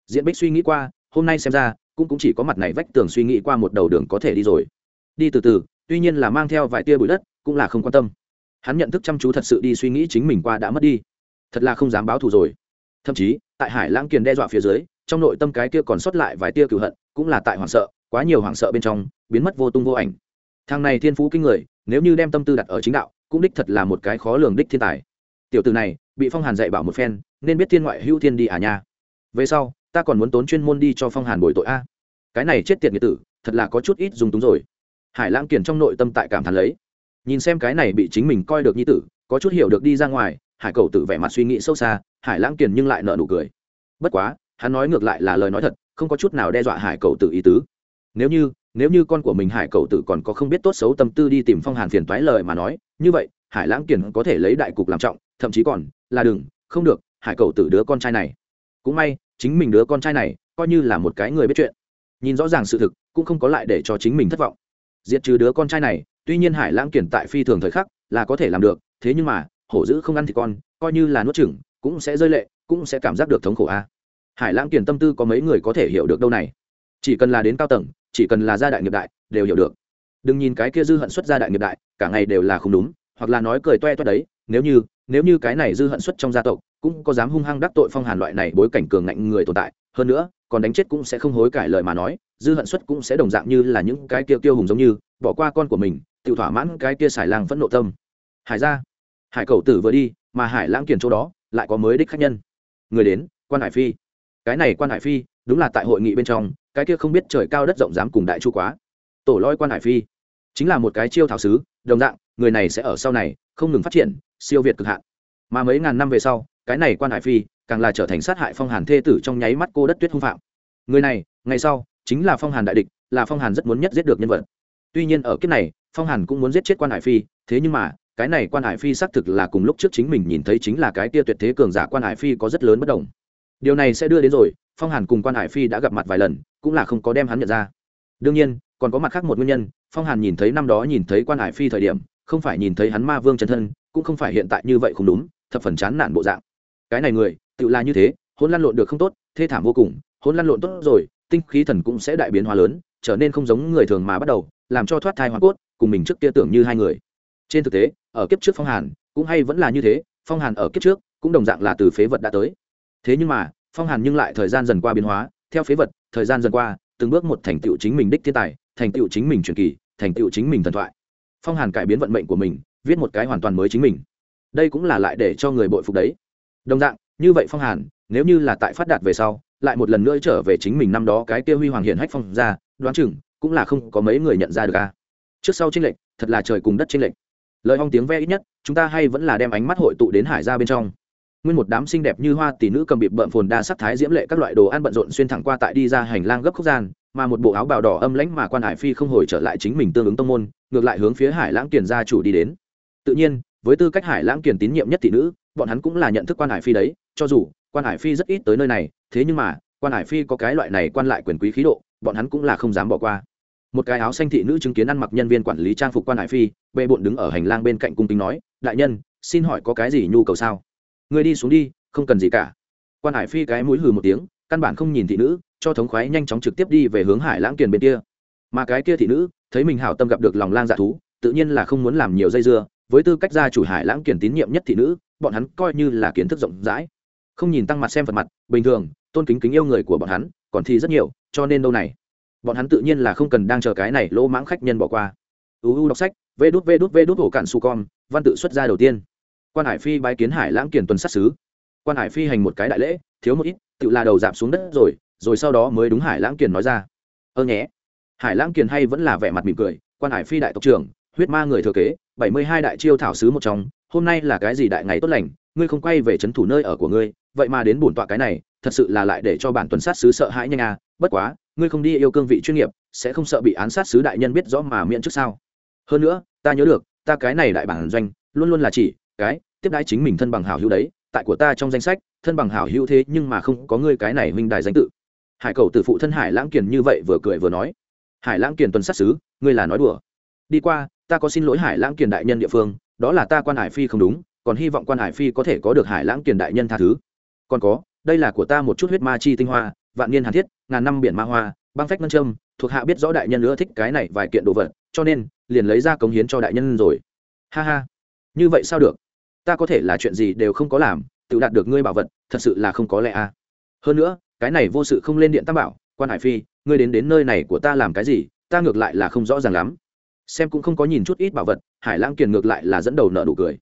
Diễn bích suy nghĩ qua, hôm nay xem ra cũng cũng chỉ có mặt này vách tường suy nghĩ qua một đầu đường có thể đi rồi. Đi từ từ, tuy nhiên là mang theo vài tia bụi đất, cũng là không quan tâm. Hắn nhận thức chăm chú thật sự đi suy nghĩ chính mình qua đã mất đi. Thật là không dám báo thù rồi. Thậm chí, tại hải lãng kiền đe dọa phía dưới, trong nội tâm cái kia còn sót lại vài tia cựu hận, cũng là tại hoảng sợ quá nhiều hoảng sợ bên trong, biến mất vô tung vô ảnh. Thằng này thiên phú kinh người, nếu như đem tâm tư đặt ở chính đạo, cũng đích thật là một cái khó lường đích thiên tài. Tiểu từ này, bị phong hàn dạy bảo một phen, nên biết thiên ngoại hữu thiên đi à nha. Về sau, ta còn muốn tốn chuyên môn đi cho phong hàn bồi tội a. Cái này chết tiệt nghĩa tử, thật là có chút ít dùng túng rồi. Hải lãng kiển trong nội tâm tại cảm thán lấy. Nhìn xem cái này bị chính mình coi được như tử, có chút hiểu được đi ra ngoài, hải cầu tự vẻ mặt suy nghĩ sâu xa, hải lãng kiển nhưng lại nợ nụ cười. Bất quá, hắn nói ngược lại là lời nói thật, không có chút nào đe dọa hải cầu tự ý tứ nếu như nếu như con của mình hải cậu tử còn có không biết tốt xấu tâm tư đi tìm phong hàn phiền toái lời mà nói, như vậy, hải lãng kiển có thể lấy đại cục làm trọng, thậm chí còn là đừng, không được, hải cậu tử đứa con trai này. Cũng may, chính mình đứa con trai này coi như là một cái người biết chuyện. Nhìn rõ ràng sự thực, cũng không có lại để cho chính mình thất vọng. Diệt trừ đứa con trai này, tuy nhiên hải lãng kiển tại phi thường thời khắc là có thể làm được, thế nhưng mà, hổ dữ không ăn thì con, coi như là nuốt chừng cũng sẽ rơi lệ, cũng sẽ cảm giác được thống khổ a. Hải lãng kiển tâm tư có mấy người có thể hiểu được đâu này. Chỉ cần là đến cao tầng chỉ cần là gia đại nghiệp đại, đều hiểu được. Đừng nhìn cái kia dư hận xuất gia đại nghiệp đại, cả ngày đều là không đúng, hoặc là nói cười toe toét đấy, nếu như nếu như cái này dư hận xuất trong gia tộc, cũng có dám hung hăng đắc tội phong hàn loại này bối cảnh cường ngạnh người tồn tại, hơn nữa, còn đánh chết cũng sẽ không hối cải lời mà nói, dư hận xuất cũng sẽ đồng dạng như là những cái kia tiêu hùng giống như, bỏ qua con của mình, tự thỏa mãn cái kia xài lang phẫn nộ tâm. Hải ra, hải cầu tử vừa đi, mà hải lãng kiền chỗ đó, lại có mới đích khách nhân. Người đến, quan hải phi. Cái này quan hải phi, đúng là tại hội nghị bên trong cái kia không biết trời cao đất rộng dám cùng đại chu quá. Tổ lôi quan hải phi, chính là một cái chiêu thảo sứ, đồng dạng, người này sẽ ở sau này, không ngừng phát triển, siêu việt cực hạn. Mà mấy ngàn năm về sau, cái này quan hải phi càng là trở thành sát hại phong hàn thê tử trong nháy mắt cô đất tuyết hung phạm. Người này, ngày sau, chính là phong hàn đại địch, là phong hàn rất muốn nhất giết được nhân vật. Tuy nhiên ở kiếp này, phong hàn cũng muốn giết chết quan hải phi, thế nhưng mà, cái này quan hải phi xác thực là cùng lúc trước chính mình nhìn thấy chính là cái tia tuyệt thế cường giả quan hải phi có rất lớn bất đồng điều này sẽ đưa đến rồi, phong hàn cùng quan hải phi đã gặp mặt vài lần, cũng là không có đem hắn nhận ra. Đương nhiên, còn có mặt khác một nguyên nhân, phong hàn nhìn thấy năm đó nhìn thấy quan hải phi thời điểm, không phải nhìn thấy hắn ma vương chân thân, cũng không phải hiện tại như vậy không đúng, thập phần chán nản bộ dạng. Cái này người, tự là như thế hôn lăn lộn được không tốt, thê thảm vô cùng hôn lăn lộn tốt rồi, tinh khí thần cũng sẽ đại biến hóa lớn, trở nên không giống người thường mà bắt đầu, làm cho thoát thai hoa cốt, cùng mình trước kia tưởng như hai người. Trên thực tế, ở kiếp trước phong hàn, cũng hay vẫn là như thế, phong hàn ở kiếp trước, cũng đồng dạng là từ phế vật đã tới thế nhưng mà, phong hàn nhưng lại thời gian dần qua biến hóa. Theo phế vật, thời gian dần qua, từng bước một thành tựu chính mình đích thiên tài, thành tựu chính mình truyền kỳ, thành tựu chính mình thần thoại. Phong hàn cải biến vận mệnh của mình, viết một cái hoàn toàn mới chính mình. Đây cũng là lại để cho người bội phục đấy. Đồng dạng, như vậy phong hàn, nếu như là tại phát đạt về sau, lại một lần nữa trở về chính mình năm đó cái kia huy hoàng hiển hách phong ra, đoán chừng cũng là không có mấy người nhận ra được a. Trước sau tranh lệch, thật là trời cùng đất tranh lệch. Lời hong tiếng ve ít nhất, chúng ta hay vẫn là đem ánh mắt hội tụ đến hải ra bên trong nguyên một đám xinh đẹp như hoa tỷ nữ cầm bịp bợm phồn đa sắc thái diễm lệ các loại đồ ăn bận rộn xuyên thẳng qua tại đi ra hành lang gấp khúc gian, mà một bộ áo bào đỏ âm lãnh mà quan hải phi không hồi trở lại chính mình tương ứng tông môn, ngược lại hướng phía hải lãng kiền gia chủ đi đến. Tự nhiên, với tư cách hải lãng kiền tín nhiệm nhất tỷ nữ, bọn hắn cũng là nhận thức quan hải phi đấy, cho dù quan hải phi rất ít tới nơi này, thế nhưng mà, quan hải phi có cái loại này quan lại quyền quý khí độ, bọn hắn cũng là không dám bỏ qua. Một cái áo xanh thị nữ chứng kiến ăn mặc nhân viên quản lý trang phục quan hải phi bệ bộn đứng ở hành lang bên cạnh cung kính nói, đại nhân, xin hỏi có cái gì nhu cầu sao? Người đi xuống đi, không cần gì cả. Quan hải phi cái mũi hừ một tiếng, căn bản không nhìn thị nữ, cho thống khoái nhanh chóng trực tiếp đi về hướng hải lãng kiền bên kia. Mà cái kia thị nữ, thấy mình hảo tâm gặp được lòng lang dạ thú, tự nhiên là không muốn làm nhiều dây dưa, với tư cách gia chủ hải lãng kiền tín nhiệm nhất thị nữ, bọn hắn coi như là kiến thức rộng rãi. Không nhìn tăng mặt xem phật mặt, bình thường, tôn kính kính yêu người của bọn hắn, còn thì rất nhiều, cho nên đâu này. Bọn hắn tự nhiên là không cần đang chờ cái này lỗ mãng khách nhân bỏ qua. Uu đọc sách, vê đút vê đút vê đút hổ cạn su con văn tự xuất ra đầu tiên quan hải phi bái kiến hải lãng kiền tuần sát xứ quan hải phi hành một cái đại lễ, thiếu một ít, tự là đầu giảm xuống đất rồi rồi sau đó mới đúng hải lãng kiền nói ra. Ơ nhé. Hải lãng kiền hay vẫn là vẻ mặt mỉm cười, quan hải phi đại tộc trưởng, huyết ma người thừa kế, bảy mươi hai đại chiêu thảo sứ một trong, hôm nay là cái gì đại ngày tốt lành, ngươi không quay về c h ấ n thủ nơi ở của ngươi, vậy mà đến bổn tọa cái này, thật sự là lại để cho bản tuần sát sứ sợ hãi nhanh à bất quá, ngươi không đi yêu cương vị chuyên nghiệp, sẽ không sợ bị án sát sứ đại nhân biết rõ mà miễn trước sao. Hơn nữa, ta nhớ được, ta cái này đại bản doanh, luôn luôn là chỉ cái, tiếp đãi chính mình thân bằng hảo hữu đấy, tại của ta trong danh sách, thân bằng hảo hữu thế nhưng mà không có ngươi cái này minh đài danh tự. Hải cầu từ phụ thân hải lãng kiền như vậy vừa cười vừa nói. Hải lãng kiền tuần sát xứ ngươi là nói đùa. Đi qua, ta có xin lỗi hải lãng kiền đại nhân địa phương, đó là ta quan hải phi không đúng, còn hy vọng quan hải phi có thể có được hải lãng kiền đại nhân tha thứ. Còn có, đây là của ta một chút huyết ma chi tinh hoa, vạn niên hàn thiết, ngàn năm biển ma hoa, băng phách ngân trâm thuộc hạ biết rõ đại nhân nữa thích cái này vài kiện đồ vật, cho nên liền lấy ra cống hiến cho đại nhân rồi. Ha ha. Như vậy sao được? Ta có thể là chuyện gì đều không có làm, tự đạt được ngươi bảo vật, thật sự là không có lẽ à hơn nữa, cái này vô sự không lên điện tam bảo, quan hải phi, ngươi đến đến nơi này của ta làm cái gì, ta ngược lại là không rõ ràng lắm. Xem cũng không có nhìn chút ít bảo vật, hải lãng kiền ngược lại là dẫn đầu nợ nụ cười.